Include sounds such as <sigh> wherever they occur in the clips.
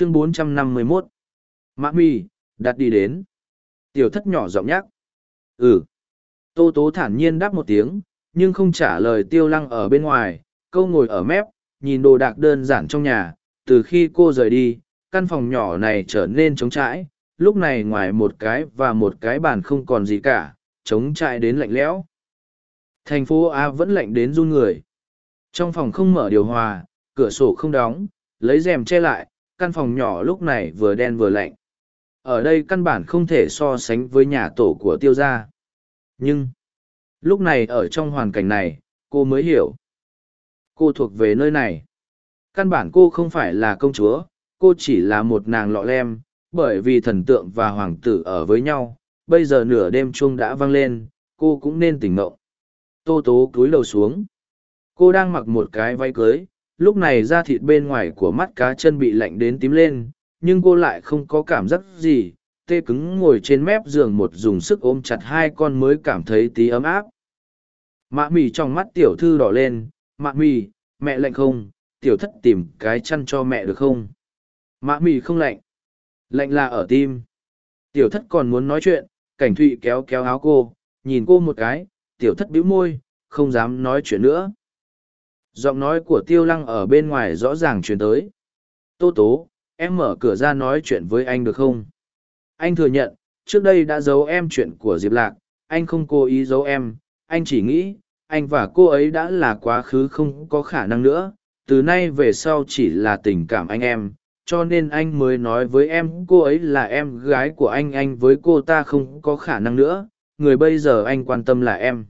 chương 451. Mã mi, đặt đi đến. Tiểu thất nhỏ giọng nhắc. Ừ. Tô tố thản nhiên đáp một tiếng, nhưng không trả lời tiêu lăng ở bên ngoài, câu ngồi ở mép, nhìn đồ đạc đơn giản trong nhà, từ khi cô rời đi, căn phòng nhỏ này trở nên trống trãi, lúc này ngoài một cái và một cái bàn không còn gì cả, trống trại đến lạnh lẽo. Thành phố A vẫn lạnh đến run người. Trong phòng không mở điều hòa, cửa sổ không đóng, lấy rèm che lại, căn phòng nhỏ lúc này vừa đen vừa lạnh. Ở đây căn bản không thể so sánh với nhà tổ của tiêu gia. Nhưng, lúc này ở trong hoàn cảnh này, cô mới hiểu. Cô thuộc về nơi này. Căn bản cô không phải là công chúa, cô chỉ là một nàng lọ lem, bởi vì thần tượng và hoàng tử ở với nhau. Bây giờ nửa đêm chuông đã vang lên, cô cũng nên tỉnh mộng. Tô tố cúi đầu xuống. Cô đang mặc một cái váy cưới, lúc này da thịt bên ngoài của mắt cá chân bị lạnh đến tím lên, nhưng cô lại không có cảm giác gì, tê cứng ngồi trên mép giường một dùng sức ôm chặt hai con mới cảm thấy tí ấm áp. Mạ mì trong mắt tiểu thư đỏ lên, mạ mì, mẹ lạnh không, tiểu thất tìm cái chăn cho mẹ được không? Mạ mì không lạnh. Lạnh là ở tim. Tiểu thất còn muốn nói chuyện, cảnh thụy kéo kéo áo cô, nhìn cô một cái, tiểu thất bĩu môi, không dám nói chuyện nữa. Giọng nói của tiêu lăng ở bên ngoài rõ ràng truyền tới. Tô tố, em mở cửa ra nói chuyện với anh được không? Anh thừa nhận, trước đây đã giấu em chuyện của Diệp Lạc, anh không cố ý giấu em, anh chỉ nghĩ, anh và cô ấy đã là quá khứ không có khả năng nữa, từ nay về sau chỉ là tình cảm anh em, cho nên anh mới nói với em cô ấy là em gái của anh anh với cô ta không có khả năng nữa, người bây giờ anh quan tâm là em.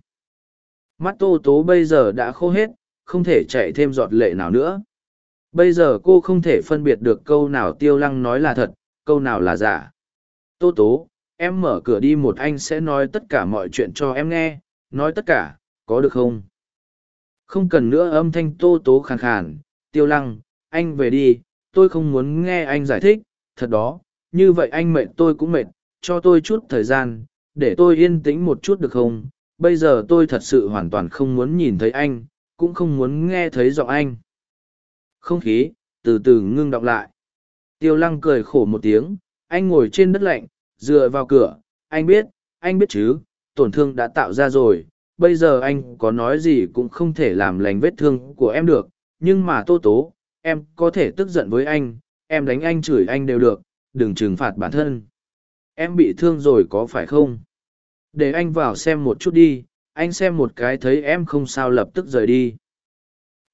Mắt tô tố bây giờ đã khô hết, không thể chạy thêm giọt lệ nào nữa. Bây giờ cô không thể phân biệt được câu nào tiêu lăng nói là thật, câu nào là giả. Tô tố, em mở cửa đi một anh sẽ nói tất cả mọi chuyện cho em nghe, nói tất cả, có được không? Không cần nữa âm thanh tô tố khàn khàn, tiêu lăng, anh về đi, tôi không muốn nghe anh giải thích, thật đó, như vậy anh mệt tôi cũng mệt, cho tôi chút thời gian, để tôi yên tĩnh một chút được không? Bây giờ tôi thật sự hoàn toàn không muốn nhìn thấy anh, cũng không muốn nghe thấy giọng anh. Không khí, từ từ ngưng đọng lại. Tiêu lăng cười khổ một tiếng, anh ngồi trên đất lạnh, dựa vào cửa, anh biết, anh biết chứ, tổn thương đã tạo ra rồi, bây giờ anh có nói gì cũng không thể làm lành vết thương của em được, nhưng mà tô tố, em có thể tức giận với anh, em đánh anh chửi anh đều được, đừng trừng phạt bản thân. Em bị thương rồi có phải không? Để anh vào xem một chút đi, anh xem một cái thấy em không sao lập tức rời đi.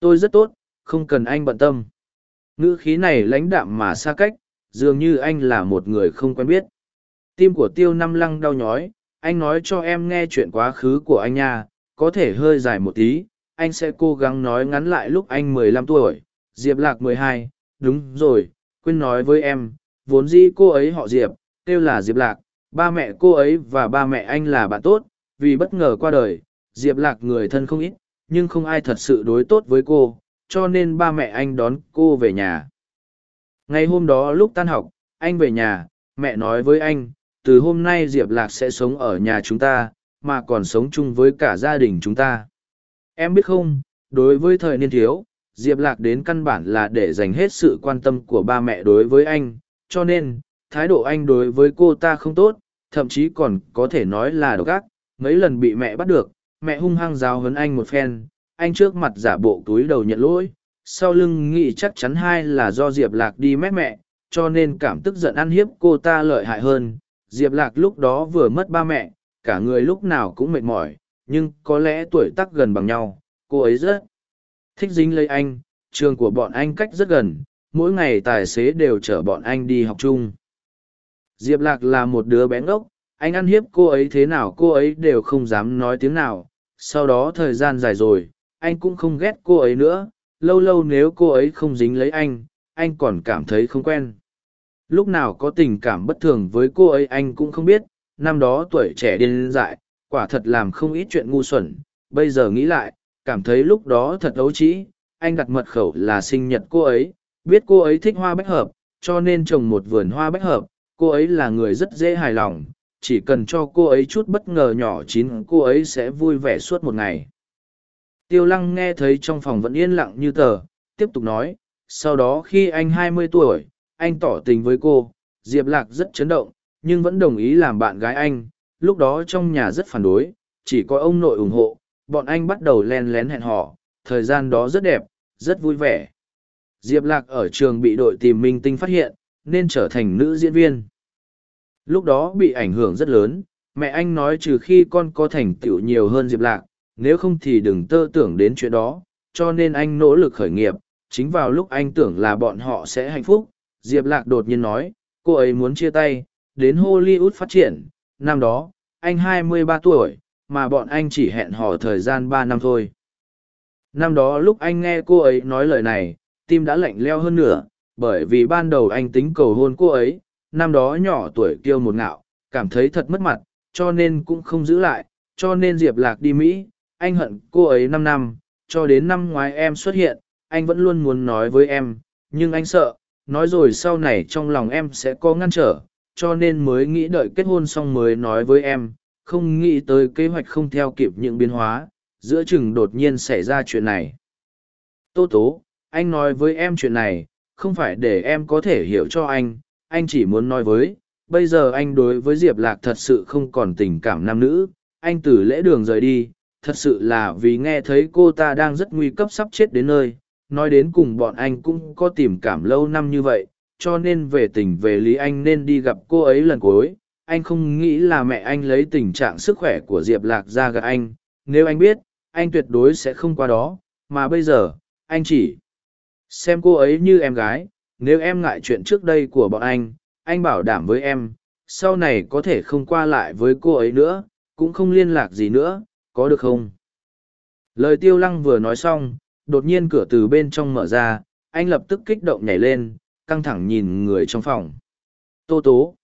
Tôi rất tốt, không cần anh bận tâm. Ngữ khí này lãnh đạm mà xa cách, dường như anh là một người không quen biết. Tim của tiêu năm lăng đau nhói, anh nói cho em nghe chuyện quá khứ của anh nha, có thể hơi dài một tí, anh sẽ cố gắng nói ngắn lại lúc anh mười lăm tuổi, Diệp Lạc mười hai, đúng rồi, quên nói với em, vốn dĩ cô ấy họ Diệp, kêu là Diệp Lạc, ba mẹ cô ấy và ba mẹ anh là bạn tốt, vì bất ngờ qua đời, Diệp Lạc người thân không ít, nhưng không ai thật sự đối tốt với cô, cho nên ba mẹ anh đón cô về nhà. Ngày hôm đó lúc tan học, anh về nhà, mẹ nói với anh, từ hôm nay Diệp Lạc sẽ sống ở nhà chúng ta, mà còn sống chung với cả gia đình chúng ta. Em biết không, đối với thời niên thiếu, Diệp Lạc đến căn bản là để dành hết sự quan tâm của ba mẹ đối với anh, cho nên, thái độ anh đối với cô ta không tốt, thậm chí còn có thể nói là độc ác, mấy lần bị mẹ bắt được, mẹ hung hăng giáo huấn anh một phen, anh trước mặt giả bộ túi đầu nhận lỗi, sau lưng nghĩ chắc chắn hai là do Diệp Lạc đi mét mẹ, cho nên cảm tức giận ăn hiếp cô ta lợi hại hơn. Diệp Lạc lúc đó vừa mất ba mẹ, cả người lúc nào cũng mệt mỏi, nhưng có lẽ tuổi tác gần bằng nhau, cô ấy rất thích dính lấy anh, trường của bọn anh cách rất gần, mỗi ngày tài xế đều chở bọn anh đi học chung. Diệp Lạc là một đứa bé ngốc, anh ăn hiếp cô ấy thế nào cô ấy đều không dám nói tiếng nào, sau đó thời gian dài rồi, anh cũng không ghét cô ấy nữa, lâu lâu nếu cô ấy không dính lấy anh, anh còn cảm thấy không quen. Lúc nào có tình cảm bất thường với cô ấy anh cũng không biết, năm đó tuổi trẻ điên dại, quả thật làm không ít chuyện ngu xuẩn, bây giờ nghĩ lại, cảm thấy lúc đó thật ấu trĩ, anh đặt mật khẩu là sinh nhật cô ấy, biết cô ấy thích hoa bách hợp, cho nên trồng một vườn hoa bách hợp, cô ấy là người rất dễ hài lòng, chỉ cần cho cô ấy chút bất ngờ nhỏ chín cô ấy sẽ vui vẻ suốt một ngày tiêu lăng nghe thấy trong phòng vẫn yên lặng như tờ tiếp tục nói sau đó khi anh hai mươi tuổi anh tỏ tình với cô, Diệp Lạc rất chấn động, nhưng vẫn đồng ý làm bạn gái anh. Lúc đó trong nhà rất phản đối, chỉ có ông nội ủng hộ, bọn anh bắt đầu len lén hẹn hò, thời gian đó rất đẹp, rất vui vẻ. Diệp Lạc ở trường bị đội tìm minh tinh phát hiện, nên trở thành nữ diễn viên. Lúc đó bị ảnh hưởng rất lớn, mẹ anh nói trừ khi con có thành tựu nhiều hơn Diệp Lạc, nếu không thì đừng tơ tưởng đến chuyện đó, cho nên anh nỗ lực khởi nghiệp. Chính vào lúc anh tưởng là bọn họ sẽ hạnh phúc, Diệp Lạc đột nhiên nói, cô ấy muốn chia tay, đến Hollywood phát triển. Năm đó, anh 23 tuổi, mà bọn anh chỉ hẹn hò thời gian ba năm thôi. Năm đó lúc anh nghe cô ấy nói lời này, tim đã lạnh leo hơn nữa, bởi vì ban đầu anh tính cầu hôn cô ấy, năm đó nhỏ tuổi kiêu một ngạo, cảm thấy thật mất mặt, cho nên cũng không giữ lại, cho nên Diệp Lạc đi Mỹ, anh hận cô ấy năm năm, cho đến năm ngoái em xuất hiện, anh vẫn luôn muốn nói với em, nhưng anh sợ, nói rồi sau này trong lòng em sẽ có ngăn trở, cho nên mới nghĩ đợi kết hôn xong mới nói với em, không nghĩ tới kế hoạch không theo kịp những biến hóa, giữa chừng đột nhiên xảy ra chuyện này. Tô Tố, anh nói với em chuyện này, không phải để em có thể hiểu cho anh, anh chỉ muốn nói với, bây giờ anh đối với Diệp Lạc thật sự không còn tình cảm nam nữ, anh từ lễ đường rời đi, thật sự là vì nghe thấy cô ta đang rất nguy cấp sắp chết đến nơi, nói đến cùng bọn anh cũng có tìm cảm lâu năm như vậy, cho nên về tình về lý anh nên đi gặp cô ấy lần cuối. Anh không nghĩ là mẹ anh lấy tình trạng sức khỏe của Diệp Lạc ra gặp anh, nếu anh biết, anh tuyệt đối sẽ không qua đó, mà bây giờ, anh chỉ xem cô ấy như em gái, nếu em ngại chuyện trước đây của bọn anh, anh bảo đảm với em, sau này có thể không qua lại với cô ấy nữa, cũng không liên lạc gì nữa, có được không? Lời tiêu lăng vừa nói xong, đột nhiên cửa từ bên trong mở ra, anh lập tức kích động nhảy lên, căng thẳng nhìn người trong phòng. Tô tố.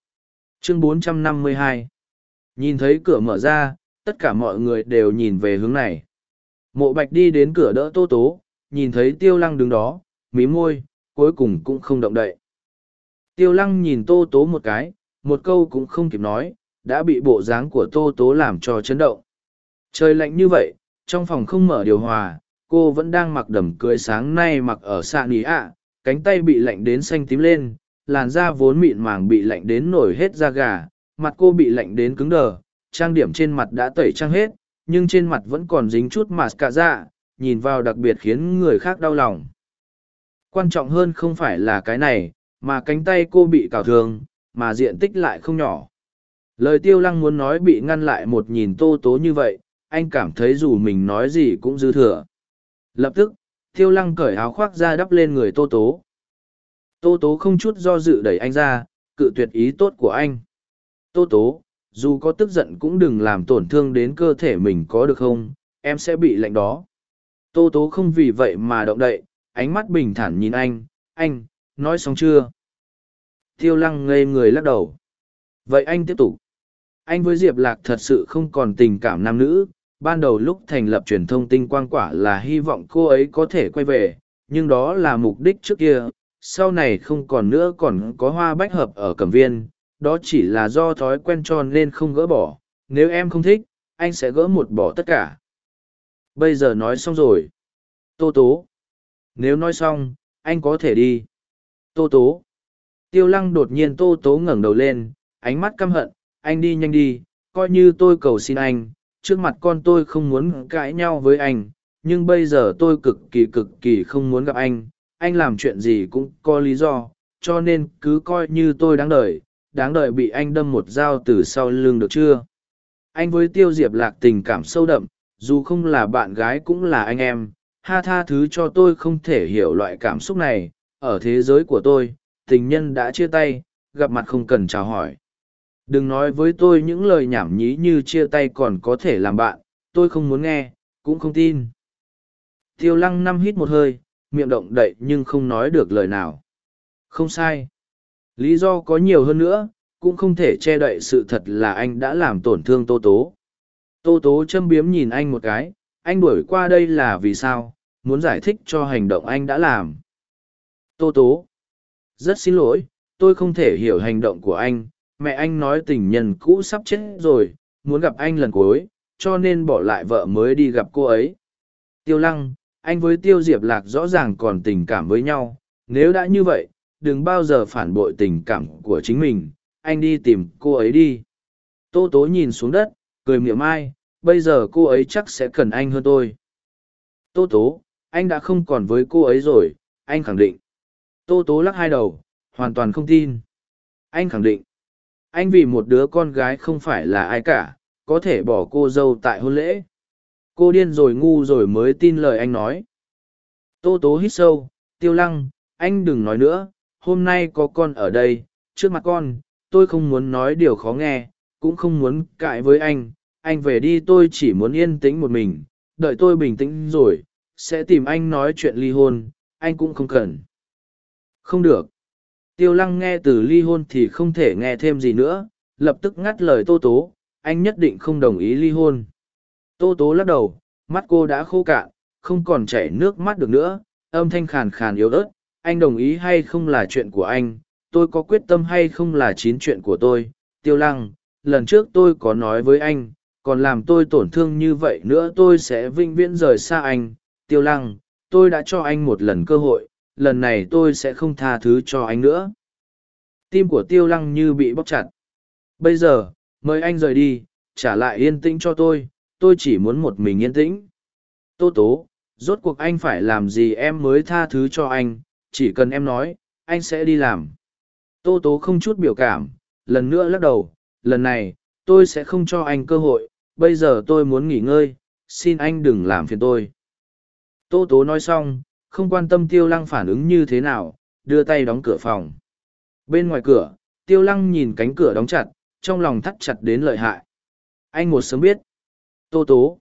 Chương 452. Nhìn thấy cửa mở ra, tất cả mọi người đều nhìn về hướng này. Mộ bạch đi đến cửa đỡ tô tố, nhìn thấy tiêu lăng đứng đó, mí môi, cuối cùng cũng không động đậy. Tiêu lăng nhìn tô tố một cái, một câu cũng không kịp nói, đã bị bộ dáng của tô tố làm cho chấn động. Trời lạnh như vậy, trong phòng không mở điều hòa, cô vẫn đang mặc đầm cưới sáng nay mặc ở xạ nỉ ạ, cánh tay bị lạnh đến xanh tím lên, làn da vốn mịn màng bị lạnh đến nổi hết da gà, mặt cô bị lạnh đến cứng đờ, trang điểm trên mặt đã tẩy trang hết, nhưng trên mặt vẫn còn dính chút mascara, nhìn vào đặc biệt khiến người khác đau lòng. Quan trọng hơn không phải là cái này, mà cánh tay cô bị cào thương, mà diện tích lại không nhỏ. Lời tiêu lăng muốn nói bị ngăn lại một nhìn tô tố như vậy, anh cảm thấy dù mình nói gì cũng dư thừa. Lập tức, tiêu lăng cởi áo khoác ra đắp lên người tô tố. Tô tố không chút do dự đẩy anh ra, cự tuyệt ý tốt của anh. Tô tố, dù có tức giận cũng đừng làm tổn thương đến cơ thể mình có được không, em sẽ bị lạnh đó. Tô tố không vì vậy mà động đậy, ánh mắt bình thản nhìn anh, anh, nói xong chưa? Tiêu lăng ngây người lắc đầu. Vậy anh tiếp tục. Anh với Diệp Lạc thật sự không còn tình cảm nam nữ, ban đầu lúc thành lập truyền thông tinh quang quả là hy vọng cô ấy có thể quay về, nhưng đó là mục đích trước kia, sau này không còn nữa còn có hoa bách hợp ở cẩm viên, đó chỉ là do thói quen tròn nên không gỡ bỏ, nếu em không thích, anh sẽ gỡ một bỏ tất cả. Bây giờ nói xong rồi. Tô tố. Nếu nói xong, anh có thể đi. Tô tố. Tiêu lăng đột nhiên tô tố ngẩng đầu lên, ánh mắt căm hận, anh đi nhanh đi, coi như tôi cầu xin anh, trước mặt con tôi không muốn cãi nhau với anh, nhưng bây giờ tôi cực kỳ cực kỳ không muốn gặp anh, anh làm chuyện gì cũng có lý do, cho nên cứ coi như tôi đáng đợi, đáng đợi bị anh đâm một dao từ sau lưng được chưa? Anh với Tiêu Diệp Lạc tình cảm sâu đậm, dù không là bạn gái cũng là anh em, ha tha thứ cho tôi không thể hiểu loại cảm xúc này, ở thế giới của tôi, tình nhân đã chia tay, gặp mặt không cần chào hỏi. Đừng nói với tôi những lời nhảm nhí như chia tay còn có thể làm bạn, tôi không muốn nghe, cũng không tin. Tiêu lăng năm hít một hơi, miệng động đậy nhưng không nói được lời nào. Không sai. Lý do có nhiều hơn nữa, cũng không thể che đậy sự thật là anh đã làm tổn thương Tô Tố. Tô Tố châm biếm nhìn anh một cái, anh đuổi qua đây là vì sao, muốn giải thích cho hành động anh đã làm. Tô Tố. Rất xin lỗi, tôi không thể hiểu hành động của anh, mẹ anh nói tình nhân cũ sắp chết rồi, muốn gặp anh lần cuối, cho nên bỏ lại vợ mới đi gặp cô ấy. Tiêu lăng, anh với Tiêu Diệp Lạc rõ ràng còn tình cảm với nhau, nếu đã như vậy, đừng bao giờ phản bội tình cảm của chính mình anh đi tìm cô ấy đi tô tố nhìn xuống đất cười miệng mai bây giờ cô ấy chắc sẽ cần anh hơn tôi. Tô tố, anh đã không còn với cô ấy rồi, anh khẳng định. Tô tố lắc hai đầu, hoàn toàn không tin. Anh khẳng định. Anh vì một đứa con gái không phải là ai cả, có thể bỏ cô dâu tại hôn lễ. Cô điên rồi ngu rồi mới tin lời anh nói. Tô tố hít sâu, tiêu lăng, anh đừng nói nữa, hôm nay có con ở đây, trước mặt con, tôi không muốn nói điều khó nghe, cũng không muốn cãi với anh anh về đi, tôi chỉ muốn yên tĩnh một mình, đợi tôi bình tĩnh rồi, sẽ tìm anh nói chuyện ly hôn, anh cũng không cần. Không được. Tiêu lăng nghe từ ly hôn thì không thể nghe thêm gì nữa, lập tức ngắt lời tô tố, anh nhất định không đồng ý ly hôn. Tô tố lắc đầu, mắt cô đã khô cạn, không còn chảy nước mắt được nữa, âm thanh khàn khàn yếu ớt, anh đồng ý hay không là chuyện của anh, tôi có quyết tâm hay không là chín chuyện của tôi. Tiêu lăng, lần trước tôi có nói với anh còn làm tôi tổn thương như vậy nữa tôi sẽ vinh viễn rời xa anh. Tiêu lăng, tôi đã cho anh một lần cơ hội, lần này tôi sẽ không tha thứ cho anh nữa. Tim của tiêu lăng như bị bóc chặt. Bây giờ, mời anh rời đi, trả lại yên tĩnh cho tôi tôi chỉ muốn một mình yên tĩnh. Tô tố, rốt cuộc anh phải làm gì em mới tha thứ cho anh? Chỉ cần em nói, anh sẽ đi làm. Tô tố không chút biểu cảm, lần nữa lắc đầu, lần này, tôi sẽ không cho anh cơ hội bây giờ tôi muốn nghỉ ngơi, xin anh đừng làm phiền tôi. Tô tố nói xong, không quan tâm tiêu lăng phản ứng như thế nào, đưa tay đóng cửa phòng. Bên ngoài cửa, tiêu lăng nhìn cánh cửa đóng chặt, trong lòng thắt chặt đến lợi hại. Anh một sớm biết. Tô tố,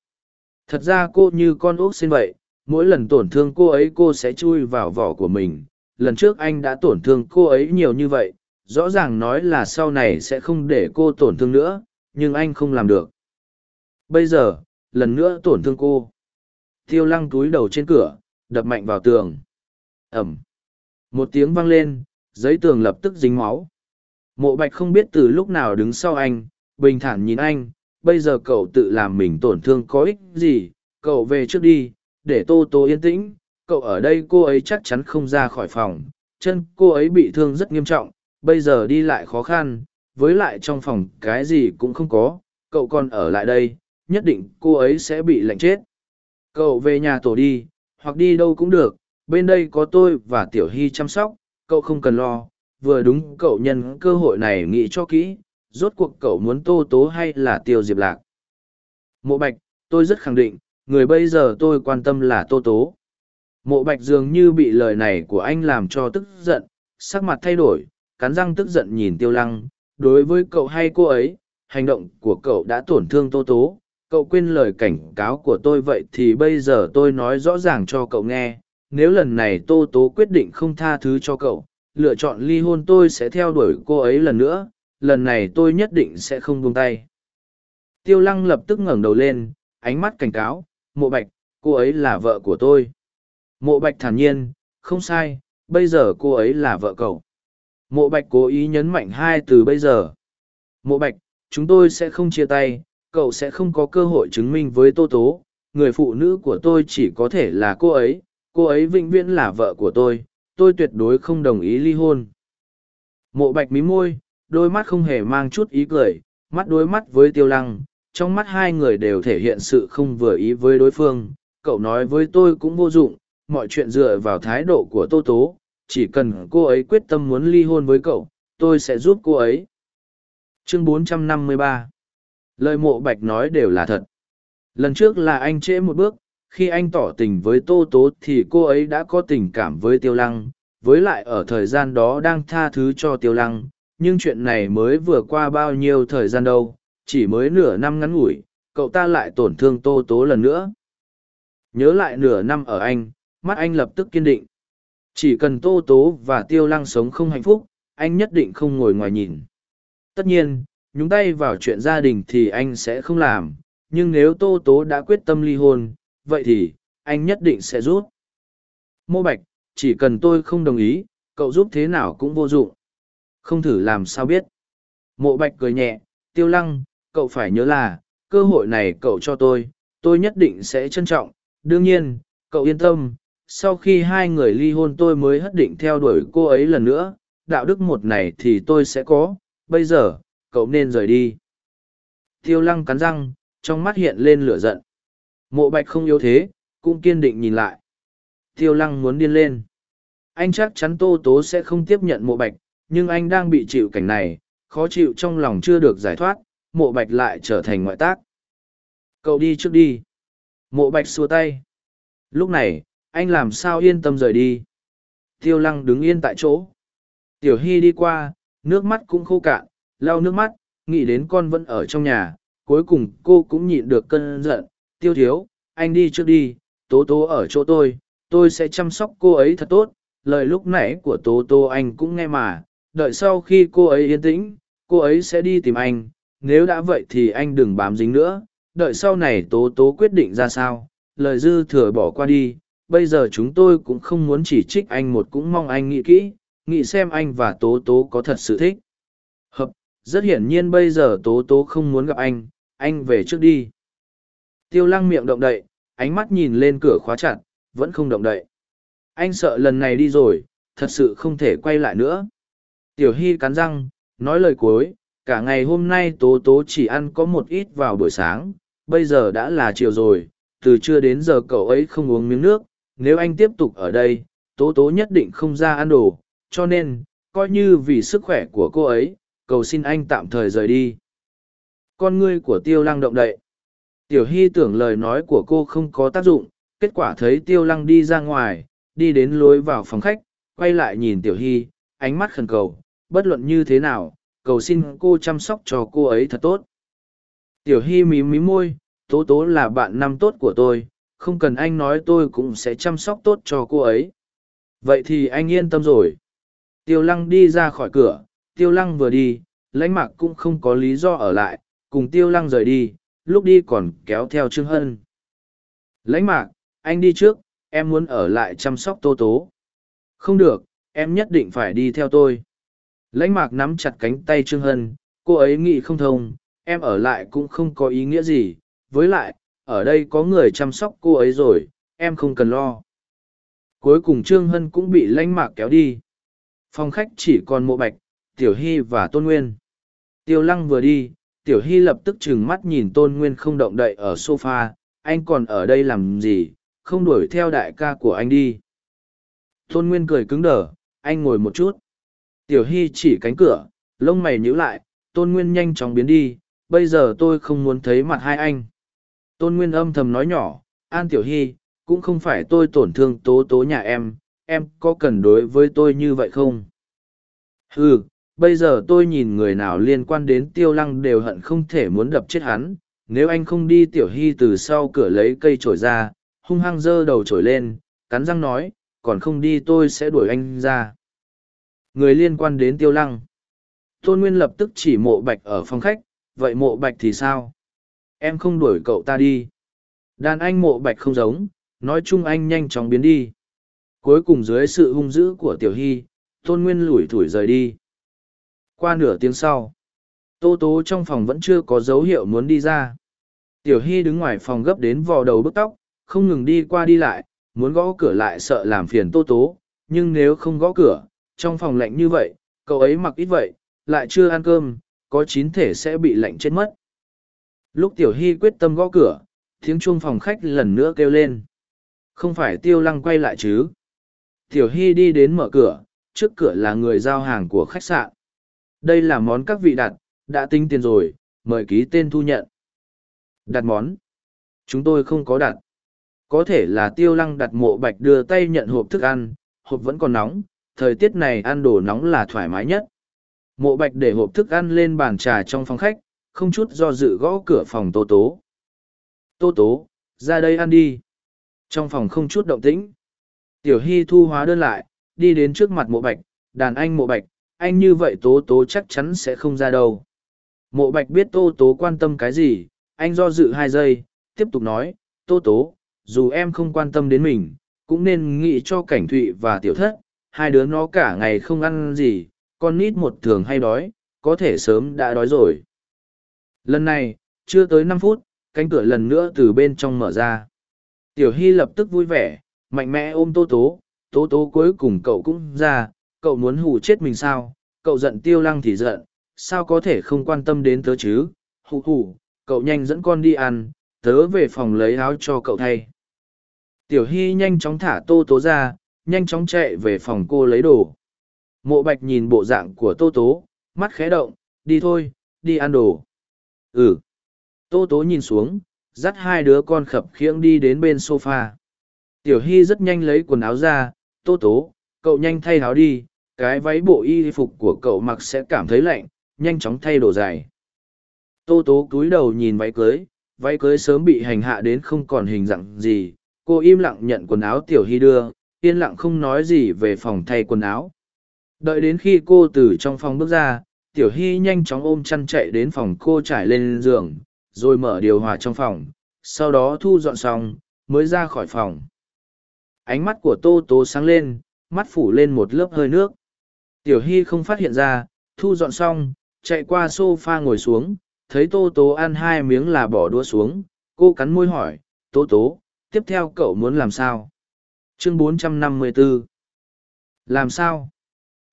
thật ra cô như con ốc xin vậy, mỗi lần tổn thương cô ấy cô sẽ chui vào vỏ của mình. Lần trước anh đã tổn thương cô ấy nhiều như vậy, rõ ràng nói là sau này sẽ không để cô tổn thương nữa, nhưng anh không làm được bây giờ, lần nữa tổn thương cô. Tiêu lăng túi đầu trên cửa, đập mạnh vào tường. Ẩm. Một tiếng vang lên, giấy tường lập tức dính máu. Mộ bạch không biết từ lúc nào đứng sau anh, bình thản nhìn anh, bây giờ cậu tự làm mình tổn thương có ích gì, cậu về trước đi, để tô tô yên tĩnh, cậu ở đây cô ấy chắc chắn không ra khỏi phòng, chân cô ấy bị thương rất nghiêm trọng, bây giờ đi lại khó khăn, với lại trong phòng cái gì cũng không có, cậu còn ở lại đây nhất định cô ấy sẽ bị lạnh chết. Cậu về nhà tổ đi, hoặc đi đâu cũng được, bên đây có tôi và tiểu hy chăm sóc, cậu không cần lo. Vừa đúng cậu nhân cơ hội này nghĩ cho kỹ, rốt cuộc cậu muốn tô tố hay là tiêu diệp lạc? Mộ bạch, tôi rất khẳng định, người bây giờ tôi quan tâm là tô tố. Mộ bạch dường như bị lời này của anh làm cho tức giận, sắc mặt thay đổi, cắn răng tức giận nhìn tiêu lăng. Đối với cậu hay cô ấy, hành động của cậu đã tổn thương tô tố cậu quên lời cảnh cáo của tôi vậy thì bây giờ tôi nói rõ ràng cho cậu nghe. Nếu lần này tô tố quyết định không tha thứ cho cậu, lựa chọn ly hôn tôi sẽ theo đuổi cô ấy lần nữa, lần này tôi nhất định sẽ không buông tay. Tiêu lăng lập tức ngẩng đầu lên, ánh mắt cảnh cáo, mộ bạch, cô ấy là vợ của tôi. Mộ bạch thản nhiên, không sai, bây giờ cô ấy là vợ cậu. Mộ bạch cố ý nhấn mạnh hai từ bây giờ. Mộ bạch, chúng tôi sẽ không chia tay cậu sẽ không có cơ hội chứng minh với tô tố, người phụ nữ của tôi chỉ có thể là cô ấy cô ấy vĩnh viễn là vợ của tôi tôi tuyệt đối không đồng ý ly hôn. Mộ bạch mí môi, đôi mắt không hề mang chút ý cười, mắt đối mắt với tiêu lăng, trong mắt hai người đều thể hiện sự không vừa ý với đối phương, cậu nói với tôi cũng vô dụng, mọi chuyện dựa vào thái độ của tô tố, chỉ cần cô ấy quyết tâm muốn ly hôn với cậu, tôi sẽ giúp cô ấy. Chương 453 lời mộ bạch nói đều là thật. Lần trước là anh trễ một bước, khi anh tỏ tình với tô tố thì cô ấy đã có tình cảm với tiêu lăng, với lại ở thời gian đó đang tha thứ cho tiêu lăng, nhưng chuyện này mới vừa qua bao nhiêu thời gian đâu, chỉ mới nửa năm ngắn ngủi, cậu ta lại tổn thương tô tố lần nữa. Nhớ lại nửa năm ở anh, mắt anh lập tức kiên định. Chỉ cần tô tố và tiêu lăng sống không hạnh phúc, anh nhất định không ngồi ngoài nhìn. Tất nhiên nhúng tay vào chuyện gia đình thì anh sẽ không làm, nhưng nếu tô tố đã quyết tâm ly hôn, vậy thì anh nhất định sẽ rút mô bạch, chỉ cần tôi không đồng ý, cậu giúp thế nào cũng vô dụng. Không thử làm sao biết. Mộ bạch cười nhẹ, tiêu lăng, cậu phải nhớ là, cơ hội này cậu cho tôi tôi nhất định sẽ trân trọng. Đương nhiên, cậu yên tâm, sau khi hai người ly hôn tôi mới hất định theo đuổi cô ấy lần nữa. Đạo đức một này thì tôi sẽ có. Bây giờ cậu nên rời đi. Tiêu lăng cắn răng, trong mắt hiện lên lửa giận. Mộ bạch không yếu thế, cũng kiên định nhìn lại. Tiêu lăng muốn điên lên. Anh chắc chắn tô tố sẽ không tiếp nhận mộ bạch, nhưng anh đang bị chịu cảnh này, khó chịu trong lòng chưa được giải thoát, mộ bạch lại trở thành ngoại tác. Cậu đi trước đi. Mộ bạch xua tay. Lúc này, anh làm sao yên tâm rời đi? Tiêu lăng đứng yên tại chỗ. Tiểu hy đi qua, nước mắt cũng khô cạn lau nước mắt, nghĩ đến con vẫn ở trong nhà, cuối cùng cô cũng nhịn được cơn giận, tiêu thiếu, anh đi trước đi, tố tố ở chỗ tôi tôi sẽ chăm sóc cô ấy thật tốt. Lời lúc nãy của tố tố anh cũng nghe mà, đợi sau khi cô ấy yên tĩnh, cô ấy sẽ đi tìm anh, nếu đã vậy thì anh đừng bám dính nữa, đợi sau này tố tố quyết định ra sao, lời dư thừa bỏ qua đi, bây giờ chúng tôi cũng không muốn chỉ trích anh một cũng mong anh nghĩ kỹ, nghĩ xem anh và tố tố có thật sự thích rất hiển nhiên bây giờ tố tố không muốn gặp anh anh về trước đi. Tiêu lăng miệng động đậy, ánh mắt nhìn lên cửa khóa chặt, vẫn không động đậy. Anh sợ lần này đi rồi, thật sự không thể quay lại nữa. Tiểu hy cắn răng, nói lời cuối, cả ngày hôm nay tố tố chỉ ăn có một ít vào buổi sáng, bây giờ đã là chiều rồi, từ trưa đến giờ cậu ấy không uống miếng nước, nếu anh tiếp tục ở đây, tố tố nhất định không ra ăn đồ, cho nên, coi như vì sức khỏe của cô ấy cầu xin anh tạm thời rời đi. Con ngươi của tiêu lăng động đậy. Tiểu hy tưởng lời nói của cô không có tác dụng, kết quả thấy tiêu lăng đi ra ngoài, đi đến lối vào phòng khách, quay lại nhìn tiểu hy, ánh mắt khẩn cầu, bất luận như thế nào, cầu xin cô chăm sóc cho cô ấy thật tốt. Tiểu hy mí mí môi, tố tố là bạn năm tốt của tôi, không cần anh nói tôi cũng sẽ chăm sóc tốt cho cô ấy. Vậy thì anh yên tâm rồi. Tiêu lăng đi ra khỏi cửa tiêu lăng vừa đi, lãnh mạc cũng không có lý do ở lại, cùng tiêu lăng rời đi, lúc đi còn kéo theo trương hân. Lãnh mạc, anh đi trước, em muốn ở lại chăm sóc tô tố. Không được, em nhất định phải đi theo tôi. Lãnh mạc nắm chặt cánh tay trương hân, cô ấy nghĩ không thông, em ở lại cũng không có ý nghĩa gì, với lại, ở đây có người chăm sóc cô ấy rồi, em không cần lo. Cuối cùng trương hân cũng bị lãnh mạc kéo đi. Phòng khách chỉ còn mộ bạch tiểu hy và tôn nguyên. Tiêu lăng vừa đi tiểu hy lập tức trừng mắt nhìn tôn nguyên không động đậy ở sofa, anh còn ở đây làm gì không đuổi theo đại ca của anh đi. Tôn nguyên cười cứng đờ anh ngồi một chút. Tiểu hy chỉ cánh cửa lông mày nhíu lại tôn nguyên nhanh chóng biến đi bây giờ tôi không muốn thấy mặt hai anh. Tôn nguyên âm thầm nói nhỏ an tiểu hy cũng không phải tôi tổn thương tố tố nhà em em có cần đối với tôi như vậy không? Ừ bây giờ tôi nhìn người nào liên quan đến tiêu lăng đều hận không thể muốn đập chết hắn. Nếu anh không đi tiểu hy từ sau cửa lấy cây trổi ra, hung hăng giơ đầu trổi lên, cắn răng nói, còn không đi tôi sẽ đuổi anh ra. Người liên quan đến tiêu lăng. Tôn nguyên lập tức chỉ mộ bạch ở phòng khách, vậy mộ bạch thì sao? Em không đuổi cậu ta đi. Đàn anh mộ bạch không giống, nói chung anh nhanh chóng biến đi. Cuối cùng dưới sự hung dữ của tiểu hy, tôn nguyên lủi thủi rời đi qua nửa tiếng sau. Tô tố trong phòng vẫn chưa có dấu hiệu muốn đi ra. Tiểu hy đứng ngoài phòng gấp đến vò đầu bức tóc, không ngừng đi qua đi lại, muốn gõ cửa lại sợ làm phiền tô tố, nhưng nếu không gõ cửa, trong phòng lạnh như vậy, cậu ấy mặc ít vậy, lại chưa ăn cơm, có chín thể sẽ bị lạnh chết mất. Lúc tiểu hy quyết tâm gõ cửa, tiếng chuông phòng khách lần nữa kêu lên. Không phải tiêu lăng quay lại chứ? Tiểu hy đi đến mở cửa, trước cửa là người giao hàng của khách sạn đây là món các vị đặt, đã tính tiền rồi, mời ký tên thu nhận. Đặt món. Chúng tôi không có đặt. Có thể là tiêu lăng đặt mộ bạch đưa tay nhận hộp thức ăn, hộp vẫn còn nóng, thời tiết này ăn đồ nóng là thoải mái nhất. Mộ bạch để hộp thức ăn lên bàn trà trong phòng khách, không chút do dự gõ cửa phòng tô tố. Tô tố, ra đây ăn đi. Trong phòng không chút động tĩnh. Tiểu hy thu hóa đơn lại, đi đến trước mặt mộ bạch, đàn anh mộ bạch anh như vậy tố tố chắc chắn sẽ không ra đâu. Mộ bạch biết tô tố quan tâm cái gì, anh do dự hai giây, tiếp tục nói, tô tố, dù em không quan tâm đến mình, cũng nên nghĩ cho cảnh thụy và tiểu thất, hai đứa nó cả ngày không ăn gì, con nít một thường hay đói, có thể sớm đã đói rồi. Lần này, chưa tới năm phút, cánh cửa lần nữa từ bên trong mở ra. Tiểu hy lập tức vui vẻ, mạnh mẽ ôm tô tố tố tố cuối cùng cậu cũng ra cậu muốn hù chết mình sao? Cậu giận tiêu lăng thì giận, sao có thể không quan tâm đến tớ chứ? Hù hù, cậu nhanh dẫn con đi ăn, tớ về phòng lấy áo cho cậu thay. Tiểu hy nhanh chóng thả tô tố ra, nhanh chóng chạy về phòng cô lấy đồ. Mộ bạch nhìn bộ dạng của tô tố, mắt khé động, đi thôi, đi ăn đồ. Ừ. Tô tố nhìn xuống, dắt hai đứa con khập khiễng đi đến bên sofa. Tiểu hy rất nhanh lấy quần áo ra, tô tố, cậu nhanh thay áo đi cái váy bộ y phục của cậu mặc sẽ cảm thấy lạnh, nhanh chóng thay đồ dài. Tô tố cúi đầu nhìn váy cưới váy cưới sớm bị hành hạ đến không còn hình dạng gì. Cô im lặng nhận quần áo tiểu hy đưa, yên lặng không nói gì về phòng thay quần áo. Đợi đến khi cô từ trong phòng bước ra, tiểu hy nhanh chóng ôm chăn chạy đến phòng cô trải lên giường, rồi mở điều hòa trong phòng, sau đó thu dọn xong, mới ra khỏi phòng. Ánh mắt của tô tố sáng lên, mắt phủ lên một lớp hơi nước tiểu hy không phát hiện ra, thu dọn xong, chạy qua sofa ngồi xuống, thấy tô tố ăn hai miếng là bỏ đua xuống. Cô cắn môi hỏi, tô tố, tiếp theo cậu muốn làm sao? Chương 454 làm sao?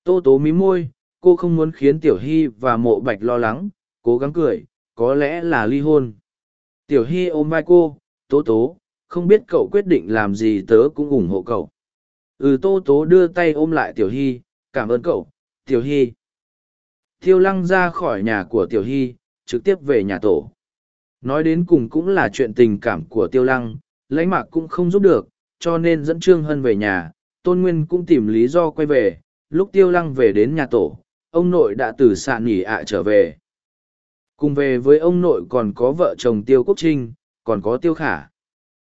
Tô tố mí môi, cô không muốn khiến tiểu hy và mộ bạch lo lắng, cố gắng cười, có lẽ là ly hôn. Tiểu hy ôm vai cô tố tố, không biết cậu quyết định làm gì tớ cũng ủng hộ cậu. Ừ tô tố đưa tay ôm lại tiểu hy cảm ơn cậu, tiểu hy. Thiêu lăng ra khỏi nhà của tiểu hy, trực tiếp về nhà tổ. Nói đến cùng cũng là chuyện tình cảm của tiêu lăng, lãnh mạc cũng không giúp được, cho nên dẫn trương hân về nhà, tôn nguyên cũng tìm lý do quay về. Lúc tiêu lăng về đến nhà tổ, ông nội đã từ xạ nghỉ ạ trở về. Cùng về với ông nội còn có vợ chồng tiêu quốc trinh, còn có tiêu khả.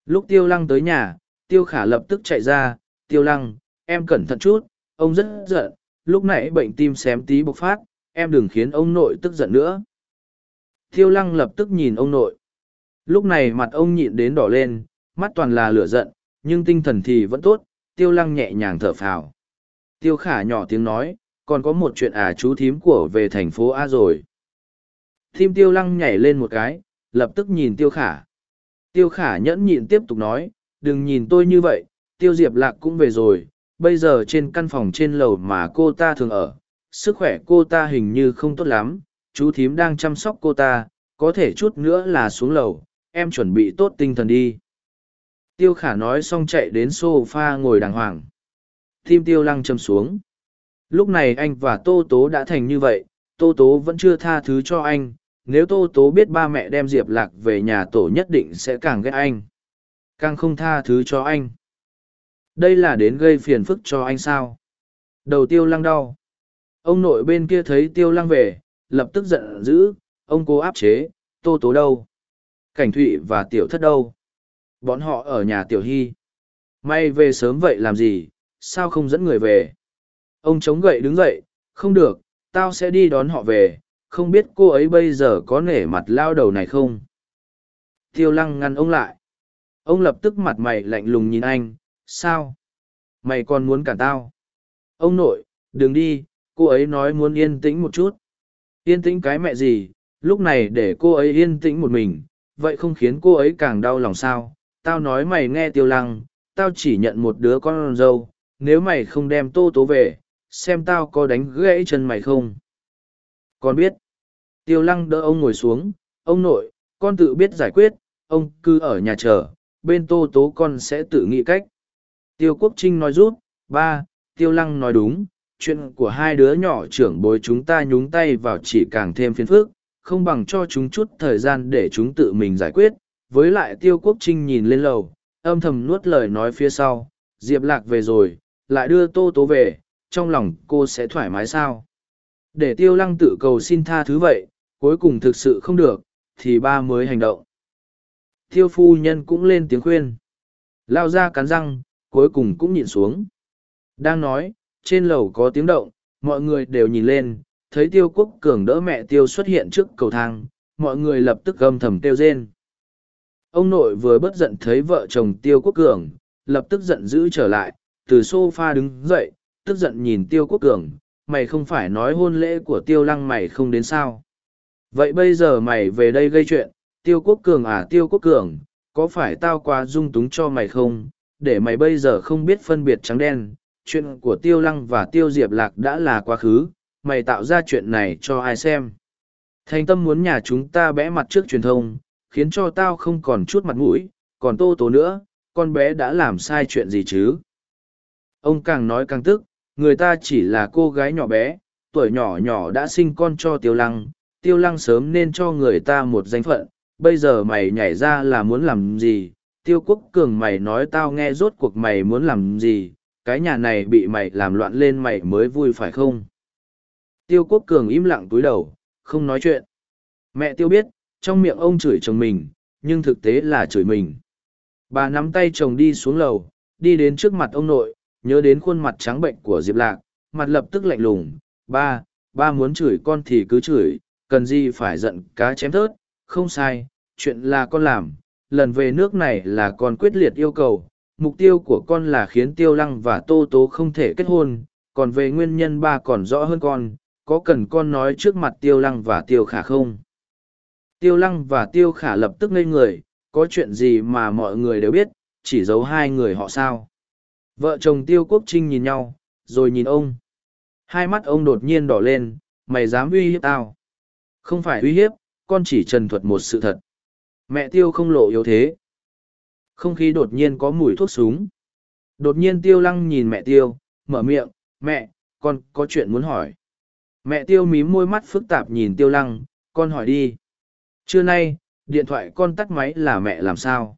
Lúc tiêu lăng tới nhà, tiêu khả lập tức chạy ra, tiêu lăng, em cẩn thận chút ông rất giận lúc nãy bệnh tim xém tí bộc phát em đừng khiến ông nội tức giận nữa. Tiêu lăng lập tức nhìn ông nội. Lúc này mặt ông nhịn đến đỏ lên mắt toàn là lửa giận nhưng tinh thần thì vẫn tốt tiêu lăng nhẹ nhàng thở phào. Tiêu khả nhỏ tiếng nói còn có một chuyện à chú thím của về thành phố a rồi. Thím tiêu lăng nhảy lên một cái, lập tức nhìn tiêu khả. Tiêu khả nhẫn nhịn tiếp tục nói, đừng nhìn tôi như vậy, tiêu diệp lạc cũng về rồi, bây giờ trên căn phòng trên lầu mà cô ta thường ở, sức khỏe cô ta hình như không tốt lắm, chú thím đang chăm sóc cô ta, có thể chút nữa là xuống lầu, em chuẩn bị tốt tinh thần đi. Tiêu khả nói xong chạy đến sofa ngồi đàng hoàng. Tim tiêu lăng châm xuống. Lúc này anh và Tô Tố đã thành như vậy, Tô Tố vẫn chưa tha thứ cho anh, nếu tô tố biết ba mẹ đem diệp lạc về nhà tổ nhất định sẽ càng ghét anh càng không tha thứ cho anh đây là đến gây phiền phức cho anh sao? Đầu tiêu lăng đau. Ông nội bên kia thấy tiêu lăng về, lập tức giận dữ, ông cố áp chế, tô tố đâu? Cảnh thụy và tiểu thất đâu? Bọn họ ở nhà tiểu hy. May về sớm vậy làm gì, sao không dẫn người về? Ông chống gậy đứng dậy, không được, tao sẽ đi đón họ về, không biết cô ấy bây giờ có nể mặt lao đầu này không? Tiêu lăng ngăn ông lại. Ông lập tức mặt mày lạnh lùng nhìn anh sao? Mày còn muốn cả tao? Ông nội đừng đi cô ấy nói muốn yên tĩnh một chút. Yên tĩnh cái mẹ gì lúc này để cô ấy yên tĩnh một mình vậy không khiến cô ấy càng đau lòng sao? Tao nói mày nghe tiêu lăng tao chỉ nhận một đứa con dâu nếu mày không đem tô tố về xem tao có đánh gãy chân mày không. Con biết. Tiêu lăng đỡ ông ngồi xuống, ông nội, con tự biết giải quyết, ông cứ ở nhà chờ, bên tô tố con sẽ tự nghĩ cách. Tiêu quốc trinh nói rút, ba, tiêu lăng nói đúng, chuyện của hai đứa nhỏ trưởng bối chúng ta nhúng tay vào chỉ càng thêm phiền phức, không bằng cho chúng chút thời gian để chúng tự mình giải quyết. Với lại tiêu quốc trinh nhìn lên lầu, âm thầm nuốt lời nói phía sau, Diệp Lạc về rồi, lại đưa tô tố về, trong lòng cô sẽ thoải mái sao? Để tiêu lăng tự cầu xin tha thứ vậy, cuối cùng thực sự không được, thì ba mới hành động. Tiêu phu nhân cũng lên tiếng khuyên. Lao ra cắn răng, cuối cùng cũng nhìn xuống. Đang nói, trên lầu có tiếng động, mọi người đều nhìn lên, thấy tiêu quốc cường đỡ mẹ tiêu xuất hiện trước cầu thang, mọi người lập tức gầm thầm tiêu rên. Ông nội vừa bất giận thấy vợ chồng tiêu quốc cường, lập tức giận dữ trở lại, từ sofa đứng dậy, tức giận nhìn tiêu quốc cường, mày không phải nói hôn lễ của tiêu lăng mày không đến sao vậy bây giờ mày về đây gây chuyện tiêu quốc cường à tiêu quốc cường có phải tao quá dung túng cho mày không để mày bây giờ không biết phân biệt trắng đen, chuyện của tiêu lăng và tiêu diệp lạc đã là quá khứ, mày tạo ra chuyện này cho ai xem. Thành tâm muốn nhà chúng ta bẽ mặt trước truyền thông, khiến cho tao không còn chút mặt mũi, còn tô tố nữa, con bé đã làm sai chuyện gì chứ? Ông càng nói càng tức, người ta chỉ là cô gái nhỏ bé, tuổi nhỏ nhỏ đã sinh con cho tiêu lăng, tiêu lăng sớm nên cho người ta một danh phận, bây giờ mày nhảy ra là muốn làm gì? Tiêu quốc cường mày nói tao nghe rốt cuộc mày muốn làm gì, cái nhà này bị mày làm loạn lên mày mới vui phải không? Tiêu quốc cường im lặng túi đầu, không nói chuyện. Mẹ tiêu biết, trong miệng ông chửi chồng mình, nhưng thực tế là chửi mình. Bà nắm tay chồng đi xuống lầu, đi đến trước mặt ông nội, nhớ đến khuôn mặt trắng bệnh của Diệp Lạc, mặt lập tức lạnh lùng. Ba, ba muốn chửi con thì cứ chửi, cần gì phải giận cá chém thớt, không sai, chuyện là con làm. Lần về nước này là con quyết liệt yêu cầu, mục tiêu của con là khiến Tiêu Lăng và Tô Tố không thể kết hôn, còn về nguyên nhân ba còn rõ hơn con, có cần con nói trước mặt Tiêu Lăng và Tiêu Khả không? Tiêu Lăng và Tiêu Khả lập tức ngây người, có chuyện gì mà mọi người đều biết, chỉ giấu hai người họ sao. Vợ chồng Tiêu Quốc Trinh nhìn nhau, rồi nhìn ông. Hai mắt ông đột nhiên đỏ lên, mày dám uy hiếp tao. Không phải uy hiếp, con chỉ trần thuật một sự thật. Mẹ Tiêu không lộ yếu thế. Không khí đột nhiên có mùi thuốc súng. Đột nhiên Tiêu Lăng nhìn mẹ Tiêu, mở miệng, mẹ, con có chuyện muốn hỏi. Mẹ Tiêu mím môi mắt phức tạp nhìn Tiêu Lăng, con hỏi đi. Trưa nay, điện thoại con tắt máy là mẹ làm sao?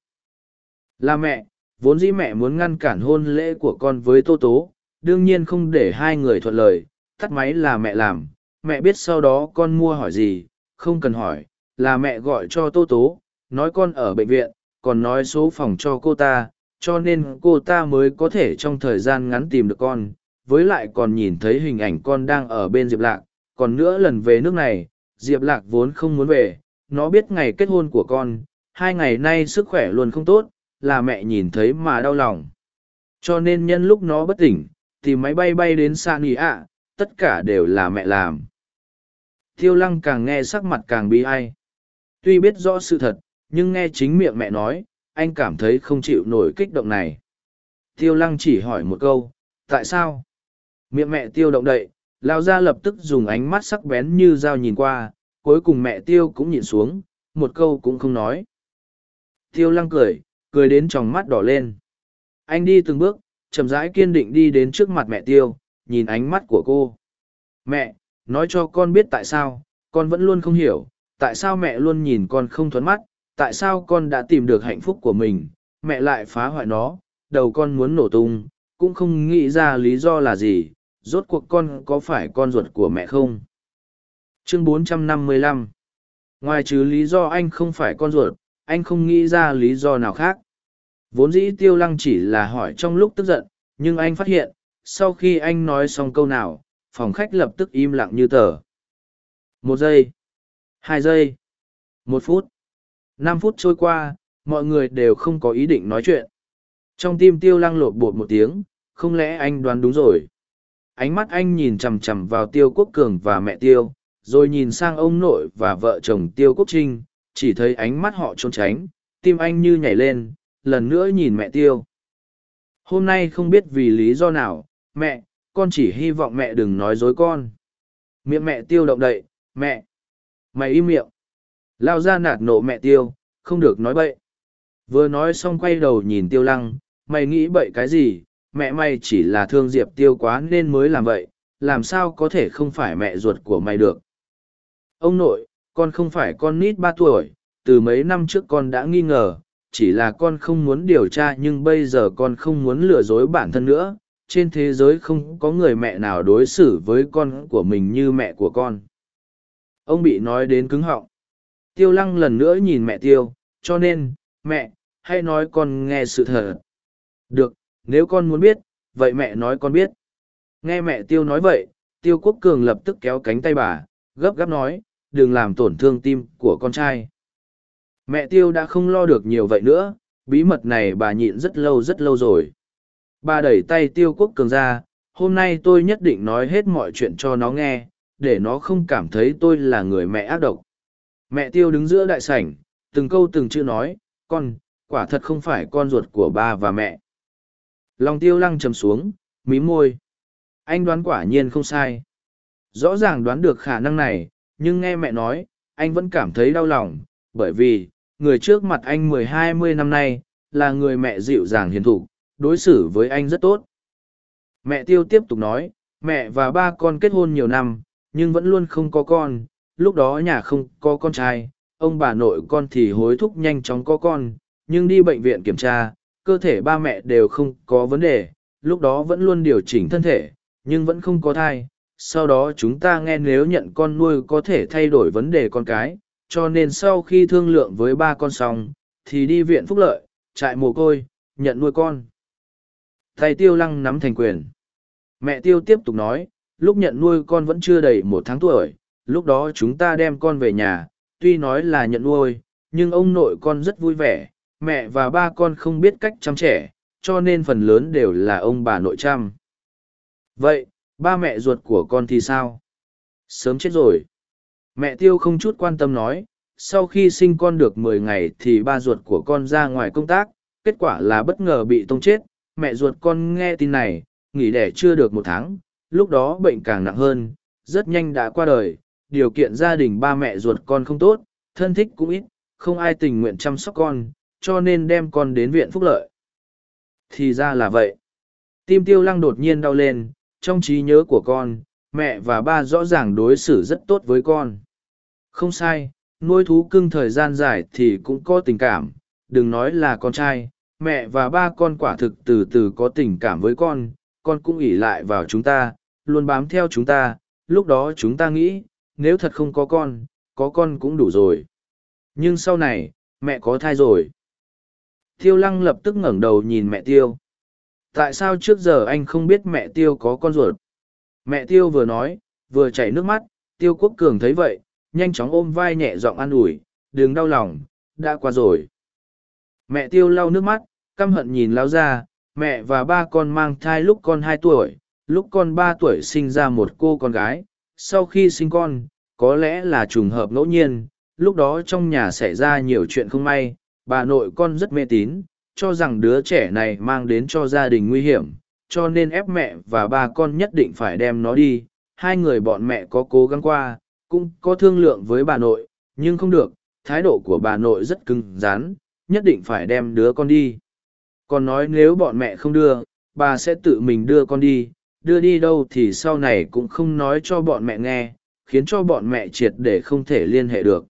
Là mẹ, vốn dĩ mẹ muốn ngăn cản hôn lễ của con với Tô Tố, đương nhiên không để hai người thuận lời, tắt máy là mẹ làm, mẹ biết sau đó con mua hỏi gì, không cần hỏi, là mẹ gọi cho Tô Tố, nói con ở bệnh viện, còn nói số phòng cho cô ta, cho nên cô ta mới có thể trong thời gian ngắn tìm được con, với lại còn nhìn thấy hình ảnh con đang ở bên Diệp Lạc, còn nữa lần về nước này, Diệp Lạc vốn không muốn về, nó biết ngày kết hôn của con, hai ngày nay sức khỏe luôn không tốt, là mẹ nhìn thấy mà đau lòng. Cho nên nhân lúc nó bất tỉnh, thì máy bay bay đến San Ý ạ, tất cả đều là mẹ làm. Tiêu lăng càng nghe sắc mặt càng bi ai. Tuy biết rõ sự thật, nhưng nghe chính miệng mẹ nói, anh cảm thấy không chịu nổi kích động này. Tiêu lăng chỉ hỏi một câu, tại sao? Miệng mẹ tiêu động đậy, lao ra lập tức dùng ánh mắt sắc bén như dao nhìn qua, cuối cùng mẹ tiêu cũng nhìn xuống, một câu cũng không nói. Tiêu lăng cười, cười đến tròng mắt đỏ lên. Anh đi từng bước, chậm rãi kiên định đi đến trước mặt mẹ tiêu, nhìn ánh mắt của cô. Mẹ, nói cho con biết tại sao, con vẫn luôn không hiểu, tại sao mẹ luôn nhìn con không thuấn mắt, tại sao con đã tìm được hạnh phúc của mình, mẹ lại phá hoại nó, đầu con muốn nổ tung, cũng không nghĩ ra lý do là gì, rốt cuộc con có phải con ruột của mẹ không? Chương 455 Ngoài trừ lý do anh không phải con ruột, anh không nghĩ ra lý do nào khác. Vốn dĩ tiêu lăng chỉ là hỏi trong lúc tức giận, nhưng anh phát hiện, sau khi anh nói xong câu nào, phòng khách lập tức im lặng như tờ. Một giây, hai giây, một phút, năm phút trôi qua, mọi người đều không có ý định nói chuyện. Trong tim tiêu lăng lột bột một tiếng, không lẽ anh đoán đúng rồi. Ánh mắt anh nhìn chằm chằm vào tiêu quốc cường và mẹ tiêu, rồi nhìn sang ông nội và vợ chồng tiêu quốc trinh, chỉ thấy ánh mắt họ trốn tránh, tim anh như nhảy lên, lần nữa nhìn mẹ tiêu. Hôm nay không biết vì lý do nào, mẹ, con chỉ hy vọng mẹ đừng nói dối con. Miệng mẹ tiêu động đậy, mẹ. Mày im miệng. Lao ra nạt nộ mẹ tiêu, không được nói bậy. Vừa nói xong quay đầu nhìn tiêu lăng, mày nghĩ bậy cái gì, mẹ mày chỉ là thương diệp tiêu quá nên mới làm vậy, làm sao có thể không phải mẹ ruột của mày được. Ông nội, con không phải con nít ba tuổi, từ mấy năm trước con đã nghi ngờ, chỉ là con không muốn điều tra nhưng bây giờ con không muốn lừa dối bản thân nữa. Trên thế giới không có người mẹ nào đối xử với con của mình như mẹ của con. Ông bị nói đến cứng họng. Tiêu lăng lần nữa nhìn mẹ tiêu, cho nên, mẹ, hãy nói con nghe sự thật. Được, nếu con muốn biết, vậy mẹ nói con biết. Nghe mẹ tiêu nói vậy, tiêu quốc cường lập tức kéo cánh tay bà, gấp gáp nói, đừng làm tổn thương tim của con trai. Mẹ tiêu đã không lo được nhiều vậy nữa, bí mật này bà nhịn rất lâu rất lâu rồi. Bà đẩy tay tiêu quốc cường ra, hôm nay tôi nhất định nói hết mọi chuyện cho nó nghe, để nó không cảm thấy tôi là người mẹ ác độc. Mẹ tiêu đứng giữa đại sảnh, từng câu từng chữ nói, con, quả thật không phải con ruột của ba và mẹ. Lòng tiêu lăng trầm xuống, mí môi. Anh đoán quả nhiên không sai. Rõ ràng đoán được khả năng này, nhưng nghe mẹ nói, anh vẫn cảm thấy đau lòng, bởi vì, người trước mặt anh mười hai mươi năm nay, là người mẹ dịu dàng hiền thục, đối xử với anh rất tốt. Mẹ tiêu tiếp tục nói, mẹ và ba con kết hôn nhiều năm, nhưng vẫn luôn không có con, lúc đó nhà không có con trai, ông bà nội con thì hối thúc nhanh chóng có con, nhưng đi bệnh viện kiểm tra, cơ thể ba mẹ đều không có vấn đề, lúc đó vẫn luôn điều chỉnh thân thể, nhưng vẫn không có thai. Sau đó chúng ta nghe nếu nhận con nuôi có thể thay đổi vấn đề con cái, cho nên sau khi thương lượng với ba con xong, thì đi viện phúc lợi, trại mồ côi, nhận nuôi con. Thầy tiêu lăng nắm thành quyền. Mẹ tiêu tiếp tục nói, lúc nhận nuôi con vẫn chưa đầy một tháng tuổi, lúc đó chúng ta đem con về nhà, tuy nói là nhận nuôi, nhưng ông nội con rất vui vẻ, mẹ và ba con không biết cách chăm trẻ, cho nên phần lớn đều là ông bà nội chăm. Vậy, ba mẹ ruột của con thì sao? Sớm chết rồi. Mẹ tiêu không chút quan tâm nói, sau khi sinh con được mười ngày thì ba ruột của con ra ngoài công tác, kết quả là bất ngờ bị tông chết. Mẹ ruột con nghe tin này, nghỉ đẻ chưa được một tháng, lúc đó bệnh càng nặng hơn, rất nhanh đã qua đời. Điều kiện gia đình ba mẹ ruột con không tốt, thân thích cũng ít, không ai tình nguyện chăm sóc con, cho nên đem con đến viện phúc lợi. Thì ra là vậy. Tim tiêu lăng đột nhiên đau lên, trong trí nhớ của con, mẹ và ba rõ ràng đối xử rất tốt với con. Không sai, nuôi thú cưng thời gian dài thì cũng có tình cảm, đừng nói là con trai, mẹ và ba con quả thực từ từ có tình cảm với con, con cũng ỉ lại vào chúng ta, luôn bám theo chúng ta, lúc đó chúng ta nghĩ, nếu thật không có con, có con cũng đủ rồi. Nhưng sau này, mẹ có thai rồi. Tiêu lăng lập tức ngẩng đầu nhìn mẹ tiêu. Tại sao trước giờ anh không biết mẹ tiêu có con ruột? Mẹ tiêu vừa nói, vừa chảy nước mắt, tiêu quốc cường thấy vậy, nhanh chóng ôm vai nhẹ giọng an ủi, đừng đau lòng, đã qua rồi. Mẹ tiêu lau nước mắt, căm hận nhìn lao ra, mẹ và ba con mang thai lúc con hai tuổi, lúc con ba tuổi sinh ra một cô con gái. Sau khi sinh con, có lẽ là trùng hợp ngẫu nhiên, lúc đó trong nhà xảy ra nhiều chuyện không may, bà nội con rất mê tín, cho rằng đứa trẻ này mang đến cho gia đình nguy hiểm, cho nên ép mẹ và ba con nhất định phải đem nó đi. Hai người bọn mẹ có cố gắng qua, cũng có thương lượng với bà nội, nhưng không được, thái độ của bà nội rất cứng rắn, nhất định phải đem đứa con đi. Còn nói nếu bọn mẹ không đưa, bà sẽ tự mình đưa con đi, đưa đi đâu thì sau này cũng không nói cho bọn mẹ nghe, khiến cho bọn mẹ triệt để không thể liên hệ được.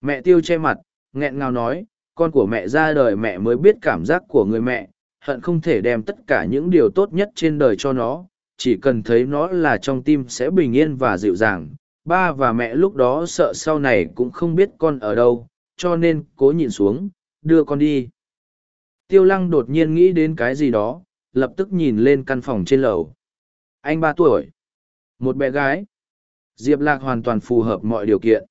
Mẹ tiêu che mặt, nghẹn ngào nói, con của mẹ ra đời mẹ mới biết cảm giác của người mẹ, hận không thể đem tất cả những điều tốt nhất trên đời cho nó, chỉ cần thấy nó là trong tim sẽ bình yên và dịu dàng. Ba và mẹ lúc đó sợ sau này cũng không biết con ở đâu, cho nên cố nhìn xuống, đưa con đi. Tiêu lăng đột nhiên nghĩ đến cái gì đó, lập tức nhìn lên căn phòng trên lầu. Anh ba tuổi. Một bé gái. Diệp Lạc hoàn toàn phù hợp mọi điều kiện.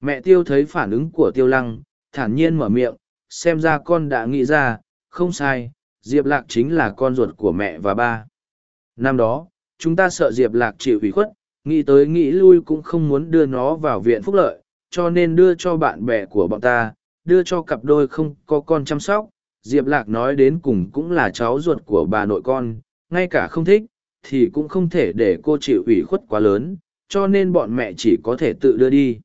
Mẹ tiêu thấy phản ứng của tiêu lăng, thản nhiên mở miệng, xem ra con đã nghĩ ra, không sai, Diệp Lạc chính là con ruột của mẹ và ba. Năm đó, chúng ta sợ Diệp Lạc chịu ủy khuất, nghĩ tới nghĩ lui cũng không muốn đưa nó vào viện phúc lợi, cho nên đưa cho bạn bè của bọn ta, đưa cho cặp đôi không có con chăm sóc. Diệp Lạc nói đến cùng cũng là cháu ruột của bà nội con, ngay cả không thích, thì cũng không thể để cô chịu ủy khuất quá lớn, cho nên bọn mẹ chỉ có thể tự đưa đi.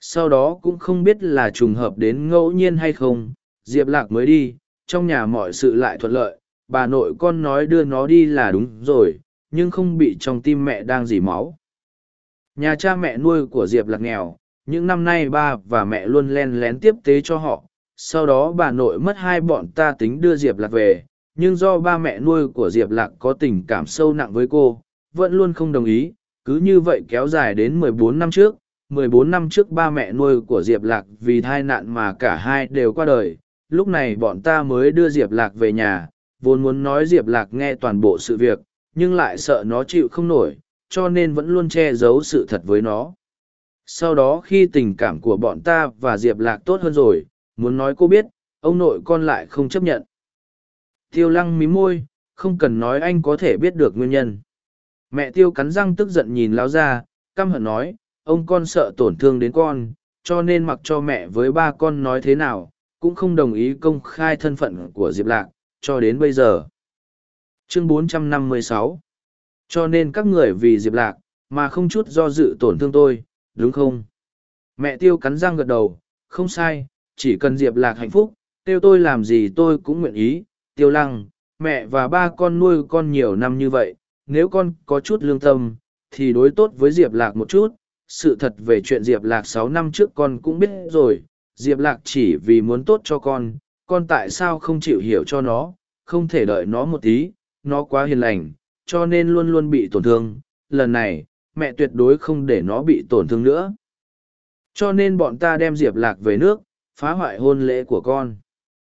Sau đó cũng không biết là trùng hợp đến ngẫu nhiên hay không, Diệp Lạc mới đi, trong nhà mọi sự lại thuận lợi, bà nội con nói đưa nó đi là đúng rồi, nhưng không bị trong tim mẹ đang dỉ máu. Nhà cha mẹ nuôi của Diệp Lạc nghèo, những năm nay ba và mẹ luôn len lén tiếp tế cho họ, sau đó bà nội mất hai bọn ta tính đưa Diệp Lạc về, nhưng do ba mẹ nuôi của Diệp Lạc có tình cảm sâu nặng với cô, vẫn luôn không đồng ý, cứ như vậy kéo dài đến mười bốn năm trước, 14 năm trước ba mẹ nuôi của Diệp Lạc vì thai nạn mà cả hai đều qua đời, lúc này bọn ta mới đưa Diệp Lạc về nhà, vốn muốn nói Diệp Lạc nghe toàn bộ sự việc, nhưng lại sợ nó chịu không nổi, cho nên vẫn luôn che giấu sự thật với nó. Sau đó khi tình cảm của bọn ta và Diệp Lạc tốt hơn rồi, muốn nói cô biết, ông nội con lại không chấp nhận. Tiêu lăng mí môi, không cần nói anh có thể biết được nguyên nhân. Mẹ tiêu cắn răng tức giận nhìn lao ra, căm hận nói, ông con sợ tổn thương đến con cho nên mặc cho mẹ với ba con nói thế nào cũng không đồng ý công khai thân phận của diệp lạc cho đến bây giờ chương 456 cho nên các người vì diệp lạc mà không chút do dự tổn thương tôi đúng không mẹ tiêu cắn răng gật đầu không sai chỉ cần diệp lạc hạnh phúc tiêu tôi làm gì tôi cũng nguyện ý. Tiêu lăng, mẹ và ba con nuôi con nhiều năm như vậy, nếu con có chút lương tâm, thì đối tốt với diệp lạc một chút. Sự thật về chuyện diệp lạc sáu năm trước con cũng biết rồi. Diệp lạc chỉ vì muốn tốt cho con con tại sao không chịu hiểu cho nó, không thể đợi nó một tí. Nó quá hiền lành, cho nên luôn luôn bị tổn thương. Lần này, mẹ tuyệt đối không để nó bị tổn thương nữa. Cho nên bọn ta đem diệp lạc về nước phá hoại hôn lễ của con.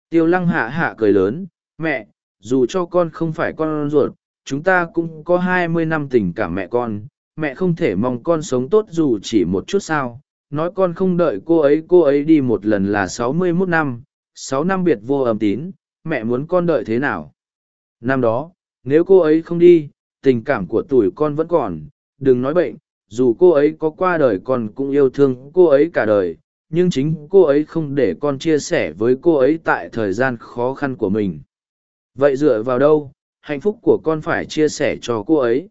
Tiêu lăng hạ hạ cười lớn, mẹ, dù cho con không phải con ruột, chúng ta cũng có hai mươi năm tình cảm mẹ con. Mẹ không thể mong con sống tốt dù chỉ một chút sao. Nói con không đợi cô ấy cô ấy đi một lần là sáu mươi mốt năm. Sáu năm biệt vô âm tín, mẹ muốn con đợi thế nào? Năm đó, nếu cô ấy không đi, tình cảm của tuổi con vẫn còn. Đừng nói bệnh, dù cô ấy có qua đời con cũng yêu thương cô ấy cả đời nhưng chính cô ấy không để con chia sẻ với cô ấy tại thời gian khó khăn của mình. Vậy dựa vào đâu? Hạnh phúc của con phải chia sẻ cho cô ấy.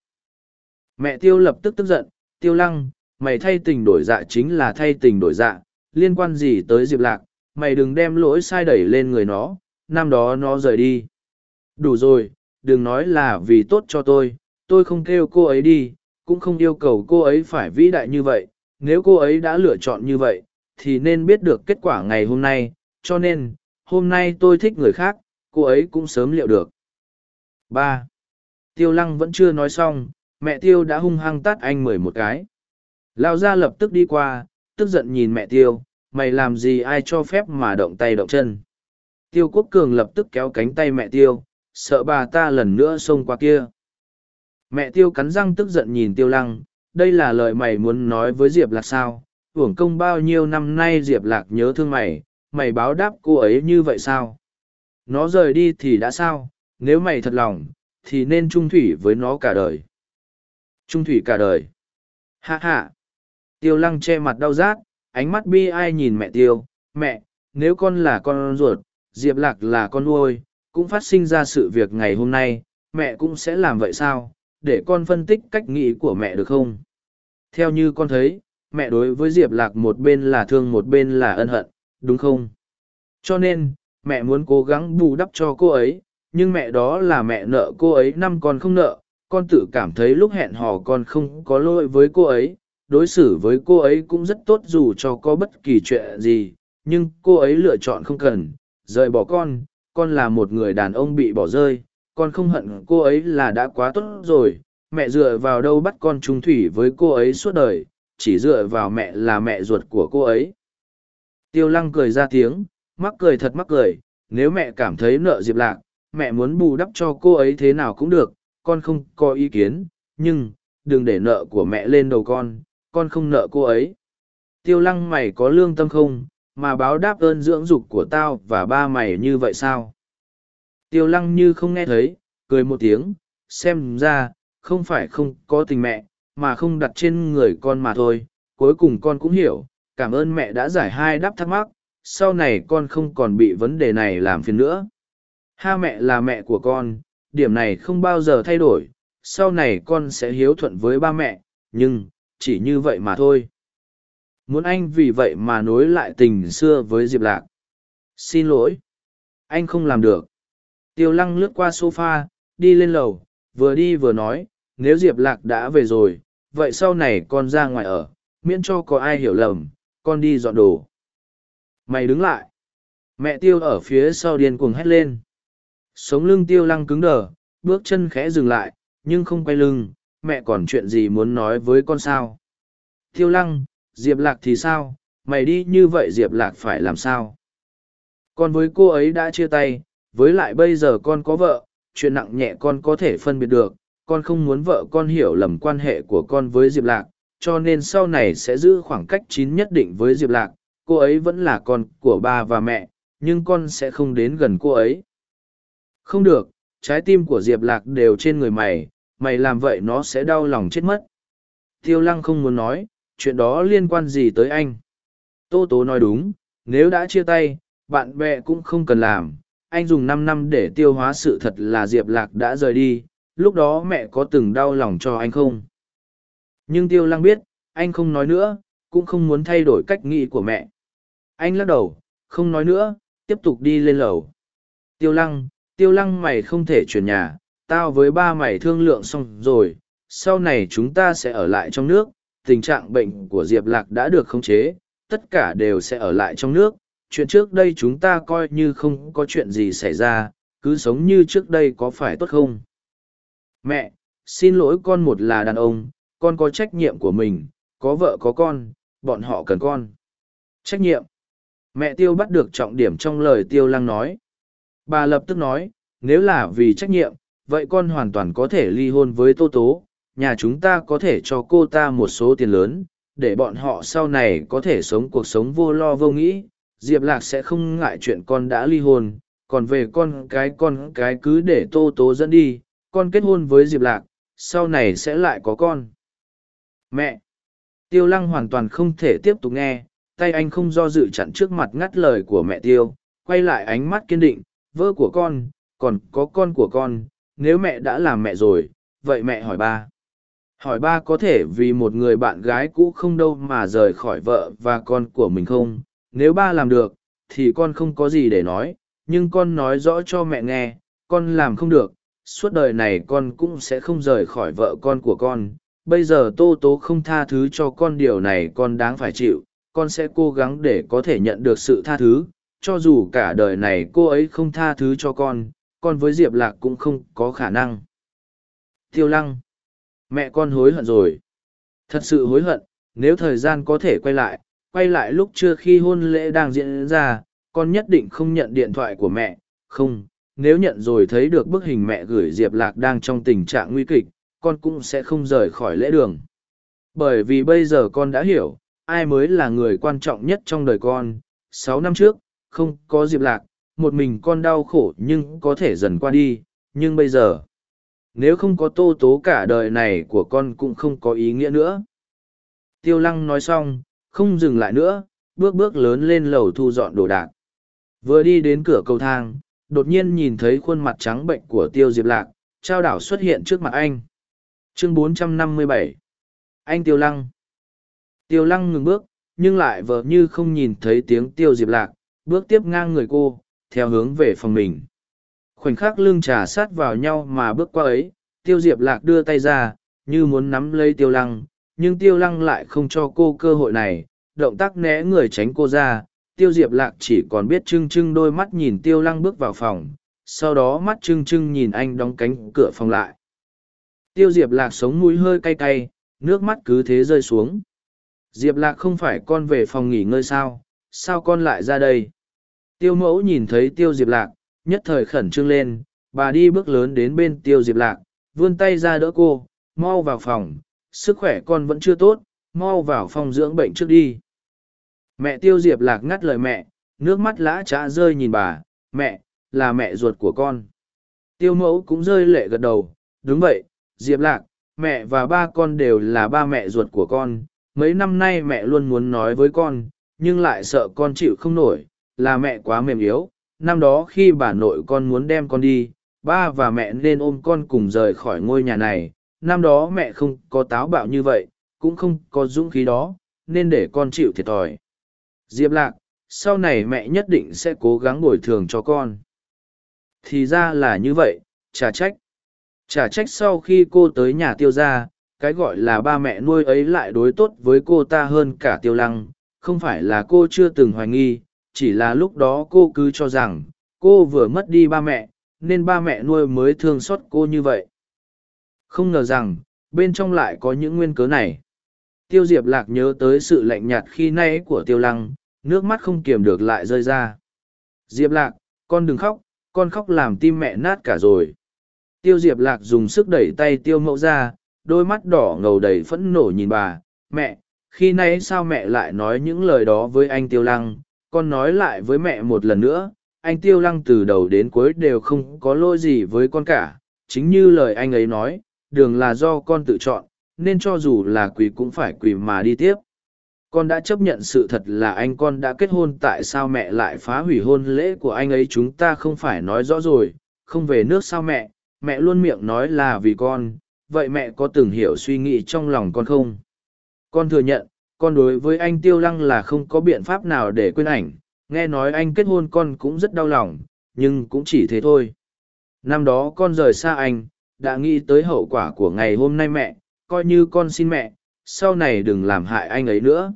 Mẹ tiêu lập tức tức giận, tiêu lăng, mày thay tình đổi dạ chính là thay tình đổi dạ liên quan gì tới diệp lạc? Mày đừng đem lỗi sai đẩy lên người nó, năm đó nó rời đi. Đủ rồi, đừng nói là vì tốt cho tôi tôi không kêu cô ấy đi, cũng không yêu cầu cô ấy phải vĩ đại như vậy, nếu cô ấy đã lựa chọn như vậy thì nên biết được kết quả ngày hôm nay, cho nên, hôm nay tôi thích người khác, cô ấy cũng sớm liệu được. Ba. Tiêu lăng vẫn chưa nói xong, mẹ tiêu đã hung hăng tát anh mười một cái. Lao ra lập tức đi qua, tức giận nhìn mẹ tiêu, mày làm gì ai cho phép mà động tay động chân. Tiêu quốc cường lập tức kéo cánh tay mẹ tiêu, sợ bà ta lần nữa xông qua kia. Mẹ tiêu cắn răng tức giận nhìn tiêu lăng, đây là lời mày muốn nói với diệp là sao? Uổng công bao nhiêu năm nay diệp lạc nhớ thương mày mày báo đáp cô ấy như vậy sao? Nó rời đi thì đã sao? Nếu mày thật lòng, thì nên trung thủy với nó cả đời. Trung thủy cả đời. Hạ hạ tiêu lăng che mặt đau rát, ánh mắt bi ai nhìn mẹ tiêu. Mẹ, nếu con là con ruột, diệp lạc là con nuôi, cũng phát sinh ra sự việc ngày hôm nay, mẹ cũng sẽ làm vậy sao? Để con phân tích cách nghĩ của mẹ được không? Theo như con thấy mẹ đối với diệp lạc một bên là thương một bên là ân hận, đúng không? Cho nên, mẹ muốn cố gắng bù đắp cho cô ấy, nhưng mẹ đó là mẹ nợ cô ấy năm con không nợ, con tự cảm thấy lúc hẹn hò con không có lỗi với cô ấy, đối xử với cô ấy cũng rất tốt dù cho có bất kỳ chuyện gì, nhưng cô ấy lựa chọn không cần, rời bỏ con con là một người đàn ông bị bỏ rơi, con không hận cô ấy là đã quá tốt rồi, mẹ dựa vào đâu bắt con trung thủy với cô ấy suốt đời chỉ dựa vào mẹ là mẹ ruột của cô ấy. Tiêu lăng cười ra tiếng, mắc cười thật mắc cười, nếu mẹ cảm thấy nợ diệp lạc, mẹ muốn bù đắp cho cô ấy thế nào cũng được, con không có ý kiến, nhưng, đừng để nợ của mẹ lên đầu con con không nợ cô ấy. Tiêu lăng mày có lương tâm không, mà báo đáp ơn dưỡng dục của tao và ba mày như vậy sao? Tiêu lăng như không nghe thấy, cười một tiếng, xem ra, không phải không có tình mẹ mà không đặt trên người con mà thôi cuối cùng con cũng hiểu cảm ơn mẹ đã giải hai đáp thắc mắc sau này con không còn bị vấn đề này làm phiền nữa. Ha mẹ là mẹ của con điểm này không bao giờ thay đổi sau này con sẽ hiếu thuận với ba mẹ nhưng chỉ như vậy mà thôi. Muốn anh vì vậy mà nối lại tình xưa với diệp lạc. Xin lỗi. Anh không làm được. Tiêu lăng lướt qua sofa, đi lên lầu vừa đi vừa nói nếu diệp lạc đã về rồi vậy sau này con ra ngoài ở, miễn cho có ai hiểu lầm, con đi dọn đồ. Mày đứng lại. Mẹ tiêu ở phía sau điên cuồng hét lên. Sống lưng tiêu lăng cứng đờ, bước chân khẽ dừng lại, nhưng không quay lưng, mẹ còn chuyện gì muốn nói với con sao? Tiêu lăng, diệp lạc thì sao? Mày đi như vậy diệp lạc phải làm sao? Con với cô ấy đã chia tay, với lại bây giờ con có vợ, chuyện nặng nhẹ con có thể phân biệt được con không muốn vợ con hiểu lầm quan hệ của con với diệp lạc, cho nên sau này sẽ giữ khoảng cách chín nhất định với diệp lạc, cô ấy vẫn là con của ba và mẹ, nhưng con sẽ không đến gần cô ấy. Không được, trái tim của diệp lạc đều trên người mày mày làm vậy nó sẽ đau lòng chết mất. Tiêu lăng không muốn nói, chuyện đó liên quan gì tới anh? Tô tố nói đúng, nếu đã chia tay, bạn bè cũng không cần làm, anh dùng năm năm để tiêu hóa sự thật là diệp lạc đã rời đi lúc đó mẹ có từng đau lòng cho anh không? Nhưng tiêu lăng biết, anh không nói nữa, cũng không muốn thay đổi cách nghĩ của mẹ. Anh lắc đầu, không nói nữa, tiếp tục đi lên lầu. Tiêu lăng tiêu lăng mày không thể chuyển nhà, tao với ba mày thương lượng xong rồi, sau này chúng ta sẽ ở lại trong nước, tình trạng bệnh của diệp lạc đã được khống chế, tất cả đều sẽ ở lại trong nước. Chuyện trước đây chúng ta coi như không có chuyện gì xảy ra, cứ sống như trước đây có phải tốt không? Mẹ, xin lỗi con một là đàn ông, con có trách nhiệm của mình, có vợ có con, bọn họ cần con. Trách nhiệm. Mẹ tiêu bắt được trọng điểm trong lời tiêu lăng nói. Bà lập tức nói, nếu là vì trách nhiệm, vậy con hoàn toàn có thể ly hôn với tô tố, nhà chúng ta có thể cho cô ta một số tiền lớn, để bọn họ sau này có thể sống cuộc sống vô lo vô nghĩ. Diệp lạc sẽ không ngại chuyện con đã ly hôn, còn về con cái con cái cứ để tô tố dẫn đi con kết hôn với diệp lạc, sau này sẽ lại có con. Mẹ! Tiêu lăng hoàn toàn không thể tiếp tục nghe, tay anh không do dự chặn trước mặt ngắt lời của mẹ tiêu, quay lại ánh mắt kiên định, vợ của con, còn có con của con, nếu mẹ đã làm mẹ rồi, vậy mẹ hỏi ba. Hỏi ba có thể vì một người bạn gái cũ không đâu mà rời khỏi vợ và con của mình không? Nếu ba làm được, thì con không có gì để nói, nhưng con nói rõ cho mẹ nghe, con làm không được suốt đời này con cũng sẽ không rời khỏi vợ con của con. Bây giờ tô tố không tha thứ cho con điều này con đáng phải chịu. Con sẽ cố gắng để có thể nhận được sự tha thứ. Cho dù cả đời này cô ấy không tha thứ cho con con với diệp lạc cũng không có khả năng. Tiêu lăng, mẹ con hối hận rồi. Thật sự hối hận, nếu thời gian có thể quay lại quay lại lúc chưa khi hôn lễ đang diễn ra, con nhất định không nhận điện thoại của mẹ. Không nếu nhận rồi thấy được bức hình mẹ gửi diệp lạc đang trong tình trạng nguy kịch, con cũng sẽ không rời khỏi lễ đường. Bởi vì bây giờ con đã hiểu, ai mới là người quan trọng nhất trong đời con. Sáu năm trước, không có diệp lạc, một mình con đau khổ nhưng có thể dần qua đi, nhưng bây giờ, nếu không có tô tố cả đời này của con cũng không có ý nghĩa nữa. Tiêu lăng nói xong, không dừng lại nữa, bước bước lớn lên lầu thu dọn đồ đạc. Vừa đi đến cửa cầu thang đột nhiên nhìn thấy khuôn mặt trắng bệnh của tiêu diệp lạc, trao đảo xuất hiện trước mặt anh. Chương 457 anh tiêu lăng. Tiêu lăng ngừng bước, nhưng lại vờ như không nhìn thấy tiếng tiêu diệp lạc, bước tiếp ngang người cô, theo hướng về phòng mình. Khoảnh khắc lưng trà sát vào nhau mà bước qua ấy, tiêu diệp lạc đưa tay ra, như muốn nắm lấy tiêu lăng, nhưng tiêu lăng lại không cho cô cơ hội này, động tác né người tránh cô ra tiêu diệp lạc chỉ còn biết trưng trưng đôi mắt nhìn tiêu lăng bước vào phòng, sau đó mắt trưng trưng nhìn anh đóng cánh cửa phòng lại. Tiêu diệp lạc sống mũi hơi cay cay, nước mắt cứ thế rơi xuống. Diệp lạc không phải con về phòng nghỉ ngơi sao sao con lại ra đây? Tiêu mẫu nhìn thấy tiêu diệp lạc, nhất thời khẩn trương lên, bà đi bước lớn đến bên tiêu diệp lạc, vươn tay ra đỡ cô, mau vào phòng, sức khỏe con vẫn chưa tốt, mau vào phòng dưỡng bệnh trước đi mẹ tiêu diệp lạc ngắt lời mẹ, nước mắt lã trã rơi nhìn bà, mẹ, là mẹ ruột của con. Tiêu mẫu cũng rơi lệ gật đầu, đúng vậy, diệp lạc, mẹ và ba con đều là ba mẹ ruột của con, mấy năm nay mẹ luôn muốn nói với con, nhưng lại sợ con chịu không nổi, là mẹ quá mềm yếu. Năm đó khi bà nội con muốn đem con đi, ba và mẹ nên ôm con cùng rời khỏi ngôi nhà này. Năm đó mẹ không có táo bạo như vậy, cũng không có dũng khí đó, nên để con chịu thiệt thòi diệp lạc sau này mẹ nhất định sẽ cố gắng bồi thường cho con. Thì ra là như vậy chả trách. Chả trách sau khi cô tới nhà tiêu Gia, cái gọi là ba mẹ nuôi ấy lại đối tốt với cô ta hơn cả tiêu lăng. Không phải là cô chưa từng hoài nghi chỉ là lúc đó cô cứ cho rằng cô vừa mất đi ba mẹ nên ba mẹ nuôi mới thương xót cô như vậy. Không ngờ rằng bên trong lại có những nguyên cớ này tiêu diệp lạc nhớ tới sự lạnh nhạt khi nay của tiêu lăng, nước mắt không kiềm được lại rơi ra. Diệp lạc, con đừng khóc, con khóc làm tim mẹ nát cả rồi. Tiêu diệp lạc dùng sức đẩy tay tiêu mẫu ra, đôi mắt đỏ ngầu đầy phẫn nổ nhìn bà. Mẹ, khi nay sao mẹ lại nói những lời đó với anh tiêu lăng? Con nói lại với mẹ một lần nữa, anh tiêu lăng từ đầu đến cuối đều không có lỗi gì với con cả. Chính như lời anh ấy nói, đường là do con tự chọn nên cho dù là quỳ cũng phải quỳ mà đi tiếp. Con đã chấp nhận sự thật là anh con đã kết hôn, tại sao mẹ lại phá hủy hôn lễ của anh ấy? Chúng ta không phải nói rõ rồi, không về nước sao mẹ? Mẹ luôn miệng nói là vì con, vậy mẹ có từng hiểu suy nghĩ trong lòng con không? Con thừa nhận, con đối với anh tiêu lăng là không có biện pháp nào để quên ảnh. Nghe nói anh kết hôn con cũng rất đau lòng, nhưng cũng chỉ thế thôi. Năm đó con rời xa anh, đã nghĩ tới hậu quả của ngày hôm nay mẹ coi như con xin mẹ, sau này đừng làm hại anh ấy nữa.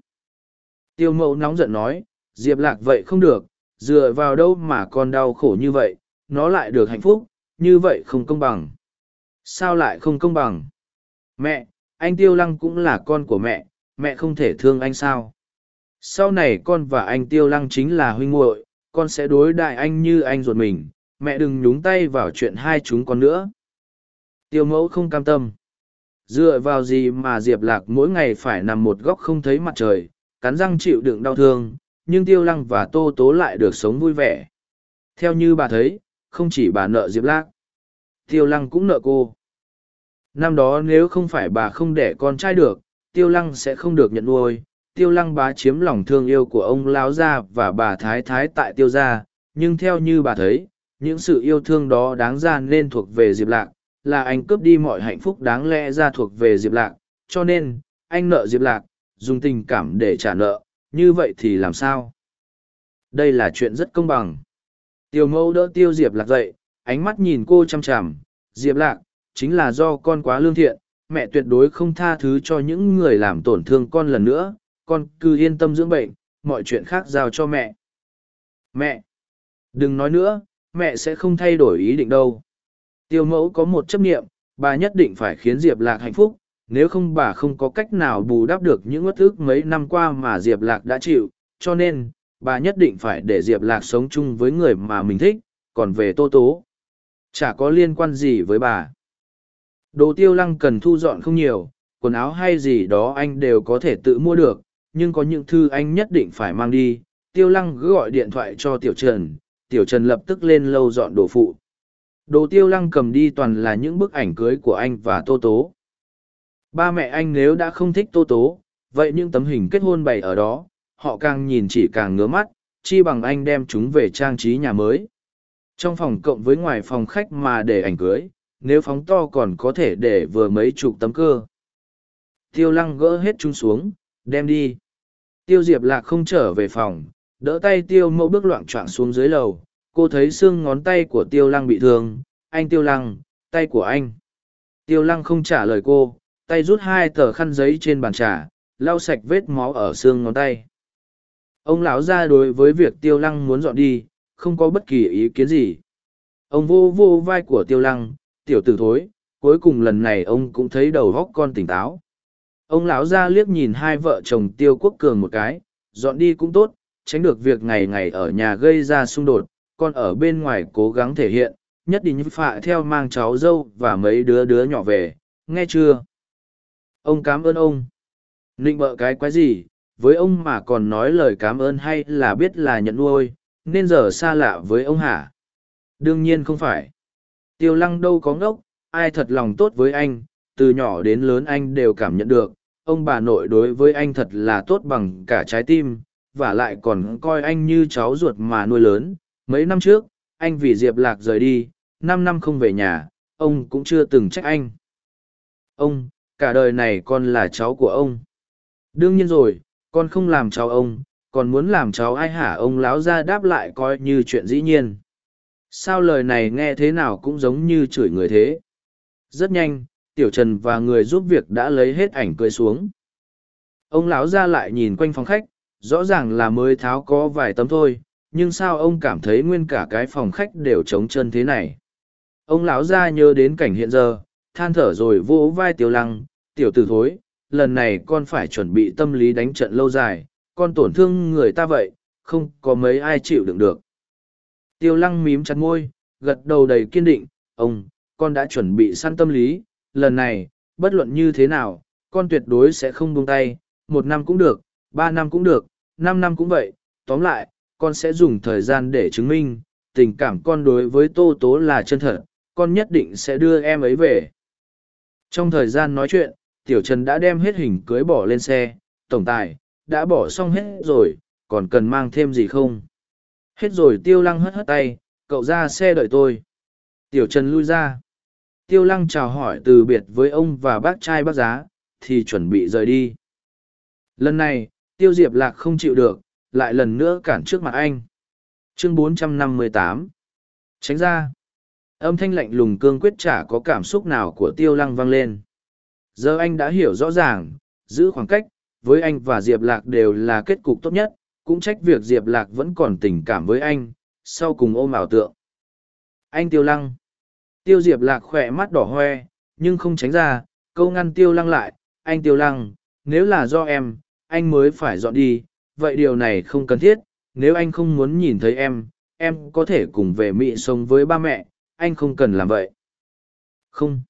Tiêu mẫu nóng giận nói, diệp lạc vậy không được, dựa vào đâu mà con đau khổ như vậy, nó lại được hạnh phúc, như vậy không công bằng. Sao lại không công bằng? Mẹ, anh tiêu lăng cũng là con của mẹ mẹ không thể thương anh sao? Sau này con và anh tiêu lăng chính là huynh muội, con sẽ đối đại anh như anh ruột mình, mẹ đừng nhúng tay vào chuyện hai chúng con nữa. Tiêu mẫu không cam tâm dựa vào gì mà diệp lạc mỗi ngày phải nằm một góc không thấy mặt trời, cắn răng chịu đựng đau thương, nhưng tiêu lăng và tô tố lại được sống vui vẻ. Theo như bà thấy, không chỉ bà nợ diệp lạc, tiêu lăng cũng nợ cô. Năm đó nếu không phải bà không đẻ con trai được, tiêu lăng sẽ không được nhận nuôi. Tiêu lăng bá chiếm lòng thương yêu của ông lão gia và bà thái thái tại tiêu gia, nhưng theo như bà thấy, những sự yêu thương đó đáng ra nên thuộc về diệp lạc là anh cướp đi mọi hạnh phúc đáng lẽ ra thuộc về diệp lạc, cho nên, anh nợ diệp lạc, dùng tình cảm để trả nợ, như vậy thì làm sao? Đây là chuyện rất công bằng. Tiêu mẫu đỡ tiêu diệp lạc dậy, ánh mắt nhìn cô chăm chằm. Diệp lạc, chính là do con quá lương thiện, mẹ tuyệt đối không tha thứ cho những người làm tổn thương con lần nữa, con cứ yên tâm dưỡng bệnh, mọi chuyện khác giao cho mẹ. Mẹ, đừng nói nữa, mẹ sẽ không thay đổi ý định đâu tiêu mẫu có một chấp nghiệm bà nhất định phải khiến diệp lạc hạnh phúc, nếu không bà không có cách nào bù đắp được những uất ức mấy năm qua mà diệp lạc đã chịu, cho nên, bà nhất định phải để diệp lạc sống chung với người mà mình thích, còn về tô tố. Chả có liên quan gì với bà. Đồ tiêu lăng cần thu dọn không nhiều, quần áo hay gì đó anh đều có thể tự mua được, nhưng có những thư anh nhất định phải mang đi. Tiêu lăng cứ gọi điện thoại cho tiểu trần tiểu trần lập tức lên lâu dọn đồ phụ đồ tiêu lăng cầm đi toàn là những bức ảnh cưới của anh và tô tố. Ba mẹ anh nếu đã không thích tô tố, vậy những tấm hình kết hôn bày ở đó, họ càng nhìn chỉ càng ngứa mắt, chi bằng anh đem chúng về trang trí nhà mới. Trong phòng cộng với ngoài phòng khách mà để ảnh cưới, nếu phóng to còn có thể để vừa mấy chục tấm cơ. Tiêu lăng gỡ hết chúng xuống, đem đi. Tiêu diệp lạc không trở về phòng, đỡ tay tiêu mẫu bước loạn trọn xuống dưới lầu cô thấy xương ngón tay của tiêu lăng bị thương. Anh tiêu lăng, tay của anh. Tiêu lăng không trả lời cô, tay rút hai tờ khăn giấy trên bàn trà, lau sạch vết máu ở xương ngón tay. Ông lão ra đối với việc tiêu lăng muốn dọn đi, không có bất kỳ ý kiến gì. Ông vô vô vai của tiêu lăng, tiểu t ử thối, cuối cùng lần này ông cũng thấy đầu góc con tỉnh táo. Ông lão ra liếc nhìn hai vợ chồng tiêu quốc cường một cái, dọn đi cũng tốt, tránh được việc ngày ngày ở nhà gây ra xung đột con ở bên ngoài cố gắng thể hiện, nhất định phạ theo mang cháu dâu và mấy đứa đứa nhỏ về. Nghe chưa? Ông cám ơn ông. Nịnh bợ cái quái gì? Với ông mà còn nói lời cám ơn hay là biết là nhận nuôi, nên giờ xa lạ với ông hả? Đương nhiên không phải. Tiêu lăng đâu có ngốc, ai thật lòng tốt với anh, từ nhỏ đến lớn anh đều cảm nhận được. Ông bà nội đối với anh thật là tốt bằng cả trái tim, và lại còn coi anh như cháu ruột mà nuôi lớn mấy năm trước, anh vì diệp lạc rời đi, năm năm không về nhà, ông cũng chưa từng trách anh. Ông, cả đời này con là cháu của ông. Đương nhiên rồi, con không làm cháu ông, còn muốn làm cháu ai hả? Ông láo ra đáp lại coi như chuyện dĩ nhiên. Sao lời này nghe thế nào cũng giống như chửi người thế? Rất nhanh, tiểu trần và người giúp việc đã lấy hết ảnh cười xuống. Ông lão ra lại nhìn quanh phòng khách, rõ ràng là mới tháo có vài tấm thôi nhưng sao ông cảm thấy nguyên cả cái phòng khách đều trống chân thế này? Ông lão ra nhớ đến cảnh hiện giờ, than thở rồi vỗ vai tiểu lăng, tiểu t ử thối, lần này con phải chuẩn bị tâm lý đánh trận lâu dài, con tổn thương người ta vậy, không có mấy ai chịu đựng được. Tiêu lăng mím chặt môi, gật đầu đầy kiên định, ông, con đã chuẩn bị săn tâm lý, lần này, bất luận như thế nào, con tuyệt đối sẽ không buông tay, một năm cũng được, ba năm cũng được, năm năm cũng vậy, tóm lại con sẽ dùng thời gian để chứng minh tình cảm con đối với tô tố là chân thật con nhất định sẽ đưa em ấy về trong thời gian nói chuyện tiểu trần đã đem hết hình cưới bỏ lên xe tổng tài đã bỏ xong hết rồi, còn cần mang thêm gì không? Hết rồi tiêu lăng hất hất tay, cậu ra xe đợi tôi. Tiểu Trần lui ra. Tiêu lăng chào hỏi từ biệt với ông và bác trai bác giá, thì chuẩn bị rời đi. Lần này, tiêu diệp lạc không chịu được, lại lần nữa cản trước mặt anh. Chương 458 Tránh ra. Âm thanh lạnh lùng cương quyết chả có cảm xúc nào của tiêu lăng vang lên. Giờ anh đã hiểu rõ ràng, giữ khoảng cách, với anh và Diệp Lạc đều là kết cục tốt nhất, cũng trách việc Diệp Lạc vẫn còn tình cảm với anh, sau cùng ôm ảo tượng. Anh Tiêu Lăng. Tiêu Diệp Lạc khỏe mắt đỏ hoe, nhưng không tránh ra, câu ngăn Tiêu Lăng lại. Anh Tiêu Lăng, nếu là do em, anh mới phải dọn đi, vậy điều này không cần thiết. Nếu anh không muốn nhìn thấy em, em có thể cùng về Mỹ sống với ba mẹ, anh không cần làm vậy. Không.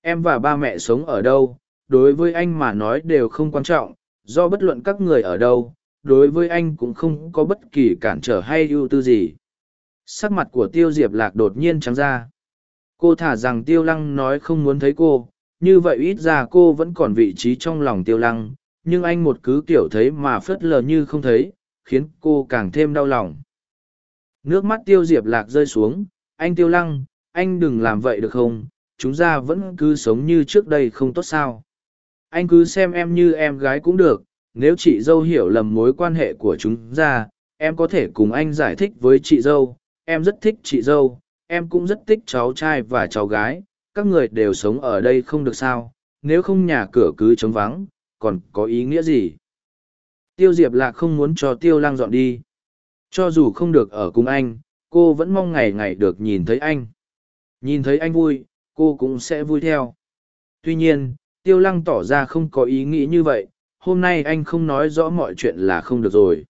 Em và ba mẹ sống ở đâu, đối với anh mà nói đều không quan trọng, do bất luận các người ở đâu, đối với anh cũng không có bất kỳ cản trở hay ưu tư gì. Sắc mặt của Tiêu Diệp Lạc đột nhiên trắng ra. Cô thả rằng Tiêu Lăng nói không muốn thấy cô, như vậy ít ra cô vẫn còn vị trí trong lòng Tiêu Lăng, nhưng anh một cứ kiểu thấy mà phớt lờ như không thấy, khiến cô càng thêm đau lòng. Nước mắt Tiêu Diệp Lạc rơi xuống, anh Tiêu Lăng, anh đừng làm vậy được không, chúng ta vẫn cứ sống như trước đây không tốt sao. Anh cứ xem em như em gái cũng được, nếu chị dâu hiểu lầm mối quan hệ của chúng ta, em có thể cùng anh giải thích với chị dâu, em rất thích chị dâu, em cũng rất thích cháu trai và cháu gái, các người đều sống ở đây không được sao, nếu không nhà cửa cứ trống vắng, còn có ý nghĩa gì? Tiêu Diệp Lạc không muốn cho Tiêu Lang dọn đi. Cho dù không được ở cùng anh, cô vẫn mong ngày ngày được nhìn thấy anh. Nhìn thấy anh vui, cô cũng sẽ vui theo. Tuy nhiên, Tiêu Lăng tỏ ra không có ý nghĩ như vậy, hôm nay anh không nói rõ mọi chuyện là không được rồi.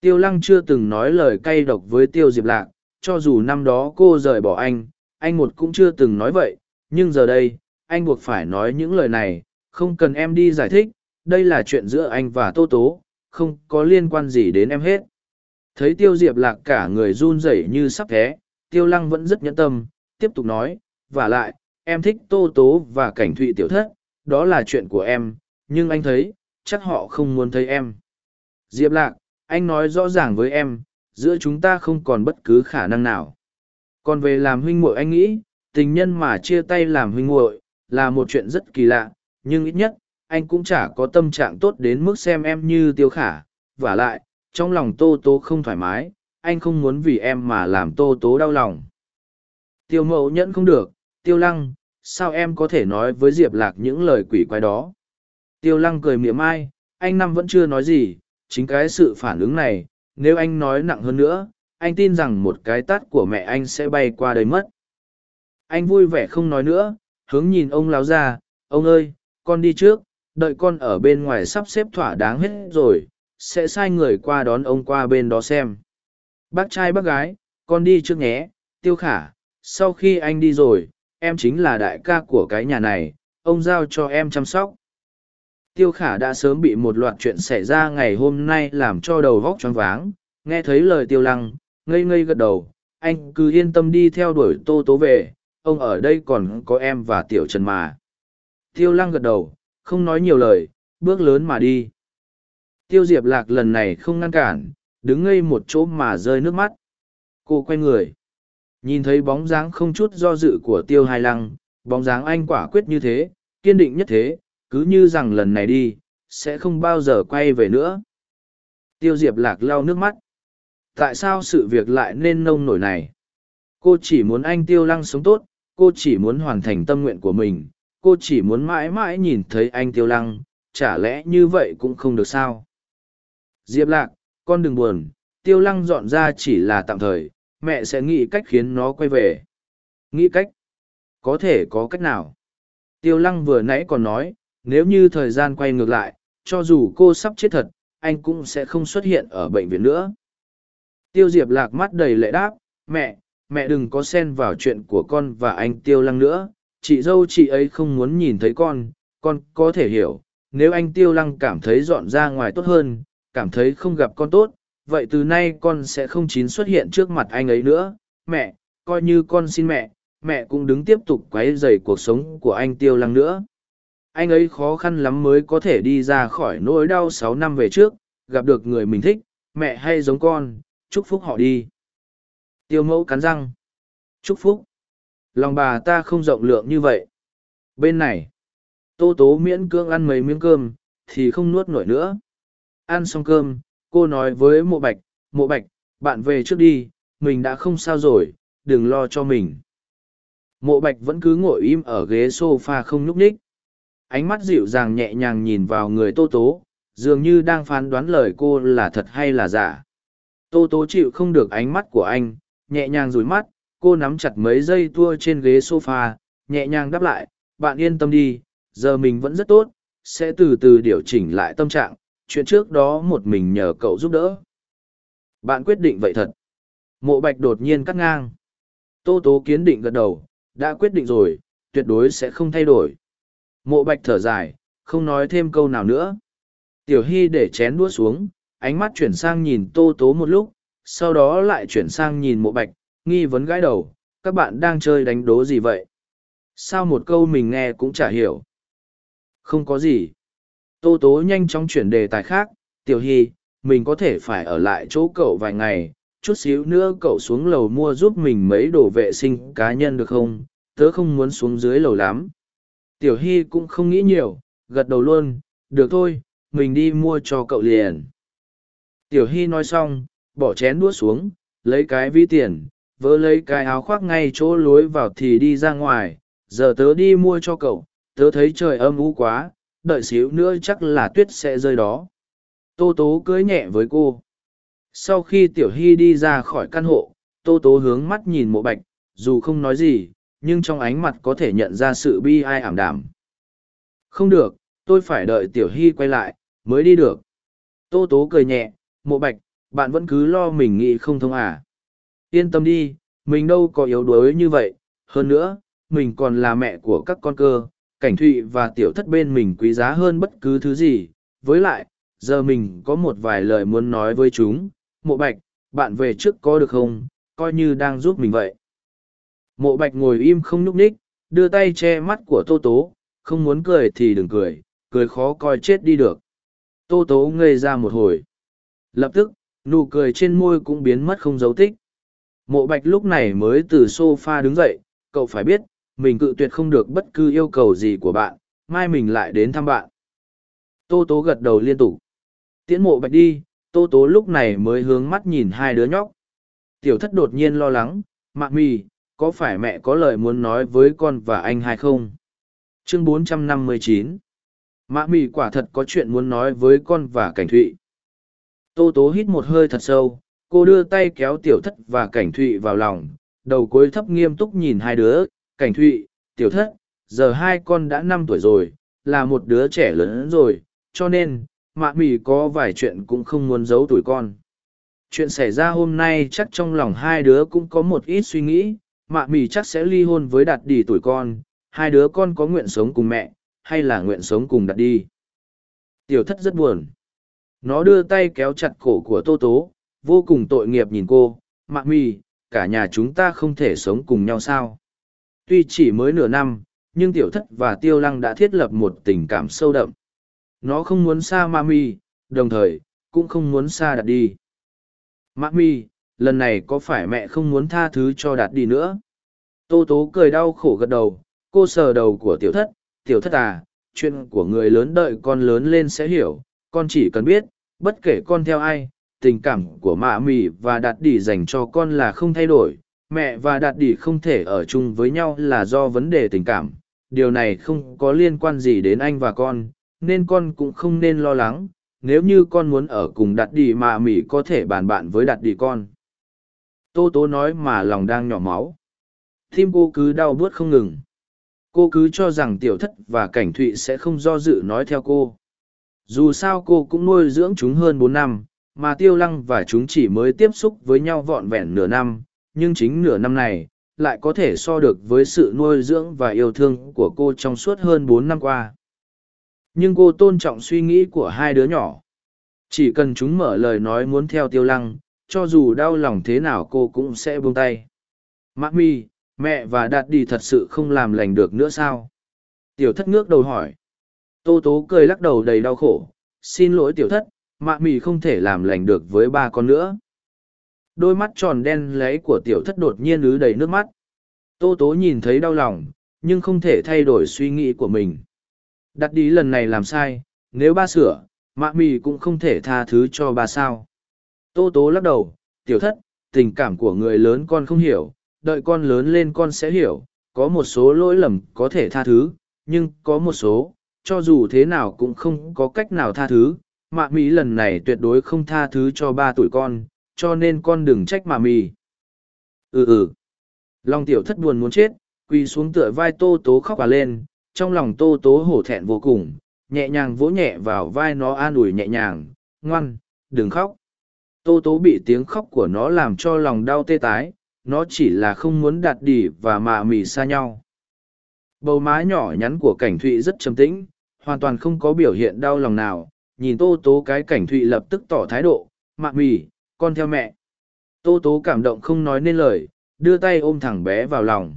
Tiêu Lăng chưa từng nói lời cay độc với Tiêu Diệp Lạc, cho dù năm đó cô rời bỏ anh, anh một cũng chưa từng nói vậy, nhưng giờ đây, anh buộc phải nói những lời này, không cần em đi giải thích, đây là chuyện giữa anh và Tô Tố, không có liên quan gì đến em hết. Thấy Tiêu Diệp Lạc cả người run rẩy như sắp thế, Tiêu Lăng vẫn rất nhẫn tâm, tiếp tục nói, và lại, em thích Tô Tố và Cảnh Thụy Tiểu Thất, đó là chuyện của em, nhưng anh thấy, chắc họ không muốn thấy em. Diệp Lạc, anh nói rõ ràng với em, giữa chúng ta không còn bất cứ khả năng nào. Còn về làm huynh muội anh nghĩ, tình nhân mà chia tay làm huynh muội là một chuyện rất kỳ lạ, nhưng ít nhất, anh cũng chả có tâm trạng tốt đến mức xem em như tiêu khả. và lại, trong lòng tô tố không thoải mái, anh không muốn vì em mà làm tô tố đau lòng. Tiêu mậu nhẫn không được, tiêu lăng, sao em có thể nói với Diệp Lạc những lời quỷ quái đó? Tiêu lăng cười mỉa mai, anh Năm vẫn chưa nói gì, chính cái sự phản ứng này, nếu anh nói nặng hơn nữa, anh tin rằng một cái tát của mẹ anh sẽ bay qua đời mất. Anh vui vẻ không nói nữa, hướng nhìn ông láo ra, ông ơi, con đi trước, đợi con ở bên ngoài sắp xếp thỏa đáng hết rồi, sẽ sai người qua đón ông qua bên đó xem. Bác trai bác gái, con đi trước nhé, tiêu khả, sau khi anh đi rồi, em chính là đại ca của cái nhà này, ông giao cho em chăm sóc. Tiêu khả đã sớm bị một loạt chuyện xảy ra ngày hôm nay làm cho đầu vóc choáng váng, nghe thấy lời tiêu lăng, ngây ngây gật đầu, anh cứ yên tâm đi theo đuổi tô tố về, ông ở đây còn có em và tiểu trần mà. Tiêu lăng gật đầu, không nói nhiều lời, bước lớn mà đi. Tiêu diệp lạc lần này không ngăn cản, đứng ngây một chỗ mà rơi nước mắt. Cô quay người. Nhìn thấy bóng dáng không chút do dự của tiêu hai lăng, bóng dáng anh quả quyết như thế, kiên định nhất thế, cứ như rằng lần này đi, sẽ không bao giờ quay về nữa. Tiêu Diệp Lạc lau nước mắt. Tại sao sự việc lại nên nông nổi này? Cô chỉ muốn anh Tiêu Lăng sống tốt, cô chỉ muốn hoàn thành tâm nguyện của mình, cô chỉ muốn mãi mãi nhìn thấy anh Tiêu Lăng, chả lẽ như vậy cũng không được sao? Diệp Lạc, con đừng buồn, Tiêu Lăng dọn ra chỉ là tạm thời, mẹ sẽ nghĩ cách khiến nó quay về. Nghĩ cách? Có thể có cách nào? Tiêu Lăng vừa nãy còn nói, nếu như thời gian quay ngược lại, cho dù cô sắp chết thật, anh cũng sẽ không xuất hiện ở bệnh viện nữa. Tiêu Diệp lạc mắt đầy lệ đáp, mẹ, mẹ đừng có xen vào chuyện của con và anh Tiêu Lăng nữa, chị dâu chị ấy không muốn nhìn thấy con, con có thể hiểu, nếu anh Tiêu Lăng cảm thấy dọn ra ngoài tốt hơn, cảm thấy không gặp con tốt, vậy từ nay con sẽ không chín xuất hiện trước mặt anh ấy nữa, mẹ, coi như con xin mẹ, mẹ cũng đứng tiếp tục quấy rầy cuộc sống của anh Tiêu Lăng nữa. anh ấy khó khăn lắm mới có thể đi ra khỏi nỗi đau sáu năm về trước gặp được người mình thích mẹ hay giống con chúc phúc họ đi. Tiêu mẫu cắn răng. Chúc phúc lòng bà ta không rộng lượng như vậy. Bên này tô tố miễn cưỡng ăn mấy miếng cơm thì không nuốt nổi nữa. Ăn xong cơm cô nói với mộ bạch mộ bạch bạn về trước đi mình đã không sao rồi đừng lo cho mình. Mộ bạch vẫn cứ ngồi im ở ghế sofa không nhúc nhích, ánh mắt dịu dàng nhẹ nhàng nhìn vào người tô tố dường như đang phán đoán lời cô là thật hay là giả. Tô tố chịu không được ánh mắt của anh nhẹ nhàng rủi mắt cô nắm chặt mấy dây tua trên ghế sofa, nhẹ nhàng đáp lại bạn yên tâm đi giờ mình vẫn rất tốt sẽ từ từ điều chỉnh lại tâm trạng chuyện trước đó một mình nhờ cậu giúp đỡ. Bạn quyết định vậy thật. Mộ bạch đột nhiên cắt ngang. Tô tố kiến định gật đầu đã quyết định rồi tuyệt đối sẽ không thay đổi. Mộ bạch thở dài không nói thêm câu nào nữa. Tiểu hy để chén đũa xuống ánh mắt chuyển sang nhìn tô tố một lúc sau đó lại chuyển sang nhìn mộ bạch nghi vấn gãi đầu, các bạn đang chơi đánh đố gì vậy? Sao một câu mình nghe cũng chả hiểu? Không có gì. Tô tố nhanh chóng chuyển đề tài khác, tiểu hy, mình có thể phải ở lại chỗ cậu vài ngày, chút xíu nữa cậu xuống lầu mua giúp mình mấy đồ vệ sinh cá nhân được không? Tớ không muốn xuống dưới lầu lắm. Tiểu hy cũng không nghĩ nhiều, gật đầu luôn, được thôi, mình đi mua cho cậu liền. Tiểu hy nói xong, bỏ chén đũa xuống, lấy cái ví tiền vớ lấy cái áo khoác ngay chỗ lối vào thì đi ra ngoài, giờ tớ đi mua cho cậu, tớ thấy trời âm u quá, đợi xíu nữa chắc là tuyết sẽ rơi đó. Tô tố cưới nhẹ với cô. Sau khi tiểu hy đi ra khỏi căn hộ, tô tố hướng mắt nhìn mộ bạch, dù không nói gì, nhưng trong ánh mặt có thể nhận ra sự bi ai ảm đảm không được, tôi phải đợi tiểu hy quay lại, mới đi được. Tô tố cười nhẹ, mộ bạch, bạn vẫn cứ lo mình nghĩ không thông à? Yên tâm đi, mình đâu có yếu đuối như vậy. Hơn nữa, mình còn là mẹ của các con cơ, cảnh thụy và tiểu thất bên mình quý giá hơn bất cứ thứ gì. Với lại, giờ mình có một vài lời muốn nói với chúng. Mộ bạch, bạn về trước có được không? Coi như đang giúp mình vậy. Mộ bạch ngồi im không nhúc ních đưa tay che mắt của tô tố. Không muốn cười thì đừng cười cười khó coi chết đi được. Tô tố ngây ra một hồi. Lập tức, nụ cười trên môi cũng biến mất không dấu tích mộ bạch lúc này mới từ sofa đứng dậy, cậu phải biết, mình cự tuyệt không được bất cứ yêu cầu gì của bạn, mai mình lại đến thăm bạn. Tô tố gật đầu liên tục. Tiễn mộ bạch đi. Tô tố lúc này mới hướng mắt nhìn hai đứa nhóc. Tiểu thất đột nhiên lo lắng, mạ mì có phải mẹ có lời muốn nói với con và anh hay không? Chương 459 mạ mì quả thật có chuyện muốn nói với con và cảnh thụy. Tô tố hít một hơi thật sâu cô đưa tay kéo tiểu thất và cảnh thụy vào lòng, đầu cuối thấp nghiêm túc nhìn hai đứa. Cảnh thụy, tiểu thất, giờ hai con đã năm tuổi rồi, là một đứa trẻ lớn rồi, cho nên, mạ mì có vài chuyện cũng không muốn giấu tuổi con. Chuyện xảy ra hôm nay chắc trong lòng hai đứa cũng có một ít suy nghĩ. Mạ mì chắc sẽ ly hôn với đạt đi tuổi con. Hai đứa con có nguyện sống cùng mẹ, hay là nguyện sống cùng đạt đi tiểu thất rất buồn. Nó đưa tay kéo chặt cổ của tô tố vô cùng tội nghiệp nhìn cô mạng mì cả nhà chúng ta không thể sống cùng nhau sao? Tuy chỉ mới nửa năm, nhưng tiểu thất và tiêu lăng đã thiết lập một tình cảm sâu đậm. Nó không muốn xa mami đồng thời cũng không muốn xa đạt đi. Mami lần này có phải mẹ không muốn tha thứ cho đạt đi nữa? Tô tố cười đau khổ gật đầu, cô sờ đầu của tiểu thất tiểu thất à chuyện của người lớn đợi con lớn lên sẽ hiểu, con chỉ cần biết, bất kể con theo ai tình cảm của mạ mì và đạt đỉ dành cho con là không thay đổi. Mẹ và đạt đỉ không thể ở chung với nhau là do vấn đề tình cảm. Điều này không có liên quan gì đến anh và con, nên con cũng không nên lo lắng. Nếu như con muốn ở cùng đạt đỉ, mạ mì có thể bàn bạn với đạt đỉ con. Tô tố nói mà lòng đang nhỏ máu. Tim cô cứ đau buốt không ngừng. Cô cứ cho rằng tiểu thất và cảnh thụy sẽ không do dự nói theo cô. Dù sao cô cũng nuôi dưỡng chúng hơn bốn năm mà tiêu lăng và chúng chỉ mới tiếp xúc với nhau vọn vẹn nửa năm nhưng chính nửa năm này lại có thể so được với sự nuôi dưỡng và yêu thương của cô trong suốt hơn bốn năm qua. Nhưng cô tôn trọng suy nghĩ của hai đứa nhỏ. Chỉ cần chúng mở lời nói muốn theo tiêu lăng cho dù đau lòng thế nào cô cũng sẽ buông tay. Mã mi mẹ và đạt đi thật sự không làm lành được nữa sao? Tiểu thất ngước đầu hỏi. Tô tố cười lắc đầu đầy đau khổ, xin lỗi tiểu thất, mạ mì không thể làm lành được với ba con nữa. Đôi mắt tròn đen lấy của tiểu thất đột nhiên ứ đầy nước mắt. Tô tố nhìn thấy đau lòng, nhưng không thể thay đổi suy nghĩ của mình. Đặt đi lần này làm sai, nếu ba sửa, mạ mì cũng không thể tha thứ cho ba sao. Tô tố lắc đầu, tiểu thất, tình cảm của người lớn con không hiểu, đợi con lớn lên con sẽ hiểu, có một số lỗi lầm có thể tha thứ, nhưng có một số, cho dù thế nào cũng không có cách nào tha thứ. Mạ mì lần này tuyệt đối không tha thứ cho ba tuổi con, cho nên con đừng trách mạ mì. Ừ ừ. Long tiểu thất buồn muốn chết, quỳ xuống tựa vai tô tố khóc và lên, trong lòng tô tố hổ thẹn vô cùng, nhẹ nhàng vỗ nhẹ vào vai nó an ủi nhẹ nhàng, ngoan, đừng khóc. Tô tố bị tiếng khóc của nó làm cho lòng đau tê tái, nó chỉ là không muốn đặt đỉ và mạ mì xa nhau. Bầu má nhỏ nhắn của cảnh thụy rất trầm tĩnh, hoàn toàn không có biểu hiện đau lòng nào, nhìn tô tố cái cảnh thụy lập tức tỏ thái độ, mạ mì, con theo mẹ. Tô tố cảm động không nói nên lời, đưa tay ôm thằng bé vào lòng.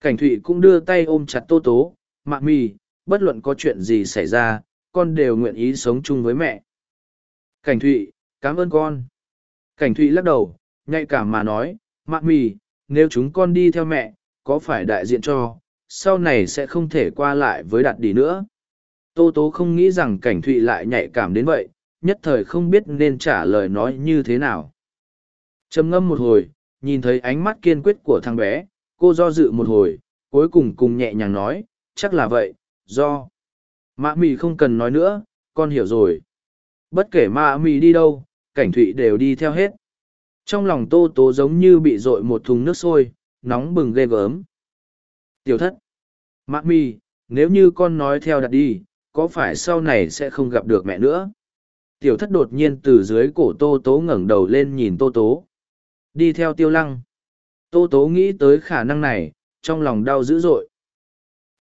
Cảnh thụy cũng đưa tay ôm chặt tô tố, mạ mì, bất luận có chuyện gì xảy ra, con đều nguyện ý sống chung với mẹ. Cảnh thụy, cảm ơn con. Cảnh thụy lắc đầu, nhạy cảm mà nói, mạ mì, nếu chúng con đi theo mẹ, có phải đại diện cho, sau này sẽ không thể qua lại với đạt đi nữa. Tô tố không nghĩ rằng cảnh thụy lại nhạy cảm đến vậy, nhất thời không biết nên trả lời nói như thế nào. trầm ngâm một hồi, nhìn thấy ánh mắt kiên quyết của thằng bé, cô do dự một hồi, cuối cùng cùng nhẹ nhàng nói, chắc là vậy, do. Mạ mì không cần nói nữa, con hiểu rồi. Bất kể mạ mì đi đâu, cảnh thụy đều đi theo hết. Trong lòng tô tố giống như bị dội một thùng nước sôi, nóng bừng ghê gớm. Tiểu thất. Mạ mì, nếu như con nói theo đặt đi, có phải sau này sẽ không gặp được mẹ nữa? Tiểu thất đột nhiên từ dưới cổ tô tố ngẩng đầu lên nhìn tô tố. Đi theo tiêu lăng. Tô tố nghĩ tới khả năng này, trong lòng đau dữ dội.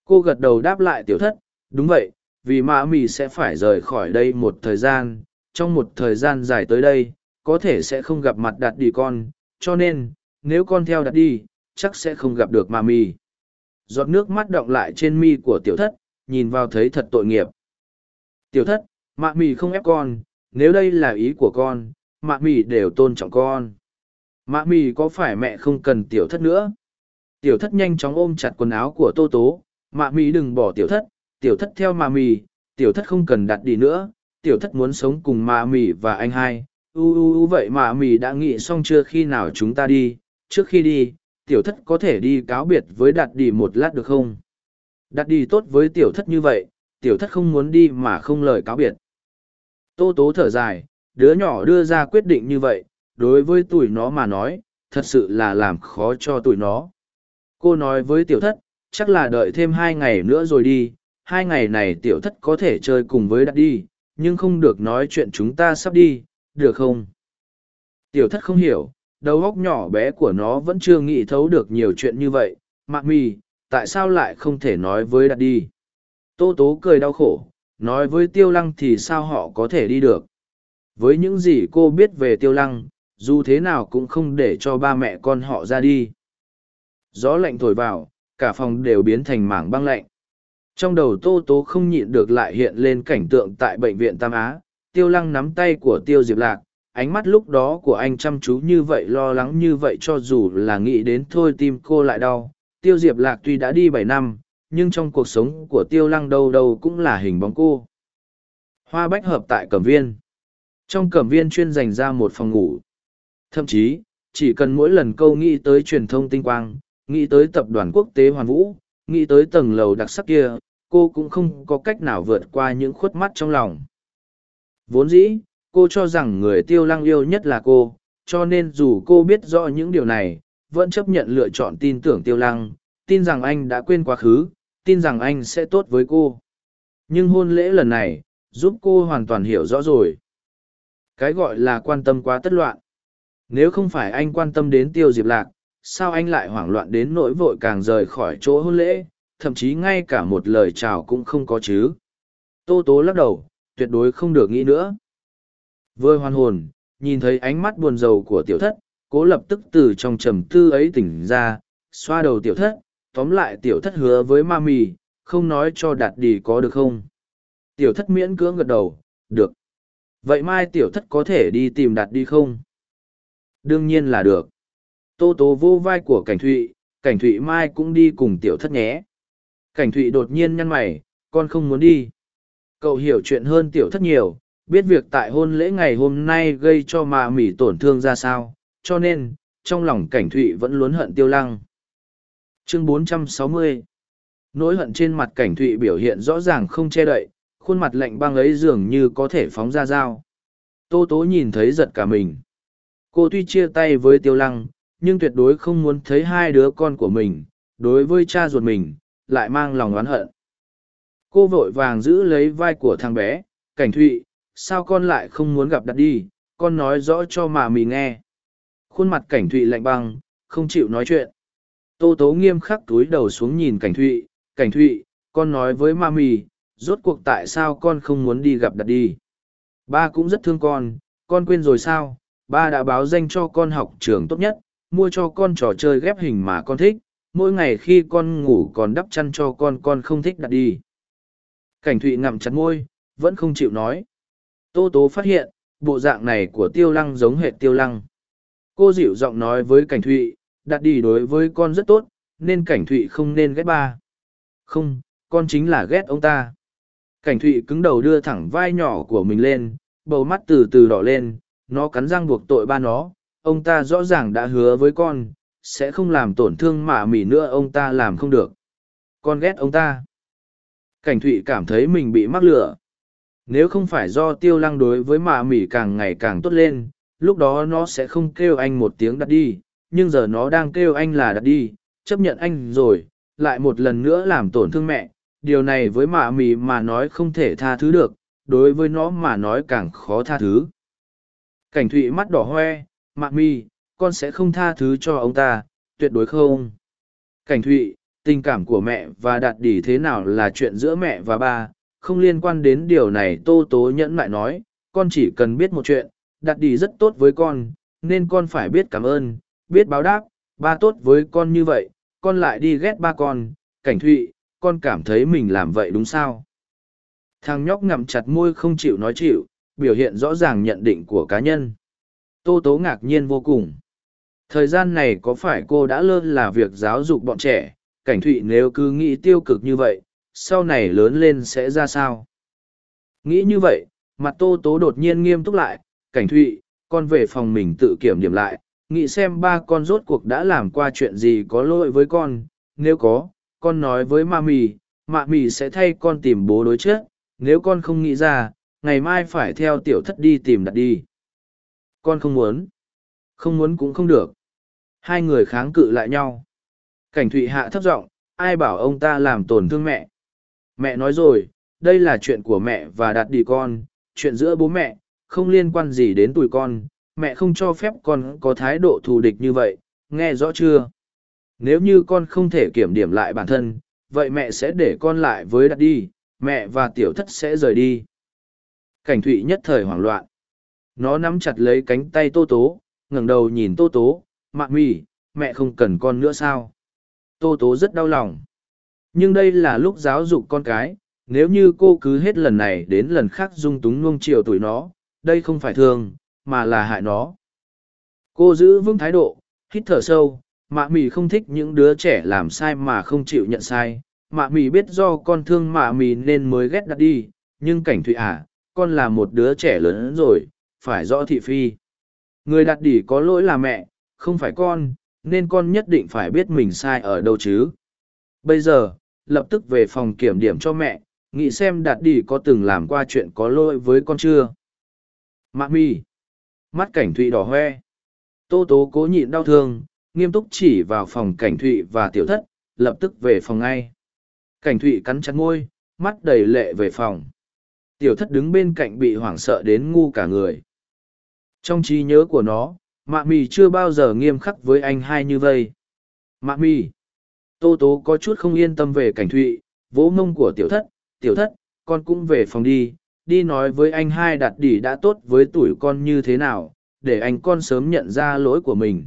Cô gật đầu đáp lại tiểu thất, đúng vậy, vì mã mì sẽ phải rời khỏi đây một thời gian, trong một thời gian dài tới đây, có thể sẽ không gặp mặt đặt đi con, cho nên, nếu con theo đặt đi, chắc sẽ không gặp được Mạ mì. Giọt nước mắt động lại trên mi của tiểu thất, nhìn vào thấy thật tội nghiệp. Tiểu thất, mạ mì không ép con, nếu đây là ý của con, mạ mì đều tôn trọng con. Mạ mì có phải mẹ không cần tiểu thất nữa? Tiểu thất nhanh chóng ôm chặt quần áo của tô tố, mạ mì đừng bỏ tiểu thất, tiểu thất theo mạ mì, tiểu thất không cần đặt đi nữa, tiểu thất muốn sống cùng mạ mì và anh hai. U u u vậy mạ mì đã nghĩ xong chưa khi nào chúng ta đi, trước khi đi, tiểu thất có thể đi cáo biệt với đạt đi một lát được không? Đạt đi tốt với tiểu thất như vậy, tiểu thất không muốn đi mà không lời cáo biệt. Tô tố thở dài, đứa nhỏ đưa ra quyết định như vậy, đối với tuổi nó mà nói, thật sự là làm khó cho tuổi nó. Cô nói với tiểu thất, chắc là đợi thêm hai ngày nữa rồi đi, hai ngày này tiểu thất có thể chơi cùng với đặt đi, nhưng không được nói chuyện chúng ta sắp đi, được không? Tiểu thất không hiểu, đầu óc nhỏ bé của nó vẫn chưa nghĩ thấu được nhiều chuyện như vậy, mạc mì, tại sao lại không thể nói với đạt đi? Tô tố cười đau khổ, nói với tiêu lăng thì sao họ có thể đi được? Với những gì cô biết về tiêu lăng, dù thế nào cũng không để cho ba mẹ con họ ra đi. Gió lạnh thổi vào, cả phòng đều biến thành mảng băng lạnh. Trong đầu Tô Tố không nhịn được lại hiện lên cảnh tượng tại bệnh viện Tam Á, tiêu lăng nắm tay của tiêu diệp lạc, ánh mắt lúc đó của anh chăm chú như vậy lo lắng như vậy cho dù là nghĩ đến thôi tim cô lại đau. Tiêu diệp lạc tuy đã đi bảy năm, nhưng trong cuộc sống của tiêu lăng đâu đâu cũng là hình bóng cô. Hoa bách hợp tại cẩm viên. Trong cẩm viên chuyên dành ra một phòng ngủ. Thậm chí, chỉ cần mỗi lần câu nghĩ tới truyền thông tinh quang, nghĩ tới tập đoàn quốc tế hoàn vũ, nghĩ tới tầng lầu đặc sắc kia, cô cũng không có cách nào vượt qua những khuất mắt trong lòng. Vốn dĩ, cô cho rằng người tiêu lăng yêu nhất là cô, cho nên dù cô biết rõ những điều này, vẫn chấp nhận lựa chọn tin tưởng tiêu lăng, tin rằng anh đã quên quá khứ, tin rằng anh sẽ tốt với cô. Nhưng hôn lễ lần này, giúp cô hoàn toàn hiểu rõ rồi. Cái gọi là quan tâm quá tất loạn. Nếu không phải anh quan tâm đến tiêu diệp lạc, sao anh lại hoảng loạn đến nỗi vội càng rời khỏi chỗ hôn lễ, thậm chí ngay cả một lời chào cũng không có chứ. Tô tố lắc đầu, tuyệt đối không được nghĩ nữa. Vừa hoàn hồn, nhìn thấy ánh mắt buồn rầu của tiểu thất, cố lập tức từ trong trầm tư ấy tỉnh ra, xoa đầu tiểu thất, tóm lại tiểu thất hứa với ma mì, không nói cho đạt đi có được không. Tiểu thất miễn cưỡng gật đầu, được. Vậy mai tiểu thất có thể đi tìm đạt đi không? Đương nhiên là được. Tô tố vô vai của cảnh thụy, cảnh thụy mai cũng đi cùng tiểu thất nhé. Cảnh thụy đột nhiên nhăn mày, con không muốn đi. Cậu hiểu chuyện hơn tiểu thất nhiều, biết việc tại hôn lễ ngày hôm nay gây cho mà mỉ tổn thương ra sao, cho nên, trong lòng cảnh thụy vẫn luôn hận tiêu lăng. Chương 460 Nỗi hận trên mặt cảnh thụy biểu hiện rõ ràng không che đậy, khuôn mặt lạnh băng ấy dường như có thể phóng ra dao. Tô tố nhìn thấy giật cả mình. Cô tuy chia tay với tiêu lăng, nhưng tuyệt đối không muốn thấy hai đứa con của mình, đối với cha ruột mình, lại mang lòng oán hận. Cô vội vàng giữ lấy vai của thằng bé, cảnh thụy, sao con lại không muốn gặp đặt đi, con nói rõ cho mà mì nghe. Khuôn mặt cảnh thụy lạnh băng, không chịu nói chuyện. Tô tố nghiêm khắc túi đầu xuống nhìn cảnh thụy, cảnh thụy, con nói với ma rốt cuộc tại sao con không muốn đi gặp đặt đi. Ba cũng rất thương con, con quên rồi sao, ba đã báo danh cho con học trường tốt nhất, mua cho con trò chơi ghép hình mà con thích, mỗi ngày khi con ngủ còn đắp chăn cho con con không thích đặt đi. Cảnh thụy ngậm chặt môi, vẫn không chịu nói. Tô tố phát hiện, bộ dạng này của tiêu lăng giống hệt tiêu lăng. Cô dịu giọng nói với cảnh thụy, đặt đi đối với con rất tốt, nên cảnh thụy không nên ghét ba. Không, con chính là ghét ông ta. Cảnh thụy cứng đầu đưa thẳng vai nhỏ của mình lên, bầu mắt từ từ đỏ lên, nó cắn răng buộc tội ba nó, ông ta rõ ràng đã hứa với con, sẽ không làm tổn thương mạ mỉ nữa ông ta làm không được. Con ghét ông ta. Cảnh thụy cảm thấy mình bị mắc lửa. Nếu không phải do tiêu lăng đối với mạ mỉ càng ngày càng tốt lên, lúc đó nó sẽ không kêu anh một tiếng đặt đi, nhưng giờ nó đang kêu anh là đặt đi, chấp nhận anh rồi, lại một lần nữa làm tổn thương mẹ. Điều này với mạ mì mà nói không thể tha thứ được, đối với nó mà nói càng khó tha thứ. Cảnh thụy mắt đỏ hoe, mạ mi, con sẽ không tha thứ cho ông ta, tuyệt đối không. Cảnh thụy, tình cảm của mẹ và đạt đỉ thế nào là chuyện giữa mẹ và ba, không liên quan đến điều này tô tố nhẫn lại nói, con chỉ cần biết một chuyện, đặt đi rất tốt với con, nên con phải biết cảm ơn, biết báo đáp, ba tốt với con như vậy, con lại đi ghét ba con, cảnh thụy, con cảm thấy mình làm vậy đúng sao? Thằng nhóc ngậm chặt môi không chịu nói chịu, biểu hiện rõ ràng nhận định của cá nhân. Tô Tố ngạc nhiên vô cùng. Thời gian này có phải cô đã lơ là việc giáo dục bọn trẻ, cảnh thụy nếu cứ nghĩ tiêu cực như vậy, sau này lớn lên sẽ ra sao? Nghĩ như vậy, mặt Tô Tố đột nhiên nghiêm túc lại, cảnh thụy, con về phòng mình tự kiểm điểm lại, nghĩ xem ba con rốt cuộc đã làm qua chuyện gì có lỗi với con, nếu có, con nói với ma mì, mạ mì sẽ thay con tìm bố đối chết, nếu con không nghĩ ra, ngày mai phải theo tiểu thất đi tìm đặt đi. Con không muốn. Không muốn cũng không được. Hai người kháng cự lại nhau. Cảnh thụy hạ thấp giọng ai bảo ông ta làm tổn thương mẹ. Mẹ nói rồi, đây là chuyện của mẹ và đặt đi con, chuyện giữa bố mẹ, không liên quan gì đến tuổi con. Mẹ không cho phép con có thái độ thù địch như vậy, nghe rõ chưa? Nếu như con không thể kiểm điểm lại bản thân, vậy mẹ sẽ để con lại với đặt đi, mẹ và tiểu thất sẽ rời đi. Cảnh thụy nhất thời hoảng loạn. Nó nắm chặt lấy cánh tay tô tố, ngẩng đầu nhìn tô tố, mạ mì, mẹ không cần con nữa sao? Tô tố rất đau lòng. Nhưng đây là lúc giáo dục con cái, nếu như cô cứ hết lần này đến lần khác dung túng nuông chiều tuổi nó, đây không phải thương, mà là hại nó. Cô giữ vững thái độ, hít thở sâu, mạ mì không thích những đứa trẻ làm sai mà không chịu nhận sai. Mạ mì biết do con thương mạ mì nên mới ghét đặt đi, nhưng cảnh thụy à, con là một đứa trẻ lớn rồi, phải rõ thị phi. Người đặt đỉ có lỗi là mẹ, không phải con, nên con nhất định phải biết mình sai ở đâu chứ. Bây giờ, lập tức về phòng kiểm điểm cho mẹ, nghĩ xem đạt đỉ có từng làm qua chuyện có lỗi với con chưa. Mạ mi. Mắt cảnh thụy đỏ hoe. Tô tố cố nhịn đau thương, nghiêm túc chỉ vào phòng cảnh thụy và tiểu thất, lập tức về phòng ngay. Cảnh thụy cắn chặt ngôi, mắt đầy lệ về phòng. Tiểu thất đứng bên cạnh bị hoảng sợ đến ngu cả người. Trong trí nhớ của nó, mạ mì chưa bao giờ nghiêm khắc với anh hai như vây. Mạ mì. Tô tố có chút không yên tâm về cảnh thụy, vỗ mông của tiểu thất. Tiểu thất, con cũng về phòng đi, đi nói với anh hai đặt đỉ đã tốt với tuổi con như thế nào, để anh con sớm nhận ra lỗi của mình.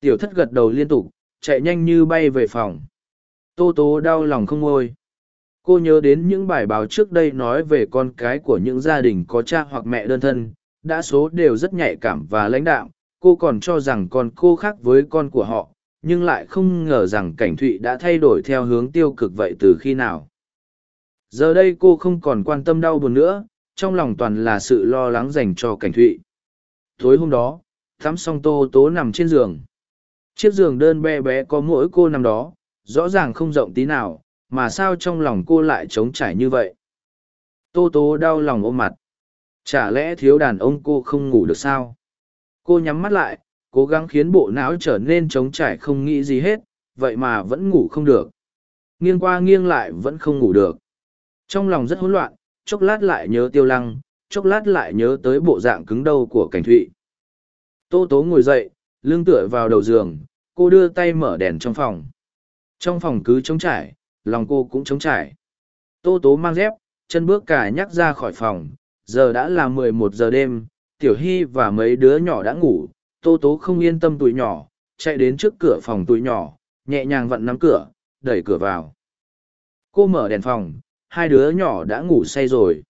Tiểu thất gật đầu liên tục, chạy nhanh như bay về phòng. Tô tố đau lòng không ngôi. cô nhớ đến những bài báo trước đây nói về con cái của những gia đình có cha hoặc mẹ đơn thân đa số đều rất nhạy cảm và lãnh đạo. cô còn cho rằng con cô khác với con của họ nhưng lại không ngờ rằng cảnh thụy đã thay đổi theo hướng tiêu cực vậy từ khi nào giờ đây cô không còn quan tâm đau buồn nữa, trong lòng toàn là sự lo lắng dành cho cảnh thụy. Tối hôm đó tắm xong tô tố nằm trên giường. Chiếc giường đơn bé bé có mỗi cô nằm đó, rõ ràng không rộng tí nào, mà sao trong lòng cô lại trống trải như vậy? Tô tố đau lòng ôm mặt. Chả lẽ thiếu đàn ông cô không ngủ được sao? Cô nhắm mắt lại, cố gắng khiến bộ não trở nên trống trải không nghĩ gì hết, vậy mà vẫn ngủ không được. Nghiêng qua nghiêng lại vẫn không ngủ được trong lòng rất hỗn loạn, chốc lát lại nhớ tiêu lăng, chốc lát lại nhớ tới bộ dạng cứng đầu của cảnh thụy. Tô tố ngồi dậy, lưng tựa vào đầu giường, cô đưa tay mở đèn trong phòng. Trong phòng cứ trống trải, lòng cô cũng trống trải. Tô tố mang dép, chân bước cả nhắc ra khỏi phòng, giờ đã là mười một giờ đêm, tiểu hy và mấy đứa nhỏ đã ngủ, tô tố không yên tâm tụi nhỏ, chạy đến trước cửa phòng tụi nhỏ, nhẹ nhàng vặn nắm cửa, đẩy cửa vào. Cô mở đèn phòng hai đứa nhỏ đã ngủ say rồi.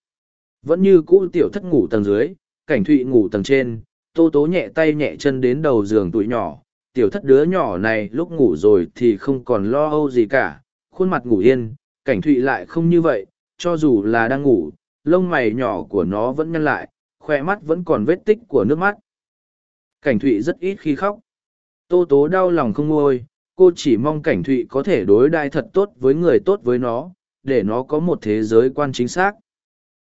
Vẫn như cũ tiểu thất ngủ tầng dưới, cảnh thụy ngủ tầng trên, tô tố nhẹ tay nhẹ chân đến đầu giường tụi nhỏ. Tiểu thất đứa nhỏ này lúc ngủ rồi thì không còn lo âu gì cả, khuôn mặt ngủ yên, cảnh thụy lại không như vậy, cho dù là đang ngủ, lông mày nhỏ của nó vẫn nhăn lại khoe mắt vẫn còn vết tích của nước mắt. Cảnh thụy rất ít khi khóc. Tô tố đau lòng không ngôi cô chỉ mong cảnh thụy có thể đối đai thật tốt với người tốt với nó để nó có một thế giới quan chính xác.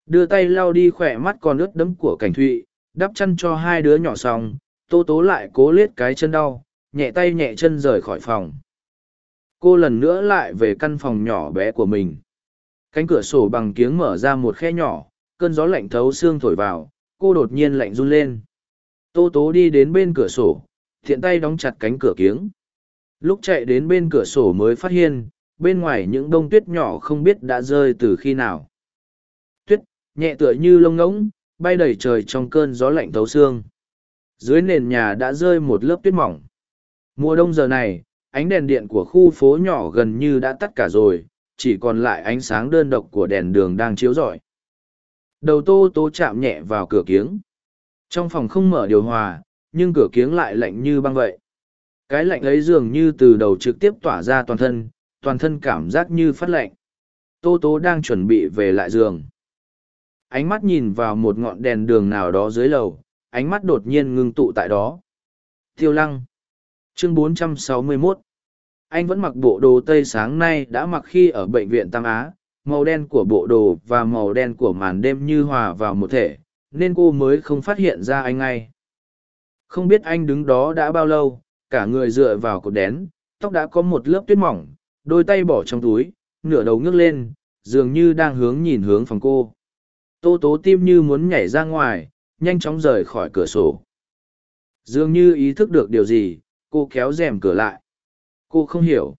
Đưa tay lau đi khỏe mắt còn ướt đẫm của cảnh thụy, đắp chăn cho hai đứa nhỏ xong, tô tố lại cố liết cái chân đau, nhẹ tay nhẹ chân rời khỏi phòng. Cô lần nữa lại về căn phòng nhỏ bé của mình. Cánh cửa sổ bằng kiếng mở ra một khe nhỏ, cơn gió lạnh thấu xương thổi vào, cô đột nhiên lạnh run lên. Tô tố đi đến bên cửa sổ, thiện tay đóng chặt cánh cửa kiếng. Lúc chạy đến bên cửa sổ mới phát hiện bên ngoài những bông tuyết nhỏ không biết đã rơi từ khi nào. Tuyết, nhẹ tựa như lông ngỗng, bay đầy trời trong cơn gió lạnh thấu xương. Dưới nền nhà đã rơi một lớp tuyết mỏng. Mùa đông giờ này, ánh đèn điện của khu phố nhỏ gần như đã tắt cả rồi, chỉ còn lại ánh sáng đơn độc của đèn đường đang chiếu rọi. Đầu tô tô chạm nhẹ vào cửa kiếng. Trong phòng không mở điều hòa, nhưng cửa kiếng lại lạnh như băng vậy. Cái lạnh ấy dường như từ đầu trực tiếp tỏa ra toàn thân toàn thân cảm giác như phát lạnh. Tô tố đang chuẩn bị về lại giường. Ánh mắt nhìn vào một ngọn đèn đường nào đó dưới lầu, ánh mắt đột nhiên ngưng tụ tại đó. Tiêu lăng. Chương 461 anh vẫn mặc bộ đồ tây sáng nay đã mặc khi ở bệnh viện tam á, màu đen của bộ đồ và màu đen của màn đêm như hòa vào một thể, nên cô mới không phát hiện ra anh ngay. Không biết anh đứng đó đã bao lâu, cả người dựa vào cột đén tóc đã có một lớp tuyết mỏng đôi tay bỏ trong túi, nửa đầu ngước lên, dường như đang hướng nhìn hướng phòng cô. Tô tố tim như muốn nhảy ra ngoài, nhanh chóng rời khỏi cửa sổ. Dường như ý thức được điều gì, cô kéo rèm cửa lại. Cô không hiểu.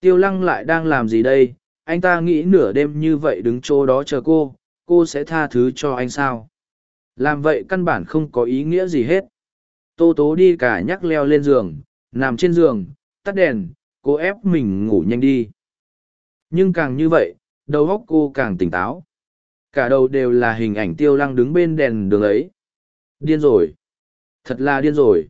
Tiêu lăng lại đang làm gì đây? Anh ta nghĩ nửa đêm như vậy đứng chỗ đó chờ cô cô sẽ tha thứ cho anh sao? Làm vậy căn bản không có ý nghĩa gì hết. Tô tố đi cả nhắc leo lên giường, nằm trên giường, tắt đèn cô ép mình ngủ nhanh đi. Nhưng càng như vậy, đầu óc cô càng tỉnh táo. Cả đầu đều là hình ảnh tiêu lăng đứng bên đèn đường ấy. Điên rồi. Thật là điên rồi.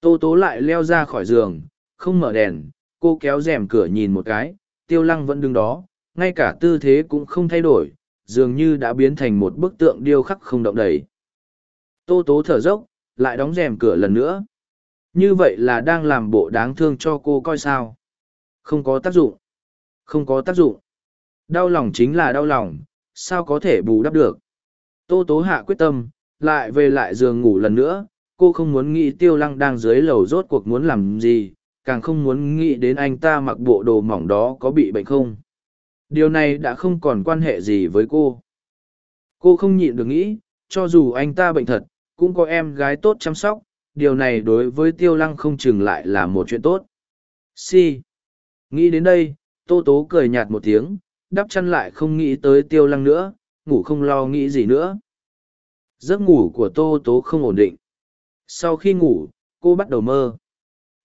Tô tố lại leo ra khỏi giường, không mở đèn, cô kéo rèm cửa nhìn một cái, tiêu lăng vẫn đứng đó, ngay cả tư thế cũng không thay đổi, dường như đã biến thành một bức tượng điêu khắc không động đầy tô tố thở dốc, lại đóng rèm cửa lần nữa. Như vậy là đang làm bộ đáng thương cho cô coi sao không có tác dụng. Không có tác dụng. Đau lòng chính là đau lòng, sao có thể bù đắp được? Tô tố hạ quyết tâm, lại về lại giường ngủ lần nữa, cô không muốn nghĩ tiêu lăng đang dưới lầu rốt cuộc muốn làm gì, càng không muốn nghĩ đến anh ta mặc bộ đồ mỏng đó có bị bệnh không. Điều này đã không còn quan hệ gì với cô. Cô không nhịn được nghĩ, cho dù anh ta bệnh thật, cũng có em gái tốt chăm sóc, điều này đối với tiêu lăng không chừng lại là một chuyện tốt. Si nghĩ đến đây, tô tố cười nhạt một tiếng, đắp chăn lại không nghĩ tới tiêu lăng nữa, ngủ không lo nghĩ gì nữa. Giấc ngủ của tô tố không ổn định. Sau khi ngủ, cô bắt đầu mơ.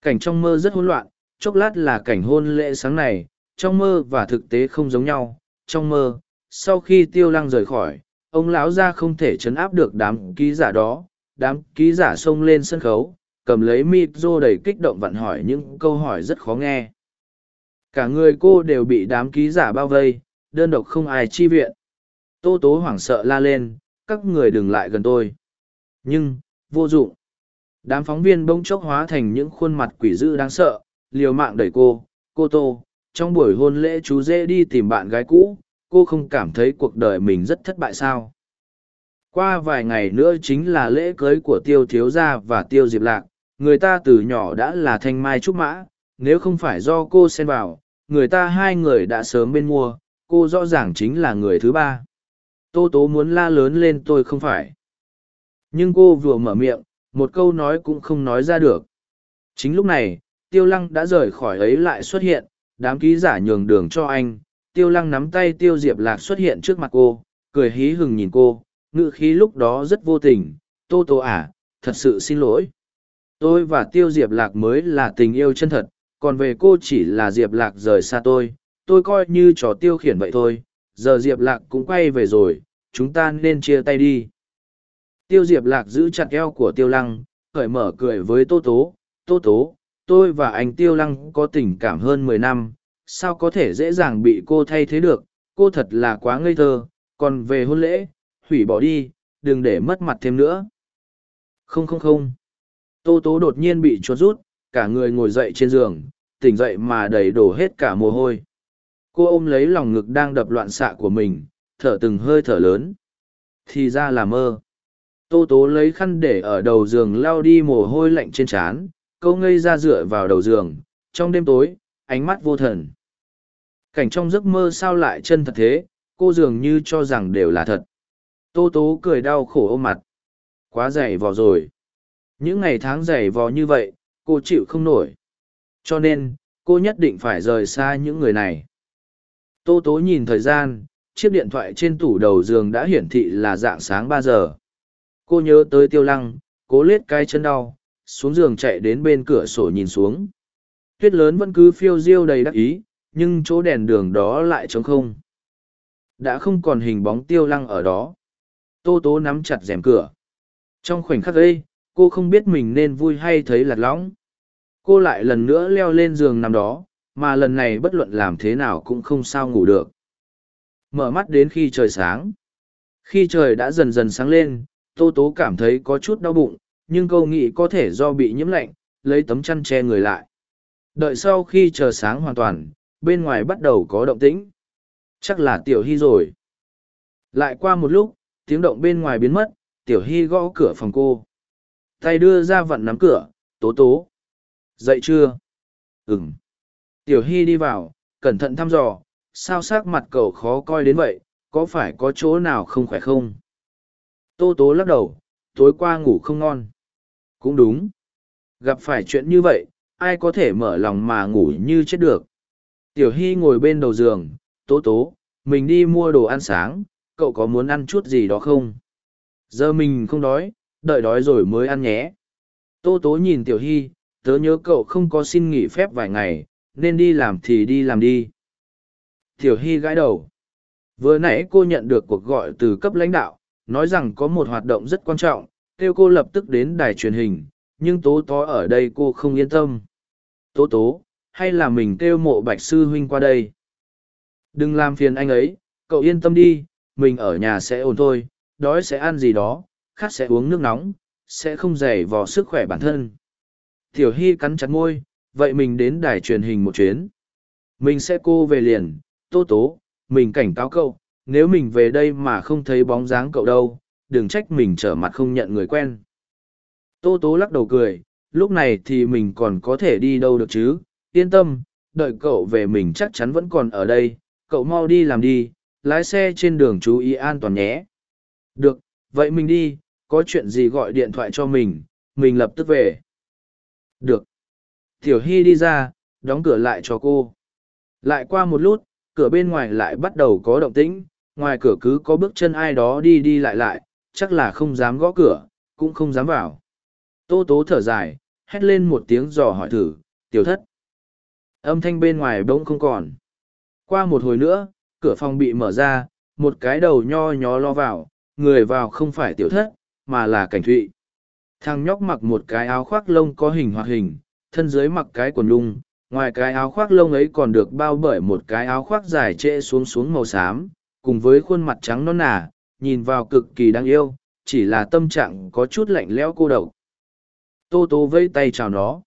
Cảnh trong mơ rất hỗn loạn, chốc lát là cảnh hôn lễ sáng này, trong mơ và thực tế không giống nhau. Trong mơ, sau khi tiêu lăng rời khỏi, ông lão ra không thể chấn áp được đám ký giả đó. Đám ký giả xông lên sân khấu, cầm lấy mịp rô đầy kích động vặn hỏi những câu hỏi rất khó nghe cả người cô đều bị đám ký giả bao vây, đơn độc không ai chi viện. Tô tố hoảng sợ la lên, các người đừng lại gần tôi. Nhưng, vô dụng. Đám phóng viên bỗng chốc hóa thành những khuôn mặt quỷ dữ đáng sợ, liều mạng đẩy cô. Cô tô, trong buổi hôn lễ chú dễ đi tìm bạn gái cũ, cô không cảm thấy cuộc đời mình rất thất bại sao? Qua vài ngày nữa chính là lễ cưới của tiêu thiếu gia và tiêu diệp lạc, người ta từ nhỏ đã là thanh mai trúc mã, nếu không phải do cô xen vào người ta hai người đã sớm bên mua, cô rõ ràng chính là người thứ ba. Tô tố muốn la lớn lên tôi không phải. Nhưng cô vừa mở miệng, một câu nói cũng không nói ra được. Chính lúc này, tiêu lăng đã rời khỏi ấy lại xuất hiện, đám ký giả nhường đường cho anh. Tiêu lăng nắm tay tiêu diệp lạc xuất hiện trước mặt cô, cười hí hừng nhìn cô. Ngự khí lúc đó rất vô tình. Tô tô à thật sự xin lỗi. Tôi và tiêu diệp lạc mới là tình yêu chân thật còn về cô chỉ là diệp lạc rời xa tôi tôi coi như trò tiêu khiển vậy thôi, giờ diệp lạc cũng quay về rồi, chúng ta nên chia tay đi. Tiêu diệp lạc giữ chặt eo của tiêu lăng khởi mở cười với tô tố tô tố, tôi và anh tiêu lăng có tình cảm hơn mười năm, sao có thể dễ dàng bị cô thay thế được? Cô thật là quá ngây thơ, còn về hôn lễ, hủy bỏ đi, đừng để mất mặt thêm nữa. Không không không. Tô tố đột nhiên bị chuột rút cả người ngồi dậy trên giường, tỉnh dậy mà đầy đổ hết cả mồ hôi. Cô ôm lấy lòng ngực đang đập loạn xạ của mình, thở từng hơi thở lớn. Thì ra là mơ. Tô tố lấy khăn để ở đầu giường lao đi mồ hôi lạnh trên trán, câu ngây ra dựa vào đầu giường. Trong đêm tối, ánh mắt vô thần. Cảnh trong giấc mơ sao lại chân thật thế? Cô dường như cho rằng đều là thật. Tô tố cười đau khổ ôm mặt. Quá dày vò rồi. Những ngày tháng dày vò như vậy cô chịu không nổi. Cho nên, cô nhất định phải rời xa những người này. Tô tố nhìn thời gian, chiếc điện thoại trên tủ đầu giường đã hiển thị là dạng sáng ba giờ. Cô nhớ tới tiêu lăng, cố lết cái chân đau, xuống giường chạy đến bên cửa sổ nhìn xuống. Tuyết lớn vẫn cứ phiêu diêu đầy đắc ý, nhưng chỗ đèn đường đó lại trống không. Đã không còn hình bóng tiêu lăng ở đó. Tô tố nắm chặt rèm cửa. Trong khoảnh khắc ấy cô không biết mình nên vui hay thấy lạc lõng. Cô lại lần nữa leo lên giường nằm đó, mà lần này bất luận làm thế nào cũng không sao ngủ được. Mở mắt đến khi trời sáng. Khi trời đã dần dần sáng lên, tô tố cảm thấy có chút đau bụng, nhưng câu nghĩ có thể do bị nhiễm lạnh, lấy tấm chăn che người lại. Đợi sau khi chờ sáng hoàn toàn, bên ngoài bắt đầu có động tĩnh. Chắc là tiểu hy rồi. Lại qua một lúc, tiếng động bên ngoài biến mất, tiểu hy gõ cửa phòng cô tay đưa ra vặn nắm cửa, tố tố. Dậy chưa? Ừm. tiểu hy đi vào, cẩn thận thăm dò, sao sắc mặt cậu khó coi đến vậy, có phải có chỗ nào không khỏe không? Tô tố lắc đầu, tối qua ngủ không ngon. Cũng đúng. Gặp phải chuyện như vậy, ai có thể mở lòng mà ngủ như chết được? Tiểu hy ngồi bên đầu giường, tố tố, mình đi mua đồ ăn sáng, cậu có muốn ăn chút gì đó không? Giờ mình không đói đợi đói rồi mới ăn nhé. Tô tố nhìn tiểu hy, tớ nhớ cậu không có xin nghỉ phép vài ngày, nên đi làm thì đi làm đi. Tiểu hy gãi đầu. Vừa nãy cô nhận được cuộc gọi từ cấp lãnh đạo, nói rằng có một hoạt động rất quan trọng, kêu cô lập tức đến đài truyền hình, nhưng tố tố ở đây cô không yên tâm. Tố tố, hay là mình kêu mộ bạch sư huynh qua đây? Đừng làm phiền anh ấy, cậu yên tâm đi, mình ở nhà sẽ ổn thôi, đói sẽ ăn gì đó khát sẽ uống nước nóng, sẽ không dày vò sức khỏe bản thân. Tiểu hy cắn chặt môi, vậy mình đến đài truyền hình một chuyến. Mình sẽ cô về liền, tô tố, mình cảnh cáo cậu, nếu mình về đây mà không thấy bóng dáng cậu đâu, đừng trách mình trở mặt không nhận người quen. Tô tố lắc đầu cười, lúc này thì mình còn có thể đi đâu được chứ? Yên tâm, đợi cậu về mình chắc chắn vẫn còn ở đây, cậu mau đi làm đi, lái xe trên đường chú ý an toàn nhé. Được, vậy mình đi có chuyện gì gọi điện thoại cho mình mình lập tức về. Được. Tiểu hy đi ra đóng cửa lại cho cô. Lại qua một lúc cửa bên ngoài lại bắt đầu có động tĩnh ngoài cửa cứ có bước chân ai đó đi đi lại lại chắc là không dám gõ cửa cũng không dám vào. Tô tố thở dài hét lên một tiếng dò hỏi thử tiểu thất. Âm thanh bên ngoài bỗng không còn. Qua một hồi nữa cửa phòng bị mở ra, một cái đầu nho nhó lo vào, người vào không phải tiểu thất, mà là cảnh thụy. Thằng nhóc mặc một cái áo khoác lông có hình hoạt hình, thân dưới mặc cái quần lung, ngoài cái áo khoác lông ấy còn được bao bởi một cái áo khoác dài trễ xuống xuống màu xám, cùng với khuôn mặt trắng non nà, nhìn vào cực kỳ đáng yêu, chỉ là tâm trạng có chút lạnh lẽo cô độc. Tô Tô vây tay chào nó.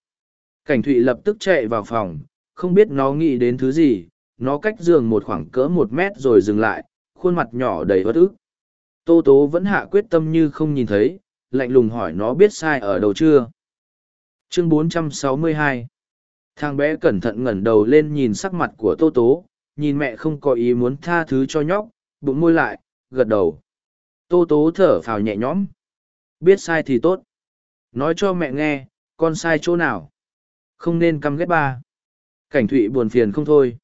Cảnh Thụy lập tức chạy vào phòng, không biết nó nghĩ đến thứ gì, nó cách giường một khoảng cỡ một mét rồi dừng lại, khuôn mặt nhỏ đầy bất ức. Tô Tố vẫn hạ quyết tâm như không nhìn thấy, lạnh lùng hỏi nó biết sai ở đâu chưa. Chương 462 Thằng bé cẩn thận ngẩng đầu lên nhìn sắc mặt của Tô Tố, nhìn mẹ không có ý muốn tha thứ cho nhóc, bụng môi lại, gật đầu. Tô Tố thở phào nhẹ nhõm. Biết sai thì tốt. Nói cho mẹ nghe, con sai chỗ nào. Không nên căm ghét ba. Cảnh Thụy buồn phiền không thôi.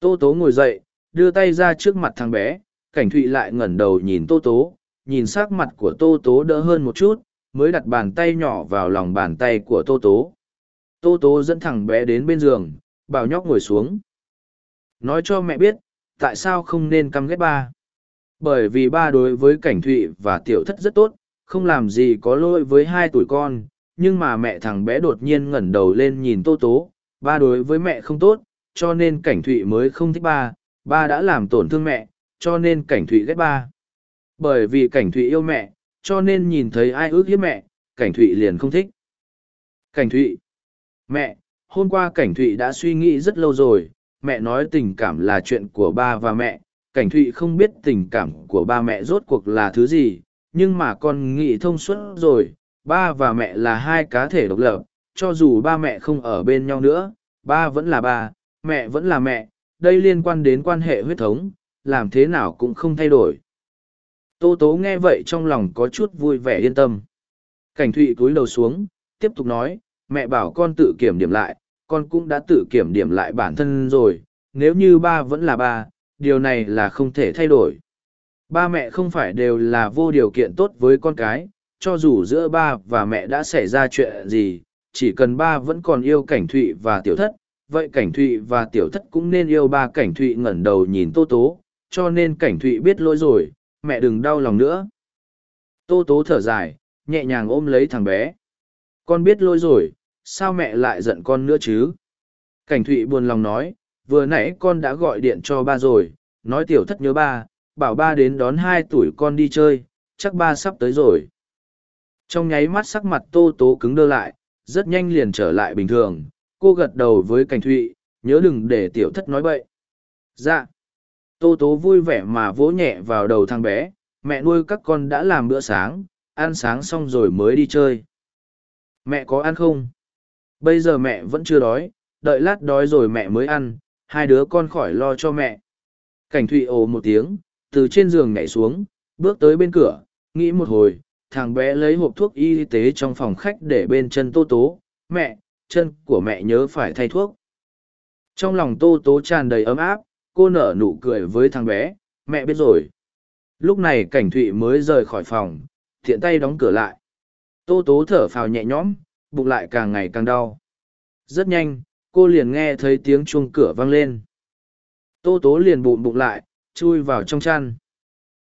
Tô Tố ngồi dậy, đưa tay ra trước mặt thằng bé, Cảnh Thụy lại ngẩn đầu nhìn Tô Tố, nhìn sắc mặt của Tô Tố đỡ hơn một chút, mới đặt bàn tay nhỏ vào lòng bàn tay của Tô Tố. Tô Tố dẫn thằng bé đến bên giường, bảo nhóc ngồi xuống. Nói cho mẹ biết, tại sao không nên căm ghét ba. Bởi vì ba đối với Cảnh Thụy và Tiểu Thất rất tốt, không làm gì có lỗi với hai tuổi con, nhưng mà mẹ thằng bé đột nhiên ngẩn đầu lên nhìn Tô Tố, ba đối với mẹ không tốt, cho nên Cảnh Thụy mới không thích ba, ba đã làm tổn thương mẹ, cho nên Cảnh Thụy ghét ba. Bởi vì Cảnh Thụy yêu mẹ, cho nên nhìn thấy ai ước hiếp mẹ, Cảnh Thụy liền không thích. Cảnh Thụy Mẹ, hôm qua Cảnh Thụy đã suy nghĩ rất lâu rồi, mẹ nói tình cảm là chuyện của ba và mẹ, Cảnh Thụy không biết tình cảm của ba mẹ rốt cuộc là thứ gì, nhưng mà con nghĩ thông suốt rồi, ba và mẹ là hai cá thể độc lập, cho dù ba mẹ không ở bên nhau nữa, ba vẫn là ba, mẹ vẫn là mẹ, đây liên quan đến quan hệ huyết thống, làm thế nào cũng không thay đổi. Tô Tố nghe vậy trong lòng có chút vui vẻ yên tâm. Cảnh Thụy cúi đầu xuống, tiếp tục nói, mẹ bảo con tự kiểm điểm lại, con cũng đã tự kiểm điểm lại bản thân rồi, nếu như ba vẫn là ba, điều này là không thể thay đổi. Ba mẹ không phải đều là vô điều kiện tốt với con cái, cho dù giữa ba và mẹ đã xảy ra chuyện gì, chỉ cần ba vẫn còn yêu cảnh thụy và tiểu thất, vậy cảnh thụy và tiểu thất cũng nên yêu ba cảnh thụy ngẩn đầu nhìn tô tố, cho nên cảnh thụy biết lỗi rồi, mẹ đừng đau lòng nữa. Tô tố thở dài, nhẹ nhàng ôm lấy thằng bé. Con biết lỗi rồi, sao mẹ lại giận con nữa chứ? Cảnh thụy buồn lòng nói, vừa nãy con đã gọi điện cho ba rồi, nói tiểu thất nhớ ba, bảo ba đến đón hai tuổi con đi chơi, chắc ba sắp tới rồi. Trong nháy mắt sắc mặt tô tố cứng đơ lại, rất nhanh liền trở lại bình thường, cô gật đầu với cảnh thụy, nhớ đừng để tiểu thất nói bậy. Dạ. Tô tố vui vẻ mà vỗ nhẹ vào đầu thằng bé, mẹ nuôi các con đã làm bữa sáng, ăn sáng xong rồi mới đi chơi. Mẹ có ăn không? Bây giờ mẹ vẫn chưa đói, đợi lát đói rồi mẹ mới ăn, hai đứa con khỏi lo cho mẹ. Cảnh thụy ồ một tiếng, từ trên giường nhảy xuống, bước tới bên cửa, nghĩ một hồi, thằng bé lấy hộp thuốc y tế trong phòng khách để bên chân tô tố, mẹ, chân của mẹ nhớ phải thay thuốc. Trong lòng tô tố tràn đầy ấm áp, cô nở nụ cười với thằng bé, mẹ biết rồi. Lúc này cảnh thụy mới rời khỏi phòng, thiện tay đóng cửa lại. Tô tố thở phào nhẹ nhõm, bụng lại càng ngày càng đau. Rất nhanh, cô liền nghe thấy tiếng chuông cửa vang lên. Tô tố liền bụng bụng lại, chui vào trong chăn.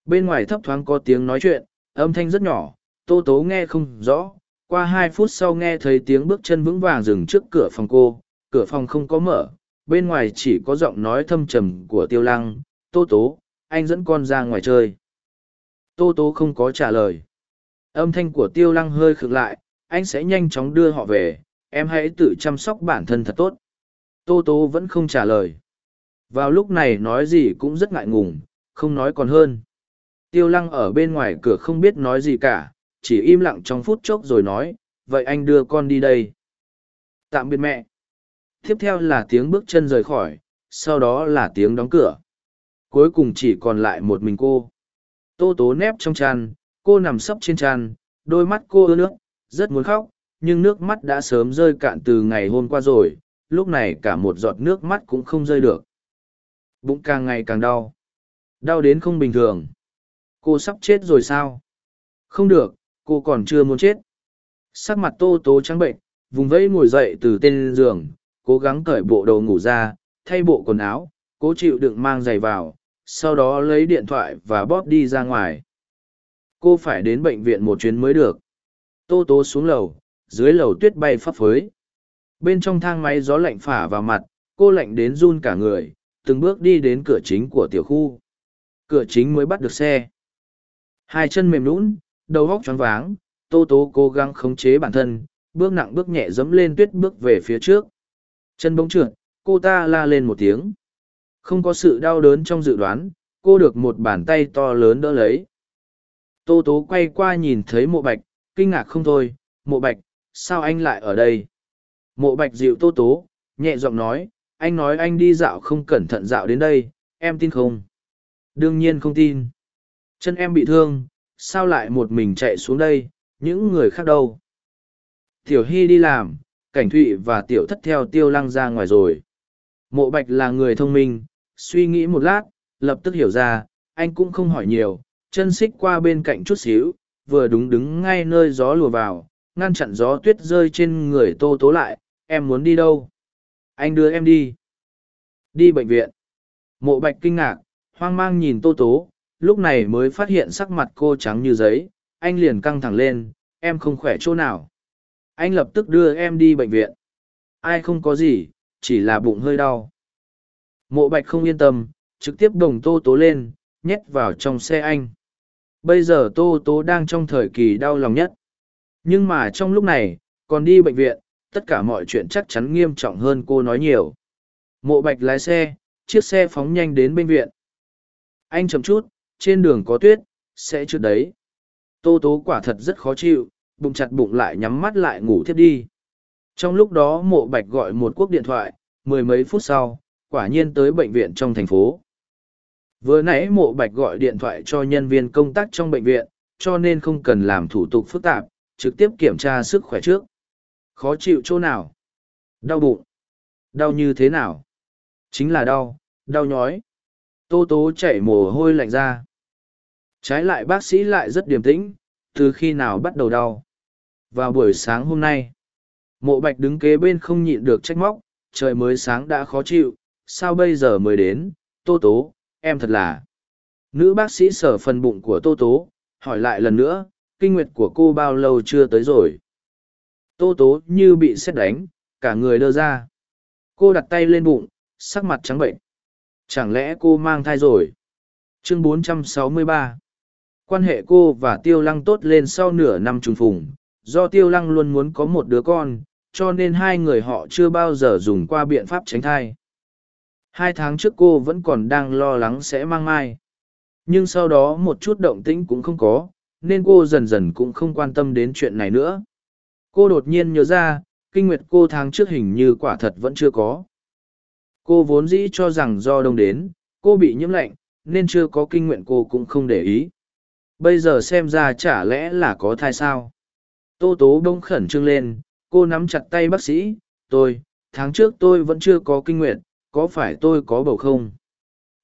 Bên ngoài thấp thoáng có tiếng nói chuyện, âm thanh rất nhỏ, tô tố nghe không rõ. Qua hai phút sau nghe thấy tiếng bước chân vững vàng dừng trước cửa phòng cô, cửa phòng không có mở, bên ngoài chỉ có giọng nói thâm trầm của tiêu lăng, tô tố, anh dẫn con ra ngoài chơi. Tô tố không có trả lời. Âm thanh của tiêu lăng hơi khựng lại, anh sẽ nhanh chóng đưa họ về, em hãy tự chăm sóc bản thân thật tốt. Tô tố vẫn không trả lời. Vào lúc này nói gì cũng rất ngại ngùng, không nói còn hơn. Tiêu lăng ở bên ngoài cửa không biết nói gì cả, chỉ im lặng trong phút chốc rồi nói, vậy anh đưa con đi đây. Tạm biệt mẹ. Tiếp theo là tiếng bước chân rời khỏi, sau đó là tiếng đóng cửa. Cuối cùng chỉ còn lại một mình cô. Tô tố nép trong chăn, cô nằm sấp trên chăn, đôi mắt cô ưa nước, rất muốn khóc, nhưng nước mắt đã sớm rơi cạn từ ngày hôm qua rồi, lúc này cả một giọt nước mắt cũng không rơi được. Bụng càng ngày càng đau. Đau đến không bình thường. Cô sắp chết rồi sao? Không được, cô còn chưa muốn chết. Sắc mặt tô tố trắng bệnh, vùng vẫy ngồi dậy từ tên giường, cố gắng cởi bộ đồ ngủ ra, thay bộ quần áo, cố chịu đựng mang giày vào sau đó lấy điện thoại và bóp đi ra ngoài. Cô phải đến bệnh viện một chuyến mới được. Tô tố xuống lầu dưới lầu tuyết bay phấp phới. Bên trong thang máy gió lạnh phả vào mặt cô lạnh đến run cả người từng bước đi đến cửa chính của tiểu khu. Cửa chính mới bắt được xe. Hai chân mềm lún đầu góc choáng váng tô tố cố gắng khống chế bản thân bước nặng bước nhẹ dẫm lên tuyết bước về phía trước chân bỗng trượt, cô ta la lên một tiếng. Không có sự đau đớn trong dự đoán, cô được một bàn tay to lớn đỡ lấy. Tô tố quay qua nhìn thấy mộ bạch, kinh ngạc không thôi, mộ bạch, sao anh lại ở đây? Mộ bạch dịu tô tố, nhẹ giọng nói, anh nói anh đi dạo không cẩn thận dạo đến đây, em tin không? Đương nhiên không tin. Chân em bị thương, sao lại một mình chạy xuống đây, những người khác đâu? Tiểu hy đi làm cảnh thụy và tiểu thất theo tiêu lăng ra ngoài rồi. Mộ bạch là người thông minh, suy nghĩ một lát, lập tức hiểu ra, anh cũng không hỏi nhiều, chân xích qua bên cạnh chút xíu, vừa đúng đứng ngay nơi gió lùa vào, ngăn chặn gió tuyết rơi trên người tô tố lại, em muốn đi đâu? Anh đưa em đi. Đi bệnh viện. Mộ bạch kinh ngạc, hoang mang nhìn tô tố, lúc này mới phát hiện sắc mặt cô trắng như giấy, anh liền căng thẳng lên, em không khỏe chỗ nào? Anh lập tức đưa em đi bệnh viện. Ai không có gì, chỉ là bụng hơi đau. Mộ bạch không yên tâm, trực tiếp đồng tô tố lên, nhét vào trong xe anh. Bây giờ tô tố đang trong thời kỳ đau lòng nhất. Nhưng mà trong lúc này, còn đi bệnh viện, tất cả mọi chuyện chắc chắn nghiêm trọng hơn cô nói nhiều. Mộ bạch lái xe, chiếc xe phóng nhanh đến bệnh viện. Anh chậm chút, trên đường có tuyết, sẽ trượt đấy. Tô tố quả thật rất khó chịu bụng chặt bụng lại nhắm mắt lại ngủ thiếp đi. Trong lúc đó mộ bạch gọi một cuộc điện thoại, mười mấy phút sau, quả nhiên tới bệnh viện trong thành phố. Vừa nãy mộ bạch gọi điện thoại cho nhân viên công tác trong bệnh viện, cho nên không cần làm thủ tục phức tạp, trực tiếp kiểm tra sức khỏe trước. Khó chịu chỗ nào? Đau bụng. Đau như thế nào? Chính là đau đau nhói. Tô tố chảy mồ hôi lạnh ra. Trái lại bác sĩ lại rất điềm tĩnh, từ khi nào bắt đầu đau? Vào buổi sáng hôm nay. Mộ bạch đứng kế bên không nhịn được trách móc, trời mới sáng đã khó chịu, sao bây giờ mới đến? Tô tố, em thật là. Nữ bác sĩ sở phần bụng của tô tố, hỏi lại lần nữa, kinh nguyệt của cô bao lâu chưa tới rồi? Tô tố như bị xét đánh, cả người đơ ra. Cô đặt tay lên bụng, sắc mặt trắng bệnh. Chẳng lẽ cô mang thai rồi? Chương 463 quan hệ cô và tiêu lăng tốt lên sau nửa năm trùng phùng do tiêu lăng luôn muốn có một đứa con, cho nên hai người họ chưa bao giờ dùng qua biện pháp tránh thai. Hai tháng trước cô vẫn còn đang lo lắng sẽ mang mai. Nhưng sau đó một chút động tĩnh cũng không có, nên cô dần dần cũng không quan tâm đến chuyện này nữa. Cô đột nhiên nhớ ra, kinh nguyệt cô tháng trước hình như quả thật vẫn chưa có. Cô vốn dĩ cho rằng do đông đến, cô bị nhiễm lạnh, nên chưa có kinh nguyện cô cũng không để ý. Bây giờ xem ra chả lẽ là có thai sao? Tô tố bông khẩn trương lên, cô nắm chặt tay bác sĩ, tôi, tháng trước tôi vẫn chưa có kinh nguyện có phải tôi có bầu không?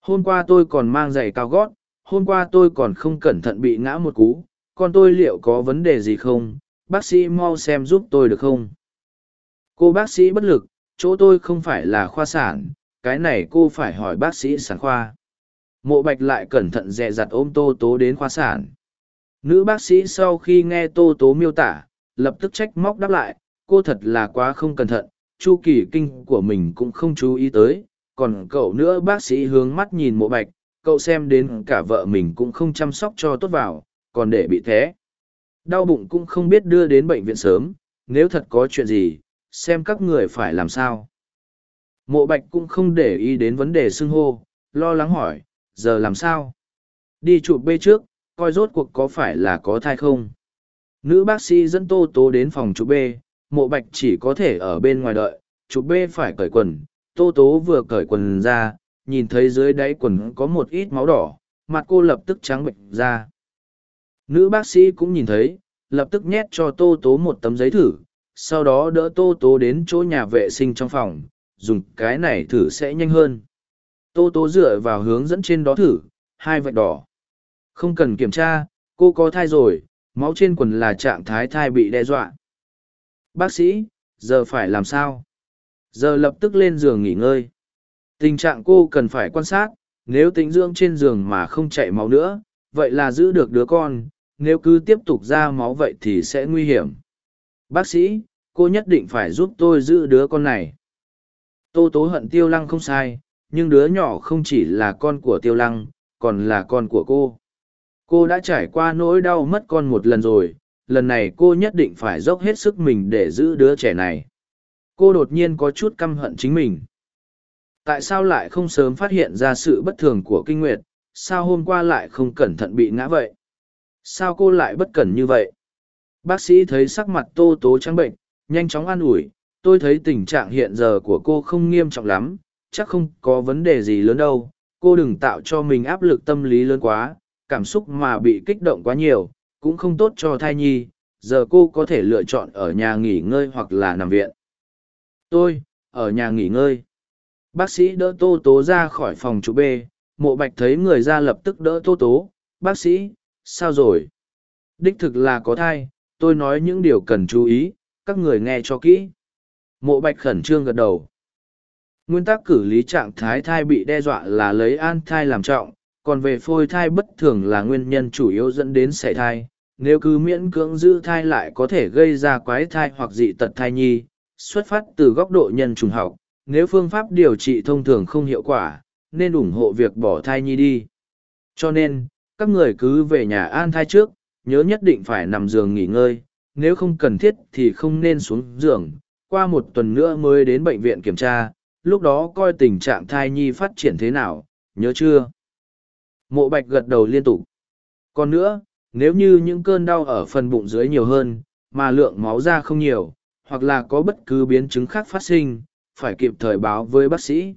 Hôm qua tôi còn mang giày cao gót, hôm qua tôi còn không cẩn thận bị ngã một cú, con tôi liệu có vấn đề gì không? Bác sĩ mau xem giúp tôi được không? Cô bác sĩ bất lực, chỗ tôi không phải là khoa sản, cái này cô phải hỏi bác sĩ sản khoa. Mộ bạch lại cẩn thận dè dặt ôm tô tố đến khoa sản nữ bác sĩ sau khi nghe tô tố miêu tả, lập tức trách móc đáp lại, cô thật là quá không cẩn thận, chu kỳ kinh của mình cũng không chú ý tới, còn cậu nữa bác sĩ hướng mắt nhìn mộ bạch, cậu xem đến cả vợ mình cũng không chăm sóc cho tốt vào, còn để bị thế. Đau bụng cũng không biết đưa đến bệnh viện sớm, nếu thật có chuyện gì, xem các người phải làm sao. Mộ bạch cũng không để ý đến vấn đề xưng hô, lo lắng hỏi, giờ làm sao? Đi chụp b trước coi rốt cuộc có phải là có thai không. Nữ bác sĩ dẫn tô tố đến phòng chụp b, mộ bạch chỉ có thể ở bên ngoài đợi chụp b phải cởi quần. Tô tố vừa cởi quần ra, nhìn thấy dưới đáy quần có một ít máu đỏ, mặt cô lập tức trắng bệnh ra. Nữ bác sĩ cũng nhìn thấy, lập tức nhét cho tô tố một tấm giấy thử, sau đó đỡ tô tố đến chỗ nhà vệ sinh trong phòng, dùng cái này thử sẽ nhanh hơn. Tô tố dựa vào hướng dẫn trên đó thử, hai vạch đỏ không cần kiểm tra, cô có thai rồi, máu trên quần là trạng thái thai bị đe dọa. Bác sĩ, giờ phải làm sao? Giờ lập tức lên giường nghỉ ngơi. Tình trạng cô cần phải quan sát, nếu tĩnh dưỡng trên giường mà không chảy máu nữa, vậy là giữ được đứa con, nếu cứ tiếp tục ra máu vậy thì sẽ nguy hiểm. Bác sĩ, cô nhất định phải giúp tôi giữ đứa con này. Tô tố hận tiêu lăng không sai, nhưng đứa nhỏ không chỉ là con của tiêu lăng, còn là con của cô cô đã trải qua nỗi đau mất con một lần rồi, lần này cô nhất định phải dốc hết sức mình để giữ đứa trẻ này. Cô đột nhiên có chút căm hận chính mình. Tại sao lại không sớm phát hiện ra sự bất thường của kinh nguyệt? Sao hôm qua lại không cẩn thận bị ngã vậy? Sao cô lại bất cẩn như vậy? Bác sĩ thấy sắc mặt tô tố trắng bệnh, nhanh chóng an ủi, tôi thấy tình trạng hiện giờ của cô không nghiêm trọng lắm, chắc không có vấn đề gì lớn đâu. Cô đừng tạo cho mình áp lực tâm lý lớn quá cảm xúc mà bị kích động quá nhiều, cũng không tốt cho thai nhi, giờ cô có thể lựa chọn ở nhà nghỉ ngơi hoặc là nằm viện. Tôi, ở nhà nghỉ ngơi. Bác sĩ đỡ tô tố ra khỏi phòng chủ b, mộ bạch thấy người ra lập tức đỡ tô tố. Bác sĩ, sao rồi? Đích thực là có thai, tôi nói những điều cần chú ý, các người nghe cho kỹ. Mộ bạch khẩn trương gật đầu. Nguyên tắc cử lý trạng thái thai bị đe dọa là lấy an thai làm trọng còn về phôi thai bất thường là nguyên nhân chủ yếu dẫn đến sảy thai. Nếu cứ miễn cưỡng giữ thai lại có thể gây ra quái thai hoặc dị tật thai nhi, xuất phát từ góc độ nhân trùng học, nếu phương pháp điều trị thông thường không hiệu quả, nên ủng hộ việc bỏ thai nhi đi. Cho nên, các người cứ về nhà an thai trước, nhớ nhất định phải nằm giường nghỉ ngơi, nếu không cần thiết thì không nên xuống giường, qua một tuần nữa mới đến bệnh viện kiểm tra, lúc đó coi tình trạng thai nhi phát triển thế nào, nhớ chưa? Mộ bạch gật đầu liên tục. Còn nữa, nếu như những cơn đau ở phần bụng dưới nhiều hơn, mà lượng máu ra không nhiều, hoặc là có bất cứ biến chứng khác phát sinh, phải kịp thời báo với bác sĩ.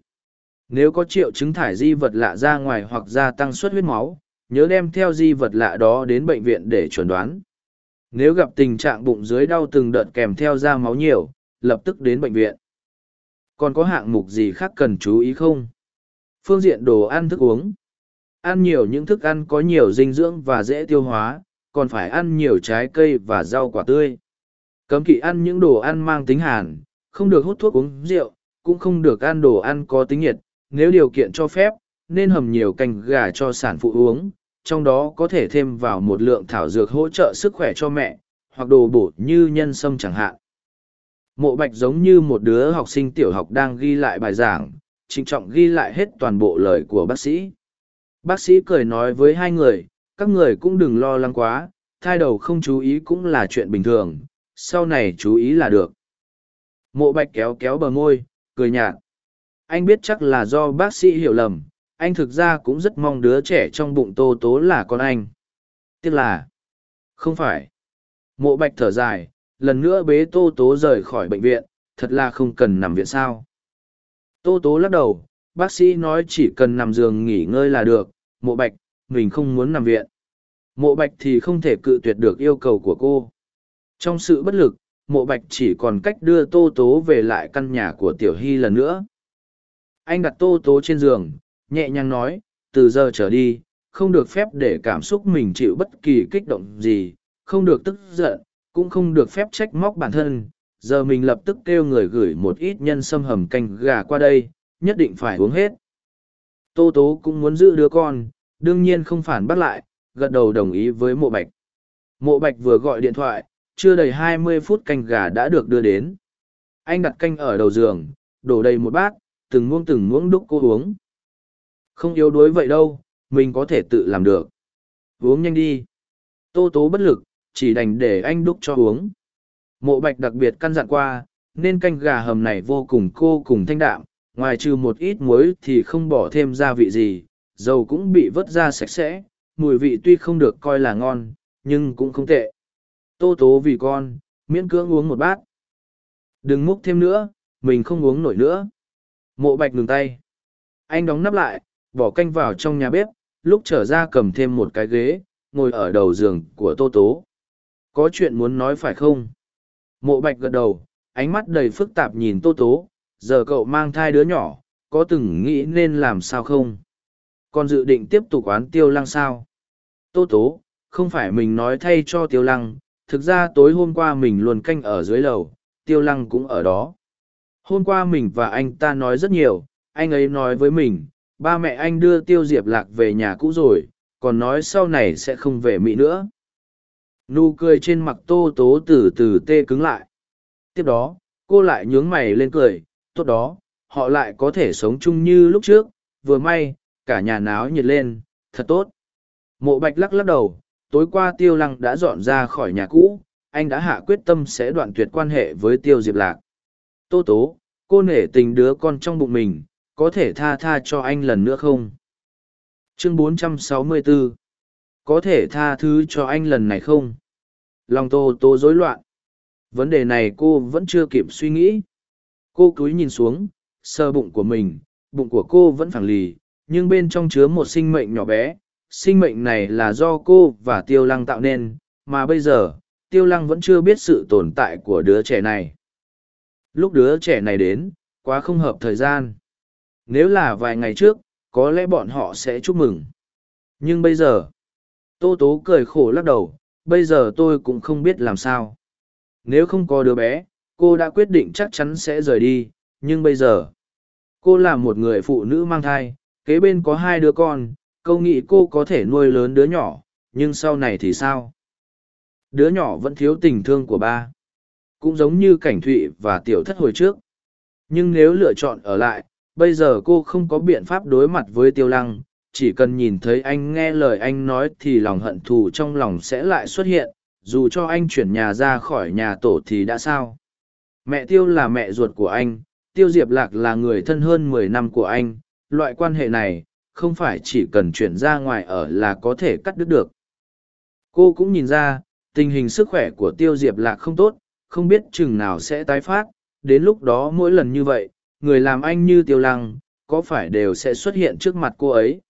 Nếu có triệu chứng thải di vật lạ ra ngoài hoặc gia tăng suất huyết máu, nhớ đem theo di vật lạ đó đến bệnh viện để chuẩn đoán. Nếu gặp tình trạng bụng dưới đau từng đợt kèm theo da máu nhiều, lập tức đến bệnh viện. Còn có hạng mục gì khác cần chú ý không? Phương diện đồ ăn thức uống ăn nhiều những thức ăn có nhiều dinh dưỡng và dễ tiêu hóa, còn phải ăn nhiều trái cây và rau quả tươi. Cấm kỵ ăn những đồ ăn mang tính hàn, không được hút thuốc uống rượu, cũng không được ăn đồ ăn có tính nhiệt. Nếu điều kiện cho phép, nên hầm nhiều canh gà cho sản phụ uống, trong đó có thể thêm vào một lượng thảo dược hỗ trợ sức khỏe cho mẹ, hoặc đồ bổ như nhân sâm chẳng hạn. Mộ bạch giống như một đứa học sinh tiểu học đang ghi lại bài giảng, trịnh trọng ghi lại hết toàn bộ lời của bác sĩ bác sĩ cười nói với hai người, các người cũng đừng lo lắng quá, thai đầu không chú ý cũng là chuyện bình thường, sau này chú ý là được. Mộ bạch kéo kéo bờ môi, cười nhạt. Anh biết chắc là do bác sĩ hiểu lầm, anh thực ra cũng rất mong đứa trẻ trong bụng tô tố là con anh. Tiếc là, không phải. Mộ bạch thở dài, lần nữa bế tô tố rời khỏi bệnh viện, thật là không cần nằm viện sao. Tô tố lắc đầu, bác sĩ nói chỉ cần nằm giường nghỉ ngơi là được mộ bạch, mình không muốn nằm viện. Mộ bạch thì không thể cự tuyệt được yêu cầu của cô. Trong sự bất lực, mộ bạch chỉ còn cách đưa tô tố về lại căn nhà của tiểu hy lần nữa. Anh đặt tô tố trên giường, nhẹ nhàng nói, từ giờ trở đi, không được phép để cảm xúc mình chịu bất kỳ kích động gì, không được tức giận, cũng không được phép trách móc bản thân. Giờ mình lập tức kêu người gửi một ít nhân sâm hầm canh gà qua đây, nhất định phải uống hết tô tố cũng muốn giữ đứa con, đương nhiên không phản bác lại, gật đầu đồng ý với mộ bạch. Mộ bạch vừa gọi điện thoại, chưa đầy hai mươi phút canh gà đã được đưa đến. Anh đặt canh ở đầu giường, đổ đầy một bát, từng muỗng từng muỗng đúc cô uống. Không yếu đuối vậy đâu, mình có thể tự làm được. Uống nhanh đi. Tô tố bất lực, chỉ đành để anh đúc cho uống. Mộ bạch đặc biệt căn dặn qua, nên canh gà hầm này vô cùng cô cùng thanh đạm ngoài trừ một ít muối thì không bỏ thêm gia vị gì, dầu cũng bị vớt ra sạch sẽ, mùi vị tuy không được coi là ngon, nhưng cũng không tệ. Tô tố vì con, miễn cưỡng uống một bát. Đừng múc thêm nữa, mình không uống nổi nữa. Mộ bạch ngừng tay. Anh đóng nắp lại, bỏ canh vào trong nhà bếp, lúc trở ra cầm thêm một cái ghế, ngồi ở đầu giường của tô tố. Có chuyện muốn nói phải không? Mộ bạch gật đầu, ánh mắt đầy phức tạp nhìn tô tố giờ cậu mang thai đứa nhỏ, có từng nghĩ nên làm sao không? Còn dự định tiếp tục oán tiêu lăng sao? Tô tố, không phải mình nói thay cho tiêu lăng, thực ra tối hôm qua mình luôn canh ở dưới lầu, tiêu lăng cũng ở đó. Hôm qua mình và anh ta nói rất nhiều, anh ấy nói với mình, ba mẹ anh đưa tiêu diệp lạc về nhà cũ rồi, còn nói sau này sẽ không về mỹ nữa. Nụ cười trên mặt tô tố từ từ tê cứng lại. Tiếp đó, cô lại nhướng mày lên cười tốt đó, họ lại có thể sống chung như lúc trước, vừa may, cả nhà náo nhiệt lên, thật tốt. Mộ bạch lắc lắc đầu, tối qua tiêu lăng đã dọn ra khỏi nhà cũ, anh đã hạ quyết tâm sẽ đoạn tuyệt quan hệ với tiêu diệp lạc. Tô tố, cô nể tình đứa con trong bụng mình, có thể tha tha cho anh lần nữa không? Chương 464 có thể tha thứ cho anh lần này không? Lòng tô tô rối loạn. Vấn đề này cô vẫn chưa kịp suy nghĩ cô cúi nhìn xuống, sờ bụng của mình, bụng của cô vẫn phẳng lì, nhưng bên trong chứa một sinh mệnh nhỏ bé. Sinh mệnh này là do cô và tiêu lăng tạo nên, mà bây giờ, tiêu lăng vẫn chưa biết sự tồn tại của đứa trẻ này. Lúc đứa trẻ này đến, quá không hợp thời gian. Nếu là vài ngày trước, có lẽ bọn họ sẽ chúc mừng. Nhưng bây giờ, tô tố cười khổ lắc đầu, bây giờ tôi cũng không biết làm sao. Nếu không có đứa bé cô đã quyết định chắc chắn sẽ rời đi, nhưng bây giờ, cô là một người phụ nữ mang thai, kế bên có hai đứa con, câu nghĩ cô có thể nuôi lớn đứa nhỏ, nhưng sau này thì sao? Đứa nhỏ vẫn thiếu tình thương của ba. Cũng giống như cảnh thụy và tiểu thất hồi trước. Nhưng nếu lựa chọn ở lại, bây giờ cô không có biện pháp đối mặt với tiêu lăng, chỉ cần nhìn thấy anh nghe lời anh nói thì lòng hận thù trong lòng sẽ lại xuất hiện, dù cho anh chuyển nhà ra khỏi nhà tổ thì đã sao? Mẹ tiêu là mẹ ruột của anh, tiêu diệp lạc là người thân hơn mười năm của anh. Loại quan hệ này, không phải chỉ cần chuyển ra ngoài ở là có thể cắt đứt được. Cô cũng nhìn ra, tình hình sức khỏe của tiêu diệp lạc không tốt, không biết chừng nào sẽ tái phát. Đến lúc đó mỗi lần như vậy, người làm anh như tiêu lăng, có phải đều sẽ xuất hiện trước mặt cô ấy?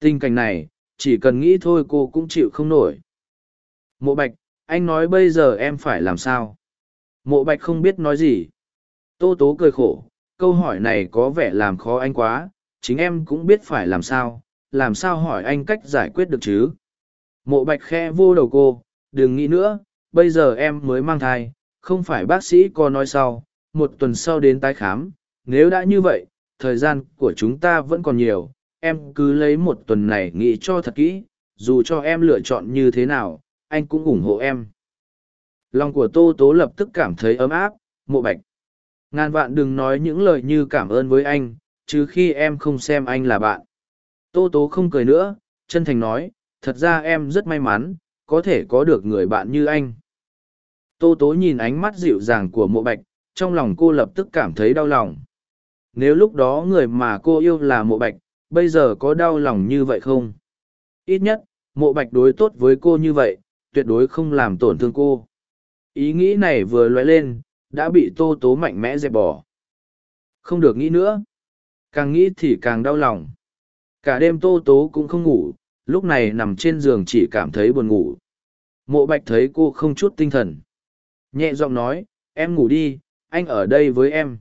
Tình cảnh này, chỉ cần nghĩ thôi cô cũng chịu không nổi. Mộ bạch, anh nói bây giờ em phải làm sao? Mộ bạch không biết nói gì. Tô tố cười khổ, câu hỏi này có vẻ làm khó anh quá, chính em cũng biết phải làm sao làm sao hỏi anh cách giải quyết được chứ? Mộ bạch khe vô đầu cô, đừng nghĩ nữa, bây giờ em mới mang thai, không phải bác sĩ có nói sau, một tuần sau đến tái khám, nếu đã như vậy, thời gian của chúng ta vẫn còn nhiều, em cứ lấy một tuần này nghĩ cho thật kỹ, dù cho em lựa chọn như thế nào, anh cũng ủng hộ em lòng của tô tố lập tức cảm thấy ấm áp, mộ bạch. Ngàn vạn đừng nói những lời như cảm ơn với anh chứ khi em không xem anh là bạn. Tô tố không cười nữa, chân thành nói, thật ra em rất may mắn, có thể có được người bạn như anh. Tô tố nhìn ánh mắt dịu dàng của mộ bạch, trong lòng cô lập tức cảm thấy đau lòng. Nếu lúc đó người mà cô yêu là mộ bạch, bây giờ có đau lòng như vậy không? Ít nhất, mộ bạch đối tốt với cô như vậy, tuyệt đối không làm tổn thương cô ý nghĩ này vừa loay lên, đã bị tô tố mạnh mẽ dẹp bỏ. Không được nghĩ nữa. Càng nghĩ thì càng đau lòng. Cả đêm tô tố cũng không ngủ, lúc này nằm trên giường chỉ cảm thấy buồn ngủ. Mộ bạch thấy cô không chút tinh thần. Nhẹ giọng nói, em ngủ đi, anh ở đây với em.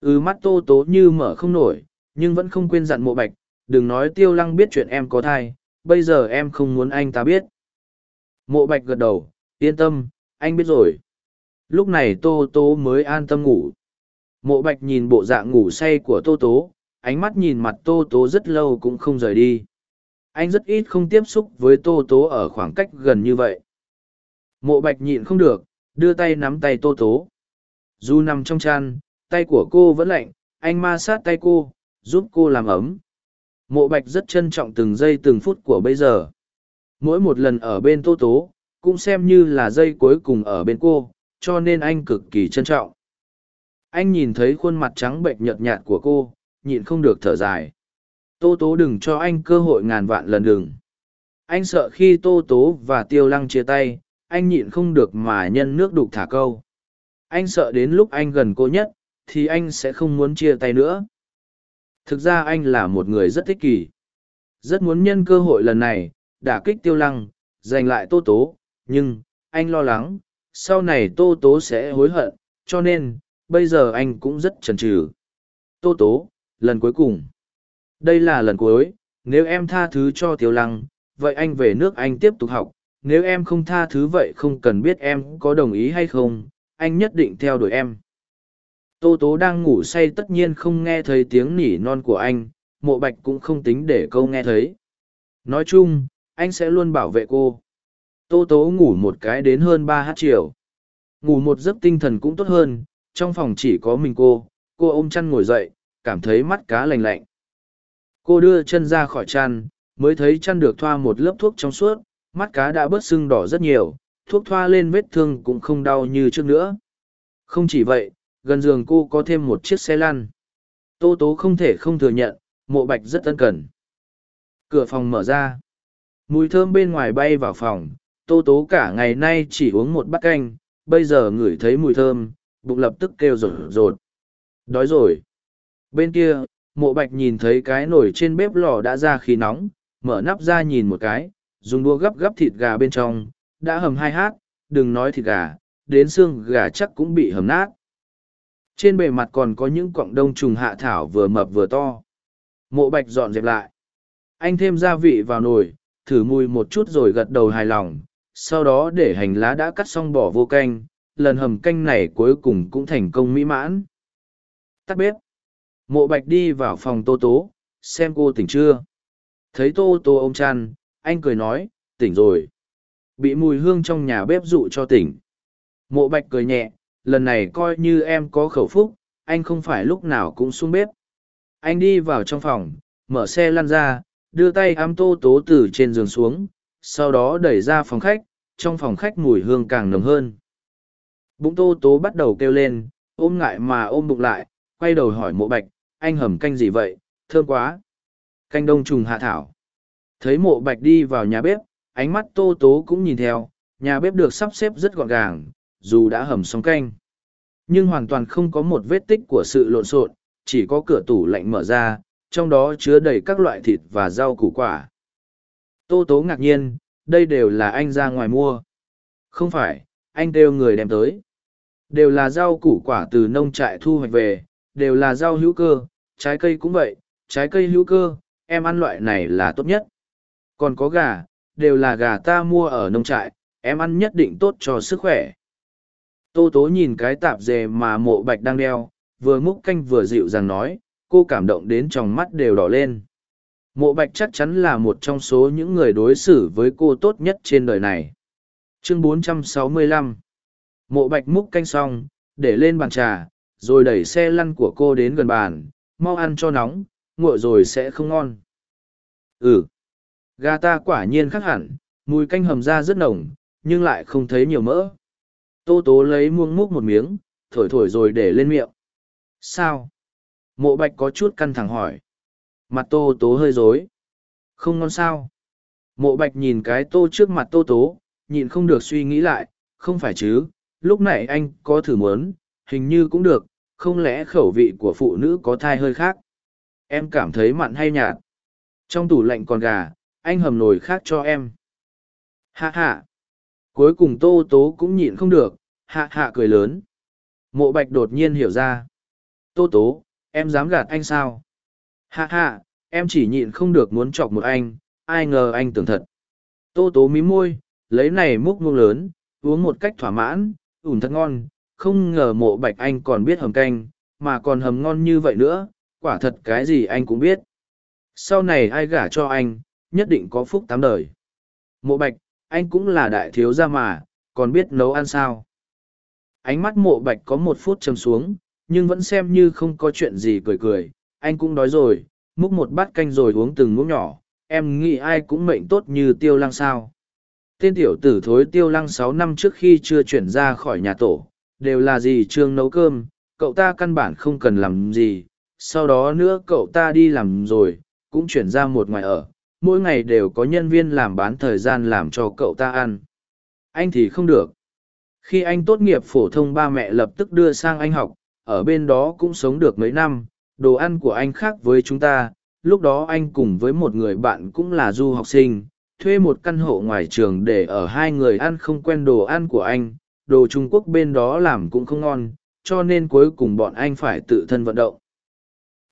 Ừ mắt tô tố như mở không nổi, nhưng vẫn không quên dặn mộ bạch, đừng nói tiêu lăng biết chuyện em có thai, bây giờ em không muốn anh ta biết. Mộ bạch gật đầu, yên tâm anh biết rồi. Lúc này tô tố mới an tâm ngủ. Mộ bạch nhìn bộ dạng ngủ say của tô tố, ánh mắt nhìn mặt tô tố rất lâu cũng không rời đi. Anh rất ít không tiếp xúc với tô tố ở khoảng cách gần như vậy. Mộ bạch nhịn không được, đưa tay nắm tay tô tố. Dù nằm trong chăn, tay của cô vẫn lạnh, anh ma sát tay cô, giúp cô làm ấm. Mộ bạch rất trân trọng từng giây từng phút của bây giờ. Mỗi một lần ở bên tô tố cũng xem như là dây cuối cùng ở bên cô, cho nên anh cực kỳ trân trọng. Anh nhìn thấy khuôn mặt trắng bệnh nhợt nhạt của cô, nhịn không được thở dài. Tô tố đừng cho anh cơ hội ngàn vạn lần đừng. Anh sợ khi tô tố và tiêu lăng chia tay, anh nhịn không được mà nhân nước đục thả câu. Anh sợ đến lúc anh gần cô nhất, thì anh sẽ không muốn chia tay nữa. Thực ra anh là một người rất thích kỳ. Rất muốn nhân cơ hội lần này, đả kích tiêu lăng, giành lại tô tố nhưng, anh lo lắng, sau này tô tố sẽ hối hận, cho nên, bây giờ anh cũng rất chần chừ. Tô tố, lần cuối cùng. Đây là lần cuối, nếu em tha thứ cho tiêu lăng, vậy anh về nước anh tiếp tục học. Nếu em không tha thứ vậy không cần biết em có đồng ý hay không, anh nhất định theo đuổi em. Tô tố đang ngủ say tất nhiên không nghe thấy tiếng nỉ non của anh, mộ bạch cũng không tính để câu nghe thấy. Nói chung, anh sẽ luôn bảo vệ cô tô tố ngủ một cái đến hơn ba h chiều. Ngủ một giấc tinh thần cũng tốt hơn, trong phòng chỉ có mình cô cô ôm chăn ngồi dậy, cảm thấy mắt cá lành lạnh. Cô đưa chân ra khỏi chăn, mới thấy chăn được thoa một lớp thuốc trong suốt, mắt cá đã bớt sưng đỏ rất nhiều, thuốc thoa lên vết thương cũng không đau như trước nữa. Không chỉ vậy, gần giường cô có thêm một chiếc xe lăn. Tô tố không thể không thừa nhận, mộ bạch rất ân cần. Cửa phòng mở ra. Mùi thơm bên ngoài bay vào phòng tô tố cả ngày nay chỉ uống một bát canh, bây giờ ngửi thấy mùi thơm, bụng lập tức kêu rột rột. Đói rồi. Bên kia, mộ bạch nhìn thấy cái nồi trên bếp lò đã ra khí nóng, mở nắp ra nhìn một cái, dùng đua gấp gấp thịt gà bên trong, đã hầm hai hát, đừng nói thịt gà, đến xương gà chắc cũng bị hầm nát. Trên bề mặt còn có những cọng đông trùng hạ thảo vừa mập vừa to. Mộ bạch dọn dẹp lại. Anh thêm gia vị vào nồi, thử mùi một chút rồi gật đầu hài lòng sau đó để hành lá đã cắt xong bỏ vô canh, lần hầm canh này cuối cùng cũng thành công mỹ mãn. Tắt bếp. Mộ bạch đi vào phòng tô tố, xem cô tỉnh chưa? Thấy tô tô ôm chăn, anh cười nói, tỉnh rồi. Bị mùi hương trong nhà bếp dụ cho tỉnh. Mộ bạch cười nhẹ, lần này coi như em có khẩu phúc, anh không phải lúc nào cũng xuống bếp. Anh đi vào trong phòng, mở xe lăn ra, đưa tay ám tô tố từ trên giường xuống sau đó đẩy ra phòng khách, trong phòng khách mùi hương càng nồng hơn. Bụng tô tố bắt đầu kêu lên, ôm ngại mà ôm bụng lại, quay đầu hỏi mộ bạch, anh hầm canh gì vậy? Thơm quá. Canh đông trùng hạ thảo. Thấy mộ bạch đi vào nhà bếp, ánh mắt tô tố cũng nhìn theo, nhà bếp được sắp xếp rất gọn gàng, dù đã hầm xong canh. Nhưng hoàn toàn không có một vết tích của sự lộn xộn, chỉ có cửa tủ lạnh mở ra, trong đó chứa đầy các loại thịt và rau củ quả tô tố ngạc nhiên, đây đều là anh ra ngoài mua. Không phải, anh kêu người đem tới. Đều là rau củ quả từ nông trại thu hoạch về, đều là rau hữu cơ, trái cây cũng vậy, trái cây hữu cơ, em ăn loại này là tốt nhất. Còn có gà, đều là gà ta mua ở nông trại, em ăn nhất định tốt cho sức khỏe. Tô tố nhìn cái tạp dề mà mộ bạch đang đeo, vừa múc canh vừa dịu dàng nói, cô cảm động đến tròng mắt đều đỏ lên mộ bạch chắc chắn là một trong số những người đối xử với cô tốt nhất trên đời này. Chương 465 mộ bạch múc canh xong, để lên bàn trà, rồi đẩy xe lăn của cô đến gần bàn. Mau ăn cho nóng, nguội rồi sẽ không ngon. Ừ. Gà ta quả nhiên khác hẳn, mùi canh hầm ra rất nồng, nhưng lại không thấy nhiều mỡ. Tô tố lấy muông múc một miếng, thổi thổi rồi để lên miệng. Sao? Mộ bạch có chút căng thẳng hỏi mặt tô tố hơi rối. Không ngon sao? Mộ bạch nhìn cái tô trước mặt tô tố, nhịn không được suy nghĩ lại, không phải chứ, lúc này anh có thử muốn, hình như cũng được, không lẽ khẩu vị của phụ nữ có thai hơi khác? Em cảm thấy mặn hay nhạt? Trong tủ lạnh còn gà, anh hầm nồi khác cho em. Hạ hạ. Cuối cùng tô tố cũng nhịn không được, hạ hạ cười lớn. Mộ bạch đột nhiên hiểu ra. Tô tố, em dám gạt anh sao? Hạ hạ em chỉ nhịn không được muốn chọc một anh, ai ngờ anh tưởng thật. Tô tố mí môi, lấy này múc muông lớn, uống một cách thỏa mãn, ủn thật ngon, không ngờ mộ bạch anh còn biết hầm canh, mà còn hầm ngon như vậy nữa, quả thật cái gì anh cũng biết. Sau này ai gả cho anh, nhất định có phúc tám đời. Mộ bạch, anh cũng là đại thiếu gia mà, còn biết nấu ăn sao? Ánh mắt mộ bạch có một phút châm xuống, nhưng vẫn xem như không có chuyện gì cười cười anh cũng đói rồi, múc một bát canh rồi uống từng muỗng nhỏ, em nghĩ ai cũng mệnh tốt như tiêu lăng sao? Tên tiểu tử thối tiêu lăng sáu năm trước khi chưa chuyển ra khỏi nhà tổ, đều là gì trương nấu cơm, cậu ta căn bản không cần làm gì, sau đó nữa cậu ta đi làm rồi, cũng chuyển ra một ngoài ở, mỗi ngày đều có nhân viên làm bán thời gian làm cho cậu ta ăn. Anh thì không được. Khi anh tốt nghiệp phổ thông ba mẹ lập tức đưa sang anh học, ở bên đó cũng sống được mấy năm đồ ăn của anh khác với chúng ta lúc đó anh cùng với một người bạn cũng là du học sinh thuê một căn hộ ngoài trường để ở hai người ăn không quen đồ ăn của anh đồ trung quốc bên đó làm cũng không ngon cho nên cuối cùng bọn anh phải tự thân vận động.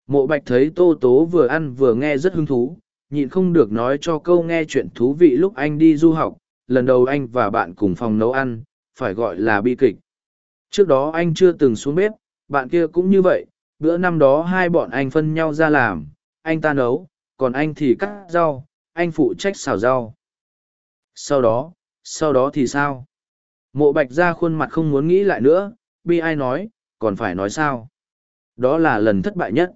Mộ bạch thấy tô tố vừa ăn vừa nghe rất hứng thú nhịn không được nói cho câu nghe chuyện thú vị lúc anh đi du học lần đầu anh và bạn cùng phòng nấu ăn phải gọi là bi kịch. Trước đó anh chưa từng xuống bếp bạn kia cũng như vậy, bữa năm đó hai bọn anh phân nhau ra làm, anh ta nấu, còn anh thì cắt rau, anh phụ trách xào rau. Sau đó, sau đó thì sao? Mộ bạch ra khuôn mặt không muốn nghĩ lại nữa, bi ai nói, còn phải nói sao? Đó là lần thất bại nhất.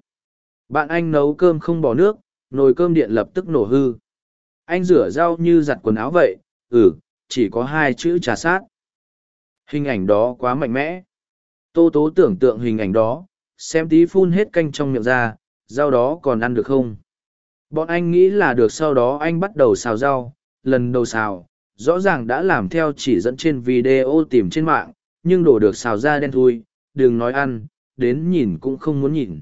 Bạn anh nấu cơm không bỏ nước, nồi cơm điện lập tức nổ hư. Anh rửa rau như giặt quần áo vậy, ừ, chỉ có hai chữ trà sát. Hình ảnh đó quá mạnh mẽ. Tô tố tưởng tượng hình ảnh đó, xem tí phun hết canh trong miệng ra, rau đó còn ăn được không? Bọn anh nghĩ là được sau đó anh bắt đầu xào rau, lần đầu xào, rõ ràng đã làm theo chỉ dẫn trên video tìm trên mạng, nhưng đổ được xào ra đen thui, đừng nói ăn, đến nhìn cũng không muốn nhìn.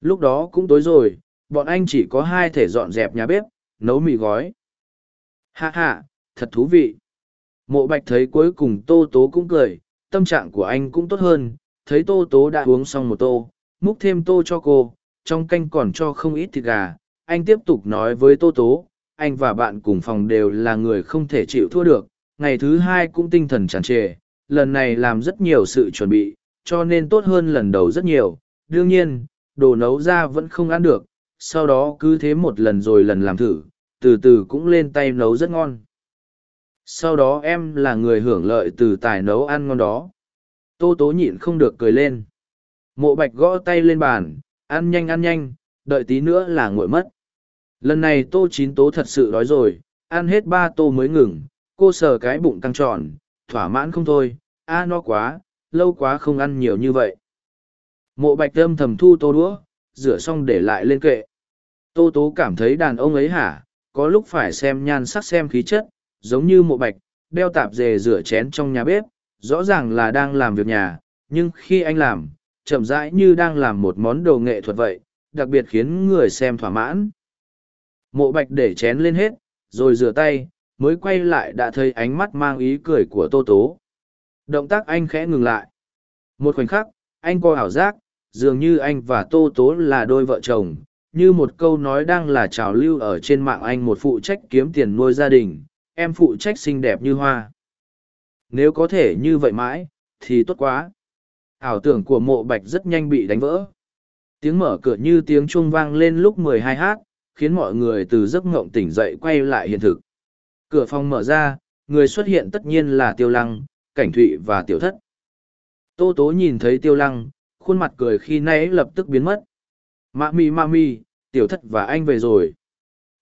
Lúc đó cũng tối rồi, bọn anh chỉ có hai thể dọn dẹp nhà bếp, nấu mì gói. ha ha, thật thú vị. Mộ bạch thấy cuối cùng tô tố cũng cười, tâm trạng của anh cũng tốt hơn, thấy tô tố đã uống xong một tô, múc thêm tô cho cô, trong canh còn cho không ít thịt gà. Anh tiếp tục nói với tô tố, anh và bạn cùng phòng đều là người không thể chịu thua được, ngày thứ hai cũng tinh thần tràn trề, lần này làm rất nhiều sự chuẩn bị, cho nên tốt hơn lần đầu rất nhiều. Đương nhiên, đồ nấu ra vẫn không ăn được, sau đó cứ thế một lần rồi lần làm thử, từ từ cũng lên tay nấu rất ngon. Sau đó em là người hưởng lợi từ tài nấu ăn ngon đó. Tô tố nhịn không được cười lên. Mộ bạch gõ tay lên bàn, ăn nhanh ăn nhanh, đợi tí nữa là nguội mất. Lần này tô chín tố thật sự đói rồi, ăn hết ba tô mới ngừng, cô sờ cái bụng căng tròn, thỏa mãn không thôi, a no quá, lâu quá không ăn nhiều như vậy. Mộ bạch âm thầm thu tô đũa, rửa xong để lại lên kệ. Tô tố cảm thấy đàn ông ấy hả, có lúc phải xem nhan sắc xem khí chất, giống như mộ bạch, đeo tạp dề rửa chén trong nhà bếp, rõ ràng là đang làm việc nhà, nhưng khi anh làm, chậm rãi như đang làm một món đồ nghệ thuật vậy, đặc biệt khiến người xem thỏa mãn. Mộ bạch để chén lên hết, rồi rửa tay, mới quay lại đã thấy ánh mắt mang ý cười của tô tố. Động tác anh khẽ ngừng lại. Một khoảnh khắc, anh có ảo giác, dường như anh và tô tố là đôi vợ chồng, như một câu nói đang là trào lưu ở trên mạng anh một phụ trách kiếm tiền nuôi gia đình, em phụ trách xinh đẹp như hoa. Nếu có thể như vậy mãi, thì tốt quá. Ảo tưởng của mộ bạch rất nhanh bị đánh vỡ. Tiếng mở cửa như tiếng chuông vang lên lúc 12 h khiến mọi người từ giấc ngộng tỉnh dậy quay lại hiện thực. Cửa phòng mở ra, người xuất hiện tất nhiên là Tiêu Lăng, Cảnh Thụy và Tiểu Thất. Tô Tố nhìn thấy Tiêu Lăng, khuôn mặt cười khi nãy lập tức biến mất. Mạ mi mạ mi, Tiểu Thất và anh về rồi.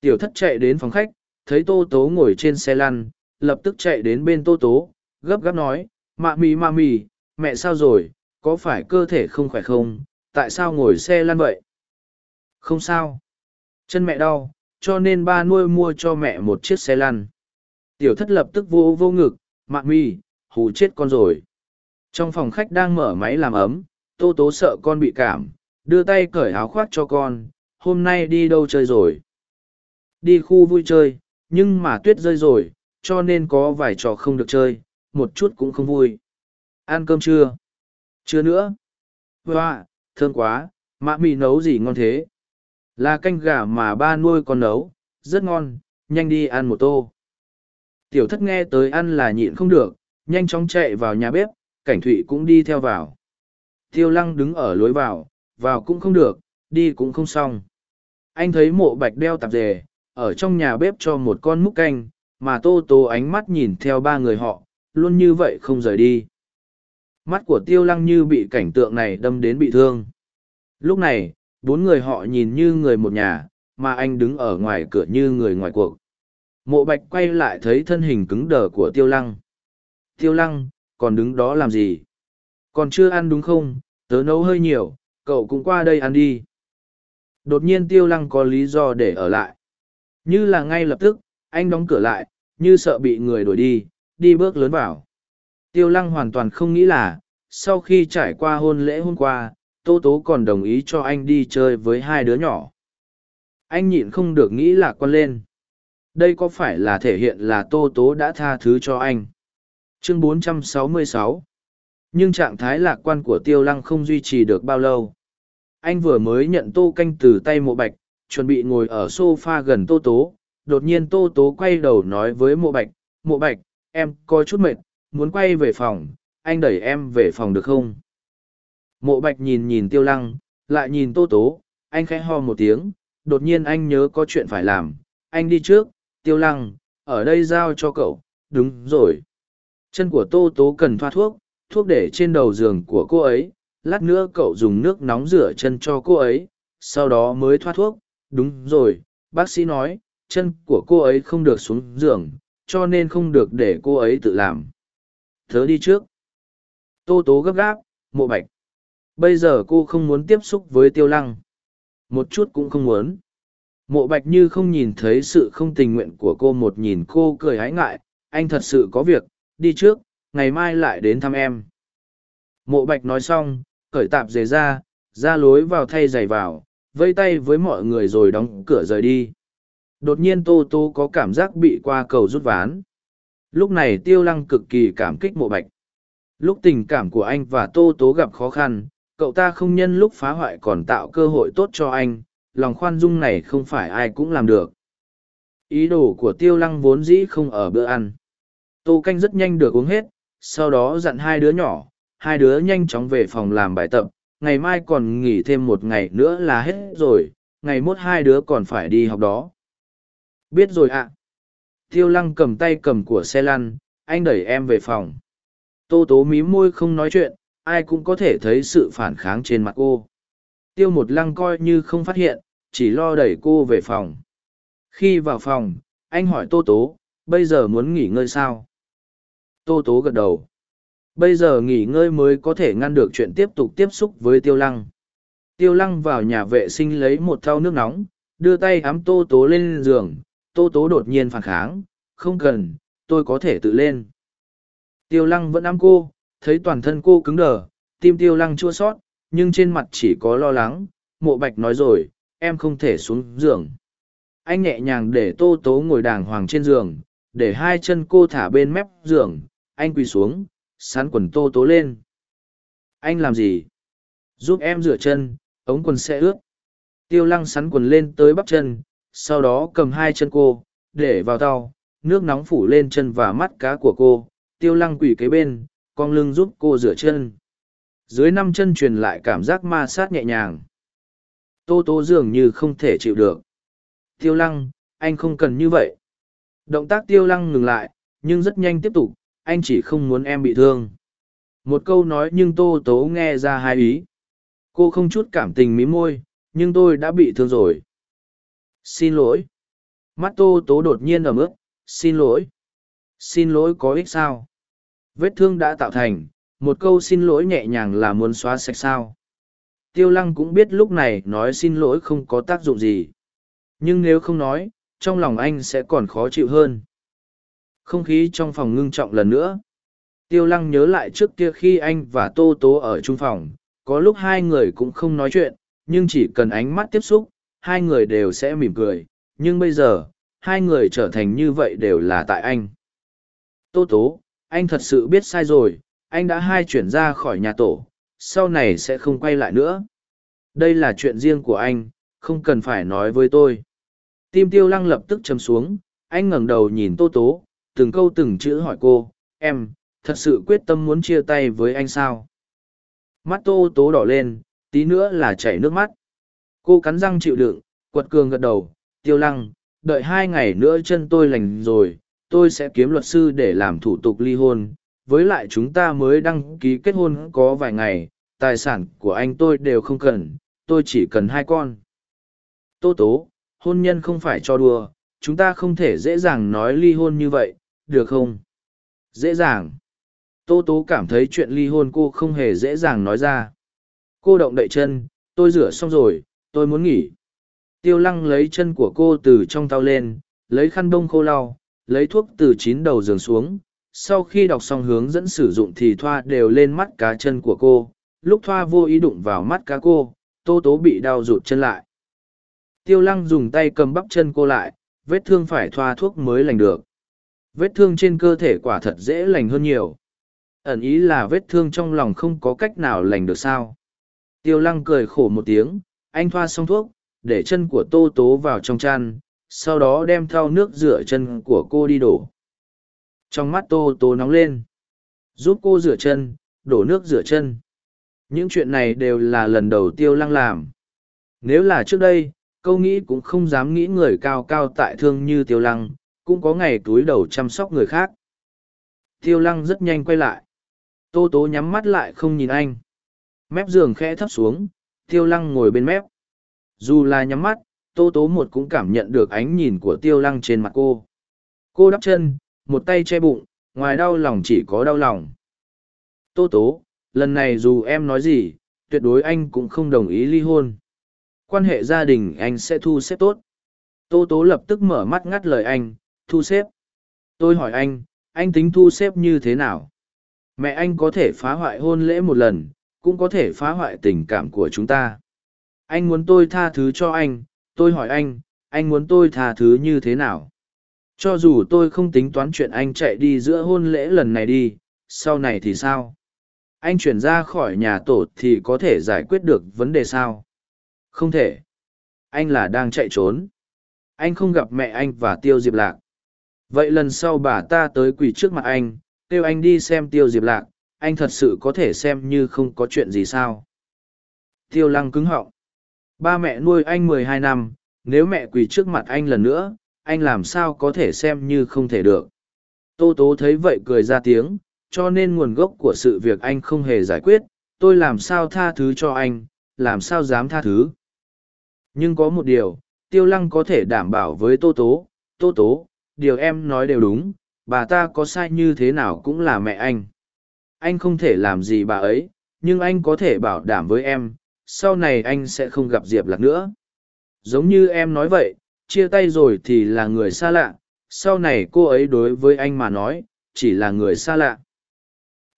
Tiểu Thất chạy đến phòng khách, thấy Tô Tố ngồi trên xe lăn, lập tức chạy đến bên Tô Tố, gấp gáp nói, mạ mi mạ mi, mẹ sao rồi, có phải cơ thể không khỏe không, tại sao ngồi xe lăn vậy? Không sao. Chân mẹ đau, cho nên ba nuôi mua cho mẹ một chiếc xe lăn. Tiểu thất lập tức vô vô ngực, mạ mi, hù chết con rồi. Trong phòng khách đang mở máy làm ấm, tô tố sợ con bị cảm, đưa tay cởi áo khoác cho con, hôm nay đi đâu chơi rồi. Đi khu vui chơi, nhưng mà tuyết rơi rồi, cho nên có vài trò không được chơi, một chút cũng không vui. Ăn cơm chưa? Chưa nữa. Hoa, thơm quá, mạ mì nấu gì ngon thế? Là canh gà mà ba nuôi con nấu, rất ngon, nhanh đi ăn một tô. Tiểu thất nghe tới ăn là nhịn không được, nhanh chóng chạy vào nhà bếp, cảnh thụy cũng đi theo vào. Tiêu lăng đứng ở lối vào, vào cũng không được, đi cũng không xong. Anh thấy mộ bạch đeo tạp dề, ở trong nhà bếp cho một con múc canh, mà tô tô ánh mắt nhìn theo ba người họ, luôn như vậy không rời đi. Mắt của tiêu lăng như bị cảnh tượng này đâm đến bị thương. Lúc này, bốn người họ nhìn như người một nhà, mà anh đứng ở ngoài cửa như người ngoài cuộc. Mộ bạch quay lại thấy thân hình cứng đờ của tiêu lăng. Tiêu lăng, còn đứng đó làm gì? Còn chưa ăn đúng không? Tớ nấu hơi nhiều, cậu cũng qua đây ăn đi. Đột nhiên tiêu lăng có lý do để ở lại. Như là ngay lập tức, anh đóng cửa lại, như sợ bị người đuổi đi, đi bước lớn vào. Tiêu lăng hoàn toàn không nghĩ là, sau khi trải qua hôn lễ hôm qua, Tô Tố còn đồng ý cho anh đi chơi với hai đứa nhỏ. Anh nhịn không được nghĩ lạc quan lên. Đây có phải là thể hiện là Tô Tố đã tha thứ cho anh? Chương 466 Nhưng trạng thái lạc quan của Tiêu Lăng không duy trì được bao lâu. Anh vừa mới nhận tô canh từ tay mộ bạch, chuẩn bị ngồi ở sofa gần Tô Tố. Đột nhiên Tô Tố quay đầu nói với mộ bạch, mộ bạch, em có chút mệt, muốn quay về phòng, anh đẩy em về phòng được không? Mộ bạch nhìn nhìn tiêu lăng, lại nhìn tô tố, anh khẽ ho một tiếng, đột nhiên anh nhớ có chuyện phải làm, anh đi trước, tiêu lăng, ở đây giao cho cậu, đúng rồi. Chân của tô tố cần thoa thuốc, thuốc để trên đầu giường của cô ấy, lát nữa cậu dùng nước nóng rửa chân cho cô ấy, sau đó mới thoa thuốc, đúng rồi, bác sĩ nói, chân của cô ấy không được xuống giường, cho nên không được để cô ấy tự làm. Thớ đi trước. Tô tố gấp gáp, mộ bạch. Bây giờ cô không muốn tiếp xúc với tiêu lăng. Một chút cũng không muốn. Mộ bạch như không nhìn thấy sự không tình nguyện của cô một nhìn cô cười hái ngại, anh thật sự có việc, đi trước, ngày mai lại đến thăm em. Mộ bạch nói xong, cởi tạp dề ra, ra lối vào thay giày vào, vây tay với mọi người rồi đóng cửa rời đi. Đột nhiên Tô Tô có cảm giác bị qua cầu rút ván. Lúc này Tiêu Lăng cực kỳ cảm kích mộ bạch. Lúc tình cảm của anh và Tô Tố gặp khó khăn, cậu ta không nhân lúc phá hoại còn tạo cơ hội tốt cho anh, lòng khoan dung này không phải ai cũng làm được. Ý đồ của Tiêu Lăng vốn dĩ không ở bữa ăn. Tô canh rất nhanh được uống hết, sau đó dặn hai đứa nhỏ, hai đứa nhanh chóng về phòng làm bài tập, ngày mai còn nghỉ thêm một ngày nữa là hết rồi, ngày mốt hai đứa còn phải đi học đó. Biết rồi ạ. Tiêu lăng cầm tay cầm của xe lăn, anh đẩy em về phòng. Tô tố mí môi không nói chuyện, ai cũng có thể thấy sự phản kháng trên mặt cô. Tiêu một lăng coi như không phát hiện, chỉ lo đẩy cô về phòng. Khi vào phòng, anh hỏi Tô tố, bây giờ muốn nghỉ ngơi sao? Tô tố gật đầu. Bây giờ nghỉ ngơi mới có thể ngăn được chuyện tiếp tục tiếp xúc với tiêu lăng. Tiêu lăng vào nhà vệ sinh lấy một thau nước nóng, đưa tay ấm tô tố lên giường, tô tố đột nhiên phản kháng, không cần, tôi có thể tự lên. Tiêu lăng vẫn ám cô, thấy toàn thân cô cứng đờ, tim tiêu lăng chua sót, nhưng trên mặt chỉ có lo lắng, mộ bạch nói rồi, em không thể xuống giường. Anh nhẹ nhàng để tô tố ngồi đàng hoàng trên giường, để hai chân cô thả bên mép giường, anh quỳ xuống, sán quần tô tố lên. Anh làm gì? Giúp em rửa chân, ống quần sẽ ướt. Tiêu lăng sắn quần lên tới bắp chân, sau đó cầm hai chân cô, để vào tàu, nước nóng phủ lên chân và mắt cá của cô. Tiêu lăng quỳ kế bên, con lưng giúp cô rửa chân. Dưới năm chân truyền lại cảm giác ma sát nhẹ nhàng. Tô tô dường như không thể chịu được. Tiêu lăng, anh không cần như vậy. Động tác tiêu lăng ngừng lại, nhưng rất nhanh tiếp tục, anh chỉ không muốn em bị thương một câu nói nhưng tô tố nghe ra hai ý cô không chút cảm tình mí môi nhưng tôi đã bị thương rồi xin lỗi. Mắt tô tố đột nhiên ở mức xin lỗi. Xin lỗi có ích sao? Vết thương đã tạo thành. Một câu xin lỗi nhẹ nhàng là muốn xóa sạch sao? Tiêu lăng cũng biết lúc này nói xin lỗi không có tác dụng gì. Nhưng nếu không nói trong lòng anh sẽ còn khó chịu hơn. Không khí trong phòng ngưng trọng lần nữa. Tiêu lăng nhớ lại trước kia khi anh và Tô Tố ở chung phòng, có lúc hai người cũng không nói chuyện, nhưng chỉ cần ánh mắt tiếp xúc, hai người đều sẽ mỉm cười, nhưng bây giờ, hai người trở thành như vậy đều là tại anh. Tô Tố, anh thật sự biết sai rồi, anh đã hai chuyển ra khỏi nhà tổ, sau này sẽ không quay lại nữa. Đây là chuyện riêng của anh, không cần phải nói với tôi. Tim tiêu lăng lập tức châm xuống, anh ngẩng đầu nhìn Tô Tố, từng câu từng chữ hỏi cô, em, thật sự quyết tâm muốn chia tay với anh sao? Mắt tô tố đỏ lên, tí nữa là chảy nước mắt. Cô cắn răng chịu đựng, quật cường gật đầu, tiêu lăng, đợi hai ngày nữa chân tôi lành rồi, tôi sẽ kiếm luật sư để làm thủ tục ly hôn. Với lại chúng ta mới đăng ký kết hôn có vài ngày, tài sản của anh tôi đều không cần, tôi chỉ cần hai con. Tô tố, hôn nhân không phải cho đùa, chúng ta không thể dễ dàng nói ly hôn như vậy, được không? Dễ dàng. Tô Tố cảm thấy chuyện ly hôn cô không hề dễ dàng nói ra. Cô động đậy chân, tôi rửa xong rồi, tôi muốn nghỉ. Tiêu lăng lấy chân của cô từ trong tao lên, lấy khăn bông khô lau, lấy thuốc từ chín đầu giường xuống. Sau khi đọc xong hướng dẫn sử dụng thì thoa đều lên mắt cá chân của cô. Lúc thoa vô ý đụng vào mắt cá cô, tô tố bị đau rụt chân lại. Tiêu lăng dùng tay cầm bắp chân cô lại, vết thương phải thoa thuốc mới lành được. Vết thương trên cơ thể quả thật dễ lành hơn nhiều. Ẩn ý là vết thương trong lòng không có cách nào lành được sao. Tiêu lăng cười khổ một tiếng, anh thoa xong thuốc, để chân của tô tố vào trong chăn, sau đó đem thau nước rửa chân của cô đi đổ. Trong mắt tô tố nóng lên. Giúp cô rửa chân, đổ nước rửa chân. những chuyện này đều là lần đầu tiêu lăng làm nếu là trước đây câu nghĩ cũng không dám nghĩ người cao cao tại thương như tiêu lăng cũng có ngày túi đầu chăm sóc người khác tiêu lăng rất nhanh quay lại tô tố nhắm mắt lại không nhìn anh mép giường khẽ thấp xuống tiêu lăng ngồi bên mép. Dù là nhắm mắt, tô tố một cũng cảm nhận được ánh nhìn của tiêu lăng trên mặt cô. Cô đắp chân, một tay che bụng, ngoài đau lòng chỉ có đau lòng. Tô tố, lần này dù em nói gì, tuyệt đối anh cũng không đồng ý ly hôn. Quan hệ gia đình anh sẽ thu xếp tốt. Tô tố lập tức mở mắt ngắt lời anh, thu xếp. Tôi hỏi anh anh tính thu xếp như thế nào? Mẹ anh có thể phá hoại hôn lễ một lần cũng có thể phá hoại tình cảm của chúng ta. Anh muốn tôi tha thứ cho anh, tôi hỏi anh anh muốn tôi tha thứ như thế nào? Cho dù tôi không tính toán chuyện anh chạy đi giữa hôn lễ lần này đi, sau này thì sao? Anh chuyển ra khỏi nhà tổ thì có thể giải quyết được vấn đề sao? Không thể. Anh là đang chạy trốn. Anh không gặp mẹ anh và tiêu diệp lạc. Vậy lần sau bà ta tới quỳ trước mặt anh, kêu anh đi xem tiêu diệp lạc anh thật sự có thể xem như không có chuyện gì sao? Tiêu lăng cứng họng. Ba mẹ nuôi anh mười hai năm, nếu mẹ quỳ trước mặt anh lần nữa, anh làm sao có thể xem như không thể được? Tô tố thấy vậy cười ra tiếng, cho nên nguồn gốc của sự việc anh không hề giải quyết, tôi làm sao tha thứ cho anh, làm sao dám tha thứ? Nhưng có một điều, tiêu lăng có thể đảm bảo với tô tố tô tố, điều em nói đều đúng, bà ta có sai như thế nào cũng là mẹ anh anh không thể làm gì bà ấy, nhưng anh có thể bảo đảm với em, sau này anh sẽ không gặp diệp lạc nữa. Giống như em nói vậy, chia tay rồi thì là người xa lạ, sau này cô ấy đối với anh mà nói, chỉ là người xa lạ.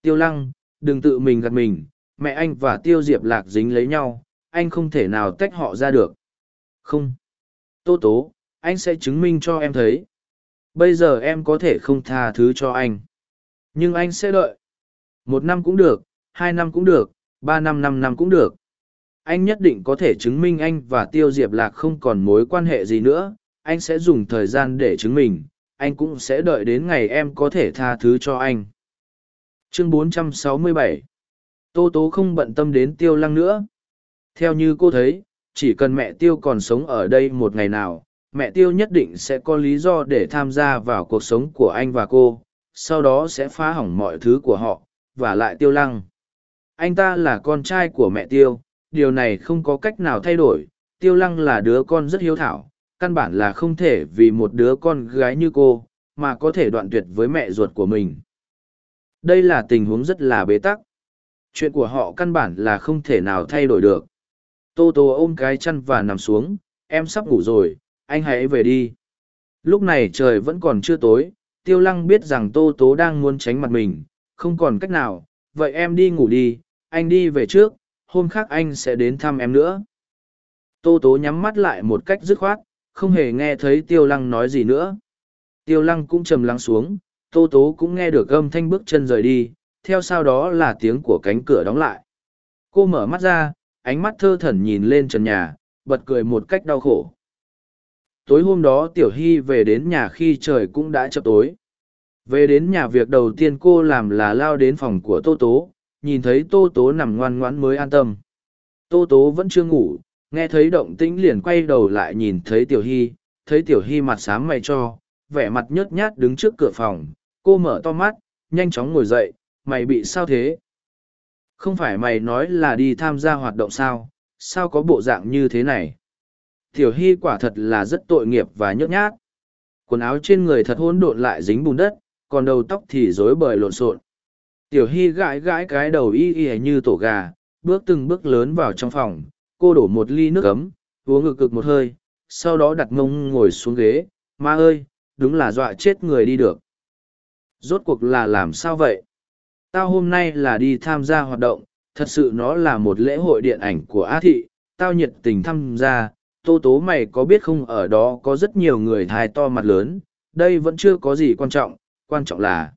Tiêu lăng, đừng tự mình gạt mình, mẹ anh và tiêu diệp lạc dính lấy nhau, anh không thể nào tách họ ra được. Không. Tô tố, anh sẽ chứng minh cho em thấy. Bây giờ em có thể không tha thứ cho anh. Nhưng anh sẽ đợi một năm cũng được, hai năm cũng được, ba năm năm năm cũng được. Anh nhất định có thể chứng minh anh và tiêu diệp lạc không còn mối quan hệ gì nữa, anh sẽ dùng thời gian để chứng minh, anh cũng sẽ đợi đến ngày em có thể tha thứ cho anh. Chương 467 tô tố không bận tâm đến tiêu lăng nữa. Theo như cô thấy, chỉ cần mẹ tiêu còn sống ở đây một ngày nào, mẹ tiêu nhất định sẽ có lý do để tham gia vào cuộc sống của anh và cô, sau đó sẽ phá hỏng mọi thứ của họ và lại tiêu lăng. Anh ta là con trai của mẹ tiêu, điều này không có cách nào thay đổi. Tiêu lăng là đứa con rất hiếu thảo, căn bản là không thể vì một đứa con gái như cô mà có thể đoạn tuyệt với mẹ ruột của mình. Đây là tình huống rất là bế tắc. Chuyện của họ căn bản là không thể nào thay đổi được. Tô tô ôm cái chăn và nằm xuống, em sắp ngủ rồi, anh hãy về đi. Lúc này trời vẫn còn chưa tối, tiêu lăng biết rằng tô tố đang muốn tránh mặt mình không còn cách nào, vậy em đi ngủ đi, anh đi về trước, hôm khác anh sẽ đến thăm em nữa. Tô tố nhắm mắt lại một cách dứt khoát, không hề nghe thấy tiêu lăng nói gì nữa. Tiêu lăng cũng trầm lắng xuống, tô tố cũng nghe được âm thanh bước chân rời đi, theo sau đó là tiếng của cánh cửa đóng lại. Cô mở mắt ra, ánh mắt thơ thẩn nhìn lên trần nhà, bật cười một cách đau khổ. Tối hôm đó tiểu hy về đến nhà khi trời cũng đã chập tối về đến nhà việc đầu tiên cô làm là lao đến phòng của tô tố, nhìn thấy tô tố nằm ngoan ngoãn mới an tâm. Tô tố vẫn chưa ngủ, nghe thấy động tĩnh liền quay đầu lại nhìn thấy tiểu hy, thấy tiểu hy mặt xám mày cho, vẻ mặt nhớt nhát đứng trước cửa phòng, cô mở to mắt, nhanh chóng ngồi dậy, mày bị sao thế? Không phải mày nói là đi tham gia hoạt động sao? Sao có bộ dạng như thế này? Tiểu hy quả thật là rất tội nghiệp và nhớt nhát. Quần áo trên người thật hỗn độn lại dính bùn đất còn đầu tóc thì rối bời lộn xộn. Tiểu hy gãi gãi cái đầu y y như tổ gà, bước từng bước lớn vào trong phòng, cô đổ một ly nước ấm, uống ngực cực một hơi, sau đó đặt mông ngồi xuống ghế, ma ơi, đúng là dọa chết người đi được. Rốt cuộc là làm sao vậy? Tao hôm nay là đi tham gia hoạt động, thật sự nó là một lễ hội điện ảnh của á thị, tao nhiệt tình tham gia. Tô tố mày có biết không, ở đó có rất nhiều người thai to mặt lớn, đây vẫn chưa có gì quan trọng quan trọng là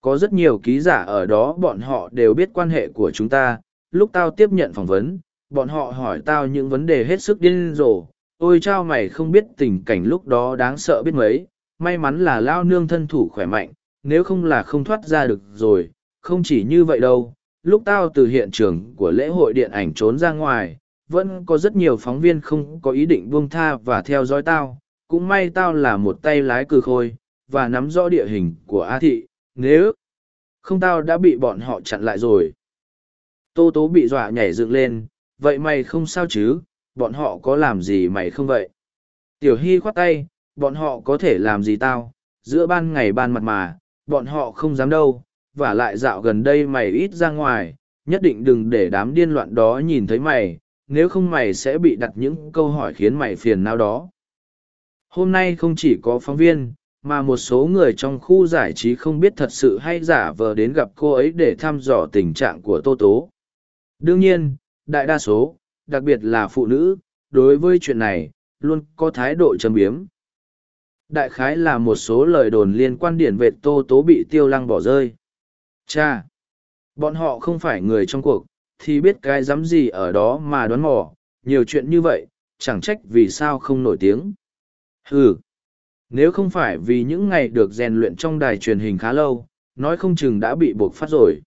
có rất nhiều ký giả ở đó bọn họ đều biết quan hệ của chúng ta. Lúc tao tiếp nhận phỏng vấn bọn họ hỏi tao những vấn đề hết sức điên rồ. Ôi chao mày không biết tình cảnh lúc đó đáng sợ biết mấy. May mắn là lao nương thân thủ khỏe mạnh nếu không là không thoát ra được rồi. Không chỉ như vậy đâu lúc tao từ hiện trường của lễ hội điện ảnh trốn ra ngoài, vẫn có rất nhiều phóng viên không có ý định buông tha và theo dõi tao. Cũng may tao là một tay lái cừ khôi, và nắm rõ địa hình của A Thị, nếu không tao đã bị bọn họ chặn lại rồi. Tô Tố bị dọa nhảy dựng lên, vậy mày không sao chứ, bọn họ có làm gì mày không vậy? Tiểu Hy khoát tay, bọn họ có thể làm gì tao, giữa ban ngày ban mặt mà, bọn họ không dám đâu, và lại dạo gần đây mày ít ra ngoài, nhất định đừng để đám điên loạn đó nhìn thấy mày, nếu không mày sẽ bị đặt những câu hỏi khiến mày phiền não đó. Hôm nay không chỉ có phóng viên, mà một số người trong khu giải trí không biết thật sự hay giả vờ đến gặp cô ấy để thăm dò tình trạng của tô tố. Đương nhiên, đại đa số, đặc biệt là phụ nữ, đối với chuyện này, luôn có thái độ châm biếm. Đại khái là một số lời đồn liên quan điển về tô tố bị tiêu lăng bỏ rơi. Cha, bọn họ không phải người trong cuộc, thì biết cái dám gì ở đó mà đoán mò, nhiều chuyện như vậy, chẳng trách vì sao không nổi tiếng. Ừ nếu không phải vì những ngày được rèn luyện trong đài truyền hình khá lâu, nói không chừng đã bị buộc phát rồi.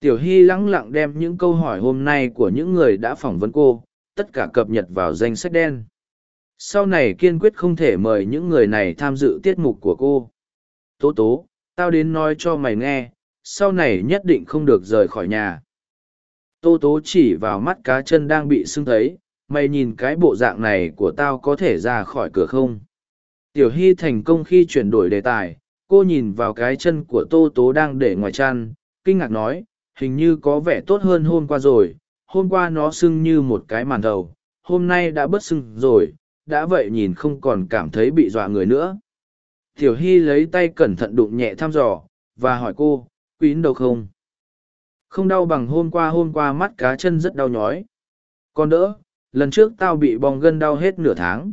Tiểu hy lắng lặng đem những câu hỏi hôm nay của những người đã phỏng vấn cô, tất cả cập nhật vào danh sách đen. Sau này kiên quyết không thể mời những người này tham dự tiết mục của cô. Tố tố, tao đến nói cho mày nghe, sau này nhất định không được rời khỏi nhà. Tô tố chỉ vào mắt cá chân đang bị sưng thấy, mày nhìn cái bộ dạng này của tao có thể ra khỏi cửa không? Tiểu Hy thành công khi chuyển đổi đề tài, cô nhìn vào cái chân của Tô Tố đang để ngoài chăn, kinh ngạc nói, hình như có vẻ tốt hơn hôm qua rồi, hôm qua nó sưng như một cái màn đầu, hôm nay đã bớt sưng rồi, đã vậy nhìn không còn cảm thấy bị dọa người nữa. Tiểu Hy lấy tay cẩn thận đụng nhẹ thăm dò, và hỏi cô, quýn đâu không? Không đau bằng hôm qua hôm qua mắt cá chân rất đau nhói. Còn đỡ, lần trước tao bị bong gân đau hết nửa tháng.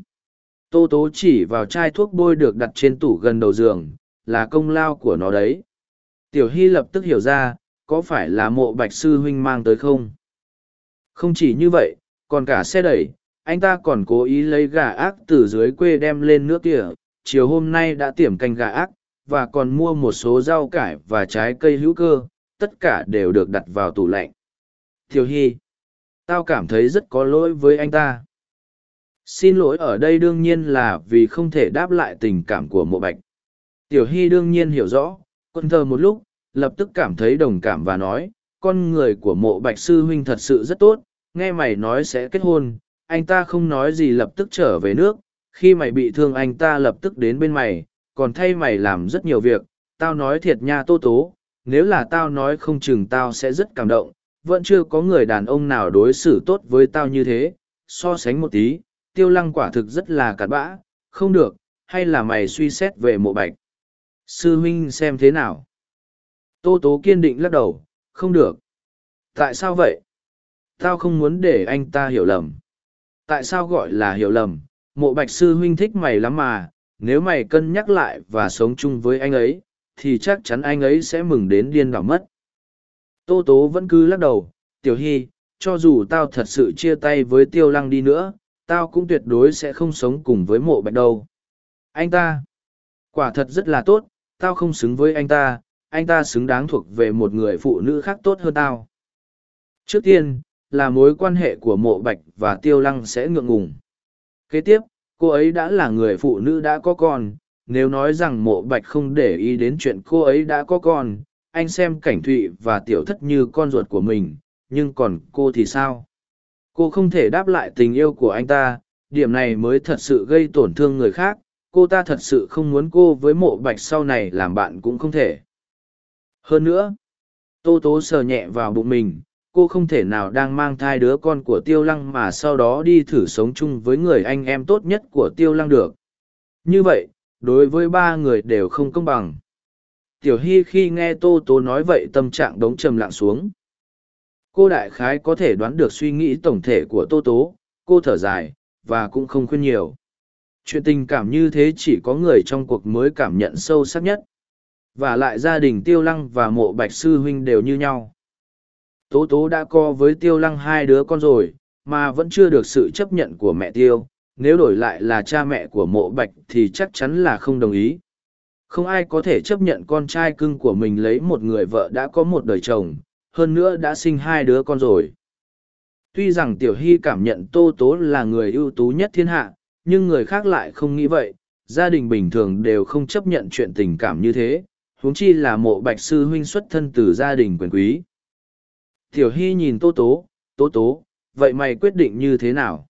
Tô tố chỉ vào chai thuốc bôi được đặt trên tủ gần đầu giường, là công lao của nó đấy. Tiểu Hy lập tức hiểu ra, có phải là mộ bạch sư huynh mang tới không? Không chỉ như vậy, còn cả xe đẩy, anh ta còn cố ý lấy gà ác từ dưới quê đem lên nước kia, chiều hôm nay đã tiểm canh gà ác, và còn mua một số rau cải và trái cây hữu cơ, tất cả đều được đặt vào tủ lạnh. Tiểu Hy, tao cảm thấy rất có lỗi với anh ta xin lỗi ở đây đương nhiên là vì không thể đáp lại tình cảm của mộ bạch. Tiểu hy đương nhiên hiểu rõ, quân thơ một lúc, lập tức cảm thấy đồng cảm và nói, con người của mộ bạch sư huynh thật sự rất tốt, nghe mày nói sẽ kết hôn, anh ta không nói gì lập tức trở về nước, khi mày bị thương anh ta lập tức đến bên mày, còn thay mày làm rất nhiều việc, tao nói thiệt nha tô tố, nếu là tao nói không chừng tao sẽ rất cảm động, vẫn chưa có người đàn ông nào đối xử tốt với tao như thế, so sánh một tí tiêu lăng quả thực rất là cặn bã, không được, hay là mày suy xét về mộ bạch. Sư huynh xem thế nào? Tô tố kiên định lắc đầu, không được. Tại sao vậy? Tao không muốn để anh ta hiểu lầm. Tại sao gọi là hiểu lầm? Mộ bạch sư huynh thích mày lắm mà, nếu mày cân nhắc lại và sống chung với anh ấy, thì chắc chắn anh ấy sẽ mừng đến điên đảo mất. Tô tố vẫn cứ lắc đầu, tiểu hy, cho dù tao thật sự chia tay với tiêu lăng đi nữa, tao cũng tuyệt đối sẽ không sống cùng với mộ bạch đâu. Anh ta, quả thật rất là tốt, tao không xứng với anh ta, anh ta xứng đáng thuộc về một người phụ nữ khác tốt hơn tao. Trước tiên, là mối quan hệ của mộ bạch và tiêu lăng sẽ ngượng ngùng. Kế tiếp, cô ấy đã là người phụ nữ đã có con, nếu nói rằng mộ bạch không để ý đến chuyện cô ấy đã có con, anh xem cảnh thụy và tiểu thất như con ruột của mình, nhưng còn cô thì sao? Cô không thể đáp lại tình yêu của anh ta, điểm này mới thật sự gây tổn thương người khác, cô ta thật sự không muốn cô với mộ bạch sau này làm bạn cũng không thể. Hơn nữa, tô tố sờ nhẹ vào bụng mình, cô không thể nào đang mang thai đứa con của tiêu lăng mà sau đó đi thử sống chung với người anh em tốt nhất của tiêu lăng được. Như vậy, đối với ba người đều không công bằng. Tiểu hy khi nghe tô tố nói vậy tâm trạng đống trầm lặng xuống cô đại khái có thể đoán được suy nghĩ tổng thể của tô tố, cô thở dài, và cũng không khuyên nhiều. Chuyện tình cảm như thế chỉ có người trong cuộc mới cảm nhận sâu sắc nhất. Và lại gia đình tiêu lăng và mộ bạch sư huynh đều như nhau. Tố tố đã co với tiêu lăng hai đứa con rồi, mà vẫn chưa được sự chấp nhận của mẹ tiêu. Nếu đổi lại là cha mẹ của mộ bạch thì chắc chắn là không đồng ý. Không ai có thể chấp nhận con trai cưng của mình lấy một người vợ đã có một đời chồng hơn nữa đã sinh hai đứa con rồi. Tuy rằng Tiểu Hy cảm nhận Tô Tố là người ưu tú nhất thiên hạ, nhưng người khác lại không nghĩ vậy, gia đình bình thường đều không chấp nhận chuyện tình cảm như thế, huống chi là mộ bạch sư huynh xuất thân từ gia đình quyền quý. Tiểu Hy nhìn Tô Tố, Tô Tố, vậy mày quyết định như thế nào?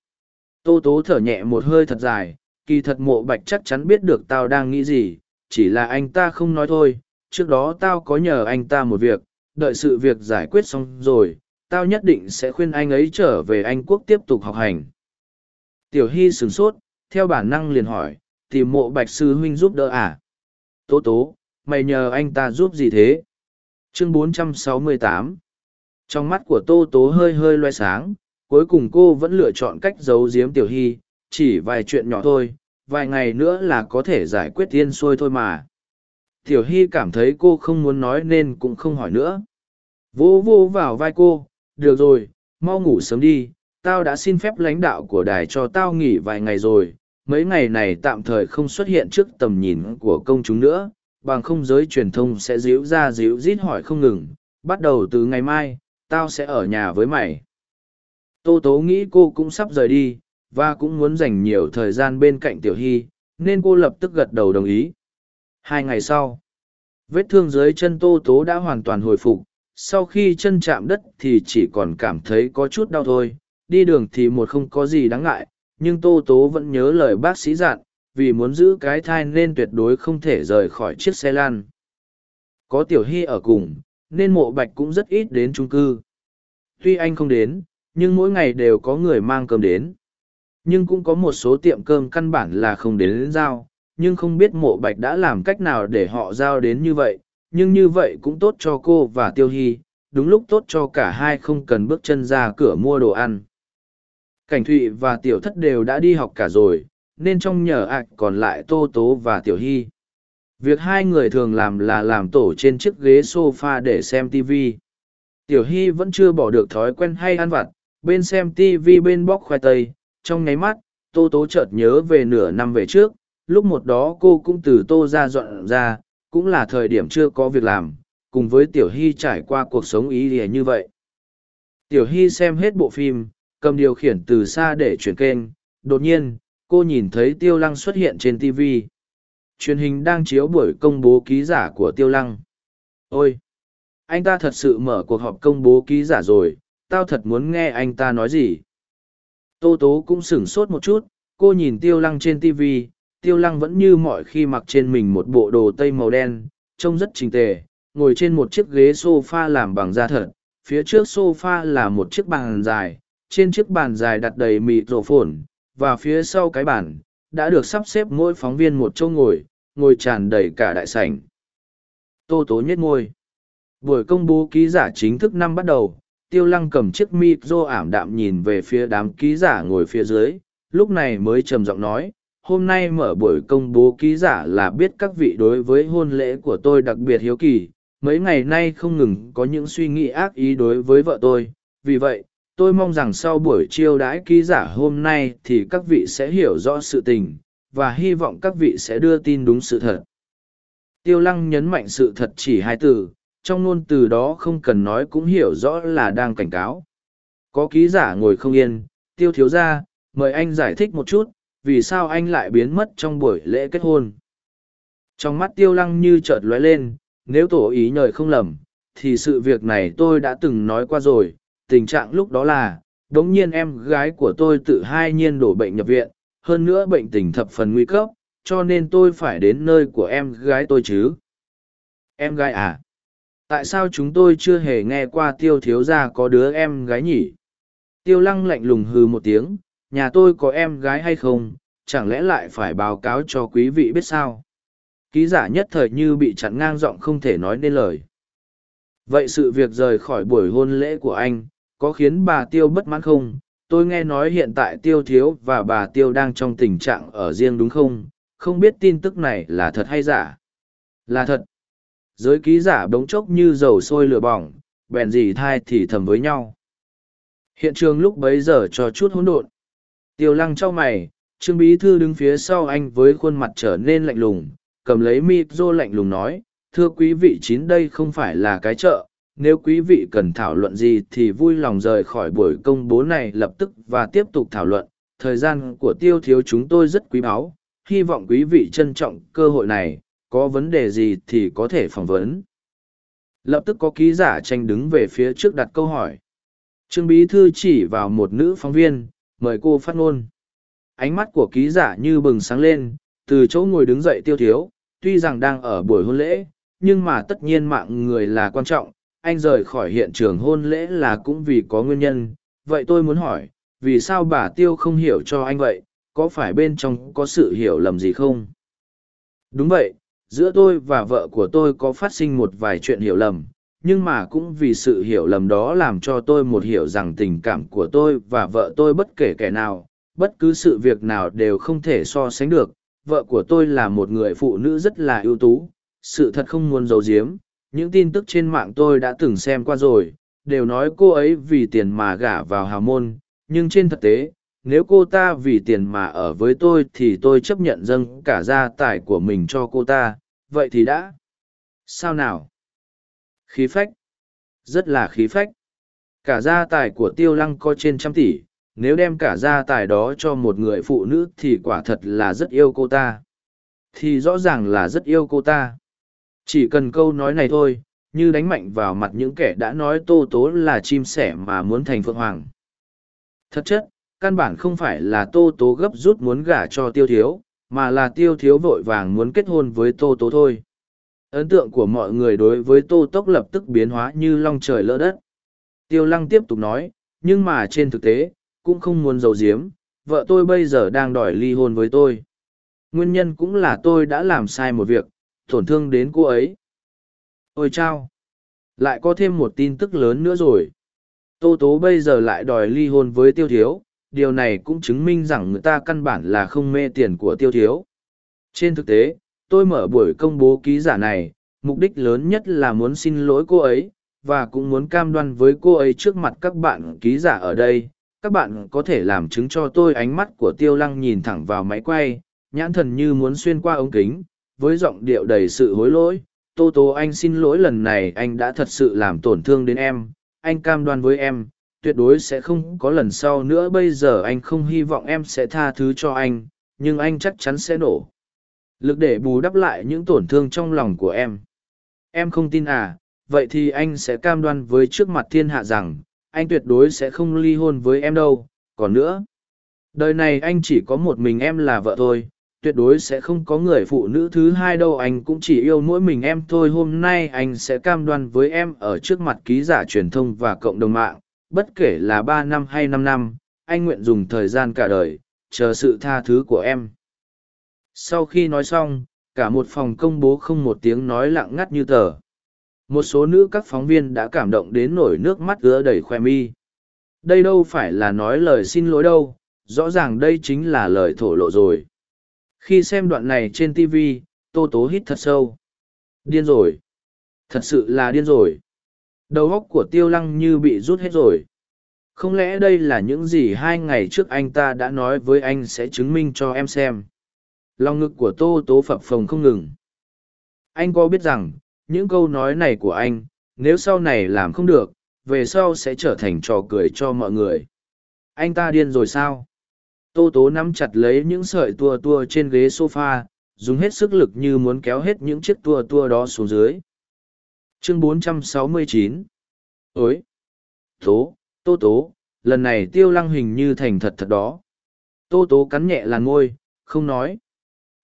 Tô Tố thở nhẹ một hơi thật dài, kỳ thật mộ bạch chắc chắn biết được tao đang nghĩ gì, chỉ là anh ta không nói thôi, trước đó tao có nhờ anh ta một việc, đợi sự việc giải quyết xong rồi, tao nhất định sẽ khuyên anh ấy trở về Anh Quốc tiếp tục học hành. Tiểu Hy sửng sốt, theo bản năng liền hỏi, tìm mộ bạch sư huynh giúp đỡ à? Tố tố, mày nhờ anh ta giúp gì thế? Chương 468 Trong mắt của Tô Tố hơi hơi loe sáng, cuối cùng cô vẫn lựa chọn cách giấu giếm Tiểu Hy, chỉ vài chuyện nhỏ thôi, vài ngày nữa là có thể giải quyết tiên xuôi thôi mà. Tiểu Hy cảm thấy cô không muốn nói nên cũng không hỏi nữa. Vô vô vào vai cô, được rồi, mau ngủ sớm đi, tao đã xin phép lãnh đạo của đài cho tao nghỉ vài ngày rồi, mấy ngày này tạm thời không xuất hiện trước tầm nhìn của công chúng nữa, bằng không giới truyền thông sẽ díu ra díu rít hỏi không ngừng, bắt đầu từ ngày mai, tao sẽ ở nhà với mày. Tô Tố nghĩ cô cũng sắp rời đi, và cũng muốn dành nhiều thời gian bên cạnh Tiểu Hy, nên cô lập tức gật đầu đồng ý. Hai ngày sau, vết thương dưới chân Tô Tố đã hoàn toàn hồi phục, sau khi chân chạm đất thì chỉ còn cảm thấy có chút đau thôi, đi đường thì một không có gì đáng ngại, nhưng Tô Tố vẫn nhớ lời bác sĩ dặn, vì muốn giữ cái thai nên tuyệt đối không thể rời khỏi chiếc xe lan. Có Tiểu Hy ở cùng, nên mộ bạch cũng rất ít đến trung cư. Tuy anh không đến, nhưng mỗi ngày đều có người mang cơm đến. Nhưng cũng có một số tiệm cơm căn bản là không đến, đến giao, nhưng không biết mộ bạch đã làm cách nào để họ giao đến như vậy, nhưng như vậy cũng tốt cho cô và Tiêu Hy, đúng lúc tốt cho cả hai không cần bước chân ra cửa mua đồ ăn. Cảnh Thụy và Tiểu Thất đều đã đi học cả rồi, nên trong nhờ ạc còn lại Tô Tố và Tiểu Hy. Việc hai người thường làm là làm tổ trên chiếc ghế sofa để xem TV. Tiểu Hy vẫn chưa bỏ được thói quen hay ăn vặt, bên xem TV bên bóc khoai tây, trong nháy mắt, Tô Tố chợt nhớ về nửa năm về trước, lúc một đó cô cũng từ Tô ra dọn ra, cũng là thời điểm chưa có việc làm, cùng với Tiểu Hy trải qua cuộc sống ý nghĩa như vậy. Tiểu Hy xem hết bộ phim, cầm điều khiển từ xa để chuyển kênh, đột nhiên, cô nhìn thấy Tiêu Lăng xuất hiện trên TV. Truyền hình đang chiếu buổi công bố ký giả của Tiêu Lăng. Ôi! Anh ta thật sự mở cuộc họp công bố ký giả rồi, tao thật muốn nghe anh ta nói gì. Tô Tố cũng sửng sốt một chút, cô nhìn Tiêu Lăng trên TV, Tiêu Lăng vẫn như mọi khi mặc trên mình một bộ đồ tây màu đen, trông rất trình tề, ngồi trên một chiếc ghế sofa làm bằng da thật, phía trước sofa là một chiếc bàn dài, trên chiếc bàn dài đặt đầy mịt rổ phồn, và phía sau cái bàn, đã được sắp xếp mỗi phóng viên một chỗ ngồi, ngồi tràn đầy cả đại sảnh. Tô tố nhất ngôi. Buổi công bố ký giả chính thức năm bắt đầu, tiêu lăng cầm chiếc mịt rô ảm đạm nhìn về phía đám ký giả ngồi phía dưới, lúc này mới trầm giọng nói, hôm nay mở buổi công bố ký giả là biết các vị đối với hôn lễ của tôi đặc biệt hiếu kỳ. Mấy ngày nay không ngừng có những suy nghĩ ác ý đối với vợ tôi. Vì vậy, tôi mong rằng sau buổi chiêu đãi ký giả hôm nay thì các vị sẽ hiểu rõ sự tình và hy vọng các vị sẽ đưa tin đúng sự thật. Tiêu lăng nhấn mạnh sự thật chỉ hai từ, trong ngôn từ đó không cần nói cũng hiểu rõ là đang cảnh cáo. Có ký giả ngồi không yên. Tiêu thiếu ra mời anh giải thích một chút vì sao anh lại biến mất trong buổi lễ kết hôn? Trong mắt tiêu lăng như chợt lóe lên, nếu tổ ý nhời không lầm, thì sự việc này tôi đã từng nói qua rồi. Tình trạng lúc đó là, đống nhiên em gái của tôi tự hai nhiên đổ bệnh nhập viện, hơn nữa bệnh tình thập phần nguy cấp, cho nên tôi phải đến nơi của em gái tôi chứ? Em gái à? Tại sao chúng tôi chưa hề nghe qua tiêu thiếu gia có đứa em gái nhỉ? Tiêu lăng lạnh lùng hừ một tiếng nhà tôi có em gái hay không, chẳng lẽ lại phải báo cáo cho quý vị biết sao? Ký giả nhất thời như bị chặn ngang giọng không thể nói nên lời. Vậy sự việc rời khỏi buổi hôn lễ của anh, có khiến bà Tiêu bất mãn không? Tôi nghe nói hiện tại Tiêu Thiếu và bà Tiêu đang trong tình trạng ở riêng đúng không? Không biết tin tức này là thật hay giả? Là thật. Giới ký giả bỗng chốc như dầu sôi lửa bỏng, bèn gì thai thì thầm với nhau. Hiện trường lúc bấy giờ cho chút hỗn độn. Tiêu lăng cho mày, Trương Bí Thư đứng phía sau anh với khuôn mặt trở nên lạnh lùng, cầm lấy mịp rô lạnh lùng nói, thưa quý vị chín đây không phải là cái chợ, nếu quý vị cần thảo luận gì thì vui lòng rời khỏi buổi công bố này lập tức và tiếp tục thảo luận. Thời gian của tiêu thiếu chúng tôi rất quý báu hy vọng quý vị trân trọng cơ hội này có vấn đề gì thì có thể phỏng vấn. Lập tức có ký giả tranh đứng về phía trước đặt câu hỏi. Trương bí thư chỉ vào một nữ phóng viên mời cô phát ngôn. Ánh mắt của ký giả như bừng sáng lên, từ chỗ ngồi đứng dậy tiêu thiếu, tuy rằng đang ở buổi hôn lễ, nhưng mà tất nhiên mạng người là quan trọng, anh rời khỏi hiện trường hôn lễ là cũng vì có nguyên nhân. Vậy tôi muốn hỏi, vì sao bà tiêu không hiểu cho anh vậy, có phải bên trong có sự hiểu lầm gì không? Đúng vậy, giữa tôi và vợ của tôi có phát sinh một vài chuyện hiểu lầm nhưng mà cũng vì sự hiểu lầm đó làm cho tôi một hiểu rằng tình cảm của tôi và vợ tôi bất kể kẻ nào, bất cứ sự việc nào đều không thể so sánh được. Vợ của tôi là một người phụ nữ rất là ưu tú, sự thật không muốn giấu giếm. Những tin tức trên mạng tôi đã từng xem qua rồi, đều nói cô ấy vì tiền mà gả vào hào môn. Nhưng trên thực tế, nếu cô ta vì tiền mà ở với tôi thì tôi chấp nhận dâng cả gia tài của mình cho cô ta. Vậy thì đã. Sao nào? Khí phách. Rất là khí phách. Cả gia tài của tiêu lăng có trên trăm tỷ, nếu đem cả gia tài đó cho một người phụ nữ thì quả thật là rất yêu cô ta. Thì rõ ràng là rất yêu cô ta. Chỉ cần câu nói này thôi, như đánh mạnh vào mặt những kẻ đã nói tô tố là chim sẻ mà muốn thành phượng hoàng. Thật chất, căn bản không phải là tô tố gấp rút muốn gả cho tiêu thiếu, mà là tiêu thiếu vội vàng muốn kết hôn với tô tố thôi ấn tượng của mọi người đối với tô tốc lập tức biến hóa như long trời lỡ đất. Tiêu lăng tiếp tục nói nhưng mà trên thực tế cũng không muốn giấu giếm vợ tôi bây giờ đang đòi ly hôn với tôi. Nguyên nhân cũng là tôi đã làm sai một việc tổn thương đến cô ấy. Ôi chao lại có thêm một tin tức lớn nữa rồi. Tô tố bây giờ lại đòi ly hôn với tiêu thiếu điều này cũng chứng minh rằng người ta căn bản là không mê tiền của tiêu thiếu. Trên thực tế, tôi mở buổi công bố ký giả này, mục đích lớn nhất là muốn xin lỗi cô ấy, và cũng muốn cam đoan với cô ấy trước mặt các bạn ký giả ở đây. Các bạn có thể làm chứng cho tôi ánh mắt của tiêu lăng nhìn thẳng vào máy quay, nhãn thần như muốn xuyên qua ống kính, với giọng điệu đầy sự hối lỗi. Tô Tô anh xin lỗi lần này anh đã thật sự làm tổn thương đến em, anh cam đoan với em, tuyệt đối sẽ không có lần sau nữa bây giờ anh không hy vọng em sẽ tha thứ cho anh nhưng anh chắc chắn sẽ nổ lực để bù đắp lại những tổn thương trong lòng của em. Em không tin à vậy thì anh sẽ cam đoan với trước mặt thiên hạ rằng, anh tuyệt đối sẽ không ly hôn với em đâu. Còn nữa, đời này anh chỉ có một mình em là vợ thôi, tuyệt đối sẽ không có người phụ nữ thứ hai đâu. Anh cũng chỉ yêu mỗi mình em thôi. Hôm nay anh sẽ cam đoan với em ở trước mặt ký giả truyền thông và cộng đồng mạng. Bất kể là ba năm hay năm năm, anh nguyện dùng thời gian cả đời, chờ sự tha thứ của em sau khi nói xong, cả một phòng công bố không một tiếng nói lặng ngắt như tờ. Một số nữ các phóng viên đã cảm động đến nổi nước mắt ứa đầy khoe mi. Đây đâu phải là nói lời xin lỗi đâu, rõ ràng đây chính là lời thổ lộ rồi. Khi xem đoạn này trên tv tô tố hít thật sâu. Điên rồi. Thật sự là điên rồi. Đầu óc của tiêu lăng như bị rút hết rồi. Không lẽ đây là những gì hai ngày trước anh ta đã nói với anh sẽ chứng minh cho em xem? Lòng ngực của tô tố phập phồng không ngừng. Anh có biết rằng, những câu nói này của anh, nếu sau này làm không được, về sau sẽ trở thành trò cười cho mọi người. Anh ta điên rồi sao? Tô tố nắm chặt lấy những sợi tua tua trên ghế s o f a dùng hết sức lực như muốn kéo hết những chiếc tua tua đó xuống dưới. Chương 469 ối tố, tô tố, lần này tiêu lăng hình như thành thật thật đó. Tô tố cắn nhẹ làn ngôi không nói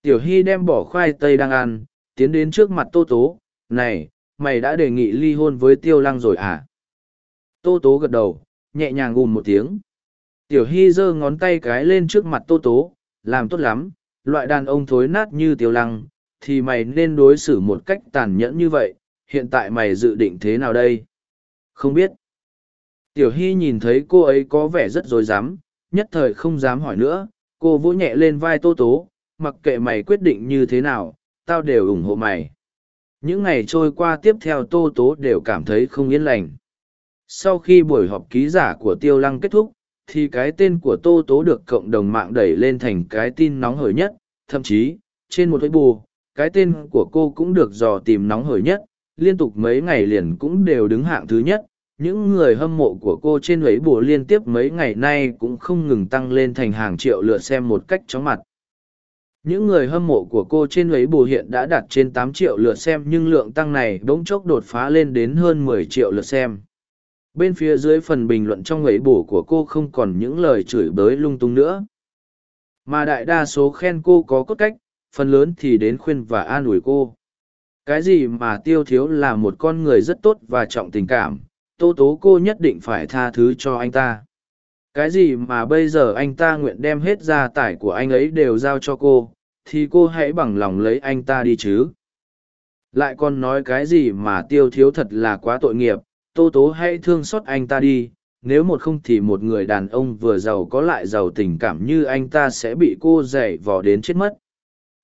tiểu hy đem bỏ khoai tây đang ăn tiến đến trước mặt tô tố này mày đã đề nghị ly hôn với tiêu lăng rồi à tô tố gật đầu nhẹ nhàng gùm một tiếng tiểu hy giơ ngón tay cái lên trước mặt tô tố làm tốt lắm loại đàn ông thối nát như tiêu lăng thì mày nên đối xử một cách tàn nhẫn như vậy hiện tại mày dự định thế nào đây? Không biết. Tiểu Hy nhìn thấy cô ấy có vẻ rất dối dám, nhất thời không dám hỏi nữa, cô vỗ nhẹ lên vai Tô Tố, mặc kệ mày quyết định như thế nào, tao đều ủng hộ mày. Những ngày trôi qua tiếp theo Tô Tố đều cảm thấy không yên lành. Sau khi buổi họp ký giả của Tiêu Lăng kết thúc, thì cái tên của Tô Tố được cộng đồng mạng đẩy lên thành cái tin nóng hởi nhất, thậm chí, trên một cái bù, cái tên của cô cũng được dò tìm nóng hởi nhất, liên tục mấy ngày liền cũng đều đứng hạng thứ nhất những người hâm mộ của cô trên ấy bùa liên tiếp mấy ngày nay cũng không ngừng tăng lên thành hàng triệu lượt xem một cách chóng mặt những người hâm mộ của cô trên ấy bù hiện đã đạt trên 8 triệu lượt xem, nhưng lượng tăng này bỗng chốc đột phá lên đến hơn mười triệu lượt xem. Bên phía dưới phần bình luận trong ấy bù của cô không còn những lời chửi bới lung tung nữa. Mà đại đa số khen cô có cốt cách, phần lớn thì đến khuyên và an ủi cô. Cái gì mà tiêu thiếu là một con người rất tốt và trọng tình cảm, tô tố cô nhất định phải tha thứ cho anh ta cái gì mà bây giờ anh ta nguyện đem hết gia tài của anh ấy đều giao cho cô, thì cô hãy bằng lòng lấy anh ta đi chứ. Lại còn nói cái gì mà tiêu thiếu thật là quá tội nghiệp, tô tố hãy thương xót anh ta đi, nếu một không thì một người đàn ông vừa giàu có lại giàu tình cảm như anh ta sẽ bị cô dạy vò đến chết mất.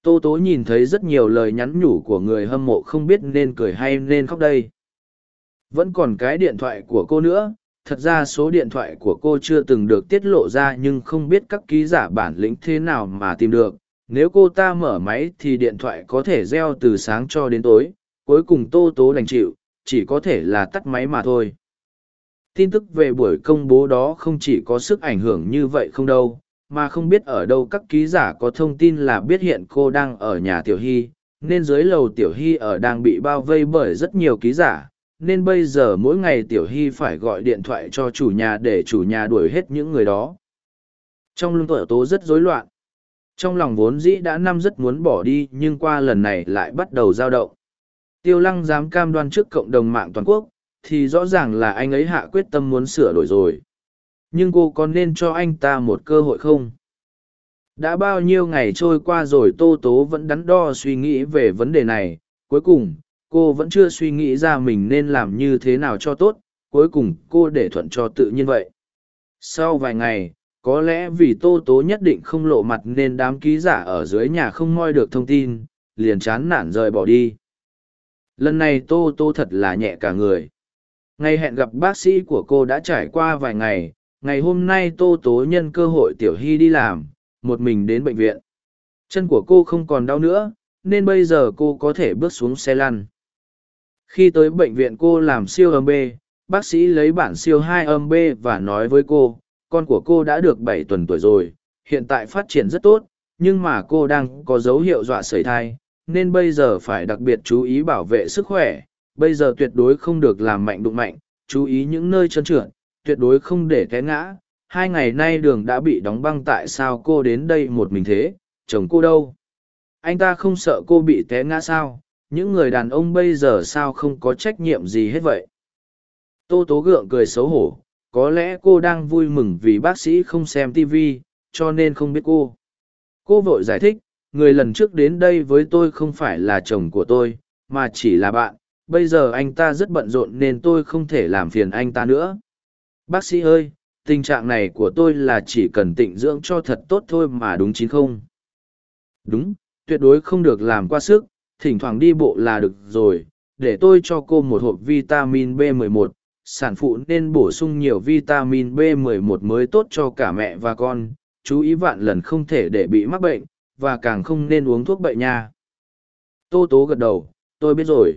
Tô tố nhìn thấy rất nhiều lời nhắn nhủ của người hâm mộ không biết nên cười hay nên khóc đây. Vẫn còn cái điện thoại của cô nữa thật ra số điện thoại của cô chưa từng được tiết lộ ra nhưng không biết các ký giả bản lĩnh thế nào mà tìm được. Nếu cô ta mở máy thì điện thoại có thể reo từ sáng cho đến tối, cuối cùng tô tố đành chịu, chỉ có thể là tắt máy mà thôi. Tin tức về buổi công bố đó không chỉ có sức ảnh hưởng như vậy không đâu, mà không biết ở đâu các ký giả có thông tin là biết hiện cô đang ở nhà tiểu hy, nên dưới lầu tiểu hy ở đang bị bao vây bởi rất nhiều ký giả nên bây giờ mỗi ngày tiểu hy phải gọi điện thoại cho chủ nhà để chủ nhà đuổi hết những người đó. Trong lưng tuệ tố rất rối loạn. Trong lòng vốn dĩ đã năm rất muốn bỏ đi, nhưng qua lần này lại bắt đầu dao động. Tiêu lăng dám cam đoan trước cộng đồng mạng toàn quốc, thì rõ ràng là anh ấy hạ quyết tâm muốn sửa đổi rồi. Nhưng cô có nên cho anh ta một cơ hội không? Đã bao nhiêu ngày trôi qua rồi tô tố vẫn đắn đo suy nghĩ về vấn đề này, cuối cùng cô vẫn chưa suy nghĩ ra mình nên làm như thế nào cho tốt, cuối cùng cô để thuận cho tự nhiên vậy. Sau vài ngày, có lẽ vì tô tố nhất định không lộ mặt nên đám ký giả ở dưới nhà không moi được thông tin, liền chán nản rời bỏ đi. Lần này tô tô thật là nhẹ cả người. Ngày hẹn gặp bác sĩ của cô đã trải qua vài ngày ngày hôm nay tô tố nhân cơ hội tiểu hy đi làm, một mình đến bệnh viện. Chân của cô không còn đau nữa, nên bây giờ cô có thể bước xuống xe lăn khi tới bệnh viện cô làm siêu âm b, bác sĩ lấy bản siêu hai âm b và nói với cô, con của cô đã được bảy tuần tuổi rồi, hiện tại phát triển rất tốt, nhưng mà cô đang có dấu hiệu dọa sởi thai, nên bây giờ phải đặc biệt chú ý bảo vệ sức khỏe. Bây giờ tuyệt đối không được làm mạnh đụng mạnh, chú ý những nơi trơn trượt, tuyệt đối không để té ngã. Hai ngày nay đường đã bị đóng băng tại sao cô đến đây một mình thế? Chồng cô đâu? Anh ta không sợ cô bị té ngã sao? Những người đàn ông bây giờ sao không có trách nhiệm gì hết vậy? Tô tố gượng cười xấu hổ, có lẽ cô đang vui mừng vì bác sĩ không xem tv cho nên không biết cô. Cô vội giải thích, người lần trước đến đây với tôi không phải là chồng của tôi, mà chỉ là bạn. Bây giờ anh ta rất bận rộn nên tôi không thể làm phiền anh ta nữa. Bác sĩ ơi, tình trạng này của tôi là chỉ cần tịnh dưỡng cho thật tốt thôi mà đúng chín không? Đúng, tuyệt đối không được làm qua sức thỉnh thoảng đi bộ là được rồi, để tôi cho cô một hộp vitamin b 11 sản phụ nên bổ sung nhiều vitamin b 11 mới tốt cho cả mẹ và con, chú ý vạn lần không thể để bị mắc bệnh, và càng không nên uống thuốc bệnh nha. Tô tố gật đầu, tôi biết rồi.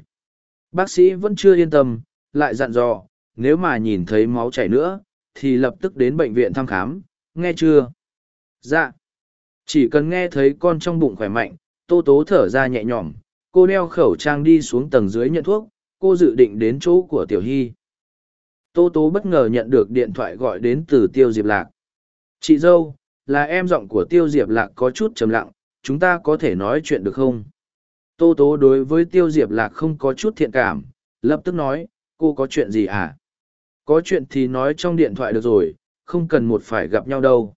Bác sĩ vẫn chưa yên tâm, lại dặn dò, nếu mà nhìn thấy máu chảy nữa, thì lập tức đến bệnh viện thăm khám, nghe chưa? Dạ. Chỉ cần nghe thấy con trong bụng khỏe mạnh, tô tố thở ra nhẹ nhõm cô đeo khẩu trang đi xuống tầng dưới nhận thuốc, cô dự định đến chỗ của tiểu hy. Tô tố bất ngờ nhận được điện thoại gọi đến từ tiêu diệp lạc. Chị dâu, là em giọng của tiêu diệp lạc có chút trầm lặng, chúng ta có thể nói chuyện được không? Tô tố đối với tiêu diệp lạc không có chút thiện cảm, lập tức nói, cô có chuyện gì à? Có chuyện thì nói trong điện thoại được rồi, không cần một phải gặp nhau đâu.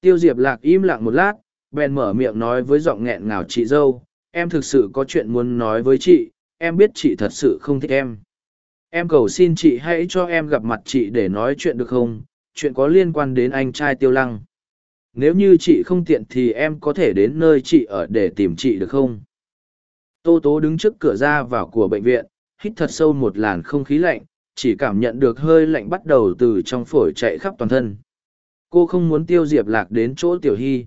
Tiêu diệp lạc im lặng một lát, bèn mở miệng nói với giọng nghẹn ngào chị dâu em thực sự có chuyện muốn nói với chị, em biết chị thật sự không thích em. Em cầu xin chị hãy cho em gặp mặt chị để nói chuyện được không? Chuyện có liên quan đến anh trai tiêu lăng. Nếu như chị không tiện thì em có thể đến nơi chị ở để tìm chị được không? Tô tố đứng trước cửa ra vào của bệnh viện, hít thật sâu một làn không khí lạnh, chỉ cảm nhận được hơi lạnh bắt đầu từ trong phổi chạy khắp toàn thân. Cô không muốn tiêu diệp lạc đến chỗ tiểu hy.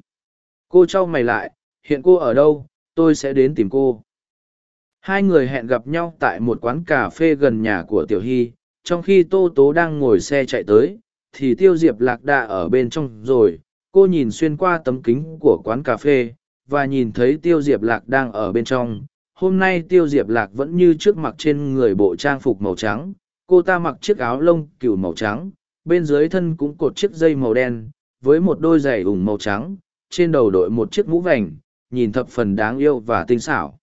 Cô t r a o mày lại, hiện cô ở đâu? Tôi sẽ đến tìm cô. Hai người hẹn gặp nhau tại một quán cà phê gần nhà của tiểu hy. Trong khi tô tố đang ngồi xe chạy tới, thì tiêu diệp lạc đà ở bên trong rồi. Cô nhìn xuyên qua tấm kính của quán cà phê và nhìn thấy tiêu diệp lạc đang ở bên trong. Hôm nay tiêu diệp lạc vẫn như trước mặc trên người bộ trang phục màu trắng. Cô ta mặc chiếc áo lông cừu màu trắng. Bên dưới thân cũng cột chiếc dây màu đen, với một đôi giày ủng màu trắng. Trên đầu đội một chiếc mũ vành nhìn thập phần đáng yêu và tinh xảo.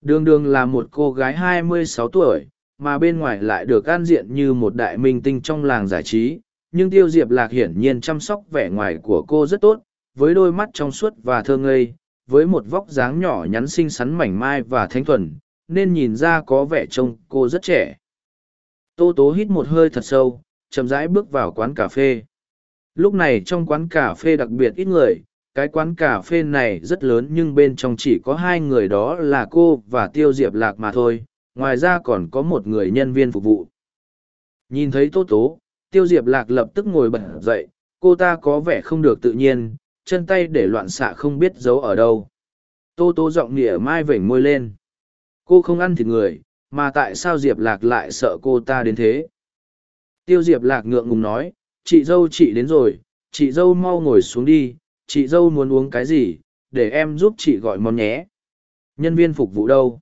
Đường đường là một cô gái 26 tuổi, mà bên ngoài lại được an diện như một đại minh tinh trong làng giải trí, nhưng tiêu diệp lạc hiển nhiên chăm sóc vẻ ngoài của cô rất tốt, với đôi mắt trong suốt và thơ ngây, với một vóc dáng nhỏ nhắn xinh xắn mảnh mai và thanh thuần, nên nhìn ra có vẻ trông cô rất trẻ. Tô tố hít một hơi thật sâu, chậm rãi bước vào quán cà phê. Lúc này trong quán cà phê đặc biệt ít người cái quán cà phê này rất lớn nhưng bên trong chỉ có hai người đó là cô và tiêu diệp lạc mà thôi, ngoài ra còn có một người nhân viên phục vụ. Nhìn thấy tô tố, tiêu diệp lạc lập tức ngồi bật dậy, cô ta có vẻ không được tự nhiên, chân tay để loạn xạ không biết giấu ở đâu. Tô tố giọng nghĩa mai vểnh môi lên. Cô không ăn thịt người, mà tại sao diệp lạc lại sợ cô ta đến thế? Tiêu diệp lạc ngượng ngùng nói, chị dâu, chị đến rồi, chị dâu mau ngồi xuống đi chị dâu muốn uống cái gì, để em giúp chị gọi món nhé. Nhân viên phục vụ đâu?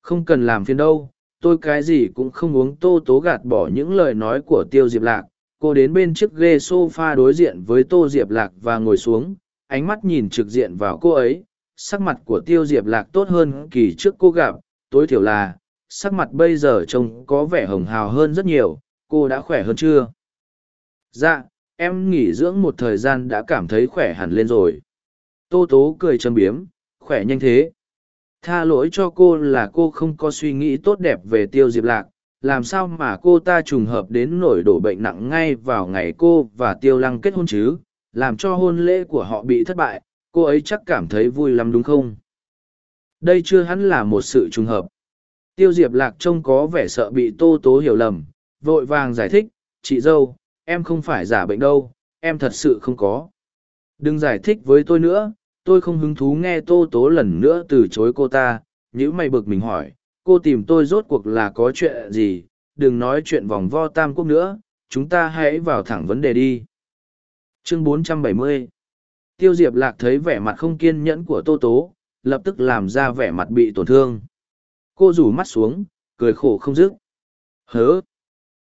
Không cần làm phiền đâu, tôi cái gì cũng không uống tô tố gạt bỏ những lời nói của tiêu diệp lạc. Cô đến bên chiếc ghê s o f a đối diện với tô diệp lạc và ngồi xuống, ánh mắt nhìn trực diện vào cô ấy. Sắc mặt của tiêu diệp lạc tốt hơn kỳ trước cô gặp. Tối thiểu là, sắc mặt bây giờ trông có vẻ hồng hào hơn rất nhiều. Cô đã khỏe hơn chưa? Dạ em nghỉ dưỡng một thời gian đã cảm thấy khỏe hẳn lên rồi. Tô tố cười châm biếm, khỏe nhanh thế. Tha lỗi cho cô là cô không có suy nghĩ tốt đẹp về tiêu diệp lạc, làm sao mà cô ta trùng hợp đến nổi đổ bệnh nặng ngay vào ngày cô và tiêu lăng kết hôn chứ? Làm cho hôn lễ của họ bị thất bại, cô ấy chắc cảm thấy vui lắm đúng không? Đây chưa hẳn là một sự trùng hợp. Tiêu diệp lạc trông có vẻ sợ bị tô tố hiểu lầm, vội vàng giải thích, chị dâu em không phải giả bệnh đâu, em thật sự không có. Đừng giải thích với tôi nữa, tôi không hứng thú nghe tô tố lần nữa từ chối cô ta, nhữ mày bực mình hỏi, cô tìm tôi rốt cuộc là có chuyện gì? Đừng nói chuyện vòng vo tam quốc nữa, chúng ta hãy vào thẳng vấn đề đi. Chương 470 tiêu diệp lạc thấy vẻ mặt không kiên nhẫn của tô tố, lập tức làm ra vẻ mặt bị tổn thương. Cô rủ mắt xuống, cười khổ không dứt. Hớ?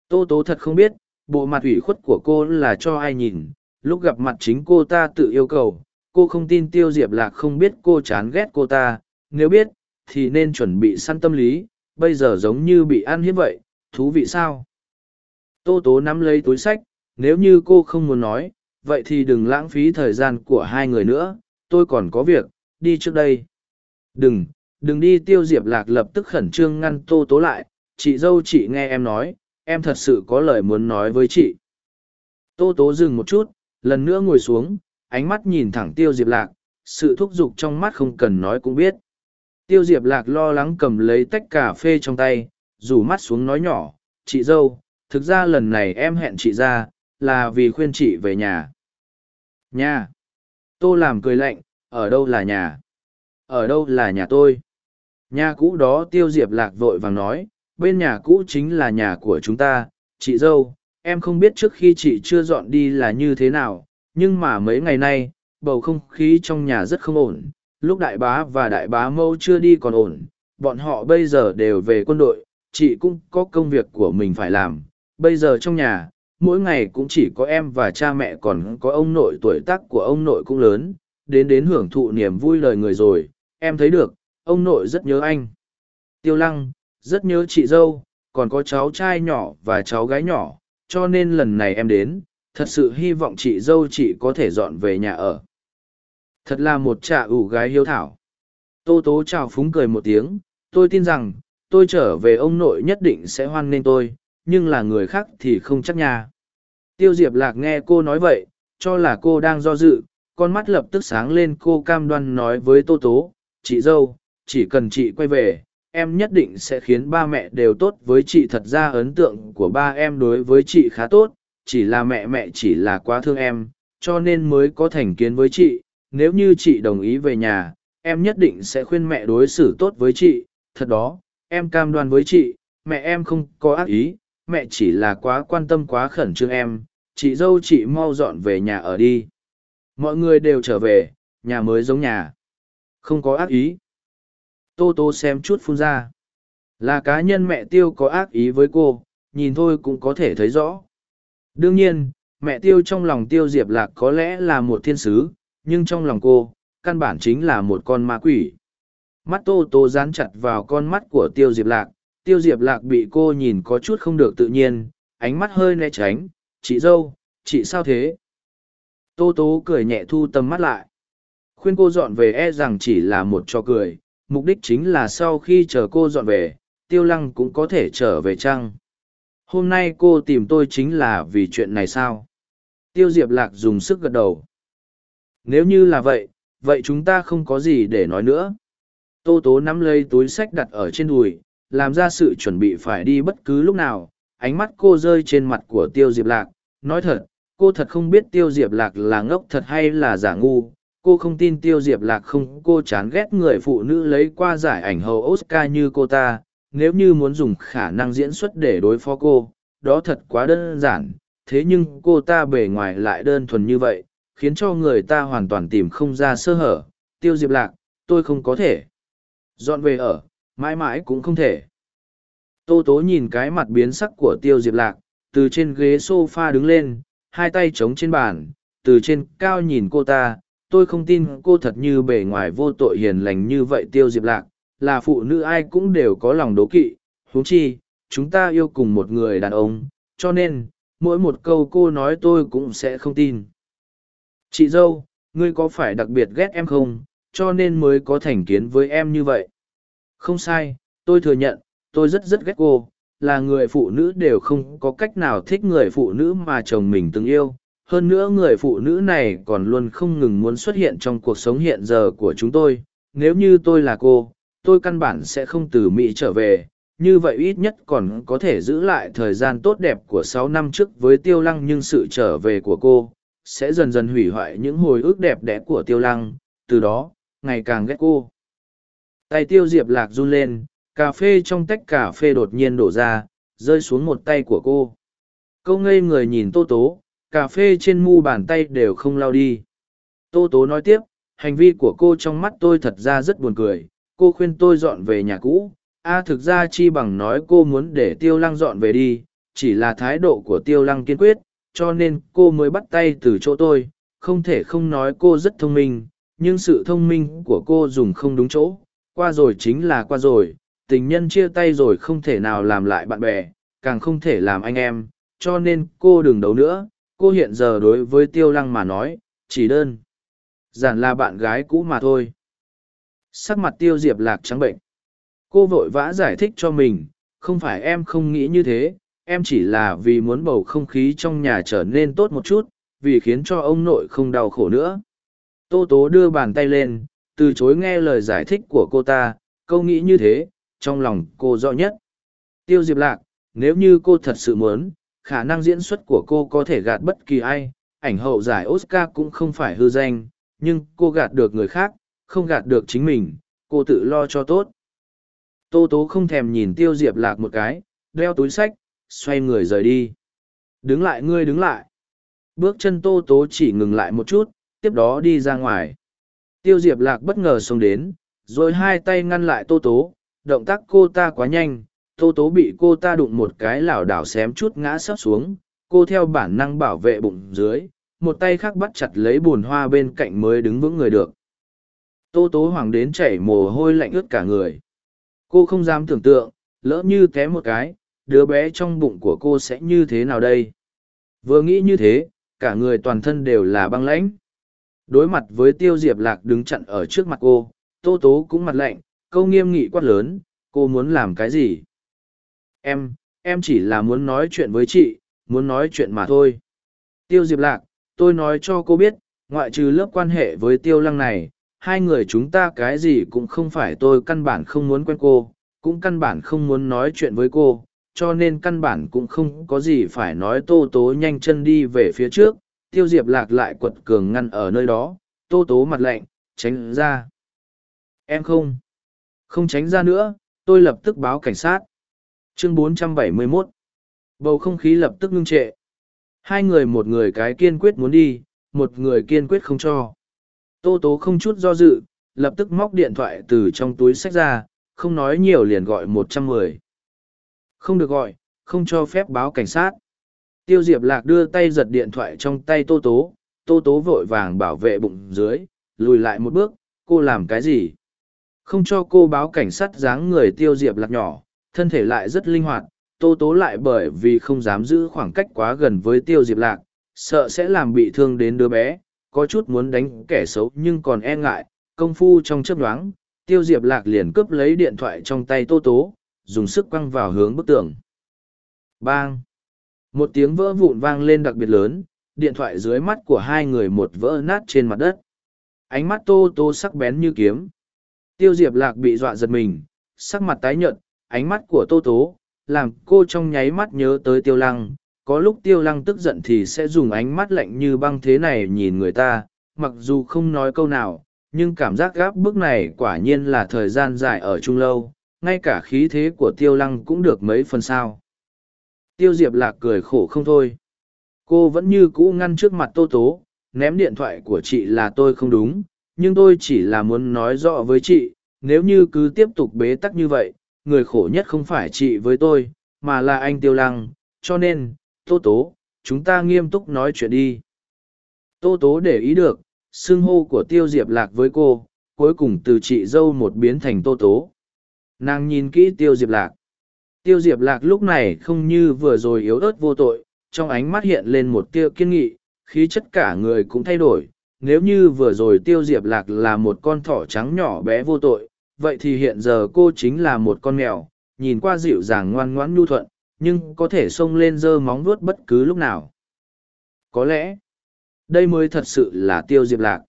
Tô tố thật không biết bộ mặt ủy khuất của cô là cho ai nhìn. Lúc gặp mặt chính cô ta tự yêu cầu. Cô không tin tiêu diệp lạc không biết cô chán ghét cô ta. Nếu biết, thì nên chuẩn bị săn tâm lý. Bây giờ giống như bị ăn hiếp vậy. Thú vị sao? Tô tố nắm lấy túi sách. Nếu như cô không muốn nói, vậy thì đừng lãng phí thời gian của hai người nữa. Tôi còn có việc. Đi trước đây. Đừng. Đừng đi. Tiêu diệp lạc lập tức khẩn trương ngăn tô tố lại. Chị dâu chị nghe em nói em thật sự có lời muốn nói với chị. Tô tố dừng một chút, lần nữa ngồi xuống, ánh mắt nhìn thẳng tiêu diệp lạc, sự thúc giục trong mắt không cần nói cũng biết. Tiêu diệp lạc lo lắng cầm lấy tách cà phê trong tay rủ mắt xuống nói nhỏ, chị dâu, thực ra lần này em hẹn chị ra, là vì khuyên chị về nhà. Nhà? Tô làm cười lạnh, ở đâu là nhà? Ở đâu là nhà tôi? Nhà cũ đó tiêu diệp lạc vội vàng nói bên nhà cũ chính là nhà của chúng ta, chị dâu, em không biết trước khi chị chưa dọn đi là như thế nào, nhưng mà mấy ngày nay, bầu không khí trong nhà rất không ổn, lúc đại bá và đại bá mâu chưa đi còn ổn, bọn họ bây giờ đều về quân đội, chị cũng có công việc của mình phải làm. Bây giờ trong nhà, mỗi ngày cũng chỉ có em và cha mẹ còn có ông nội tuổi tác của ông nội cũng lớn, đến đến hưởng thụ niềm vui lời người rồi, em thấy được, ông nội rất nhớ anh. Tiêu lăng rất nhớ chị dâu, còn có cháu trai nhỏ và cháu gái nhỏ, cho nên lần này em đến, thật sự hy vọng chị dâu chị có thể dọn về nhà ở. Thật là một trạ ủ gái hiếu thảo. Tô tố chào phúng cười một tiếng, tôi tin rằng, tôi trở về ông nội nhất định sẽ hoan nghênh tôi, nhưng là người khác thì không chắc nha. Tiêu diệp lạc nghe cô nói vậy, cho là cô đang do dự, con mắt lập tức sáng lên, cô cam đoan nói với tô tố, chị dâu, chỉ cần chị quay về em nhất định sẽ khiến ba mẹ đều tốt với chị. Thật ra ấn tượng của ba em đối với chị khá tốt, chỉ là mẹ mẹ chỉ là quá thương em, cho nên mới có thành kiến với chị. Nếu như chị đồng ý về nhà, em nhất định sẽ khuyên mẹ đối xử tốt với chị. Thật đó, em cam đoan với chị, mẹ em không có ác ý, mẹ chỉ là quá quan tâm, quá khẩn trương em. Chị dâu chị mau dọn về nhà ở đi. Mọi người đều trở về, nhà mới giống nhà. Không có ác ý tô tô xem chút phun ra. Là cá nhân mẹ tiêu có ác ý với cô, nhìn thôi cũng có thể thấy rõ. Đương nhiên, mẹ tiêu trong lòng tiêu diệp lạc có lẽ là một thiên sứ, nhưng trong lòng cô, căn bản chính là một con ma quỷ. Mắt tô tô dán chặt vào con mắt của tiêu diệp lạc, tiêu diệp lạc bị cô nhìn có chút không được tự nhiên, ánh mắt hơi né tránh. Chị dâu, chị sao thế? Tô tố cười nhẹ thu tầm mắt lại. Khuyên cô dọn về e rằng chỉ là một trò cười mục đích chính là sau khi chờ cô dọn về, tiêu lăng cũng có thể trở về chăng? Hôm nay cô tìm tôi chính là vì chuyện này sao? Tiêu diệp lạc dùng sức gật đầu. Nếu như là vậy vậy chúng ta không có gì để nói nữa. Tô tố nắm lấy túi sách đặt ở trên đùi, làm ra sự chuẩn bị phải đi bất cứ lúc nào. Ánh mắt cô rơi trên mặt của tiêu diệp lạc, nói thật, cô thật không biết tiêu diệp lạc là ngốc thật hay là giả ngu cô không tin tiêu diệp lạc không, cô chán ghét người phụ nữ lấy qua giải ảnh hầu oscar như cô ta, nếu như muốn dùng khả năng diễn xuất để đối phó cô, đó thật quá đơn giản. Thế nhưng cô ta bề ngoài lại đơn thuần như vậy, khiến cho người ta hoàn toàn tìm không ra sơ hở. Tiêu diệp lạc, tôi không có thể. Dọn về ở, mãi mãi cũng không thể. Tô tố nhìn cái mặt biến sắc của tiêu diệp lạc, từ trên ghế s o f a đứng lên, hai tay trống trên bàn, từ trên cao nhìn cô ta tôi không tin cô thật như bề ngoài vô tội hiền lành như vậy tiêu diệp lạc, là phụ nữ ai cũng đều có lòng đố kỵ. Huống chi, chúng ta yêu cùng một người đàn ông, cho nên, mỗi một câu cô nói tôi cũng sẽ không tin. Chị dâu, ngươi có phải đặc biệt ghét em không? Cho nên mới có thành kiến với em như vậy. Không sai, tôi thừa nhận, tôi rất rất ghét cô, là người phụ nữ đều không có cách nào thích người phụ nữ mà chồng mình từng yêu hơn nữa người phụ nữ này còn luôn không ngừng muốn xuất hiện trong cuộc sống hiện giờ của chúng tôi. Nếu như tôi là cô, tôi căn bản sẽ không từ mỹ trở về. Như vậy ít nhất còn có thể giữ lại thời gian tốt đẹp của sáu năm trước với tiêu lăng, nhưng sự trở về của cô sẽ dần dần hủy hoại những hồi ức đẹp đẽ của tiêu lăng. Từ đó, ngày càng ghét cô. Tay tiêu diệp lạc run lên, cà phê trong tách cà phê đột nhiên đổ ra, rơi xuống một tay của cô. Câu ngây người nhìn tô tố cà phê trên mu bàn tay đều không lao đi. Tô tố nói tiếp, hành vi của cô trong mắt tôi thật ra rất buồn cười. Cô khuyên tôi dọn về nhà cũ. A, thực ra chi bằng nói cô muốn để tiêu lăng dọn về đi, chỉ là thái độ của tiêu lăng kiên quyết, cho nên cô mới bắt tay từ chỗ tôi. Không thể không nói cô rất thông minh, nhưng sự thông minh của cô dùng không đúng chỗ. Qua rồi chính là qua rồi, tình nhân chia tay rồi không thể nào làm lại bạn bè, càng không thể làm anh em, cho nên cô đừng đấu nữa cô hiện giờ đối với tiêu lăng mà nói, chỉ đơn giản là bạn gái cũ mà thôi. Sắc mặt tiêu diệp lạc trắng bệnh. Cô vội vã giải thích cho mình, không phải em không nghĩ như thế, em chỉ là vì muốn bầu không khí trong nhà trở nên tốt một chút, vì khiến cho ông nội không đau khổ nữa. Tô tố đưa bàn tay lên, từ chối nghe lời giải thích của cô ta, câu nghĩ như thế, trong lòng cô rõ nhất. Tiêu diệp lạc, nếu như cô thật sự muốn khả năng diễn xuất của cô có thể gạt bất kỳ ai, ảnh hậu giải oscar cũng không phải hư danh, nhưng cô gạt được người khác, không gạt được chính mình, cô tự lo cho tốt. Tô tố không thèm nhìn tiêu diệp lạc một cái, đeo túi sách, xoay người rời đi. Đứng lại ngươi, đứng lại. Bước chân tô tố chỉ ngừng lại một chút, tiếp đó đi ra ngoài. Tiêu diệp lạc bất ngờ xông đến, rồi hai tay ngăn lại tô tố, động tác cô ta quá nhanh tô tố bị cô ta đụng một cái lảo đảo xém chút ngã sấp xuống, cô theo bản năng bảo vệ bụng dưới, một tay khác bắt chặt lấy bùn hoa bên cạnh mới đứng vững người được. Tô tố hoàng đến chảy mồ hôi lạnh ướt cả người. Cô không dám tưởng tượng, lỡ như té một cái, đứa bé trong bụng của cô sẽ như thế nào đây? Vừa nghĩ như thế, cả người toàn thân đều là băng lãnh. Đối mặt với tiêu diệp lạc đứng chặn ở trước mặt cô, tô tố cũng mặt lạnh, câu nghiêm nghị quát lớn, cô muốn làm cái gì? Em em chỉ là muốn nói chuyện với chị, muốn nói chuyện mà thôi. Tiêu diệp lạc, tôi nói cho cô biết, ngoại trừ lớp quan hệ với tiêu lăng này, hai người chúng ta cái gì cũng không phải tôi căn bản không muốn quen cô, cũng căn bản không muốn nói chuyện với cô, cho nên căn bản cũng không có gì phải nói tô tố nhanh chân đi về phía trước. Tiêu diệp lạc lại quật cường ngăn ở nơi đó. Tô tố mặt lạnh, tránh ra. Em không. Không tránh ra nữa, tôi lập tức báo cảnh sát chương 471 bầu không khí lập tức ngưng trệ. Hai người một người cái kiên quyết muốn đi, một người kiên quyết không cho. Tô tố không chút do dự, lập tức móc điện thoại từ trong túi sách ra, không nói nhiều liền gọi một trăm mười. Không được gọi, không cho phép báo cảnh sát. Tiêu diệp lạc đưa tay giật điện thoại trong tay tô tố tô tố vội vàng bảo vệ bụng dưới, lùi lại một bước, cô làm cái gì? Không cho cô báo cảnh sát dáng người tiêu diệp lạc nhỏ thân thể lại rất linh hoạt, tô tố lại bởi vì không dám giữ khoảng cách quá gần với tiêu diệp lạc, sợ sẽ làm bị thương đến đứa bé, có chút muốn đánh kẻ xấu nhưng còn e ngại, công phu trong chấp đoán tiêu diệp lạc liền cướp lấy điện thoại trong tay tô tố, dùng sức quăng vào hướng bức tường. Bang! Một tiếng vỡ vụn vang lên đặc biệt lớn, điện thoại dưới mắt của hai người một vỡ nát trên mặt đất. Ánh mắt tô tô sắc bén như kiếm. Tiêu diệp lạc bị dọa giật mình, sắc mặt tái nhợt ánh mắt của tô tố, làm cô trong nháy mắt nhớ tới tiêu lăng. Có lúc tiêu lăng tức giận thì sẽ dùng ánh mắt lạnh như băng thế này nhìn người ta, mặc dù không nói câu nào, nhưng cảm giác gáp bức này quả nhiên là thời gian dài ở chung lâu, ngay cả khí thế của tiêu lăng cũng được mấy phần sao. Tiêu diệp lạc cười khổ không thôi. Cô vẫn như cũ ngăn trước mặt tô tố, ném điện thoại của chị là tôi không đúng, nhưng tôi chỉ là muốn nói rõ với chị, nếu như cứ tiếp tục bế tắc như vậy người khổ nhất không phải chị với tôi, mà là anh tiêu lăng, cho nên, tô tố, chúng ta nghiêm túc nói chuyện đi. Tô tố để ý được, xưng hô của tiêu diệp lạc với cô, cuối cùng từ chị dâu một biến thành tô tố. Nàng nhìn kỹ tiêu diệp lạc. Tiêu diệp lạc lúc này không như vừa rồi yếu ớt vô tội, trong ánh mắt hiện lên một tia kiên nghị, khí chất cả người cũng thay đổi. Nếu như vừa rồi tiêu diệp lạc là một con thỏ trắng nhỏ bé vô tội vậy thì hiện giờ cô chính là một con mèo, nhìn qua dịu dàng ngoan ngoãn nhu thuận, nhưng có thể xông lên giơ móng vuốt bất cứ lúc nào. Có lẽ, đây mới thật sự là tiêu diệp lạc.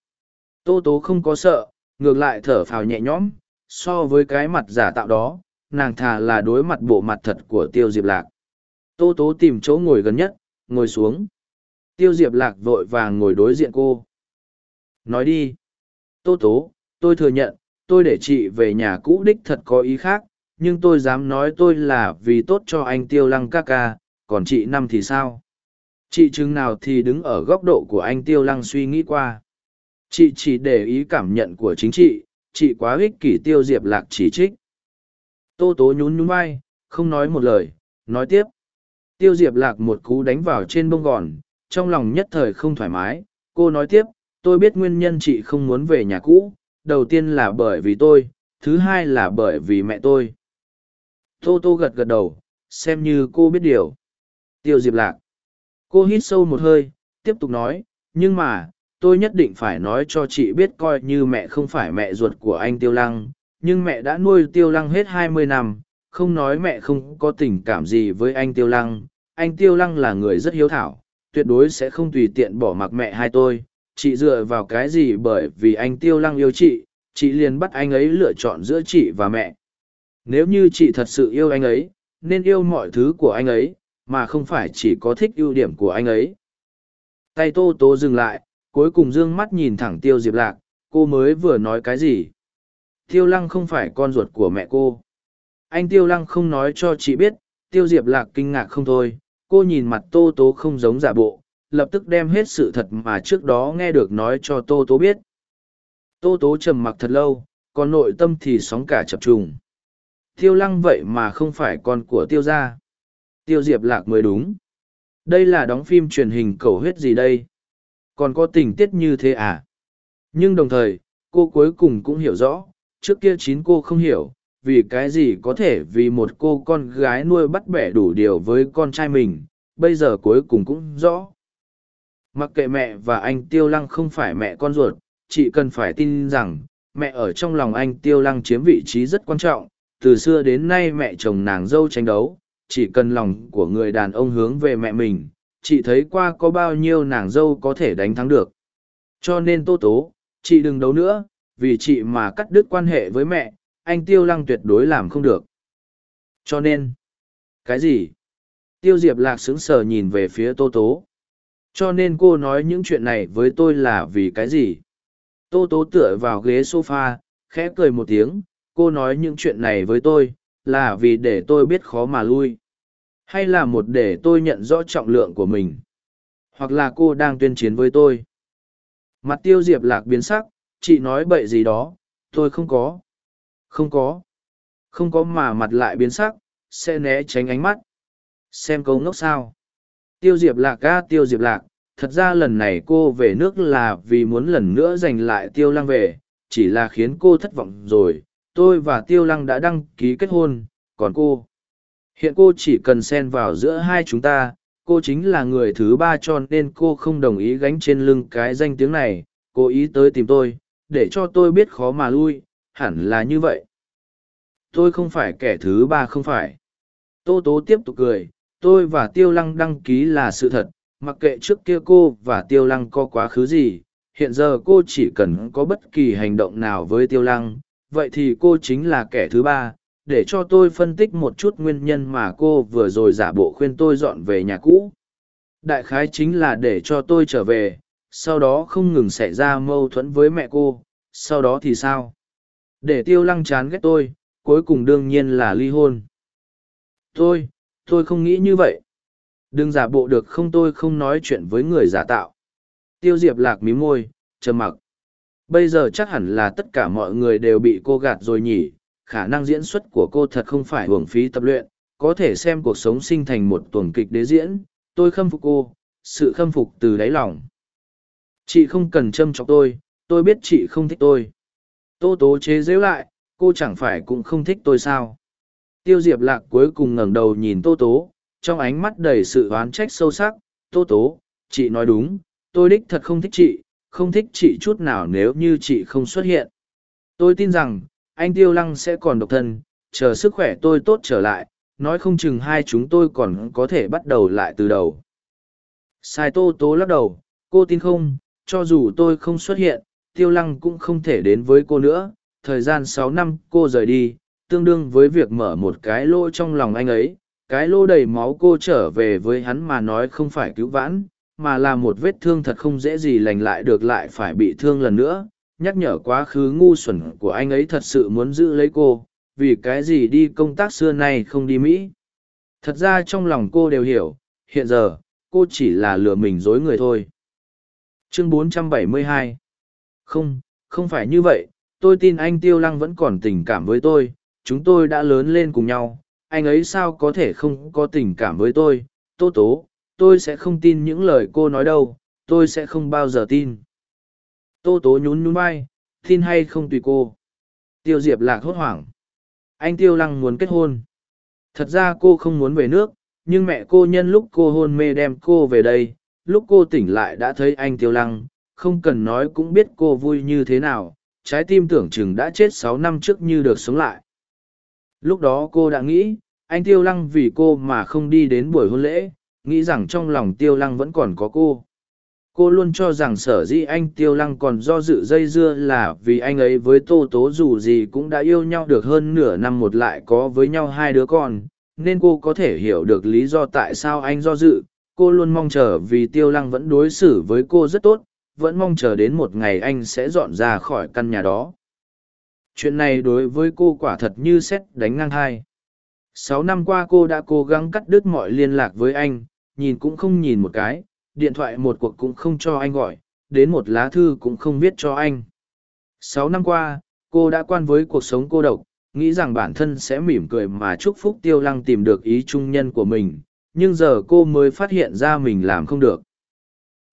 Tô tố không có sợ, ngược lại thở phào nhẹ nhõm, so với cái mặt giả tạo đó, nàng thà là đối mặt bộ mặt thật của tiêu diệp lạc. Tô tố tìm chỗ ngồi gần nhất, ngồi xuống. Tiêu diệp lạc vội vàng ngồi đối diện cô. Nói đi. Tô tố, tôi thừa nhận tôi để chị về nhà cũ đích thật có ý khác, nhưng tôi dám nói tôi là vì tốt cho anh tiêu lăng ca ca, còn chị năm thì sao? Chị chừng nào thì đứng ở góc độ của anh tiêu lăng suy nghĩ qua. Chị chỉ để ý cảm nhận của chính chị chị quá ích kỷ tiêu diệp lạc chỉ trích. Tô tố nhún nhún vai, không nói một lời, nói tiếp. Tiêu diệp lạc một cú đánh vào trên bông gòn, trong lòng nhất thời không thoải mái. Cô nói tiếp, tôi biết nguyên nhân chị không muốn về nhà cũ đầu tiên là bởi vì tôi, thứ hai là bởi vì mẹ tôi. Tô tô gật gật đầu, xem như cô biết điều. Tiêu diệp lạc. Cô hít sâu một hơi, tiếp tục nói, nhưng mà, tôi nhất định phải nói cho chị biết coi như mẹ không phải mẹ ruột của anh tiêu lăng, nhưng mẹ đã nuôi tiêu lăng hết hai mươi năm, không nói mẹ không có tình cảm gì với anh tiêu lăng. Anh tiêu lăng là người rất hiếu thảo, tuyệt đối sẽ không tùy tiện bỏ mặc mẹ hai tôi chị dựa vào cái gì bởi vì anh tiêu lăng yêu chị chị liền bắt anh ấy lựa chọn giữa chị và mẹ. Nếu như chị thật sự yêu anh ấy, nên yêu mọi thứ của anh ấy, mà không phải chỉ có thích ưu điểm của anh ấy. Tay tô tố dừng lại, cuối cùng d ư ơ n g mắt nhìn thẳng tiêu diệp lạc, cô mới vừa nói cái gì? Tiêu lăng không phải con ruột của mẹ cô. Anh tiêu lăng không nói cho chị biết, tiêu diệp lạc kinh ngạc không thôi, cô nhìn mặt tô tố không giống giả bộ lập tức đem hết sự thật mà trước đó nghe được nói cho tô tố biết tô tố trầm mặc thật lâu còn nội tâm thì sóng cả chập trùng tiêu lăng vậy mà không phải con của tiêu gia. Tiêu diệp lạc mới đúng. Đây là đóng phim truyền hình cầu huyết gì đây? Còn có tình tiết như thế à? Nhưng đồng thời, cô cuối cùng cũng hiểu rõ, trước kia chín cô không hiểu, vì cái gì có thể vì một cô con gái nuôi bắt bẻ đủ điều với con trai mình, bây giờ cuối cùng cũng rõ. Mặc kệ mẹ và anh Tiêu Lăng không phải mẹ con ruột, chị cần phải tin rằng, mẹ ở trong lòng anh Tiêu Lăng chiếm vị trí rất quan trọng, từ xưa đến nay mẹ chồng nàng dâu tranh đấu chỉ cần lòng của người đàn ông hướng về mẹ mình chị thấy qua có bao nhiêu nàng dâu có thể đánh thắng được. Cho nên tô tố chị đừng đấu nữa vì chị mà cắt đứt quan hệ với mẹ anh tiêu lăng tuyệt đối làm không được. Cho nên cái gì? Tiêu diệp lạc sững sờ nhìn về phía tô tố cho nên cô nói những chuyện này với tôi là vì cái gì? Tô tố tựa vào ghế s o f a khẽ cười một tiếng, cô nói những chuyện này với tôi là vì để tôi biết khó mà lui, hay là một để tôi nhận rõ trọng lượng của mình, hoặc là cô đang tuyên chiến với tôi? Mặt tiêu diệp lạc biến sắc, chị nói bậy gì đó? Tôi không có. Không có. Không có mà mặt lại biến sắc, sẽ né tránh ánh mắt. Xem câu ngốc sao? Tiêu diệp lạc ca tiêu diệp lạc, thật ra lần này cô về nước là vì muốn lần nữa giành lại tiêu lăng về, chỉ là khiến cô thất vọng rồi. Tôi và tiêu lăng đã đăng ký kết hôn, còn cô? Hiện cô chỉ cần xen vào giữa hai chúng ta, cô chính là người thứ ba cho nên cô không đồng ý gánh trên lưng cái danh tiếng này. Cô ý tới tìm tôi, để cho tôi biết khó mà lui, hẳn là như vậy. Tôi không phải kẻ thứ ba không phải. Tô tố tiếp tục cười tôi và tiêu lăng đăng ký là sự thật, mặc kệ trước kia cô và tiêu lăng có quá khứ gì, hiện giờ cô chỉ cần có bất kỳ hành động nào với tiêu lăng, vậy thì cô chính là kẻ thứ ba. Để cho tôi phân tích một chút nguyên nhân mà cô vừa rồi giả bộ khuyên tôi dọn về nhà cũ. Đại khái chính là để cho tôi trở về, sau đó không ngừng xảy ra mâu thuẫn với mẹ cô, sau đó thì sao? Để tiêu lăng chán ghét tôi, cuối cùng đương nhiên là ly hôn. Tôi tôi không nghĩ như vậy. Đừng giả bộ được không tôi không nói chuyện với người giả tạo. Tiêu diệp lạc mí môi, trầm mặc. Bây giờ chắc hẳn là tất cả mọi người đều bị cô gạt rồi nhỉ, khả năng diễn xuất của cô thật không phải hưởng phí tập luyện, có thể xem cuộc sống sinh thành một tuần kịch đế diễn, tôi khâm phục cô, sự khâm phục từ đáy lòng. Chị không cần châm chọc tôi tôi biết chị không thích tôi. Tô tố chế dễu lại, cô chẳng phải cũng không thích tôi sao? Tiêu diệp lạc cuối cùng ngẩng đầu nhìn tô tố, trong ánh mắt đầy sự oán trách sâu sắc. Tô tố, chị nói đúng, tôi đích thật không thích chị, không thích chị chút nào nếu như chị không xuất hiện. Tôi tin rằng, anh tiêu lăng sẽ còn độc thân, chờ sức khỏe tôi tốt trở lại, nói không chừng hai chúng tôi còn có thể bắt đầu lại từ đầu. Sai tô tố lắc đầu, cô tin không, cho dù tôi không xuất hiện, tiêu lăng cũng không thể đến với cô nữa. Thời gian sáu năm, cô rời đi tương đương với việc mở một cái lỗ trong lòng anh ấy, cái lỗ đầy máu cô trở về với hắn mà nói không phải cứu vãn, mà là một vết thương thật không dễ gì lành lại được lại phải bị thương lần nữa. Nhắc nhở quá khứ ngu xuẩn của anh ấy thật sự muốn giữ lấy cô, vì cái gì đi công tác xưa nay không đi mỹ? Thật ra trong lòng cô đều hiểu, hiện giờ, cô chỉ là lừa mình dối người thôi. Chương 472 không không phải như vậy, tôi tin anh tiêu lăng vẫn còn tình cảm với tôi chúng tôi đã lớn lên cùng nhau, anh ấy sao có thể không có tình cảm với tôi? Tô tố, tôi sẽ không tin những lời cô nói đâu, tôi sẽ không bao giờ tin. Tô tố nhún nhún vai, tin hay không tùy cô. Tiêu diệp lạc hốt hoảng. Anh tiêu lăng muốn kết hôn. Thật ra cô không muốn về nước, nhưng mẹ cô nhân lúc cô hôn mê đem cô về đây, lúc cô tỉnh lại đã thấy anh tiêu lăng, không cần nói cũng biết cô vui như thế nào, trái tim tưởng chừng đã chết sáu năm trước như được sống lại lúc đó cô đã nghĩ, anh tiêu lăng vì cô mà không đi đến buổi hôn lễ, nghĩ rằng trong lòng tiêu lăng vẫn còn có cô. Cô luôn cho rằng sở dĩ anh tiêu lăng còn do dự dây dưa là vì anh ấy với tô tố dù gì cũng đã yêu nhau được hơn nửa năm một lại có với nhau hai đứa con, nên cô có thể hiểu được lý do tại sao anh do dự. Cô luôn mong chờ vì tiêu lăng vẫn đối xử với cô rất tốt, vẫn mong chờ đến một ngày anh sẽ dọn ra khỏi căn nhà đó chuyện này đối với cô quả thật như xét đánh ngang hai sáu năm qua cô đã cố gắng cắt đứt mọi liên lạc với anh, nhìn cũng không nhìn một cái, điện thoại một cuộc cũng không cho anh gọi, đến một lá thư cũng không viết cho anh. Sáu năm qua, cô đã quan với cuộc sống cô độc, nghĩ rằng bản thân sẽ mỉm cười mà chúc phúc tiêu lăng tìm được ý trung nhân của mình, nhưng giờ cô mới phát hiện ra mình làm không được.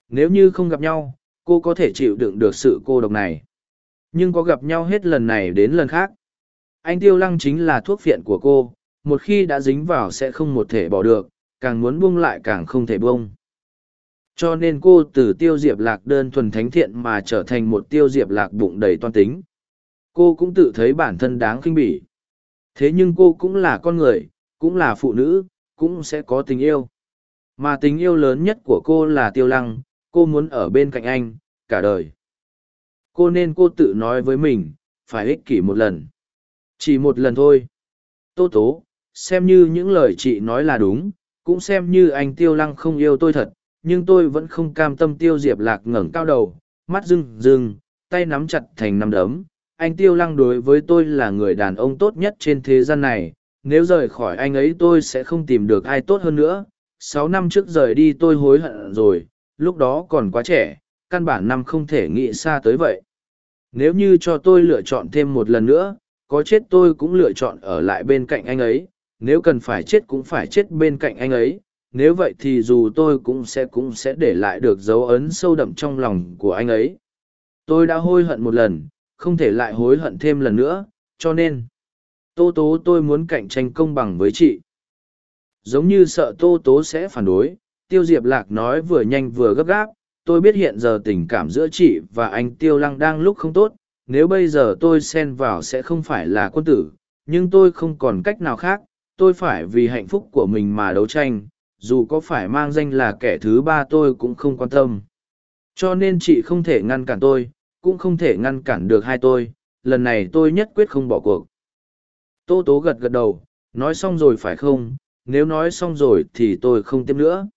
Nếu như không gặp nhau, cô có thể chịu đựng được sự cô độc này nhưng có gặp nhau hết lần này đến lần khác. Anh tiêu lăng chính là thuốc phiện của cô, một khi đã dính vào sẽ không một thể bỏ được, càng muốn buông lại càng không thể buông. Cho nên cô từ tiêu diệp lạc đơn thuần thánh thiện mà trở thành một tiêu diệp lạc bụng đầy toan tính. Cô cũng tự thấy bản thân đáng khinh bỉ. Thế nhưng cô cũng là con người, cũng là phụ nữ, cũng sẽ có tình yêu. Mà tình yêu lớn nhất của cô là tiêu lăng, cô muốn ở bên cạnh anh, cả đời cô nên cô tự nói với mình, phải ích kỷ một lần. Chỉ một lần thôi. Tô tố, xem như những lời chị nói là đúng, cũng xem như anh tiêu lăng không yêu tôi thật, nhưng tôi vẫn không cam tâm tiêu diệp lạc ngẩng cao đầu, mắt rưng rưng, tay nắm chặt thành nắm đấm. Anh tiêu lăng đối với tôi là người đàn ông tốt nhất trên thế gian này. Nếu rời khỏi anh ấy tôi sẽ không tìm được ai tốt hơn nữa. Sáu năm trước rời đi tôi hối hận rồi, lúc đó còn quá trẻ, căn bản năm không thể nghĩ xa tới vậy nếu như cho tôi lựa chọn thêm một lần nữa, có chết tôi cũng lựa chọn ở lại bên cạnh anh ấy. Nếu cần phải chết cũng phải chết bên cạnh anh ấy. Nếu vậy thì dù tôi cũng sẽ cũng sẽ để lại được dấu ấn sâu đậm trong lòng của anh ấy. Tôi đã hối hận một lần, không thể lại hối hận thêm lần nữa, cho nên, tô tố tôi muốn cạnh tranh công bằng với chị. Giống như sợ tô tố sẽ phản đối, tiêu diệp lạc nói vừa nhanh vừa gấp gáp tôi biết hiện giờ tình cảm giữa chị và anh tiêu lăng đang lúc không tốt, nếu bây giờ tôi xen vào sẽ không phải là quân tử, nhưng tôi không còn cách nào khác, tôi phải vì hạnh phúc của mình mà đấu tranh, dù có phải mang danh là kẻ thứ ba tôi cũng không quan tâm. Cho nên chị không thể ngăn cản tôi, cũng không thể ngăn cản được hai tôi, lần này tôi nhất quyết không bỏ cuộc. Tô tố gật gật đầu, nói xong rồi phải không? Nếu nói xong rồi thì tôi không tiếp nữa.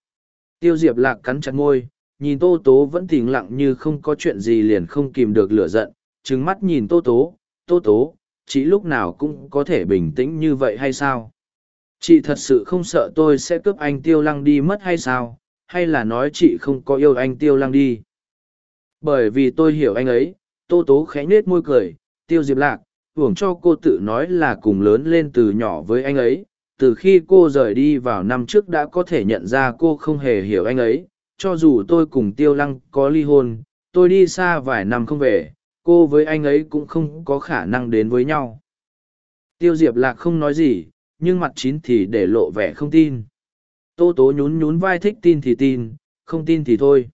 Tiêu diệp lạc cắn chặt ngôi nhìn tô tố vẫn thình lặng như không có chuyện gì liền không kìm được lửa giận trứng mắt nhìn tô tố tô tố, chị lúc nào cũng có thể bình tĩnh như vậy hay sao? Chị thật sự không sợ tôi sẽ cướp anh tiêu lăng đi mất hay sao? Hay là nói chị không có yêu anh tiêu lăng đi? Bởi vì tôi hiểu anh ấy, tô tố khẽ nết môi cười, tiêu diệp lạc, hưởng cho cô tự nói là cùng lớn lên từ nhỏ với anh ấy, từ khi cô rời đi vào năm trước đã có thể nhận ra cô không hề hiểu anh ấy cho dù tôi cùng tiêu lăng có ly hôn, tôi đi xa vài năm không về, cô với anh ấy cũng không có khả năng đến với nhau. Tiêu diệp lạc không nói gì, nhưng mặt chín thì để lộ vẻ không tin. Tô tố nhún nhún vai thích tin thì tin, không tin thì thôi.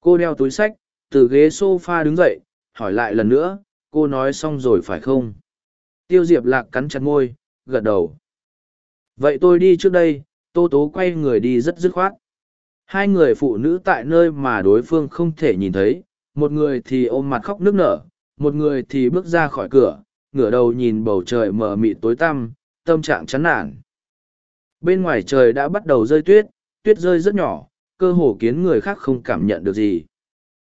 Cô đeo túi sách, từ ghế s o f a đứng dậy, hỏi lại lần nữa, cô nói xong rồi phải không? Tiêu diệp lạc cắn chặt môi, gật đầu. Vậy tôi đi trước đây, tô tố quay người đi rất dứt khoát hai người phụ nữ tại nơi mà đối phương không thể nhìn thấy, một người thì ôm mặt khóc nức nở, một người thì bước ra khỏi cửa, ngửa đầu nhìn bầu trời mờ mịt tối tăm, tâm trạng chán nản. Bên ngoài trời đã bắt đầu rơi tuyết tuyết rơi rất nhỏ, cơ hồ khiến người khác không cảm nhận được gì.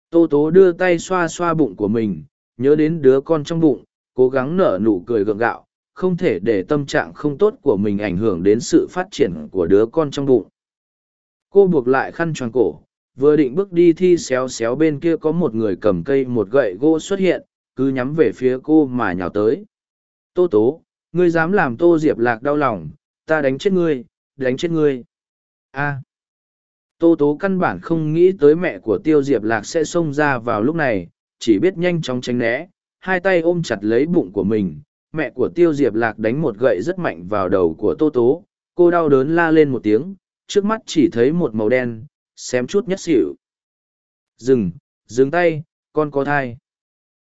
Tô tố đưa tay xoa xoa bụng của mình, nhớ đến đứa con trong bụng, cố gắng nở nụ cười gượng gạo, không thể để tâm trạng không tốt của mình ảnh hưởng đến sự phát triển của đứa con trong bụng cô buộc lại khăn tròn cổ, vừa định bước đi thi xéo xéo bên kia có một người cầm cây một gậy gỗ xuất hiện, cứ nhắm về phía cô mà nhào tới. Tô tố, ngươi dám làm tô diệp lạc đau lòng, ta đánh chết ngươi, đánh chết ngươi. A. Tô tố căn bản không nghĩ tới mẹ của tiêu diệp lạc sẽ xông ra vào lúc này, chỉ biết nhanh chóng tránh né, hai tay ôm chặt lấy bụng của mình. Mẹ của tiêu diệp lạc đánh một gậy rất mạnh vào đầu của tô tố, cô đau đớn la lên một tiếng trước mắt chỉ thấy một màu đen, xém chút nhất xỉu. Dừng dừng tay, con có thai.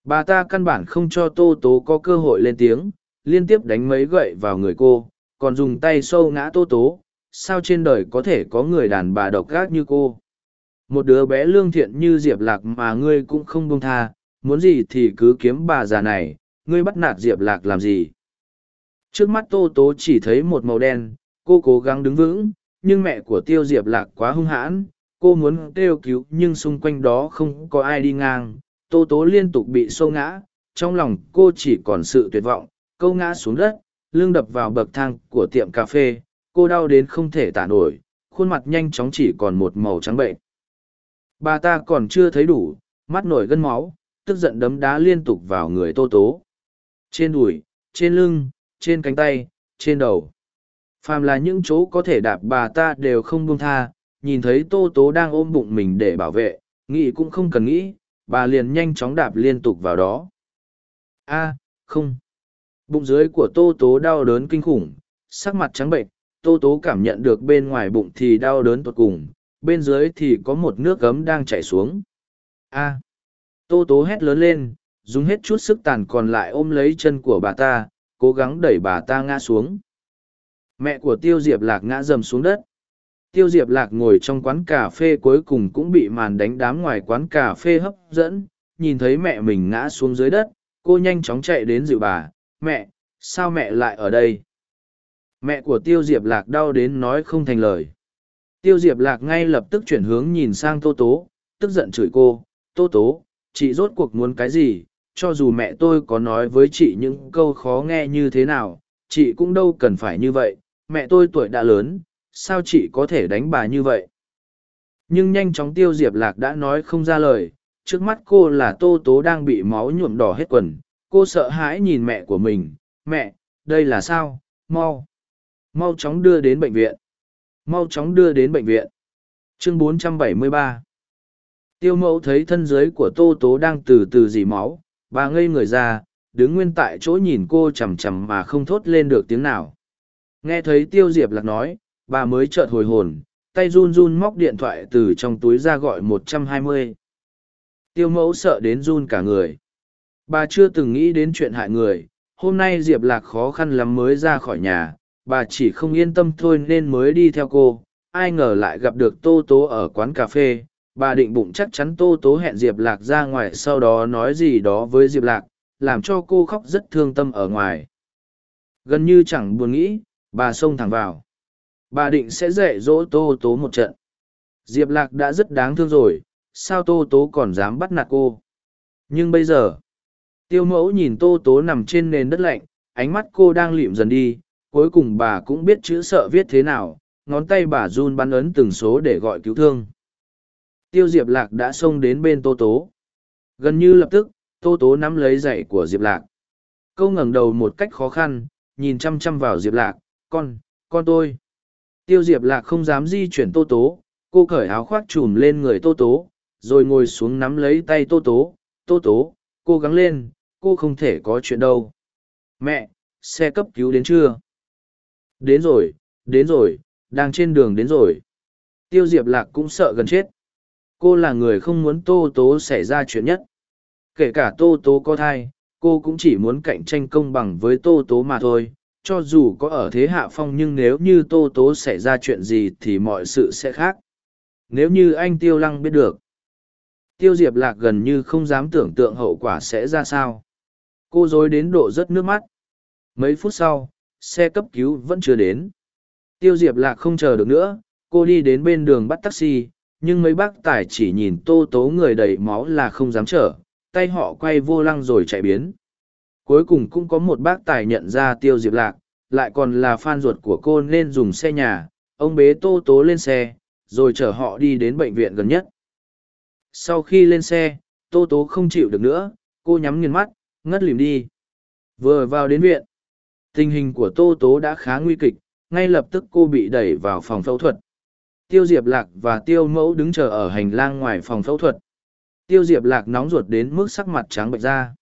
Bà ta căn bản không cho tô tố có cơ hội lên tiếng, liên tiếp đánh mấy gậy vào người cô, còn dùng tay sâu ngã tô tố. Sao trên đời có thể có người đàn bà độc gác như cô? Một đứa bé lương thiện như diệp lạc mà ngươi cũng không buông tha, muốn gì thì cứ kiếm bà già này, ngươi bắt nạt diệp lạc làm gì? Trước mắt tô tố chỉ thấy một màu đen, cô cố gắng đứng vững nhưng mẹ của tiêu diệp lạc quá hung hãn, cô muốn kêu cứu nhưng xung quanh đó không có ai đi ngang. Tô tố liên tục bị xô ngã, trong lòng cô chỉ còn sự tuyệt vọng, câu ngã xuống đất, lưng đập vào bậc thang của tiệm cà phê, cô đau đến không thể tả nổi, khuôn mặt nhanh chóng chỉ còn một màu trắng bệnh. Bà ta còn chưa thấy đủ, mắt nổi gân máu, tức giận đấm đá liên tục vào người tô tố. Trên đùi, trên lưng, trên cánh tay, trên đầu phàm là những chỗ có thể đạp bà ta đều không buông tha, nhìn thấy tô tố đang ôm bụng mình để bảo vệ, nghĩ cũng không cần nghĩ, bà liền nhanh chóng đạp liên tục vào đó. A, không. Bụng dưới của tô tố đau đớn kinh khủng, sắc mặt trắng bệnh, tô tố cảm nhận được bên ngoài bụng thì đau đớn tột cùng, bên dưới thì có một nước cấm đang chảy xuống. A. Tô tố hét lớn lên, dùng hết chút sức tàn còn lại ôm lấy chân của bà ta, cố gắng đẩy bà ta ngã xuống mẹ của tiêu diệp lạc ngã dầm xuống đất. Tiêu diệp lạc ngồi trong quán cà phê cuối cùng cũng bị màn đánh đám ngoài quán cà phê hấp dẫn nhìn thấy mẹ mình ngã xuống dưới đất cô nhanh chóng chạy đến dịu bà mẹ sao mẹ lại ở đây? Mẹ của tiêu diệp lạc đau đến nói không thành lời. Tiêu diệp lạc ngay lập tức chuyển hướng nhìn sang tô tố tức giận chửi cô tô tố chị rốt cuộc muốn cái gì? Cho dù mẹ tôi có nói với chị những câu khó nghe như thế nào chị cũng đâu cần phải như vậy, mẹ tôi tuổi đã lớn, sao chị có thể đánh bà như vậy? Nhưng nhanh chóng tiêu diệp lạc đã nói không ra lời, trước mắt cô là tô tố đang bị máu nhuộm đỏ hết quần, cô sợ hãi nhìn mẹ của mình, mẹ, đây là sao, mau, mau chóng đưa đến bệnh viện, mau chóng đưa đến bệnh viện. Chương 473 Tiêu mẫu thấy thân dưới của tô tố đang từ từ dì máu, bà ngây người ra, đứng nguyên tại chỗ nhìn cô chằm chằm mà không thốt lên được tiếng nào. Nghe thấy tiêu diệp lạc nói, bà mới chợt hồi hồn, tay run run móc điện thoại từ trong túi ra gọi 120. Tiêu mẫu sợ đến run cả người. Bà chưa từng nghĩ đến chuyện hại người, hôm nay Diệp Lạc khó khăn lắm mới ra khỏi nhà, bà chỉ không yên tâm thôi nên mới đi theo cô. Ai ngờ lại gặp được Tô Tố ở quán cà phê, bà định bụng chắc chắn Tô Tố hẹn Diệp Lạc ra ngoài sau đó nói gì đó với Diệp Lạc, làm cho cô khóc rất thương tâm ở ngoài. Gần như chẳng buồn nghĩ, bà xông thẳng vào. Bà định sẽ dạy dỗ Tô Tố một trận. Diệp Lạc đã rất đáng thương rồi, sao Tô Tố còn dám bắt nạt cô. Nhưng bây giờ, tiêu mẫu nhìn Tô Tố nằm trên nền đất lạnh, ánh mắt cô đang lịm dần đi, cuối cùng bà cũng biết chữ sợ viết thế nào, ngón tay bà run bắn ấn từng số để gọi cứu thương. Tiêu Diệp Lạc đã xông đến bên Tô Tố. Gần như lập tức, Tô Tố nắm lấy giày của Diệp Lạc. Câu ngẩng đầu một cách khó khăn, nhìn chăm chăm vào Diệp Lạc, con, con tôi. Tiêu Diệp Lạc không dám di chuyển Tô Tố, cô cởi áo khoác trùm lên người Tô Tố, rồi ngồi xuống nắm lấy tay Tô Tố. Tô Tố, cô gắng lên, cô không thể có chuyện đâu. Mẹ, xe cấp cứu đến chưa? Đến rồi, đến rồi, đang trên đường đến rồi. Tiêu Diệp Lạc cũng sợ gần chết. Cô là người không muốn Tô Tố xảy ra chuyện nhất. Kể cả Tô Tố có thai, cô cũng chỉ muốn cạnh tranh công bằng với Tô Tố mà thôi. Cho dù có ở thế hạ phong nhưng nếu như Tô Tố xảy ra chuyện gì thì mọi sự sẽ khác. Nếu như anh Tiêu Lăng biết được, Tiêu Diệp Lạc gần như không dám tưởng tượng hậu quả sẽ ra sao. Cô dối đến độ rất nước mắt. Mấy phút sau, xe cấp cứu vẫn chưa đến. Tiêu Diệp Lạc không chờ được nữa, cô đi đến bên đường bắt taxi, nhưng mấy bác tài chỉ nhìn tô tố người đầy máu là không dám chở, tay họ quay vô lăng rồi chạy biến. Cuối cùng cũng có một bác tài nhận ra Tiêu Diệp Lạc, lại còn là fan ruột của cô nên dùng xe nhà, ông bế tô tố lên xe, rồi chở họ đi đến bệnh viện gần nhất. Sau khi lên xe tô tố không chịu được nữa cô nhắm nghiền mắt ngất lìm đi. Vừa vào đến viện tình hình của tô tố đã khá nguy kịch ngay lập tức cô bị đẩy vào phòng phẫu thuật. Tiêu diệp lạc và tiêu mẫu đứng chờ ở hành lang ngoài phòng phẫu thuật. Tiêu diệp lạc nóng ruột đến mức sắc mặt trắng bệch ra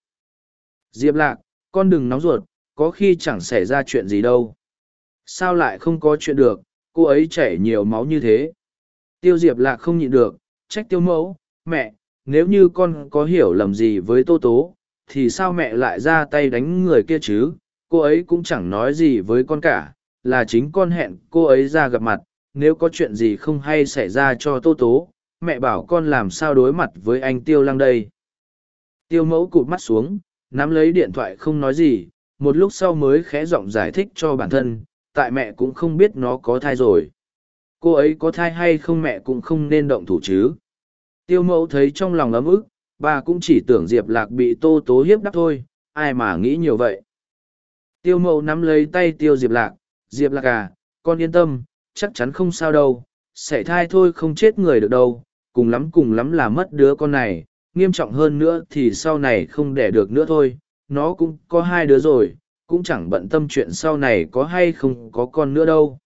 diệp lạc, con đừng nóng ruột, có khi chẳng xảy ra chuyện gì đâu. Sao lại không có chuyện được, cô ấy chảy nhiều máu như thế? Tiêu diệp lạc không nhịn được, trách tiêu mẫu, mẹ, nếu như con có hiểu lầm gì với tô tố, thì sao mẹ lại ra tay đánh người kia chứ? Cô ấy cũng chẳng nói gì với con cả, là chính con hẹn cô ấy ra gặp mặt, nếu có chuyện gì không hay xảy ra cho tô tố, mẹ bảo con làm sao đối mặt với anh tiêu lăng đây? Tiêu mẫu cụt mắt xuống nắm lấy điện thoại không nói gì một lúc sau mới khẽ giọng giải thích cho bản thân tại mẹ cũng không biết nó có thai rồi cô ấy có thai hay không mẹ cũng không nên động thủ chứ Tiêu mẫu thấy trong lòng ấm ức, bà cũng chỉ tưởng Diệp Lạc bị tô tố hiếp đắp thôi, ai mà nghĩ nhiều vậy. Tiêu mẫu nắm lấy tay tiêu Diệp Lạc, Diệp Lạc à, con yên tâm, chắc chắn không sao đâu, sảy thai thôi không chết người được đâu, cùng lắm cùng lắm là mất đứa con này, nghiêm trọng hơn nữa thì sau này không đẻ được nữa thôi, nó cũng có hai đứa rồi, cũng chẳng bận tâm chuyện sau này có hay không có con nữa đâu.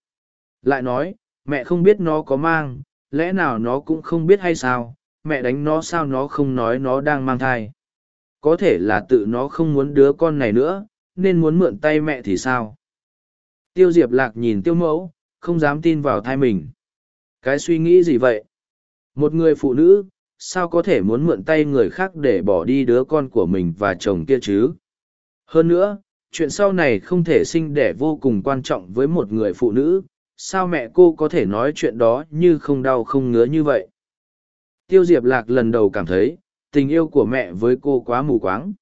Lại nói, mẹ không biết nó có mang, lẽ nào nó cũng không biết hay sao, mẹ đánh nó sao nó không nói nó đang mang thai. Có thể là tự nó không muốn đứa con này nữa nên muốn mượn tay mẹ thì sao? Tiêu diệp lạc nhìn tiêu mẫu không dám tin vào thai mình. Cái suy nghĩ gì vậy? Một người phụ nữ sao có thể muốn mượn tay người khác để bỏ đi đứa con của mình và chồng kia chứ? Hơn nữa, chuyện sau này không thể sinh đẻ vô cùng quan trọng với một người phụ nữ. Sao mẹ cô có thể nói chuyện đó như không đau không ngứa như vậy? Tiêu diệp lạc lần đầu cảm thấy, tình yêu của mẹ với cô quá mù quáng.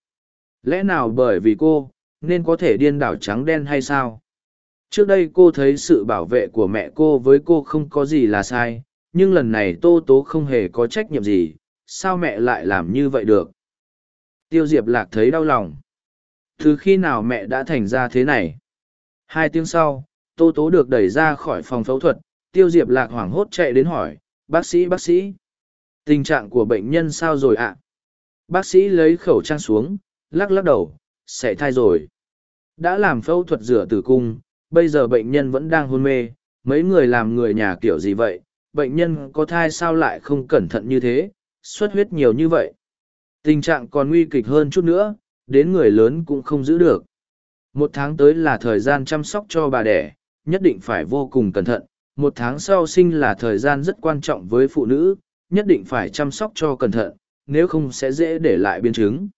Lẽ nào bởi vì cô, nên có thể điên đảo trắng đen hay sao? Trước đây cô thấy sự bảo vệ của mẹ cô với cô không có gì là sai nhưng lần này tô tố không hề có trách nhiệm gì, sao mẹ lại làm như vậy được? Tiêu diệp lạc thấy đau lòng. Từ khi nào mẹ đã thành ra thế này? Hai tiếng sau, tô tố được đẩy ra khỏi phòng phẫu thuật, tiêu diệp lạc hoảng hốt chạy đến hỏi, bác sĩ bác sĩ, tình trạng của bệnh nhân sao rồi ạ? Bác sĩ lấy khẩu trang xuống, lắc lắc đầu, sẽ thai rồi. Đã làm phẫu thuật rửa tử cung, bây giờ bệnh nhân vẫn đang hôn mê, mấy người làm người nhà kiểu gì vậy? Bệnh nhân có thai sao lại không cẩn thận như thế, xuất huyết nhiều như vậy. Tình trạng còn nguy kịch hơn chút nữa, đến người lớn cũng không giữ được. Một tháng tới là thời gian chăm sóc cho bà đẻ, nhất định phải vô cùng cẩn thận. Một tháng sau sinh là thời gian rất quan trọng với phụ nữ, nhất định phải chăm sóc cho cẩn thận, nếu không sẽ dễ để lại biến chứng.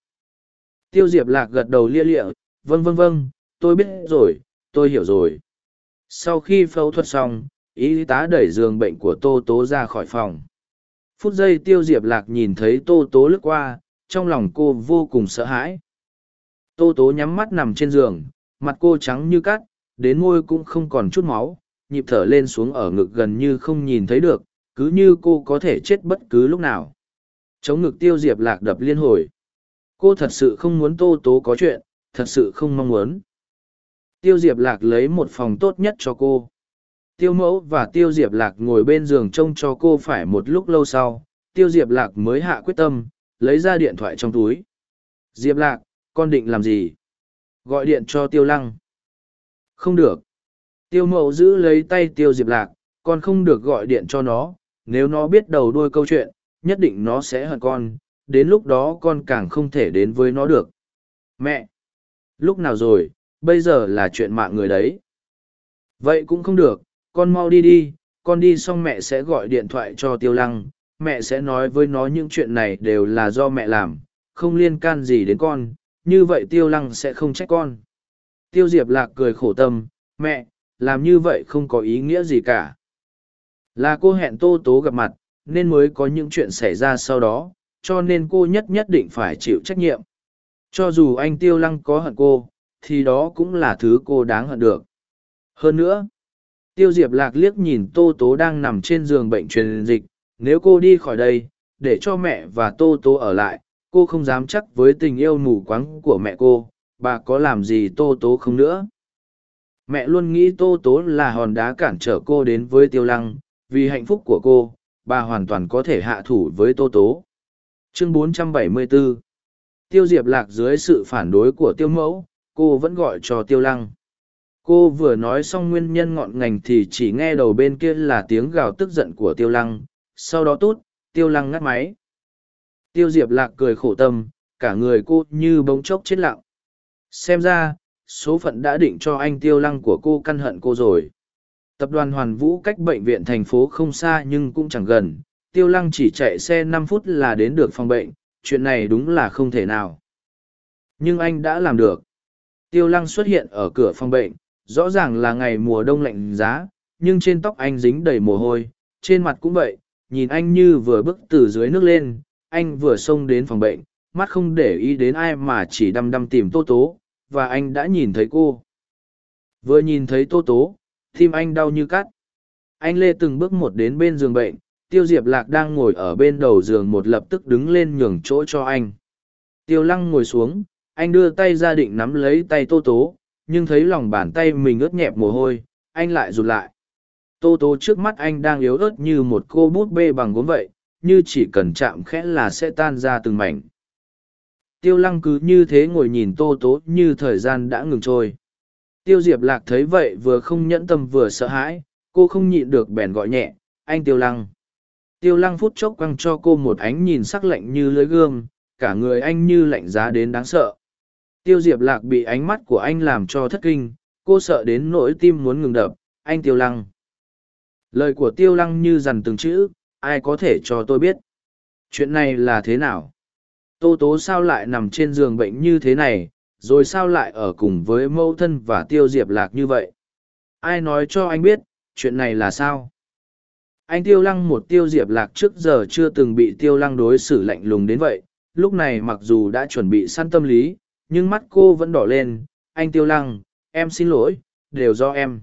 Tiêu diệp lạc gật đầu lia lịa vâng vâng vâng tôi biết rồi, tôi hiểu rồi. Sau khi phẫu thuật xong y tá đẩy giường bệnh của tô tố ra khỏi phòng. Phút giây tiêu diệp lạc nhìn thấy tô tố lướt qua, trong lòng cô vô cùng sợ hãi. Tô tố nhắm mắt nằm trên giường, mặt cô trắng như cát, đến môi cũng không còn chút máu, nhịp thở lên xuống ở ngực gần như không nhìn thấy được, cứ như cô có thể chết bất cứ lúc nào. Chống ngực tiêu diệp lạc đập liên hồi. Cô thật sự không muốn tô tố có chuyện, thật sự không mong muốn. Tiêu diệp lạc lấy một phòng tốt nhất cho cô tiêu mẫu và tiêu diệp lạc ngồi bên giường trông cho cô phải một lúc lâu sau. Tiêu diệp lạc mới hạ quyết tâm, lấy ra điện thoại trong túi. Diệp lạc, con định làm gì? Gọi điện cho tiêu lăng. Không được. Tiêu mẫu giữ lấy tay tiêu diệp lạc, con không được gọi điện cho nó. Nếu nó biết đầu đuôi câu chuyện, nhất định nó sẽ hận con. Đến lúc đó con càng không thể đến với nó được. Mẹ! Lúc nào rồi? Bây giờ là chuyện mạng người đấy. Vậy cũng không được con mau đi đi, con đi xong mẹ sẽ gọi điện thoại cho tiêu lăng, mẹ sẽ nói với nó những chuyện này đều là do mẹ làm, không liên can gì đến con, như vậy tiêu lăng sẽ không trách con. Tiêu diệp lạc cười khổ tâm, mẹ, làm như vậy không có ý nghĩa gì cả. Là cô hẹn tô tố gặp mặt, nên mới có những chuyện xảy ra sau đó, cho nên cô nhất nhất định phải chịu trách nhiệm. Cho dù anh tiêu lăng có hận cô, thì đó cũng là thứ cô đáng hận được. Hơn nữa tiêu diệp lạc liếc nhìn tô tố đang nằm trên giường bệnh truyền dịch, nếu cô đi khỏi đây, để cho mẹ và tô tố ở lại, cô không dám chắc với tình yêu mù quáng của mẹ cô, bà có làm gì tô tố không nữa. Mẹ luôn nghĩ tô tố là hòn đá cản trở cô đến với tiêu lăng, vì hạnh phúc của cô, bà hoàn toàn có thể hạ thủ với tô tố. Chương 474 tiêu diệp lạc dưới sự phản đối của tiêu mẫu, cô vẫn gọi cho tiêu lăng cô vừa nói xong nguyên nhân ngọn ngành thì chỉ nghe đầu bên kia là tiếng gào tức giận của tiêu lăng. Sau đó tốt tiêu lăng ngắt máy. Tiêu diệp lạc cười khổ tâm, cả người cô như bỗng chốc chết lặng. Xem ra, số phận đã định cho anh tiêu lăng của cô căn hận cô rồi. Tập đoàn hoàn vũ cách bệnh viện thành phố không xa nhưng cũng chẳng gần. Tiêu lăng chỉ chạy xe năm phút là đến được phòng bệnh, chuyện này đúng là không thể nào. Nhưng anh đã làm được. Tiêu lăng xuất hiện ở cửa phòng bệnh rõ ràng là ngày mùa đông lạnh giá, nhưng trên tóc anh dính đầy mồ hôi, trên mặt cũng vậy, nhìn anh như vừa bước từ dưới nước lên, anh vừa xông đến phòng bệnh, mắt không để ý đến ai mà chỉ đăm đăm tìm tô tố, và anh đã nhìn thấy cô. Vừa nhìn thấy tô tố, tim anh đau như cắt. Anh lê từng bước một đến bên giường bệnh, tiêu diệp lạc đang ngồi ở bên đầu giường một lập tức đứng lên nhường chỗ cho anh. Tiêu lăng ngồi xuống, anh đưa tay ra định nắm lấy tay tô tố nhưng thấy lòng bàn tay mình ướt nhẹp mồ hôi, anh lại rụt lại. Tô tố trước mắt anh đang yếu ớt như một cô bút bê bằng gốm vậy, như chỉ cần chạm khẽ là sẽ tan ra từng mảnh. Tiêu lăng cứ như thế ngồi nhìn tô tố như thời gian đã ngừng trôi. Tiêu diệp lạc thấy vậy vừa không nhẫn tâm vừa sợ hãi, cô không nhịn được bèn gọi nhẹ, anh tiêu lăng. Tiêu lăng phút chốc quăng cho cô một ánh nhìn sắc lạnh như lưới gươm, cả người anh như lạnh giá đến đáng sợ tiêu diệp lạc bị ánh mắt của anh làm cho thất kinh, cô sợ đến nỗi tim muốn ngừng đập, anh tiêu lăng. Lời của tiêu lăng như dằn từng chữ, ai có thể cho tôi biết? Chuyện này là thế nào? Tô tố sao lại nằm trên giường bệnh như thế này, rồi sao lại ở cùng với mẫu thân và tiêu diệp lạc như vậy? Ai nói cho anh biết, chuyện này là sao? Anh tiêu lăng một tiêu diệp lạc trước giờ chưa từng bị tiêu lăng đối xử lạnh lùng đến vậy, lúc này mặc dù đã chuẩn bị săn tâm lý nhưng mắt cô vẫn đỏ lên, anh tiêu lăng, em xin lỗi, đều do em.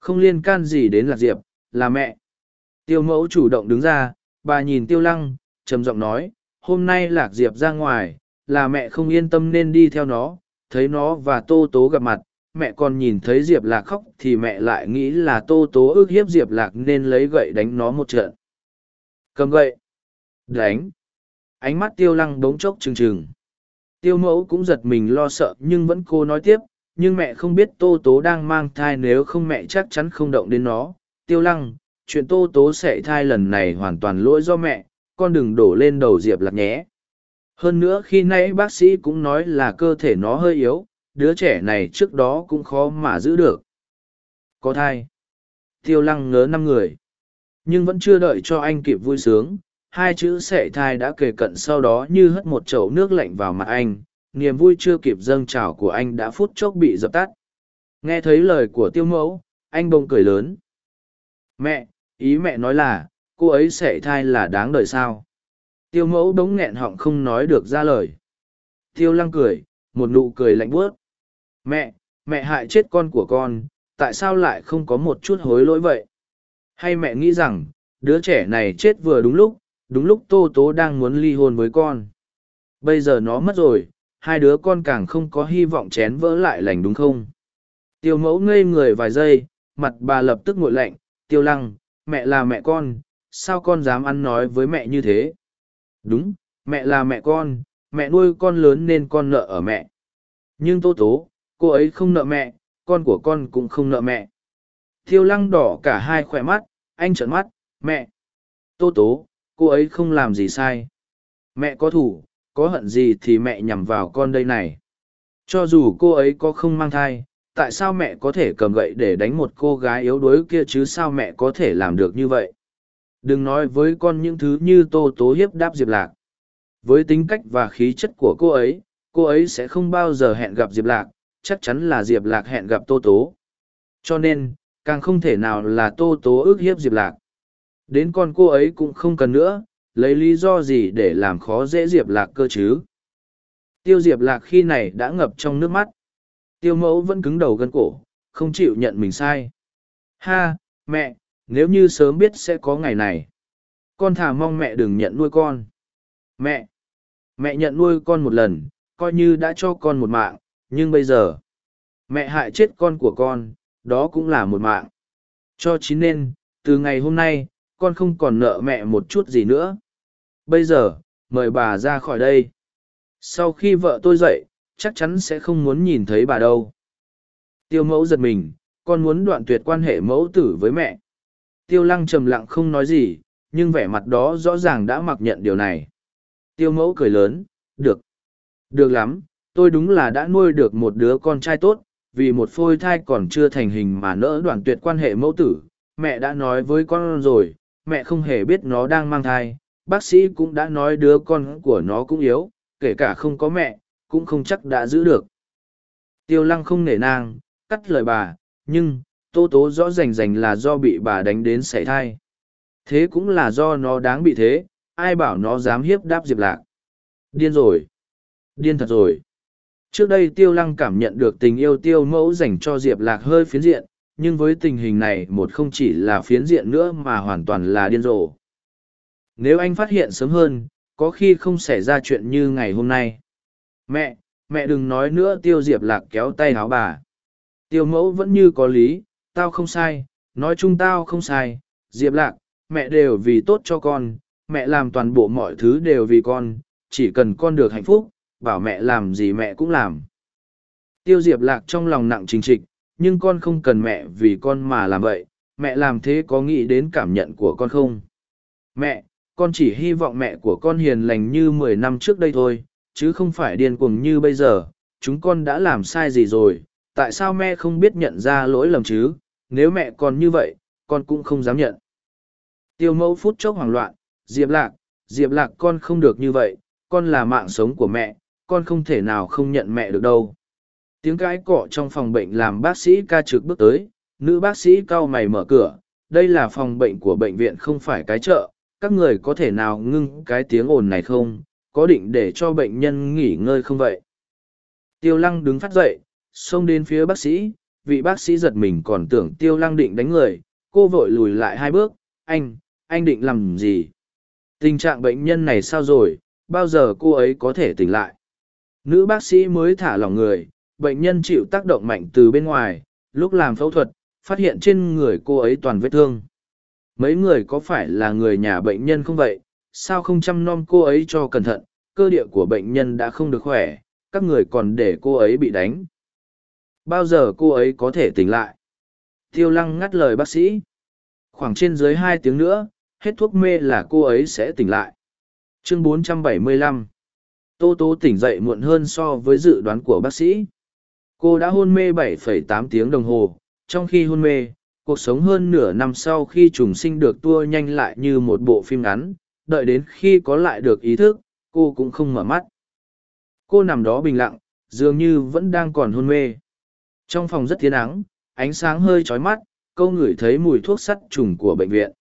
Không liên can gì đến lạc diệp, là mẹ. Tiêu mẫu chủ động đứng ra, bà nhìn tiêu lăng, trầm giọng nói, hôm nay lạc diệp ra ngoài, là mẹ không yên tâm nên đi theo nó, thấy nó và tô tố gặp mặt, mẹ còn nhìn thấy diệp lạc khóc thì mẹ lại nghĩ là tô tố ước hiếp diệp lạc nên lấy gậy đánh nó một trận. Cầm gậy. Đánh. Ánh mắt tiêu lăng bỗng chốc trừng trừng tiêu mẫu cũng giật mình lo sợ, nhưng vẫn cô nói tiếp, nhưng mẹ không biết tô tố đang mang thai nếu không mẹ chắc chắn không động đến nó. Tiêu lăng, chuyện tô tố sẽ thai lần này hoàn toàn lỗi do mẹ, con đừng đổ lên đầu diệp lạc nhé. Hơn nữa khi nãy bác sĩ cũng nói là cơ thể nó hơi yếu, đứa trẻ này trước đó cũng khó mà giữ được. Có thai. Tiêu lăng ngớ năm người. Nhưng vẫn chưa đợi cho anh kịp vui sướng hai chữ sệ thai đã kề cận sau đó như hất một chậu nước lạnh vào mặt anh, niềm vui chưa kịp dâng trào của anh đã phút chốc bị dập tắt. Nghe thấy lời của tiêu mẫu, anh bông cười lớn. Mẹ, ý mẹ nói là, cô ấy sệ thai là đáng đời sao? Tiêu mẫu đống nghẹn họng không nói được ra lời. Tiêu lăng cười, một nụ cười lạnh buốt. Mẹ mẹ hại chết con của con, tại sao lại không có một chút hối lỗi vậy? Hay mẹ nghĩ rằng, đứa trẻ này chết vừa đúng lúc đúng lúc tô tố đang muốn ly hôn với con. Bây giờ nó mất rồi, hai đứa con càng không có hy vọng chén vỡ lại lành đúng không? Tiêu mẫu ngây người vài giây, mặt bà lập tức ngội lạnh, tiêu lăng, mẹ là mẹ con, sao con dám ăn nói với mẹ như thế? Đúng, mẹ là mẹ con, mẹ nuôi con lớn nên con nợ ở mẹ. Nhưng tô tố, cô ấy không nợ mẹ, con của con cũng không nợ mẹ. Tiêu lăng đỏ cả hai khỏe mắt, anh trợn mắt, mẹ, tô tố cô ấy không làm gì sai. Mẹ có thủ, có hận gì thì mẹ nhằm vào con đây này. Cho dù cô ấy có không mang thai, tại sao mẹ có thể cầm gậy để đánh một cô gái yếu đuối kia chứ sao mẹ có thể làm được như vậy? Đừng nói với con những thứ như tô tố hiếp đáp diệp lạc. Với tính cách và khí chất của cô ấy cô ấy sẽ không bao giờ hẹn gặp diệp lạc, chắc chắn là diệp lạc hẹn gặp tô tố. Cho nên, càng không thể nào là tô tố ước hiếp diệp lạc đến con cô ấy cũng không cần nữa, lấy lý do gì để làm khó dễ diệp lạc cơ chứ? Tiêu diệp lạc khi này đã ngập trong nước mắt. Tiêu mẫu vẫn cứng đầu gân cổ, không chịu nhận mình sai. Ha, mẹ, nếu như sớm biết sẽ có ngày này. Con thà mong mẹ đừng nhận nuôi con. Mẹ mẹ nhận nuôi con một lần, coi như đã cho con một mạng, nhưng bây giờ, mẹ hại chết con của con, đó cũng là một mạng. Cho chín nên, từ ngày hôm nay con không còn nợ mẹ một chút gì nữa. Bây giờ, mời bà ra khỏi đây. Sau khi vợ tôi dậy, chắc chắn sẽ không muốn nhìn thấy bà đâu. Tiêu mẫu giật mình, con muốn đoạn tuyệt quan hệ mẫu tử với mẹ. Tiêu lăng trầm lặng không nói gì, nhưng vẻ mặt đó rõ ràng đã mặc nhận điều này. Tiêu mẫu cười lớn, được. Được lắm, tôi đúng là đã nuôi được một đứa con trai tốt, vì một phôi thai còn chưa thành hình mà nỡ đoạn tuyệt quan hệ mẫu tử. Mẹ đã nói với con rồi mẹ không hề biết nó đang mang thai, bác sĩ cũng đã nói đứa con của nó cũng yếu, kể cả không có mẹ, cũng không chắc đã giữ được. Tiêu lăng không nể nang cắt lời bà, nhưng, tô tố rõ rành rành là do bị bà đánh đến sảy thai. Thế cũng là do nó đáng bị thế, ai bảo nó dám hiếp đáp diệp lạc. Điên rồi. Điên thật rồi. Trước đây tiêu lăng cảm nhận được tình yêu tiêu mẫu dành cho diệp lạc hơi phiến diện nhưng với tình hình này một không chỉ là phiến diện nữa mà hoàn toàn là điên rồ. Nếu anh phát hiện sớm hơn, có khi không xảy ra chuyện như ngày hôm nay. Mẹ mẹ đừng nói nữa, tiêu diệp lạc kéo tay áo bà. Tiêu mẫu vẫn như có lý, tao không sai, nói chung tao không sai. Diệp lạc, mẹ đều vì tốt cho con, mẹ làm toàn bộ mọi thứ đều vì con, chỉ cần con được hạnh phúc, bảo mẹ làm gì mẹ cũng làm. Tiêu diệp lạc trong lòng nặng trình trịch nhưng con không cần mẹ vì con mà làm vậy, mẹ làm thế có nghĩ đến cảm nhận của con không? Mẹ, con chỉ hy vọng mẹ của con hiền lành như mười năm trước đây thôi, chứ không phải điên cuồng như bây giờ. Chúng con đã làm sai gì rồi, tại sao mẹ không biết nhận ra lỗi lầm chứ? Nếu mẹ còn như vậy, con cũng không dám nhận. Tiêu mẫu phút chốc hoảng loạn, diệp lạc diệp lạc con không được như vậy, con là mạng sống của mẹ, con không thể nào không nhận mẹ được đâu tiếng cãi cọ trong phòng bệnh làm bác sĩ ca trực bước tới, nữ bác sĩ cau mày mở cửa, đây là phòng bệnh của bệnh viện không phải cái chợ, các người có thể nào ngưng cái tiếng ồn này không? Có định để cho bệnh nhân nghỉ ngơi không vậy? Tiêu lăng đứng phát dậy, xông đến phía bác sĩ, vị bác sĩ giật mình còn tưởng tiêu lăng định đánh người, cô vội lùi lại hai bước, anh anh định làm gì? Tình trạng bệnh nhân này sao rồi? Bao giờ cô ấy có thể tỉnh lại? Nữ bác sĩ mới thả lỏng người bệnh nhân chịu tác động mạnh từ bên ngoài, lúc làm phẫu thuật, phát hiện trên người cô ấy toàn vết thương. Mấy người có phải là người nhà bệnh nhân không vậy? Sao không chăm nom cô ấy cho cẩn thận? Cơ địa của bệnh nhân đã không được khỏe, các người còn để cô ấy bị đánh. Bao giờ cô ấy có thể tỉnh lại? Tiêu lăng ngắt lời bác sĩ. Khoảng trên dưới hai tiếng nữa, hết thuốc mê là cô ấy sẽ tỉnh lại. Chương 475 Tô Tố tỉnh dậy muộn hơn so với dự đoán của bác sĩ. Cô đã hôn mê 7,8 tiếng đồng hồ, trong khi hôn mê, cuộc sống hơn nửa năm sau khi trùng sinh được tua nhanh lại như một bộ phim ngắn, đợi đến khi có lại được ý thức, cô cũng không mở mắt. Cô nằm đó bình lặng, dường như vẫn đang còn hôn mê. Trong phòng rất thiên ắng, ánh sáng hơi chói mắt, Cô ngửi thấy mùi thuốc sắt trùng của bệnh viện.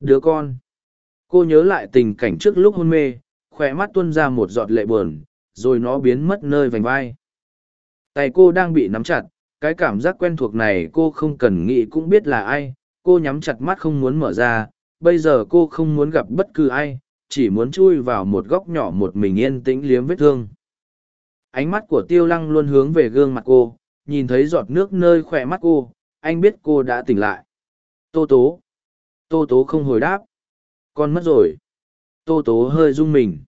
Đứa con. Cô nhớ lại tình cảnh trước lúc hôn mê, khỏe mắt tuôn ra một giọt lệ buồn, rồi nó biến mất nơi vành vai. Tay cô đang bị nắm chặt, cái cảm giác quen thuộc này cô không cần nghĩ cũng biết là ai, cô nhắm chặt mắt không muốn mở ra, bây giờ cô không muốn gặp bất cứ ai, chỉ muốn chui vào một góc nhỏ một mình yên tĩnh liếm vết thương. Ánh mắt của tiêu lăng luôn hướng về gương mặt cô, nhìn thấy giọt nước nơi khỏe mắt cô, anh biết cô đã tỉnh lại. Tô tố. Tô tố không hồi đáp. Con mất rồi. Tô tố hơi rung mình.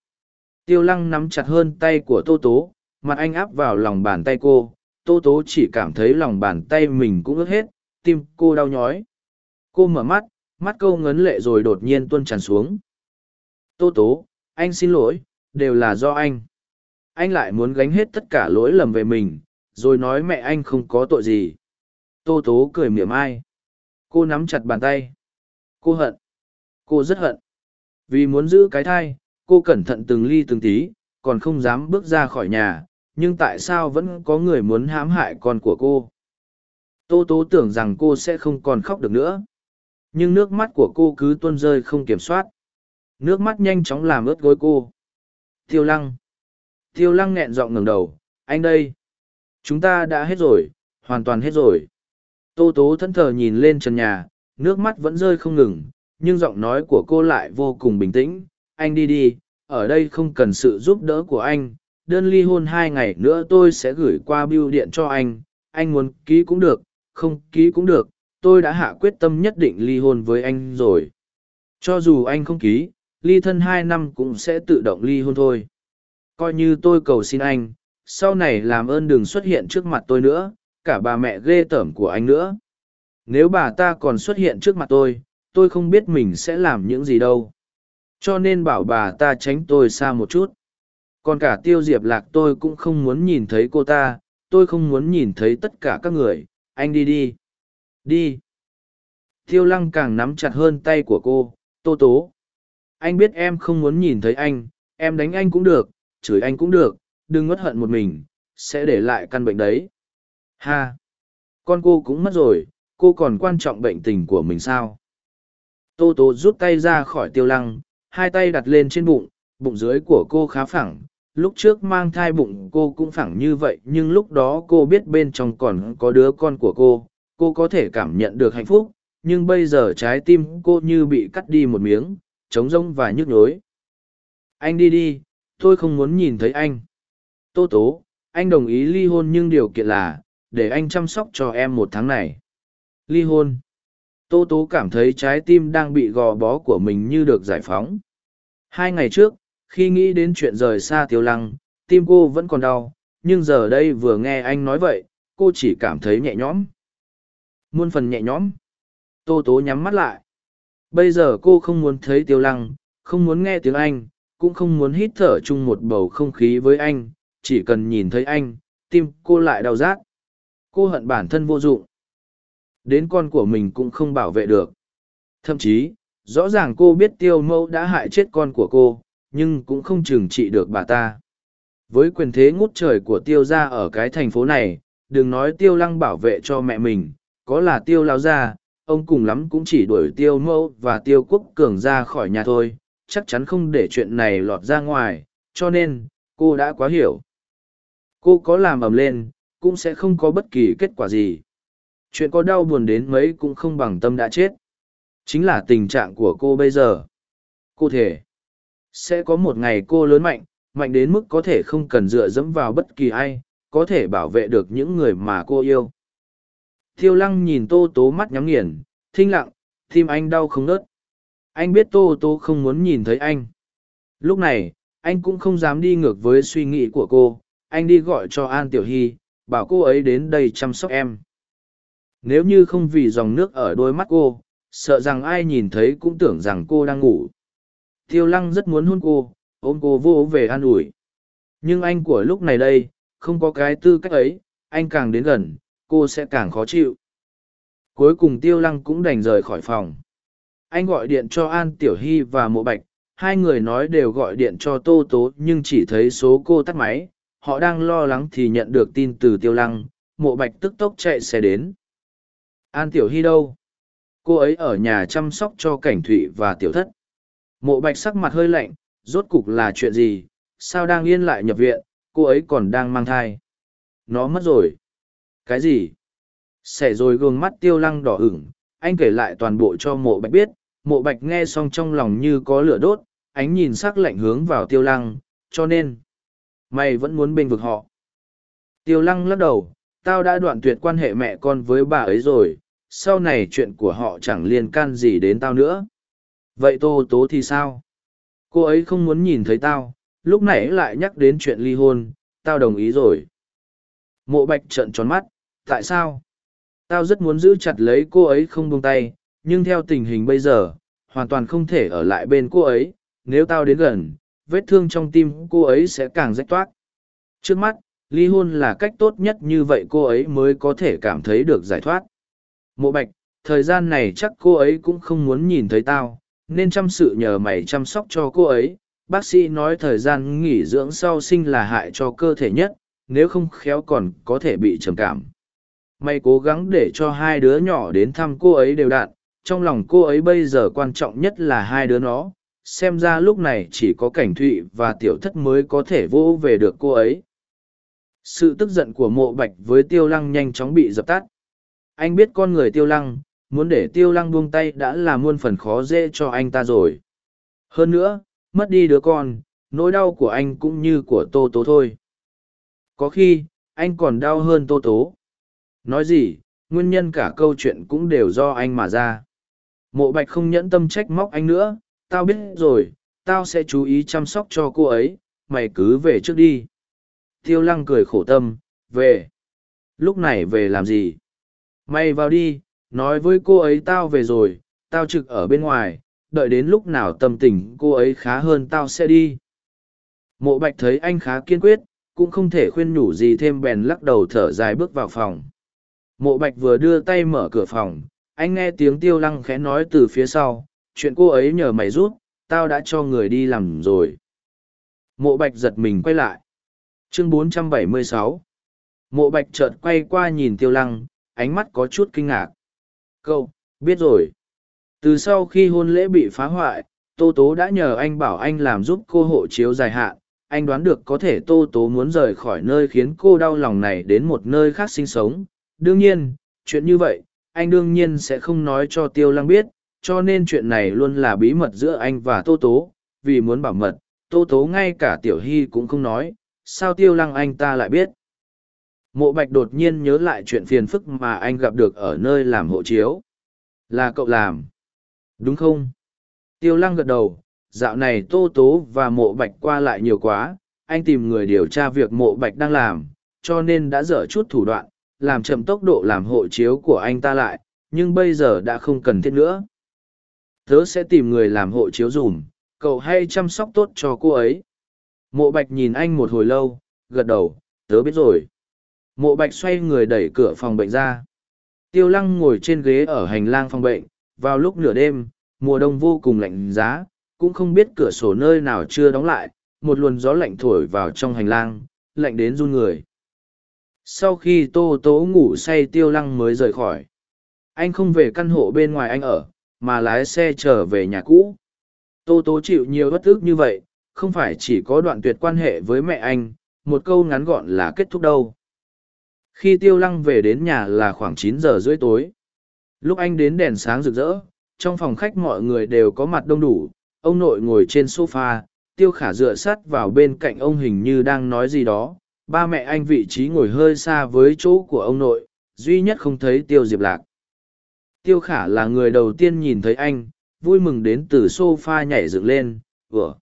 Tiêu lăng nắm chặt hơn tay của tô tố, mặt anh áp vào lòng bàn tay cô. Tô tố chỉ cảm thấy lòng bàn tay mình cũng ướt hết, tim cô đau nhói. Cô mở mắt, mắt câu ngấn lệ rồi đột nhiên tuôn tràn xuống. Tô tố, anh xin lỗi, đều là do anh. Anh lại muốn gánh hết tất cả lỗi lầm về mình, rồi nói mẹ anh không có tội gì. Tô tố cười mỉa ai. Cô nắm chặt bàn tay. Cô hận. Cô rất hận. Vì muốn giữ cái thai, cô cẩn thận từng ly từng tí, còn không dám bước ra khỏi nhà, nhưng tại sao vẫn có người muốn hãm hại con của cô? Tô tố tưởng rằng cô sẽ không còn khóc được nữa. Nhưng nước mắt của cô cứ tuôn rơi không kiểm soát. Nước mắt nhanh chóng làm ướt gối cô. Tiêu lăng. Tiêu lăng nghẹn giọng ngừng đầu. Anh đây. Chúng ta đã hết rồi, hoàn toàn hết rồi. Tô tố thẫn thờ nhìn lên trần nhà, nước mắt vẫn rơi không ngừng, nhưng giọng nói của cô lại vô cùng bình tĩnh. Anh đi đi, ở đây không cần sự giúp đỡ của anh. Đơn ly hôn hai ngày nữa tôi sẽ gửi qua bưu điện cho anh. Anh muốn ký cũng được, không ký cũng được. Tôi đã hạ quyết tâm nhất định ly hôn với anh rồi. Cho dù anh không ký, ly thân hai năm cũng sẽ tự động ly hôn thôi. Coi như tôi cầu xin anh, sau này làm ơn đừng xuất hiện trước mặt tôi nữa, cả bà mẹ ghê tởm của anh nữa. Nếu bà ta còn xuất hiện trước mặt tôi, tôi không biết mình sẽ làm những gì đâu. Cho nên bảo bà ta tránh tôi xa một chút. Còn cả tiêu diệp lạc tôi cũng không muốn nhìn thấy cô ta, tôi không muốn nhìn thấy tất cả các người, anh đi đi. Đi. Tiêu lăng càng nắm chặt hơn tay của cô, tô tố. Anh biết em không muốn nhìn thấy anh, em đánh anh cũng được, chửi anh cũng được, đừng ngất hận một mình, sẽ để lại căn bệnh đấy. Ha! Con cô cũng mất rồi, cô còn quan trọng bệnh tình của mình sao? Tô Tố rút tay ra khỏi tiêu lăng, hai tay đặt lên trên bụng, bụng dưới của cô khá phẳng. Lúc trước mang thai bụng cô cũng phẳng như vậy nhưng lúc đó cô biết bên trong còn có đứa con của cô, cô có thể cảm nhận được hạnh phúc, nhưng bây giờ trái tim cô như bị cắt đi một miếng, trống rông và nhức nhối. Anh đi đi, tôi không muốn nhìn thấy anh. Tô Tố, anh đồng ý ly hôn nhưng điều kiện là, để anh chăm sóc cho em một tháng này. Ly hôn. Tô Tố cảm thấy trái tim đang bị gò bó của mình như được giải phóng. Hai ngày trước, khi nghĩ đến chuyện rời xa tiêu lăng, tim cô vẫn còn đau, nhưng giờ đây vừa nghe anh nói vậy, cô chỉ cảm thấy nhẹ nhõm. Muôn phần nhẹ nhõm. Tô Tố nhắm mắt lại. Bây giờ cô không muốn thấy tiêu lăng, không muốn nghe tiếng anh, cũng không muốn hít thở chung một bầu không khí với anh, chỉ cần nhìn thấy anh, tim cô lại đau rát. Cô hận bản thân vô dụng. Đến con của mình cũng không bảo vệ được. Thậm chí, rõ ràng cô biết tiêu mẫu đã hại chết con của cô, nhưng cũng không trừng trị được bà ta. Với quyền thế ngút trời của tiêu gia ở cái thành phố này, đừng nói tiêu lăng bảo vệ cho mẹ mình, có là tiêu lao gia, ông cùng lắm cũng chỉ đuổi tiêu mẫu và tiêu quốc cường ra khỏi nhà thôi, chắc chắn không để chuyện này lọt ra ngoài, cho nên, cô đã quá hiểu. Cô có làm ầm lên cũng sẽ không có bất kỳ kết quả gì. Chuyện có đau buồn đến mấy cũng không bằng tâm đã chết. Chính là tình trạng của cô bây giờ. Cô thể sẽ có một ngày cô lớn mạnh mạnh đến mức có thể không cần dựa dẫm vào bất kỳ ai có thể bảo vệ được những người mà cô yêu. Thiêu lăng nhìn tô tố mắt nhắm nghiền, thinh lặng, tim anh đau không nớt. Anh biết tô tố không muốn nhìn thấy anh. Lúc này, anh cũng không dám đi ngược với suy nghĩ của cô. Anh đi gọi cho An Tiểu Hy, bảo cô ấy đến đây chăm sóc em. Nếu như không vì dòng nước ở đôi mắt cô, sợ rằng ai nhìn thấy cũng tưởng rằng cô đang ngủ. Tiêu lăng rất muốn hôn cô, ôm cô vô về an ủi. Nhưng anh của lúc này đây, không có cái tư cách ấy, anh càng đến gần, cô sẽ càng khó chịu. Cuối cùng tiêu lăng cũng đành rời khỏi phòng. Anh gọi điện cho An Tiểu Hy và Mộ Bạch, hai người nói đều gọi điện cho Tô Tố nhưng chỉ thấy số cô tắt máy, họ đang lo lắng thì nhận được tin từ tiêu lăng, Mộ Bạch tức tốc chạy xe đến. An Tiểu Hy đâu? Cô ấy ở nhà chăm sóc cho Cảnh Thụy và Tiểu Thất. Mộ Bạch sắc mặt hơi lạnh, rốt cục là chuyện gì? Sao đang yên lại nhập viện, cô ấy còn đang mang thai? Nó mất rồi. Cái gì? Xẻ rồi gương mắt tiêu lăng đỏ ửng, anh kể lại toàn bộ cho mộ bạch biết, mộ bạch nghe xong trong lòng như có lửa đốt, ánh nhìn sắc lạnh hướng vào tiêu lăng, cho nên, mày vẫn muốn bên vực họ. Tiêu lăng lắc đầu, tao đã đoạn tuyệt quan hệ mẹ con với bà ấy rồi, sau này chuyện của họ chẳng liên can gì đến tao nữa. Vậy tô tố thì sao? Cô ấy không muốn nhìn thấy tao, lúc nãy lại nhắc đến chuyện ly hôn, tao đồng ý rồi. Mộ bạch trợn tròn mắt, tại sao? Tao rất muốn giữ chặt lấy cô ấy không buông tay, nhưng theo tình hình bây giờ, hoàn toàn không thể ở lại bên cô ấy. Nếu tao đến gần, vết thương trong tim cô ấy sẽ càng rách toát. Trước mắt, ly hôn là cách tốt nhất như vậy cô ấy mới có thể cảm thấy được giải thoát. Mộ bạch, thời gian này chắc cô ấy cũng không muốn nhìn thấy tao, nên chăm sự nhờ mày chăm sóc cho cô ấy. Bác sĩ nói thời gian nghỉ dưỡng sau sinh là hại cho cơ thể nhất, nếu không khéo còn có thể bị trầm cảm. Mày cố gắng để cho hai đứa nhỏ đến thăm cô ấy đều đặn trong lòng cô ấy bây giờ quan trọng nhất là hai đứa nó. Xem ra lúc này chỉ có cảnh thụy và tiểu thất mới có thể vô về được cô ấy. Sự tức giận của mộ bạch với tiêu lăng nhanh chóng bị dập tắt. Anh biết con người tiêu lăng muốn để tiêu lăng buông tay đã là muôn phần khó dễ cho anh ta rồi hơn nữa mất đi đứa con nỗi đau của anh cũng như của tô tố thôi có khi anh còn đau hơn tô tố Nói gì, nguyên nhân cả câu chuyện cũng đều do anh mà ra. Mộ bạch không nhẫn tâm trách móc anh nữa, tao biết rồi, tao sẽ chú ý chăm sóc cho cô ấy, mày cứ về trước đi. Tiêu lăng cười khổ tâm, về. Lúc này về làm gì? Mày vào đi, nói với cô ấy tao về rồi, tao trực ở bên ngoài, đợi đến lúc nào tâm tình cô ấy khá hơn tao sẽ đi. Mộ bạch thấy anh khá kiên quyết, cũng không thể khuyên nhủ gì thêm bèn lắc đầu thở dài bước vào phòng. Mộ bạch vừa đưa tay mở cửa phòng, anh nghe tiếng tiêu lăng khẽ nói từ phía sau, chuyện cô ấy nhờ mày rút, tao đã cho người đi làm rồi. Mộ bạch giật mình quay lại. Chương 476 Mộ bạch chợt quay qua nhìn tiêu lăng, ánh mắt có chút kinh ngạc. Câu, biết rồi. Từ sau khi hôn lễ bị phá hoại, Tô Tố đã nhờ anh bảo anh làm giúp cô hộ chiếu dài hạn. Anh đoán được có thể Tô Tố muốn rời khỏi nơi khiến cô đau lòng này đến một nơi khác sinh sống, đương nhiên, chuyện như vậy, anh đương nhiên sẽ không nói cho Tiêu Lăng biết, cho nên chuyện này luôn là bí mật giữa anh và Tô Tố, vì muốn bảo mật, Tô Tố ngay cả Tiểu Hy cũng không nói, sao Tiêu Lăng anh ta lại biết. Mộ Bạch đột nhiên nhớ lại chuyện phiền phức mà anh gặp được ở nơi làm hộ chiếu. Là cậu làm. Đúng không? Tiêu Lăng gật đầu, dạo này Tô Tố và Mộ Bạch qua lại nhiều quá, anh tìm người điều tra việc Mộ Bạch đang làm, cho nên đã dở chút thủ đoạn, làm chậm tốc độ làm hộ chiếu của anh ta lại, nhưng bây giờ đã không cần thiết nữa. Tớ sẽ tìm người làm hộ chiếu dùm, cậu hay chăm sóc tốt cho cô ấy. Mộ bạch nhìn anh một hồi lâu, gật đầu, tớ biết rồi. Mộ bạch xoay người đẩy cửa phòng bệnh ra. Tiêu lăng ngồi trên ghế ở hành lang phòng bệnh, vào lúc nửa đêm, mùa đông vô cùng lạnh giá, cũng không biết cửa sổ nơi nào chưa đóng lại, một luồng gió lạnh thổi vào trong hành lang, lạnh đến run người. Sau khi tô tố ngủ say tiêu lăng mới rời khỏi. Anh không về căn hộ bên ngoài anh ở mà lái xe trở về nhà cũ. Tô tố chịu nhiều bất ức như vậy không phải chỉ có đoạn tuyệt quan hệ với mẹ anh một câu ngắn gọn là kết thúc đâu khi tiêu lăng về đến nhà là khoảng chín giờ rưỡi tối. Lúc anh đến đèn sáng rực rỡ, trong phòng khách mọi người đều có mặt đông đủ. Ông nội ngồi trên s o f a tiêu khả dựa sát vào bên cạnh ông hình như đang nói gì đó. Ba mẹ anh vị trí ngồi hơi xa với chỗ của ông nội, duy nhất không thấy tiêu diệp lạc. Tiêu khả là người đầu tiên nhìn thấy anh, vui mừng đến từ s o f a nhảy dựng lên. Ủa?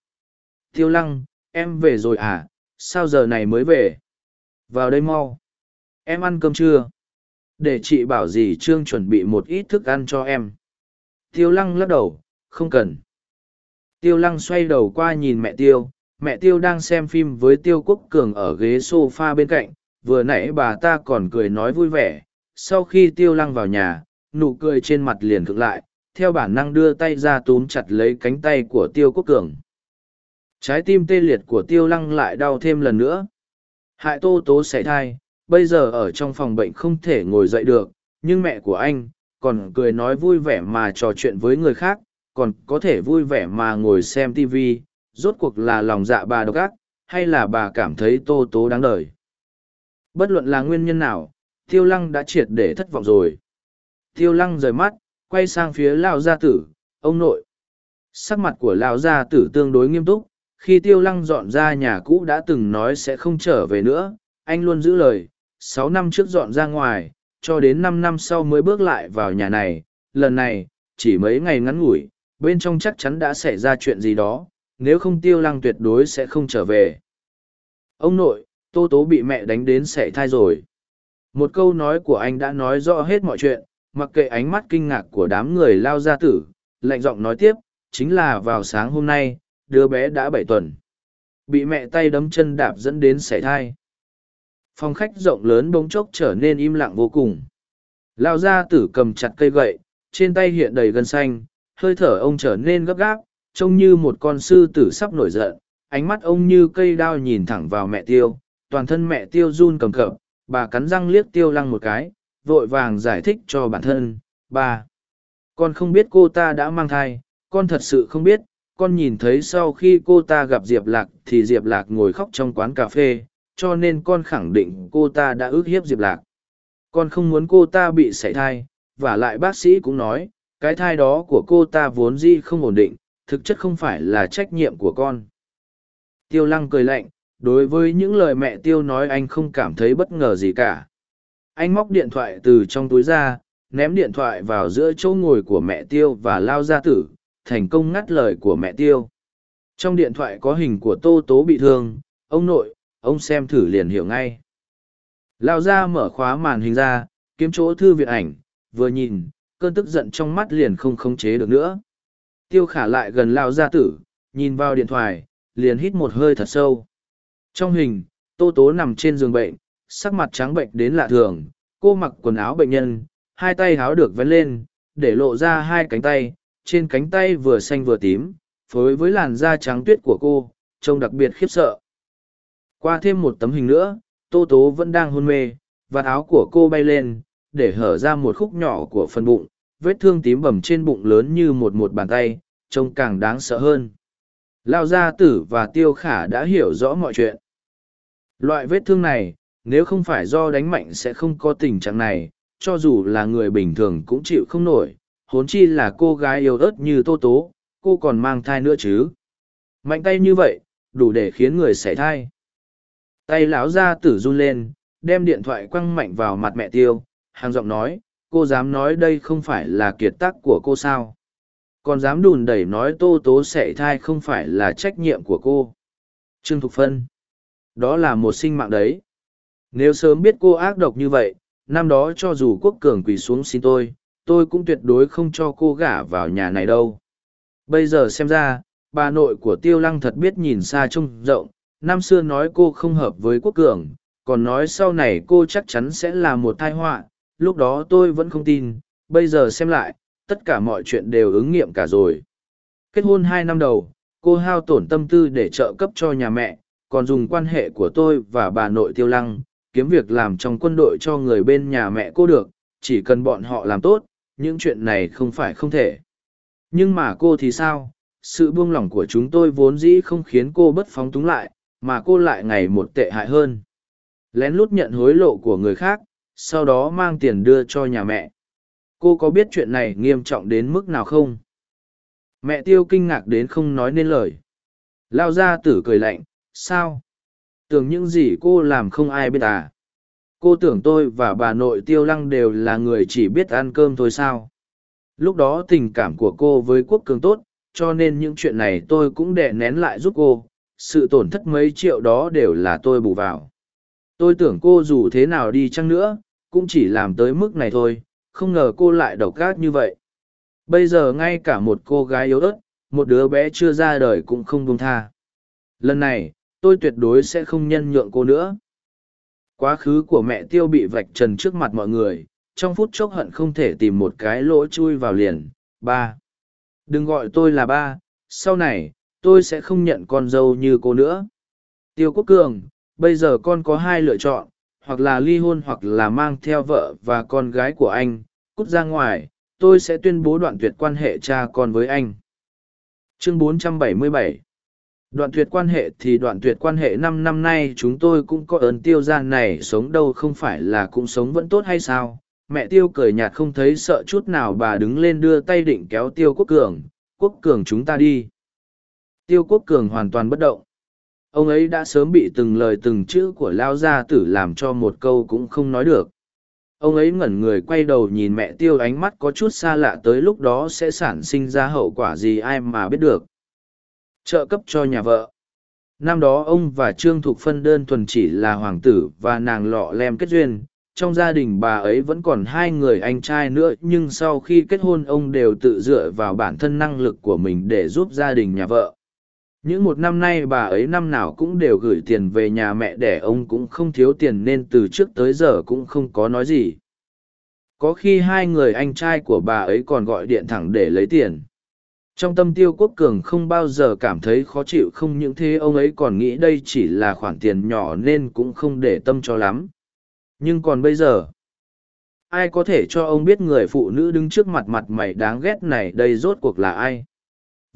Tiêu lăng, em về rồi à? Sao giờ này mới về? Vào đây mau em ăn cơm chưa? Để chị bảo dì trương chuẩn bị một ít thức ăn cho em. Tiêu lăng lắc đầu, không cần. Tiêu lăng xoay đầu qua nhìn mẹ tiêu. Mẹ tiêu đang xem phim với tiêu quốc cường ở ghế s o f a bên cạnh. Vừa nãy bà ta còn cười nói vui vẻ. Sau khi tiêu lăng vào nhà, nụ cười trên mặt liền cực lại. Theo bản năng đưa tay ra túm chặt lấy cánh tay của tiêu quốc cường. Trái tim tê liệt của tiêu lăng lại đau thêm lần nữa. Hại tô tố xảy thai bây giờ ở trong phòng bệnh không thể ngồi dậy được, nhưng mẹ của anh còn cười nói vui vẻ mà trò chuyện với người khác, còn có thể vui vẻ mà ngồi xem tv rốt cuộc là lòng dạ bà độc ác, hay là bà cảm thấy tô tố đáng đời? Bất luận là nguyên nhân nào, tiêu lăng đã triệt để thất vọng rồi. Tiêu lăng rời mắt, quay sang phía lao gia tử, ông nội. Sắc mặt của lao gia tử tương đối nghiêm túc, khi tiêu lăng dọn ra nhà cũ đã từng nói sẽ không trở về nữa, anh luôn giữ lời sáu năm trước dọn ra ngoài, cho đến năm năm sau mới bước lại vào nhà này. Lần này, chỉ mấy ngày ngắn ngủi, bên trong chắc chắn đã xảy ra chuyện gì đó. Nếu không tiêu lăng tuyệt đối sẽ không trở về. Ông nội, tô tố bị mẹ đánh đến sẻ thai rồi. Một câu nói của anh đã nói rõ hết mọi chuyện, mặc kệ ánh mắt kinh ngạc của đám người lao gia tử, lạnh giọng nói tiếp, chính là vào sáng hôm nay, đứa bé đã bảy tuần. Bị mẹ tay đấm chân đạp dẫn đến sẻ thai phòng khách rộng lớn bỗng chốc trở nên im lặng vô cùng. Lao gia tử cầm chặt cây gậy, trên tay hiện đầy gân xanh, hơi thở ông trở nên gấp gáp, trông như một con sư tử sắp nổi giận, ánh mắt ông như cây đao nhìn thẳng vào mẹ tiêu, toàn thân mẹ tiêu run cầm cập, bà cắn răng liếc tiêu lăng một cái, vội vàng giải thích cho bản thân, ba, con không biết cô ta đã mang thai, con thật sự không biết, con nhìn thấy sau khi cô ta gặp diệp lạc thì diệp lạc ngồi khóc trong quán cà phê cho nên con khẳng định cô ta đã ước hiếp diệp lạc. Con không muốn cô ta bị sảy thai, và lại bác sĩ cũng nói, cái thai đó của cô ta vốn dĩ không ổn định, thực chất không phải là trách nhiệm của con. Tiêu lăng cười lạnh, đối với những lời mẹ tiêu nói anh không cảm thấy bất ngờ gì cả. Anh móc điện thoại từ trong túi ra, ném điện thoại vào giữa chỗ ngồi của mẹ tiêu và lao ra tử, thành công ngắt lời của mẹ tiêu. Trong điện thoại có hình của tô tố bị thương, ông nội ông xem thử liền hiểu ngay. Lao ra mở khóa màn hình ra, kiếm chỗ thư viện ảnh, vừa nhìn, cơn tức giận trong mắt liền không khống chế được nữa. Tiêu khả lại gần lao gia tử, nhìn vào điện thoại, liền hít một hơi thật sâu. Trong hình, tô tố nằm trên giường bệnh, sắc mặt trắng bệnh đến lạ thường, cô mặc quần áo bệnh nhân, hai tay háo được vén lên, để lộ ra hai cánh tay, trên cánh tay vừa xanh vừa tím, phối với làn da trắng tuyết của cô, trông đặc biệt khiếp sợ qua thêm một tấm hình nữa, tô tố vẫn đang hôn mê, vạt áo của cô bay lên, để hở ra một khúc nhỏ của phần bụng, vết thương tím bầm trên bụng lớn như một một bàn tay, trông càng đáng sợ hơn. Lao gia tử và tiêu khả đã hiểu rõ mọi chuyện. Loại vết thương này, nếu không phải do đánh mạnh sẽ không có tình trạng này, cho dù là người bình thường cũng chịu không nổi, huống chi là cô gái yêu ớt như tô tố, cô còn mang thai nữa chứ. Mạnh tay như vậy, đủ để khiến người sẻ thai tay lão ra tử run lên, đem điện thoại quăng mạnh vào mặt mẹ tiêu hàng giọng nói, cô dám nói đây không phải là kiệt tác của cô sao? Còn dám đùn đẩy nói tô tố sẻ thai không phải là trách nhiệm của cô. Trương thục phân, đó là một sinh mạng đấy. Nếu sớm biết cô ác độc như vậy, năm đó cho dù quốc cường quỳ xuống xin tôi tôi cũng tuyệt đối không cho cô gả vào nhà này đâu. Bây giờ xem ra, bà nội của tiêu lăng thật biết nhìn xa trông rộng năm xưa nói cô không hợp với quốc cường, còn nói sau này cô chắc chắn sẽ là một thai họa, lúc đó tôi vẫn không tin, bây giờ xem lại, tất cả mọi chuyện đều ứng nghiệm cả rồi. Kết hôn hai năm đầu, cô hao tổn tâm tư để trợ cấp cho nhà mẹ, còn dùng quan hệ của tôi và bà nội tiêu lăng, kiếm việc làm trong quân đội cho người bên nhà mẹ cô được, chỉ cần bọn họ làm tốt, những chuyện này không phải không thể. Nhưng mà cô thì sao? Sự buông lỏng của chúng tôi vốn dĩ không khiến cô bất phóng túng lại mà cô lại ngày một tệ hại hơn. Lén lút nhận hối lộ của người khác, sau đó mang tiền đưa cho nhà mẹ. Cô có biết chuyện này nghiêm trọng đến mức nào không? Mẹ tiêu kinh ngạc đến không nói nên lời. Lao ra tử cười lạnh, sao? Tưởng những gì cô làm không ai biết à? Cô tưởng tôi và bà nội tiêu lăng đều là người chỉ biết ăn cơm thôi sao? Lúc đó tình cảm của cô với quốc cường tốt, cho nên những chuyện này tôi cũng đè nén lại giúp cô sự tổn thất mấy triệu đó đều là tôi bù vào. Tôi tưởng cô dù thế nào đi chăng nữa, cũng chỉ làm tới mức này thôi, không ngờ cô lại độc ác như vậy. Bây giờ ngay cả một cô gái yếu ớt, một đứa bé chưa ra đời cũng không buông tha. Lần này, tôi tuyệt đối sẽ không nhân nhượng cô nữa. Quá khứ của mẹ tiêu bị vạch trần trước mặt mọi người, trong phút chốc hận không thể tìm một cái lỗ chui vào liền. Ba. Đừng gọi tôi là ba, sau này tôi sẽ không nhận con dâu như cô nữa. Tiêu quốc cường, bây giờ con có hai lựa chọn, hoặc là ly hôn hoặc là mang theo vợ và con gái của anh, cút ra ngoài, tôi sẽ tuyên bố đoạn tuyệt quan hệ cha con với anh. Chương 477 đoạn tuyệt quan hệ thì đoạn tuyệt quan hệ năm năm nay chúng tôi cũng có ơn tiêu g i a này sống đâu không phải là cũng sống vẫn tốt hay sao? Mẹ tiêu cười nhạt không thấy sợ chút nào bà đứng lên đưa tay định kéo tiêu quốc cường. Quốc cường chúng ta đi tiêu quốc cường hoàn toàn bất động. Ông ấy đã sớm bị từng lời từng chữ của lao gia tử làm cho một câu cũng không nói được. Ông ấy ngẩn người quay đầu nhìn mẹ tiêu ánh mắt có chút xa lạ tới lúc đó sẽ sản sinh ra hậu quả gì ai mà biết được. Trợ cấp cho nhà vợ. Năm đó ông và trương thục phân đơn thuần chỉ là hoàng tử và nàng lọ lem kết duyên. Trong gia đình bà ấy vẫn còn hai người anh trai nữa, nhưng sau khi kết hôn ông đều tự dựa vào bản thân năng lực của mình để giúp gia đình nhà vợ những một năm nay bà ấy năm nào cũng đều gửi tiền về nhà mẹ để ông cũng không thiếu tiền nên từ trước tới giờ cũng không có nói gì. Có khi hai người anh trai của bà ấy còn gọi điện thẳng để lấy tiền. Trong tâm tiêu quốc cường không bao giờ cảm thấy khó chịu, không những thế, ông ấy còn nghĩ đây chỉ là khoản tiền nhỏ nên cũng không để tâm cho lắm. Nhưng còn bây giờ, ai có thể cho ông biết người phụ nữ đứng trước mặt mặt mày đáng ghét này đây rốt cuộc là ai?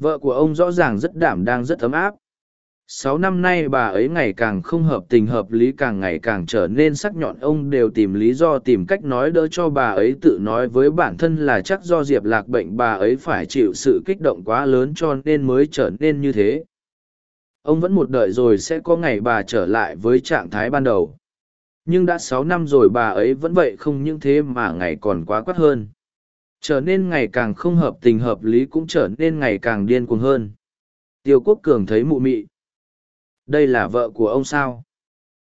Vợ của ông rõ ràng rất đảm đang rất ấm áp. Sáu năm nay bà ấy ngày càng không hợp tình hợp lý càng ngày càng trở nên sắc nhọn. Ông đều tìm lý do, tìm cách nói đỡ cho bà ấy tự nói với bản thân là chắc do diệp lạc bệnh, bà ấy phải chịu sự kích động quá lớn cho nên mới trở nên như thế. Ông vẫn một đợi rồi sẽ có ngày bà trở lại với trạng thái ban đầu. Nhưng đã sáu năm rồi bà ấy vẫn vậy, không những thế mà ngày còn quá quắt hơn trở nên ngày càng không hợp tình hợp lý cũng trở nên ngày càng điên cuồng hơn. Tiêu quốc cường thấy mụ mị. Đây là vợ của ông sao?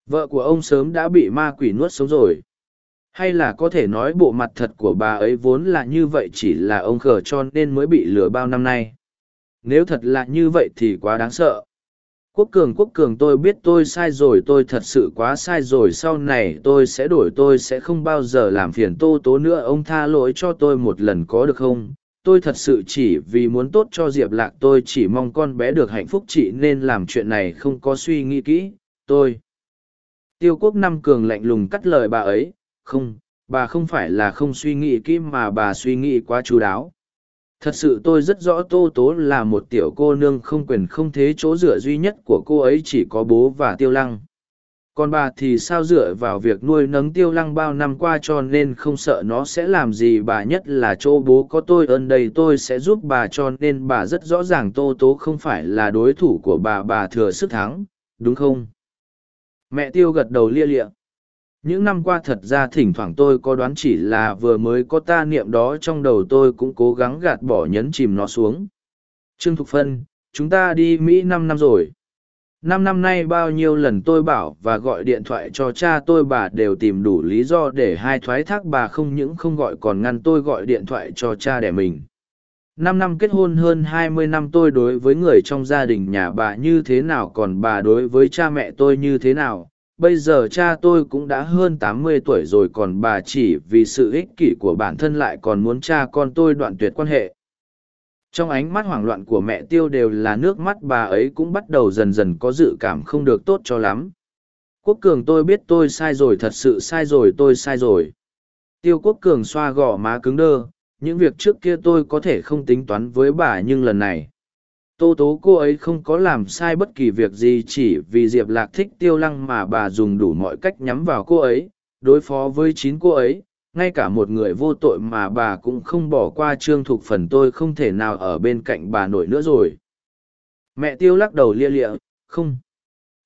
Vợ của ông sớm đã bị ma quỷ nuốt sống rồi. Hay là có thể nói bộ mặt thật của bà ấy vốn là như vậy chỉ là ông khờ cho nên mới bị lừa bao năm nay? Nếu thật là như vậy thì quá đáng sợ quốc cường quốc cường, tôi biết tôi sai rồi, tôi thật sự quá sai rồi. Sau này tôi sẽ đổi, tôi sẽ không bao giờ làm phiền tô tố nữa. Ông tha lỗi cho tôi một lần có được không? Tôi thật sự chỉ vì muốn tốt cho diệp lạc, tôi chỉ mong con bé được hạnh phúc. Chị nên làm chuyện này, không có suy nghĩ kỹ. Tôi, tiêu quốc năm cường lạnh lùng cắt lời bà ấy. Không, bà không phải là không suy nghĩ kỹ mà bà suy nghĩ quá chú đáo thật sự tôi rất rõ tô tố là một tiểu cô nương không quyền không thế chỗ dựa duy nhất của cô ấy chỉ có bố và tiêu lăng. Còn bà thì sao dựa vào việc nuôi nấng tiêu lăng bao năm qua cho nên không sợ nó sẽ làm gì? Bà nhất là chỗ bố có tôi ơn đây tôi sẽ giúp bà cho nên bà rất rõ ràng tô tố không phải là đối thủ của bà bà thừa sức thắng, đúng không? Mẹ tiêu gật đầu lia lịa những năm qua thật ra thỉnh thoảng tôi có đoán chỉ là vừa mới có ta niệm đó trong đầu tôi cũng cố gắng gạt bỏ nhấn chìm nó xuống. Trương thục phân, chúng ta đi mỹ năm năm rồi. Năm năm nay bao nhiêu lần tôi bảo và gọi điện thoại cho cha tôi bà đều tìm đủ lý do để hai thoái thác bà không những không gọi còn ngăn tôi gọi điện thoại cho cha đẻ mình. Năm năm kết hôn hơn hai mươi năm tôi đối với người trong gia đình nhà bà như thế nào còn bà đối với cha mẹ tôi như thế nào bây giờ cha tôi cũng đã hơn tám mươi tuổi rồi còn bà chỉ vì sự ích kỷ của bản thân lại còn muốn cha con tôi đoạn tuyệt quan hệ. Trong ánh mắt hoảng loạn của mẹ tiêu đều là nước mắt, bà ấy cũng bắt đầu dần dần có dự cảm không được tốt cho lắm. Quốc cường tôi biết tôi sai rồi, thật sự sai rồi, tôi sai rồi. Tiêu quốc cường xoa gò má cứng đơ, những việc trước kia tôi có thể không tính toán với bà nhưng lần này tô tố cô ấy không có làm sai bất kỳ việc gì chỉ vì diệp lạc thích tiêu lăng mà bà dùng đủ mọi cách nhắm vào cô ấy, đối phó với chín cô ấy, ngay cả một người vô tội mà bà cũng không bỏ qua trương thục phần tôi không thể nào ở bên cạnh bà nổi nữa rồi. Mẹ tiêu lắc đầu lia lịa, không.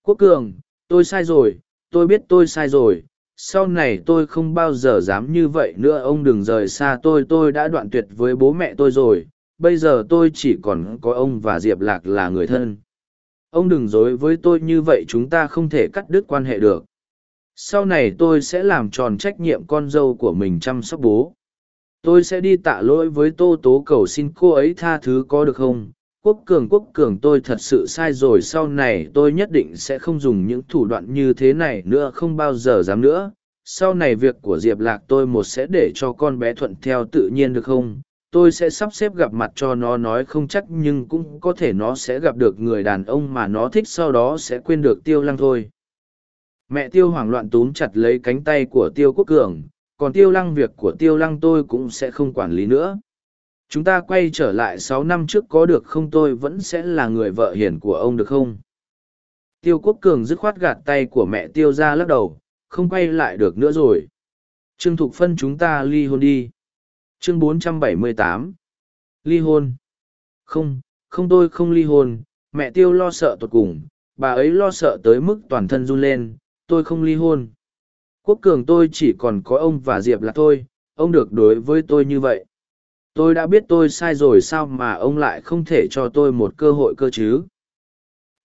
Quốc cường, tôi sai rồi, tôi biết tôi sai rồi. Sau này tôi không bao giờ dám như vậy nữa, ông đừng rời xa tôi tôi đã đoạn tuyệt với bố mẹ tôi rồi bây giờ tôi chỉ còn có ông và diệp lạc là người thân. Ông đừng dối với tôi như vậy, chúng ta không thể cắt đứt quan hệ được. Sau này tôi sẽ làm tròn trách nhiệm con dâu của mình chăm sóc bố. Tôi sẽ đi tạ lỗi với tô tố cầu xin cô ấy tha thứ có được không? Quốc cường quốc cường, tôi thật sự sai rồi, sau này tôi nhất định sẽ không dùng những thủ đoạn như thế này nữa, không bao giờ dám nữa. Sau này việc của diệp lạc tôi một sẽ để cho con bé thuận theo tự nhiên được không? Tôi sẽ sắp xếp gặp mặt cho nó nói không chắc nhưng cũng có thể nó sẽ gặp được người đàn ông mà nó thích sau đó sẽ quên được tiêu lăng thôi. Mẹ tiêu hoảng loạn túm chặt lấy cánh tay của tiêu quốc cường, còn tiêu lăng việc của tiêu lăng tôi cũng sẽ không quản lý nữa. Chúng ta quay trở lại sáu năm trước có được không tôi vẫn sẽ là người vợ hiền của ông được không? Tiêu quốc cường dứt khoát gạt tay của mẹ tiêu ra lắc đầu, không quay lại được nữa rồi. Trương thục phân chúng ta ly hôn đi chương 478 ly hôn. Không không tôi không ly hôn, mẹ tiêu lo sợ tột cùng, bà ấy lo sợ tới mức toàn thân run lên, tôi không ly hôn. Quốc cường tôi chỉ còn có ông và diệp là tôi, ông được đối với tôi như vậy. Tôi đã biết tôi sai rồi sao mà ông lại không thể cho tôi một cơ hội cơ chứ?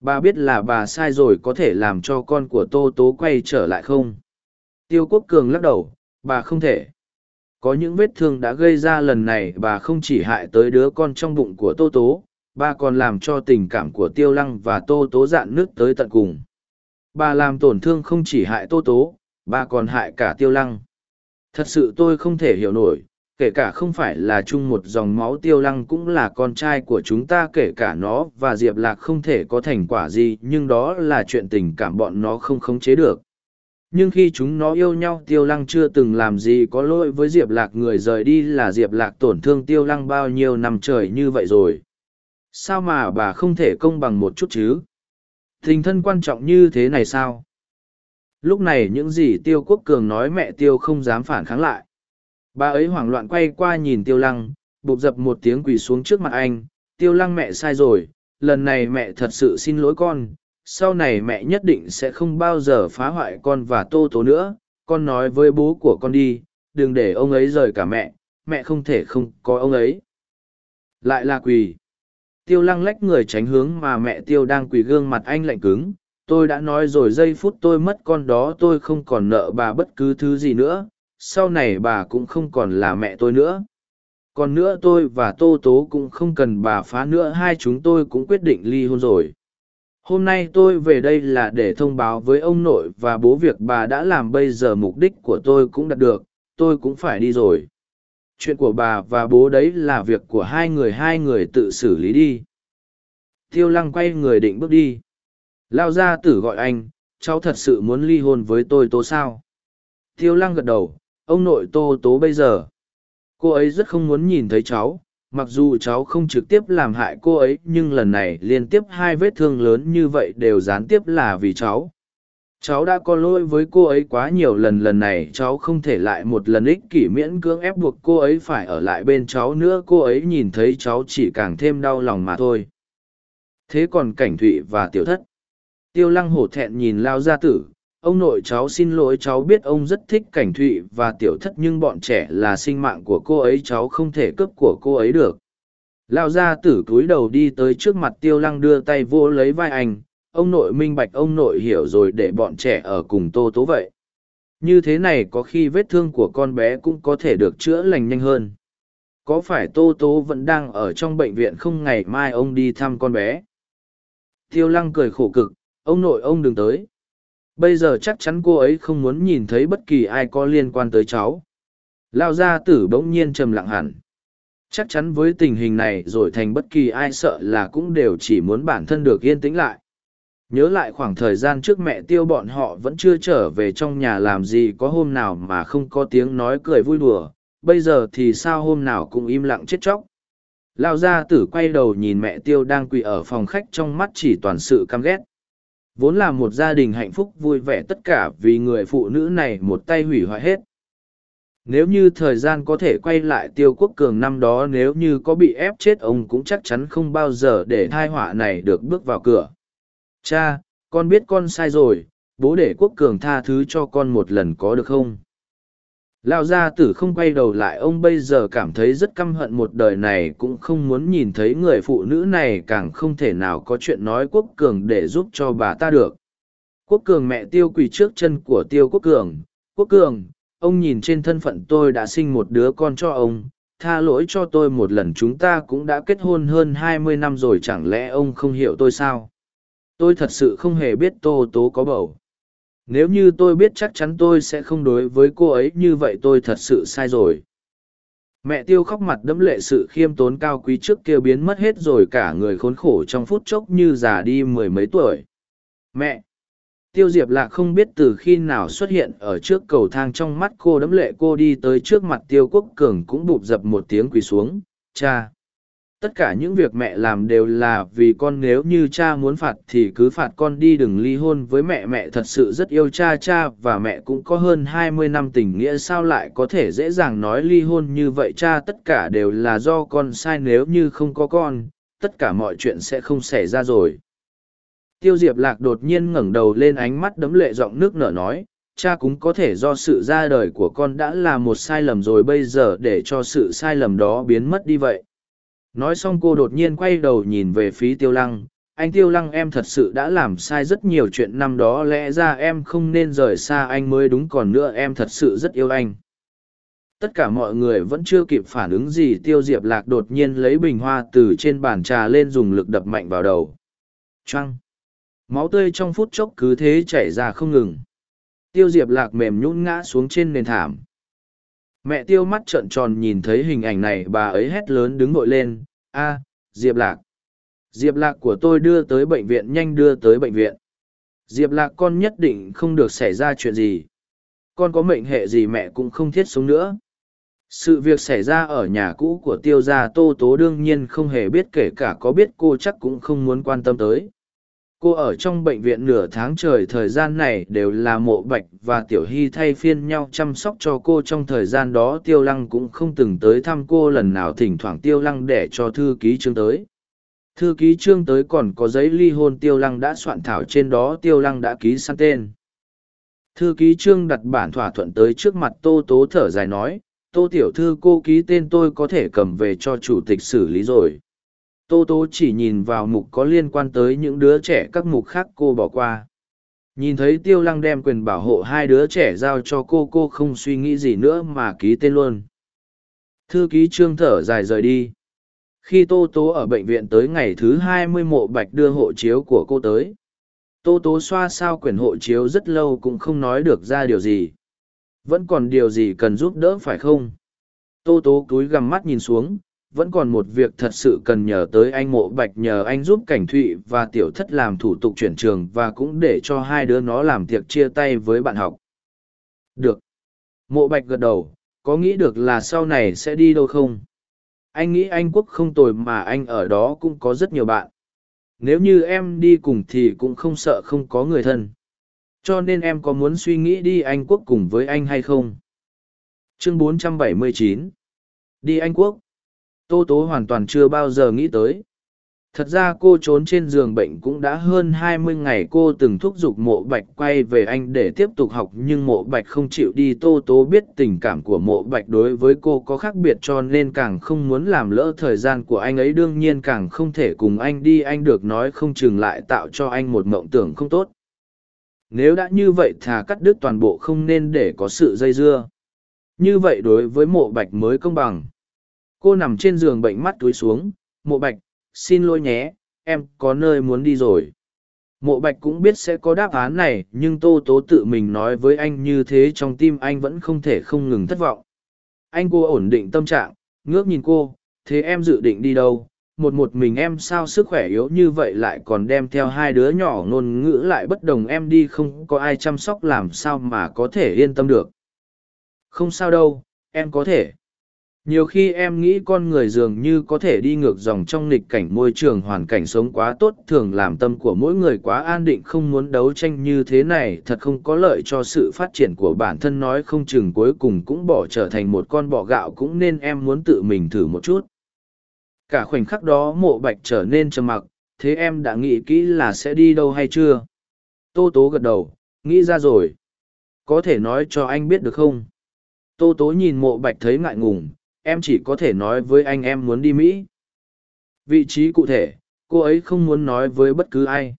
Bà biết là bà sai rồi có thể làm cho con của tô tố quay trở lại không? Tiêu quốc cường lắc đầu, bà không thể có những vết thương đã gây ra lần này bà không chỉ hại tới đứa con trong bụng của tô tố, bà còn làm cho tình cảm của tiêu lăng và tô tố dạn nước tới tận cùng. Bà làm tổn thương không chỉ hại tô tố, bà còn hại cả tiêu lăng. Thật sự tôi không thể hiểu nổi, kể cả không phải là chung một dòng máu tiêu lăng cũng là con trai của chúng ta, kể cả nó và diệp lạc không thể có thành quả gì, nhưng đó là chuyện tình cảm bọn nó không khống chế được nhưng khi chúng nó yêu nhau, tiêu lăng chưa từng làm gì có lỗi với diệp lạc. Người rời đi là diệp lạc tổn thương tiêu lăng bao nhiêu năm trời như vậy rồi? Sao mà bà không thể công bằng một chút chứ? Tình thân quan trọng như thế này sao? Lúc này những gì tiêu quốc cường nói mẹ tiêu không dám phản kháng lại. Bà ấy hoảng loạn quay qua nhìn tiêu lăng, bụp dập một tiếng quỳ xuống trước mặt anh. Tiêu lăng mẹ sai rồi, lần này mẹ thật sự xin lỗi con sau này mẹ nhất định sẽ không bao giờ phá hoại con và tô tố nữa, con nói với bố của con đi, đừng để ông ấy rời cả mẹ mẹ không thể không có ông ấy. Lại là quỳ. Tiêu lăng lách người tránh hướng mà mẹ tiêu đang quỳ gương mặt anh lạnh cứng. Tôi đã nói rồi, giây phút tôi mất con đó, tôi không còn nợ bà bất cứ thứ gì nữa. Sau này bà cũng không còn là mẹ tôi nữa. Còn nữa tôi và tô tố cũng không cần bà phá nữa, hai chúng tôi cũng quyết định ly hôn rồi hôm nay tôi về đây là để thông báo với ông nội và bố việc bà đã làm bây giờ mục đích của tôi cũng đạt được, tôi cũng phải đi rồi. Chuyện của bà và bố đấy là việc của hai người hai người tự xử lý đi. Tiêu lăng quay người định bước đi. Lao Gia tử gọi anh, cháu thật sự muốn ly hôn với tôi tố sao? Tiêu lăng gật đầu, ông nội tô tố bây giờ. Cô ấy rất không muốn nhìn thấy cháu mặc dù cháu không trực tiếp làm hại cô ấy, nhưng lần này liên tiếp hai vết thương lớn như vậy đều gián tiếp là vì cháu. Cháu đã có lỗi với cô ấy quá nhiều lần lần này cháu không thể lại một lần ích kỷ miễn cưỡng ép buộc cô ấy phải ở lại bên cháu nữa. Cô ấy nhìn thấy cháu chỉ càng thêm đau lòng mà thôi. Thế còn cảnh thụy và tiểu thất. Tiêu lăng hổ thẹn nhìn lao gia tử ông nội cháu xin lỗi, cháu biết ông rất thích cảnh thụy và tiểu thất, nhưng bọn trẻ là sinh mạng của cô ấy, cháu không thể cướp của cô ấy được. Lao gia tử cúi đầu đi tới trước mặt tiêu lăng đưa tay vô lấy vai anh. Ông nội minh bạch, ông nội hiểu rồi, để bọn trẻ ở cùng tô tố vậy. Như thế này có khi vết thương của con bé cũng có thể được chữa lành nhanh hơn. Có phải tô tố vẫn đang ở trong bệnh viện không? Ngày mai ông đi thăm con bé. Tiêu lăng cười khổ cực. Ông nội, ông đừng tới bây giờ chắc chắn cô ấy không muốn nhìn thấy bất kỳ ai có liên quan tới cháu. Lao gia tử bỗng nhiên trầm lặng hẳn. Chắc chắn với tình hình này rồi thành bất kỳ ai sợ là cũng đều chỉ muốn bản thân được yên tĩnh lại. Nhớ lại khoảng thời gian trước mẹ tiêu bọn họ vẫn chưa trở về trong nhà làm gì có hôm nào mà không có tiếng nói cười vui đùa, bây giờ thì sao hôm nào cũng im lặng chết chóc. Lao gia tử quay đầu nhìn mẹ tiêu đang quỳ ở phòng khách trong mắt chỉ toàn sự căm ghét vốn là một gia đình hạnh phúc vui vẻ tất cả vì người phụ nữ này một tay hủy hoại hết. Nếu như thời gian có thể quay lại tiêu quốc cường năm đó nếu như có bị ép chết ông cũng chắc chắn không bao giờ để thai họa này được bước vào cửa. Cha, con biết con sai rồi, bố để quốc cường tha thứ cho con một lần có được không? Lao gia tử không quay đầu lại, ông bây giờ cảm thấy rất căm hận một đời này, cũng không muốn nhìn thấy người phụ nữ này, càng không thể nào có chuyện nói quốc cường để giúp cho bà ta được. Quốc cường mẹ tiêu quỳ trước chân của tiêu quốc cường. Quốc cường, ông nhìn trên thân phận tôi đã sinh một đứa con cho ông. Tha lỗi cho tôi một lần, chúng ta cũng đã kết hôn hơn hai mươi năm rồi, chẳng lẽ ông không hiểu tôi sao? Tôi thật sự không hề biết tô tố có bầu nếu như tôi biết chắc chắn tôi sẽ không đối với cô ấy như vậy, tôi thật sự sai rồi. Mẹ tiêu khóc mặt đẫm lệ sự khiêm tốn cao quý trước kia biến mất hết rồi, cả người khốn khổ trong phút chốc như già đi mười mấy tuổi. Mẹ tiêu diệp lạc không biết từ khi nào xuất hiện ở trước cầu thang trong mắt cô đẫm lệ, cô đi tới trước mặt tiêu quốc cường cũng bụp dập một tiếng quỳ xuống. Cha! Tất cả những việc mẹ làm đều là vì con nếu như cha muốn phạt thì cứ phạt con đi đừng ly hôn với mẹ. Mẹ thật sự rất yêu cha cha và mẹ cũng có hơn hai mươi năm tình nghĩa, sao lại có thể dễ dàng nói ly hôn như vậy? Cha tất cả đều là do con sai, nếu như không có con, tất cả mọi chuyện sẽ không xảy ra rồi. Tiêu diệp lạc đột nhiên ngẩng đầu lên ánh mắt đấm lệ giọng nước nở nói, cha cũng có thể do sự ra đời của con đã là một sai lầm rồi, bây giờ để cho sự sai lầm đó biến mất đi vậy nói xong cô đột nhiên quay đầu nhìn về phía tiêu lăng. Anh tiêu lăng em thật sự đã làm sai rất nhiều chuyện năm đó, lẽ ra em không nên rời xa anh mới đúng, còn nữa em thật sự rất yêu anh. Tất cả mọi người vẫn chưa kịp phản ứng gì, tiêu diệp lạc đột nhiên lấy bình hoa từ trên bàn trà lên dùng lực đập mạnh vào đầu. Trăng máu tươi trong phút chốc cứ thế chảy ra không ngừng. Tiêu diệp lạc mềm nhún ngã xuống trên nền thảm mẹ tiêu mắt trợn tròn nhìn thấy hình ảnh này, bà ấy hét lớn đứng vội lên. A, diệp lạc. Diệp lạc của tôi đưa tới bệnh viện, nhanh đưa tới bệnh viện. Diệp lạc, con nhất định không được xảy ra chuyện gì. Con có mệnh hệ gì mẹ cũng không thiết sống nữa. Sự việc xảy ra ở nhà cũ của tiêu gia tô tố đương nhiên không hề biết, kể cả có biết cô chắc cũng không muốn quan tâm tới cô ở trong bệnh viện nửa tháng trời thời gian này đều là mộ bạch và tiểu hy thay phiên nhau chăm sóc cho cô. Trong thời gian đó, tiêu lăng cũng không từng tới thăm cô. Lần nào thỉnh thoảng tiêu lăng để cho thư ký trương tới. Thư ký trương tới còn có giấy ly hôn tiêu lăng đã soạn thảo. Trên đó, tiêu lăng đã ký sang tên. Thư ký trương đặt bản thỏa thuận tới trước mặt tô tố thở dài nói, tô tiểu thư, cô ký tên tôi có thể cầm về cho chủ tịch xử lý rồi tô tố chỉ nhìn vào mục có liên quan tới những đứa trẻ các mục khác cô bỏ qua. Nhìn thấy tiêu lăng đem quyền bảo hộ hai đứa trẻ giao cho cô cô không suy nghĩ gì nữa mà ký tên luôn. Thư ký trương thở dài rời đi. Khi tô tố ở bệnh viện tới ngày thứ hai mươi mộ bạch đưa hộ chiếu của cô tới. Tô tố xoa sao quyển hộ chiếu rất lâu cũng không nói được ra điều gì. Vẫn còn điều gì cần giúp đỡ phải không? Tô tố cúi gằm mắt nhìn xuống vẫn còn một việc thật sự cần nhờ tới anh mộ bạch nhờ anh giúp cảnh thụy và tiểu thất làm thủ tục chuyển trường và cũng để cho hai đứa nó làm tiệc chia tay với bạn học. Được. Mộ bạch gật đầu, có nghĩ được là sau này sẽ đi đâu không? Anh nghĩ anh quốc không tồi mà anh ở đó cũng có rất nhiều bạn. Nếu như em đi cùng thì cũng không sợ không có người thân. Cho nên em có muốn suy nghĩ đi anh quốc cùng với anh hay không? Chương 479 đi anh quốc tô tố hoàn toàn chưa bao giờ nghĩ tới. Thật ra cô trốn trên giường bệnh cũng đã hơn hai mươi ngày cô từng thúc giục mộ bạch quay về anh để tiếp tục học, nhưng mộ bạch không chịu đi. Tô tố biết tình cảm của mộ bạch đối với cô có khác biệt cho nên càng không muốn làm lỡ thời gian của anh ấy. Đương nhiên càng không thể cùng anh đi, anh được nói không chừng lại tạo cho anh một mộng tưởng không tốt. Nếu đã như vậy thà cắt đứt toàn bộ không nên để có sự dây dưa. Như vậy đối với mộ bạch mới công bằng cô nằm trên giường bệnh mắt túi xuống, mộ bạch, xin lỗi nhé, em có nơi muốn đi rồi. Mộ bạch cũng biết sẽ có đáp án này, nhưng tô tố tự mình nói với anh như thế trong tim anh vẫn không thể không ngừng thất vọng. Anh cô ổn định tâm trạng, ngước nhìn cô, thế em dự định đi đâu? Một một mình em sao sức khỏe yếu như vậy lại còn đem theo hai đứa nhỏ ngôn ngữ lại bất đồng em đi không có ai chăm sóc làm sao mà có thể yên tâm được? Không sao đâu, em có thể nhiều khi em nghĩ con người dường như có thể đi ngược dòng trong nghịch cảnh môi trường hoàn cảnh sống quá tốt thường làm tâm của mỗi người quá an định không muốn đấu tranh như thế này thật không có lợi cho sự phát triển của bản thân nói không chừng cuối cùng cũng bỏ trở thành một con bọ gạo cũng nên em muốn tự mình thử một chút cả khoảnh khắc đó mộ bạch trở nên trầm mặc thế em đã nghĩ kỹ là sẽ đi đâu hay chưa tô tố gật đầu nghĩ ra rồi. Có thể nói cho anh biết được không? Tô tố nhìn mộ bạch thấy ngại ngùng, em chỉ có thể nói với anh em muốn đi Mỹ. Vị trí cụ thể, cô ấy không muốn nói với bất cứ ai.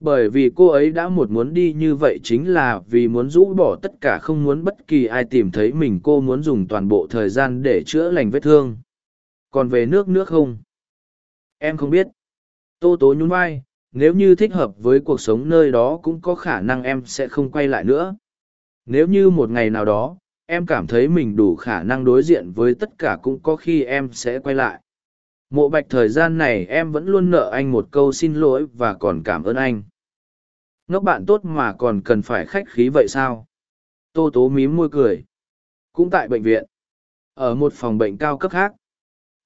Bởi vì cô ấy đã một muốn đi như vậy chính là vì muốn rũ bỏ tất cả không muốn bất kỳ ai tìm thấy mình cô muốn dùng toàn bộ thời gian để chữa lành vết thương. Còn về nước nước không? Em không biết. Tô tố nhún vai, nếu như thích hợp với cuộc sống nơi đó cũng có khả năng em sẽ không quay lại nữa. Nếu như một ngày nào đó, em cảm thấy mình đủ khả năng đối diện với tất cả cũng có khi em sẽ quay lại. Mộ bạch thời gian này em vẫn luôn nợ anh một câu xin lỗi và còn cảm ơn anh. Ngốc bạn tốt mà còn cần phải khách khí vậy sao? Tô tố mím môi cười. Cũng tại bệnh viện. Ở một phòng bệnh cao cấp khác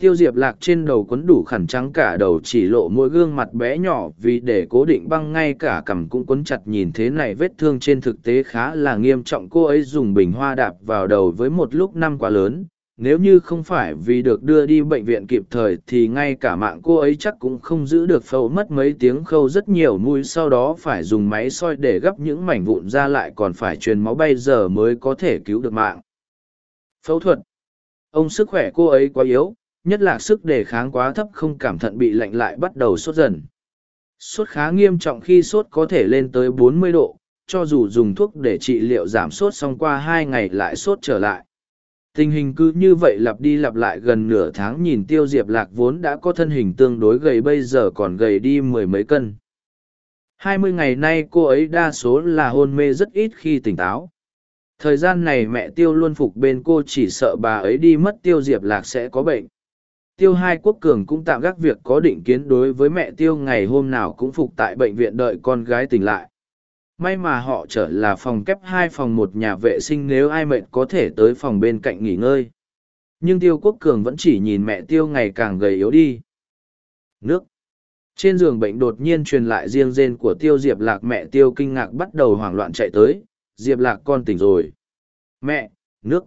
tiêu diệp lạc trên đầu quấn đủ khăn trắng cả đầu chỉ lộ mỗi gương mặt bé nhỏ vì để cố định băng ngay cả cằm cũng quấn chặt nhìn thế này vết thương trên thực tế khá là nghiêm trọng. Cô ấy dùng bình hoa đạp vào đầu với một lúc năm quá lớn. Nếu như không phải vì được đưa đi bệnh viện kịp thời thì ngay cả mạng cô ấy chắc cũng không giữ được phẫu mất mấy tiếng khâu. Rất nhiều mũi sau đó phải dùng máy soi để gấp những mảnh vụn ra lại còn phải truyền máu bay giờ mới có thể cứu được mạng. Phẫu thuật. Ông sức khỏe cô ấy quá yếu nhất là sức đề kháng quá thấp không cảm thận bị lạnh lại bắt đầu sốt dần. Sốt khá nghiêm trọng khi sốt có thể lên tới 40 độ, cho dù dùng thuốc để trị liệu giảm sốt xong qua hai ngày lại sốt trở lại. Tình hình cứ như vậy lặp đi lặp lại gần nửa tháng nhìn tiêu diệp lạc vốn đã có thân hình tương đối gầy bây giờ còn gầy đi mười mấy cân. hai mươi ngày nay cô ấy đa số là hôn mê rất ít khi tỉnh táo. Thời gian này mẹ tiêu luôn phục bên cô chỉ sợ bà ấy đi mất tiêu diệp lạc sẽ có bệnh tiêu hai quốc cường cũng tạm gác việc có định kiến đối với mẹ tiêu ngày hôm nào cũng phục tại bệnh viện đợi con gái tỉnh lại. May mà họ trở là phòng kép hai phòng một nhà vệ sinh nếu ai mệt có thể tới phòng bên cạnh nghỉ ngơi. Nhưng tiêu quốc cường vẫn chỉ nhìn mẹ tiêu ngày càng gầy yếu đi. Nước. Trên giường bệnh đột nhiên truyền lại riêng rên của tiêu diệp lạc. Mẹ tiêu kinh ngạc bắt đầu hoảng loạn chạy tới. Diệp lạc con tỉnh rồi. Mẹ, nước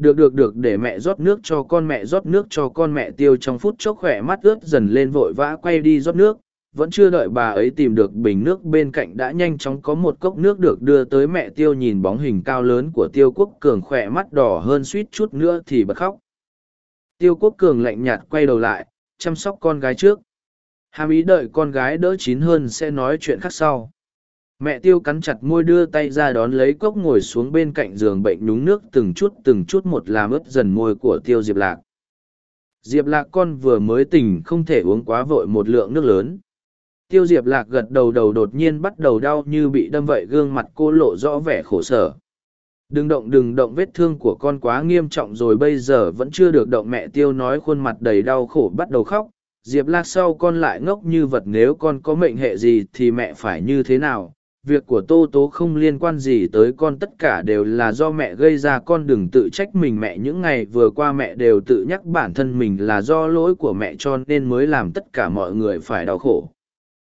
được được được, để mẹ rót nước cho con, mẹ rót nước cho con, mẹ tiêu trong phút chốc khỏe mắt ướt dần lên, vội vã quay đi rót nước. Vẫn chưa đợi bà ấy tìm được bình nước, bên cạnh đã nhanh chóng có một cốc nước được đưa tới mẹ tiêu nhìn bóng hình cao lớn của tiêu quốc cường khỏe mắt đỏ hơn suýt chút nữa thì bật khóc. Tiêu quốc cường lạnh nhạt quay đầu lại, chăm sóc con gái trước. Hàm ý đợi con gái đỡ chín hơn sẽ nói chuyện khác sau mẹ tiêu cắn chặt môi đưa tay ra đón lấy cốc ngồi xuống bên cạnh giường bệnh nhúng nước từng chút từng chút một làm ướt dần môi của tiêu diệp lạc. Diệp lạc con vừa mới tỉnh không thể uống quá vội một lượng nước lớn. Tiêu diệp lạc gật đầu đầu đột nhiên bắt đầu đau như bị đâm vậy gương mặt cô lộ rõ vẻ khổ sở. Đừng động đừng động, vết thương của con quá nghiêm trọng rồi bây giờ vẫn chưa được động. Mẹ tiêu nói khuôn mặt đầy đau khổ bắt đầu khóc. Diệp lạc sau con lại ngốc như vật, nếu con có mệnh hệ gì thì mẹ phải như thế nào? Việc của tô tố không liên quan gì tới con, tất cả đều là do mẹ gây ra. Con đừng tự trách mình, mẹ những ngày vừa qua mẹ đều tự nhắc bản thân mình là do lỗi của mẹ cho nên mới làm tất cả mọi người phải đau khổ.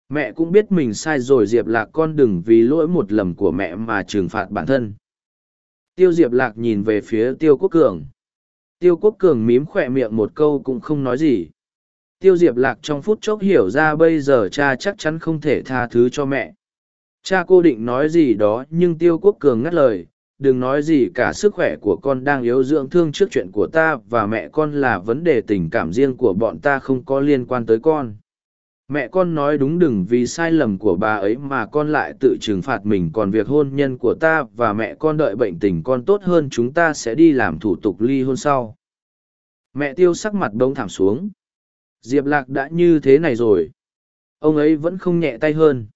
Mẹ cũng biết mình sai rồi, diệp lạc con đừng vì lỗi một lầm của mẹ mà trừng phạt bản thân. Tiêu diệp lạc nhìn về phía tiêu quốc cường. Tiêu quốc cường mím khỏe miệng một câu cũng không nói gì. Tiêu diệp lạc trong phút chốc hiểu ra bây giờ cha chắc chắn không thể tha thứ cho mẹ cha cô định nói gì đó nhưng tiêu quốc cường ngắt lời, đừng nói gì cả, sức khỏe của con đang yếu, dưỡng thương trước chuyện của ta và mẹ con là vấn đề tình cảm riêng của bọn ta không có liên quan tới con. Mẹ con nói đúng đừng vì sai lầm của bà ấy mà con lại tự trừng phạt mình, còn việc hôn nhân của ta và mẹ con đợi bệnh tình con tốt hơn chúng ta sẽ đi làm thủ tục ly hôn sau. Mẹ tiêu sắc mặt bông thảm xuống. Diệp lạc đã như thế này rồi. Ông ấy vẫn không nhẹ tay hơn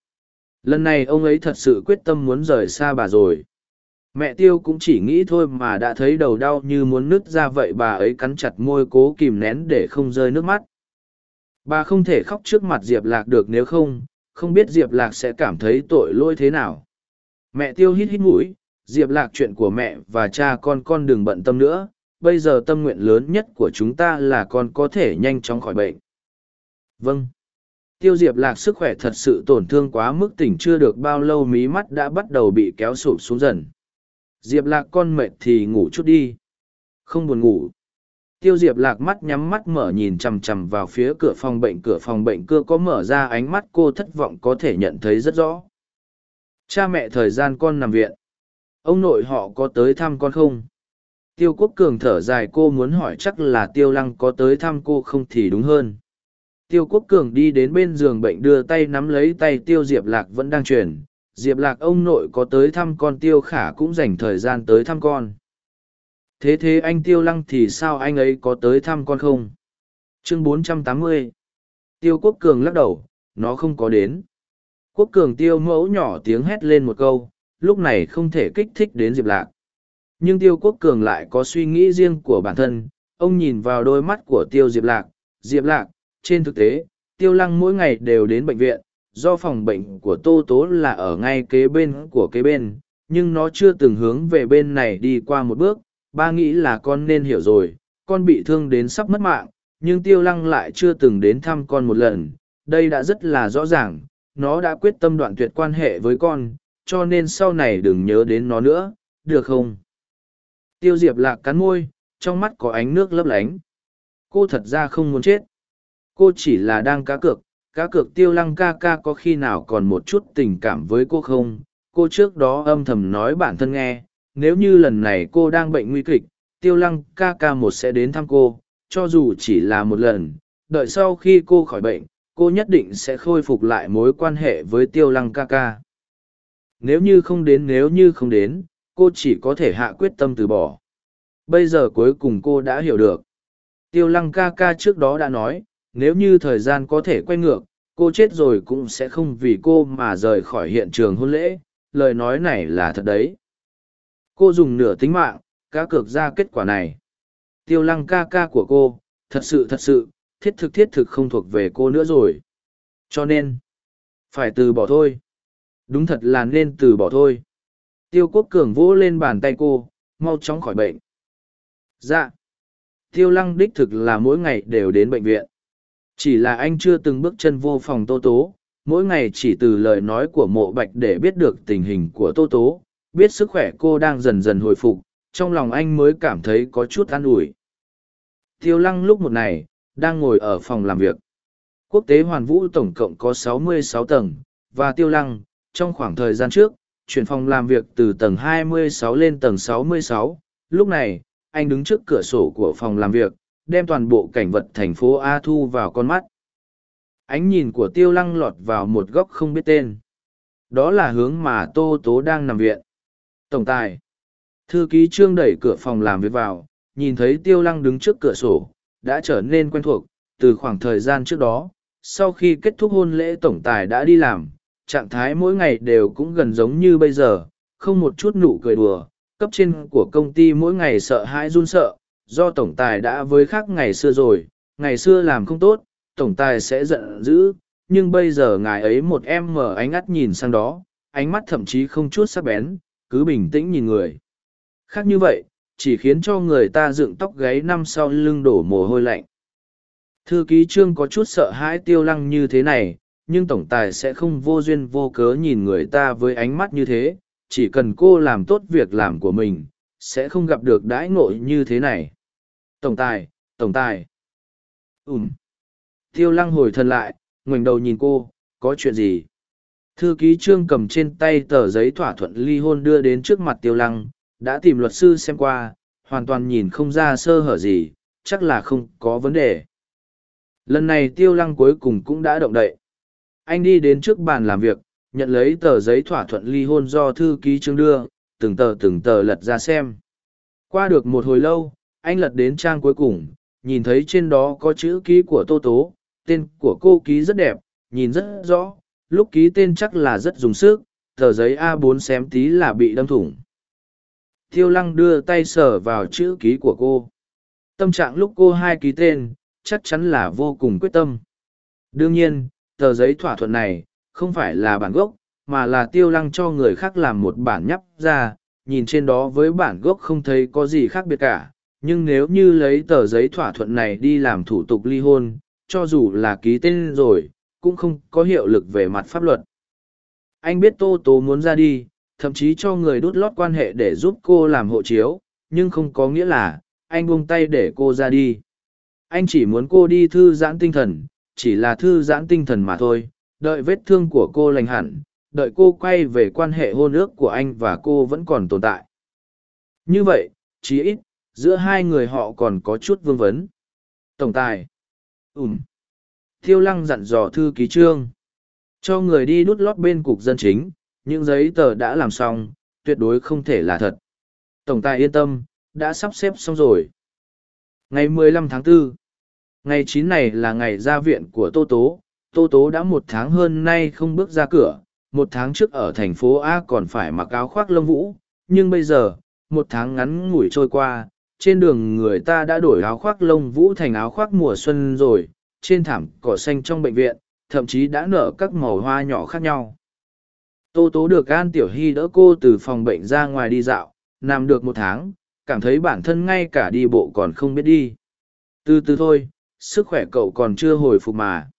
lần này ông ấy thật sự quyết tâm muốn rời xa bà rồi. Mẹ tiêu cũng chỉ nghĩ thôi mà đã thấy đầu đau như muốn nứt ra vậy bà ấy cắn chặt môi cố kìm nén để không rơi nước mắt. Bà không thể khóc trước mặt diệp lạc được nếu không không biết diệp lạc sẽ cảm thấy tội lỗi thế nào. Mẹ tiêu hít hít mũi, diệp lạc chuyện của mẹ và cha con con đừng bận tâm nữa, bây giờ tâm nguyện lớn nhất của chúng ta là con có thể nhanh chóng khỏi bệnh. Vâng tiêu diệp lạc sức khỏe thật sự tổn thương quá mức tỉnh chưa được bao lâu mí mắt đã bắt đầu bị kéo sụp xuống dần diệp lạc con mệt thì ngủ chút đi không buồn ngủ tiêu diệp lạc mắt nhắm mắt mở nhìn chằm chằm vào phía cửa phòng bệnh cửa phòng bệnh cưa có mở ra ánh mắt cô thất vọng có thể nhận thấy rất rõ Cha mẹ thời gian con nằm viện. Ông nội họ có tới thăm con không? Tiêu quốc cường thở dài, cô muốn hỏi chắc là tiêu lăng có tới thăm cô không thì đúng hơn. Tiêu quốc cường đi đến bên giường bệnh đưa tay nắm lấy tay tiêu diệp lạc vẫn đang truyền. Diệp lạc ông nội có tới thăm con tiêu khả cũng dành thời gian tới thăm con. Thế thế anh tiêu lăng thì sao anh ấy có tới thăm con không? Chương 480 Tiêu quốc cường lắc đầu, nó không có đến. Quốc cường tiêu mẫu nhỏ tiếng hét lên một câu, lúc này không thể kích thích đến Diệp Lạc. Nhưng tiêu quốc cường lại có suy nghĩ riêng của bản thân, ông nhìn vào đôi mắt của tiêu Diệp Lạc. Diệp Lạc, trên thực tế, tiêu lăng mỗi ngày đều đến bệnh viện, do phòng bệnh của Tô Tố là ở ngay kế bên của kế bên, nhưng nó chưa từng hướng về bên này đi qua một bước. Ba nghĩ là con nên hiểu rồi, con bị thương đến sắp mất mạng, nhưng tiêu lăng lại chưa từng đến thăm con một lần. Đây đã rất là rõ ràng, nó đã quyết tâm đoạn tuyệt quan hệ với con, cho nên sau này đừng nhớ đến nó nữa, được không? Tiêu Diệp lạc cắn môi, trong mắt có ánh nước lấp lánh. Cô thật ra không muốn chết. Cô chỉ là đang cá cược, cá cược tiêu lăng ca ca có khi nào còn một chút tình cảm với cô không? Cô trước đó âm thầm nói bản thân nghe, nếu như lần này cô đang bệnh nguy kịch, tiêu lăng ca ca một sẽ đến thăm cô, cho dù chỉ là một lần, đợi sau khi cô khỏi bệnh, cô nhất định sẽ khôi phục lại mối quan hệ với tiêu lăng ca ca. Nếu như không đến nếu như không đến cô chỉ có thể hạ quyết tâm từ bỏ. Bây giờ cuối cùng cô đã hiểu được. Tiêu lăng ca ca trước đó đã nói nếu như thời gian có thể quay ngược, cô chết rồi cũng sẽ không vì cô mà rời khỏi hiện trường hôn lễ, lời nói này là thật đấy. Cô dùng nửa tính mạng, cá cược ra kết quả này. Tiêu lăng ca ca của cô, thật sự thật sự, thiết thực thiết thực không thuộc về cô nữa rồi. Cho nên, phải từ bỏ thôi. Đúng thật là nên từ bỏ thôi. Tiêu quốc cường vỗ lên bàn tay cô, mau chóng khỏi bệnh. Dạ. Tiêu lăng đích thực là mỗi ngày đều đến bệnh viện chỉ là anh chưa từng bước chân vô phòng tô tố. Mỗi ngày chỉ từ lời nói của mộ bạch để biết được tình hình của tô tố. Biết sức khỏe cô đang dần dần hồi phục. Trong lòng anh mới cảm thấy có chút an ủi. Tiêu lăng lúc một này đang ngồi ở phòng làm việc. Quốc tế hoàn vũ tổng cộng có 66 tầng. Và tiêu lăng trong khoảng thời gian trước, chuyển phòng làm việc từ tầng 26 lên tầng 66. Lúc này, anh đứng trước cửa sổ của phòng làm việc, đem toàn bộ cảnh vật thành phố A Thu vào con mắt. Ánh nhìn của tiêu lăng lọt vào một góc không biết tên. Đó là hướng mà Tô Tố đang nằm viện. Tổng tài. Thư ký trương đẩy cửa phòng làm việc vào, nhìn thấy tiêu lăng đứng trước cửa sổ, đã trở nên quen thuộc, từ khoảng thời gian trước đó. Sau khi kết thúc hôn lễ tổng tài đã đi làm, trạng thái mỗi ngày đều cũng gần giống như bây giờ, không một chút nụ cười đùa, cấp trên của công ty mỗi ngày sợ hãi run sợ, do tổng tài đã với khác ngày xưa rồi, ngày xưa làm không tốt, tổng tài sẽ giận dữ, nhưng bây giờ ngài ấy một em mở ánh mắt nhìn sang đó, ánh mắt thậm chí không chút sắc bén, cứ bình tĩnh nhìn người. Khác như vậy, chỉ khiến cho người ta dựng tóc gáy năm sau lưng đổ mồ hôi lạnh. Thư ký trương có chút sợ hãi tiêu lăng như thế này, nhưng tổng tài sẽ không vô duyên vô cớ nhìn người ta với ánh mắt như thế chỉ cần cô làm tốt việc làm của mình sẽ không gặp được đãi ngộ như thế này tổng tài tổng tài. Ừm. tiêu lăng hồi thân lại, ngoảnh đầu nhìn cô, có chuyện gì? Thư ký trương cầm trên tay tờ giấy thỏa thuận ly hôn đưa đến trước mặt tiêu lăng, đã tìm luật sư xem qua, hoàn toàn nhìn không ra sơ hở gì, chắc là không có vấn đề. Lần này tiêu lăng cuối cùng cũng đã động đậy. Anh đi đến trước bàn làm việc, nhận lấy tờ giấy thỏa thuận ly hôn do thư ký trương đưa, từng tờ từng tờ lật ra xem. Qua được một hồi lâu anh lật đến trang cuối cùng, nhìn thấy trên đó có chữ ký của tô tố, tên của cô ký rất đẹp, nhìn rất rõ, lúc ký tên chắc là rất dùng sức, tờ giấy a 4 xém tí là bị đâm thủng. Tiêu lăng đưa tay sờ vào chữ ký của cô. Tâm trạng lúc cô hai ký tên, chắc chắn là vô cùng quyết tâm. Đương nhiên, tờ giấy thỏa thuận này không phải là bản gốc, mà là tiêu lăng cho người khác làm một bản nhắp ra, nhìn trên đó với bản gốc không thấy có gì khác biệt cả nhưng nếu như lấy tờ giấy thỏa thuận này đi làm thủ tục ly hôn cho dù là ký tên rồi cũng không có hiệu lực về mặt pháp luật. Anh biết tô tố muốn ra đi thậm chí cho người đút lót quan hệ để giúp cô làm hộ chiếu nhưng không có nghĩa là anh buông tay để cô ra đi. Anh chỉ muốn cô đi thư giãn tinh thần chỉ là thư giãn tinh thần mà thôi, đợi vết thương của cô lành hẳn, đợi cô quay về quan hệ hôn ước của anh và cô vẫn còn tồn tại. Như vậy chí ít giữa hai người họ còn có chút vương vấn. Tổng tài. Ừm. thiêu lăng dặn dò thư ký trương. Cho người đi đút lót bên cục dân chính những giấy tờ đã làm xong tuyệt đối không thể là thật. Tổng tài yên tâm đã sắp xếp xong rồi. Ngày 15 tháng 4, ngày 9 này là ngày ra viện của tô tố. Tô tố đã một tháng hơn nay không bước ra cửa. Một tháng trước ở thành phố a còn phải mặc áo khoác lông vũ. Nhưng bây giờ một tháng ngắn ngủi trôi qua trên đường người ta đã đổi áo khoác lông vũ thành áo khoác mùa xuân rồi, trên thảm cỏ xanh trong bệnh viện, thậm chí đã nở các màu hoa nhỏ khác nhau. Tô tố được an tiểu hy đỡ cô từ phòng bệnh ra ngoài đi dạo, nằm được một tháng, cảm thấy bản thân ngay cả đi bộ còn không biết đi. Từ từ thôi, sức khỏe cậu còn chưa hồi phục mà.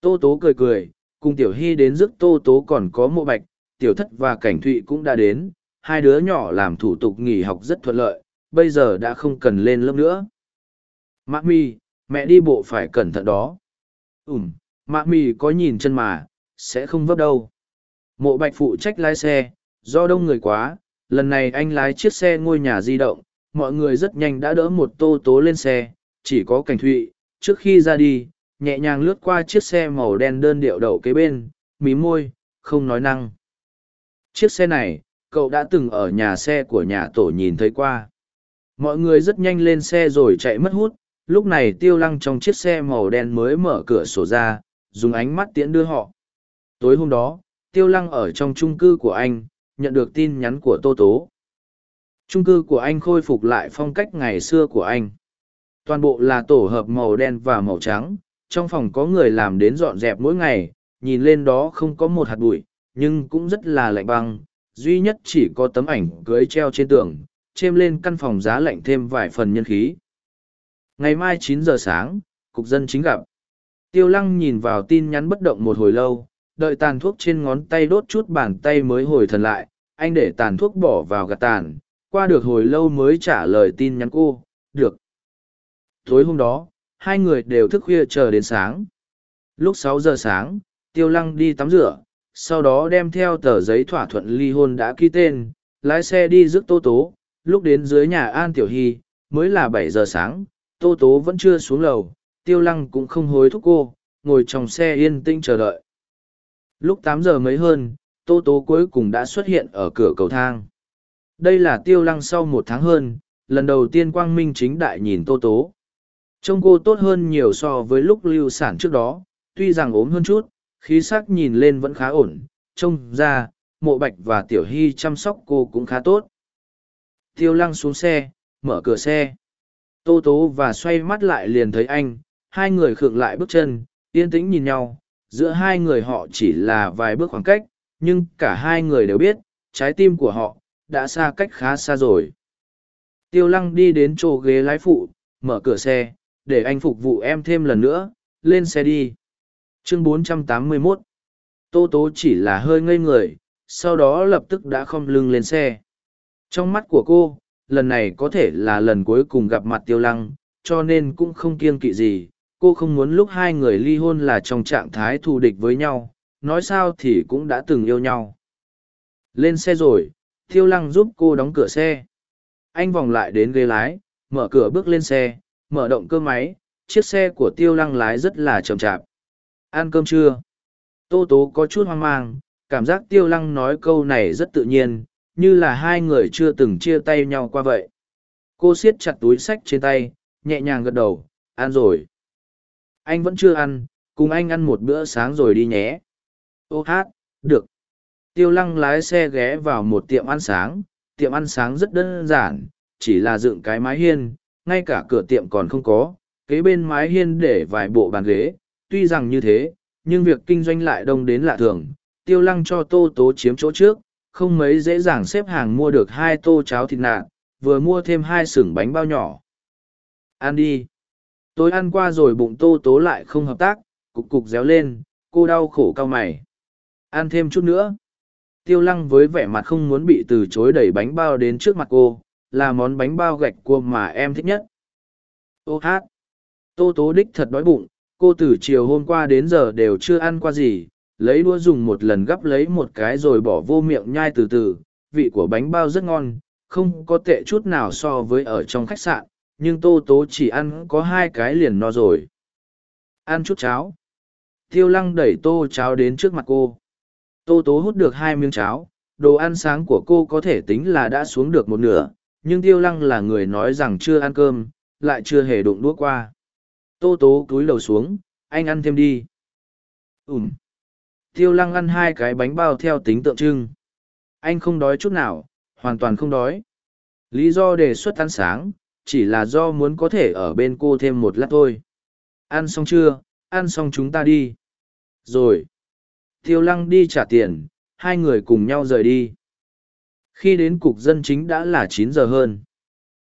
Tô tố cười cười, cùng tiểu hy đến rước tô tố còn có mộ bạch, tiểu thất và cảnh thụy cũng đã đến, hai đứa nhỏ làm thủ tục nghỉ học rất thuận lợi bây giờ đã không cần lên lớp nữa. Mạ mi mẹ đi bộ phải cẩn thận đó. Ùm mạ mi có nhìn chân mà, sẽ không vấp đâu. Mộ bạch phụ trách lái xe, do đông người quá, lần này anh lái chiếc xe ngôi nhà di động, mọi người rất nhanh đã đỡ một tô tố lên xe, chỉ có cảnh thụy, trước khi ra đi, nhẹ nhàng lướt qua chiếc xe màu đen đơn điệu đậu kế bên, mí môi, không nói năng. Chiếc xe này, cậu đã từng ở nhà xe của nhà tổ nhìn thấy qua mọi người rất nhanh lên xe rồi chạy mất hút. Lúc này tiêu lăng trong chiếc xe màu đen mới mở cửa sổ ra, dùng ánh mắt tiễn đưa họ. Tối hôm đó, tiêu lăng ở trong trung cư của anh, nhận được tin nhắn của tô tố. Trung cư của anh khôi phục lại phong cách ngày xưa của anh. Toàn bộ là tổ hợp màu đen và màu trắng, trong phòng có người làm đến dọn dẹp mỗi ngày, nhìn lên đó không có một hạt bụi, nhưng cũng rất là lạnh băng, duy nhất chỉ có tấm ảnh cưới treo trên tường chêm lên căn phòng giá lạnh thêm vài phần nhân khí. Ngày mai 9 giờ sáng, cục dân chính gặp. Tiêu lăng nhìn vào tin nhắn bất động một hồi lâu, đợi tàn thuốc trên ngón tay đốt chút bàn tay mới hồi thần lại, anh để tàn thuốc bỏ vào gạt tàn, qua được hồi lâu mới trả lời tin nhắn cô, được. Tối hôm đó, hai người đều thức khuya chờ đến sáng. Lúc 6 giờ sáng, tiêu lăng đi tắm rửa, sau đó đem theo tờ giấy thỏa thuận ly hôn đã ký tên, lái xe đi rước tô tố lúc đến dưới nhà an tiểu hy, mới là bảy giờ sáng, tô tố vẫn chưa xuống lầu, tiêu lăng cũng không hối thúc cô, ngồi trong xe yên tĩnh chờ đợi. Lúc tám giờ mấy hơn, tô tố cuối cùng đã xuất hiện ở cửa cầu thang. Đây là tiêu lăng sau một tháng hơn, lần đầu tiên quang minh chính đại nhìn tô tố. Trông cô tốt hơn nhiều so với lúc lưu sản trước đó, tuy rằng ốm hơn chút, khí sắc nhìn lên vẫn khá ổn, trông ra, mộ bạch và tiểu hy chăm sóc cô cũng khá tốt tiêu lăng xuống xe, mở cửa xe. Tô tố và xoay mắt lại liền thấy anh, hai người khựng lại bước chân, yên tĩnh nhìn nhau. Giữa hai người họ chỉ là vài bước khoảng cách, nhưng cả hai người đều biết, trái tim của họ đã xa cách khá xa rồi. Tiêu lăng đi đến chỗ ghế lái phụ, mở cửa xe, để anh phục vụ em thêm lần nữa, lên xe đi. Chương 481 tô tố chỉ là hơi ngây người, sau đó lập tức đã khom lưng lên xe trong mắt của cô, lần này có thể là lần cuối cùng gặp mặt tiêu lăng, cho nên cũng không kiêng kỵ gì. Cô không muốn lúc hai người ly hôn là trong trạng thái thù địch với nhau, nói sao thì cũng đã từng yêu nhau. Lên xe rồi, tiêu lăng giúp cô đóng cửa xe. Anh vòng lại đến ghế lái, mở cửa bước lên xe, mở động cơ máy, chiếc xe của tiêu lăng lái rất là chậm chạp. Ăn cơm chưa? Tô tố có chút hoang mang, cảm giác tiêu lăng nói câu này rất tự nhiên như là hai người chưa từng chia tay nhau qua vậy. Cô siết chặt túi sách trên tay, nhẹ nhàng gật đầu, ăn rồi. Anh vẫn chưa ăn, cùng anh ăn một bữa sáng rồi đi nhé. Ô hát, được. Tiêu lăng lái xe ghé vào một tiệm ăn sáng. Tiệm ăn sáng rất đơn giản, chỉ là dựng cái mái hiên, ngay cả cửa tiệm còn không có. Kế bên mái hiên để vài bộ bàn ghế. Tuy rằng như thế, nhưng việc kinh doanh lại đông đến lạ thường. Tiêu lăng cho tô tố chiếm chỗ trước không mấy dễ dàng xếp hàng mua được hai tô cháo thịt nạc, vừa mua thêm hai sửng bánh bao nhỏ. Ăn đi. Tôi ăn qua rồi bụng tô tố lại không hợp tác, cục cục réo lên, cô đau khổ cao mày. Ăn thêm chút nữa. Tiêu lăng với vẻ mặt không muốn bị từ chối đẩy bánh bao đến trước mặt cô, là món bánh bao gạch cua mà em thích nhất. Ô hát. Tô tố đích thật đói bụng, cô từ chiều hôm qua đến giờ đều chưa ăn qua gì lấy đũa dùng một lần gắp lấy một cái rồi bỏ vô miệng nhai từ từ. Vị của bánh bao rất ngon, không có tệ chút nào so với ở trong khách sạn, nhưng tô tố chỉ ăn có hai cái liền no rồi. Ăn chút cháo. Tiêu lăng đẩy tô cháo đến trước mặt cô. Tô tố hút được hai miếng cháo. Đồ ăn sáng của cô có thể tính là đã xuống được một nửa, nhưng tiêu lăng là người nói rằng chưa ăn cơm, lại chưa hề đụng đũa qua. Tô tố cúi đầu xuống, anh ăn thêm đi. Ùm tiêu lăng ăn hai cái bánh bao theo tính tượng trưng. Anh không đói chút nào, hoàn toàn không đói. Lý do đề xuất ăn sáng, chỉ là do muốn có thể ở bên cô thêm một lát thôi. Ăn xong chưa? Ăn xong chúng ta đi. Rồi. Tiêu lăng đi trả tiền, hai người cùng nhau rời đi. Khi đến cục dân chính đã là chín giờ hơn.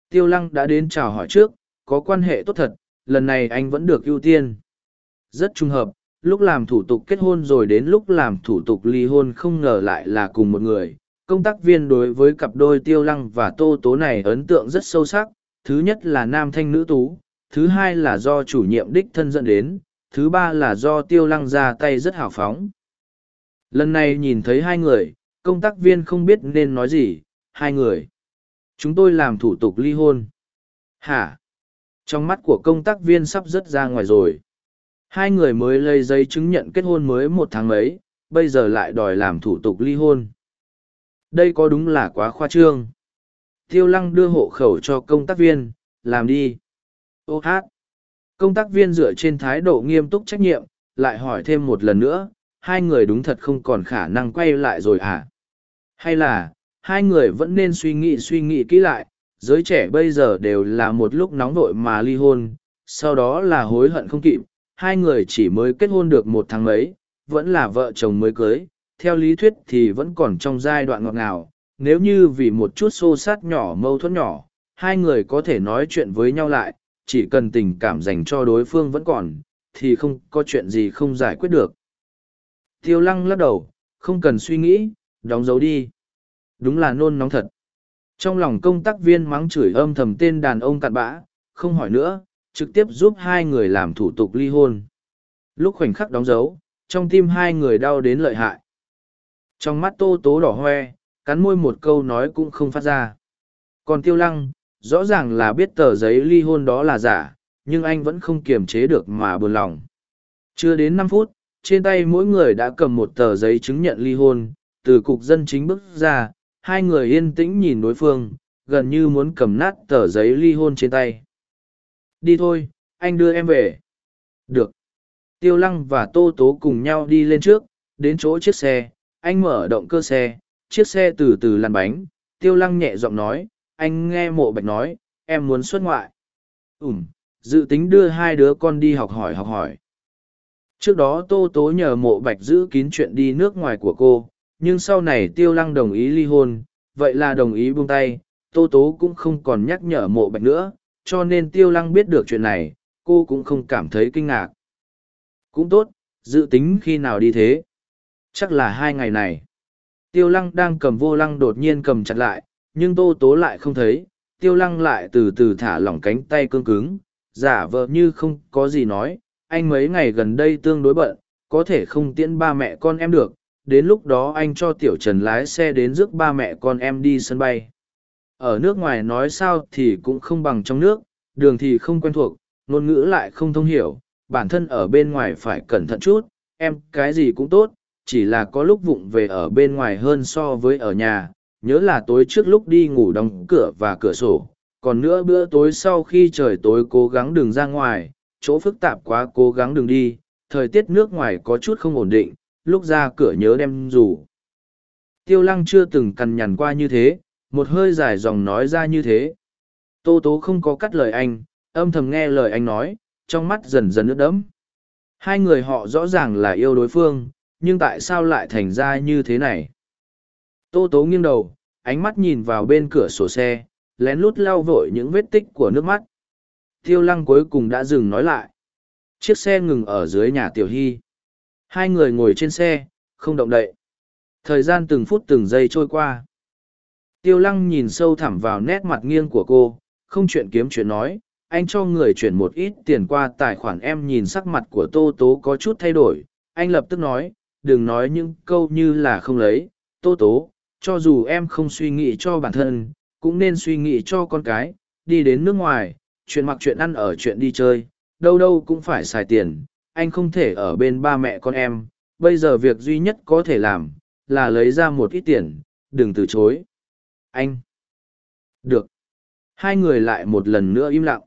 Tiêu lăng đã đến chào hỏi trước, có quan hệ tốt thật, lần này anh vẫn được ưu tiên. Rất trùng hợp lúc làm thủ tục kết hôn rồi đến lúc làm thủ tục ly hôn không ngờ lại là cùng một người. Công tác viên đối với cặp đôi tiêu lăng và tô tố này ấn tượng rất sâu sắc. Thứ nhất là nam thanh nữ tú, thứ hai là do chủ nhiệm đích thân dẫn đến, thứ ba là do tiêu lăng ra tay rất hào phóng. Lần này nhìn thấy hai người, công tác viên không biết nên nói gì. Hai người, chúng tôi làm thủ tục ly hôn. Hả? Trong mắt của công tác viên sắp rớt ra ngoài rồi hai người mới lấy giấy chứng nhận kết hôn mới một tháng mấy bây giờ lại đòi làm thủ tục ly hôn. Đây có đúng là quá khoa trương. Tiêu lăng đưa hộ khẩu cho công tác viên, làm đi. Ô hát. Công tác viên dựa trên thái độ nghiêm túc trách nhiệm, lại hỏi thêm một lần nữa, hai người đúng thật không còn khả năng quay lại rồi à? Hay là, hai người vẫn nên suy nghĩ suy nghĩ kỹ lại, giới trẻ bây giờ đều là một lúc nóng vội mà ly hôn, sau đó là hối hận không kịp hai người chỉ mới kết hôn được một tháng mấy, vẫn là vợ chồng mới cưới, theo lý thuyết thì vẫn còn trong giai đoạn ngọt ngào, nếu như vì một chút xô sát nhỏ mâu thuẫn nhỏ, hai người có thể nói chuyện với nhau lại, chỉ cần tình cảm dành cho đối phương vẫn còn, thì không có chuyện gì không giải quyết được. Tiêu lăng lắc đầu, không cần suy nghĩ, đóng dấu đi. Đúng là nôn nóng thật. Trong lòng công tác viên mắng chửi âm thầm tên đàn ông cặn bã, không hỏi nữa trực tiếp giúp hai người làm thủ tục ly hôn. Lúc khoảnh khắc đóng dấu, trong tim hai người đau đến lợi hại. Trong mắt tô tố đỏ hoe, cắn môi một câu nói cũng không phát ra. Còn tiêu lăng, rõ ràng là biết tờ giấy ly hôn đó là giả, nhưng anh vẫn không kiềm chế được mà buồn lòng. Chưa đến năm phút, trên tay mỗi người đã cầm một tờ giấy chứng nhận ly hôn, từ cục dân chính bước ra, hai người yên tĩnh nhìn đối phương, gần như muốn cầm nát tờ giấy ly hôn trên tay đi thôi, anh đưa em về. Được. Tiêu lăng và tô tố cùng nhau đi lên trước, đến chỗ chiếc xe. Anh mở động cơ xe, chiếc xe từ từ lăn bánh. Tiêu lăng nhẹ giọng nói, anh nghe mộ bạch nói, em muốn xuất ngoại. Ủm dự tính đưa hai đứa con đi học hỏi học hỏi. Trước đó tô tố nhờ mộ bạch giữ kín chuyện đi nước ngoài của cô, nhưng sau này tiêu lăng đồng ý ly hôn, vậy là đồng ý buông tay. Tô tố cũng không còn nhắc nhở mộ bạch nữa cho nên tiêu lăng biết được chuyện này, cô cũng không cảm thấy kinh ngạc. Cũng tốt, dự tính khi nào đi thế? Chắc là hai ngày này. Tiêu lăng đang cầm vô lăng đột nhiên cầm chặt lại, nhưng tô tố lại không thấy. Tiêu lăng lại từ từ thả lỏng cánh tay cương cứng. Giả vờ như không có gì nói, anh mấy ngày gần đây tương đối bận, có thể không tiễn ba mẹ con em được. Đến lúc đó anh cho tiểu trần lái xe đến rước ba mẹ con em đi sân bay ở nước ngoài nói sao thì cũng không bằng trong nước, đường thì không quen thuộc, ngôn ngữ lại không thông hiểu, bản thân ở bên ngoài phải cẩn thận chút, em cái gì cũng tốt, chỉ là có lúc vụng về ở bên ngoài hơn so với ở nhà, nhớ là tối trước lúc đi ngủ đóng cửa và cửa sổ, còn nữa bữa tối sau khi trời tối cố gắng đừng ra ngoài, chỗ phức tạp quá cố gắng đừng đi, thời tiết nước ngoài có chút không ổn định, lúc ra cửa nhớ đem dù. Tiêu lăng chưa từng cằn nhằn qua như thế một hơi dài dòng nói ra như thế. Tô tố không có cắt lời anh, âm thầm nghe lời anh nói, trong mắt dần dần nước đẫm. Hai người họ rõ ràng là yêu đối phương, nhưng tại sao lại thành ra như thế này? Tô tố nghiêng đầu, ánh mắt nhìn vào bên cửa sổ xe, lén lút lau vội những vết tích của nước mắt. Tiêu lăng cuối cùng đã dừng nói lại. Chiếc xe ngừng ở dưới nhà tiểu hy. Hai người ngồi trên xe, không động đậy. Thời gian từng phút từng giây trôi qua tiêu lăng nhìn sâu thẳm vào nét mặt nghiêng của cô không chuyện kiếm chuyện nói anh cho người chuyển một ít tiền qua tài khoản em nhìn sắc mặt của tô tố có chút thay đổi anh lập tức nói đừng nói những câu như là không lấy, tô tố, cho dù em không suy nghĩ cho bản thân, cũng nên suy nghĩ cho con cái, đi đến nước ngoài, chuyện mặc chuyện ăn ở chuyện đi chơi, đâu đâu cũng phải xài tiền, anh không thể ở bên ba mẹ con em, bây giờ việc duy nhất có thể làm, là lấy ra một ít tiền, đừng từ chối. Anh. Được. Hai người lại một lần nữa im lặng.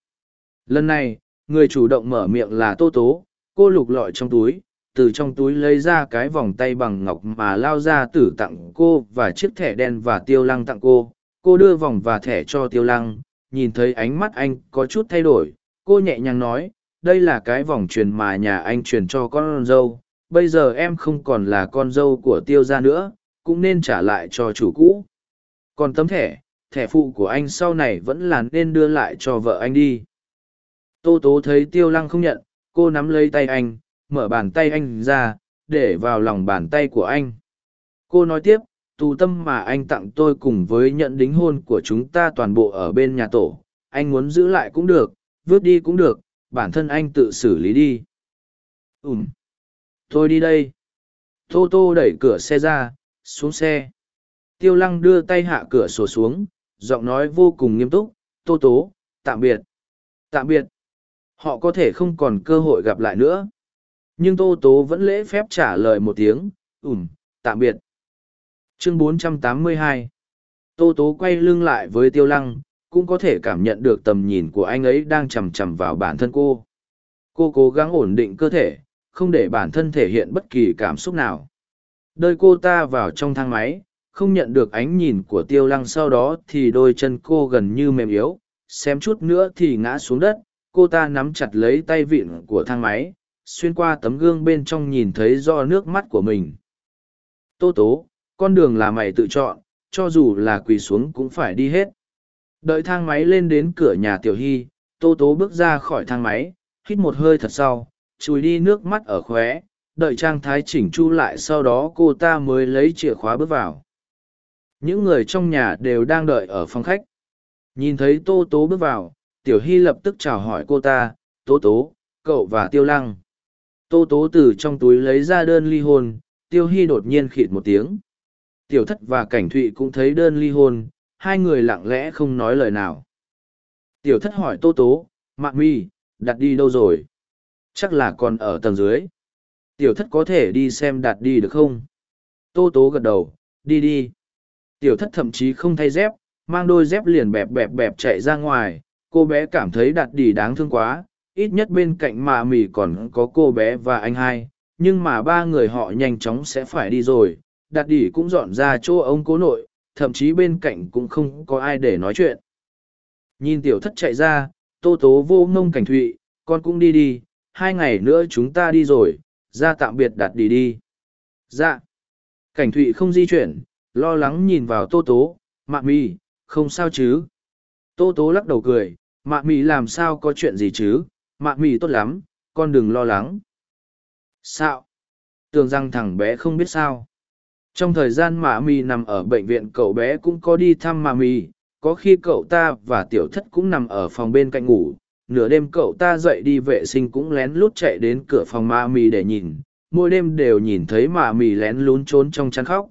Lần này, người chủ động mở miệng là Tô Tố, cô lục lọi trong túi, từ trong túi lấy ra cái vòng tay bằng ngọc mà lao ra tử tặng cô và chiếc thẻ đen và tiêu lăng tặng cô. Cô đưa vòng và thẻ cho tiêu lăng, nhìn thấy ánh mắt anh có chút thay đổi. Cô nhẹ nhàng nói, đây là cái vòng truyền mà nhà anh truyền cho con dâu. Bây giờ em không còn là con dâu của tiêu gia nữa, cũng nên trả lại cho chủ cũ. Còn tấm thẻ, thẻ phụ của anh sau này vẫn là nên đưa lại cho vợ anh đi. Tô tố thấy tiêu lăng không nhận, cô nắm lấy tay anh, mở bàn tay anh ra, để vào lòng bàn tay của anh. Cô nói tiếp, tù tâm mà anh tặng tôi cùng với nhận đính hôn của chúng ta toàn bộ ở bên nhà tổ. Anh muốn giữ lại cũng được, vứt đi cũng được, bản thân anh tự xử lý đi. Ừm. Tôi đi đây. Tô Tô đẩy cửa xe ra, xuống xe. Tiêu lăng đưa tay hạ cửa sổ xuống, giọng nói vô cùng nghiêm túc, Tô Tố, tạm biệt. Tạm biệt. Họ có thể không còn cơ hội gặp lại nữa. Nhưng Tô Tố vẫn lễ phép trả lời một tiếng, ủm, tạm biệt. Chương 482 Tô Tố quay lưng lại với Tiêu Lăng, cũng có thể cảm nhận được tầm nhìn của anh ấy đang chầm chầm vào bản thân cô. Cô cố gắng ổn định cơ thể, không để bản thân thể hiện bất kỳ cảm xúc nào. Đợi cô ta vào trong thang máy, không nhận được ánh nhìn của tiêu lăng sau đó thì đôi chân cô gần như mềm yếu, xem chút nữa thì ngã xuống đất, cô ta nắm chặt lấy tay vịn của thang máy, xuyên qua tấm gương bên trong nhìn thấy do nước mắt của mình. Tô tố, con đường là mày tự chọn, cho dù là quỳ xuống cũng phải đi hết. Đợi thang máy lên đến cửa nhà Tiểu Hy, Tô Tố bước ra khỏi thang máy, hít một hơi thật sau, chùi đi nước mắt ở khóe, đợi trang thái chỉnh chu lại sau đó cô ta mới lấy chìa khóa bước vào. Những người trong nhà đều đang đợi ở phòng khách. Nhìn thấy Tô Tố bước vào, Tiểu Hy lập tức chào hỏi cô ta, Tố Tố, cậu và Tiêu Lăng. Tô Tố từ trong túi lấy ra đơn ly hôn, Tiêu Hy đột nhiên khịt một tiếng. Tiểu Thất và Cảnh Thụy cũng thấy đơn ly hôn, hai người lặng lẽ không nói lời nào. Tiểu Thất hỏi Tô Tố, mạng Mi, đặt đi đâu rồi? Chắc là còn ở tầng dưới. Tiểu Thất có thể đi xem đặt đi được không? Tô Tố gật đầu, đi đi. Tiểu Thất thậm chí không thay dép, mang đôi dép liền bẹp bẹp bẹp chạy ra ngoài, cô bé cảm thấy đặt đỉ đáng thương quá, ít nhất bên cạnh mạ mì còn có cô bé và anh hai nhưng mà ba người họ nhanh chóng sẽ phải đi rồi. Đặt đỉ cũng dọn ra chỗ ông cố nội thậm chí bên cạnh cũng không có ai để nói chuyện. Nhìn tiểu thất chạy ra tô tố vô ngông cảnh thụy con cũng đi đi hai ngày nữa chúng ta đi rồi ra tạm biệt đặt đỉ đi. Dạ. Cảnh thụy không di chuyển lo lắng nhìn vào tô tố, mạ mì không sao chứ? Tô tố lắc đầu cười, mạ mì làm sao có chuyện gì chứ? Mạ mì tốt lắm, con đừng lo lắng. Sao? Tưởng rằng thằng bé không biết sao. Trong thời gian mạ mì nằm ở bệnh viện, cậu bé cũng có đi thăm mạ mì có khi cậu ta và tiểu thất cũng nằm ở phòng bên cạnh ngủ. Nửa đêm cậu ta dậy đi vệ sinh cũng lén lút chạy đến cửa phòng mạ mì để nhìn. Mỗi đêm đều nhìn thấy mạ mì lén lún trốn trong chăn khóc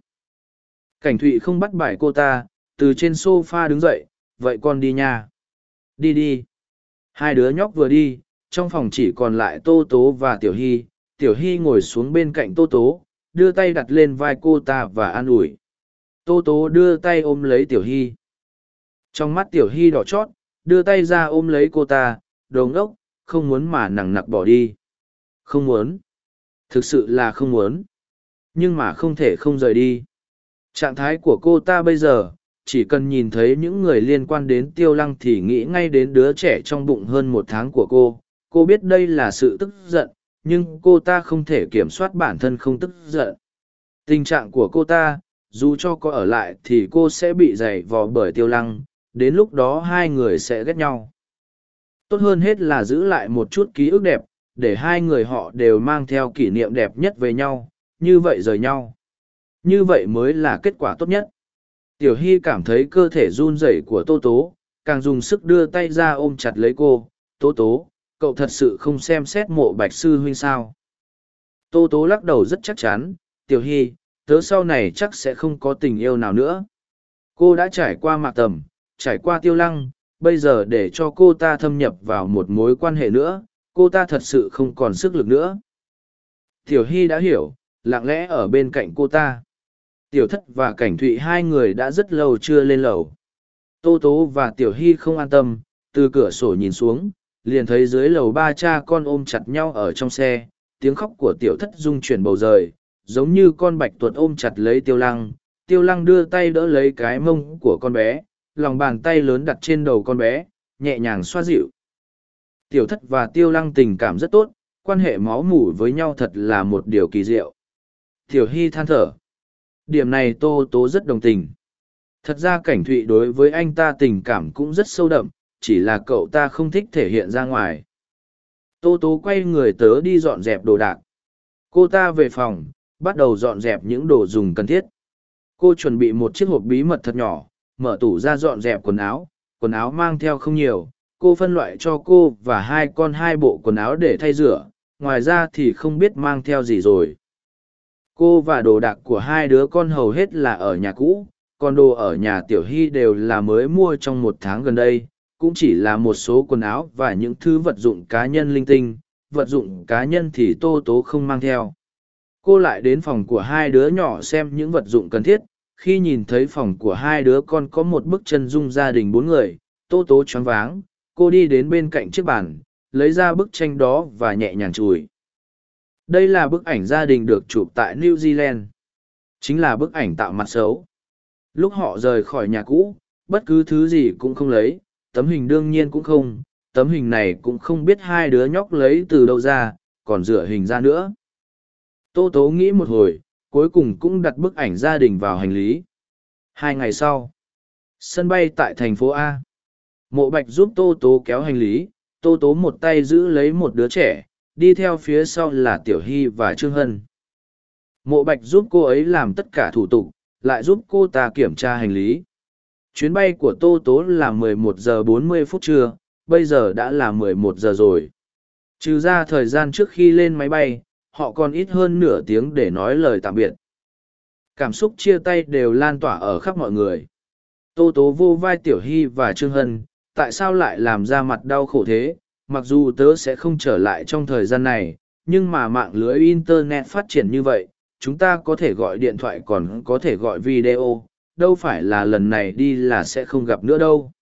cảnh thụy không bắt bài cô ta, từ trên s o f a đứng dậy, vậy con đi nha. Đi đi. Hai đứa nhóc vừa đi, trong phòng chỉ còn lại tô tố và tiểu hy. Tiểu hy ngồi xuống bên cạnh tô tố, đưa tay đặt lên vai cô ta và an ủi. Tô tố đưa tay ôm lấy tiểu hy. Trong mắt tiểu hy đỏ chót, đưa tay ra ôm lấy cô ta, đồ ngốc, không muốn mà nặng nặc bỏ đi. Không muốn. Thực sự là không muốn. Nhưng mà không thể không rời đi trạng thái của cô ta bây giờ, chỉ cần nhìn thấy những người liên quan đến tiêu lăng thì nghĩ ngay đến đứa trẻ trong bụng hơn một tháng của cô. Cô biết đây là sự tức giận, nhưng cô ta không thể kiểm soát bản thân không tức giận. Tình trạng của cô ta, dù cho có ở lại thì cô sẽ bị dày vò bởi tiêu lăng, đến lúc đó hai người sẽ ghét nhau. Tốt hơn hết là giữ lại một chút ký ức đẹp, để hai người họ đều mang theo kỷ niệm đẹp nhất về nhau, như vậy rời nhau như vậy mới là kết quả tốt nhất. Tiểu hy cảm thấy cơ thể run rẩy của tô tố, càng dùng sức đưa tay ra ôm chặt lấy cô. Tô tố, cậu thật sự không xem xét mộ bạch sư huynh sao? Tô tố lắc đầu rất chắc chắn. Tiểu hy, tớ sau này chắc sẽ không có tình yêu nào nữa. Cô đã trải qua mạc tầm, trải qua tiêu lăng, bây giờ để cho cô ta thâm nhập vào một mối quan hệ nữa, cô ta thật sự không còn sức lực nữa. Tiểu hy đã hiểu, lặng lẽ ở bên cạnh cô ta tiểu thất và cảnh thụy hai người đã rất lâu chưa lên lầu. Tô tố và tiểu hy không an tâm, từ cửa sổ nhìn xuống, liền thấy dưới lầu ba cha con ôm chặt nhau ở trong xe, tiếng khóc của tiểu thất rung chuyển bầu rời giống như con bạch tuột ôm chặt lấy tiêu lăng. Tiêu lăng đưa tay đỡ lấy cái mông của con bé, lòng bàn tay lớn đặt trên đầu con bé, nhẹ nhàng xoa dịu. Tiểu thất và tiêu lăng tình cảm rất tốt, quan hệ máu mủ với nhau thật là một điều kỳ diệu. Tiểu hy than thở điểm này tô tố rất đồng tình. Thật ra cảnh thụy đối với anh ta tình cảm cũng rất sâu đậm, chỉ là cậu ta không thích thể hiện ra ngoài. Tô tố quay người tớ đi dọn dẹp đồ đạc. Cô ta về phòng, bắt đầu dọn dẹp những đồ dùng cần thiết. Cô chuẩn bị một chiếc hộp bí mật thật nhỏ, mở tủ ra dọn dẹp quần áo. Quần áo mang theo không nhiều, cô phân loại cho cô và hai con hai bộ quần áo để thay rửa. Ngoài ra thì không biết mang theo gì rồi cô và đồ đạc của hai đứa con hầu hết là ở nhà cũ, còn đồ ở nhà tiểu hy đều là mới mua trong một tháng gần đây, cũng chỉ là một số quần áo và những thứ vật dụng cá nhân linh tinh, vật dụng cá nhân thì tô tố không mang theo. Cô lại đến phòng của hai đứa nhỏ xem những vật dụng cần thiết, khi nhìn thấy phòng của hai đứa con có một bức chân dung gia đình bốn người, tô tố choáng váng, cô đi đến bên cạnh chiếc bàn, lấy ra bức tranh đó và nhẹ nhàng chùi đây là bức ảnh gia đình được chụp tại new zealand. Chính là bức ảnh tạo mặt xấu. Lúc họ rời khỏi nhà cũ, bất cứ thứ gì cũng không lấy, tấm hình đương nhiên cũng không, tấm hình này cũng không biết hai đứa nhóc lấy từ đâu ra, còn rửa hình ra nữa. Tô tố nghĩ một hồi, cuối cùng cũng đặt bức ảnh gia đình vào hành lý. Hai ngày sau, sân bay tại thành phố a. Mộ bạch giúp tô tố kéo hành lý, tô tố một tay giữ lấy một đứa trẻ đi theo phía sau là tiểu hy và trương hân. Mộ bạch giúp cô ấy làm tất cả thủ tục, lại giúp cô ta kiểm tra hành lý. Chuyến bay của tô tố là 11 giờ 40 phút trưa, bây giờ đã là 11 giờ rồi. Trừ ra thời gian trước khi lên máy bay, họ còn ít hơn nửa tiếng để nói lời tạm biệt. Cảm xúc chia tay đều lan tỏa ở khắp mọi người. Tô tố vô vai tiểu hy và trương hân, tại sao lại làm ra mặt đau khổ thế? Mặc dù tớ sẽ không trở lại trong thời gian này, nhưng mà mạng lưới internet phát triển như vậy, chúng ta có thể gọi điện thoại còn có thể gọi video, đâu phải là lần này đi là sẽ không gặp nữa đâu.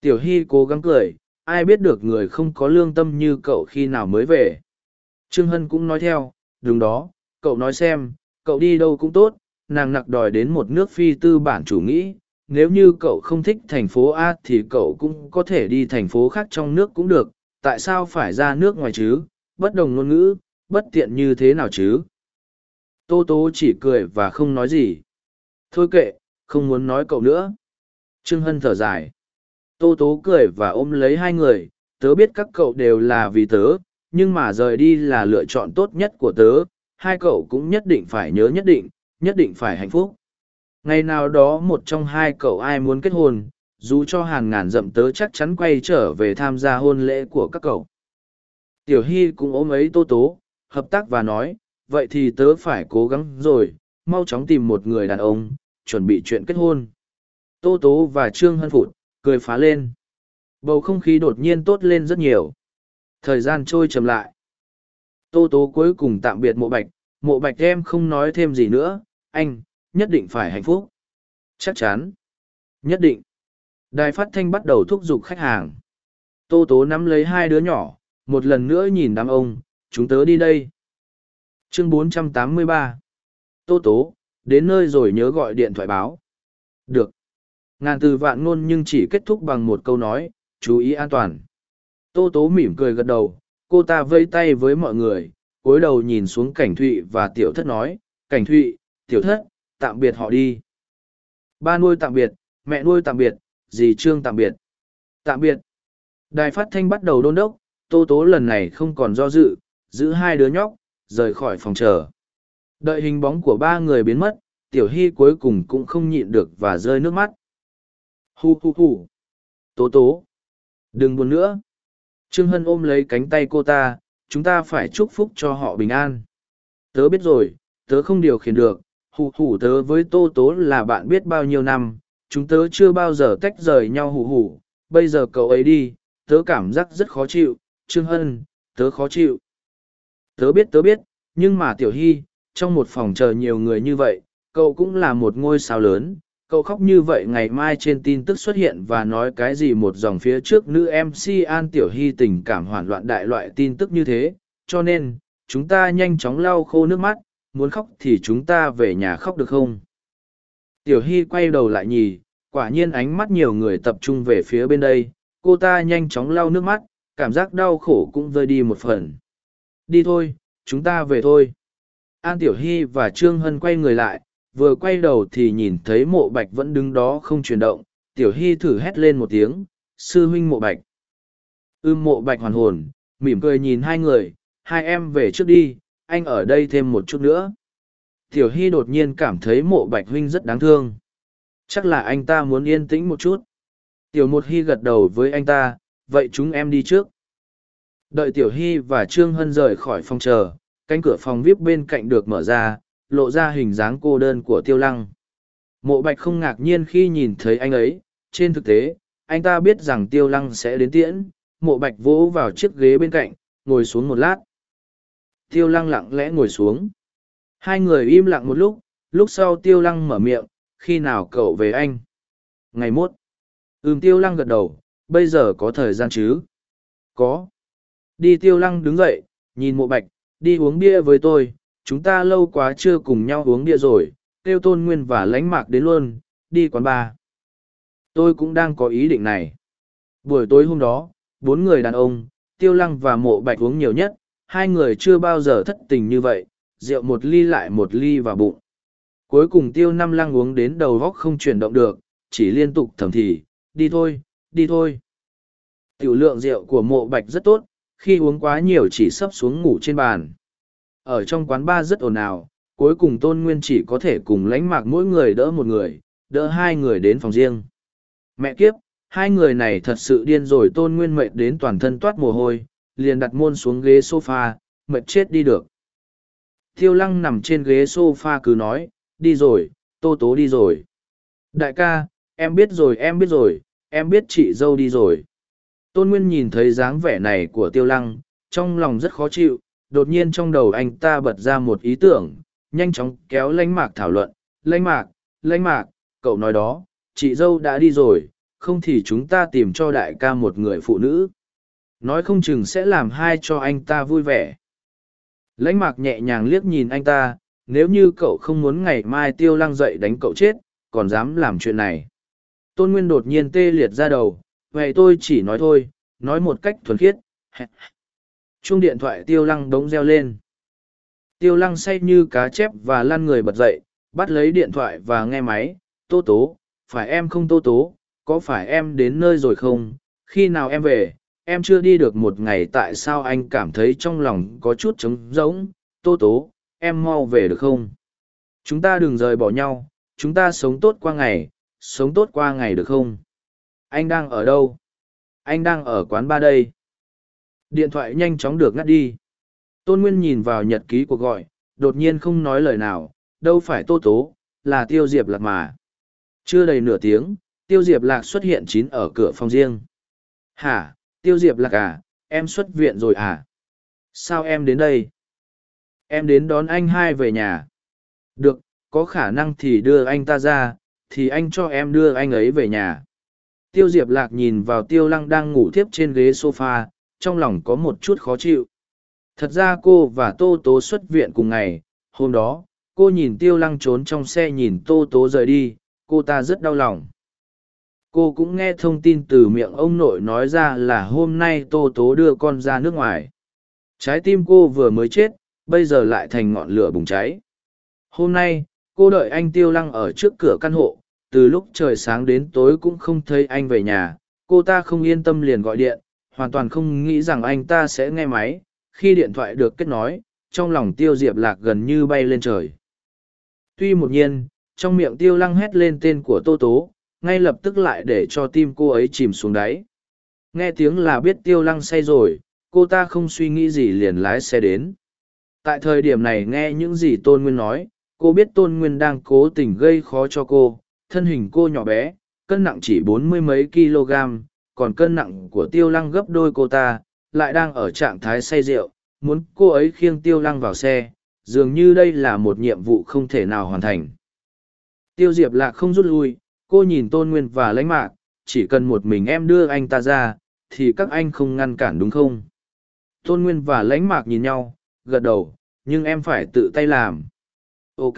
Tiểu hy cố gắng cười, ai biết được người không có lương tâm như cậu khi nào mới về. Trương hân cũng nói theo, đúng đó, cậu nói xem, cậu đi đâu cũng tốt, nàng nặc đòi đến một nước phi tư bản chủ nghĩ nếu như cậu không thích thành phố a thì cậu cũng có thể đi thành phố khác trong nước cũng được. Tại sao phải ra nước ngoài chứ? Bất đồng ngôn ngữ, bất tiện như thế nào chứ? Tô tố chỉ cười và không nói gì. Thôi kệ, không muốn nói cậu nữa. Trương hân thở dài. Tô tố cười và ôm lấy hai người. Tớ biết các cậu đều là vì tớ, nhưng mà rời đi là lựa chọn tốt nhất của tớ. Hai cậu cũng nhất định phải nhớ nhất định nhất định phải hạnh phúc ngày nào đó một trong hai cậu ai muốn kết hôn, dù cho hàng ngàn dậm tớ chắc chắn quay trở về tham gia hôn lễ của các cậu. Tiểu hy cũng ôm ấy tô tố, hợp tác và nói, vậy thì tớ phải cố gắng rồi, mau chóng tìm một người đàn ông, chuẩn bị chuyện kết hôn. Tô tố và trương hân phụt cười phá lên. Bầu không khí đột nhiên tốt lên rất nhiều. Thời gian trôi chậm lại. Tô tố cuối cùng tạm biệt mộ bạch. Mộ bạch em không nói thêm gì nữa. Anh nhất định phải hạnh phúc. Chắc chắn. Nhất định. Đài phát thanh bắt đầu thúc giục khách hàng. Tô tố nắm lấy hai đứa nhỏ, một lần nữa nhìn đám ông, chúng tớ đi đây. Chương 483 tô tố, đến nơi rồi nhớ gọi điện thoại báo. Được. Ngàn từ vạn ngôn nhưng chỉ kết thúc bằng một câu nói, chú ý an toàn. Tô tố mỉm cười gật đầu, cô ta vây tay với mọi người, cúi đầu nhìn xuống cảnh thụy và tiểu thất nói, cảnh thụy, tiểu thất tạm biệt họ đi. Ba nuôi tạm biệt mẹ nuôi tạm biệt dì trương tạm biệt. Tạm biệt. Đài phát thanh bắt đầu đôn đốc tô tố lần này không còn do dự giữ hai đứa nhóc rời khỏi phòng chờ. Đợi hình bóng của ba người biến mất tiểu hy cuối cùng cũng không nhịn được và rơi nước mắt. Hu hu hu. Tố tố. Đừng buồn nữa. Trương hân ôm lấy cánh tay cô ta chúng ta phải chúc phúc cho họ bình an. Tớ biết rồi tớ không điều khiển được, hù hù tớ với tô tố là bạn biết bao nhiêu năm, chúng tớ chưa bao giờ tách rời nhau hù hù, bây giờ cậu ấy đi, tớ cảm giác rất khó chịu, Trương Hân, tớ khó chịu. Tớ biết tớ biết, nhưng mà Tiểu Hy, trong một phòng chờ nhiều người như vậy, cậu cũng là một ngôi sao lớn, cậu khóc như vậy ngày mai trên tin tức xuất hiện và nói cái gì một dòng phía trước nữ mc an tiểu hy tình cảm hoảng loạn đại loại tin tức như thế. Cho nên chúng ta nhanh chóng lau khô nước mắt muốn khóc thì chúng ta về nhà khóc được không? Tiểu hy quay đầu lại nhì, quả nhiên ánh mắt nhiều người tập trung về phía bên đây, cô ta nhanh chóng lau nước mắt, cảm giác đau khổ cũng vơi đi một phần. Đi thôi, chúng ta về thôi. An tiểu hy và trương hân quay người lại, vừa quay đầu thì nhìn thấy mộ bạch vẫn đứng đó không chuyển động. Tiểu hy thử hét lên một tiếng, sư huynh mộ bạch. Ưm, mộ bạch hoàn hồn. Mỉm cười nhìn hai người, hai em về trước đi anh ở đây thêm một chút nữa. Tiểu hy đột nhiên cảm thấy mộ bạch huynh rất đáng thương. Chắc là anh ta muốn yên tĩnh một chút. Tiểu một hy gật đầu với anh ta vậy chúng em đi trước. Đợi tiểu hy và trương hân rời khỏi phòng chờ cánh cửa phòng vip bên cạnh được mở ra lộ ra hình dáng cô đơn của tiêu lăng. Mộ bạch không ngạc nhiên khi nhìn thấy anh ấy, trên thực tế, anh ta biết rằng tiêu lăng sẽ đến tiễn, mộ bạch vỗ vào chiếc ghế bên cạnh, ngồi xuống một lát. Tiêu lăng lặng lẽ ngồi xuống. Hai người im lặng một lúc, lúc sau tiêu lăng mở miệng, khi nào cậu về anh? Ngày mốt. Ừm tiêu lăng gật đầu, bây giờ có thời gian chứ? Có. Đi tiêu lăng đứng dậy, nhìn mộ bạch, đi uống bia với tôi, chúng ta lâu quá chưa cùng nhau uống bia rồi kêu tôn nguyên và lánh mạc đến luôn đi quán bar tôi cũng đang có ý định này buổi tối hôm đó bốn người đàn ông tiêu lăng và mộ bạch uống nhiều nhất hai người chưa bao giờ thất tình như vậy rượu một ly lại một ly vào bụng. Cuối cùng tiêu năm lăng uống đến đầu góc không chuyển động được chỉ liên tục thầm thì đi thôi đi thôi. Tiểu lượng rượu của mộ bạch rất tốt khi uống quá nhiều chỉ sấp xuống ngủ trên bàn. Ở trong quán bar rất ồn ào, cuối cùng Tôn Nguyên chỉ có thể cùng lánh mạc mỗi người đỡ một người, đỡ hai người đến phòng riêng. Mẹ kiếp, hai người này thật sự điên rồi Tôn Nguyên mệt đến toàn thân toát mồ hôi, liền đặt môn xuống ghế sofa, mệt chết đi được. Tiêu lăng nằm trên ghế sofa cứ nói, đi rồi, tô tố đi rồi. Đại ca, em biết rồi em biết rồi, em biết chị dâu đi rồi. Tôn Nguyên nhìn thấy dáng vẻ này của tiêu lăng, trong lòng rất khó chịu, đột nhiên trong đầu anh ta bật ra một ý tưởng nhanh chóng kéo lãnh mạc thảo luận lãnh mạc lãnh mạc cậu nói đó chị dâu đã đi rồi không thì chúng ta tìm cho đại ca một người phụ nữ nói không chừng sẽ làm hai cho anh ta vui vẻ. Lãnh mạc nhẹ nhàng liếc nhìn anh ta, nếu như cậu không muốn ngày mai tiêu lăng dậy đánh cậu chết, còn dám làm chuyện này. Tôn nguyên đột nhiên tê liệt ra đầu, vậy tôi chỉ nói thôi, nói một cách thuần khiết. <laughs> Chuông điện thoại tiêu lăng đống reo lên. Tiêu lăng say như cá chép và lăn người bật dậy, bắt lấy điện thoại và nghe máy, tô tố, phải em không tô tố? Có phải em đến nơi rồi không? Khi nào em về? Em chưa đi được một ngày tại sao anh cảm thấy trong lòng có chút trống rỗng tô tố em mau về được không chúng ta đừng rời bỏ nhau chúng ta sống tốt qua ngày sống tốt qua ngày được không anh đang ở đâu anh đang ở quán ba đây Điện thoại nhanh chóng được ngắt đi. Tôn Nguyên nhìn vào nhật ký cuộc gọi, đột nhiên không nói lời nào, đâu phải tô tố, là tiêu diệp lạc mà. Chưa đầy nửa tiếng, tiêu diệp lạc xuất hiện chín ở cửa phòng riêng. Hả, tiêu diệp lạc à, em xuất viện rồi à? Sao em đến đây? Em đến đón anh hai về nhà. Được, có khả năng thì đưa anh ta ra, thì anh cho em đưa anh ấy về nhà. Tiêu diệp lạc nhìn vào tiêu lăng đang ngủ thiếp trên ghế sofa, trong lòng có một chút khó chịu. Thật ra cô và Tô Tố xuất viện cùng ngày, hôm đó, cô nhìn Tiêu Lăng trốn trong xe nhìn Tô Tố rời đi, cô ta rất đau lòng. Cô cũng nghe thông tin từ miệng ông nội nói ra là hôm nay Tô Tố đưa con ra nước ngoài. Trái tim cô vừa mới chết, bây giờ lại thành ngọn lửa bùng cháy. Hôm nay, cô đợi anh Tiêu Lăng ở trước cửa căn hộ, từ lúc trời sáng đến tối cũng không thấy anh về nhà, cô ta không yên tâm liền gọi điện, hoàn toàn không nghĩ rằng anh ta sẽ nghe máy khi điện thoại được kết nối trong lòng tiêu diệp lạc gần như bay lên trời tuy một nhiên trong miệng tiêu lăng hét lên tên của tô tố ngay lập tức lại để cho tim cô ấy chìm xuống đáy. Nghe tiếng là biết tiêu lăng say rồi, cô ta không suy nghĩ gì liền lái xe đến. Tại thời điểm này nghe những gì tôn nguyên nói, cô biết tôn nguyên đang cố tình gây khó cho cô. Thân hình cô nhỏ bé, cân nặng chỉ bốn mươi mấy kg, còn cân nặng của tiêu lăng gấp đôi cô ta, lại đang ở trạng thái say rượu. Muốn cô ấy khiêng tiêu lăng vào xe, dường như đây là một nhiệm vụ không thể nào hoàn thành. Tiêu diệp lạc không rút lui cô nhìn tôn nguyên và lãnh mạc, chỉ cần một mình em đưa anh ta ra, thì các anh không ngăn cản đúng không? Tôn nguyên và lãnh mạc nhìn nhau, gật đầu, nhưng em phải tự tay làm. Ok.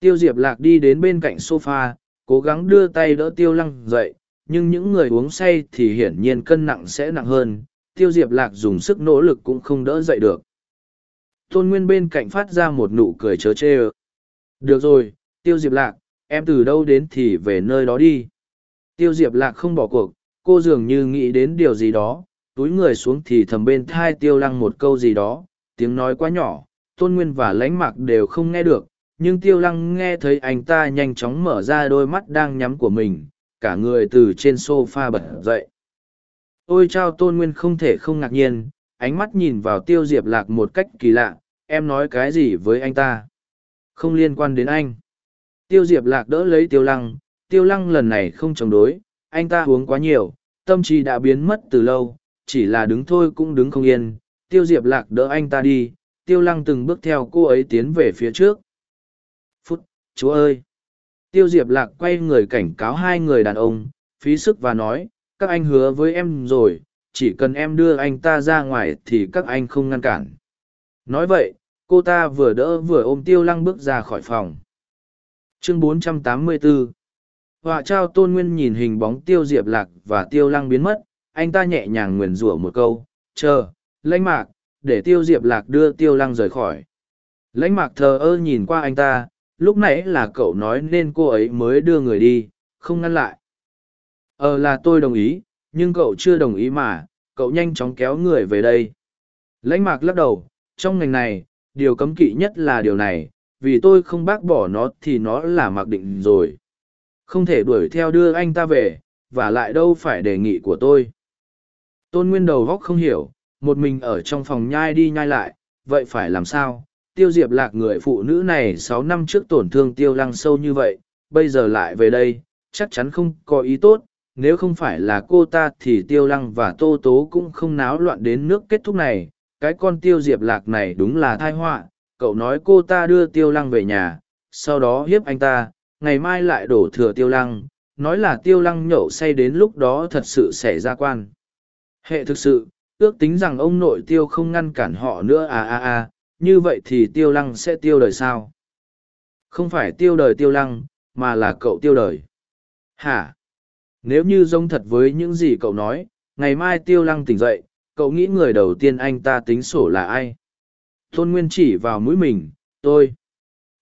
Tiêu diệp lạc đi đến bên cạnh sofa, cố gắng đưa tay đỡ tiêu lăng dậy, nhưng những người uống say thì hiển nhiên cân nặng sẽ nặng hơn. Tiêu diệp lạc dùng sức nỗ lực cũng không đỡ dậy được. Tôn nguyên bên cạnh phát ra một nụ cười chớ chê ơ. Được rồi, tiêu diệp lạc em từ đâu đến thì về nơi đó đi. Tiêu diệp lạc không bỏ cuộc, cô dường như nghĩ đến điều gì đó, túi người xuống thì thầm bên thai tiêu lăng một câu gì đó, tiếng nói quá nhỏ, tôn nguyên và lãnh mạc đều không nghe được, nhưng tiêu lăng nghe thấy anh ta nhanh chóng mở ra đôi mắt đang nhắm của mình, cả người từ trên s o f a bật dậy. Ôi chao, tôn nguyên không thể không ngạc nhiên, ánh mắt nhìn vào tiêu diệp lạc một cách kỳ lạ, em nói cái gì với anh ta? Không liên quan đến anh tiêu diệp lạc đỡ lấy tiêu lăng tiêu lăng lần này không chống đối, anh ta uống quá nhiều, tâm trí đã biến mất từ lâu, chỉ là đứng thôi cũng đứng không yên. Tiêu diệp lạc đỡ anh ta đi, tiêu lăng từng bước theo cô ấy tiến về phía trước. Phút, chúa ơi! Tiêu diệp lạc quay người cảnh cáo hai người đàn ông, phí sức và nói, các anh hứa với em rồi, chỉ cần em đưa anh ta ra ngoài thì các anh không ngăn cản. Nói vậy, cô ta vừa đỡ vừa ôm tiêu lăng bước ra khỏi phòng chương 484 họa trao tôn nguyên nhìn hình bóng tiêu diệp lạc và tiêu lăng biến mất, anh ta nhẹ nhàng nguyền rủa một câu, chờ, lãnh mạc, để tiêu diệp lạc đưa tiêu lăng rời khỏi. Lãnh mạc thờ ơ nhìn qua anh ta, lúc nãy là cậu nói nên cô ấy mới đưa người đi, không ngăn lại. Ờ là tôi đồng ý, nhưng cậu chưa đồng ý mà, cậu nhanh chóng kéo người về đây. Lãnh mạc lắc đầu, trong ngành này, điều cấm kỵ nhất là điều này vì tôi không bác bỏ nó thì nó là mặc định rồi. Không thể đuổi theo đưa anh ta về, và lại đâu phải đề nghị của tôi. Tôn nguyên đầu góc không hiểu, một mình ở trong phòng nhai đi nhai lại, vậy phải làm sao? Tiêu diệp lạc người phụ nữ này sáu năm trước tổn thương tiêu lăng sâu như vậy, bây giờ lại về đây, chắc chắn không có ý tốt. Nếu không phải là cô ta thì tiêu lăng và tô tố cũng không náo loạn đến nước kết thúc này. Cái con tiêu diệp lạc này đúng là thai họa cậu nói cô ta đưa tiêu lăng về nhà, sau đó hiếp anh ta, ngày mai lại đổ thừa tiêu lăng, nói là tiêu lăng nhậu say đến lúc đó thật sự xảy ra quan. Hệ thực sự, ước tính rằng ông nội tiêu không ngăn cản họ nữa à à à như vậy thì tiêu lăng sẽ tiêu đời sao? Không phải tiêu đời tiêu lăng, mà là cậu tiêu đời. Hả? Nếu như giống thật với những gì cậu nói, ngày mai tiêu lăng tỉnh dậy, cậu nghĩ người đầu tiên anh ta tính sổ là ai? Tôn nguyên chỉ vào mũi mình tôi.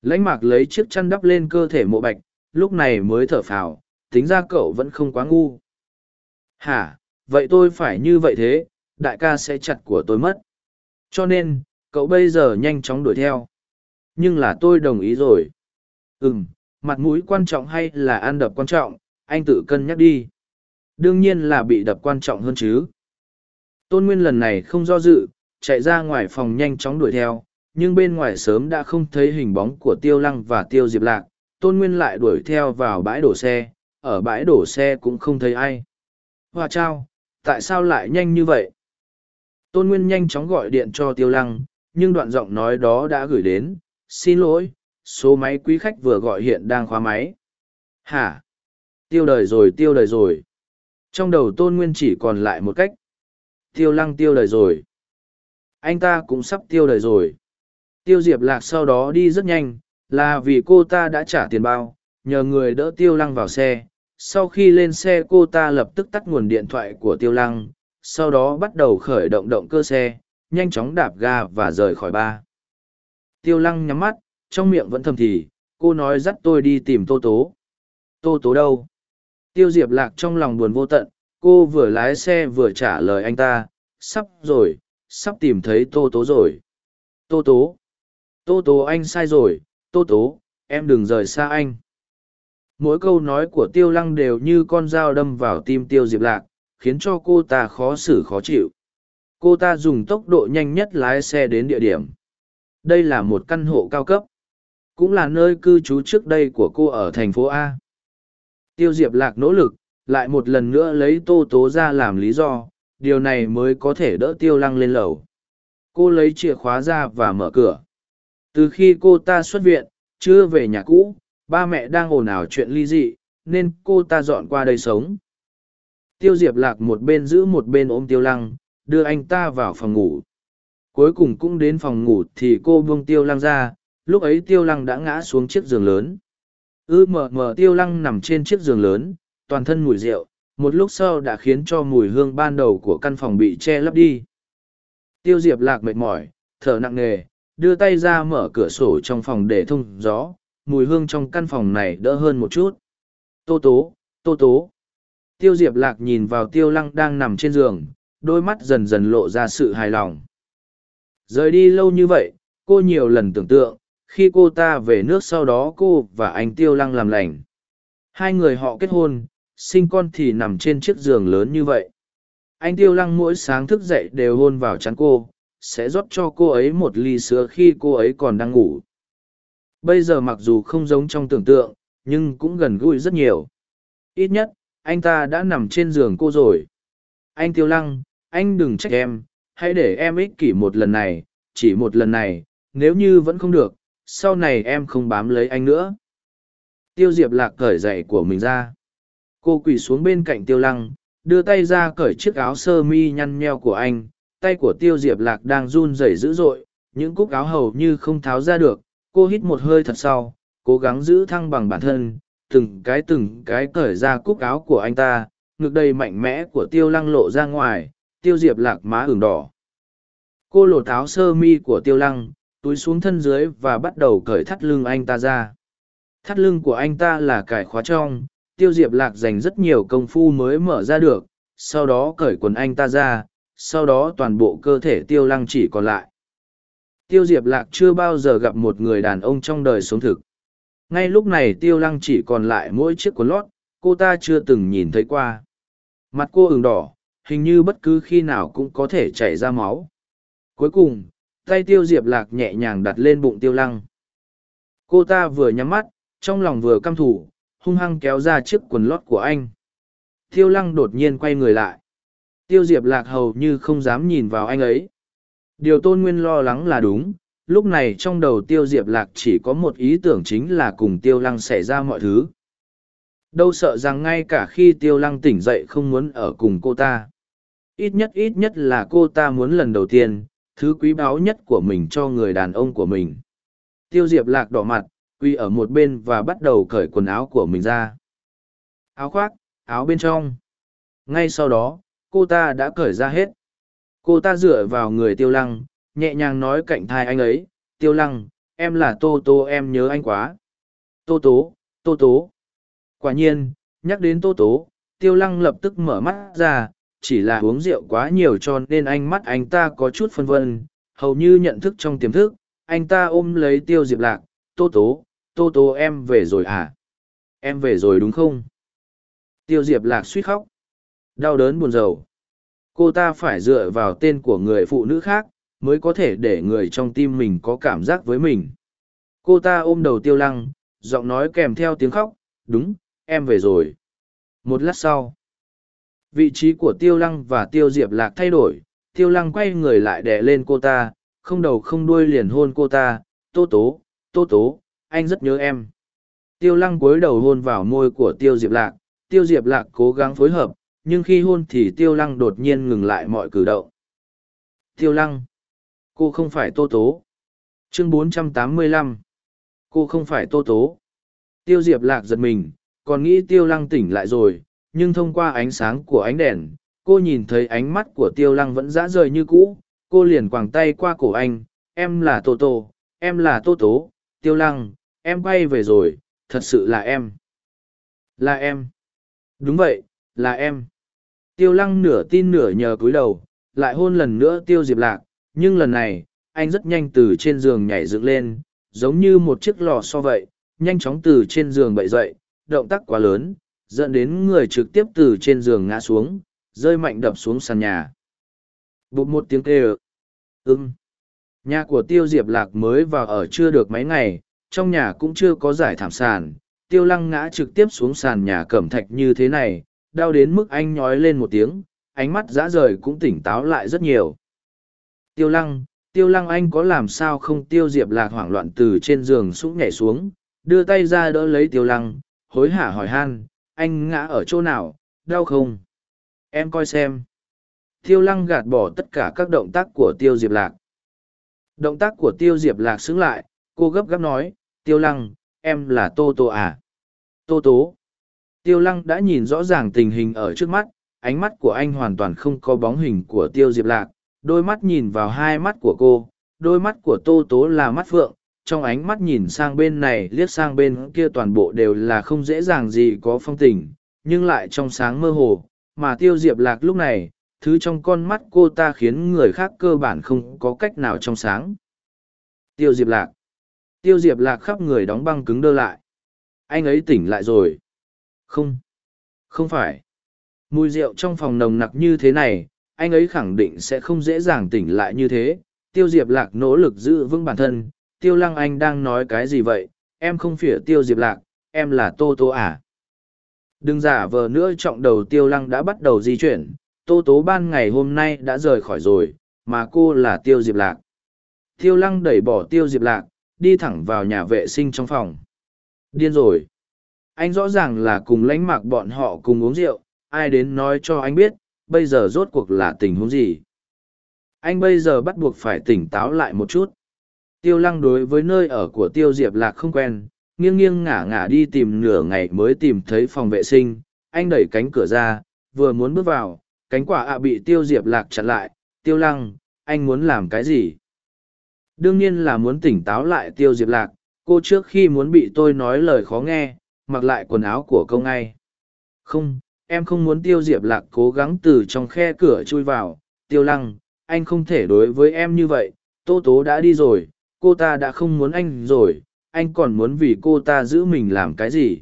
Lãnh mạc lấy chiếc chăn đắp lên cơ thể mộ bạch lúc này mới thở phào tính ra cậu vẫn không quá ngu. Hả? Vậy tôi phải như vậy thế? Đại ca sẽ chặt của tôi mất. Cho nên cậu bây giờ nhanh chóng đuổi theo. Nhưng là tôi đồng ý rồi. Ừm, mặt mũi quan trọng hay là ăn đập quan trọng anh tự cân nhắc đi. Đương nhiên là bị đập quan trọng hơn chứ. Tôn nguyên lần này không do dự chạy ra ngoài phòng nhanh chóng đuổi theo, nhưng bên ngoài sớm đã không thấy hình bóng của tiêu lăng và tiêu diệp lạc. Tôn nguyên lại đuổi theo vào bãi đổ xe, ở bãi đổ xe cũng không thấy ai. Hoa trao tại sao lại nhanh như vậy? Tôn nguyên nhanh chóng gọi điện cho tiêu lăng, nhưng đoạn giọng nói đó đã gửi đến, xin lỗi, số máy quý khách vừa gọi hiện đang khóa máy. Hả? Tiêu đời rồi, tiêu đời rồi. Trong đầu tôn nguyên chỉ còn lại một cách. Tiêu lăng, tiêu đời rồi anh ta cũng sắp tiêu đời rồi. Tiêu diệp lạc sau đó đi rất nhanh, là vì cô ta đã trả tiền bao, nhờ người đỡ tiêu lăng vào xe. Sau khi lên xe, cô ta lập tức tắt nguồn điện thoại của tiêu lăng, sau đó bắt đầu khởi động động cơ xe, nhanh chóng đạp ga và rời khỏi ba. Tiêu lăng nhắm mắt, trong miệng vẫn thầm thì, cô nói dắt tôi đi tìm tô tố. Tô tố đâu? Tiêu diệp lạc trong lòng buồn vô tận, cô vừa lái xe vừa trả lời anh ta, sắp rồi sắp tìm thấy tô tố rồi. Tô tố. Tô tố anh sai rồi. Tô tố, em đừng rời xa anh. Mỗi câu nói của tiêu lăng đều như con dao đâm vào tim tiêu diệp lạc, khiến cho cô ta khó xử khó chịu. Cô ta dùng tốc độ nhanh nhất lái xe đến địa điểm. Đây là một căn hộ cao cấp. Cũng là nơi cư trú trước đây của cô ở thành phố a. Tiêu diệp lạc nỗ lực, lại một lần nữa lấy tô tố ra làm lý do điều này mới có thể đỡ tiêu lăng lên lầu. Cô lấy chìa khóa ra và mở cửa. Từ khi cô ta xuất viện, chưa về nhà cũ, ba mẹ đang ồn ào chuyện ly dị, nên cô ta dọn qua đây sống. Tiêu diệp lạc một bên giữ một bên ôm tiêu lăng, đưa anh ta vào phòng ngủ. Cuối cùng cũng đến phòng ngủ thì cô buông tiêu lăng ra, lúc ấy tiêu lăng đã ngã xuống chiếc giường lớn. Ư mờ mờ tiêu lăng nằm trên chiếc giường lớn, toàn thân mùi rượu một lúc sau đã khiến cho mùi hương ban đầu của căn phòng bị che lấp đi. Tiêu diệp lạc mệt mỏi, thở nặng nề, đưa tay ra mở cửa sổ trong phòng để thông gió. Mùi hương trong căn phòng này đỡ hơn một chút. Tô tố tô tố. Tiêu diệp lạc nhìn vào tiêu lăng đang nằm trên giường, đôi mắt dần dần lộ ra sự hài lòng. Rời đi lâu như vậy, cô nhiều lần tưởng tượng, khi cô ta về nước sau đó cô và anh tiêu lăng làm lành. Hai người họ kết hôn sinh con thì nằm trên chiếc giường lớn như vậy. Anh tiêu lăng mỗi sáng thức dậy đều hôn vào chán cô, sẽ rót cho cô ấy một ly sữa khi cô ấy còn đang ngủ. Bây giờ mặc dù không giống trong tưởng tượng, nhưng cũng gần gũi rất nhiều. Ít nhất, anh ta đã nằm trên giường cô rồi. Anh tiêu lăng, anh đừng trách em, hãy để em ích kỷ một lần này, chỉ một lần này, nếu như vẫn không được, sau này em không bám lấy anh nữa. Tiêu diệp lạc cởi giày của mình ra cô quỳ xuống bên cạnh tiêu lăng, đưa tay ra cởi chiếc áo sơ mi nhăn nheo của anh, tay của tiêu diệp lạc đang run rẩy dữ dội, những cúc áo hầu như không tháo ra được, cô hít một hơi thật sau cố gắng giữ thăng bằng bản thân, từng cái từng cái cởi ra cúc áo của anh ta, ngực đầy mạnh mẽ của tiêu lăng lộ ra ngoài, tiêu diệp lạc má ửng đỏ. Cô lột áo sơ mi của tiêu lăng, túi xuống thân dưới và bắt đầu cởi thắt lưng anh ta ra. Thắt lưng của anh ta là cải khóa trong tiêu diệp lạc dành rất nhiều công phu mới mở ra được, sau đó cởi quần anh ta ra, sau đó toàn bộ cơ thể tiêu lăng chỉ còn lại. Tiêu diệp lạc chưa bao giờ gặp một người đàn ông trong đời sống thực. Ngay lúc này tiêu lăng chỉ còn lại mỗi chiếc quần lót, cô ta chưa từng nhìn thấy qua. Mặt cô ửng đỏ, hình như bất cứ khi nào cũng có thể chảy ra máu. Cuối cùng, tay tiêu diệp lạc nhẹ nhàng đặt lên bụng tiêu lăng. Cô ta vừa nhắm mắt, trong lòng vừa căm thủ hung hăng kéo ra chiếc quần lót của anh. Tiêu lăng đột nhiên quay người lại. Tiêu diệp lạc hầu như không dám nhìn vào anh ấy. Điều tôn nguyên lo lắng là đúng, lúc này trong đầu tiêu diệp lạc chỉ có một ý tưởng chính là cùng tiêu lăng xảy ra mọi thứ. Đâu sợ rằng ngay cả khi tiêu lăng tỉnh dậy không muốn ở cùng cô ta. Ít nhất ít nhất là cô ta muốn lần đầu tiên, thứ quý báu nhất của mình cho người đàn ông của mình. Tiêu diệp lạc đỏ mặt quy ở một bên và bắt đầu cởi quần áo của mình ra. Áo khoác, áo bên trong. Ngay sau đó, cô ta đã cởi ra hết. Cô ta dựa vào người tiêu lăng, nhẹ nhàng nói cạnh thai anh ấy, tiêu lăng, em là tô tô, em nhớ anh quá. Tô tố tô tố quả nhiên, nhắc đến tô tố tiêu lăng lập tức mở mắt ra, chỉ là uống rượu quá nhiều cho nên anh mắt anh ta có chút phân vân, hầu như nhận thức trong tiềm thức, anh ta ôm lấy tiêu diệp lạc, tô tố tô Tô, em về rồi à? Em về rồi đúng không? Tiêu diệp lạc suýt khóc. Đau đớn buồn rầu. Cô ta phải dựa vào tên của người phụ nữ khác mới có thể để người trong tim mình có cảm giác với mình. Cô ta ôm đầu tiêu lăng, giọng nói kèm theo tiếng khóc, đúng, em về rồi. Một lát sau, vị trí của tiêu lăng và tiêu diệp lạc thay đổi. Tiêu lăng quay người lại đè lên cô ta, không đầu không đuôi liền hôn cô ta. Tô tố tô tố anh rất nhớ em. Tiêu lăng cúi đầu hôn vào môi của tiêu diệp lạc. Tiêu diệp lạc cố gắng phối hợp, nhưng khi hôn thì tiêu lăng đột nhiên ngừng lại mọi cử động. Tiêu lăng, cô không phải tô tố. Chương 485 cô không phải tô tố. Tiêu diệp lạc giật mình, còn nghĩ tiêu lăng tỉnh lại rồi, nhưng thông qua ánh sáng của ánh đèn, cô nhìn thấy ánh mắt của tiêu lăng vẫn dã rời như cũ. Cô liền quàng tay qua cổ anh, em là tô tô, em là tô tố, tiêu lăng em quay về rồi thật sự là em. Là em. Đúng vậy là em. Tiêu lăng nửa tin nửa nhờ cúi đầu lại hôn lần nữa tiêu diệp lạc nhưng lần này anh rất nhanh từ trên giường nhảy dựng lên giống như một chiếc lò so vậy nhanh chóng từ trên giường bậy dậy động tác quá lớn dẫn đến người trực tiếp từ trên giường ngã xuống rơi mạnh đập xuống sàn nhà. Bụt một tiếng kêu. Ưng Nhà của Tiêu Diệp Lạc mới vào ở chưa được mấy ngày, trong nhà cũng chưa có giải thảm sàn. Tiêu lăng ngã trực tiếp xuống sàn nhà cẩm thạch như thế này, đau đến mức anh nhói lên một tiếng, ánh mắt dã rời cũng tỉnh táo lại rất nhiều. Tiêu lăng, tiêu lăng anh có làm sao không tiêu diệp lạc hoảng loạn từ trên giường sũng nhảy xuống, đưa tay ra đỡ lấy tiêu lăng, hối hả hỏi han, anh ngã ở chỗ nào, đau không? Em coi xem. Tiêu lăng gạt bỏ tất cả các động tác của tiêu diệp lạc. Động tác của tiêu diệp lạc xứng lại, cô gấp gáp nói, tiêu lăng, em là Tô Tô à? Tô Tố. Tiêu lăng đã nhìn rõ ràng tình hình ở trước mắt, ánh mắt của anh hoàn toàn không có bóng hình của tiêu diệp lạc, đôi mắt nhìn vào hai mắt của cô, đôi mắt của Tô Tố là mắt phượng, trong ánh mắt nhìn sang bên này liếc sang bên kia toàn bộ đều là không dễ dàng gì có phong tình, nhưng lại trong sáng mơ hồ, mà tiêu diệp lạc lúc này, thứ trong con mắt cô ta khiến người khác cơ bản không có cách nào trong sáng. Tiêu diệp lạc. Tiêu diệp lạc khắp người đóng băng cứng đơ lại. Anh ấy tỉnh lại rồi. Không. Không phải. Mùi rượu trong phòng nồng nặc như thế này, anh ấy khẳng định sẽ không dễ dàng tỉnh lại như thế. Tiêu diệp lạc nỗ lực giữ vững bản thân. Tiêu lăng anh đang nói cái gì vậy? Em không phỉa tiêu diệp lạc, em là tô tô à? Đừng giả vờ nữa trọng đầu tiêu lăng đã bắt đầu di chuyển, tô tố ban ngày hôm nay đã rời khỏi rồi, mà cô là tiêu diệp lạc. Tiêu lăng đẩy bỏ tiêu diệp lạc, đi thẳng vào nhà vệ sinh trong phòng. Điên rồi. Anh rõ ràng là cùng lánh mạc bọn họ cùng uống rượu, ai đến nói cho anh biết, bây giờ rốt cuộc là tình huống gì. Anh bây giờ bắt buộc phải tỉnh táo lại một chút. Tiêu lăng đối với nơi ở của tiêu diệp lạc không quen, nghiêng nghiêng ngả ngả đi tìm nửa ngày mới tìm thấy phòng vệ sinh. Anh đẩy cánh cửa ra, vừa muốn bước vào, cánh quả ạ bị tiêu diệp lạc chặn lại. Tiêu lăng, anh muốn làm cái gì? Đương nhiên là muốn tỉnh táo lại tiêu diệp lạc, cô trước khi muốn bị tôi nói lời khó nghe, mặc lại quần áo của câu ngay. Không, em không muốn tiêu diệp lạc cố gắng từ trong khe cửa chui vào. Tiêu lăng, anh không thể đối với em như vậy, tô tố đã đi rồi, cô ta đã không muốn anh rồi, anh còn muốn vì cô ta giữ mình làm cái gì?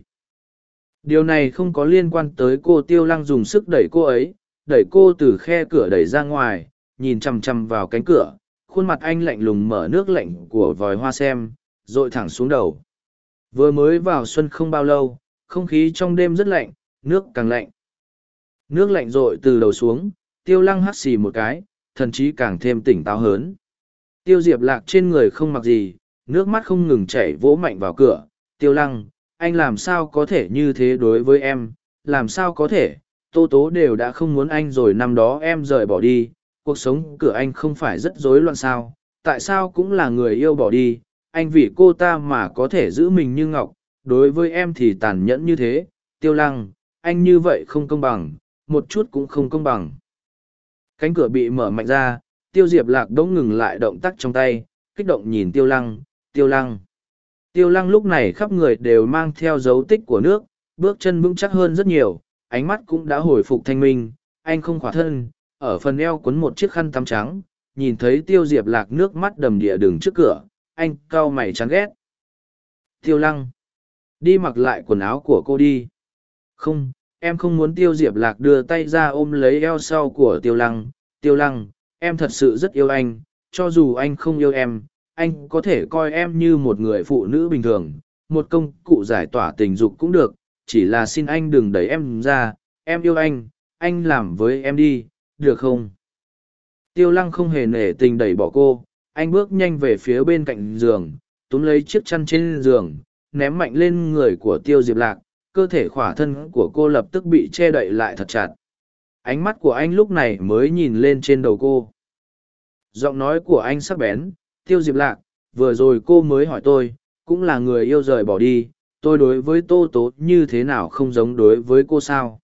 Điều này không có liên quan tới cô. Tiêu lăng dùng sức đẩy cô ấy đẩy cô từ khe cửa đẩy ra ngoài nhìn chằm chằm vào cánh cửa khuôn mặt anh lạnh lùng mở nước lạnh của vòi hoa xem r ộ i thẳng xuống đầu. Vừa mới vào xuân không bao lâu, không khí trong đêm rất lạnh, nước càng lạnh. Nước lạnh r ộ i từ đầu xuống, tiêu lăng hắt xì một cái, thần chí càng thêm tỉnh táo hớn tiêu diệp lạc trên người không mặc gì, nước mắt không ngừng chảy vỗ mạnh vào cửa. Tiêu lăng, anh làm sao có thể như thế đối với em? Làm sao có thể? Tô tố đều đã không muốn anh rồi, năm đó em rời bỏ đi cuộc sống cửa anh không phải rất rối loạn sao tại sao cũng là người yêu bỏ đi anh vì cô ta mà có thể giữ mình như ngọc đối với em thì tàn nhẫn như thế tiêu lăng anh như vậy không công bằng một chút cũng không công bằng cánh cửa bị mở mạnh ra tiêu diệp lạc đ ỗ n g ngừng lại động tác trong tay kích động nhìn tiêu lăng tiêu lăng. Tiêu lăng lúc này khắp người đều mang theo dấu tích của nước, bước chân vững chắc hơn rất nhiều, ánh mắt cũng đã hồi phục thanh minh, anh không khỏa thân, ở phần eo quấn một chiếc khăn tắm trắng, nhìn thấy tiêu diệp lạc nước mắt đầm địa đường trước cửa, anh cau mày chán ghét. Tiêu lăng, đi mặc lại quần áo của cô đi. Không, em không muốn tiêu diệp lạc đưa tay ra ôm lấy eo sau của tiêu lăng. Tiêu lăng, em thật sự rất yêu anh, cho dù anh không yêu em, anh có thể coi em như một người phụ nữ bình thường một công cụ giải tỏa tình dục cũng được chỉ là xin anh đừng đẩy em ra em yêu anh anh làm với em đi được không? Tiêu lăng không hề nể tình đẩy bỏ cô anh bước nhanh về phía bên cạnh giường túm lấy chiếc chăn trên giường ném mạnh lên người của tiêu diệp lạc cơ thể khỏa thân của cô lập tức bị che đậy lại thật chặt. Ánh mắt của anh lúc này mới nhìn lên trên đầu cô. Giọng nói của anh sắc bén tiêu diệp lạc, vừa rồi cô mới hỏi tôi, cũng là người yêu rời bỏ đi, tôi đối với tô tố như thế nào không giống đối với cô sao.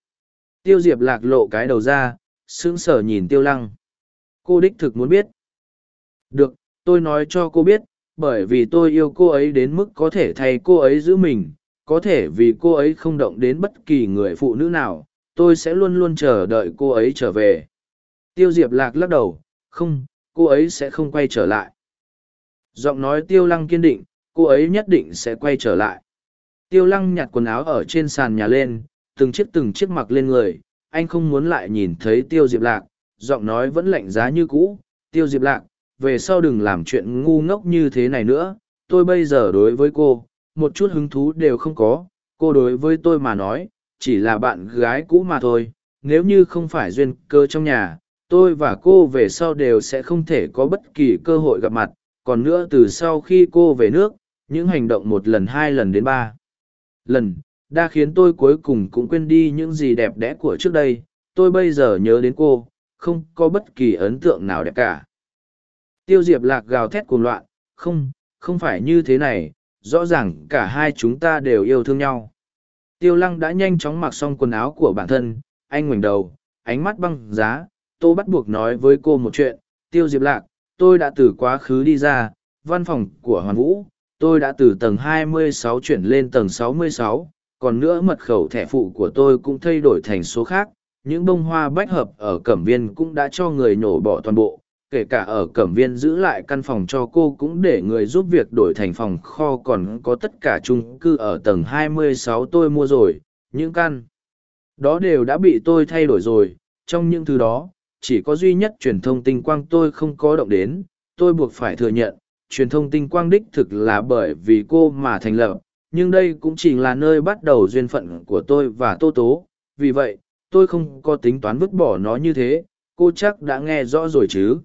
Tiêu diệp lạc lộ cái đầu ra, sững sờ nhìn tiêu lăng. Cô đích thực muốn biết. Được, tôi nói cho cô biết, bởi vì tôi yêu cô ấy đến mức có thể thay cô ấy giữ mình, có thể vì cô ấy không động đến bất kỳ người phụ nữ nào, tôi sẽ luôn luôn chờ đợi cô ấy trở về. Tiêu Diệp Lạc lắc đầu, không, cô ấy sẽ không quay trở lại. Giọng nói tiêu lăng kiên định, cô ấy nhất định sẽ quay trở lại. Tiêu lăng nhặt quần áo ở trên sàn nhà lên, từng chiếc từng chiếc mặc lên người, anh không muốn lại nhìn thấy tiêu diệp lạc, giọng nói vẫn lạnh giá như cũ, tiêu diệp lạc, về sau đừng làm chuyện ngu ngốc như thế này nữa tôi bây giờ đối với cô một chút hứng thú đều không có cô đối với tôi mà nói chỉ là bạn gái cũ mà thôi nếu như không phải duyên cơ trong nhà tôi và cô về sau đều sẽ không thể có bất kỳ cơ hội gặp mặt còn nữa từ sau khi cô về nước những hành động một lần hai lần đến ba lần đã khiến tôi cuối cùng cũng quên đi những gì đẹp đẽ của trước đây tôi bây giờ nhớ đến cô không có bất kỳ ấn tượng nào đẹp cả. Tiêu diệp lạc gào thét cuồng loạn không không phải như thế này rõ ràng cả hai chúng ta đều yêu thương nhau. Tiêu lăng đã nhanh chóng mặc xong quần áo của bản thân anh ngoảnh đầu ánh mắt băng giá Tôi bắt buộc nói với cô một chuyện tiêu diệp lạc tôi đã từ quá khứ đi ra văn phòng của hoàn vũ tôi đã từ tầng 26 chuyển lên tầng 66, còn nữa mật khẩu thẻ phụ của tôi cũng thay đổi thành số khác, những bông hoa bách hợp ở cẩm viên cũng đã cho người nổ bỏ toàn bộ, kể cả ở cẩm viên giữ lại căn phòng cho cô cũng để người giúp việc đổi thành phòng kho còn có tất cả chung cư ở tầng 26 tôi mua rồi, những căn đó đều đã bị tôi thay đổi rồi, trong những thứ đó, chỉ có duy nhất truyền thông tinh quang tôi không có động đến, tôi buộc phải thừa nhận, truyền thông tinh quang đích thực là bởi vì cô mà thành lập nhưng đây cũng chỉ là nơi bắt đầu duyên phận của tôi và tô tố. Vì vậy, tôi không có tính toán vứt bỏ nó như thế. Cô chắc đã nghe rõ rồi chứ?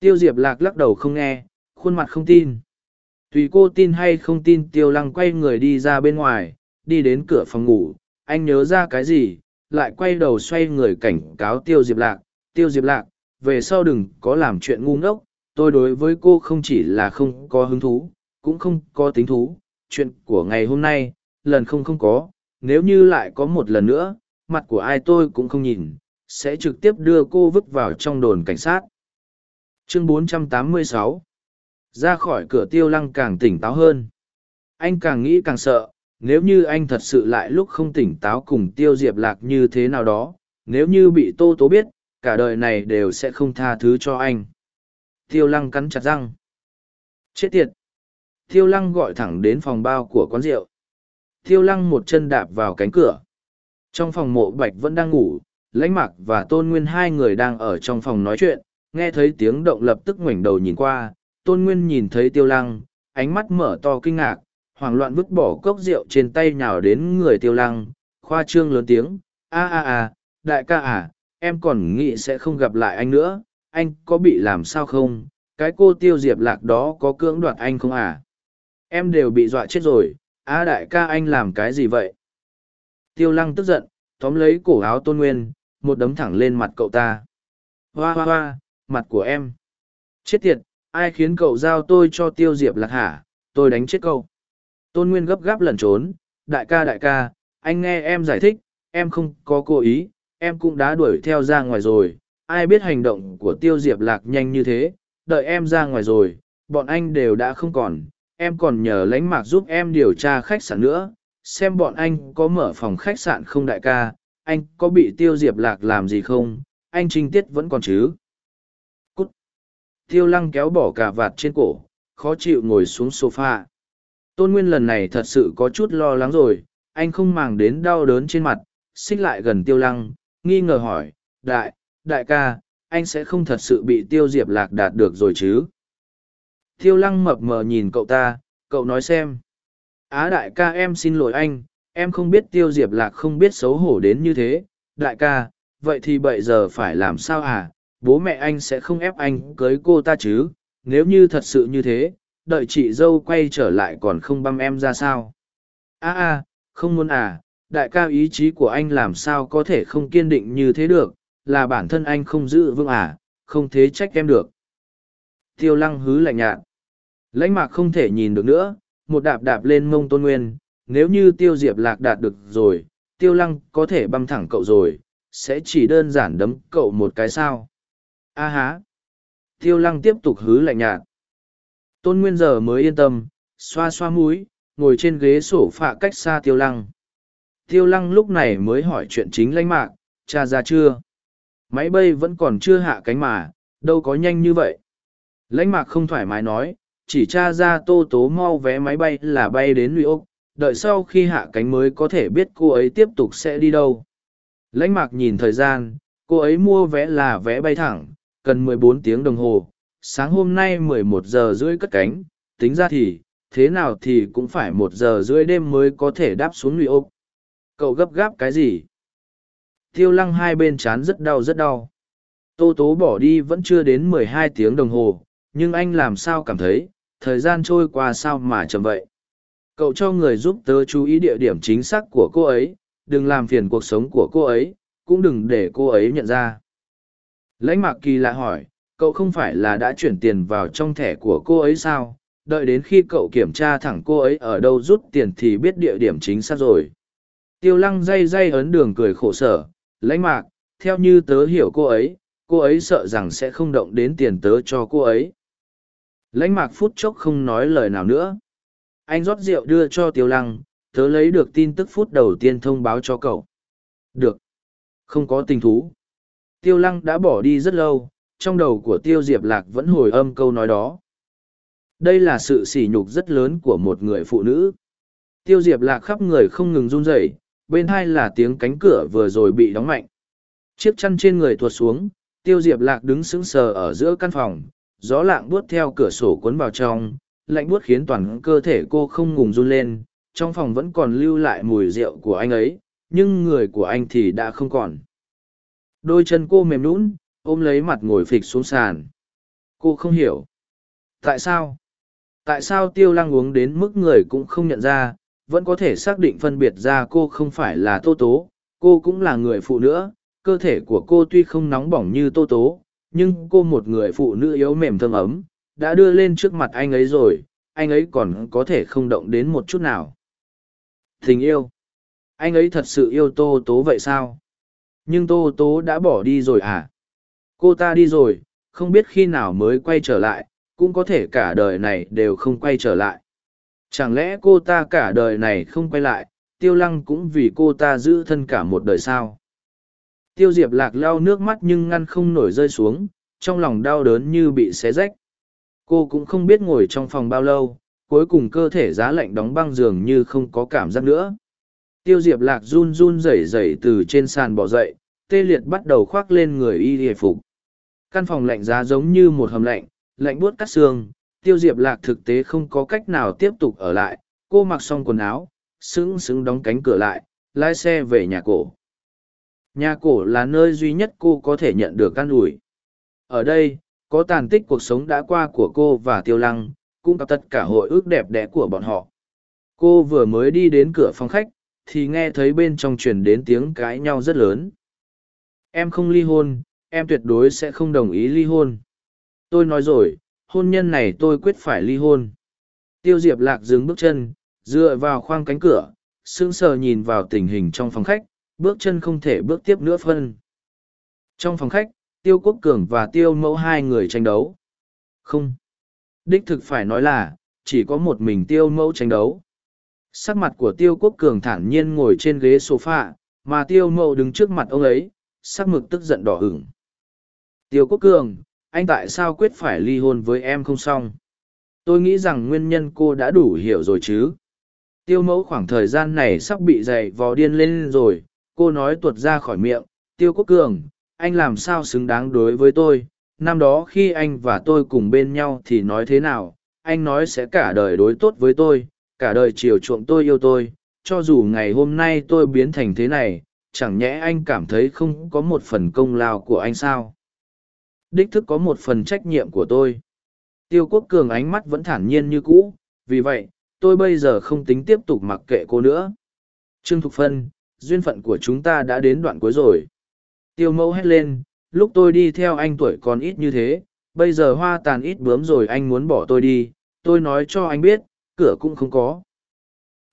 Tiêu diệp lạc lắc đầu không nghe, khuôn mặt không tin. Tùy cô tin hay không tin, tiêu lăng quay người đi ra bên ngoài, đi đến cửa phòng ngủ. Anh nhớ ra cái gì? Lại quay đầu xoay người cảnh cáo tiêu diệp lạc. Tiêu diệp lạc, về sau đừng có làm chuyện ngu ngốc. Tôi đối với cô không chỉ là không có hứng thú, cũng không có tính thú chuyện của ngày hôm nay, lần không không có, nếu như lại có một lần nữa, mặt của ai tôi cũng không nhìn, sẽ trực tiếp đưa cô vứt vào trong đồn cảnh sát. Chương 486 ra khỏi cửa tiêu lăng càng tỉnh táo hơn. Anh càng nghĩ càng sợ, nếu như anh thật sự lại lúc không tỉnh táo cùng tiêu diệp lạc như thế nào đó, nếu như bị tô tố biết, cả đời này đều sẽ không tha thứ cho anh. Tiêu lăng cắn chặt răng. Chết tiệt tiêu lăng gọi thẳng đến phòng bao của quán rượu. Tiêu lăng một chân đạp vào cánh cửa. Trong phòng mộ bạch vẫn đang ngủ, lãnh mặc và tôn nguyên hai người đang ở trong phòng nói chuyện, nghe thấy tiếng động lập tức ngoảnh đầu nhìn qua, tôn nguyên nhìn thấy tiêu lăng, ánh mắt mở to kinh ngạc, hoảng loạn vứt bỏ cốc rượu trên tay nhào đến người tiêu lăng, khoa trương lớn tiếng, a a a, đại ca à em còn nghĩ sẽ không gặp lại anh nữa, anh có bị làm sao không? Cái cô tiêu diệp lạc đó có cưỡng đoạt anh không à? Em đều bị dọa chết rồi a đại ca anh làm cái gì vậy? Tiêu lăng tức giận, tóm lấy cổ áo tôn nguyên, một đấm thẳng lên mặt cậu ta. Hoa hoa hoa, mặt của em. Chết tiệt, ai khiến cậu giao tôi cho tiêu diệp lạc hả? Tôi đánh chết cậu. Tôn nguyên gấp gáp lẩn trốn, đại ca đại ca, anh nghe em giải thích, em không có cố ý, em cũng đã đuổi theo ra ngoài rồi. Ai biết hành động của tiêu diệp lạc nhanh như thế, đợi em ra ngoài rồi, bọn anh đều đã không còn em còn nhờ lánh mạc giúp em điều tra khách sạn nữa, xem bọn anh có mở phòng khách sạn không đại ca, anh có bị tiêu diệp lạc làm gì không, anh trinh tiết vẫn còn chứ. Cút. Tiêu lăng kéo bỏ cà vạt trên cổ, khó chịu ngồi xuống sofa. Tôn nguyên lần này thật sự có chút lo lắng rồi, anh không màng đến đau đớn trên mặt, xích lại gần tiêu lăng, nghi ngờ hỏi, đại đại ca, anh sẽ không thật sự bị tiêu diệp lạc đạt được rồi chứ? Tiêu lăng mập mờ nhìn cậu ta, cậu nói xem. Á đại ca em xin lỗi anh, em không biết tiêu diệp lạc không biết xấu hổ đến như thế. Đại ca, vậy thì bây giờ phải làm sao à bố mẹ anh sẽ không ép anh cưới cô ta chứ? Nếu như thật sự như thế, đợi chị dâu quay trở lại còn không băm em ra sao? A a, không muốn à đại ca ý chí của anh làm sao có thể không kiên định như thế được? Là bản thân anh không giữ vững à không thế trách em được. Tiêu lăng hứ lạnh nhạt lãnh mạc không thể nhìn được nữa một đạp đạp lên mông tôn nguyên nếu như tiêu diệp lạc đạt được rồi tiêu lăng có thể băm thẳng cậu rồi sẽ chỉ đơn giản đấm cậu một cái sao? A há. Tiêu lăng tiếp tục hứ lạnh nhạt. Tôn nguyên giờ mới yên tâm xoa xoa mũi, ngồi trên ghế sổ phạ cách xa tiêu lăng. Tiêu lăng lúc này mới hỏi chuyện chính lãnh mạc cha ra chưa? Máy bay vẫn còn chưa hạ cánh mà đâu có nhanh như vậy. Lãnh mạc không thoải mái nói chỉ cha ra tô tố mau vé máy bay là bay đến New York, đợi sau khi hạ cánh mới có thể biết cô ấy tiếp tục sẽ đi đâu. Lãnh mạc nhìn thời gian, cô ấy mua vé là vé bay thẳng, cần 14 tiếng đồng hồ, sáng hôm nay mười một giờ rưỡi cất cánh tính ra thì thế nào thì cũng phải một giờ rưỡi đêm mới có thể đáp xuống new york. Cậu gấp gáp cái gì? Tiêu lăng hai bên chán rất đau rất đau. Tô tố bỏ đi vẫn chưa đến mười hai tiếng đồng hồ nhưng anh làm sao cảm thấy thời gian trôi qua sao mà chậm vậy? Cậu cho người giúp tớ chú ý địa điểm chính xác của cô ấy, đừng làm phiền cuộc sống của cô ấy, cũng đừng để cô ấy nhận ra. Lãnh mạc kỳ lại hỏi, cậu không phải là đã chuyển tiền vào trong thẻ của cô ấy sao? Đợi đến khi cậu kiểm tra thẳng cô ấy ở đâu rút tiền thì biết địa điểm chính xác rồi. Tiêu lăng day day ấn đường cười khổ sở, lãnh mạc, theo như tớ hiểu cô ấy cô ấy sợ rằng sẽ không động đến tiền tớ cho cô ấy lãnh mạc phút chốc không nói lời nào nữa. Anh rót rượu đưa cho tiêu lăng, tớ lấy được tin tức phút đầu tiên thông báo cho cậu. Được. Không có tình thú. Tiêu lăng đã bỏ đi rất lâu, trong đầu của tiêu diệp lạc vẫn hồi âm câu nói đó. Đây là sự sỉ nhục rất lớn của một người phụ nữ. Tiêu diệp lạc khắp người không ngừng run rẩy, bên hai là tiếng cánh cửa vừa rồi bị đóng mạnh. Chiếc chăn trên người tuột xuống, tiêu diệp lạc đứng sững sờ ở giữa căn phòng gió lạng buốt theo cửa sổ cuốn vào trong, lạnh buốt khiến toàn cơ thể cô không ngùng run lên, trong phòng vẫn còn lưu lại mùi rượu của anh ấy, nhưng người của anh thì đã không còn. Đôi chân cô mềm lún ôm lấy mặt ngồi phịch xuống sàn. Cô không hiểu. Tại sao? Tại sao tiêu lăng uống đến mức người cũng không nhận ra, vẫn có thể xác định phân biệt ra cô không phải là tô tố, cô cũng là người phụ nữ, cơ thể của cô tuy không nóng bỏng như tô tố nhưng cô một người phụ nữ yếu mềm thơm ấm, đã đưa lên trước mặt anh ấy rồi, anh ấy còn có thể không động đến một chút nào. Tình yêu. Anh ấy thật sự yêu tô tố vậy sao? Nhưng tô tố đã bỏ đi rồi à? Cô ta đi rồi, không biết khi nào mới quay trở lại, cũng có thể cả đời này đều không quay trở lại. Chẳng lẽ cô ta cả đời này không quay lại, tiêu lăng cũng vì cô ta giữ thân cả một đời sao? Tiêu diệp lạc lau nước mắt nhưng ngăn không nổi rơi xuống, trong lòng đau đớn như bị xé rách. Cô cũng không biết ngồi trong phòng bao lâu, cuối cùng cơ thể giá lạnh đóng băng giường như không có cảm giác nữa. Tiêu diệp lạc run run rẩy rẩy từ trên sàn bỏ dậy, tê liệt bắt đầu khoác lên người y hề phục. Căn phòng lạnh giá giống như một hầm lạnh lạnh buốt cắt xương, tiêu diệp lạc thực tế không có cách nào tiếp tục ở lại. Cô mặc xong quần áo, sững sững đóng cánh cửa lại, lái xe về nhà cổ nhà cổ là nơi duy nhất cô có thể nhận được căn ủi. Ở đây, có tàn tích cuộc sống đã qua của cô và tiêu lăng, cũng có tất cả hội ước đẹp đẽ của bọn họ. Cô vừa mới đi đến cửa phòng khách, thì nghe thấy bên trong truyền đến tiếng cãi nhau rất lớn. Em không ly hôn, em tuyệt đối sẽ không đồng ý ly hôn. Tôi nói rồi, hôn nhân này tôi quyết phải ly hôn. Tiêu diệp lạc dừng bước chân, dựa vào khoang cánh cửa, sững sờ nhìn vào tình hình trong phòng khách bước chân không thể bước tiếp nữa phân. Trong phòng khách, tiêu quốc cường và tiêu mẫu hai người tranh đấu. Không. Đích thực phải nói là, chỉ có một mình tiêu mẫu tranh đấu. Sắc mặt của tiêu quốc cường thản nhiên ngồi trên ghế sofa, mà tiêu mẫu đứng trước mặt ông ấy, sắc mực tức giận đỏ hửng tiêu quốc cường, anh tại sao quyết phải ly hôn với em không xong? Tôi nghĩ rằng nguyên nhân cô đã đủ hiểu rồi chứ. Tiêu mẫu khoảng thời gian này sắp bị dày vò điên lên rồi cô nói tuột ra khỏi miệng, tiêu quốc cường, anh làm sao xứng đáng đối với tôi? Năm đó khi anh và tôi cùng bên nhau thì nói thế nào? Anh nói sẽ cả đời đối tốt với tôi, cả đời chiều chuộng tôi yêu tôi. Cho dù ngày hôm nay tôi biến thành thế này, chẳng nhẽ anh cảm thấy không có một phần công lao của anh sao? Đích thức có một phần trách nhiệm của tôi. Tiêu quốc cường ánh mắt vẫn thản nhiên như cũ, vì vậy, tôi bây giờ không tính tiếp tục mặc kệ cô nữa. Trương thục phân duyên phận của chúng ta đã đến đoạn cuối rồi. Tiêu mẫu hét lên, lúc tôi đi theo anh tuổi còn ít như thế, bây giờ hoa tàn ít bướm rồi anh muốn bỏ tôi đi, tôi nói cho anh biết, cửa cũng không có.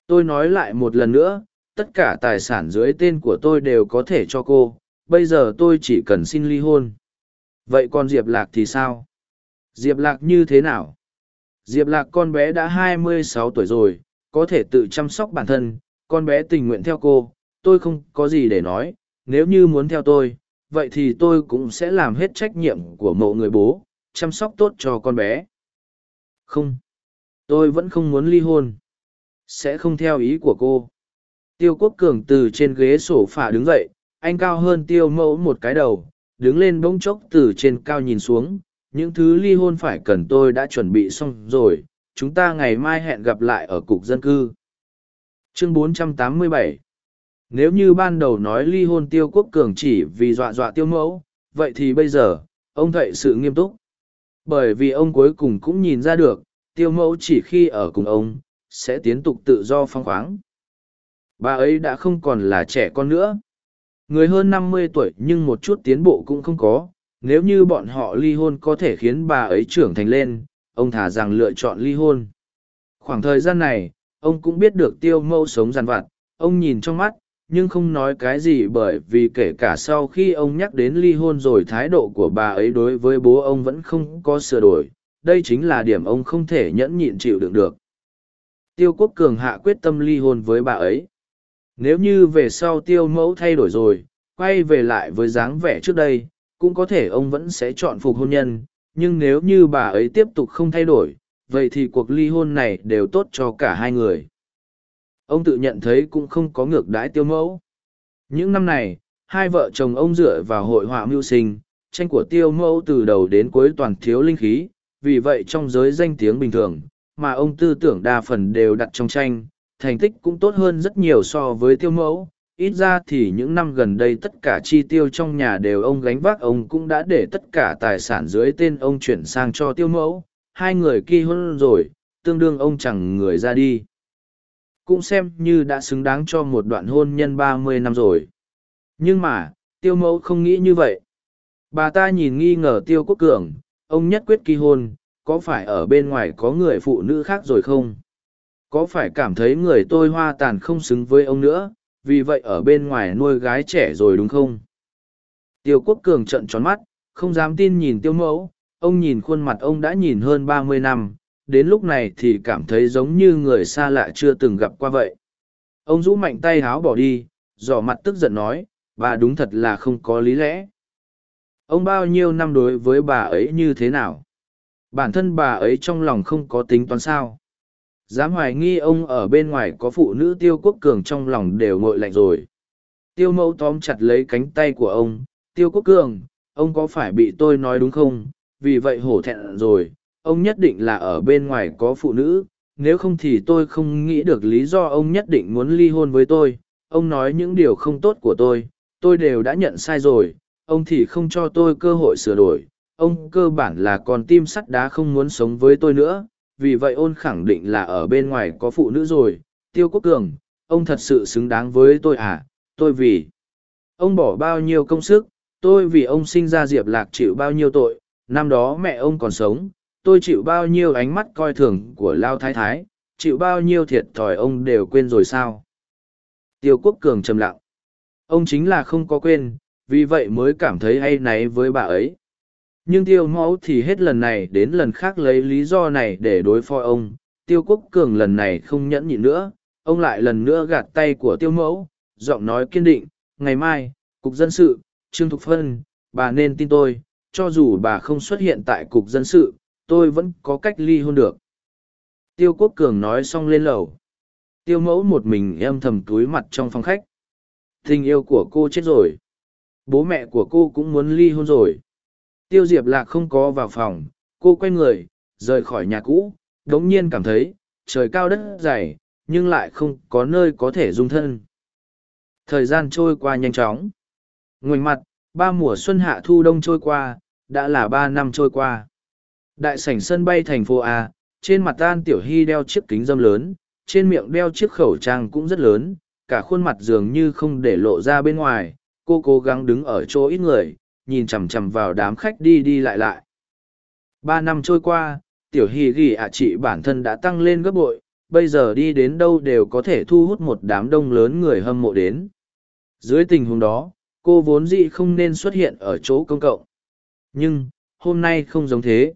Tôi nói lại một lần nữa, tất cả tài sản dưới tên của tôi đều có thể cho cô, bây giờ tôi chỉ cần xin ly hôn. Vậy còn diệp lạc thì sao? Diệp lạc như thế nào? Diệp lạc con bé đã hai mươi sáu tuổi rồi, có thể tự chăm sóc bản thân, con bé tình nguyện theo cô tôi không có gì để nói, nếu như muốn theo tôi, vậy thì tôi cũng sẽ làm hết trách nhiệm của mộ người bố, chăm sóc tốt cho con bé. Không. Tôi vẫn không muốn ly hôn. Sẽ không theo ý của cô. Tiêu quốc cường từ trên ghế sổ phả đứng dậy, anh cao hơn tiêu mẫu một cái đầu, đứng lên bỗng chốc từ trên cao nhìn xuống. Những thứ ly hôn phải cần tôi đã chuẩn bị xong rồi, chúng ta ngày mai hẹn gặp lại ở cục dân cư. Chương 487 nếu như ban đầu nói ly hôn tiêu quốc cường chỉ vì dọa dọa tiêu mẫu, vậy thì bây giờ, ông thậy sự nghiêm túc. Bởi vì ông cuối cùng cũng nhìn ra được, tiêu mẫu chỉ khi ở cùng ông, sẽ tiến tục tự do phong khoáng. Bà ấy đã không còn là trẻ con nữa. Người hơn năm mươi tuổi nhưng một chút tiến bộ cũng không có. Nếu như bọn họ ly hôn có thể khiến bà ấy trưởng thành lên, ông thả rằng lựa chọn ly hôn. Khoảng thời gian này, ông cũng biết được tiêu mẫu sống giàn vặt. Ông nhìn trong mắt nhưng không nói cái gì bởi vì kể cả sau khi ông nhắc đến ly hôn rồi thái độ của bà ấy đối với bố ông vẫn không có sửa đổi, đây chính là điểm ông không thể nhẫn nhịn chịu đựng được. Tiêu quốc cường hạ quyết tâm ly hôn với bà ấy. Nếu như về sau tiêu mẫu thay đổi rồi, quay về lại với dáng vẻ trước đây, cũng có thể ông vẫn sẽ chọn phục hôn nhân, nhưng nếu như bà ấy tiếp tục không thay đổi, vậy thì cuộc ly hôn này đều tốt cho cả hai người ông tự nhận thấy cũng không có ngược đãi tiêu mẫu. Những năm này, hai vợ chồng ông dựa vào hội họa mưu sinh, tranh của tiêu mẫu từ đầu đến cuối toàn thiếu linh khí, vì vậy trong giới danh tiếng bình thường, mà ông tư tưởng đa phần đều đặt trong tranh, thành tích cũng tốt hơn rất nhiều so với tiêu mẫu. Ít ra thì những năm gần đây tất cả chi tiêu trong nhà đều ông gánh vác, ông cũng đã để tất cả tài sản dưới tên ông chuyển sang cho tiêu mẫu. Hai người kỳ hôn rồi, tương đương ông chẳng người ra đi cũng xem như đã xứng đáng cho một đoạn hôn nhân ba mươi năm rồi. Nhưng mà, tiêu mẫu không nghĩ như vậy. Bà ta nhìn nghi ngờ tiêu quốc cường, ông nhất quyết kỳ hôn, có phải ở bên ngoài có người phụ nữ khác rồi không? Có phải cảm thấy người tôi hoa tàn không xứng với ông nữa, vì vậy ở bên ngoài nuôi gái trẻ rồi đúng không? Tiêu quốc cường trận tròn mắt, không dám tin nhìn tiêu mẫu, ông nhìn khuôn mặt ông đã nhìn hơn ba mươi năm đến lúc này thì cảm thấy giống như người xa lạ chưa từng gặp qua vậy. Ông rũ mạnh tay háo bỏ đi, dò mặt tức giận nói, bà đúng thật là không có lý lẽ. Ông bao nhiêu năm đối với bà ấy như thế nào? Bản thân bà ấy trong lòng không có tính toán sao? Dám hoài nghi ông ở bên ngoài có phụ nữ tiêu quốc cường trong lòng đều ngội lạnh rồi. Tiêu mẫu tóm chặt lấy cánh tay của ông, tiêu quốc cường, ông có phải bị tôi nói đúng không? Vì vậy hổ thẹn rồi ông nhất định là ở bên ngoài có phụ nữ, nếu không thì tôi không nghĩ được lý do ông nhất định muốn ly hôn với tôi. Ông nói những điều không tốt của tôi tôi đều đã nhận sai rồi, ông thì không cho tôi cơ hội sửa đổi. Ông cơ bản là con tim sắt đá không muốn sống với tôi nữa, vì vậy ôn khẳng định là ở bên ngoài có phụ nữ rồi. Tiêu quốc cường, ông thật sự xứng đáng với tôi à? Tôi vì ông bỏ bao nhiêu công sức, tôi vì ông sinh ra diệp lạc chịu bao nhiêu tội, năm đó mẹ ông còn sống tôi chịu bao nhiêu ánh mắt coi thường của lao thái thái, chịu bao nhiêu thiệt thòi ông đều quên rồi sao? Tiêu quốc cường trầm lặng. Ông chính là không có quên, vì vậy mới cảm thấy hay náy với bà ấy. Nhưng tiêu mẫu thì hết lần này đến lần khác lấy lý do này để đối phó ông. Tiêu quốc cường lần này không nhẫn nhịn nữa, ông lại lần nữa gạt tay của tiêu mẫu, giọng nói kiên định, ngày mai, cục dân sự, trương thục phân, bà nên tin tôi, cho dù bà không xuất hiện tại cục dân sự tôi vẫn có cách ly hôn được. Tiêu quốc cường nói xong lên lầu. Tiêu mẫu một mình em thầm túi mặt trong phòng khách. Tình yêu của cô chết rồi. Bố mẹ của cô cũng muốn ly hôn rồi. Tiêu diệp lạc không có vào phòng. Cô quay người, rời khỏi nhà cũ đ ố n g nhiên cảm thấy trời cao đất dày, nhưng lại không có nơi có thể dung thân. Thời gian trôi qua nhanh chóng. Ngoảnh mặt, ba mùa xuân hạ thu đông trôi qua, đã là ba năm trôi qua đại sảnh sân bay thành phố a trên mặt tan tiểu hy đeo chiếc kính dâm lớn trên miệng đeo chiếc khẩu trang cũng rất lớn cả khuôn mặt dường như không để lộ ra bên ngoài cô cố gắng đứng ở chỗ ít người nhìn chằm chằm vào đám khách đi đi lại lại. Ba năm trôi qua, tiểu Hy ghi ạ chị bản thân đã tăng lên gấp bội, bây giờ đi đến đâu đều có thể thu hút một đám đông lớn người hâm mộ đến. Dưới tình huống đó, cô vốn dĩ không nên xuất hiện ở chỗ công cộng. Nhưng, hôm nay không giống thế.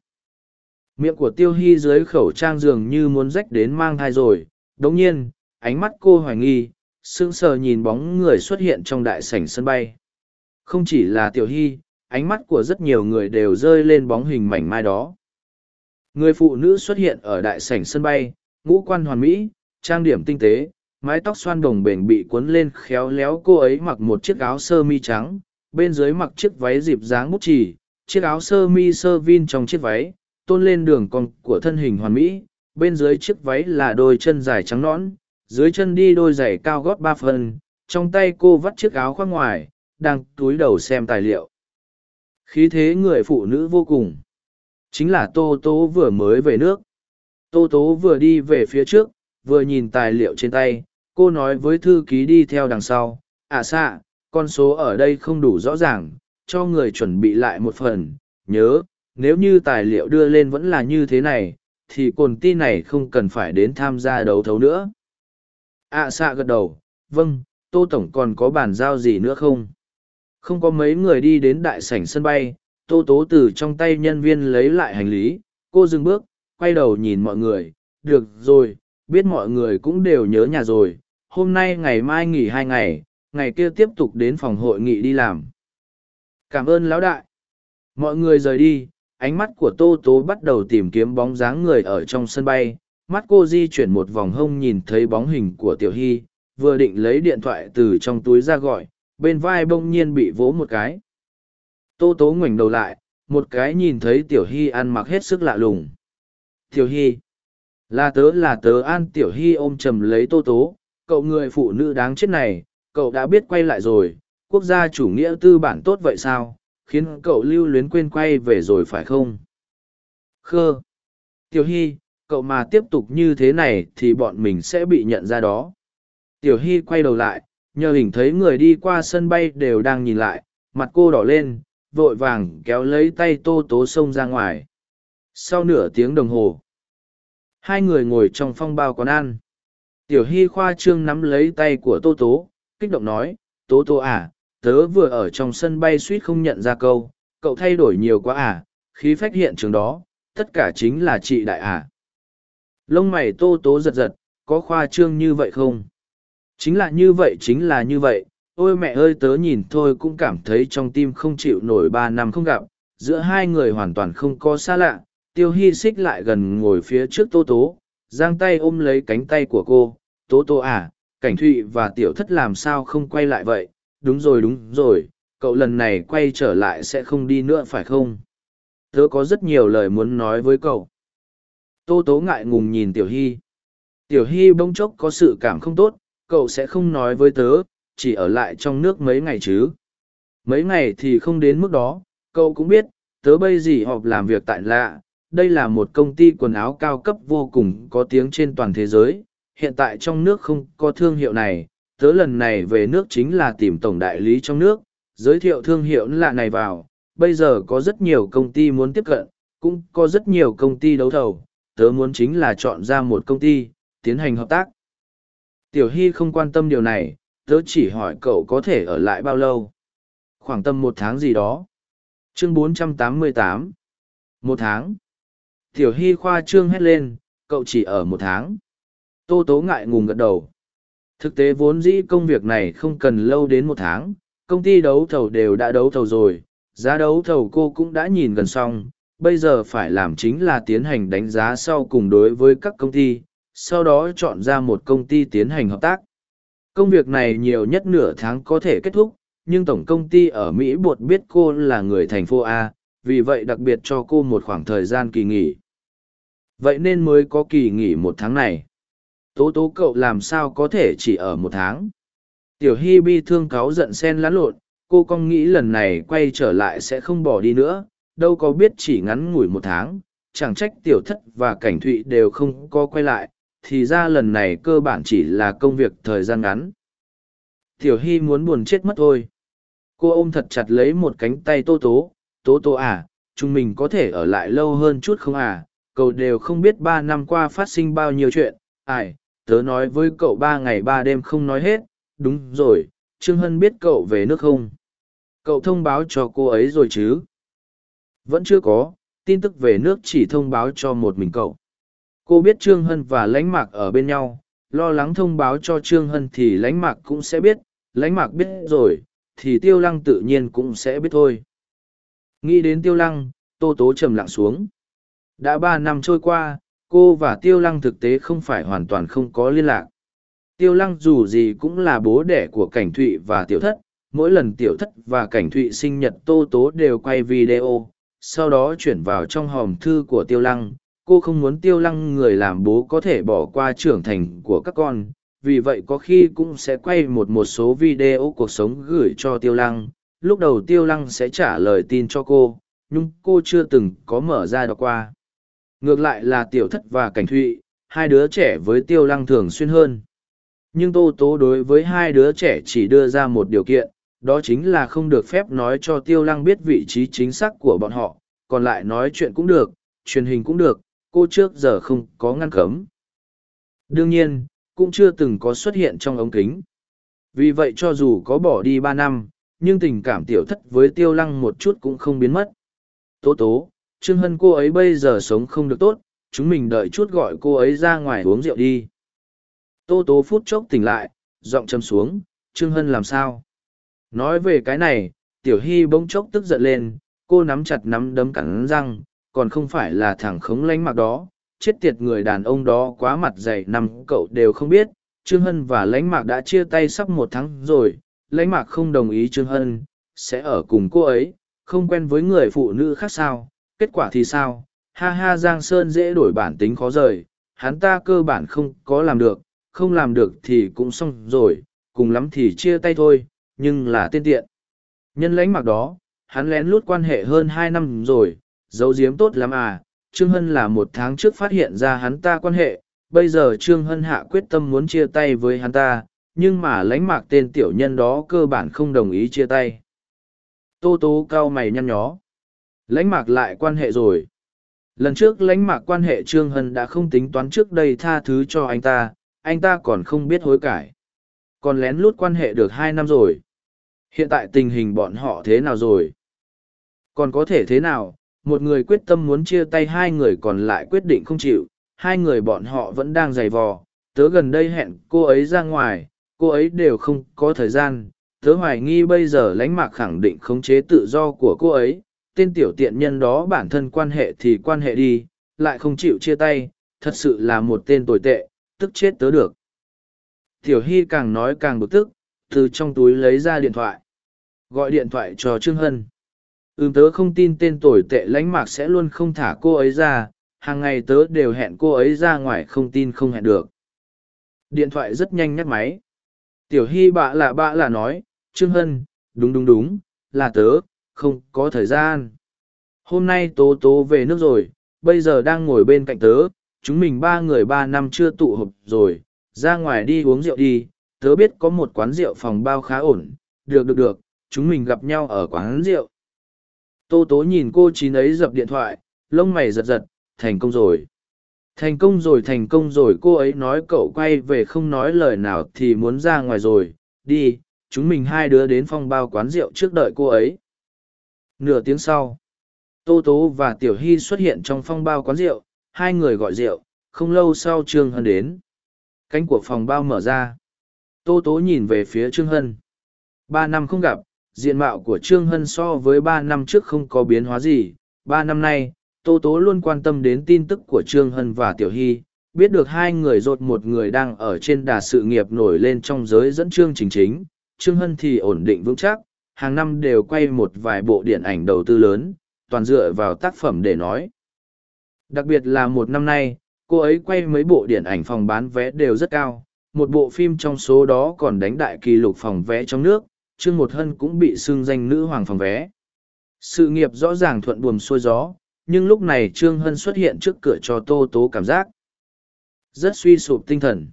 Miệng của tiêu hy dưới khẩu trang dường như muốn rách đến mang thai rồi. Đống nhiên, ánh mắt cô hoài nghi, sững sờ nhìn bóng người xuất hiện trong đại sảnh sân bay. Không chỉ là tiểu hy, ánh mắt của rất nhiều người đều rơi lên bóng hình mảnh mai đó. Người phụ nữ xuất hiện ở đại sảnh sân bay, ngũ quan hoàn mỹ, trang điểm tinh tế, mái tóc xoan đồng bền bị cuốn lên khéo léo cô ấy mặc một chiếc áo sơ mi trắng, bên dưới mặc chiếc váy dịp dáng bút chỉ, chiếc áo sơ mi sơ vin trong chiếc váy, tôn lên đường cong của thân hình hoàn mỹ, bên dưới chiếc váy là đôi chân dài trắng nõn, dưới chân đi đôi giày cao gót ba phân, trong tay cô vắt chiếc áo khoác ngoài, đang túi đầu xem tài liệu. Khí thế người phụ nữ vô cùng. Chính là Tô Tố vừa mới về nước. Tô Tố vừa đi về phía trước, vừa nhìn tài liệu trên tay, cô nói với thư ký đi theo đằng sau, à xạ, con số ở đây không đủ rõ ràng, cho người chuẩn bị lại một phần, nhớ, nếu như tài liệu đưa lên vẫn là như thế này, thì cồn ti này không cần phải đến tham gia đấu thấu nữa. À xạ gật đầu, vâng, Tô Tổng còn có bàn giao gì nữa không? Không có mấy người đi đến đại sảnh sân bay, Tô Tố từ trong tay nhân viên lấy lại hành lý, cô dừng bước, quay đầu nhìn mọi người, được rồi, biết mọi người cũng đều nhớ nhà rồi, hôm nay ngày mai nghỉ hai ngày, ngày kia tiếp tục đến phòng hội nghị đi làm. Cảm ơn lão đại. Mọi người rời đi, ánh mắt của Tô Tố bắt đầu tìm kiếm bóng dáng người ở trong sân bay, mắt cô di chuyển một vòng hông nhìn thấy bóng hình của Tiểu Hy, vừa định lấy điện thoại từ trong túi ra gọi, bên vai bỗng nhiên bị vỗ một cái. Tô Tố ngoảnh đầu lại, một cái nhìn thấy Tiểu Hy ăn mặc hết sức lạ lùng. Tiểu Hy. Là tớ là tớ an Tiểu Hy ôm chầm lấy Tô Tố, cậu người phụ nữ đáng chết này, cậu đã biết quay lại rồi, quốc gia chủ nghĩa tư bản tốt vậy sao, khiến cậu lưu luyến quên quay về rồi phải không? Khơ. Tiểu Hy, cậu mà tiếp tục như thế này thì bọn mình sẽ bị nhận ra đó. Tiểu Hy quay đầu lại, nhờ hình thấy người đi qua sân bay đều đang nhìn lại, mặt cô đỏ lên, vội vàng kéo lấy tay tô tố xông ra ngoài. Sau nửa tiếng đồng hồ, hai người ngồi trong phong bao quán ăn. Tiểu Hy khoa trương nắm lấy tay của tô tố, kích động nói, tố tố à, tớ vừa ở trong sân bay suýt không nhận ra câu, cậu thay đổi nhiều quá à, khí phách hiện trường đó, tất cả chính là chị đại à. Lông mày tô tố giật giật, có khoa trương như vậy không? Chính là như vậy chính là như vậy, ôi mẹ ơi tớ nhìn thôi cũng cảm thấy trong tim không chịu nổi ba năm không gặp, giữa hai người hoàn toàn không có xa lạ, tiêu hy xích lại gần ngồi phía trước tô tố, giang tay ôm lấy cánh tay của cô, tố tố à, cảnh thụy và tiểu thất làm sao không quay lại vậy, đúng rồi đúng rồi, cậu lần này quay trở lại sẽ không đi nữa phải không? Tớ có rất nhiều lời muốn nói với cậu. Tô tố ngại ngùng nhìn tiểu hy. Tiểu hy bỗng chốc có sự cảm không tốt, cậu sẽ không nói với tớ chỉ ở lại trong nước mấy ngày chứ mấy ngày thì không đến mức đó cậu cũng biết tớ bây gì họp làm việc tại lạ đây là một công ty quần áo cao cấp vô cùng có tiếng trên toàn thế giới hiện tại trong nước không có thương hiệu này tớ lần này về nước chính là tìm tổng đại lý trong nước giới thiệu thương hiệu lạ này vào bây giờ có rất nhiều công ty muốn tiếp cận cũng có rất nhiều công ty đấu thầu tớ muốn chính là chọn ra một công ty tiến hành hợp tác Tiểu Hy không quan tâm điều này, tớ chỉ hỏi cậu có thể ở lại bao lâu. Khoảng tầm một tháng gì đó. Chương 488 Một tháng. Tiểu Hy khoa trương hét lên, cậu chỉ ở một tháng. Tô Tố ngại ngùng gật đầu. Thực tế vốn dĩ công việc này không cần lâu đến một tháng, công ty đấu thầu đều đã đấu thầu rồi, giá đấu thầu cô cũng đã nhìn gần xong, bây giờ phải làm chính là tiến hành đánh giá sau cùng đối với các công ty, sau đó chọn ra một công ty tiến hành hợp tác. Công việc này nhiều nhất nửa tháng có thể kết thúc, nhưng tổng công ty ở Mỹ buộc biết cô là người thành phố A, vì vậy đặc biệt cho cô một khoảng thời gian kỳ nghỉ. Vậy nên mới có kỳ nghỉ một tháng này. Tố tố cậu làm sao có thể chỉ ở một tháng. Tiểu Hy bi thương cáu giận sen lán lộn, cô con nghĩ lần này quay trở lại sẽ không bỏ đi nữa, đâu có biết chỉ ngắn ngủi một tháng, chẳng trách tiểu thất và cảnh thụy đều không có quay lại, thì ra lần này cơ bản chỉ là công việc thời gian ngắn. Tiểu Hy muốn buồn chết mất thôi. Cô ôm thật chặt lấy một cánh tay Tô Tố, Tố Tố à, chúng mình có thể ở lại lâu hơn chút không à, cậu đều không biết ba năm qua phát sinh bao nhiêu chuyện, ai, tớ nói với cậu ba ngày ba đêm không nói hết, đúng rồi, Trương Hân biết cậu về nước không? Cậu thông báo cho cô ấy rồi chứ? Vẫn chưa có, tin tức về nước chỉ thông báo cho một mình cậu cô biết trương hân và lãnh mạc ở bên nhau lo lắng thông báo cho trương hân thì lãnh mạc cũng sẽ biết lãnh mạc biết rồi thì tiêu lăng tự nhiên cũng sẽ biết thôi nghĩ đến tiêu lăng tô tố trầm lặng xuống đã ba năm trôi qua cô và tiêu lăng thực tế không phải hoàn toàn không có liên lạc. Tiêu lăng dù gì cũng là bố đẻ của cảnh thụy và tiểu thất, mỗi lần tiểu thất và cảnh thụy sinh nhật tô tố đều quay video, sau đó chuyển vào trong hòm thư của tiêu lăng. Cô không muốn tiêu lăng người làm bố có thể bỏ qua trưởng thành của các con, vì vậy có khi cũng sẽ quay một một số video cuộc sống gửi cho tiêu lăng. Lúc đầu tiêu lăng sẽ trả lời tin cho cô, nhưng cô chưa từng có mở ra đọc qua ngược lại là tiểu thất và cảnh thụy, hai đứa trẻ với tiêu lăng thường xuyên hơn. Nhưng tô tố đối với hai đứa trẻ chỉ đưa ra một điều kiện, đó chính là không được phép nói cho tiêu lăng biết vị trí chính xác của bọn họ, còn lại nói chuyện cũng được, truyền hình cũng được, cô trước giờ không có ngăn cấm. Đương nhiên, cũng chưa từng có xuất hiện trong ống kính. Vì vậy cho dù có bỏ đi ba năm, nhưng tình cảm tiểu thất với tiêu lăng một chút cũng không biến mất. Tố tố trương hân cô ấy bây giờ sống không được tốt, chúng mình đợi chút gọi cô ấy ra ngoài uống rượu đi. Tô tố phút chốc tỉnh lại, giọng châm xuống, trương hân làm sao? Nói về cái này, tiểu hy bỗng chốc tức giận lên, cô nắm chặt nắm đấm cắn răng, còn không phải là thằng khống lánh mặc đó, chết tiệt người đàn ông đó quá mặt dày năm cậu đều không biết, trương hân và lãnh mạc đã chia tay sắp một tháng rồi lãnh mạc không đồng ý trương hân, sẽ ở cùng cô ấy, không quen với người phụ nữ khác sao? Kết quả thì sao? Ha ha, giang sơn dễ đổi bản tính khó rời. Hắn ta cơ bản không có làm được, không làm được thì cũng xong rồi, cùng lắm thì chia tay thôi, nhưng là tiên tiện. Nhân lãnh mặc đó, hắn lén lút quan hệ hơn hai năm rồi, giấu giếm tốt lắm à. Trương hân là một tháng trước phát hiện ra hắn ta quan hệ, bây giờ trương hân hạ quyết tâm muốn chia tay với hắn ta, nhưng mà lãnh mạc tên tiểu nhân đó cơ bản không đồng ý chia tay. Tô tố cao mày nhăn nhó lãnh mạc lại quan hệ rồi. Lần trước lãnh mạc quan hệ trương hân đã không tính toán trước đây tha thứ cho anh ta anh ta còn không biết hối cải. Còn lén lút quan hệ được hai năm rồi. Hiện tại tình hình bọn họ thế nào rồi? Còn có thể thế nào? Một người quyết tâm muốn chia tay hai người còn lại quyết định không chịu, hai người bọn họ vẫn đang giày vò. Tớ gần đây hẹn cô ấy ra ngoài, cô ấy đều không có thời gian. Tớ hoài nghi bây giờ lãnh mạc khẳng định khống chế tự do của cô ấy tên tiểu tiện nhân đó bản thân quan hệ thì quan hệ đi, lại không chịu chia tay, thật sự là một tên tồi tệ, tức chết tớ được. Tiểu hy càng nói càng bực tức, từ trong túi lấy ra điện thoại. Gọi điện thoại cho trương hân. Ừm, tớ không tin tên tồi tệ lánh mạc sẽ luôn không thả cô ấy ra, hàng ngày tớ đều hẹn cô ấy ra ngoài không tin không hẹn được. Điện thoại rất nhanh nhắc máy. Tiểu hy bạ lạ bạ là nói, trương hân, đúng đúng đúng, là tớ không có thời gian. Hôm nay tố tố về nước rồi, bây giờ đang ngồi bên cạnh tớ, chúng mình ba người ba năm chưa tụ họp rồi, ra ngoài đi uống rượu đi, tớ biết có một quán rượu phòng bao khá ổn. Được được được, chúng mình gặp nhau ở quán rượu. Tô tố nhìn cô chín ấy dập điện thoại, lông mày giật giật, thành công rồi. Thành công rồi, thành công rồi, cô ấy nói cậu quay về không nói lời nào thì muốn ra ngoài rồi. Đi, chúng mình hai đứa đến phòng bao quán rượu trước đợi cô ấy nửa tiếng sau. Tô tố và tiểu hy xuất hiện trong phong bao quán rượu, hai người gọi rượu, không lâu sau trương hân đến. Cánh của phòng bao mở ra. Tô tố nhìn về phía trương hân. Ba năm không gặp, diện mạo của trương hân so với ba năm trước không có biến hóa gì. Ba năm nay, tô tố luôn quan tâm đến tin tức của trương hân và tiểu hy, biết được hai người rột một người đang ở trên đà sự nghiệp nổi lên trong giới dẫn chương trình chính. Trương hân thì ổn định vững chắc hàng năm đều quay một vài bộ điện ảnh đầu tư lớn, toàn dựa vào tác phẩm để nói. Đặc biệt là một năm nay, cô ấy quay mấy bộ điện ảnh phòng bán vé đều rất cao, một bộ phim trong số đó còn đánh đại kỷ lục phòng vé trong nước, trương một hân cũng bị xưng danh nữ hoàng phòng vé. Sự nghiệp rõ ràng thuận buồm xuôi gió, nhưng lúc này trương hân xuất hiện trước cửa cho tô tố cảm giác rất suy sụp tinh thần.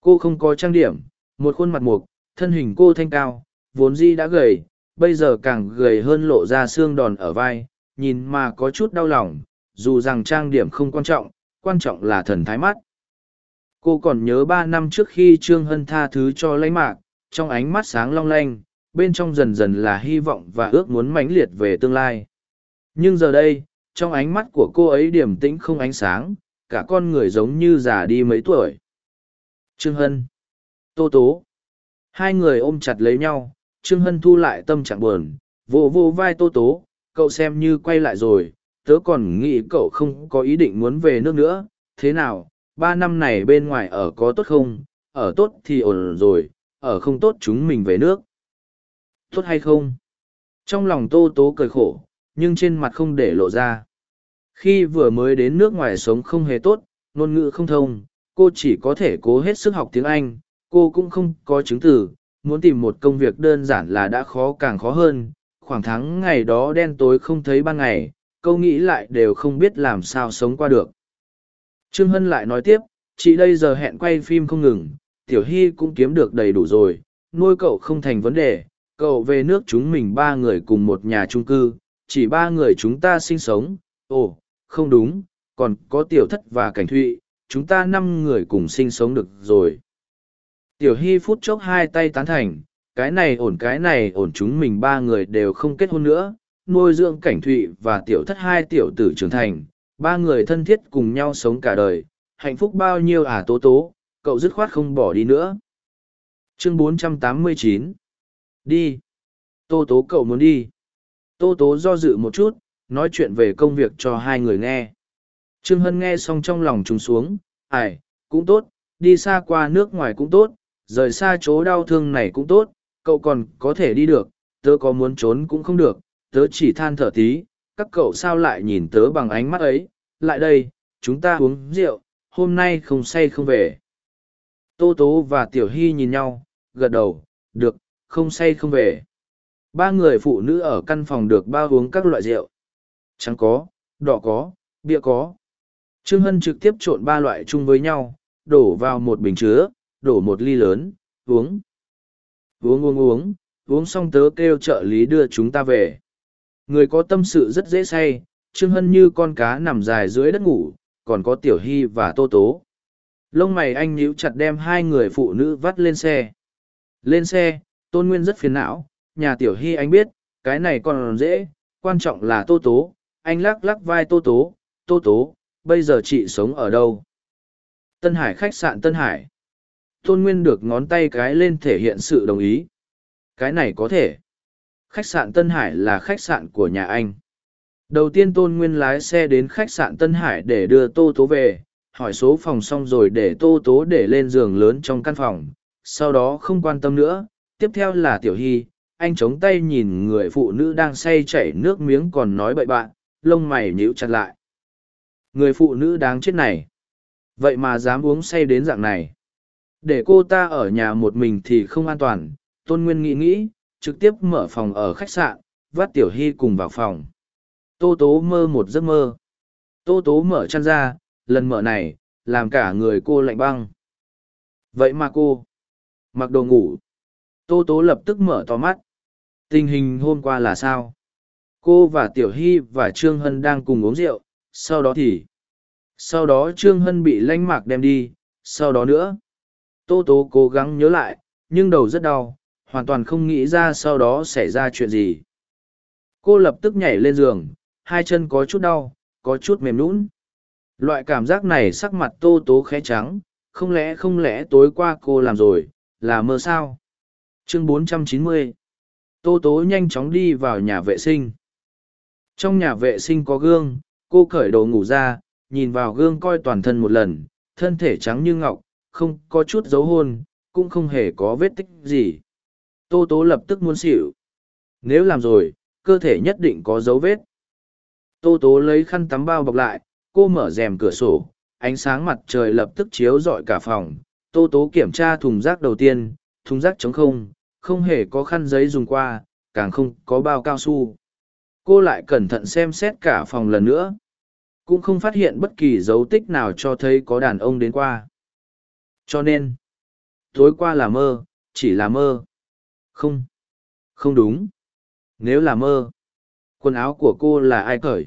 Cô không có trang điểm, một khuôn mặt mục, thân hình cô thanh cao, vốn di đã gầy bây giờ càng gầy hơn lộ ra xương đòn ở vai, nhìn mà có chút đau lòng, dù rằng trang điểm không quan trọng quan trọng là thần thái mắt. Cô còn nhớ ba năm trước khi trương hân tha thứ cho lấy mạc, trong ánh mắt sáng long lanh, bên trong dần dần là hy vọng và ước muốn mãnh liệt về tương lai. Nhưng giờ đây, trong ánh mắt của cô ấy điểm tĩnh không ánh sáng, cả con người giống như già đi mấy tuổi. Trương hân. Tô tố. Hai người ôm chặt lấy nhau trương hân thu lại tâm trạng buồn vô vô vai tô tố, cậu xem như quay lại rồi, tớ còn nghĩ cậu không có ý định muốn về nước nữa. Thế nào, ba năm này bên ngoài ở có tốt không? Ở tốt thì ổn rồi, ở không tốt chúng mình về nước. Tốt hay không? Trong lòng tô tố cười khổ, nhưng trên mặt không để lộ ra. Khi vừa mới đến nước ngoài sống không hề tốt, ngôn ngữ không thông, cô chỉ có thể cố hết sức học tiếng anh, cô cũng không có chứng từ muốn tìm một công việc đơn giản là đã khó càng khó hơn, khoảng tháng ngày đó đen tối không thấy ban ngày, câu nghĩ lại đều không biết làm sao sống qua được. Trương hân lại nói tiếp, chị đây giờ hẹn quay phim không ngừng, tiểu hy cũng kiếm được đầy đủ rồi, nuôi cậu không thành vấn đề, cậu về nước chúng mình ba người cùng một nhà trung cư, chỉ ba người chúng ta sinh sống, ồ, không đúng, còn có tiểu thất và cảnh thụy, chúng ta năm người cùng sinh sống được rồi tiểu hy phút chốc hai tay tán thành, cái này ổn, cái này ổn, chúng mình ba người đều không kết hôn nữa. Nuôi dưỡng cảnh thụy và tiểu thất hai tiểu tử trưởng thành, ba người thân thiết cùng nhau sống cả đời. Hạnh phúc bao nhiêu à tố tố, cậu dứt khoát không bỏ đi nữa. Chương 489 đi. Tô tố, cậu muốn đi. Tô tố do dự một chút, nói chuyện về công việc cho hai người nghe. Trương hân nghe xong trong lòng trùng xuống ải cũng tốt, đi xa qua nước ngoài cũng tốt rời xa chỗ đau thương này cũng tốt, cậu còn có thể đi được, tớ có muốn trốn cũng không được, tớ chỉ than thở tí, các cậu sao lại nhìn tớ bằng ánh mắt ấy, lại đây, chúng ta uống rượu, hôm nay không say không về. Tô tố và tiểu hy nhìn nhau, gật đầu, được, không say không về. Ba người phụ nữ ở căn phòng được bao uống các loại rượu. Trắng có, đỏ có, bia có. Trương hân trực tiếp trộn ba loại chung với nhau, đổ vào một bình chứa đổ một ly lớn, uống. Uống uống uống uống xong tớ kêu trợ lý đưa chúng ta về. Người có tâm sự rất dễ say, trương hân như con cá nằm dài dưới đất ngủ, còn có tiểu hy và tô tố. Lông mày anh níu chặt đem hai người phụ nữ vắt lên xe. Lên xe, tôn nguyên rất phiền não, nhà tiểu hy anh biết, cái này còn dễ, quan trọng là tô tố. Anh lắc lắc vai tô tố tô tố, bây giờ chị sống ở đâu? Tân hải khách sạn tân hải tôn nguyên được ngón tay cái lên thể hiện sự đồng ý. Cái này có thể. Khách sạn tân hải là khách sạn của nhà anh. Đầu tiên tôn nguyên lái xe đến khách sạn tân hải để đưa tô tố về. Hỏi số phòng xong rồi để tô tố để lên giường lớn trong căn phòng. Sau đó không quan tâm nữa. Tiếp theo là tiểu hy. Anh chống tay nhìn người phụ nữ đang say chảy nước miếng còn nói bậy bạn. Lông mày nhíu chặt lại. Người phụ nữ đáng chết này. Vậy mà dám uống say đến dạng này để cô ta ở nhà một mình thì không an toàn. Tôn nguyên nghĩ nghĩ, trực tiếp mở phòng ở khách sạn, vắt tiểu hy cùng vào phòng. Tô tố mơ một giấc mơ. Tô tố mở chăn ra, lần mở này, làm cả người cô lạnh băng. Vậy mà cô, mặc đồ ngủ. Tô tố lập tức mở to mắt. Tình hình hôm qua là sao? Cô và tiểu hy và trương hân đang cùng uống rượu, sau đó thì, sau đó trương hân bị lanh mạc đem đi, sau đó nữa tô tố cố gắng nhớ lại, nhưng đầu rất đau, hoàn toàn không nghĩ ra sau đó xảy ra chuyện gì. Cô lập tức nhảy lên giường, hai chân có chút đau, có chút mềm lún loại cảm giác này sắc mặt tô tố khẽ trắng, không lẽ không lẽ tối qua cô làm rồi, là mơ sao? Chương 490 tô tố nhanh chóng đi vào nhà vệ sinh. Trong nhà vệ sinh có gương, cô cởi đồ ngủ ra, nhìn vào gương coi toàn thân một lần, thân thể trắng như ngọc không có chút dấu hôn, cũng không hề có vết tích gì. Tô tố lập tức muốn xỉu. Nếu làm rồi, cơ thể nhất định có dấu vết. Tô tố lấy khăn tắm bao bọc lại, cô mở rèm cửa sổ, ánh sáng mặt trời lập tức chiếu rọi cả phòng. Tô tố kiểm tra thùng rác đầu tiên, thùng rác trống không không hề có khăn giấy dùng qua, càng không có bao cao su. Cô lại cẩn thận xem xét cả phòng lần nữa. Cũng không phát hiện bất kỳ dấu tích nào cho thấy có đàn ông đến qua cho nên, tối qua là mơ, chỉ là mơ. Không không đúng. Nếu là mơ, quần áo của cô là ai cởi?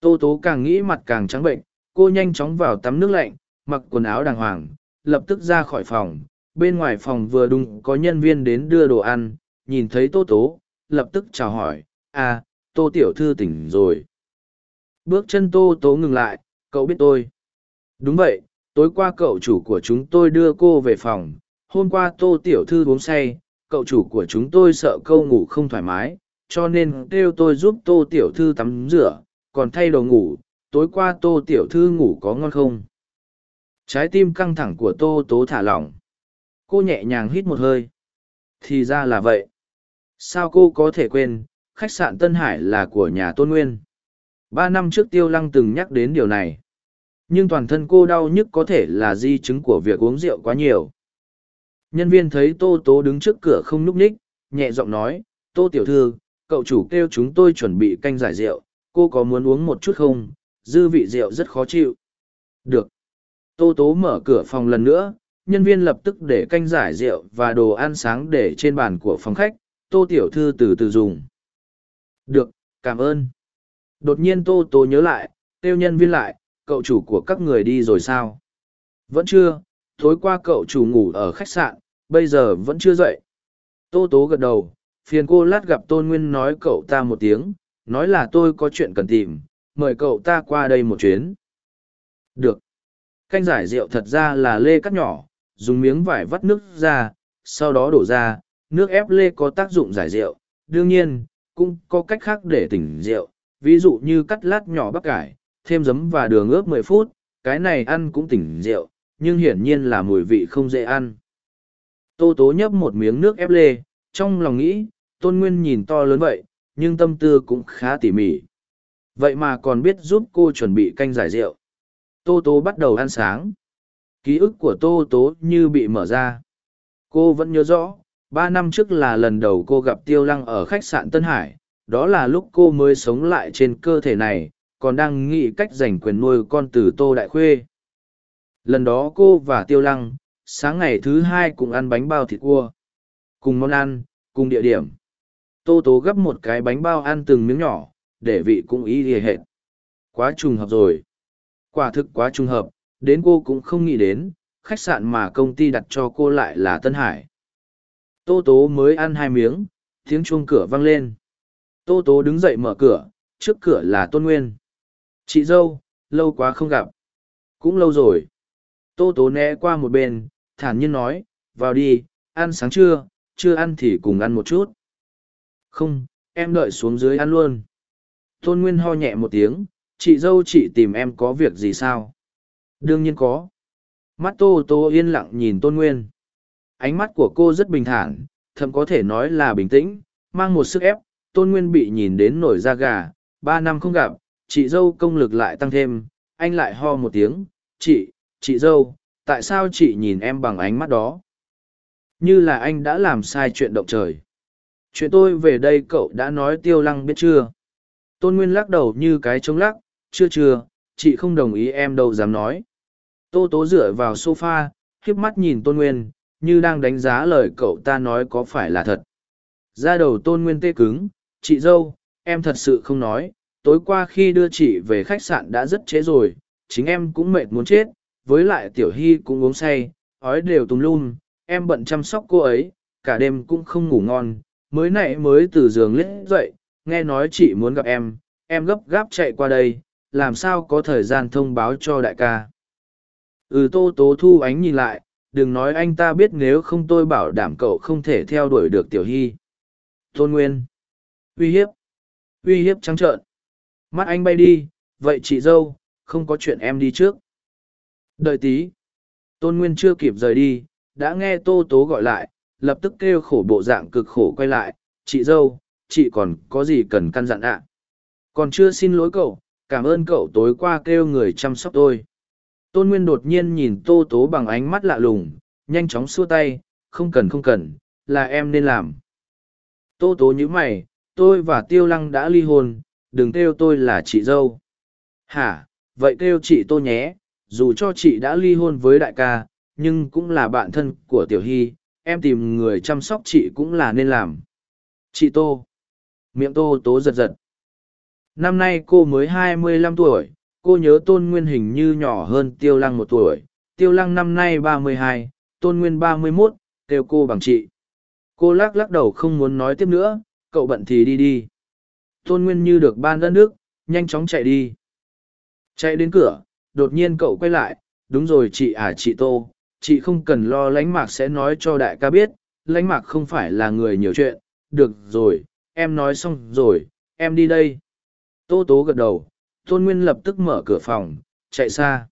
Tô tố càng nghĩ mặt càng trắng bệnh, cô nhanh chóng vào tắm nước lạnh, mặc quần áo đàng hoàng, lập tức ra khỏi phòng. Bên ngoài phòng vừa đúng có nhân viên đến đưa đồ ăn, nhìn thấy tô tố, lập tức chào hỏi à tô tiểu thư tỉnh rồi. Bước chân tô tố ngừng lại, cậu biết tôi. Đúng vậy tối qua cậu chủ của chúng tôi đưa cô về phòng hôm qua tô tiểu thư uống say cậu chủ của chúng tôi sợ câu ngủ không thoải mái cho nên kêu tôi giúp tô tiểu thư tắm rửa còn thay đồ ngủ tối qua tô tiểu thư ngủ có ngon không trái tim căng thẳng của tô tố thả lỏng cô nhẹ nhàng hít một hơi thì ra là vậy Sao cô có thể quên, khách sạn Tân Hải là của nhà Tôn Nguyên. Ba năm trước Tiêu Lăng từng nhắc đến điều này. Nhưng toàn thân cô đau nhức có thể là di chứng của việc uống rượu quá nhiều. Nhân viên thấy Tô Tố đứng trước cửa không núp ních, nhẹ giọng nói, Tô Tiểu Thư, cậu chủ kêu chúng tôi chuẩn bị canh giải rượu, cô có muốn uống một chút không? Dư vị rượu rất khó chịu. Được. Tô Tố mở cửa phòng lần nữa, nhân viên lập tức để canh giải rượu và đồ ăn sáng để trên bàn của phòng khách, Tô Tiểu Thư từ từ dùng. Được, cảm ơn. Đột nhiên Tô Tố nhớ lại, kêu nhân viên lại, cậu chủ của các người đi rồi sao? Vẫn chưa, tối qua cậu chủ ngủ ở khách sạn, bây giờ vẫn chưa dậy. Tô Tố gật đầu, phiền cô lát gặp Tôn Nguyên nói cậu ta một tiếng, nói là tôi có chuyện cần tìm, mời cậu ta qua đây một chuyến. Được. Canh giải rượu thật ra là lê cắt nhỏ, dùng miếng vải vắt nước ra, sau đó đổ ra, nước ép lê có tác dụng giải rượu, đương nhiên, cũng có cách khác để tỉnh rượu, ví dụ như cắt lát nhỏ bắp cải, thêm giấm và đường ướp 10 phút, cái này ăn cũng tỉnh rượu, nhưng hiển nhiên là mùi vị không dễ ăn. Tô tố nhấp một miếng nước ép lê, trong lòng nghĩ, tôn nguyên nhìn to lớn vậy, nhưng tâm tư cũng khá tỉ mỉ. Vậy mà còn biết giúp cô chuẩn bị canh giải rượu. Tô tố bắt đầu ăn sáng. Ký ức của tô tố như bị mở ra. Cô vẫn nhớ rõ, ba năm trước là lần đầu cô gặp tiêu lăng ở khách sạn Tân Hải, đó là lúc cô mới sống lại trên cơ thể này, còn đang nghĩ cách giành quyền nuôi con từ Tô Đại Khuê. Lần đó cô và Tiêu Lăng, sáng ngày thứ hai cùng ăn bánh bao thịt cua. Cùng món ăn, cùng địa điểm. Tô Tố gấp một cái bánh bao ăn từng miếng nhỏ, để vị cũng ý hề hệt. Quá trùng hợp rồi. Quả thực quá trùng hợp, đến cô cũng không nghĩ đến, khách sạn mà công ty đặt cho cô lại là Tân Hải. Tô Tố mới ăn hai miếng, tiếng chuông cửa vang lên. Tô Tố đứng dậy mở cửa, trước cửa là Tôn Nguyên. Chị dâu, lâu quá không gặp. Cũng lâu rồi. Tô Tố né qua một bên, thản nhiên nói, vào đi, ăn sáng trưa, chưa ăn thì cùng ăn một chút. Không, em đợi xuống dưới ăn luôn. Tôn Nguyên ho nhẹ một tiếng, chị dâu chị tìm em có việc gì sao? Đương nhiên có. Mắt Tô Tô yên lặng nhìn Tôn Nguyên. Ánh mắt của cô rất bình thản, thậm có thể nói là bình tĩnh, mang một sức ép. Tôn Nguyên bị nhìn đến nổi da gà, ba năm không gặp, chị dâu công lực lại tăng thêm, anh lại ho một tiếng, chị, chị dâu, tại sao chị nhìn em bằng ánh mắt đó? Như là anh đã làm sai chuyện động trời. Chuyện tôi về đây cậu đã nói tiêu lăng biết chưa? Tôn Nguyên lắc đầu như cái trống lắc, chưa chưa, chị không đồng ý em đâu dám nói. Tô tố dựa vào sofa, khiếp mắt nhìn Tôn Nguyên, như đang đánh giá lời cậu ta nói có phải là thật. Ra đầu Tôn Nguyên tê cứng, chị dâu, em thật sự không nói, tối qua khi đưa chị về khách sạn đã rất trễ rồi, chính em cũng mệt muốn chết, với lại tiểu hy cũng uống say, ói đều tùm lum, em bận chăm sóc cô ấy, cả đêm cũng không ngủ ngon, mới nãy mới từ giường lết dậy, nghe nói chị muốn gặp em, em gấp gáp chạy qua đây, làm sao có thời gian thông báo cho đại ca. Ừ tô tố thu ánh nhìn lại, đừng nói anh ta biết nếu không tôi bảo đảm cậu không thể theo đuổi được tiểu hy. Tôn Nguyên. Uy hiếp. Uy hiếp trắng trợn. Mắt anh bay đi, vậy chị dâu, không có chuyện em đi trước. Đợi tí. Tôn Nguyên chưa kịp rời đi, đã nghe Tô Tố gọi lại, lập tức kêu khổ bộ dạng cực khổ quay lại. Chị dâu, chị còn có gì cần căn dặn ạ? Còn chưa xin lỗi cậu, cảm ơn cậu tối qua kêu người chăm sóc tôi. Tôn Nguyên đột nhiên nhìn Tô Tố bằng ánh mắt lạ lùng, nhanh chóng xua tay, không cần không cần, là em nên làm. Tô Tố như mày, tôi và Tiêu Lăng đã ly hôn, đừng kêu tôi là chị dâu. Hả, vậy kêu chị tô nhé, dù cho chị đã ly hôn với đại ca, nhưng cũng là bạn thân của Tiểu Hy, em tìm người chăm sóc chị cũng là nên làm. Chị Tô. Miệng Tô tố giật giật. Năm nay cô mới hai mươi lăm tuổi, cô nhớ Tôn Nguyên hình như nhỏ hơn Tiêu Lăng một tuổi. Tiêu Lăng năm nay ba mươi hai, Tôn Nguyên ba mươi 31, kêu cô bằng chị. Cô lắc lắc đầu không muốn nói tiếp nữa, cậu bận thì đi đi. Tôn Nguyên như được ban đất nước, nhanh chóng chạy đi. Chạy đến cửa, đột nhiên cậu quay lại, đúng rồi chị à chị Tô, chị không cần lo lánh mạc sẽ nói cho đại ca biết, lánh mạc không phải là người nhiều chuyện, được rồi, em nói xong rồi, em đi đây. Tô Tố gật đầu, Tôn Nguyên lập tức mở cửa phòng, chạy xa.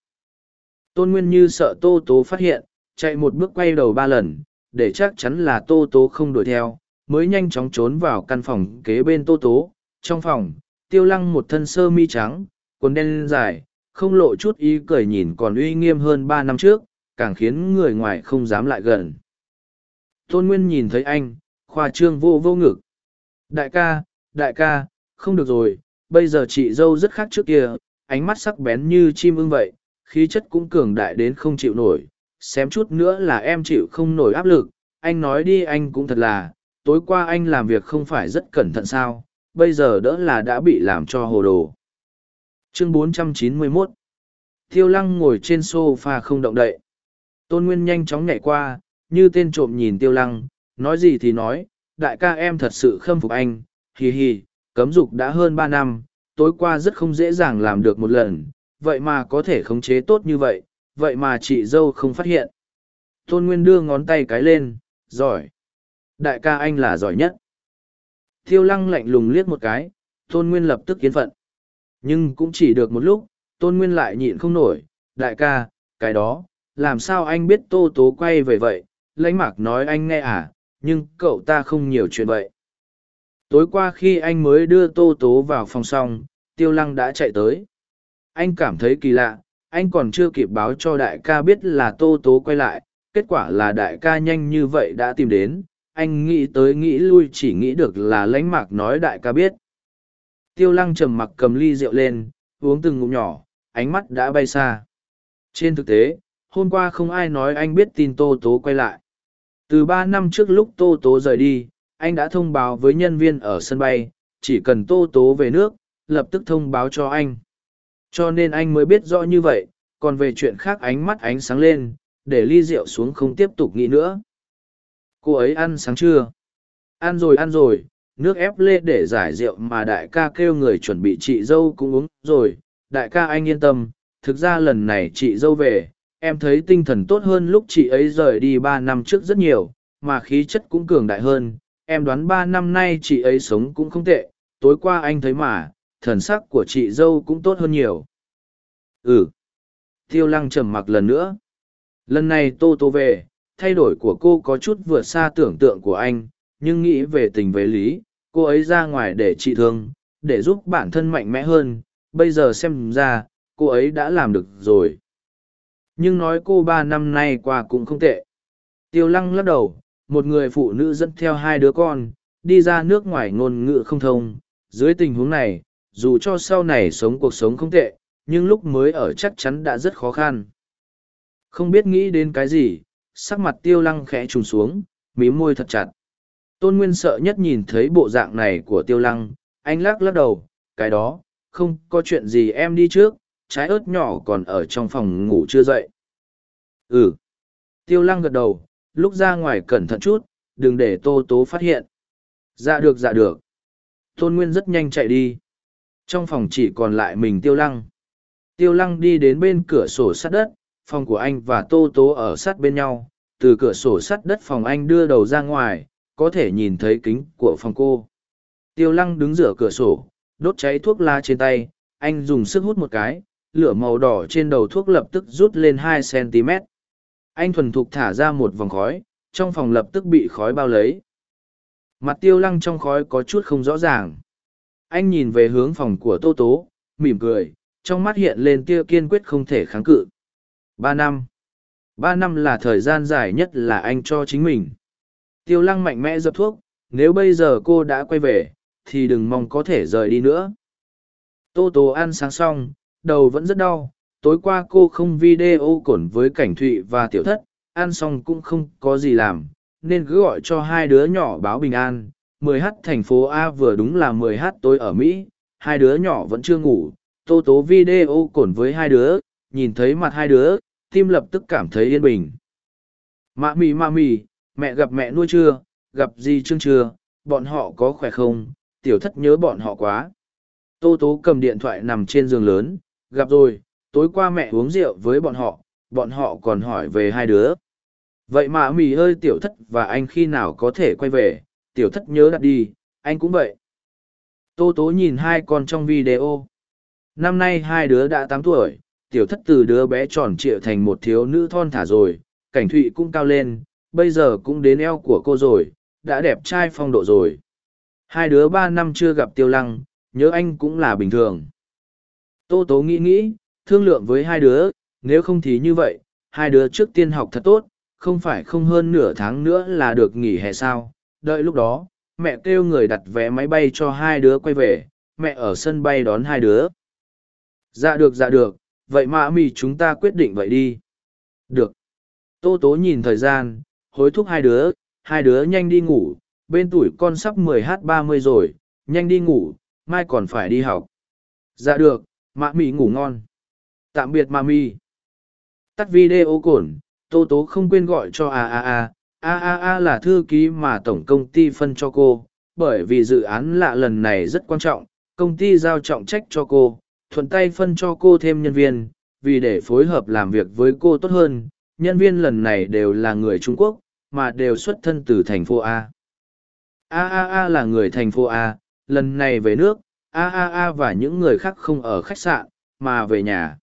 Tôn Nguyên như sợ Tô Tố phát hiện, chạy một bước quay đầu ba lần, để chắc chắn là Tô Tố không đuổi theo, mới nhanh chóng trốn vào căn phòng kế bên tô tố trong phòng, tiêu lăng một thân sơ mi trắng, quần đen dài, không lộ chút ý cười nhìn còn uy nghiêm hơn ba năm trước, càng khiến người ngoài không dám lại gần. Tôn nguyên nhìn thấy anh, khoa trương vô vô ngực. Đại ca đại ca, không được rồi, bây giờ chị dâu rất khác trước kia, ánh mắt sắc bén như chim ưng vậy, khí chất cũng cường đại đến không chịu nổi, xém chút nữa là em chịu không nổi áp lực, anh nói đi anh cũng thật là, tối qua anh làm việc không phải rất cẩn thận sao? Bây giờ đỡ là đã bị làm cho hồ đồ. Chương 491 Thiêu lăng ngồi trên sofa không động đậy. Tôn nguyên nhanh chóng nhảy qua, như tên trộm nhìn tiêu lăng, nói gì thì nói, đại ca em thật sự khâm phục anh, hì hì, cấm dục đã hơn ba năm, tối qua rất không dễ dàng làm được một lần, vậy mà có thể khống chế tốt như vậy vậy mà chị dâu không phát hiện. Tôn nguyên đưa ngón tay cái lên, giỏi. Đại ca anh là giỏi nhất thiêu lăng lạnh lùng liếc một cái, tôn nguyên lập tức kiến phận. Nhưng cũng chỉ được một lúc, tôn nguyên lại nhịn không nổi, đại ca, cái đó, làm sao anh biết tô tố quay về vậy? Lãnh mạc nói anh nghe à nhưng cậu ta không nhiều chuyện vậy. Tối qua khi anh mới đưa tô tố vào phòng xong, tiêu lăng đã chạy tới. Anh cảm thấy kỳ lạ, anh còn chưa kịp báo cho đại ca biết là tô tố quay lại, kết quả là đại ca nhanh như vậy đã tìm đến anh nghĩ tới nghĩ lui chỉ nghĩ được là lãnh mạc nói đại ca biết. Tiêu lăng trầm mặc cầm ly rượu lên, uống từng ngụm nhỏ, ánh mắt đã bay xa. Trên thực tế, hôm qua không ai nói anh biết tin tô tố quay lại. Từ ba năm trước lúc tô tố rời đi, anh đã thông báo với nhân viên ở sân bay, chỉ cần tô tố về nước, lập tức thông báo cho anh. Cho nên anh mới biết rõ như vậy, còn về chuyện khác ánh mắt ánh sáng lên, để ly rượu xuống không tiếp tục nghĩ nữa cô ấy ăn sáng trưa ăn rồi ăn rồi. Nước ép lê để giải rượu mà đại ca kêu người chuẩn bị chị dâu cũng uống rồi. Đại ca anh yên tâm. Thực ra lần này chị dâu về, em thấy tinh thần tốt hơn lúc chị ấy rời đi ba năm trước rất nhiều, mà khí chất cũng cường đại hơn. Em đoán ba năm nay chị ấy sống cũng không tệ. Tối qua anh thấy mà, thần sắc của chị dâu cũng tốt hơn nhiều. Ừ. Tiêu lăng trầm mặc lần nữa. Lần này tô tô về thay đổi của cô có chút vượt xa tưởng tượng của anh, nhưng nghĩ về tình về lý, cô ấy ra ngoài để trị thương, để giúp bản thân mạnh mẽ hơn. Bây giờ xem ra, cô ấy đã làm được rồi. Nhưng nói cô ba năm nay qua cũng không tệ. Tiêu lăng lắc đầu, một người phụ nữ dẫn theo hai đứa con, đi ra nước ngoài ngôn ngữ không thông. Dưới tình huống này, dù cho sau này sống cuộc sống không tệ, nhưng lúc mới ở chắc chắn đã rất khó khăn. Không biết nghĩ đến cái gì sắc mặt tiêu lăng khẽ trùng xuống mí môi thật chặt. Tôn nguyên sợ nhất nhìn thấy bộ dạng này của tiêu lăng, anh lắc lắc đầu, cái đó, không có chuyện gì, em đi trước, trái ớt nhỏ còn ở trong phòng ngủ chưa dậy. Ừ. Tiêu lăng gật đầu, lúc ra ngoài cẩn thận chút, đừng để tô tố phát hiện. Dạ được dạ được. Tôn nguyên rất nhanh chạy đi. Trong phòng chỉ còn lại mình tiêu lăng. Tiêu lăng đi đến bên cửa sổ sát đất phòng của anh và tô tố ở sát bên nhau. Từ cửa sổ sắt đất phòng anh đưa đầu ra ngoài, có thể nhìn thấy kính của phòng cô. Tiêu lăng đứng giữa cửa sổ, đốt cháy thuốc la trên tay. Anh dùng sức hút một cái, lửa màu đỏ trên đầu thuốc lập tức rút lên hai cm anh thuần thục thả ra một vòng khói, trong phòng lập tức bị khói bao lấy. Mặt tiêu lăng trong khói có chút không rõ ràng. Anh nhìn về hướng phòng của tô tố, mỉm cười, trong mắt hiện lên tia kiên quyết không thể kháng cự ba năm. Ba năm là thời gian dài nhất là anh cho chính mình. Tiêu lăng mạnh mẽ dập thuốc nếu bây giờ cô đã quay về thì đừng mong có thể rời đi nữa. Tô tố ăn sáng xong đầu vẫn rất đau tối qua cô không video cổn với cảnh thụy và tiểu thất ăn xong cũng không có gì làm nên cứ gọi cho hai đứa nhỏ báo bình an. 10h thành phố A vừa đúng là 10h tối ở Mỹ, hai đứa nhỏ vẫn chưa ngủ, tô tố video cổn với hai đứa, nhìn thấy mặt hai đứa, tim lập tức cảm thấy yên bình. Mạ mì mạ mì, mẹ gặp mẹ nuôi chưa, gặp gì chương chưa, bọn họ có khỏe không, tiểu thất nhớ bọn họ quá. Tô tố cầm điện thoại nằm trên giường lớn, gặp rồi, tối qua mẹ uống rượu với bọn họ, bọn họ còn hỏi về hai đứa. Vậy mà mì ơi tiểu thất và anh khi nào có thể quay về, tiểu thất nhớ đặt đi, anh cũng vậy. Tô tố nhìn hai con trong video. Năm nay hai đứa đã tám tuổi, tiểu thất từ đứa bé tròn trịa thành một thiếu nữ thon thả rồi, cảnh thụy cũng cao lên, bây giờ cũng đến eo của cô rồi, đã đẹp trai phong độ rồi. Hai đứa ba năm chưa gặp tiêu lăng, nhớ anh cũng là bình thường. Tô tố nghĩ nghĩ, thương lượng với hai đứa, nếu không thì như vậy, hai đứa trước tiên học thật tốt, không phải không hơn nửa tháng nữa là được nghỉ hè sao. Đợi lúc đó, mẹ kêu người đặt vé máy bay cho hai đứa quay về, mẹ ở sân bay đón hai đứa. Dạ được dạ được, vậy mạ mì chúng ta quyết định vậy đi. Được. Tô tố nhìn thời gian, hối thúc hai đứa, hai đứa nhanh đi ngủ, bên tuổi con sắp 10h30 rồi, nhanh đi ngủ, mai còn phải đi học. Dạ được, mạ mì ngủ ngon. Tạm biệt mạ mì. Tắt video cổn, tô tố không quên gọi cho a a a, a a a là thư ký mà tổng công ty phân cho cô, bởi vì dự án lạ lần này rất quan trọng, công ty giao trọng trách cho cô, thuận tay phân cho cô thêm nhân viên, vì để phối hợp làm việc với cô tốt hơn, nhân viên lần này đều là người Trung Quốc, mà đều xuất thân từ thành phố A. A A A là người thành phố A, lần này về nước, A A A và những người khác không ở khách sạn, mà về nhà.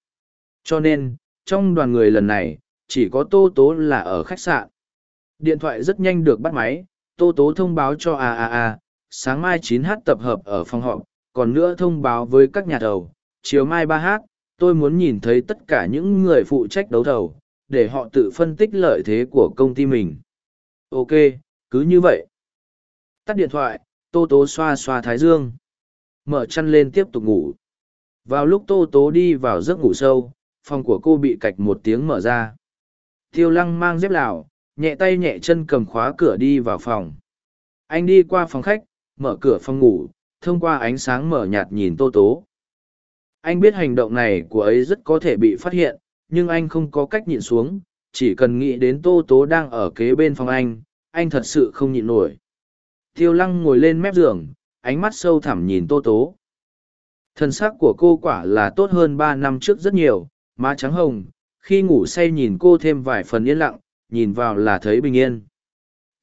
Cho nên, trong đoàn người lần này, chỉ có Tô Tố là ở khách sạn. Điện thoại rất nhanh được bắt máy, Tô Tố thông báo cho A A A, sáng mai 9h tập hợp ở phòng họp, còn nữa thông báo với các nhà thầu, chiều mai ba hát tôi muốn nhìn thấy tất cả những người phụ trách đấu thầu, để họ tự phân tích lợi thế của công ty mình. Ok, cứ như vậy. Tắt điện thoại, Tô Tố xoa xoa thái dương. Mở chăn lên tiếp tục ngủ. Vào lúc Tô Tố đi vào giấc ngủ sâu, phòng của cô bị cạch một tiếng mở ra. Tiêu lăng mang dép lào, nhẹ tay nhẹ chân cầm khóa cửa đi vào phòng. Anh đi qua phòng khách, mở cửa phòng ngủ, thông qua ánh sáng mở nhạt nhìn Tô Tố. Anh biết hành động này của ấy rất có thể bị phát hiện, nhưng anh không có cách nhịn xuống, chỉ cần nghĩ đến Tô Tố đang ở kế bên phòng anh, anh thật sự không nhịn nổi. Tiêu lăng ngồi lên mép giường, ánh mắt sâu thẳm nhìn Tô Tố. Thân xác của cô quả là tốt hơn ba năm trước rất nhiều, má trắng hồng, khi ngủ say nhìn cô thêm vài phần yên lặng, nhìn vào là thấy bình yên.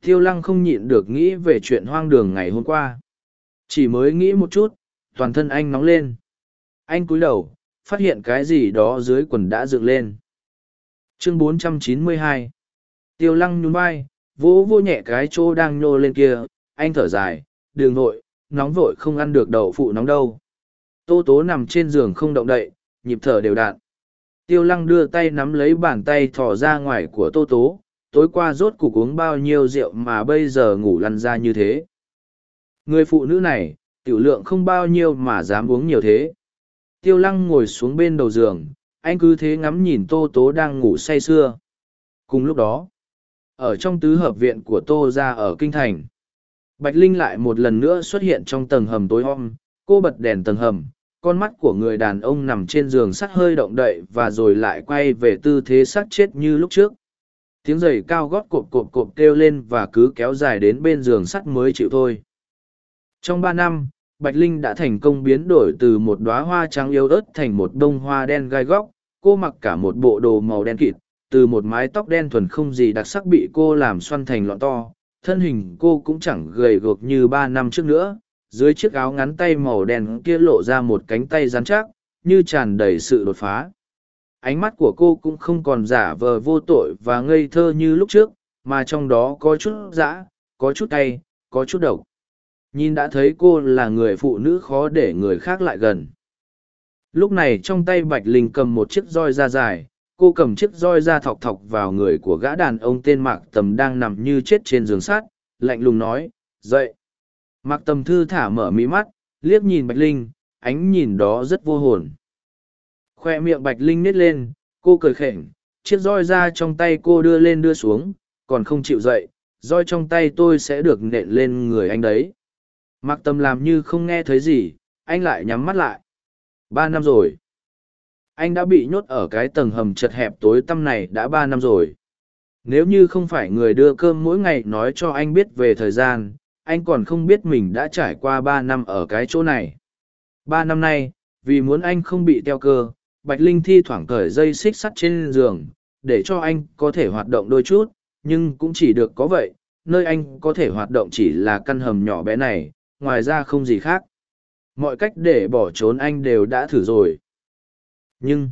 Tiêu lăng không nhịn được nghĩ về chuyện hoang đường ngày hôm qua. Chỉ mới nghĩ một chút, toàn thân anh nóng lên. Anh cúi đầu, phát hiện cái gì đó dưới quần đã dựng lên. Chương 492 Tiêu lăng nhún vai, vỗ vô nhẹ cái chỗ đang nhô lên kia, anh thở dài, đường vội, nóng vội không ăn được đậu phụ nóng đâu. Tô tố nằm trên giường không động đậy, nhịp thở đều đặn. Tiêu lăng đưa tay nắm lấy bàn tay thỏ ra ngoài của tô tố, tối qua rốt cục uống bao nhiêu rượu mà bây giờ ngủ lăn ra như thế. Người phụ nữ này, tiểu lượng không bao nhiêu mà dám uống nhiều thế. Tiêu lăng ngồi xuống bên đầu giường, anh cứ thế ngắm nhìn tô tố đang ngủ say sưa. Cùng lúc đó, ở trong tứ hợp viện của tô ra ở Kinh Thành, Bạch Linh lại một lần nữa xuất hiện trong tầng hầm tối om, cô bật đèn tầng hầm, con mắt của người đàn ông nằm trên giường sắt hơi động đậy và rồi lại quay về tư thế sắc chết như lúc trước. Tiếng giày cao gót cộp cộp cộp kêu lên và cứ kéo dài đến bên giường sắt mới chịu thôi. Trong ba năm, Bạch Linh đã thành công biến đổi từ một đóa hoa trắng yếu ớt thành một bông hoa đen gai góc. Cô mặc cả một bộ đồ màu đen kịt, từ một mái tóc đen thuần không gì đặc sắc bị cô làm xoăn thành lọn to. Thân hình cô cũng chẳng gầy gộc như ba năm trước nữa. Dưới chiếc áo ngắn tay màu đen kia lộ ra một cánh tay rắn chắc, như tràn đầy sự đột phá. Ánh mắt của cô cũng không còn giả vờ vô tội và ngây thơ như lúc trước, mà trong đó có chút dã, có chút tay, có chút độc nhìn đã thấy cô là người phụ nữ khó để người khác lại gần. Lúc này trong tay bạch linh cầm một chiếc roi da dài cô cầm chiếc roi da thọc thọc vào người của gã đàn ông tên mạc tầm đang nằm như chết trên giường sát lạnh lùng nói dậy. Mạc tầm thư thả mở mí mắt liếc nhìn bạch linh ánh nhìn đó rất vô hồn. Khoe miệng bạch linh nít lên cô cười khỉnh, chiếc roi da trong tay cô đưa lên đưa xuống còn không chịu dậy roi trong tay tôi sẽ được nện lên người anh đấy. Mặc tâm làm như không nghe thấy gì, anh lại nhắm mắt lại. Ba năm rồi. Anh đã bị nhốt ở cái tầng hầm chật hẹp tối tăm này đã ba năm rồi. Nếu như không phải người đưa cơm mỗi ngày nói cho anh biết về thời gian, anh còn không biết mình đã trải qua ba năm ở cái chỗ này. Ba năm nay, vì muốn anh không bị teo cơ, Bạch Linh thi thoảng cởi dây xích sắt trên giường, để cho anh có thể hoạt động đôi chút, nhưng cũng chỉ được có vậy, nơi anh có thể hoạt động chỉ là căn hầm nhỏ bé này, ngoài ra không gì khác. Mọi cách để bỏ trốn anh đều đã thử rồi. Nhưng,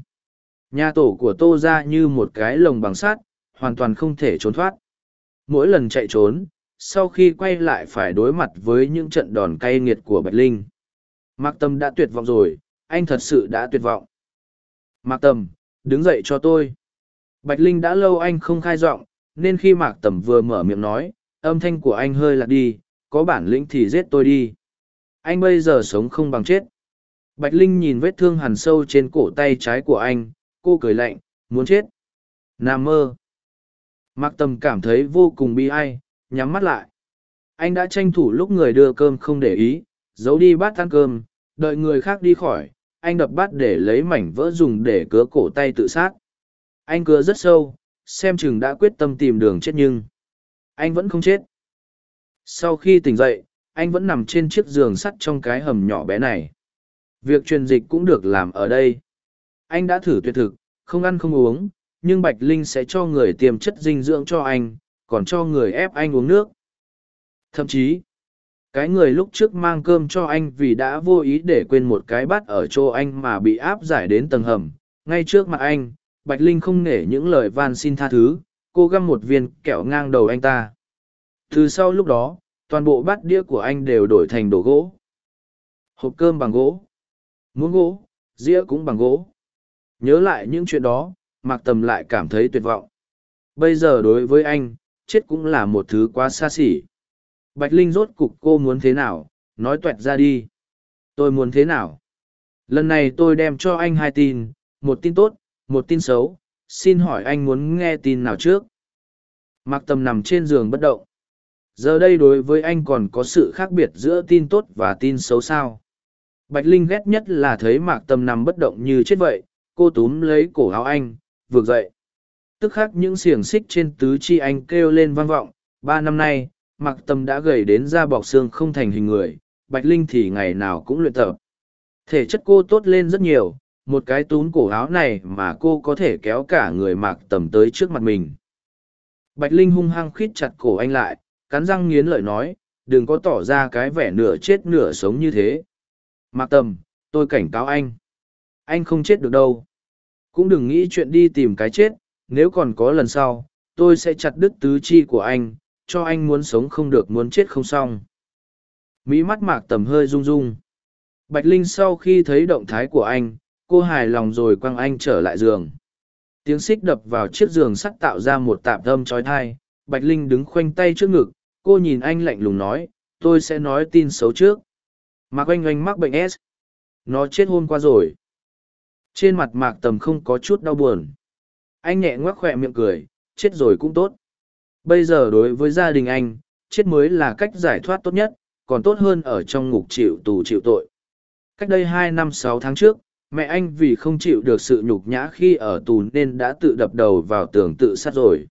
nhà tổ của tô ra như một cái lồng bằng sắt, hoàn toàn không thể trốn thoát. Mỗi lần chạy trốn, sau khi quay lại phải đối mặt với những trận đòn cay nghiệt của bạch linh mạc tâm đã tuyệt vọng rồi anh thật sự đã tuyệt vọng mạc tâm đứng dậy cho tôi bạch linh đã lâu anh không khai giọng nên khi mạc tầm vừa mở miệng nói âm thanh của anh hơi lạc đi có bản lĩnh thì giết tôi đi. Anh bây giờ sống không bằng chết. Bạch linh nhìn vết thương hằn sâu trên cổ tay trái của anh, cô cười lạnh, muốn chết? Nam mơ. Mạc tầm cảm thấy vô cùng bi ai, nhắm mắt lại. Anh đã tranh thủ lúc người đưa cơm không để ý, giấu đi bát ăn cơm, đợi người khác đi khỏi, anh đập bát để lấy mảnh vỡ dùng để cứa cổ tay tự sát. Anh cứa rất sâu, xem chừng đã quyết tâm tìm đường chết nhưng anh vẫn không chết sau khi tỉnh dậy, anh vẫn nằm trên chiếc giường sắt trong cái hầm nhỏ bé này. Việc truyền dịch cũng được làm ở đây. Anh đã thử tuyệt thực, không ăn không uống, nhưng bạch linh sẽ cho người tiêm chất dinh dưỡng cho anh, còn cho người ép anh uống nước. Thậm chí, cái người lúc trước mang cơm cho anh vì đã vô ý để quên một cái bát ở chỗ anh mà bị áp giải đến tầng hầm. Ngay trước mặt anh, bạch linh không nể những lời van xin tha thứ, cô găm một viên kẹo ngang đầu anh ta từ sau lúc đó, toàn bộ bát đĩa của anh đều đổi thành đồ gỗ. Hộp cơm bằng gỗ. Muỗng gỗ, dĩa cũng bằng gỗ. Nhớ lại những chuyện đó, mạc tầm lại cảm thấy tuyệt vọng. Bây giờ đối với anh, chết cũng là một thứ quá xa xỉ. Bạch linh rốt cục cô muốn thế nào, nói toẹt ra đi. Tôi muốn thế nào? Lần này tôi đem cho anh hai tin, một tin tốt, một tin xấu. Xin hỏi anh muốn nghe tin nào trước? Mạc tầm nằm trên giường bất động giờ đây đối với anh còn có sự khác biệt giữa tin tốt và tin xấu sao? Bạch linh ghét nhất là thấy mạc tâm nằm bất động như chết vậy, cô túm lấy cổ áo anh vượt dậy. Tức khắc những xiềng xích trên tứ chi anh kêu lên vang vọng, ba năm nay, mạc tâm đã gầy đến da bọc xương không thành hình người, bạch linh thì ngày nào cũng luyện tập. Thể chất cô tốt lên rất nhiều, một cái túm cổ áo này mà cô có thể kéo cả người mạc tầm tới trước mặt mình. Bạch linh hung hăng khít chặt cổ anh lại cắn răng nghiến lợi nói, đừng có tỏ ra cái vẻ nửa chết nửa sống như thế. Mạc tầm, tôi cảnh cáo anh. Anh không chết được đâu. Cũng đừng nghĩ chuyện đi tìm cái chết, nếu còn có lần sau, tôi sẽ chặt đứt tứ chi của anh, cho anh muốn sống không được muốn chết không xong. Mỹ mắt mạc tầm hơi rung rung. Bạch linh sau khi thấy động thái của anh, cô hài lòng rồi quăng anh trở lại giường. Tiếng xích đập vào chiếc giường sắt tạo ra một tạp âm trói thai bạch linh đứng khoanh tay trước ngực cô nhìn anh lạnh lùng nói, tôi sẽ nói tin xấu trước. Mạc oanh oanh mắc bệnh s. Nó chết hôm qua rồi. Trên mặt mạc tầm không có chút đau buồn. Anh nhẹ ngoắc khỏe miệng cười, chết rồi cũng tốt. Bây giờ đối với gia đình anh, chết mới là cách giải thoát tốt nhất, còn tốt hơn ở trong ngục chịu tù chịu tội. Cách đây hai năm sáu tháng trước, mẹ anh vì không chịu được sự nhục nhã khi ở tù nên đã tự đập đầu vào tường tự sát rồi.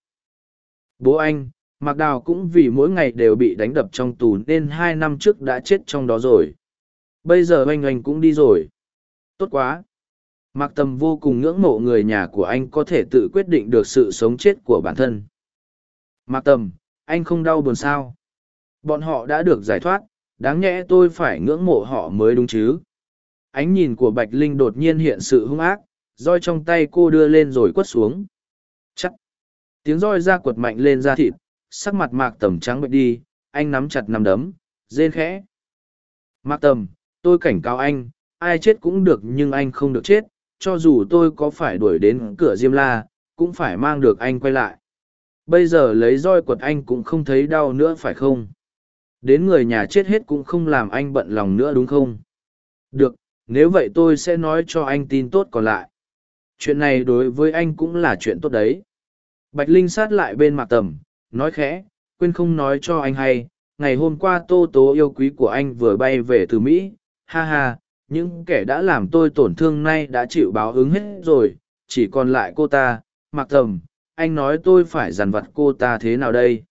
Bố anh mạc đào cũng vì mỗi ngày đều bị đánh đập trong tù nên hai năm trước đã chết trong đó rồi. Bây giờ anh Anh cũng đi rồi. Tốt quá. Mạc tầm vô cùng ngưỡng mộ người nhà của anh có thể tự quyết định được sự sống chết của bản thân. Mạc tầm, anh không đau buồn sao? Bọn họ đã được giải thoát, đáng nhẽ tôi phải ngưỡng mộ họ mới đúng chứ? Ánh nhìn của bạch linh đột nhiên hiện sự hung ác, roi trong tay cô đưa lên rồi quất xuống. Chắc tiếng roi ra quật mạnh lên da thịt sắc mặt mạc tầm trắng bệnh đi, anh nắm chặt nắm đấm, rên khẽ. Mạc tầm, tôi cảnh cáo anh, ai chết cũng được nhưng anh không được chết, cho dù tôi có phải đuổi đến cửa diêm la, cũng phải mang được anh quay lại. Bây giờ lấy roi quật anh cũng không thấy đau nữa phải không? Đến người nhà chết hết cũng không làm anh bận lòng nữa đúng không? Được, nếu vậy tôi sẽ nói cho anh tin tốt còn lại. Chuyện này đối với anh cũng là chuyện tốt đấy. Bạch linh sát lại bên mạc tầm nói khẽ quên không nói cho anh hay ngày hôm qua tô tố yêu quý của anh vừa bay về từ mỹ. Ha ha những kẻ đã làm tôi tổn thương nay đã chịu báo ứng hết rồi chỉ còn lại cô ta. Mặc thầm, anh nói tôi phải dằn vặt cô ta thế nào đây?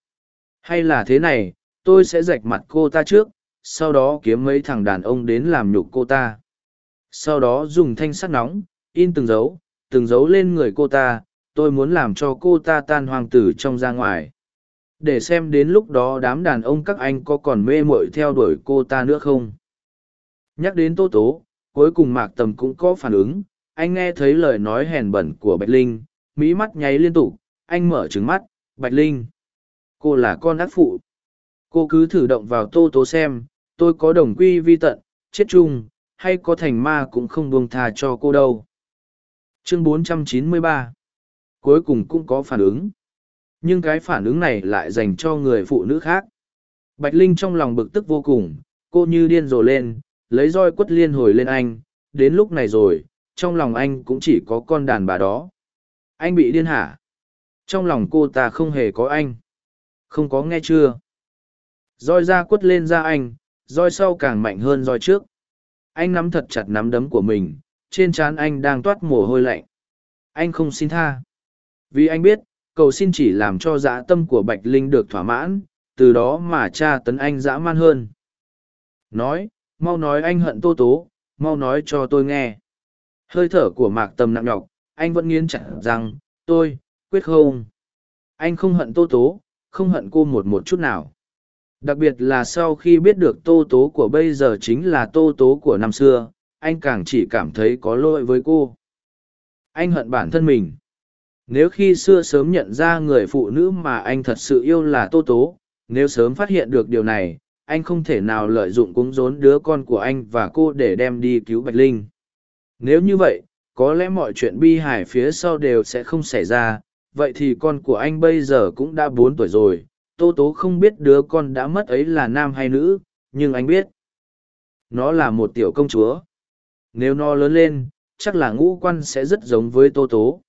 Hay là thế này tôi sẽ rạch mặt cô ta trước sau đó kiếm mấy thằng đàn ông đến làm nhục cô ta. Sau đó dùng thanh sắt nóng in từng dấu từng dấu lên người cô ta. Tôi muốn làm cho cô ta tan hoàng tử trong ra ngoài để xem đến lúc đó đám đàn ông các anh có còn mê mội theo đuổi cô ta nữa không. Nhắc đến tô tố, cuối cùng mạc tầm cũng có phản ứng. Anh nghe thấy lời nói hèn bẩn của bạch linh mỹ mắt nháy liên tục, anh mở trứng mắt, bạch linh, cô là con ác phụ. Cô cứ thử động vào tô tố xem, tôi có đồng quy vi tận, chết chung, hay có thành ma cũng không buông tha cho cô đâu. Chương 493 cuối cùng cũng có phản ứng nhưng cái phản ứng này lại dành cho người phụ nữ khác. Bạch linh trong lòng bực tức vô cùng, cô như điên rồ lên, lấy roi quất liên hồi lên anh, đến lúc này rồi, trong lòng anh cũng chỉ có con đàn bà đó. Anh bị điên hả? Trong lòng cô ta không hề có anh. Không có nghe chưa? Roi ra quất lên ra anh, roi sau càng mạnh hơn roi trước. Anh nắm thật chặt nắm đấm của mình, trên trán anh đang toát mồ hôi lạnh. Anh không xin tha. Vì anh biết cầu xin chỉ làm cho dã tâm của bạch linh được thỏa mãn, từ đó mà cha tấn anh dã man hơn. Nói, mau nói anh hận tô tố, mau nói cho tôi nghe. Hơi thở của mạc tâm nặng nhọc, anh vẫn nghiến chặt rằng, tôi, quyết không. Anh không hận tô tố, không hận cô một một chút nào. Đặc biệt là sau khi biết được tô tố của bây giờ chính là tô tố của năm xưa, anh càng chỉ cảm thấy có lỗi với cô. Anh hận bản thân mình nếu khi xưa sớm nhận ra người phụ nữ mà anh thật sự yêu là tô tố, nếu sớm phát hiện được điều này, anh không thể nào lợi dụng cúng rốn đứa con của anh và cô để đem đi cứu bạch linh. Nếu như vậy, có lẽ mọi chuyện bi hài phía sau đều sẽ không xảy ra. Vậy thì con của anh bây giờ cũng đã bốn tuổi rồi. Tô tố không biết đứa con đã mất ấy là nam hay nữ, nhưng anh biết. Nó là một tiểu công chúa. Nếu nó lớn lên, chắc là ngũ quan sẽ rất giống với tô tố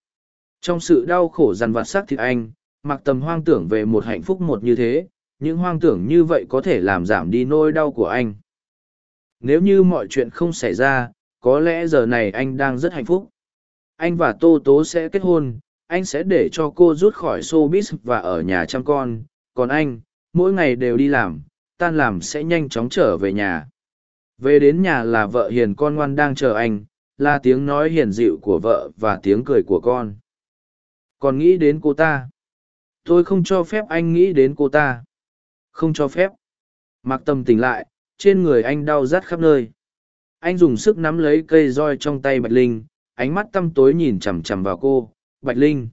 trong sự đau khổ dằn vặt xác thịt anh, mặc tầm hoang tưởng về một hạnh phúc một như thế, những hoang tưởng như vậy có thể làm giảm đi nỗi đau của anh. Nếu như mọi chuyện không xảy ra, có lẽ giờ này anh đang rất hạnh phúc. Anh và tô tố sẽ kết hôn, anh sẽ để cho cô rút khỏi showbiz và ở nhà chăm con. Còn anh, mỗi ngày đều đi làm, tan làm sẽ nhanh chóng trở về nhà. Về đến nhà là vợ hiền con ngoan đang chờ anh, là tiếng nói hiền dịu của vợ và tiếng cười của con còn nghĩ đến cô ta. Tôi không cho phép anh nghĩ đến cô ta. Không cho phép. Mặc tâm tỉnh lại, trên người anh đau rát khắp nơi. Anh dùng sức nắm lấy cây roi trong tay bạch linh, ánh mắt tăm tối nhìn chằm chằm vào cô. Bạch linh,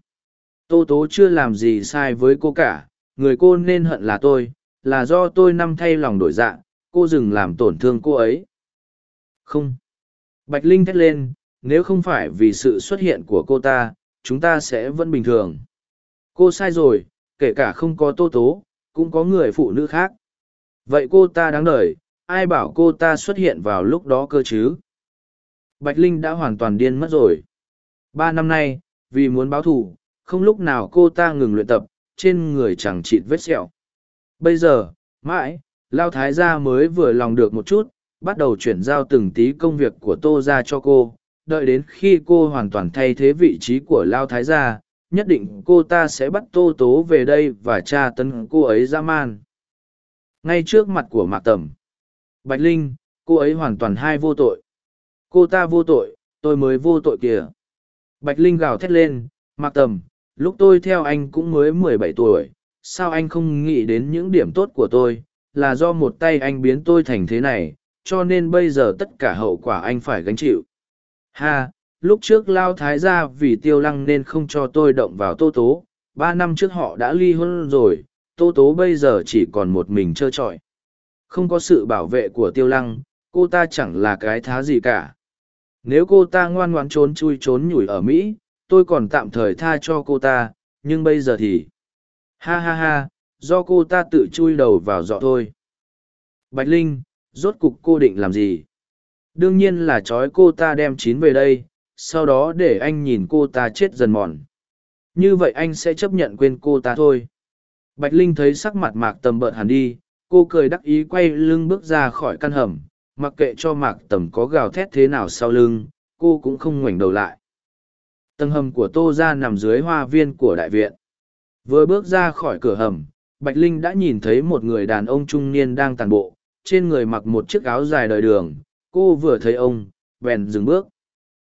tô tố chưa làm gì sai với cô cả. Người cô nên hận là tôi, là do tôi năm thay lòng đổi dạ. Cô dừng làm tổn thương cô ấy. Không. Bạch linh thét lên, nếu không phải vì sự xuất hiện của cô ta chúng ta sẽ vẫn bình thường. Cô sai rồi, kể cả không có tô tố, cũng có người phụ nữ khác. Vậy cô ta đáng đợi. ai bảo cô ta xuất hiện vào lúc đó cơ chứ? Bạch linh đã hoàn toàn điên mất rồi. Ba năm nay, vì muốn báo thù, không lúc nào cô ta ngừng luyện tập, trên người chẳng chịt vết sẹo. Bây giờ, mãi, lao thái gia mới vừa lòng được một chút, bắt đầu chuyển giao từng tí công việc của tô ra cho cô đợi đến khi cô hoàn toàn thay thế vị trí của lao thái gia, nhất định cô ta sẽ bắt tô tố về đây và tra tấn cô ấy ra man. Ngay trước mặt của mạc tầm bạch linh, cô ấy hoàn toàn hai vô tội. Cô ta vô tội, tôi mới vô tội kìa. Bạch linh gào thét lên, mạc tầm lúc tôi theo anh cũng mới mười bảy tuổi, sao anh không nghĩ đến những điểm tốt của tôi, là do một tay anh biến tôi thành thế này, cho nên bây giờ tất cả hậu quả anh phải gánh chịu ha, lúc trước lao thái gia vì tiêu lăng nên không cho tôi động vào tô tố, ba năm trước họ đã ly hôn rồi, tô tố bây giờ chỉ còn một mình trơ trọi. Không có sự bảo vệ của tiêu lăng, cô ta chẳng là cái thá gì cả. Nếu cô ta ngoan ngoãn trốn chui trốn nhủi ở mỹ, tôi còn tạm thời tha cho cô ta, nhưng bây giờ thì ha ha ha, do cô ta tự chui đầu vào dọ thôi. Bạch linh, rốt cục cô định làm gì? Đương nhiên là trói cô ta đem chín về đây, sau đó để anh nhìn cô ta chết dần mòn. Như vậy anh sẽ chấp nhận quên cô ta thôi. Bạch linh thấy sắc mặt mạc tầm bợn hẳn đi, cô cười đắc ý quay lưng bước ra khỏi căn hầm, mặc kệ cho mạc tầm có gào thét thế nào sau lưng, cô cũng không ngoảnh đầu lại. Tầng hầm của tô ra nằm dưới hoa viên của đại viện. Vừa bước ra khỏi cửa hầm, bạch linh đã nhìn thấy một người đàn ông trung niên đang tàn bộ, trên người mặc một chiếc áo dài đời đường cô vừa thấy ông, bèn dừng bước.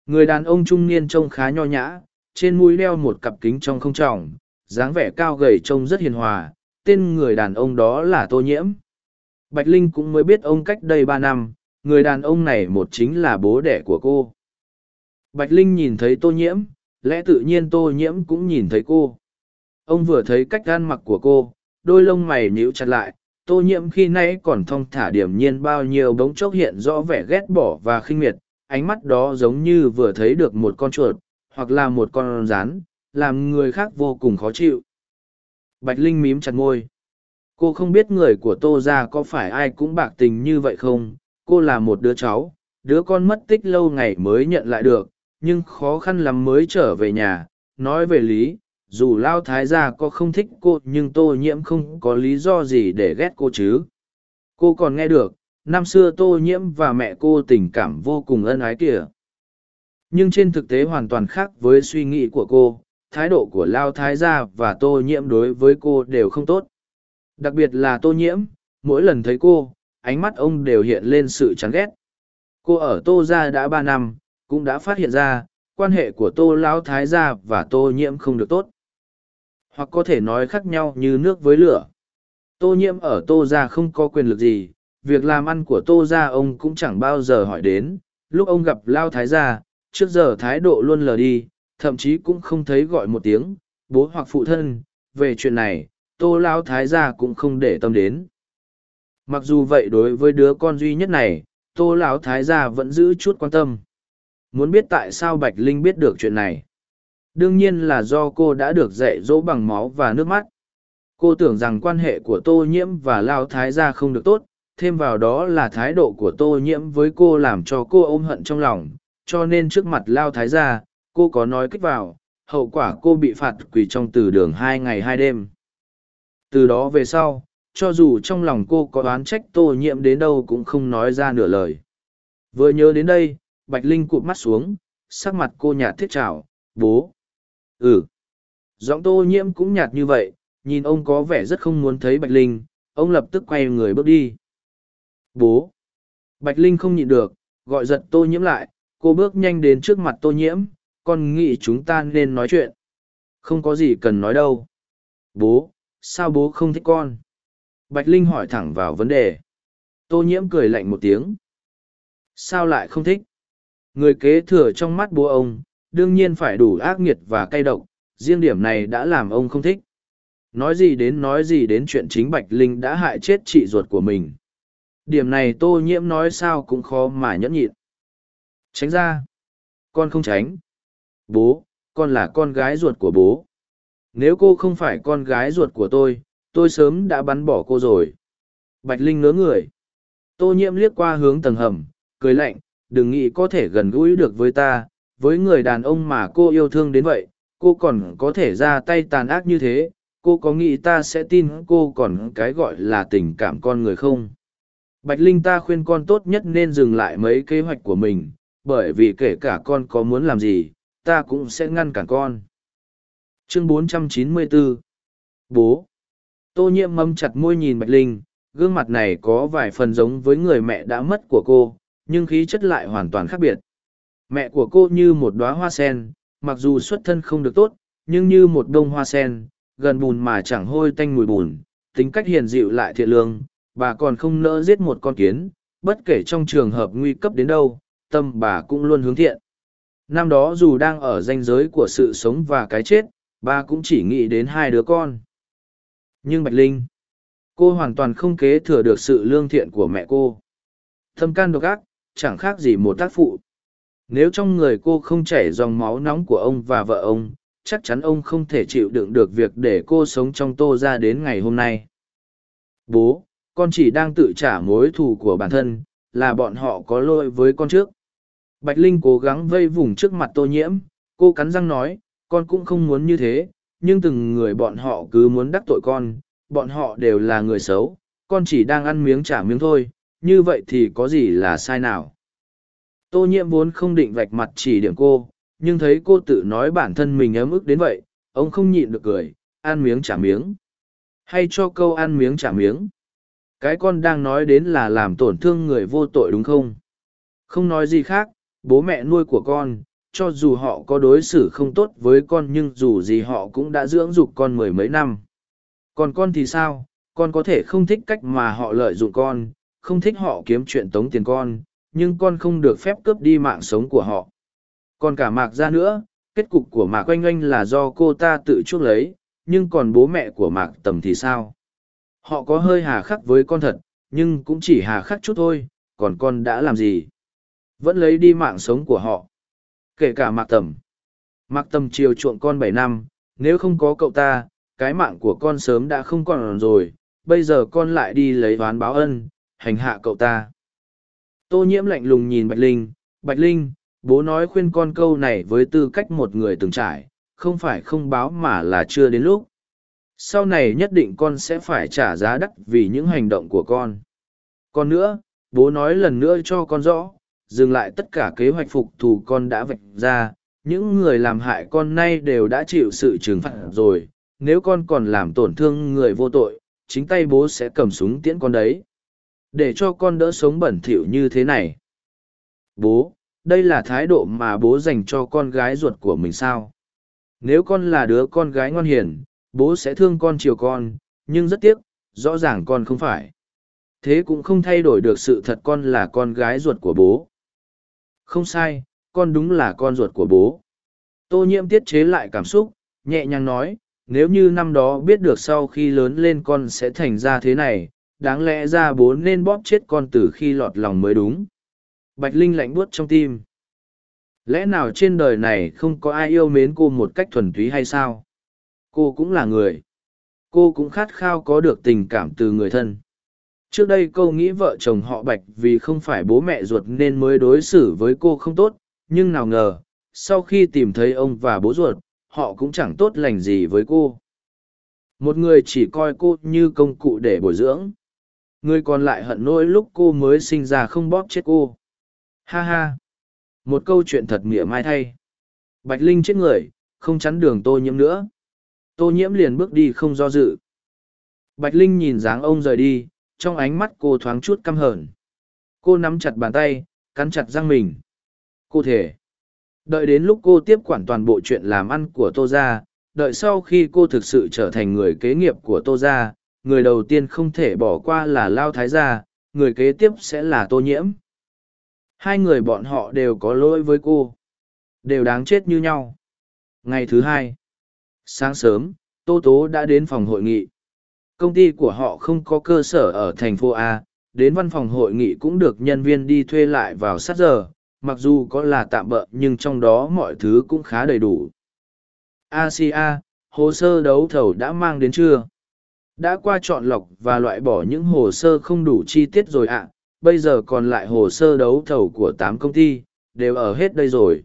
Người đàn ông trung niên trông khá nho nhã, trên mũi đeo một cặp kính trong không tròng, dáng vẻ cao gầy trông rất hiền hòa, tên người đàn ông đó là tô nhiễm. Bạch linh cũng mới biết ông cách đây ba năm, người đàn ông này một chính là bố đẻ của cô. Bạch linh nhìn thấy tô nhiễm, lẽ tự nhiên tô nhiễm cũng nhìn thấy cô. Ông vừa thấy cách gan mặc của cô, đôi lông mày nhíu chặt lại tô nhiễm khi nãy còn thong thả điểm nhiên bao nhiêu bóng chốc hiện rõ vẻ ghét bỏ và khinh miệt, ánh mắt đó giống như vừa thấy được một con chuột, hoặc là một con rắn, làm người khác vô cùng khó chịu. Bạch Linh mím chặt môi. Cô không biết người của Tô Gia có phải ai cũng bạc tình như vậy không, cô là một đứa cháu, đứa con mất tích lâu ngày mới nhận lại được, nhưng khó khăn lắm mới trở về nhà, nói về lý, dù Lao Thái gia có không thích cô nhưng Tô Nhiễm không có lý do gì để ghét cô chứ. Cô còn nghe được, năm xưa Tô Nhiễm và mẹ cô tình cảm vô cùng ân ái kìa. Nhưng trên thực tế hoàn toàn khác với suy nghĩ của cô, thái độ của Lao Thái gia và Tô Nhiễm đối với cô đều không tốt. Đặc biệt là Tô Nhiễm, mỗi lần thấy cô, ánh mắt ông đều hiện lên sự chán ghét. Cô ở Tô gia đã ba năm, cũng đã phát hiện ra, quan hệ của Tô Lão Thái gia và Tô Nhiễm không được tốt. Hoặc có thể nói khác nhau như nước với lửa. Tô Nhiễm ở Tô gia không có quyền lực gì, việc làm ăn của Tô gia ông cũng chẳng bao giờ hỏi đến. Lúc ông gặp Lao Thái gia, trước giờ thái độ luôn lờ đi, thậm chí cũng không thấy gọi một tiếng, bố hoặc phụ thân. Về chuyện này, Tô Lão Thái gia cũng không để tâm đến. Mặc dù vậy đối với đứa con duy nhất này, Tô Lão Thái gia vẫn giữ chút quan tâm muốn biết tại sao bạch linh biết được chuyện này đương nhiên là do cô đã được dạy dỗ bằng máu và nước mắt cô tưởng rằng quan hệ của tô nhiễm và lao thái gia không được tốt thêm vào đó là thái độ của tô nhiễm với cô làm cho cô ôm hận trong lòng cho nên trước mặt lao thái gia cô có nói kích vào hậu quả cô bị phạt quỳ trong từ đường hai ngày hai đêm từ đó về sau cho dù trong lòng cô có oán trách tô nhiễm đến đâu cũng không nói ra nửa lời vừa nhớ đến đây Bạch Linh cụp mắt xuống, sắc mặt cô nhạt thiết trào, bố. Ừ. Giọng tô nhiễm cũng nhạt như vậy, nhìn ông có vẻ rất không muốn thấy Bạch Linh, ông lập tức quay người bước đi. Bố. Bạch Linh không nhịn được, gọi giật tô nhiễm lại, cô bước nhanh đến trước mặt tô nhiễm, con nghĩ chúng ta nên nói chuyện. Không có gì cần nói đâu. Bố, sao bố không thích con? Bạch Linh hỏi thẳng vào vấn đề. Tô nhiễm cười lạnh một tiếng. Sao lại không thích? Người kế thừa trong mắt bố ông, đương nhiên phải đủ ác nghiệt và cay độc, riêng điểm này đã làm ông không thích. Nói gì đến nói gì đến chuyện chính Bạch Linh đã hại chết chị ruột của mình. Điểm này tô nhiễm nói sao cũng khó mà nhẫn nhịn. Tránh ra. Con không tránh. Bố, con là con gái ruột của bố. Nếu cô không phải con gái ruột của tôi, tôi sớm đã bắn bỏ cô rồi. Bạch Linh ngớ người. Tô nhiễm liếc qua hướng tầng hầm, cười lạnh, đừng nghĩ có thể gần gũi được với ta với người đàn ông mà cô yêu thương đến vậy, cô còn có thể ra tay tàn ác như thế, cô có nghĩ ta sẽ tin cô còn cái gọi là tình cảm con người không? Bạch linh ta khuyên con tốt nhất nên dừng lại mấy kế hoạch của mình, bởi vì kể cả con có muốn làm gì, ta cũng sẽ ngăn cản con. Chương 494 bố. Tô nhiễm mâm chặt môi nhìn bạch linh, gương mặt này có vài phần giống với người mẹ đã mất của cô, nhưng khí chất lại hoàn toàn khác biệt. Mẹ của cô như một đóa hoa sen, mặc dù xuất thân không được tốt, nhưng như một đông hoa sen, gần bùn mà chẳng hôi tanh mùi bùn, tính cách hiền dịu lại thiện lương, bà còn không nỡ giết một con kiến, bất kể trong trường hợp nguy cấp đến đâu, tâm bà cũng luôn hướng thiện. Năm đó dù đang ở ranh giới của sự sống và cái chết, bà cũng chỉ nghĩ đến hai đứa con. Nhưng Bạch Linh, cô hoàn toàn không kế thừa được sự lương thiện của mẹ cô. Thâm can độc ác, chẳng khác gì một tác phụ. Nếu trong người cô không chảy dòng máu nóng của ông và vợ ông, chắc chắn ông không thể chịu đựng được việc để cô sống trong tô ra đến ngày hôm nay. Bố, con chỉ đang tự trả mối thù của bản thân, là bọn họ có lỗi với con trước. Bạch Linh cố gắng vây vùng trước mặt tô nhiễm, cô cắn răng nói, con cũng không muốn như thế, nhưng từng người bọn họ cứ muốn đắc tội con, bọn họ đều là người xấu, con chỉ đang ăn miếng trả miếng thôi, như vậy thì có gì là sai nào tô nhiễm vốn không định vạch mặt chỉ điểm cô nhưng thấy cô tự nói bản thân mình ấm ức đến vậy ông không nhịn được cười ăn miếng trả miếng. Hay cho câu ăn miếng trả miếng. Cái con đang nói đến là làm tổn thương người vô tội đúng không? Không nói gì khác bố mẹ nuôi của con cho dù họ có đối xử không tốt với con nhưng dù gì họ cũng đã dưỡng dục con mười mấy năm. Còn con thì sao? Con có thể không thích cách mà họ lợi dụng con không thích họ kiếm chuyện tống tiền con, nhưng con không được phép cướp đi mạng sống của họ. Còn cả Mạc ra nữa, kết cục của Mạc Oanh Oanh là do cô ta tự chuốc lấy, nhưng còn bố mẹ của Mạc Tầm thì sao? Họ có hơi hà khắc với con thật, nhưng cũng chỉ hà khắc chút thôi, còn con đã làm gì? Vẫn lấy đi mạng sống của họ. Kể cả Mạc Tầm. Mạc Tầm chiều chuộng con bảy năm, nếu không có cậu ta, cái mạng của con sớm đã không còn rồi, bây giờ con lại đi lấy oán báo ân, hành hạ cậu ta. Tô nhiễm lạnh lùng nhìn Bạch Linh, Bạch Linh, bố nói khuyên con câu này với tư cách một người từng trải, không phải không báo mà là chưa đến lúc. Sau này nhất định con sẽ phải trả giá đắt vì những hành động của con. Còn nữa, bố nói lần nữa cho con rõ, dừng lại tất cả kế hoạch phục thù con đã vạch ra, những người làm hại con nay đều đã chịu sự trừng phạt rồi, nếu con còn làm tổn thương người vô tội, chính tay bố sẽ cầm súng tiễn con đấy. Để cho con đỡ sống bẩn thỉu như thế này. Bố, đây là thái độ mà bố dành cho con gái ruột của mình sao? Nếu con là đứa con gái ngoan hiền, bố sẽ thương con chiều con, nhưng rất tiếc, rõ ràng con không phải. Thế cũng không thay đổi được sự thật con là con gái ruột của bố. Không sai, con đúng là con ruột của bố. Tô nhiễm tiết chế lại cảm xúc, nhẹ nhàng nói, nếu như năm đó biết được sau khi lớn lên con sẽ thành ra thế này, đáng lẽ ra bố nên bóp chết con từ khi lọt lòng mới đúng. Bạch Linh lạnh buốt trong tim. Lẽ nào trên đời này không có ai yêu mến cô một cách thuần túy hay sao? Cô cũng là người. Cô cũng khát khao có được tình cảm từ người thân. Trước đây cô nghĩ vợ chồng họ Bạch vì không phải bố mẹ ruột nên mới đối xử với cô không tốt, nhưng nào ngờ, sau khi tìm thấy ông và bố ruột, họ cũng chẳng tốt lành gì với cô. Một người chỉ coi cô như công cụ để bồi dưỡng. Người còn lại hận nỗi lúc cô mới sinh ra không bóp chết cô. Ha ha! Một câu chuyện thật mỉa mai thay. Bạch Linh chết người, không chắn đường tô nhiễm nữa. Tô nhiễm liền bước đi không do dự. Bạch Linh nhìn dáng ông rời đi, trong ánh mắt cô thoáng chút căm hờn. Cô nắm chặt bàn tay, cắn chặt răng mình. Cô thể. Đợi đến lúc cô tiếp quản toàn bộ chuyện làm ăn của Tô Gia, đợi sau khi cô thực sự trở thành người kế nghiệp của Tô Gia, người đầu tiên không thể bỏ qua là Lao Thái Gia, người kế tiếp sẽ là Tô Nhiễm. Hai người bọn họ đều có lỗi với cô. Đều đáng chết như nhau. Ngày thứ hai. Sáng sớm, Tô Tố đã đến phòng hội nghị. Công ty của họ không có cơ sở ở thành phố A, đến văn phòng hội nghị cũng được nhân viên đi thuê lại vào sát giờ, mặc dù có là tạm bỡ nhưng trong đó mọi thứ cũng khá đầy đủ. Asia, hồ sơ đấu thầu đã mang đến chưa? Đã qua chọn lọc và loại bỏ những hồ sơ không đủ chi tiết rồi ạ, bây giờ còn lại hồ sơ đấu thầu của tám công ty, đều ở hết đây rồi.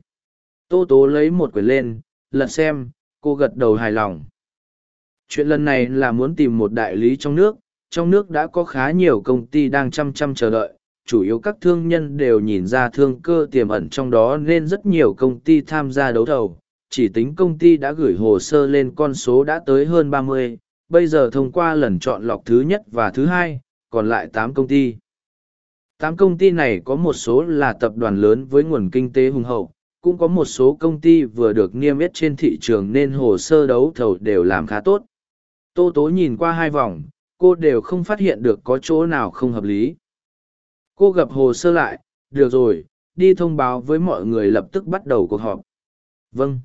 Tô Tố lấy một quyển lên, lật xem, cô gật đầu hài lòng. Chuyện lần này là muốn tìm một đại lý trong nước, trong nước đã có khá nhiều công ty đang chăm chăm chờ đợi, chủ yếu các thương nhân đều nhìn ra thương cơ tiềm ẩn trong đó nên rất nhiều công ty tham gia đấu thầu. Chỉ tính công ty đã gửi hồ sơ lên con số đã tới hơn ba mươi, bây giờ thông qua lần chọn lọc thứ nhất và thứ hai, còn lại tám công ty. Tám công ty này có một số là tập đoàn lớn với nguồn kinh tế hùng hậu, cũng có một số công ty vừa được niêm yết trên thị trường nên hồ sơ đấu thầu đều làm khá tốt. Tô Tố nhìn qua hai vòng, cô đều không phát hiện được có chỗ nào không hợp lý. Cô gặp hồ sơ lại, được rồi, đi thông báo với mọi người lập tức bắt đầu cuộc họp. Vâng.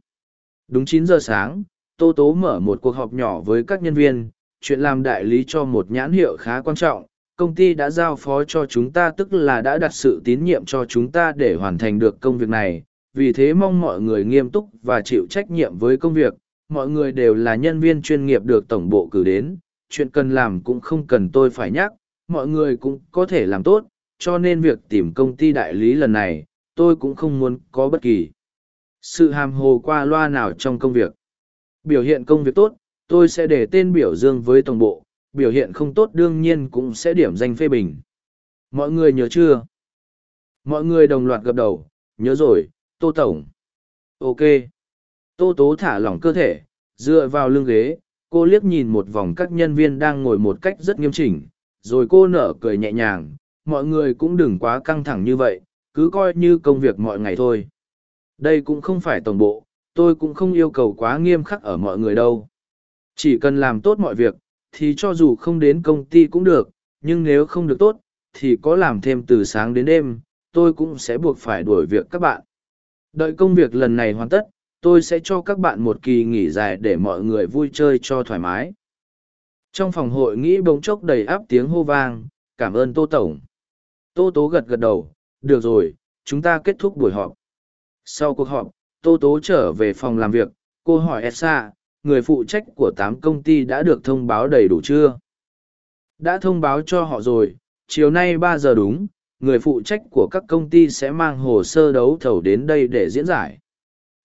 Đúng chín giờ sáng, Tô Tố mở một cuộc họp nhỏ với các nhân viên, chuyện làm đại lý cho một nhãn hiệu khá quan trọng. Công ty đã giao phó cho chúng ta tức là đã đặt sự tín nhiệm cho chúng ta để hoàn thành được công việc này. Vì thế mong mọi người nghiêm túc và chịu trách nhiệm với công việc. Mọi người đều là nhân viên chuyên nghiệp được tổng bộ cử đến. Chuyện cần làm cũng không cần tôi phải nhắc, mọi người cũng có thể làm tốt, cho nên việc tìm công ty đại lý lần này, tôi cũng không muốn có bất kỳ sự hàm hồ qua loa nào trong công việc. Biểu hiện công việc tốt, tôi sẽ để tên biểu dương với tổng bộ, biểu hiện không tốt đương nhiên cũng sẽ điểm danh phê bình. Mọi người nhớ chưa? Mọi người đồng loạt gật đầu, nhớ rồi, Tô Tổng. Ok. Tô Tố thả lỏng cơ thể, dựa vào lưng ghế, cô liếc nhìn một vòng các nhân viên đang ngồi một cách rất nghiêm chỉnh, rồi cô nở cười nhẹ nhàng, mọi người cũng đừng quá căng thẳng như vậy, cứ coi như công việc mọi ngày thôi. Đây cũng không phải tổng bộ, tôi cũng không yêu cầu quá nghiêm khắc ở mọi người đâu. Chỉ cần làm tốt mọi việc, thì cho dù không đến công ty cũng được, nhưng nếu không được tốt, thì có làm thêm từ sáng đến đêm, tôi cũng sẽ buộc phải đuổi việc các bạn. Đợi công việc lần này hoàn tất, tôi sẽ cho các bạn một kỳ nghỉ dài để mọi người vui chơi cho thoải mái. trong phòng hội nghĩ bỗng chốc đầy áp tiếng hô vang cảm ơn tô tổng tô tố gật gật đầu được rồi chúng ta kết thúc buổi họp sau cuộc họp tô tố trở về phòng làm việc, cô hỏi esa người phụ trách của tám công ty đã được thông báo đầy đủ chưa? Đã thông báo cho họ rồi, chiều nay ba giờ đúng, người phụ trách của các công ty sẽ mang hồ sơ đấu thầu đến đây để diễn giải.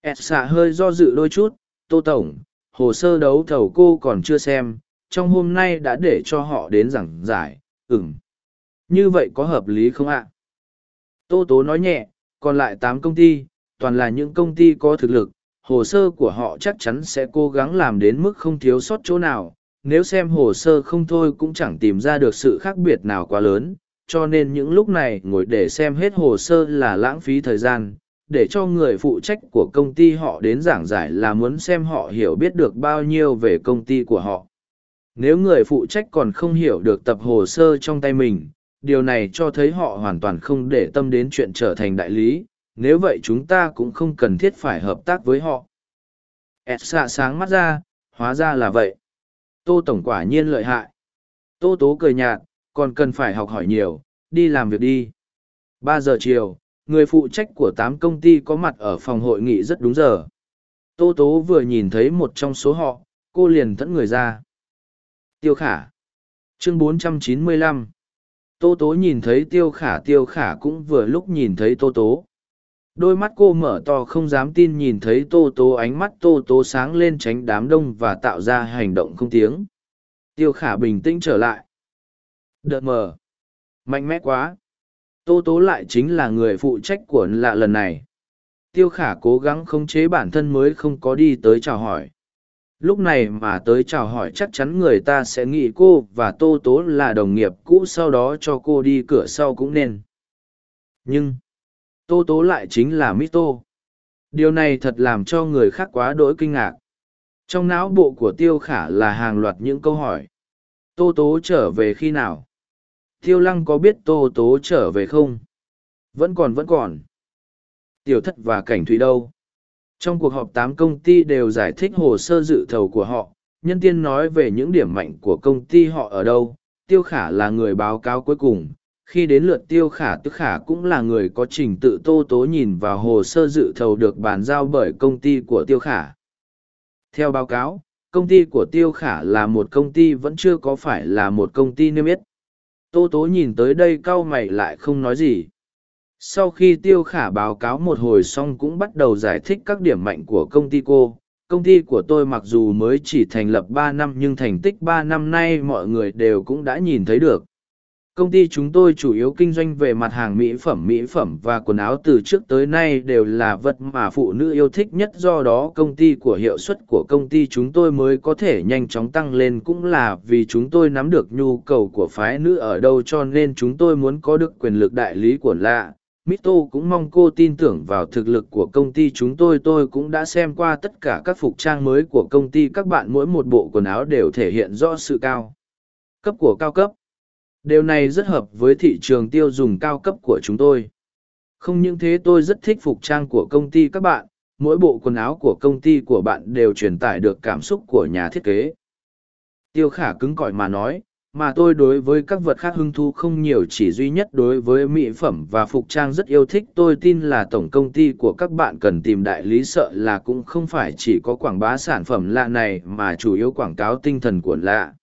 Esa hơi do dự đôi chút, tô tổng, hồ sơ đấu thầu cô còn chưa xem, trong hôm nay đã để cho họ đến giảng giải ừng như vậy có hợp lý không ạ? Tô tố nói nhẹ, còn lại tám công ty toàn là những công ty có thực lực, hồ sơ của họ chắc chắn sẽ cố gắng làm đến mức không thiếu sót chỗ nào. Nếu xem hồ sơ không thôi cũng chẳng tìm ra được sự khác biệt nào quá lớn, cho nên những lúc này ngồi để xem hết hồ sơ là lãng phí thời gian. Để cho người phụ trách của công ty họ đến giảng giải là muốn xem họ hiểu biết được bao nhiêu về công ty của họ. Nếu người phụ trách còn không hiểu được tập hồ sơ trong tay mình, điều này cho thấy họ hoàn toàn không để tâm đến chuyện trở thành đại lý nếu vậy chúng ta cũng không cần thiết phải hợp tác với họ. Ẹt xạ sáng mắt ra, hóa ra là vậy. Tô tổng quả nhiên lợi hại. Tô tố cười nhạt, còn cần phải học hỏi nhiều, đi làm việc đi. Ba giờ chiều, người phụ trách của tám công ty có mặt ở phòng hội nghị rất đúng giờ. Tô tố vừa nhìn thấy một trong số họ, cô liền thẫn người ra. Tiêu khả. Chương 495 tô tố nhìn thấy tiêu khả tiêu khả cũng vừa lúc nhìn thấy tô tố đôi mắt cô mở to không dám tin nhìn thấy tô tố ánh mắt tô tố sáng lên tránh đám đông và tạo ra hành động không tiếng. Tiêu khả bình tĩnh trở lại. Đợt mờ. Mạnh mẽ quá. Tô tố lại chính là người phụ trách của lạ lần này. Tiêu khả cố gắng khống chế bản thân mới không có đi tới chào hỏi. Lúc này mà tới chào hỏi chắc chắn người ta sẽ nghĩ cô và tô tố là đồng nghiệp cũ sau đó cho cô đi cửa sau cũng nên. Nhưng tô tố lại chính là mít tô. Điều này thật làm cho người khác quá đỗi kinh ngạc. Trong não bộ của tiêu khả là hàng loạt những câu hỏi. Tô tố trở về khi nào? Tiêu lăng có biết tô tố trở về không? Vẫn còn vẫn còn. Tiểu thất và cảnh thủy đâu? Trong cuộc họp tám công ty đều giải thích hồ sơ dự thầu của họ. Nhân tiên nói về những điểm mạnh của công ty họ ở đâu. Tiêu khả là người báo cáo cuối cùng khi đến lượt tiêu khả tức khả cũng là người có trình tự tô tố nhìn vào hồ sơ dự thầu được bàn giao bởi công ty của tiêu khả. Theo báo cáo, công ty của tiêu khả là một công ty vẫn chưa có phải là một công ty niêm yết. Tô tố nhìn tới đây cau mày lại không nói gì. Sau khi tiêu khả báo cáo một hồi xong cũng bắt đầu giải thích các điểm mạnh của công ty cô. Công ty của tôi mặc dù mới chỉ thành lập ba năm nhưng thành tích ba năm nay mọi người đều cũng đã nhìn thấy được công ty chúng tôi chủ yếu kinh doanh về mặt hàng mỹ phẩm mỹ phẩm và quần áo từ trước tới nay đều là vật mà phụ nữ yêu thích nhất do đó, công ty của hiệu suất của công ty chúng tôi mới có thể nhanh chóng tăng lên cũng là vì chúng tôi nắm được nhu cầu của phái nữ ở đâu, cho nên chúng tôi muốn có được quyền lực đại lý của lạ Mito cũng mong cô tin tưởng vào thực lực của công ty chúng tôi. Tôi cũng đã xem qua tất cả các phục trang mới của công ty các bạn mỗi một bộ quần áo đều thể hiện rõ sự cao. Cấp của cao cấp. Điều này rất hợp với thị trường tiêu dùng cao cấp của chúng tôi. Không những thế tôi rất thích phục trang của công ty các bạn, mỗi bộ quần áo của công ty của bạn đều truyền tải được cảm xúc của nhà thiết kế. Tiêu khả cứng cỏi mà nói, mà tôi đối với các vật khác hứng thú không nhiều chỉ duy nhất đối với mỹ phẩm và phục trang rất yêu thích tôi tin là tổng công ty của các bạn cần tìm đại lý sợ là cũng không phải chỉ có quảng bá sản phẩm lạ này mà chủ yếu quảng cáo tinh thần của lạ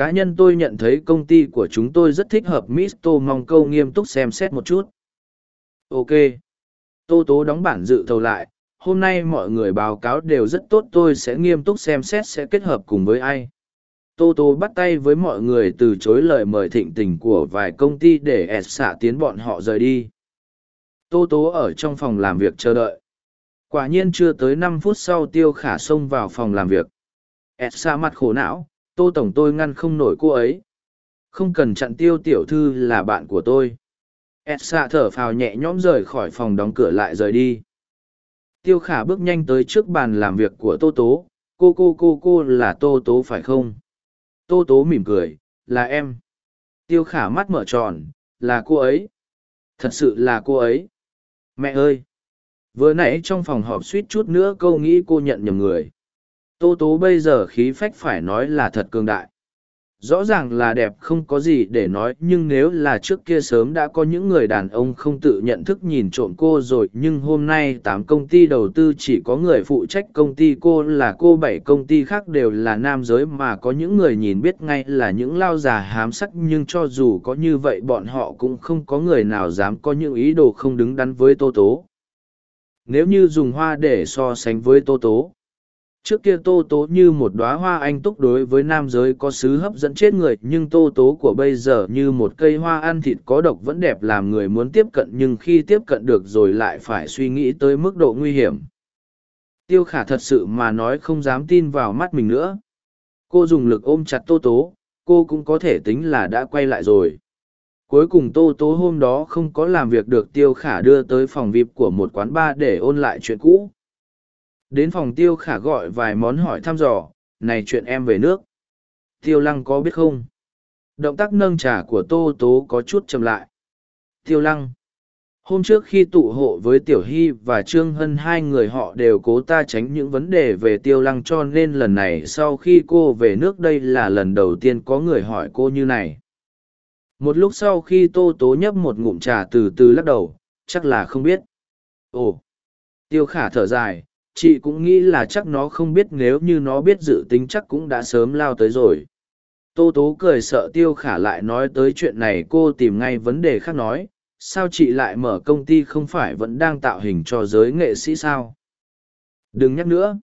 cá nhân tôi nhận thấy công ty của chúng tôi rất thích hợp misto mong câu nghiêm túc xem xét một chút. Ok. Tô tố đóng bản dự thầu lại. Hôm nay mọi người báo cáo đều rất tốt, tôi sẽ nghiêm túc xem xét sẽ kết hợp cùng với ai. Tô tô bắt tay với mọi người từ chối lời mời thịnh tình của vài công ty để ẹt xả tiến bọn họ rời đi. Tô tố ở trong phòng làm việc chờ đợi. Quả nhiên chưa tới năm phút sau tiêu khả xông vào phòng làm việc. ẹt xả mặt khổ não tô tổng tôi ngăn không nổi cô ấy không cần chặn tiêu tiểu thư là bạn của tôi ed xạ thở phào nhẹ nhõm rời khỏi phòng đóng cửa lại rời đi tiêu khả bước nhanh tới trước bàn làm việc của tô tố cô cô cô cô là tô tố phải không Tô tố mỉm cười, là em. Tiêu khả mắt mở tròn, là cô ấy. Thật sự là cô ấy. Mẹ ơi! Vừa nãy trong phòng họp suýt chút nữa câu nghĩ cô nhận nhầm người. Tô tố bây giờ khí phách phải nói là thật cường đại. rõ ràng là đẹp không có gì để nói, nhưng nếu là trước kia sớm đã có những người đàn ông không tự nhận thức nhìn trộm cô rồi, nhưng hôm nay tám công ty đầu tư chỉ có người phụ trách công ty cô là cô bảy công ty khác đều là nam giới mà có những người nhìn biết ngay là những lao già hám sắc, nhưng cho dù có như vậy bọn họ cũng không có người nào dám có những ý đồ không đứng đắn với tô tố nếu như dùng hoa để so sánh với tô tố trước kia tô tố như một đoá hoa anh túc đối với nam giới có sứ hấp dẫn chết người, nhưng tô tố của bây giờ như một cây hoa ăn thịt có độc vẫn đẹp làm người muốn tiếp cận, nhưng khi tiếp cận được rồi lại phải suy nghĩ tới mức độ nguy hiểm. Tiêu khả thật sự mà nói không dám tin vào mắt mình nữa. Cô dùng lực ôm chặt tô tố, cô cũng có thể tính là đã quay lại rồi. Cuối cùng tô tố hôm đó không có làm việc được, tiêu khả đưa tới phòng vip của một quán bar để ôn lại chuyện cũ đến phòng tiêu khả gọi vài món hỏi thăm dò, này chuyện em về nước. Tiêu lăng có biết không? Động tác nâng trà của tô tố có chút chậm lại. Tiêu lăng, hôm trước khi tụ hộ với tiểu hy và trương hân, hai người họ đều cố ta tránh những vấn đề về tiêu lăng cho nên lần này sau khi cô về nước đây là lần đầu tiên có người hỏi cô như này. Một lúc sau khi tô tố nhấp một ngụm trà từ từ lắc đầu, chắc là không biết. Ồ, tiêu khả thở dài chị cũng nghĩ là chắc nó không biết nếu như nó biết dự tính chắc cũng đã sớm lao tới rồi. Tô tố cười sợ tiêu khả lại nói tới chuyện này, cô tìm ngay vấn đề khác nói, sao chị lại mở công ty không phải vẫn đang tạo hình cho giới nghệ sĩ sao? Đừng nhắc nữa.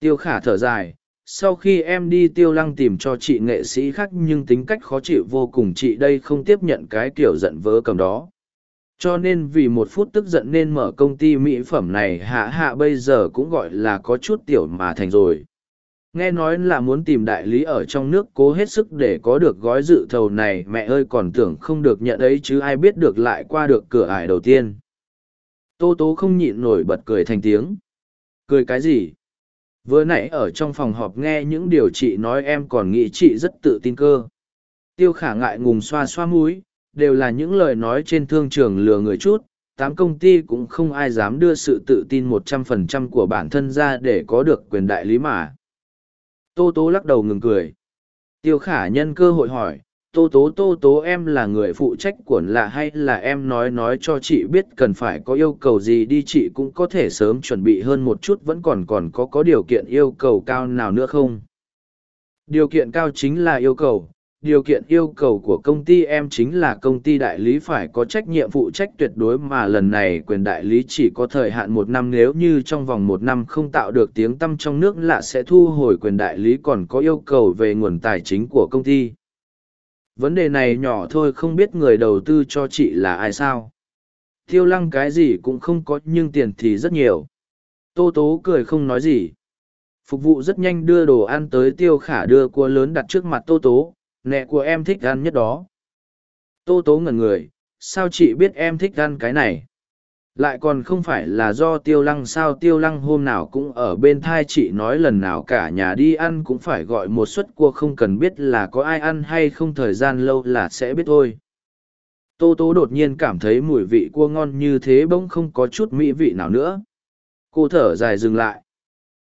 Tiêu khả thở dài, sau khi em đi tiêu lăng tìm cho chị nghệ sĩ khác nhưng tính cách khó chịu vô cùng, chị đây không tiếp nhận cái kiểu giận vớ cầm đó cho nên vì một phút tức giận nên mở công ty mỹ phẩm này hạ hạ bây giờ cũng gọi là có chút tiểu mà thành rồi. Nghe nói là muốn tìm đại lý ở trong nước cố hết sức để có được gói dự thầu này, mẹ ơi còn tưởng không được nhận ấy chứ ai biết được lại qua được cửa ải đầu tiên. Tô tố không nhịn nổi bật cười thành tiếng. Cười cái gì? Vừa nãy ở trong phòng họp nghe những điều chị nói em còn nghĩ chị rất tự tin cơ. Tiêu khả ngại ngùng xoa xoa múi đều là những lời nói trên thương trường lừa người chút, tám công ty cũng không ai dám đưa sự tự tin một trăm phần trăm của bản thân ra để có được quyền đại lý mà. Tô tố lắc đầu ngừng cười. Tiêu khả nhân cơ hội hỏi, tô tố tô tố, em là người phụ trách của lạ hay là em nói nói cho chị biết cần phải có yêu cầu gì đi, chị cũng có thể sớm chuẩn bị hơn một chút, vẫn còn còn có có điều kiện yêu cầu cao nào nữa không? Điều kiện cao chính là yêu cầu điều kiện yêu cầu của công ty em chính là công ty đại lý phải có trách nhiệm phụ trách tuyệt đối mà lần này quyền đại lý chỉ có thời hạn một năm. Nếu như trong vòng một năm không tạo được tiếng tăm trong nước lạ sẽ thu hồi quyền đại lý còn có yêu cầu về nguồn tài chính của công ty. Vấn đề này nhỏ thôi, không biết người đầu tư cho chị là ai sao? Tiêu lăng cái gì cũng không có, nhưng tiền thì rất nhiều. Tô tố cười không nói gì. Phục vụ rất nhanh đưa đồ ăn tới tiêu khả đưa cua lớn đặt trước mặt tô tố nẹ của em thích ăn nhất đó. Tô tố ngẩn người, sao chị biết em thích ăn cái này? Lại còn không phải là do tiêu lăng sao tiêu lăng hôm nào cũng ở bên thai chị nói lần nào cả nhà đi ăn cũng phải gọi một suất cua không cần biết là có ai ăn hay không, thời gian lâu là sẽ biết thôi. Tô tố đột nhiên cảm thấy mùi vị cua ngon như thế bỗng không có chút mỹ vị nào nữa. Cô thở dài dừng lại.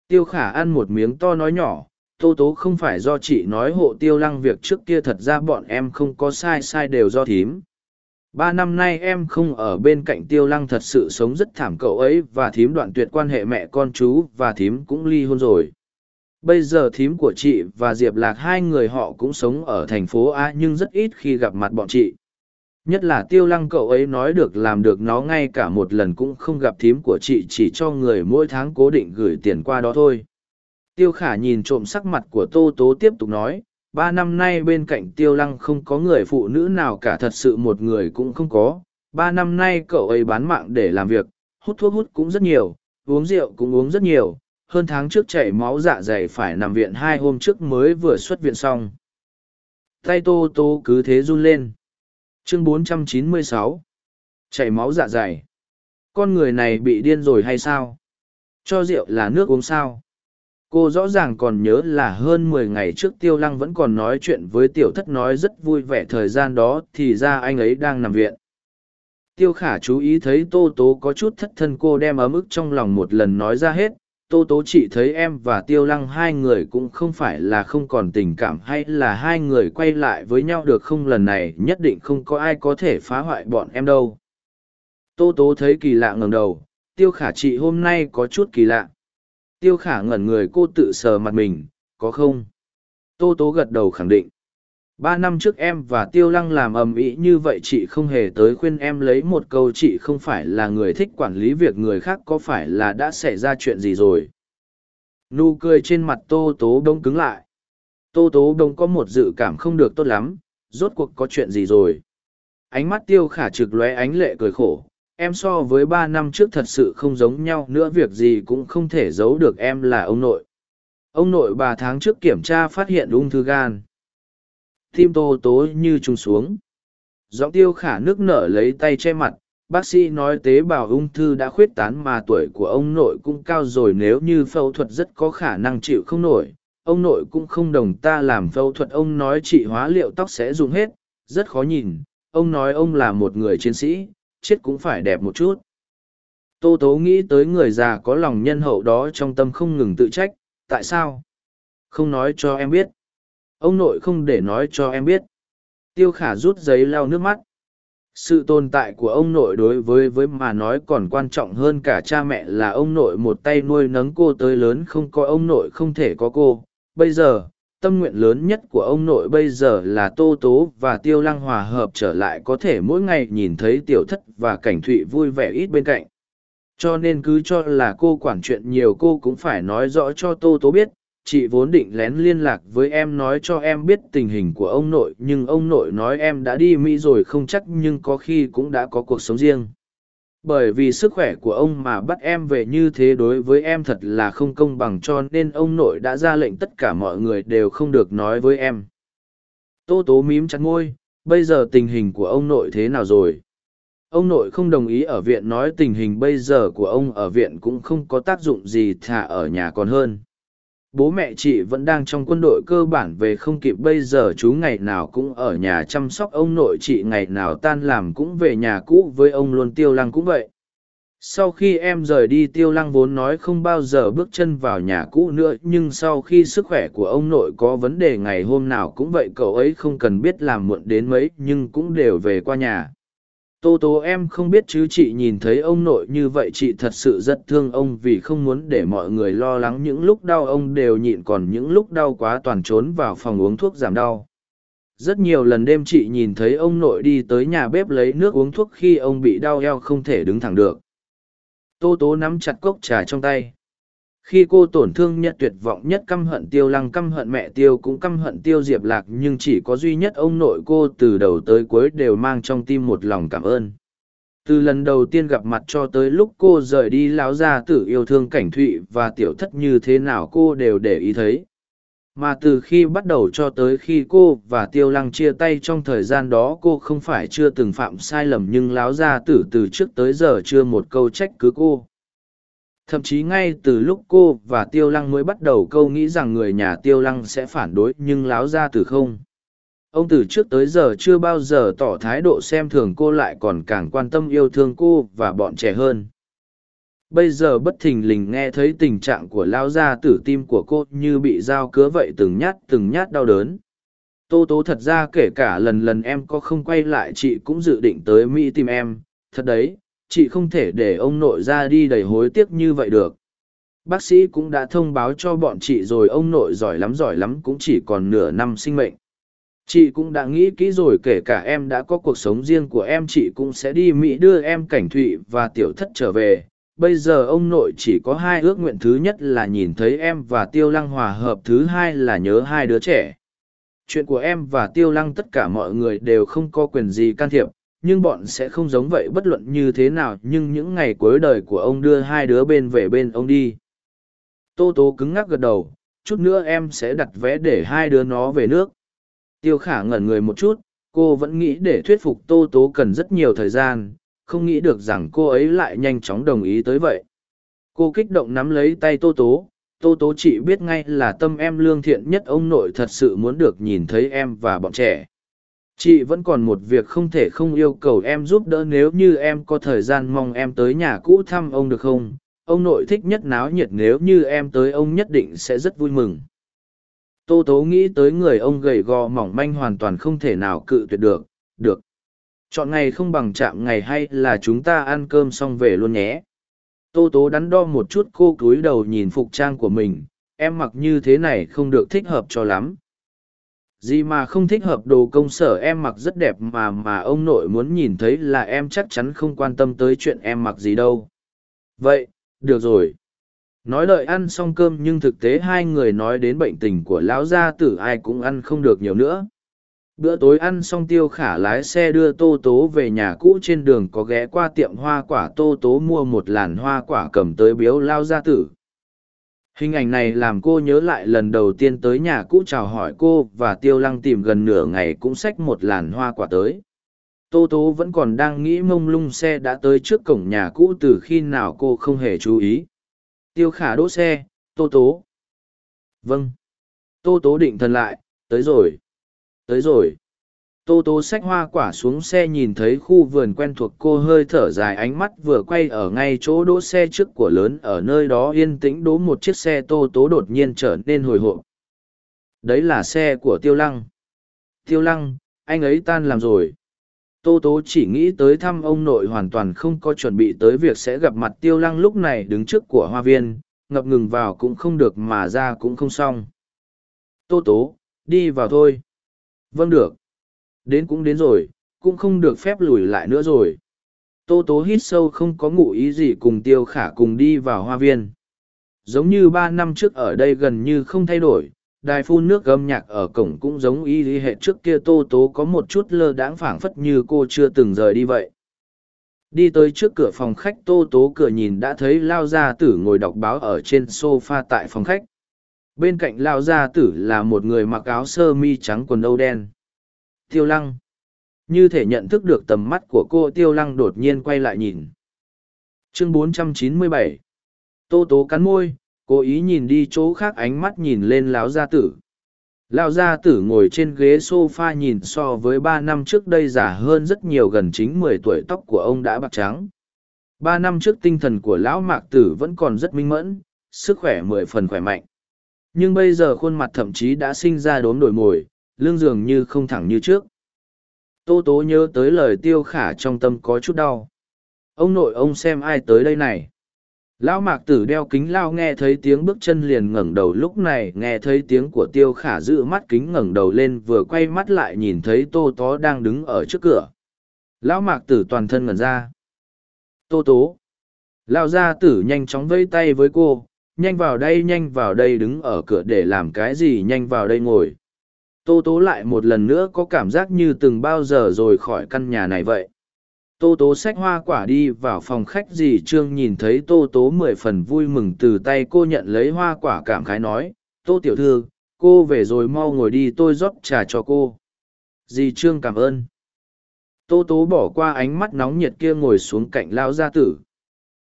Tiêu khả ăn một miếng to nói nhỏ tô tố không phải do chị nói hộ tiêu lăng việc trước kia thật ra bọn em không có sai sai đều do thím. Ba năm nay em không ở bên cạnh tiêu lăng thật sự sống rất thảm cậu ấy và thím đoạn tuyệt quan hệ mẹ con chú và thím cũng ly hôn rồi. Bây giờ thím của chị và diệp lạc hai người họ cũng sống ở thành phố a nhưng rất ít khi gặp mặt bọn chị. Nhất là tiêu lăng cậu ấy nói được làm được nó ngay cả một lần cũng không gặp thím của chị chỉ cho người mỗi tháng cố định gửi tiền qua đó thôi tiêu khả nhìn trộm sắc mặt của tô tố tiếp tục nói, ba năm nay bên cạnh tiêu lăng không có người phụ nữ nào cả, thật sự một người cũng không có. Ba năm nay cậu ấy bán mạng để làm việc, hút thuốc hút cũng rất nhiều, uống rượu cũng uống rất nhiều. Hơn tháng trước chảy máu dạ dày phải nằm viện, hai hôm trước mới vừa xuất viện xong. Tay tô tô cứ thế run lên. Chương 496 chảy máu dạ dày. Con người này bị điên rồi hay sao? Cho rượu là nước uống sao? Cô rõ ràng còn nhớ là hơn mười ngày trước tiêu lăng vẫn còn nói chuyện với tiểu thất nói rất vui vẻ thời gian đó thì ra anh ấy đang nằm viện. Tiêu khả chú ý thấy tô tố có chút thất thân cô đem ấm ức trong lòng một lần nói ra hết. Tô tố chị thấy em và tiêu lăng hai người cũng không phải là không còn tình cảm hay là hai người quay lại với nhau được không? Lần này nhất định không có ai có thể phá hoại bọn em đâu. Tô tố thấy kỳ lạ ngẩng đầu. Tiêu khả chị hôm nay có chút kỳ lạ tiêu khả ngẩn người cô tự sờ mặt mình, có không? Tô tố gật đầu khẳng định. Ba năm trước em và tiêu lăng làm ầm ĩ như vậy chị không hề tới khuyên em lấy một câu chị không phải là người thích quản lý việc người khác có phải là đã xảy ra chuyện gì rồi? Nụ cười trên mặt tô tố đông cứng lại. Tô tố đông có một dự cảm không được tốt lắm, rốt cuộc có chuyện gì rồi? Ánh mắt tiêu khả trực lóe ánh lệ cười khổ em so với ba năm trước thật sự không giống nhau nữa, việc gì cũng không thể giấu được em là ông nội. Ông nội ba tháng trước kiểm tra phát hiện ung thư gan. Tim tô tố như trùng xuống. Giọng tiêu khả nước nở lấy tay che mặt. Bác sĩ nói tế bào ung thư đã khuyết tán mà tuổi của ông nội cũng cao rồi, nếu như phẫu thuật rất có khả năng chịu không nổi, ông nội cũng không đồng ta làm phẫu thuật. Ông nói trị hóa liệu tóc sẽ dùng hết, rất khó nhìn. Ông nói ông là một người chiến sĩ chết cũng phải đẹp một chút. Tô tố nghĩ tới người già có lòng nhân hậu đó trong tâm không ngừng tự trách, tại sao? Không nói cho em biết. Ông nội không để nói cho em biết. Tiêu khả rút giấy lau nước mắt. Sự tồn tại của ông nội đối với với mà nói còn quan trọng hơn cả cha mẹ là ông nội một tay nuôi nấng cô tới lớn không có, ông nội không thể có cô. Bây giờ tâm nguyện lớn nhất của ông nội bây giờ là tô tố và tiêu lăng hòa hợp trở lại có thể mỗi ngày nhìn thấy tiểu thất và cảnh thụy vui vẻ ít bên cạnh. Cho nên cứ cho là cô quản chuyện nhiều cô cũng phải nói rõ cho tô tố biết, chị vốn định lén liên lạc với em nói cho em biết tình hình của ông nội nhưng ông nội nói em đã đi mỹ rồi không chắc nhưng có khi cũng đã có cuộc sống riêng bởi vì sức khỏe của ông mà bắt em về như thế đối với em thật là không công bằng cho nên ông nội đã ra lệnh tất cả mọi người đều không được nói với em. Tô tố mím chặt ngôi bây giờ tình hình của ông nội thế nào rồi? Ông nội không đồng ý ở viện, nói tình hình bây giờ của ông ở viện cũng không có tác dụng gì thả ở nhà còn hơn bố mẹ chị vẫn đang trong quân đội cơ bản về không kịp bây giờ chú ngày nào cũng ở nhà chăm sóc ông nội chị, ngày nào tan làm cũng về nhà cũ với ông luôn. Tiêu lăng cũng vậy. Sau khi em rời đi, tiêu lăng vốn nói không bao giờ bước chân vào nhà cũ nữa, nhưng sau khi sức khỏe của ông nội có vấn đề ngày hôm nào cũng vậy, cậu ấy không cần biết làm muộn đến mấy, nhưng cũng đều về qua nhà tô tố em không biết chứ chị nhìn thấy ông nội như vậy chị thật sự rất thương ông vì không muốn để mọi người lo lắng những lúc đau ông đều nhịn còn những lúc đau quá toàn trốn vào phòng uống thuốc giảm đau. Rất nhiều lần đêm chị nhìn thấy ông nội đi tới nhà bếp lấy nước uống thuốc khi ông bị đau eo không thể đứng thẳng được. Tô tố nắm chặt cốc trà trong tay khi cô tổn thương nhất tuyệt vọng nhất căm hận tiêu lăng, căm hận mẹ tiêu cũng căm hận tiêu diệp lạc, nhưng chỉ có duy nhất ông nội cô từ đầu tới cuối đều mang trong tim một lòng cảm ơn. Từ lần đầu tiên gặp mặt cho tới lúc cô rời đi láo ra tử yêu thương cảnh thụy và tiểu thất như thế nào cô đều để ý thấy. Mà từ khi bắt đầu cho tới khi cô và tiêu lăng chia tay trong thời gian đó, cô không phải chưa từng phạm sai lầm, nhưng láo ra tử từ trước tới giờ chưa một câu trách cứ cô thậm chí ngay từ lúc cô và tiêu lăng mới bắt đầu câu nghĩ rằng người nhà tiêu lăng sẽ phản đối nhưng láo ra từ không. Ông từ trước tới giờ chưa bao giờ tỏ thái độ xem thường cô lại còn càng quan tâm yêu thương cô và bọn trẻ hơn. Bây giờ bất thình lình nghe thấy tình trạng của lao gia tử tim của cô như bị dao cứa vậy từng nhát từng nhát đau đớn. Tô tố thật ra kể cả lần lần em có không quay lại chị cũng dự định tới mỹ tìm em. Thật đấy chị không thể để ông nội ra đi đầy hối tiếc như vậy được. Bác sĩ cũng đã thông báo cho bọn chị rồi, ông nội giỏi lắm giỏi lắm, cũng chỉ còn nửa năm sinh mệnh. Chị cũng đã nghĩ kỹ rồi, kể cả em đã có cuộc sống riêng của em, chị cũng sẽ đi mỹ đưa em cảnh thụy và tiểu thất trở về. Bây giờ ông nội chỉ có hai ước nguyện, thứ nhất là nhìn thấy em và tiêu lăng hòa hợp, thứ hai là nhớ hai đứa trẻ. Chuyện của em và tiêu lăng tất cả mọi người đều không có quyền gì can thiệp nhưng bọn sẽ không giống vậy bất luận như thế nào, nhưng những ngày cuối đời của ông đưa hai đứa bên về bên ông đi. Tô tố cứng ngắc gật đầu, chút nữa em sẽ đặt vé để hai đứa nó về nước. Tiêu khả ngẩn người một chút, cô vẫn nghĩ để thuyết phục tô tố cần rất nhiều thời gian, không nghĩ được rằng cô ấy lại nhanh chóng đồng ý tới vậy. Cô kích động nắm lấy tay tô tố tô tố chỉ biết ngay là tâm em lương thiện nhất, ông nội thật sự muốn được nhìn thấy em và bọn trẻ chị vẫn còn một việc không thể không yêu cầu em giúp đỡ nếu như em có thời gian mong em tới nhà cũ thăm ông được không? Ông nội thích nhất náo nhiệt nếu như em tới ông nhất định sẽ rất vui mừng. Tô tố nghĩ tới người ông gầy gò mỏng manh hoàn toàn không thể nào cự tuyệt được được. Chọn ngày không bằng chạm ngày hay là chúng ta ăn cơm xong về luôn nhé. Tô tố đắn đo một chút cô cúi đầu nhìn phục trang của mình, em mặc như thế này không được thích hợp cho lắm gì mà không thích hợp đồ công sở em mặc rất đẹp mà mà ông nội muốn nhìn thấy là em chắc chắn không quan tâm tới chuyện em mặc gì đâu. Vậy, được rồi. Nói lời ăn xong cơm nhưng thực tế hai người nói đến bệnh tình của lão gia tử ai cũng ăn không được nhiều nữa. Bữa tối ăn xong tiêu khả lái xe đưa tô tố về nhà cũ trên đường có ghé qua tiệm hoa quả tô tố mua một làn hoa quả cầm tới biếu lao gia tử hình ảnh này làm cô nhớ lại lần đầu tiên tới nhà cũ chào hỏi cô và tiêu lăng tìm gần nửa ngày cũng xách một làn hoa quả tới. Tô tố vẫn còn đang nghĩ mông lung xe đã tới trước cổng nhà cũ từ khi nào cô không hề chú ý. Tiêu khả đỗ xe, tô tố. Vâng. Tô tố định thần lại, tới rồi tới rồi tô tố xách hoa quả xuống xe nhìn thấy khu vườn quen thuộc, cô hơi thở dài, ánh mắt vừa quay ở ngay chỗ đỗ xe trước của lớn, ở nơi đó yên tĩnh đỗ một chiếc xe tô tố đột nhiên trở nên hồi hộp. Đấy là xe của tiêu lăng. Tiêu lăng, anh ấy tan làm rồi. Tô tố chỉ nghĩ tới thăm ông nội hoàn toàn không có chuẩn bị tới việc sẽ gặp mặt tiêu lăng lúc này đứng trước của hoa viên, ngập ngừng vào cũng không được mà ra cũng không xong. Tô tố đi vào thôi. Vâng được đến cũng đến rồi, cũng không được phép lùi lại nữa rồi. Tô tố hít sâu không có ngụ ý gì cùng tiêu khả cùng đi vào hoa viên. Giống như ba năm trước ở đây gần như không thay đổi, đài phun nước gâm nhạc ở cổng cũng giống y lý hệ trước kia tô tố có một chút lơ đãng phảng phất như cô chưa từng rời đi vậy. Đi tới trước cửa phòng khách, tô tố cửa nhìn đã thấy lao gia tử ngồi đọc báo ở trên sofa tại phòng khách. Bên cạnh lao gia tử là một người mặc áo sơ mi trắng quần âu đen tiêu lăng. Như thể nhận thức được tầm mắt của cô, tiêu lăng đột nhiên quay lại nhìn. Chương 497 tô tố cắn môi, cố ý nhìn đi chỗ khác ánh mắt nhìn lên lão gia tử. Lão gia tử ngồi trên ghế s o f a nhìn so với ba năm trước đây già hơn rất nhiều gần chính mười tuổi tóc của ông đã bạc trắng. Ba năm trước tinh thần của lão mạc tử vẫn còn rất minh mẫn, sức khỏe mười phần khỏe mạnh. Nhưng bây giờ khuôn mặt thậm chí đã sinh ra đốm đổi mồi lưng dường như không thẳng như trước. Tô tố nhớ tới lời tiêu khả trong tâm có chút đau. Ông nội ông xem ai tới đây này? Lão mạc tử đeo kính lao nghe thấy tiếng bước chân liền ngẩng đầu lúc này, nghe thấy tiếng của tiêu khả giữ mắt kính ngẩng đầu lên, vừa quay mắt lại nhìn thấy tô tố đang đứng ở trước cửa. Lão mạc tử toàn thân ngẩn ra. Tô tố. Lao gia tử nhanh chóng vây tay với cô, nhanh vào đây, nhanh vào đây, đứng ở cửa để làm cái gì, nhanh vào đây ngồi tô tố lại một lần nữa có cảm giác như từng bao giờ rồi khỏi căn nhà này vậy. Tô tố xách hoa quả đi vào phòng khách dì trương nhìn thấy tô tố mười phần vui mừng từ tay cô nhận lấy hoa quả cảm khái nói, tô tiểu thư, cô về rồi mau ngồi đi, tôi rót trà cho cô. Dì trương cảm ơn. Tô tố bỏ qua ánh mắt nóng nhiệt kia ngồi xuống cạnh lao gia tử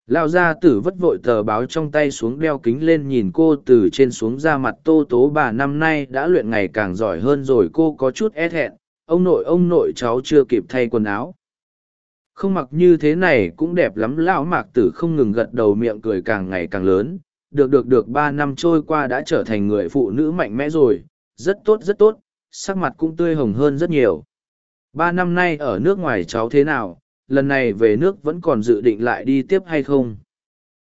lao gia tử vất vội tờ báo trong tay xuống đeo kính lên nhìn cô từ trên xuống ra mặt tô tố bà năm nay đã luyện ngày càng giỏi hơn rồi, cô có chút e hẹn ông nội ông nội, cháu chưa kịp thay quần áo. Không mặc như thế này cũng đẹp lắm, lão mạc tử không ngừng gật đầu miệng cười càng ngày càng lớn. Được được được, ba năm trôi qua đã trở thành người phụ nữ mạnh mẽ rồi. Rất tốt rất tốt. Sắc mặt cũng tươi hồng hơn rất nhiều. Ba năm nay ở nước ngoài cháu thế nào? Lần này về nước vẫn còn dự định lại đi tiếp hay không?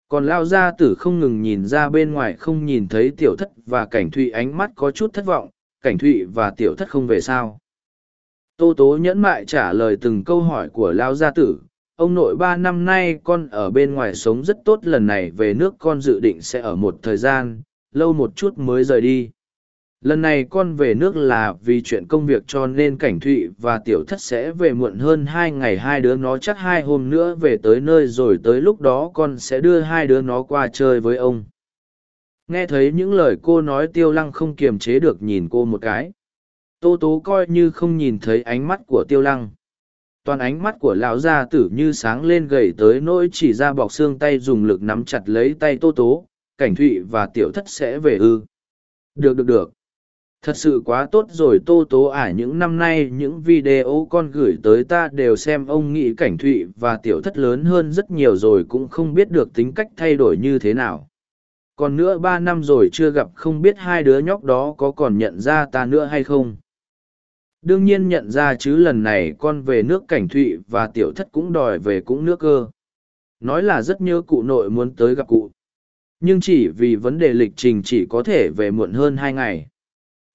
Còn lao gia tử không ngừng nhìn ra bên ngoài không nhìn thấy tiểu thất và cảnh thụy ánh mắt có chút thất vọng, cảnh thụy và tiểu thất không về sao? Tô tố nhẫn mại trả lời từng câu hỏi của lao gia tử, ông nội ba năm nay con ở bên ngoài sống rất tốt, lần này về nước con dự định sẽ ở một thời gian, lâu một chút mới rời đi lần này con về nước là vì chuyện công việc cho nên cảnh thụy và tiểu thất sẽ về muộn hơn hai ngày. Hai đứa nó chắc hai hôm nữa về tới nơi rồi tới lúc đó con sẽ đưa hai đứa nó qua chơi với ông. Nghe thấy những lời cô nói tiêu lăng không kiềm chế được nhìn cô một cái. Tô tố coi như không nhìn thấy ánh mắt của tiêu lăng. Toàn ánh mắt của lão gia tử như sáng lên gầy tới nỗi chỉ ra bọc xương tay dùng lực nắm chặt lấy tay tô tố cảnh thụy và tiểu thất sẽ về ư. Được được được thật sự quá tốt rồi tô tố ả à, những năm nay những video con gửi tới ta đều xem ông nghĩ cảnh thụy và tiểu thất lớn hơn rất nhiều rồi cũng không biết được tính cách thay đổi như thế nào. Còn nữa ba năm rồi chưa gặp không biết hai đứa nhóc đó có còn nhận ra ta nữa hay không? Đương nhiên nhận ra chứ lần này con về nước cảnh thụy và tiểu thất cũng đòi về cũng nước cơ. Nói là rất nhớ cụ nội muốn tới gặp cụ. Nhưng chỉ vì vấn đề lịch trình chỉ có thể về muộn hơn hai ngày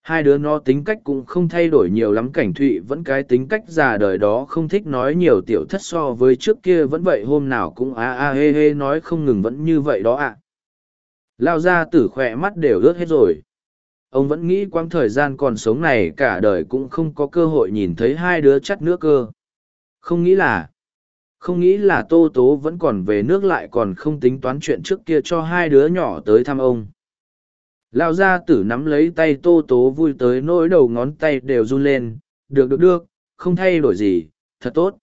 hai đứa nó tính cách cũng không thay đổi nhiều lắm, cảnh thụy vẫn cái tính cách già đời đó không thích nói nhiều tiểu thất so với trước kia vẫn vậy, hôm nào cũng a a hê hê nói không ngừng vẫn như vậy đó ạ. Lao ra tử khỏe mắt đều ướt hết rồi. Ông vẫn nghĩ quãng thời gian còn sống này cả đời cũng không có cơ hội nhìn thấy hai đứa chắt nước cơ. Không nghĩ là, không nghĩ là tô tố vẫn còn về nước lại còn không tính toán chuyện trước kia cho hai đứa nhỏ tới thăm ông lao gia tử nắm lấy tay tô tố vui tới nỗi đầu ngón tay đều run lên. Được được được, không thay đổi gì, thật tốt.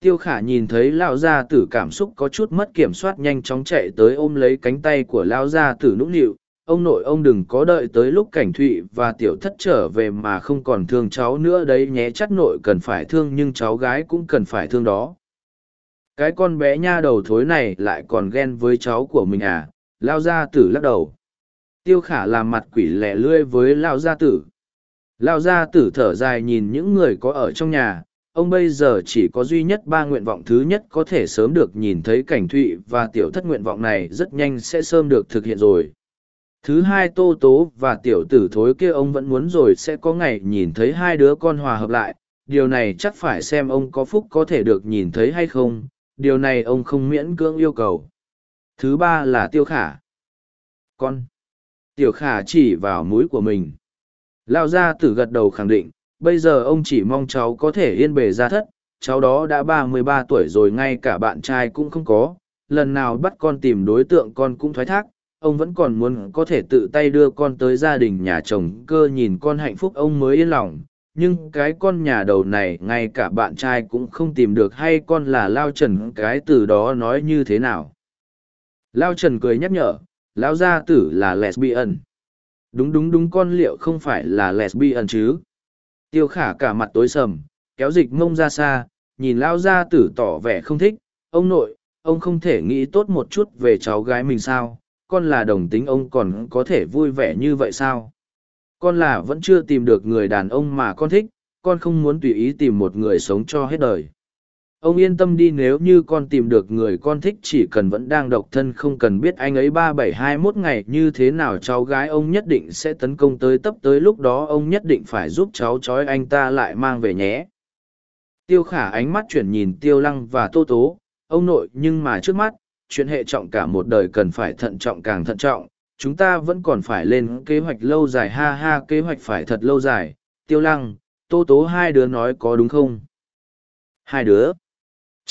Tiêu khả nhìn thấy lao gia tử cảm xúc có chút mất kiểm soát nhanh chóng chạy tới ôm lấy cánh tay của lao gia tử nũng nịu. Ông nội ông đừng có đợi tới lúc cảnh thụy và tiểu thất trở về mà không còn thương cháu nữa đấy, nhé, chắc nội cần phải thương nhưng cháu gái cũng cần phải thương đó. Cái con bé nha đầu thối này lại còn ghen với cháu của mình à? Lao gia tử lắc đầu tiêu khả làm mặt quỷ lẻ lươi với lao gia tử. Lao gia tử thở dài nhìn những người có ở trong nhà. Ông bây giờ chỉ có duy nhất ba nguyện vọng thứ nhất có thể sớm được nhìn thấy cảnh thụy và tiểu thất nguyện vọng này rất nhanh sẽ sớm được thực hiện rồi. Thứ hai tô tố và tiểu tử thối kia ông vẫn muốn rồi sẽ có ngày nhìn thấy hai đứa con hòa hợp lại. Điều này chắc phải xem ông có phúc có thể được nhìn thấy hay không. Điều này ông không miễn cưỡng yêu cầu. Thứ ba là tiêu khả. Con tiểu khả chỉ vào mũi của mình. Lao gia tử gật đầu khẳng định, bây giờ ông chỉ mong cháu có thể yên bề ra thất, cháu đó đã ba mươi ba tuổi rồi, ngay cả bạn trai cũng không có. Lần nào bắt con tìm đối tượng con cũng thoái thác, ông vẫn còn muốn có thể tự tay đưa con tới gia đình nhà chồng, cơ nhìn con hạnh phúc ông mới yên lòng. Nhưng cái con nhà đầu này, ngay cả bạn trai cũng không tìm được, hay con là lao trần, cái từ đó nói như thế nào? Lao trần cười nhắc nhở lão gia tử là lesbian. Đúng đúng đúng, con liệu không phải là lesbian chứ? Tiêu khả cả mặt tối sầm, kéo dịch mông ra xa, nhìn lão gia tử tỏ vẻ không thích. Ông nội, ông không thể nghĩ tốt một chút về cháu gái mình sao? Con là đồng tính, ông còn có thể vui vẻ như vậy sao? Con là vẫn chưa tìm được người đàn ông mà con thích. Con không muốn tùy ý tìm một người sống cho hết đời ông yên tâm đi nếu như con tìm được người con thích chỉ cần vẫn đang độc thân không cần biết anh ấy ba bảy hai mốt ngày như thế nào cháu gái ông nhất định sẽ tấn công tới tấp tới lúc đó ông nhất định phải giúp cháu trói anh ta lại mang về nhé. Tiêu khả ánh mắt chuyển nhìn tiêu lăng và tô tố, ông nội nhưng mà trước mắt, chuyện hệ trọng cả một đời cần phải thận trọng càng thận trọng, chúng ta vẫn còn phải lên kế hoạch lâu dài, ha ha, kế hoạch phải thật lâu dài. Tiêu lăng, tô tố hai đứa nói có đúng không? Hai đứa?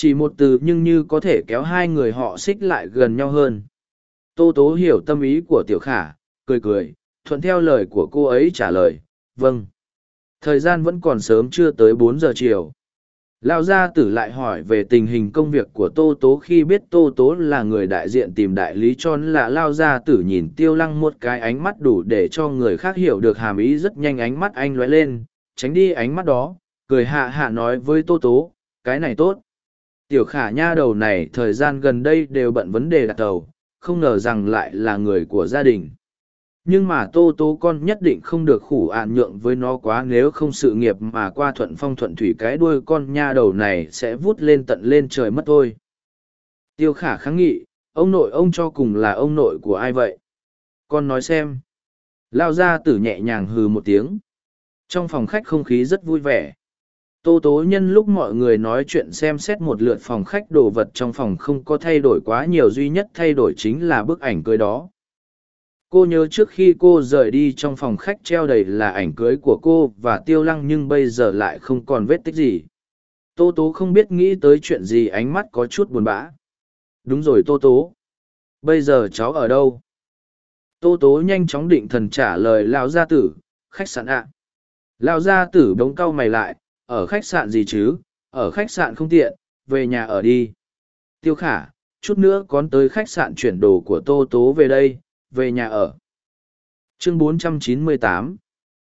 Chỉ một từ nhưng như có thể kéo hai người họ xích lại gần nhau hơn. Tô tố hiểu tâm ý của tiểu khả, cười cười, thuận theo lời của cô ấy trả lời vâng. Thời gian vẫn còn sớm chưa tới bốn giờ chiều. Lao gia tử lại hỏi về tình hình công việc của tô tố khi biết tô tố là người đại diện tìm đại lý cho là lao gia tử nhìn tiêu lăng một cái ánh mắt đủ để cho người khác hiểu được hàm ý rất nhanh ánh mắt anh lóe lên, tránh đi ánh mắt đó, cười hạ hạ nói với tô tố, cái này tốt tiểu khả nha đầu này thời gian gần đây đều bận vấn đề đặt tàu không ngờ rằng lại là người của gia đình. Nhưng mà tô tố con nhất định không được khủ ạn nhượng với nó quá nếu không sự nghiệp mà qua thuận phong thuận thủy cái đuôi con nha đầu này sẽ vút lên tận lên trời mất thôi. Tiêu khả kháng nghị, ông nội ông cho cùng là ông nội của ai vậy? Con nói xem. Lao ra tử nhẹ nhàng hừ một tiếng. Trong phòng khách không khí rất vui vẻ tô tố nhân lúc mọi người nói chuyện xem xét một lượt phòng khách đồ vật trong phòng không có thay đổi quá nhiều, duy nhất thay đổi chính là bức ảnh cưới đó. Cô nhớ trước khi cô rời đi trong phòng khách treo đầy là ảnh cưới của cô và tiêu lăng nhưng bây giờ lại không còn vết tích gì. Tô tố không biết nghĩ tới chuyện gì, ánh mắt có chút buồn bã. Đúng rồi tô tố. Bây giờ cháu ở đâu? Tô tố nhanh chóng định thần trả lời, Lão gia tử, khách sạn ạ. À. Lão gia tử bỗng cau mày lại ở khách sạn gì chứ? Ở khách sạn không tiện về nhà ở đi. Tiêu khả chút nữa con tới khách sạn chuyển đồ của tô tố về đây về nhà ở. Chương 498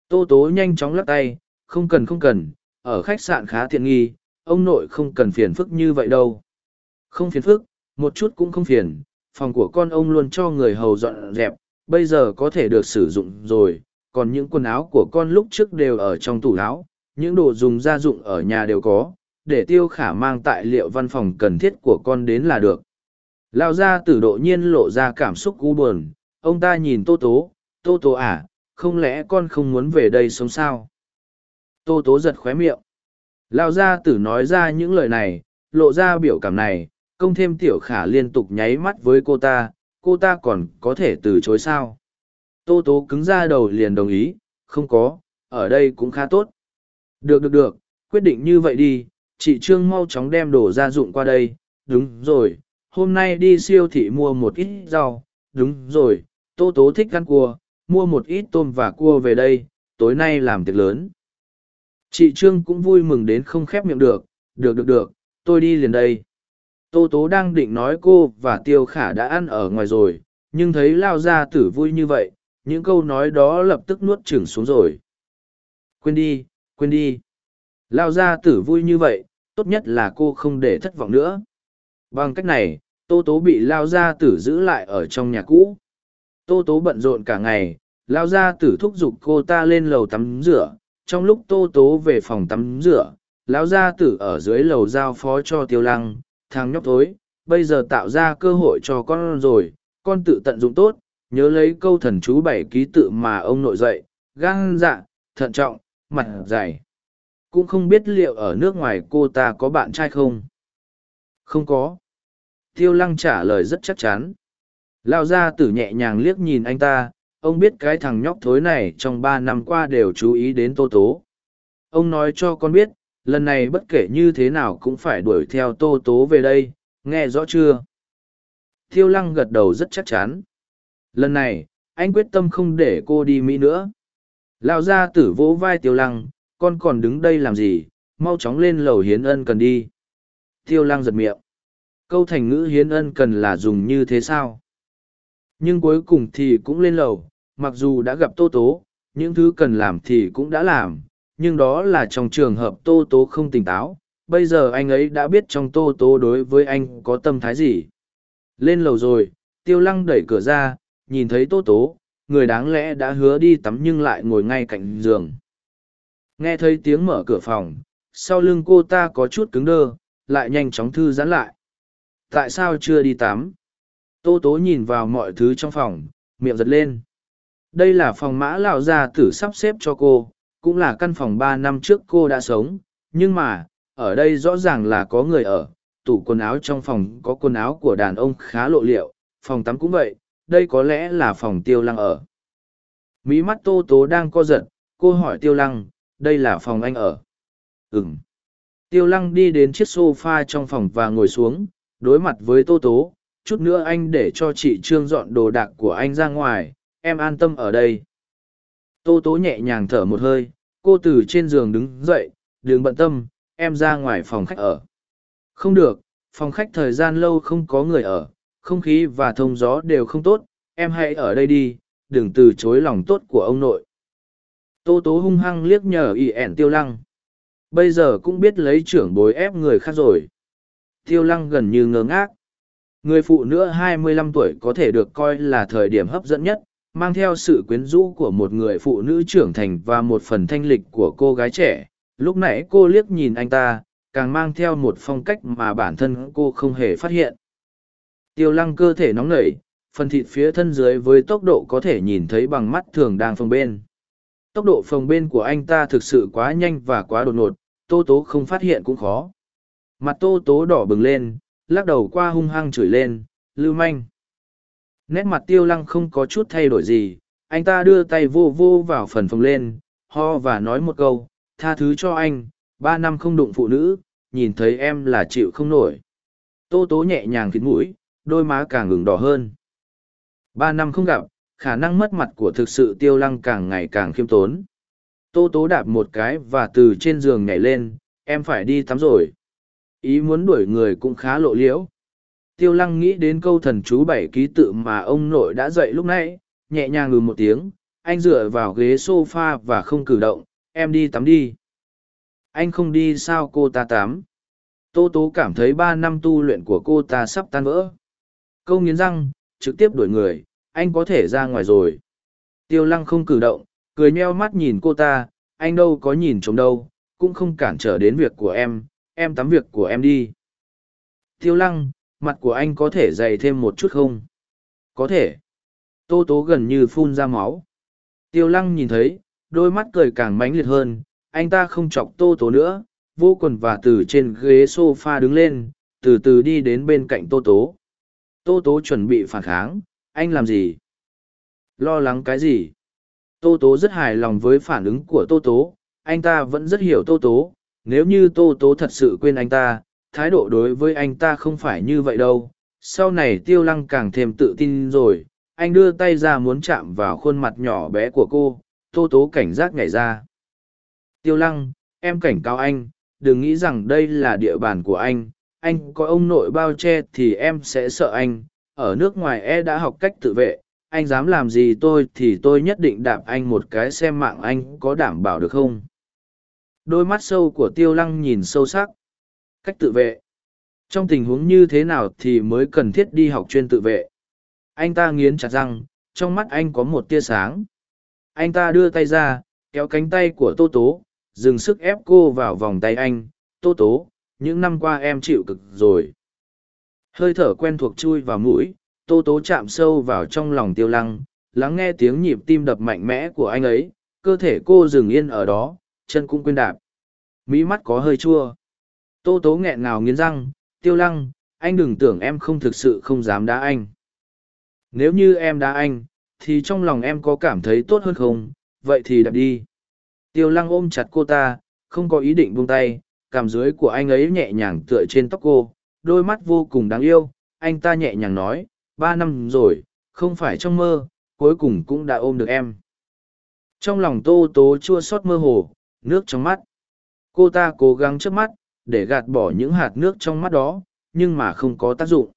Tô tố nhanh chóng lắc tay, không cần không cần, ở khách sạn khá tiện nghi, ông nội không cần phiền phức như vậy đâu. Không phiền phức, một chút cũng không phiền, phòng của con ông luôn cho người hầu dọn dẹp, bây giờ có thể được sử dụng rồi, còn những quần áo của con lúc trước đều ở trong tủ áo, những đồ dùng gia dụng ở nhà đều có, để tiêu khả mang tài liệu văn phòng cần thiết của con đến là được. Lao ra tử độ nhiên lộ ra cảm xúc u buồn, ông ta nhìn tô tố, tô tố à, không lẽ con không muốn về đây sống sao? Tô tố giật khóe miệng. Lao ra tử nói ra những lời này, lộ ra biểu cảm này, công thêm tiểu khả liên tục nháy mắt với cô ta, cô ta còn có thể từ chối sao? Tô tố cứng ra đầu liền đồng ý, không có, ở đây cũng khá tốt. Được được được, quyết định như vậy đi, chị Trương mau chóng đem đồ gia dụng qua đây, đúng rồi, hôm nay đi siêu thị mua một ít rau, đúng rồi, tô tố thích ăn cua, mua một ít tôm và cua về đây, tối nay làm tiệc lớn. Chị Trương cũng vui mừng đến không khép miệng được, được được được, tôi đi liền đây. Tô tố đang định nói cô và Tiêu Khả đã ăn ở ngoài rồi, nhưng thấy Lao Gia Tử vui như vậy, những câu nói đó lập tức nuốt chửng xuống rồi. Quên đi, quên đi. Lao Gia Tử vui như vậy, tốt nhất là cô không để thất vọng nữa. Bằng cách này, Tô Tố bị Lao Gia Tử giữ lại ở trong nhà cũ. Tô Tố bận rộn cả ngày, Lao Gia Tử thúc giục cô ta lên lầu tắm rửa. Trong lúc Tô Tố về phòng tắm rửa, Lão Gia Tử ở dưới lầu giao phó cho Tiêu Lăng, thằng nhóc thối, bây giờ tạo ra cơ hội cho con rồi, con tự tận dụng tốt, nhớ lấy câu thần chú bảy ký tự mà ông nội dạy, gan dạ, thận trọng, mặt dày. Cũng không biết liệu ở nước ngoài cô ta có bạn trai không? Không có. Tiêu lăng trả lời rất chắc chắn. Lao gia tử nhẹ nhàng liếc nhìn anh ta, ông biết cái thằng nhóc thối này trong ba năm qua đều chú ý đến tô tố. Ông nói cho con biết, lần này bất kể như thế nào cũng phải đuổi theo tô tố về đây, nghe rõ chưa? Tiêu lăng gật đầu rất chắc chắn. Lần này, anh quyết tâm không để cô đi Mỹ nữa. Lao ra tử vỗ vai tiêu lăng, con còn đứng đây làm gì, mau chóng lên lầu hiến ân cần đi. Tiêu lăng giật miệng. Câu thành ngữ hiến ân cần là dùng như thế sao? Nhưng cuối cùng thì cũng lên lầu, mặc dù đã gặp tô tố, những thứ cần làm thì cũng đã làm, nhưng đó là trong trường hợp tô tố không tỉnh táo. Bây giờ anh ấy đã biết trong tô tố đối với anh có tâm thái gì. Lên lầu rồi, tiêu lăng đẩy cửa ra, nhìn thấy tô tố, người đáng lẽ đã hứa đi tắm nhưng lại ngồi ngay cạnh giường. Nghe thấy tiếng mở cửa phòng, sau lưng cô ta có chút cứng đơ, lại nhanh chóng thư giãn lại. Tại sao chưa đi tắm? Tô tố nhìn vào mọi thứ trong phòng, miệng giật lên. Đây là phòng mã lão gia tử sắp xếp cho cô, cũng là căn phòng ba năm trước cô đã sống, nhưng mà, ở đây rõ ràng là có người ở, tủ quần áo trong phòng có quần áo của đàn ông khá lộ liệu, phòng tắm cũng vậy, đây có lẽ là phòng tiêu lăng ở. Mỹ mắt tô tố đang co giật, cô hỏi tiêu lăng, đây là phòng anh ở. Ừm. Tiêu lăng đi đến chiếc sofa trong phòng và ngồi xuống, đối mặt với tô tố, chút nữa anh để cho chị Trương dọn đồ đạc của anh ra ngoài, em an tâm ở đây. Tô tố nhẹ nhàng thở một hơi, cô từ trên giường đứng dậy, đừng bận tâm, em ra ngoài phòng khách ở. Không được, phòng khách thời gian lâu không có người ở, không khí và thông gió đều không tốt, em hãy ở đây đi, đừng từ chối lòng tốt của ông nội. Tô tố hung hăng liếc nhờ y ẻn tiêu lăng. Bây giờ cũng biết lấy trưởng bối ép người khác rồi. Tiêu lăng gần như ngơ ngác. Người phụ nữ 25 tuổi có thể được coi là thời điểm hấp dẫn nhất, mang theo sự quyến rũ của một người phụ nữ trưởng thành và một phần thanh lịch của cô gái trẻ. Lúc nãy cô liếc nhìn anh ta, càng mang theo một phong cách mà bản thân cô không hề phát hiện. Tiêu lăng cơ thể nóng nảy, phần thịt phía thân dưới với tốc độ có thể nhìn thấy bằng mắt thường đang phồng bên. Tốc độ phồng bên của anh ta thực sự quá nhanh và quá đột ngột, tô tố không phát hiện cũng khó. Mặt tô tố đỏ bừng lên, lắc đầu qua hung hăng chửi lên, lưu manh. Nét mặt tiêu lăng không có chút thay đổi gì, anh ta đưa tay vô vô vào phần phồng lên, ho và nói một câu, tha thứ cho anh, ba năm không đụng phụ nữ, nhìn thấy em là chịu không nổi. Tô tố nhẹ nhàng khít mũi, đôi má càng ngừng đỏ hơn. Ba năm không gặp, khả năng mất mặt của thực sự tiêu lăng càng ngày càng khiêm tốn. Tô tố đạp một cái và từ trên giường nhảy lên, em phải đi tắm rồi. Ý muốn đuổi người cũng khá lộ liễu. Tiêu lăng nghĩ đến câu thần chú bảy ký tự mà ông nội đã dạy lúc nãy, nhẹ nhàng ngừ một tiếng, anh dựa vào ghế sofa và không cử động em đi tắm đi anh không đi sao cô ta tắm tô tố cảm thấy ba năm tu luyện của cô ta sắp tan vỡ câu nghiến răng, trực tiếp đuổi người, anh có thể ra ngoài rồi. Tiêu lăng không cử động, cười nheo mắt nhìn cô ta, anh đâu có nhìn trống đâu, cũng không cản trở đến việc của em em tắm việc của em đi. Tiêu lăng, mặt của anh có thể dày thêm một chút không? Có thể. Tô tố gần như phun ra máu. Tiêu lăng nhìn thấy, đôi mắt cười càng mãnh liệt hơn, anh ta không chọc tô tố nữa, vô quần và từ trên ghế s o f a đứng lên, từ từ đi đến bên cạnh tô tố tô tố chuẩn bị phản kháng, anh làm gì? Lo lắng cái gì? Tô tố rất hài lòng với phản ứng của tô tố, anh ta vẫn rất hiểu tô tố, nếu như tô tố thật sự quên anh ta, thái độ đối với anh ta không phải như vậy đâu. Sau này tiêu lăng càng thêm tự tin rồi, anh đưa tay ra muốn chạm vào khuôn mặt nhỏ bé của cô, tô tố cảnh giác nhảy ra. Tiêu lăng, em cảnh cáo anh, đừng nghĩ rằng đây là địa bàn của anh anh có ông nội bao che thì em sẽ sợ anh. Ở nước ngoài e đã học cách tự vệ. Anh dám làm gì tôi thì tôi nhất định đạp anh một cái xem mạng anh có đảm bảo được không? Đôi mắt sâu của tiêu lăng nhìn sâu sắc. Cách tự vệ. Trong tình huống như thế nào thì mới cần thiết đi học chuyên tự vệ? Anh ta nghiến chặt răng, trong mắt anh có một tia sáng. Anh ta đưa tay ra, kéo cánh tay của tô tố, dừng sức ép cô vào vòng tay anh. Tô tố những năm qua em chịu cực rồi. Hơi thở quen thuộc chui vào mũi, tô tố chạm sâu vào trong lòng tiêu lăng, lắng nghe tiếng nhịp tim đập mạnh mẽ của anh ấy, cơ thể cô dừng yên ở đó, chân cũng quên đạp. Mỹ mắt có hơi chua. Tô tố nghẹn ngào nghiến răng, tiêu lăng, anh đừng tưởng em không thực sự không dám đá anh. Nếu như em đá anh, thì trong lòng em có cảm thấy tốt hơn không? Vậy thì đập đi. Tiêu lăng ôm chặt cô ta, không có ý định buông tay cảm dưới của anh ấy nhẹ nhàng tựa trên tóc cô, đôi mắt vô cùng đáng yêu, anh ta nhẹ nhàng nói, ba năm rồi, không phải trong mơ, cuối cùng cũng đã ôm được em. Trong lòng tô tố chua xót mơ hồ, nước trong mắt. Cô ta cố gắng trước mắt, để gạt bỏ những hạt nước trong mắt đó, nhưng mà không có tác dụng.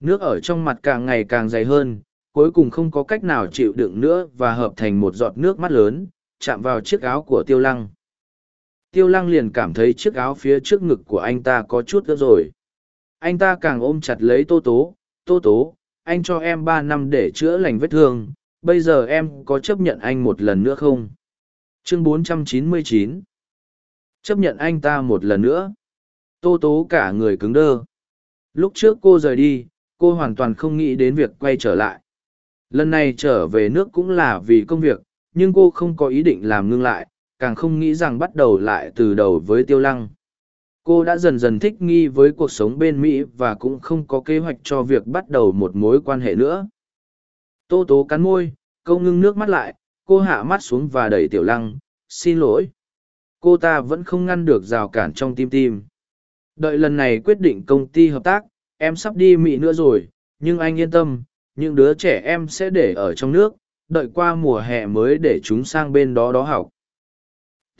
Nước ở trong mặt càng ngày càng dày hơn, cuối cùng không có cách nào chịu đựng nữa và hợp thành một giọt nước mắt lớn, chạm vào chiếc áo của tiêu lăng tiêu lăng liền cảm thấy chiếc áo phía trước ngực của anh ta có chút ướt rồi. Anh ta càng ôm chặt lấy tô tố tô tố, anh cho em ba năm để chữa lành vết thương, bây giờ em có chấp nhận anh một lần nữa không? Chương 499 chấp nhận anh ta một lần nữa. Tô tố cả người cứng đơ. Lúc trước cô rời đi, cô hoàn toàn không nghĩ đến việc quay trở lại. Lần này trở về nước cũng là vì công việc, nhưng cô không có ý định làm ngưng lại càng không nghĩ rằng bắt đầu lại từ đầu với tiêu lăng. Cô đã dần dần thích nghi với cuộc sống bên mỹ và cũng không có kế hoạch cho việc bắt đầu một mối quan hệ nữa. Tô tố cắn môi, câu ngưng nước mắt lại, cô hạ mắt xuống và đẩy tiểu lăng, xin lỗi. Cô ta vẫn không ngăn được rào cản trong tim tim. Đợi lần này quyết định công ty hợp tác, em sắp đi mỹ nữa rồi, nhưng anh yên tâm, những đứa trẻ em sẽ để ở trong nước, đợi qua mùa hè mới để chúng sang bên đó đó học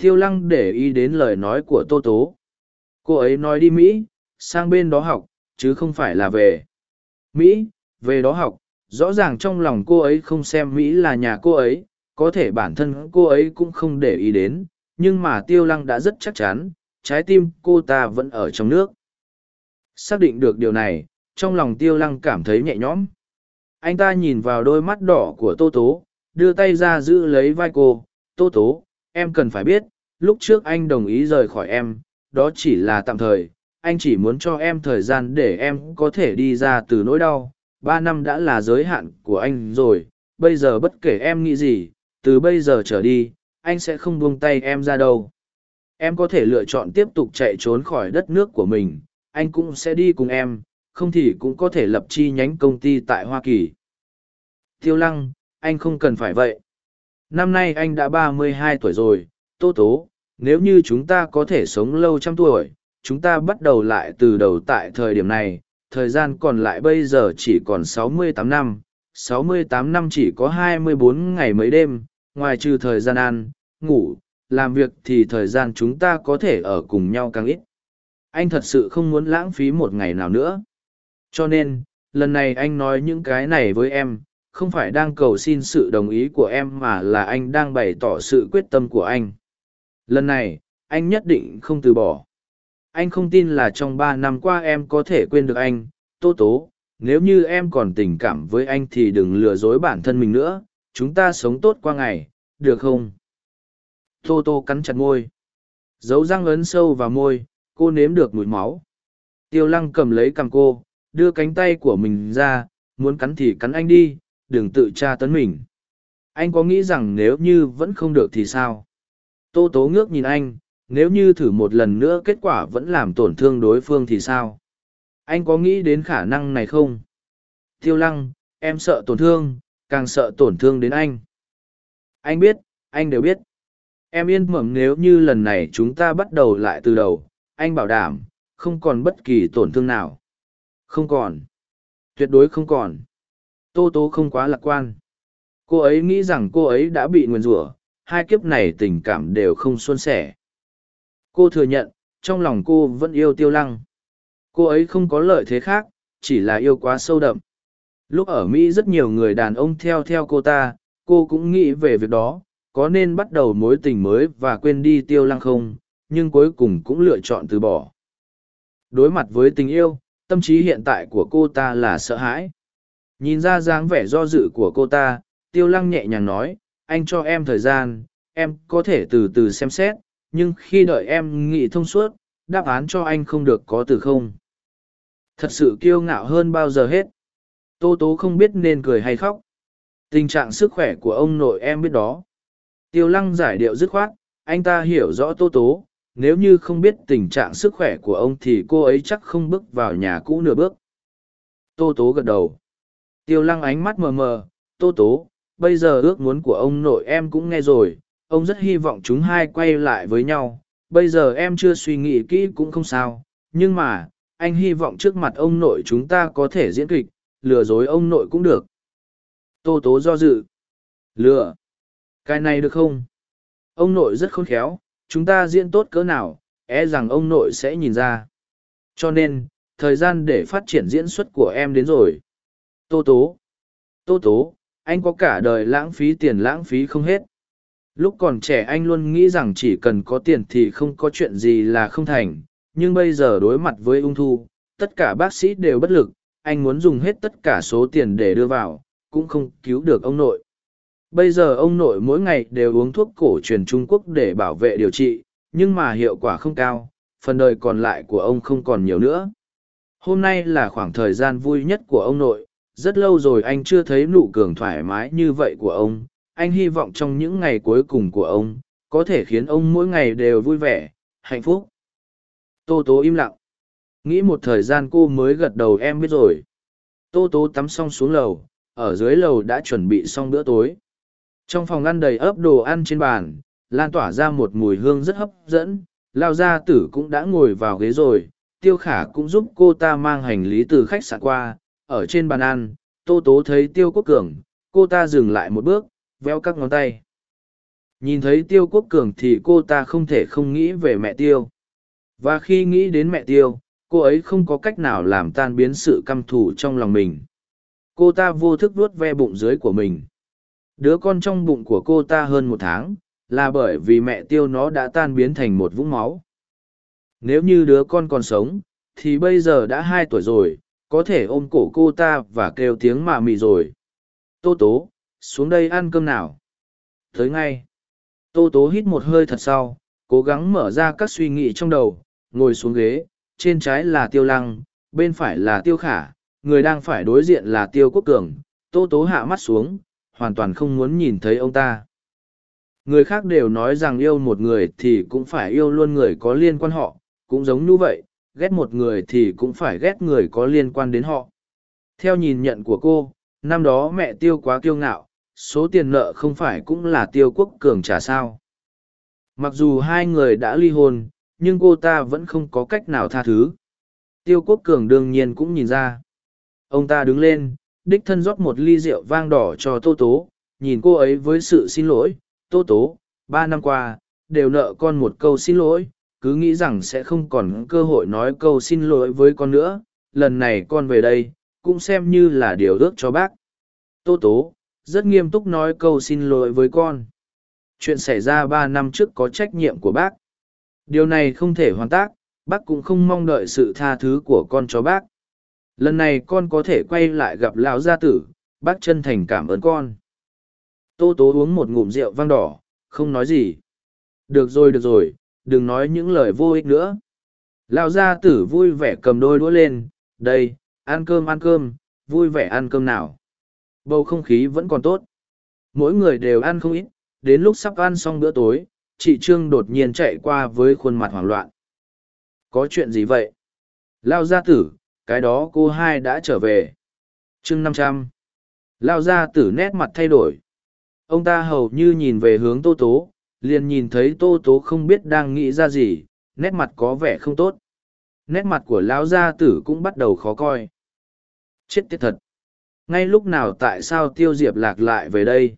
tiêu lăng để ý đến lời nói của tô tố. Cô ấy nói đi mỹ, sang bên đó học, chứ không phải là về. Mỹ, về đó học, rõ ràng trong lòng cô ấy không xem mỹ là nhà cô ấy, có thể bản thân cô ấy cũng không để ý đến, nhưng mà tiêu lăng đã rất chắc chắn, trái tim cô ta vẫn ở trong nước. Xác định được điều này, trong lòng tiêu lăng cảm thấy nhẹ nhõm. Anh ta nhìn vào đôi mắt đỏ của tô tố, đưa tay ra giữ lấy vai cô. Tô tố em cần phải biết, lúc trước anh đồng ý rời khỏi em, đó chỉ là tạm thời, anh chỉ muốn cho em thời gian để em có thể đi ra từ nỗi đau. Ba năm đã là giới hạn của anh rồi, bây giờ bất kể em nghĩ gì, từ bây giờ trở đi, anh sẽ không buông tay em ra đâu. Em có thể lựa chọn tiếp tục chạy trốn khỏi đất nước của mình, anh cũng sẽ đi cùng em, không thì cũng có thể lập chi nhánh công ty tại hoa kỳ. Tiêu lăng, anh không cần phải vậy năm nay anh đã ba mươi hai tuổi rồi, tô tố, nếu như chúng ta có thể sống lâu trăm tuổi, chúng ta bắt đầu lại từ đầu tại thời điểm này. Thời gian còn lại bây giờ chỉ còn sáu mươi tám năm, sáu mươi tám năm chỉ có hai mươi bốn ngày mấy đêm, ngoài trừ thời gian ăn, ngủ, làm việc thì thời gian chúng ta có thể ở cùng nhau càng ít. Anh thật sự không muốn lãng phí một ngày nào nữa. Cho nên, lần này anh nói những cái này với em không phải đang cầu xin sự đồng ý của em mà là anh đang bày tỏ sự quyết tâm của anh. Lần này, anh nhất định không từ bỏ. Anh không tin là trong ba năm qua em có thể quên được anh. Tô tố, nếu như em còn tình cảm với anh thì đừng lừa dối bản thân mình nữa. Chúng ta sống tốt qua ngày, được không? Tô tô cắn chặt môi. Dấu răng ấn sâu vào môi, cô nếm được mùi máu. Tiêu lăng cầm lấy cằm cô, đưa cánh tay của mình ra, muốn cắn thì cắn anh đi đừng tự tra tấn mình. Anh có nghĩ rằng nếu như vẫn không được thì sao? Tô tố ngước nhìn anh, nếu như thử một lần nữa kết quả vẫn làm tổn thương đối phương thì sao? Anh có nghĩ đến khả năng này không? Tiêu lăng, em sợ tổn thương, càng sợ tổn thương đến anh. Anh biết, anh đều biết. Em yên mẩm nếu như lần này chúng ta bắt đầu lại từ đầu, anh bảo đảm, không còn bất kỳ tổn thương nào. Không còn. Tuyệt đối không còn tô tố không quá lạc quan. Cô ấy nghĩ rằng cô ấy đã bị nguyền rủa, hai kiếp này tình cảm đều không xuân sẻ. Cô thừa nhận, trong lòng cô vẫn yêu tiêu lăng. Cô ấy không có lợi thế khác, chỉ là yêu quá sâu đậm. Lúc ở mỹ rất nhiều người đàn ông theo theo cô ta, cô cũng nghĩ về việc đó, có nên bắt đầu mối tình mới và quên đi tiêu lăng không, nhưng cuối cùng cũng lựa chọn từ bỏ. Đối mặt với tình yêu, tâm trí hiện tại của cô ta là sợ hãi nhìn ra dáng vẻ do dự của cô ta, tiêu lăng nhẹ nhàng nói, anh cho em thời gian, em có thể từ từ xem xét, nhưng khi đợi em nghĩ thông suốt, đáp án cho anh không được có từ không. Thật sự kiêu ngạo hơn bao giờ hết. Tô tố không biết nên cười hay khóc. Tình trạng sức khỏe của ông nội em biết đó. Tiêu lăng giải điệu dứt khoát, anh ta hiểu rõ tô tố, nếu như không biết tình trạng sức khỏe của ông thì cô ấy chắc không bước vào nhà cũ nửa bước. Tô tố gật đầu tiêu lăng ánh mắt mờ mờ, tô tố, bây giờ ước muốn của ông nội em cũng nghe rồi, ông rất hy vọng chúng hai quay lại với nhau. Bây giờ em chưa suy nghĩ kỹ cũng không sao, nhưng mà, anh hy vọng trước mặt ông nội chúng ta có thể diễn kịch, lừa dối ông nội cũng được. Tô tố do dự. Lừa? Cái này được không? Ông nội rất khôn khéo, chúng ta diễn tốt cỡ nào e rằng ông nội sẽ nhìn ra. Cho nên, thời gian để phát triển diễn xuất của em đến rồi tô tố. Tô tố, anh có cả đời lãng phí tiền lãng phí không hết. Lúc còn trẻ anh luôn nghĩ rằng chỉ cần có tiền thì không có chuyện gì là không thành. Nhưng bây giờ đối mặt với ung thư, tất cả bác sĩ đều bất lực. Anh muốn dùng hết tất cả số tiền để đưa vào, cũng không cứu được ông nội. Bây giờ ông nội mỗi ngày đều uống thuốc cổ truyền trung quốc để bảo vệ điều trị, nhưng mà hiệu quả không cao, phần đời còn lại của ông không còn nhiều nữa. Hôm nay là khoảng thời gian vui nhất của ông nội rất lâu rồi anh chưa thấy nụ cường thoải mái như vậy của ông. Anh hy vọng trong những ngày cuối cùng của ông, có thể khiến ông mỗi ngày đều vui vẻ, hạnh phúc. Tô tố im lặng. Nghĩ một thời gian cô mới gật đầu em biết rồi. Tô tố tắm xong xuống lầu, ở dưới lầu đã chuẩn bị xong bữa tối. Trong phòng ăn đầy ấp đồ ăn trên bàn, lan tỏa ra một mùi hương rất hấp dẫn. Lao gia tử cũng đã ngồi vào ghế rồi, tiêu khả cũng giúp cô ta mang hành lý từ khách sạn qua ở trên bàn ăn, tô tố thấy tiêu quốc cường, cô ta dừng lại một bước veo các ngón tay. Nhìn thấy tiêu quốc cường thì cô ta không thể không nghĩ về mẹ tiêu. Và khi nghĩ đến mẹ tiêu, cô ấy không có cách nào làm tan biến sự căm thù trong lòng mình. Cô ta vô thức vuốt ve bụng dưới của mình. Đứa con trong bụng của cô ta hơn một tháng, là bởi vì mẹ tiêu nó đã tan biến thành một vũng máu. Nếu như đứa con còn sống, thì bây giờ đã hai tuổi rồi có thể ôm cổ cô ta và kêu tiếng mạ mị rồi. Tô tố, xuống đây ăn cơm nào? Tới ngay. Tô tố hít một hơi thật sau, cố gắng mở ra các suy nghĩ trong đầu, ngồi xuống ghế, trên trái là tiêu lăng, bên phải là tiêu khả, người đang phải đối diện là tiêu quốc cường. Tô tố hạ mắt xuống, hoàn toàn không muốn nhìn thấy ông ta. Người khác đều nói rằng yêu một người thì cũng phải yêu luôn người có liên quan họ, cũng giống như vậy ghét một người thì cũng phải ghét người có liên quan đến họ. Theo nhìn nhận của cô, năm đó mẹ tiêu quá kiêu ngạo, số tiền nợ không phải cũng là tiêu quốc cường trả sao. Mặc dù hai người đã ly hôn, nhưng cô ta vẫn không có cách nào tha thứ. Tiêu quốc cường đương nhiên cũng nhìn ra. Ông ta đứng lên, đích thân rót một ly rượu vang đỏ cho tô tố, nhìn cô ấy với sự xin lỗi. Tô tố, ba năm qua, đều nợ con một câu xin lỗi cứ nghĩ rằng sẽ không còn cơ hội nói câu xin lỗi với con nữa lần này con về đây cũng xem như là điều ước cho bác Tô tố, rất nghiêm túc nói câu xin lỗi với con. Chuyện xảy ra ba năm trước có trách nhiệm của bác. Điều này không thể hoàn tác, bác cũng không mong đợi sự tha thứ của con cho bác. Lần này con có thể quay lại gặp lão gia tử, bác chân thành cảm ơn con. Tô tố uống một ngụm rượu vang đỏ, không nói gì. Được rồi được rồi, đừng nói những lời vô ích nữa. Lão gia tử vui vẻ cầm đôi đũa lên, đây, ăn cơm ăn cơm, vui vẻ ăn cơm nào. Bầu không khí vẫn còn tốt. Mỗi người đều ăn không ít, đến lúc sắp ăn xong bữa tối, chị Trương đột nhiên chạy qua với khuôn mặt hoảng loạn. Có chuyện gì vậy? Lao gia tử, cái đó cô hai đã trở về. Trương năm trăm. Lao gia tử nét mặt thay đổi. Ông ta hầu như nhìn về hướng tô tố, liền nhìn thấy tô tố không biết đang nghĩ ra gì, nét mặt có vẻ không tốt. Nét mặt của lão gia tử cũng bắt đầu khó coi. Chết tiệt thật. Ngay lúc nào tại sao tiêu diệp lạc lại về đây?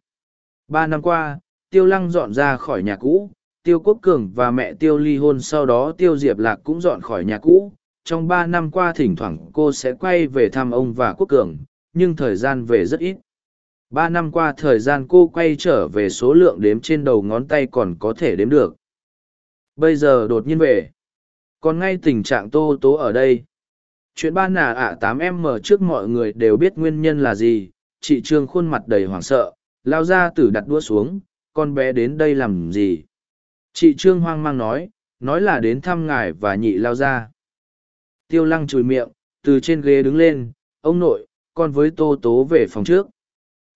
Ba năm qua, tiêu lăng dọn ra khỏi nhà cũ, tiêu quốc cường và mẹ tiêu ly hôn sau đó tiêu diệp lạc cũng dọn khỏi nhà cũ. Trong ba năm qua thỉnh thoảng cô sẽ quay về thăm ông và quốc cường, nhưng thời gian về rất ít. Ba năm qua thời gian cô quay trở về số lượng đếm trên đầu ngón tay còn có thể đếm được. Bây giờ đột nhiên về. Còn ngay tình trạng tô tố ở đây. Chuyện ba nà ạ tám em mở trước mọi người đều biết nguyên nhân là gì. Chị Trương khuôn mặt đầy hoảng sợ, lao ra tử đặt đũa xuống, con bé đến đây làm gì? Chị Trương hoang mang nói, nói là đến thăm ngài và nhị lao ra. Tiêu lăng chùi miệng, từ trên ghế đứng lên, ông nội, con với tô tố về phòng trước.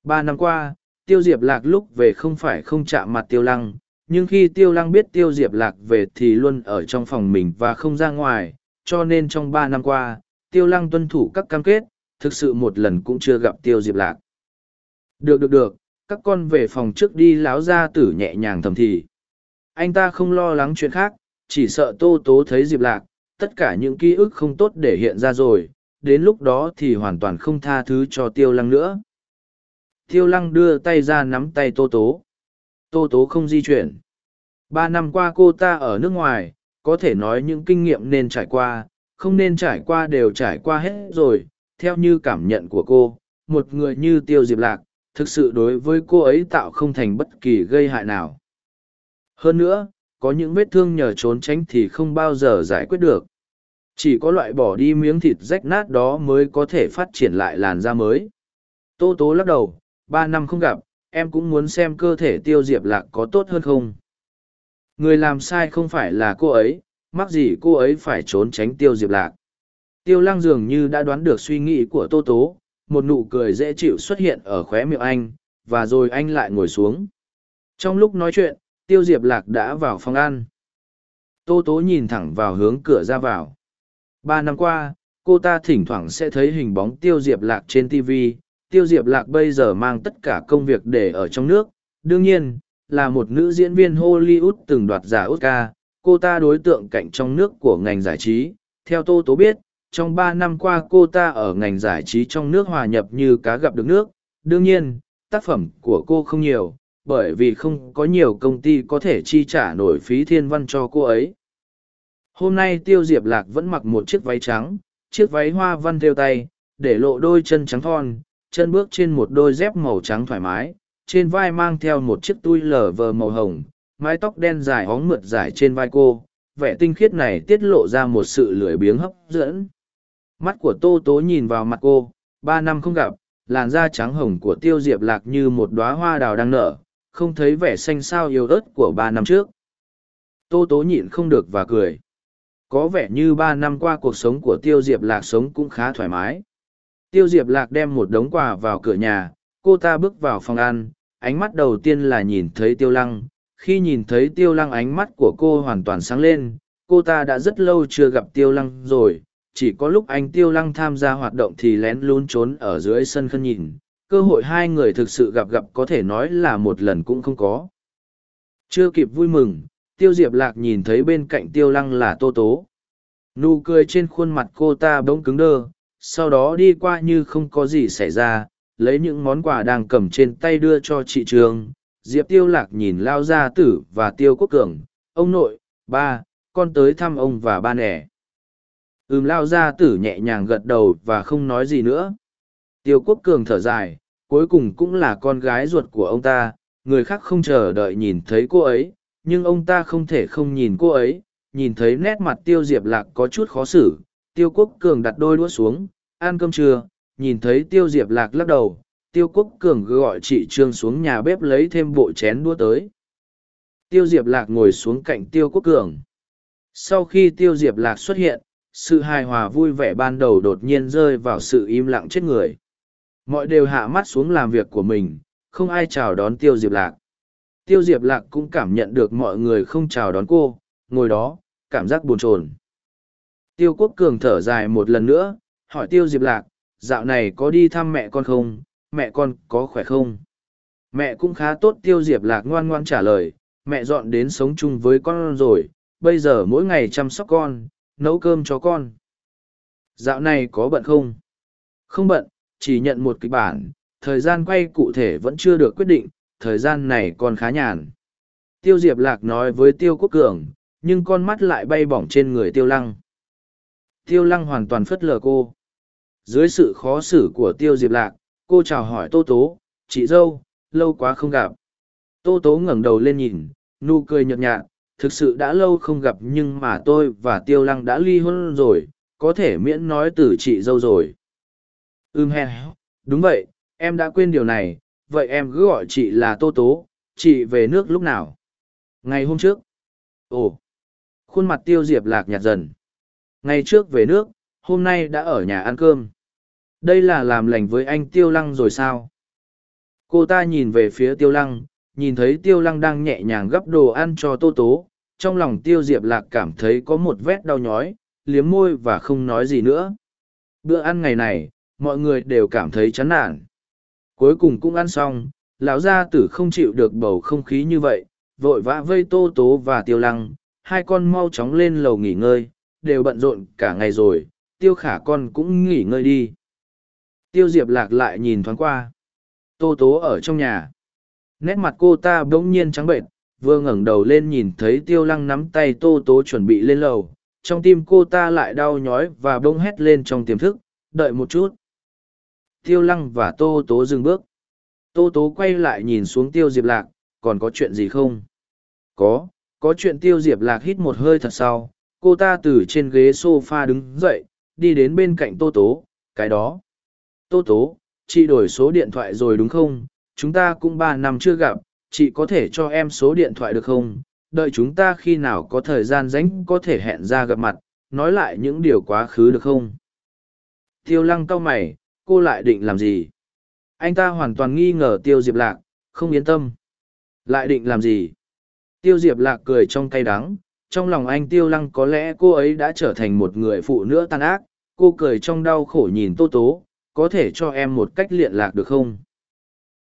Ba năm qua, tiêu diệp lạc lúc về không phải không chạm mặt tiêu lăng, nhưng khi tiêu lăng biết tiêu diệp lạc về thì luôn ở trong phòng mình và không ra ngoài, cho nên trong ba năm qua, tiêu lăng tuân thủ các cam kết, thực sự một lần cũng chưa gặp tiêu diệp lạc. Được được được, các con về phòng trước đi láo ra tử nhẹ nhàng thầm thì. Anh ta không lo lắng chuyện khác, chỉ sợ tô tố thấy diệp lạc, tất cả những ký ức không tốt để hiện ra rồi, đến lúc đó thì hoàn toàn không tha thứ cho tiêu lăng nữa. Tiêu lăng đưa tay ra nắm tay tô tố. Tô tố không di chuyển. Ba năm qua cô ta ở nước ngoài, có thể nói những kinh nghiệm nên trải qua, không nên trải qua đều trải qua hết rồi. Theo như cảm nhận của cô, một người như tiêu diệp lạc, thực sự đối với cô ấy tạo không thành bất kỳ gây hại nào. Hơn nữa, có những vết thương nhờ trốn tránh thì không bao giờ giải quyết được. Chỉ có loại bỏ đi miếng thịt rách nát đó mới có thể phát triển lại làn da mới. Tô tố lắc đầu, ba năm không gặp, em cũng muốn xem cơ thể tiêu diệp lạc có tốt hơn không. Người làm sai không phải là cô ấy, mắc gì cô ấy phải trốn tránh tiêu diệp lạc. Tiêu lăng dường như đã đoán được suy nghĩ của tô tố, một nụ cười dễ chịu xuất hiện ở khóe miệng anh, và rồi anh lại ngồi xuống. Trong lúc nói chuyện, tiêu diệp lạc đã vào phòng ăn. Tô tố nhìn thẳng vào hướng cửa ra vào. Ba năm qua, cô ta thỉnh thoảng sẽ thấy hình bóng tiêu diệp lạc trên tv tiêu diệp lạc bây giờ mang tất cả công việc để ở trong nước. Đương nhiên, là một nữ diễn viên hollywood từng đoạt giải oscar. Cô ta đối tượng cạnh trong nước của ngành giải trí. Theo tô tố biết, trong ba năm qua cô ta ở ngành giải trí trong nước hòa nhập như cá gặp được nước. Đương nhiên, tác phẩm của cô không nhiều, bởi vì không có nhiều công ty có thể chi trả nổi phí thiên văn cho cô ấy. Hôm nay tiêu diệp lạc vẫn mặc một chiếc váy trắng, chiếc váy hoa văn theo tay, để lộ đôi chân trắng thon chân bước trên một đôi dép màu trắng thoải mái, trên vai mang theo một chiếc tui lở vờ màu hồng, mái tóc đen dài hóng mượt dài trên vai cô, vẻ tinh khiết này tiết lộ ra một sự lười biếng hấp dẫn. Mắt của tô tố nhìn vào mặt cô, ba năm không gặp, làn da trắng hồng của tiêu diệp lạc như một đóa hoa đào đang nở, không thấy vẻ xanh xao yếu ớt của ba năm trước. Tô tố nhịn không được và cười. Có vẻ như ba năm qua cuộc sống của tiêu diệp lạc sống cũng khá thoải mái tiêu diệp lạc đem một đống quà vào cửa nhà, cô ta bước vào phòng ăn, ánh mắt đầu tiên là nhìn thấy tiêu lăng. Khi nhìn thấy tiêu lăng, ánh mắt của cô hoàn toàn sáng lên. Cô ta đã rất lâu chưa gặp tiêu lăng rồi. Chỉ có lúc anh tiêu lăng tham gia hoạt động thì lén lún trốn ở dưới sân khân nhìn. Cơ hội hai người thực sự gặp gặp có thể nói là một lần cũng không có. Chưa kịp vui mừng, tiêu diệp lạc nhìn thấy bên cạnh tiêu lăng là tô tố. Nụ cười trên khuôn mặt cô ta bỗng cứng đơ sau đó đi qua như không có gì xảy ra lấy những món quà đang cầm trên tay đưa cho chị trường. Diệp tiêu lạc nhìn lao gia tử và tiêu quốc cường. Ông nội ba con tới thăm ông và ba nẻ ừm lao gia tử nhẹ nhàng gật đầu và không nói gì nữa. Tiêu quốc cường thở dài cuối cùng cũng là con gái ruột của ông ta, người khác không chờ đợi nhìn thấy cô ấy, nhưng ông ta không thể không nhìn cô ấy, nhìn thấy nét mặt tiêu diệp lạc có chút khó xử, tiêu quốc cường đặt đôi đũa xuống, ăn cơm trưa, nhìn thấy tiêu diệp lạc lắc đầu, tiêu quốc cường gọi chị trương xuống nhà bếp lấy thêm bộ chén đũa tới. Tiêu diệp lạc ngồi xuống cạnh tiêu quốc cường. Sau khi tiêu diệp lạc xuất hiện, sự hài hòa vui vẻ ban đầu đột nhiên rơi vào sự im lặng chết người mọi đều hạ mắt xuống làm việc của mình không ai chào đón tiêu diệp lạc tiêu diệp lạc cũng cảm nhận được mọi người không chào đón cô ngồi đó cảm giác buồn chồn tiêu quốc cường thở dài một lần nữa hỏi tiêu diệp lạc, dạo này có đi thăm mẹ con không? Mẹ con có khỏe không? Mẹ cũng khá tốt, tiêu diệp lạc ngoan ngoan trả lời, mẹ dọn đến sống chung với con rồi, bây giờ mỗi ngày chăm sóc con, nấu cơm cho con. Dạo này có bận không? Không bận, chỉ nhận một kịch bản, thời gian quay cụ thể vẫn chưa được quyết định, thời gian này còn khá nhàn. Tiêu diệp lạc nói với tiêu quốc cường, nhưng con mắt lại bay bỏng trên người tiêu lăng tiêu lăng hoàn toàn phất lờ cô. Dưới sự khó xử của tiêu diệp lạc, cô chào hỏi tô tố, chị dâu, lâu quá không gặp. Tô tố ngẩng đầu lên nhìn, nụ cười nhợt nhạt, thực sự đã lâu không gặp nhưng mà tôi và tiêu lăng đã ly hôn rồi, có thể miễn nói từ chị dâu rồi. Ưm he đúng vậy, em đã quên điều này, vậy em cứ gọi chị là tô tố, chị về nước lúc nào? Ngày hôm trước. Ồ. Khuôn mặt tiêu diệp lạc nhạt dần ngày trước về nước, hôm nay đã ở nhà ăn cơm. Đây là làm lành với anh tiêu lăng rồi sao? Cô ta nhìn về phía tiêu lăng, nhìn thấy tiêu lăng đang nhẹ nhàng gấp đồ ăn cho tô tố. Trong lòng tiêu diệp lạc cảm thấy có một vết đau nhói, liếm môi và không nói gì nữa. Bữa ăn ngày này, mọi người đều cảm thấy chán nản. Cuối cùng cũng ăn xong, lão gia tử không chịu được bầu không khí như vậy, vội vã vây tô tố và tiêu lăng. Hai con mau chóng lên lầu nghỉ ngơi đều bận rộn cả ngày rồi, tiêu khả con cũng nghỉ ngơi đi. Tiêu diệp lạc lại nhìn thoáng qua. Tô tố ở trong nhà. Nét mặt cô ta bỗng nhiên trắng bệnh vừa ngẩng đầu lên nhìn thấy tiêu lăng nắm tay tô tố chuẩn bị lên lầu. Trong tim cô ta lại đau nhói và bỗng hét lên trong tiềm thức, đợi một chút. Tiêu lăng và tô tố dừng bước. Tô tố quay lại nhìn xuống tiêu diệp lạc, còn có chuyện gì không? Có có chuyện tiêu diệp lạc hít một hơi thật sau cô ta từ trên ghế s o f a đứng dậy, đi đến bên cạnh tô tố, cái đó. Tô tố, chị đổi số điện thoại rồi đúng không? Chúng ta cũng ba năm chưa gặp, chị có thể cho em số điện thoại được không? Đợi chúng ta khi nào có thời gian rảnh có thể hẹn ra gặp mặt, nói lại những điều quá khứ được không? Tiêu lăng cau mày, cô lại định làm gì? Anh ta hoàn toàn nghi ngờ tiêu diệp lạc, không yên tâm. Lại định làm gì? Tiêu diệp lạc cười trong cay đắng trong lòng anh tiêu lăng có lẽ cô ấy đã trở thành một người phụ nữ tàn ác, cô cười trong đau khổ nhìn tô tố, có thể cho em một cách liện lạc được không?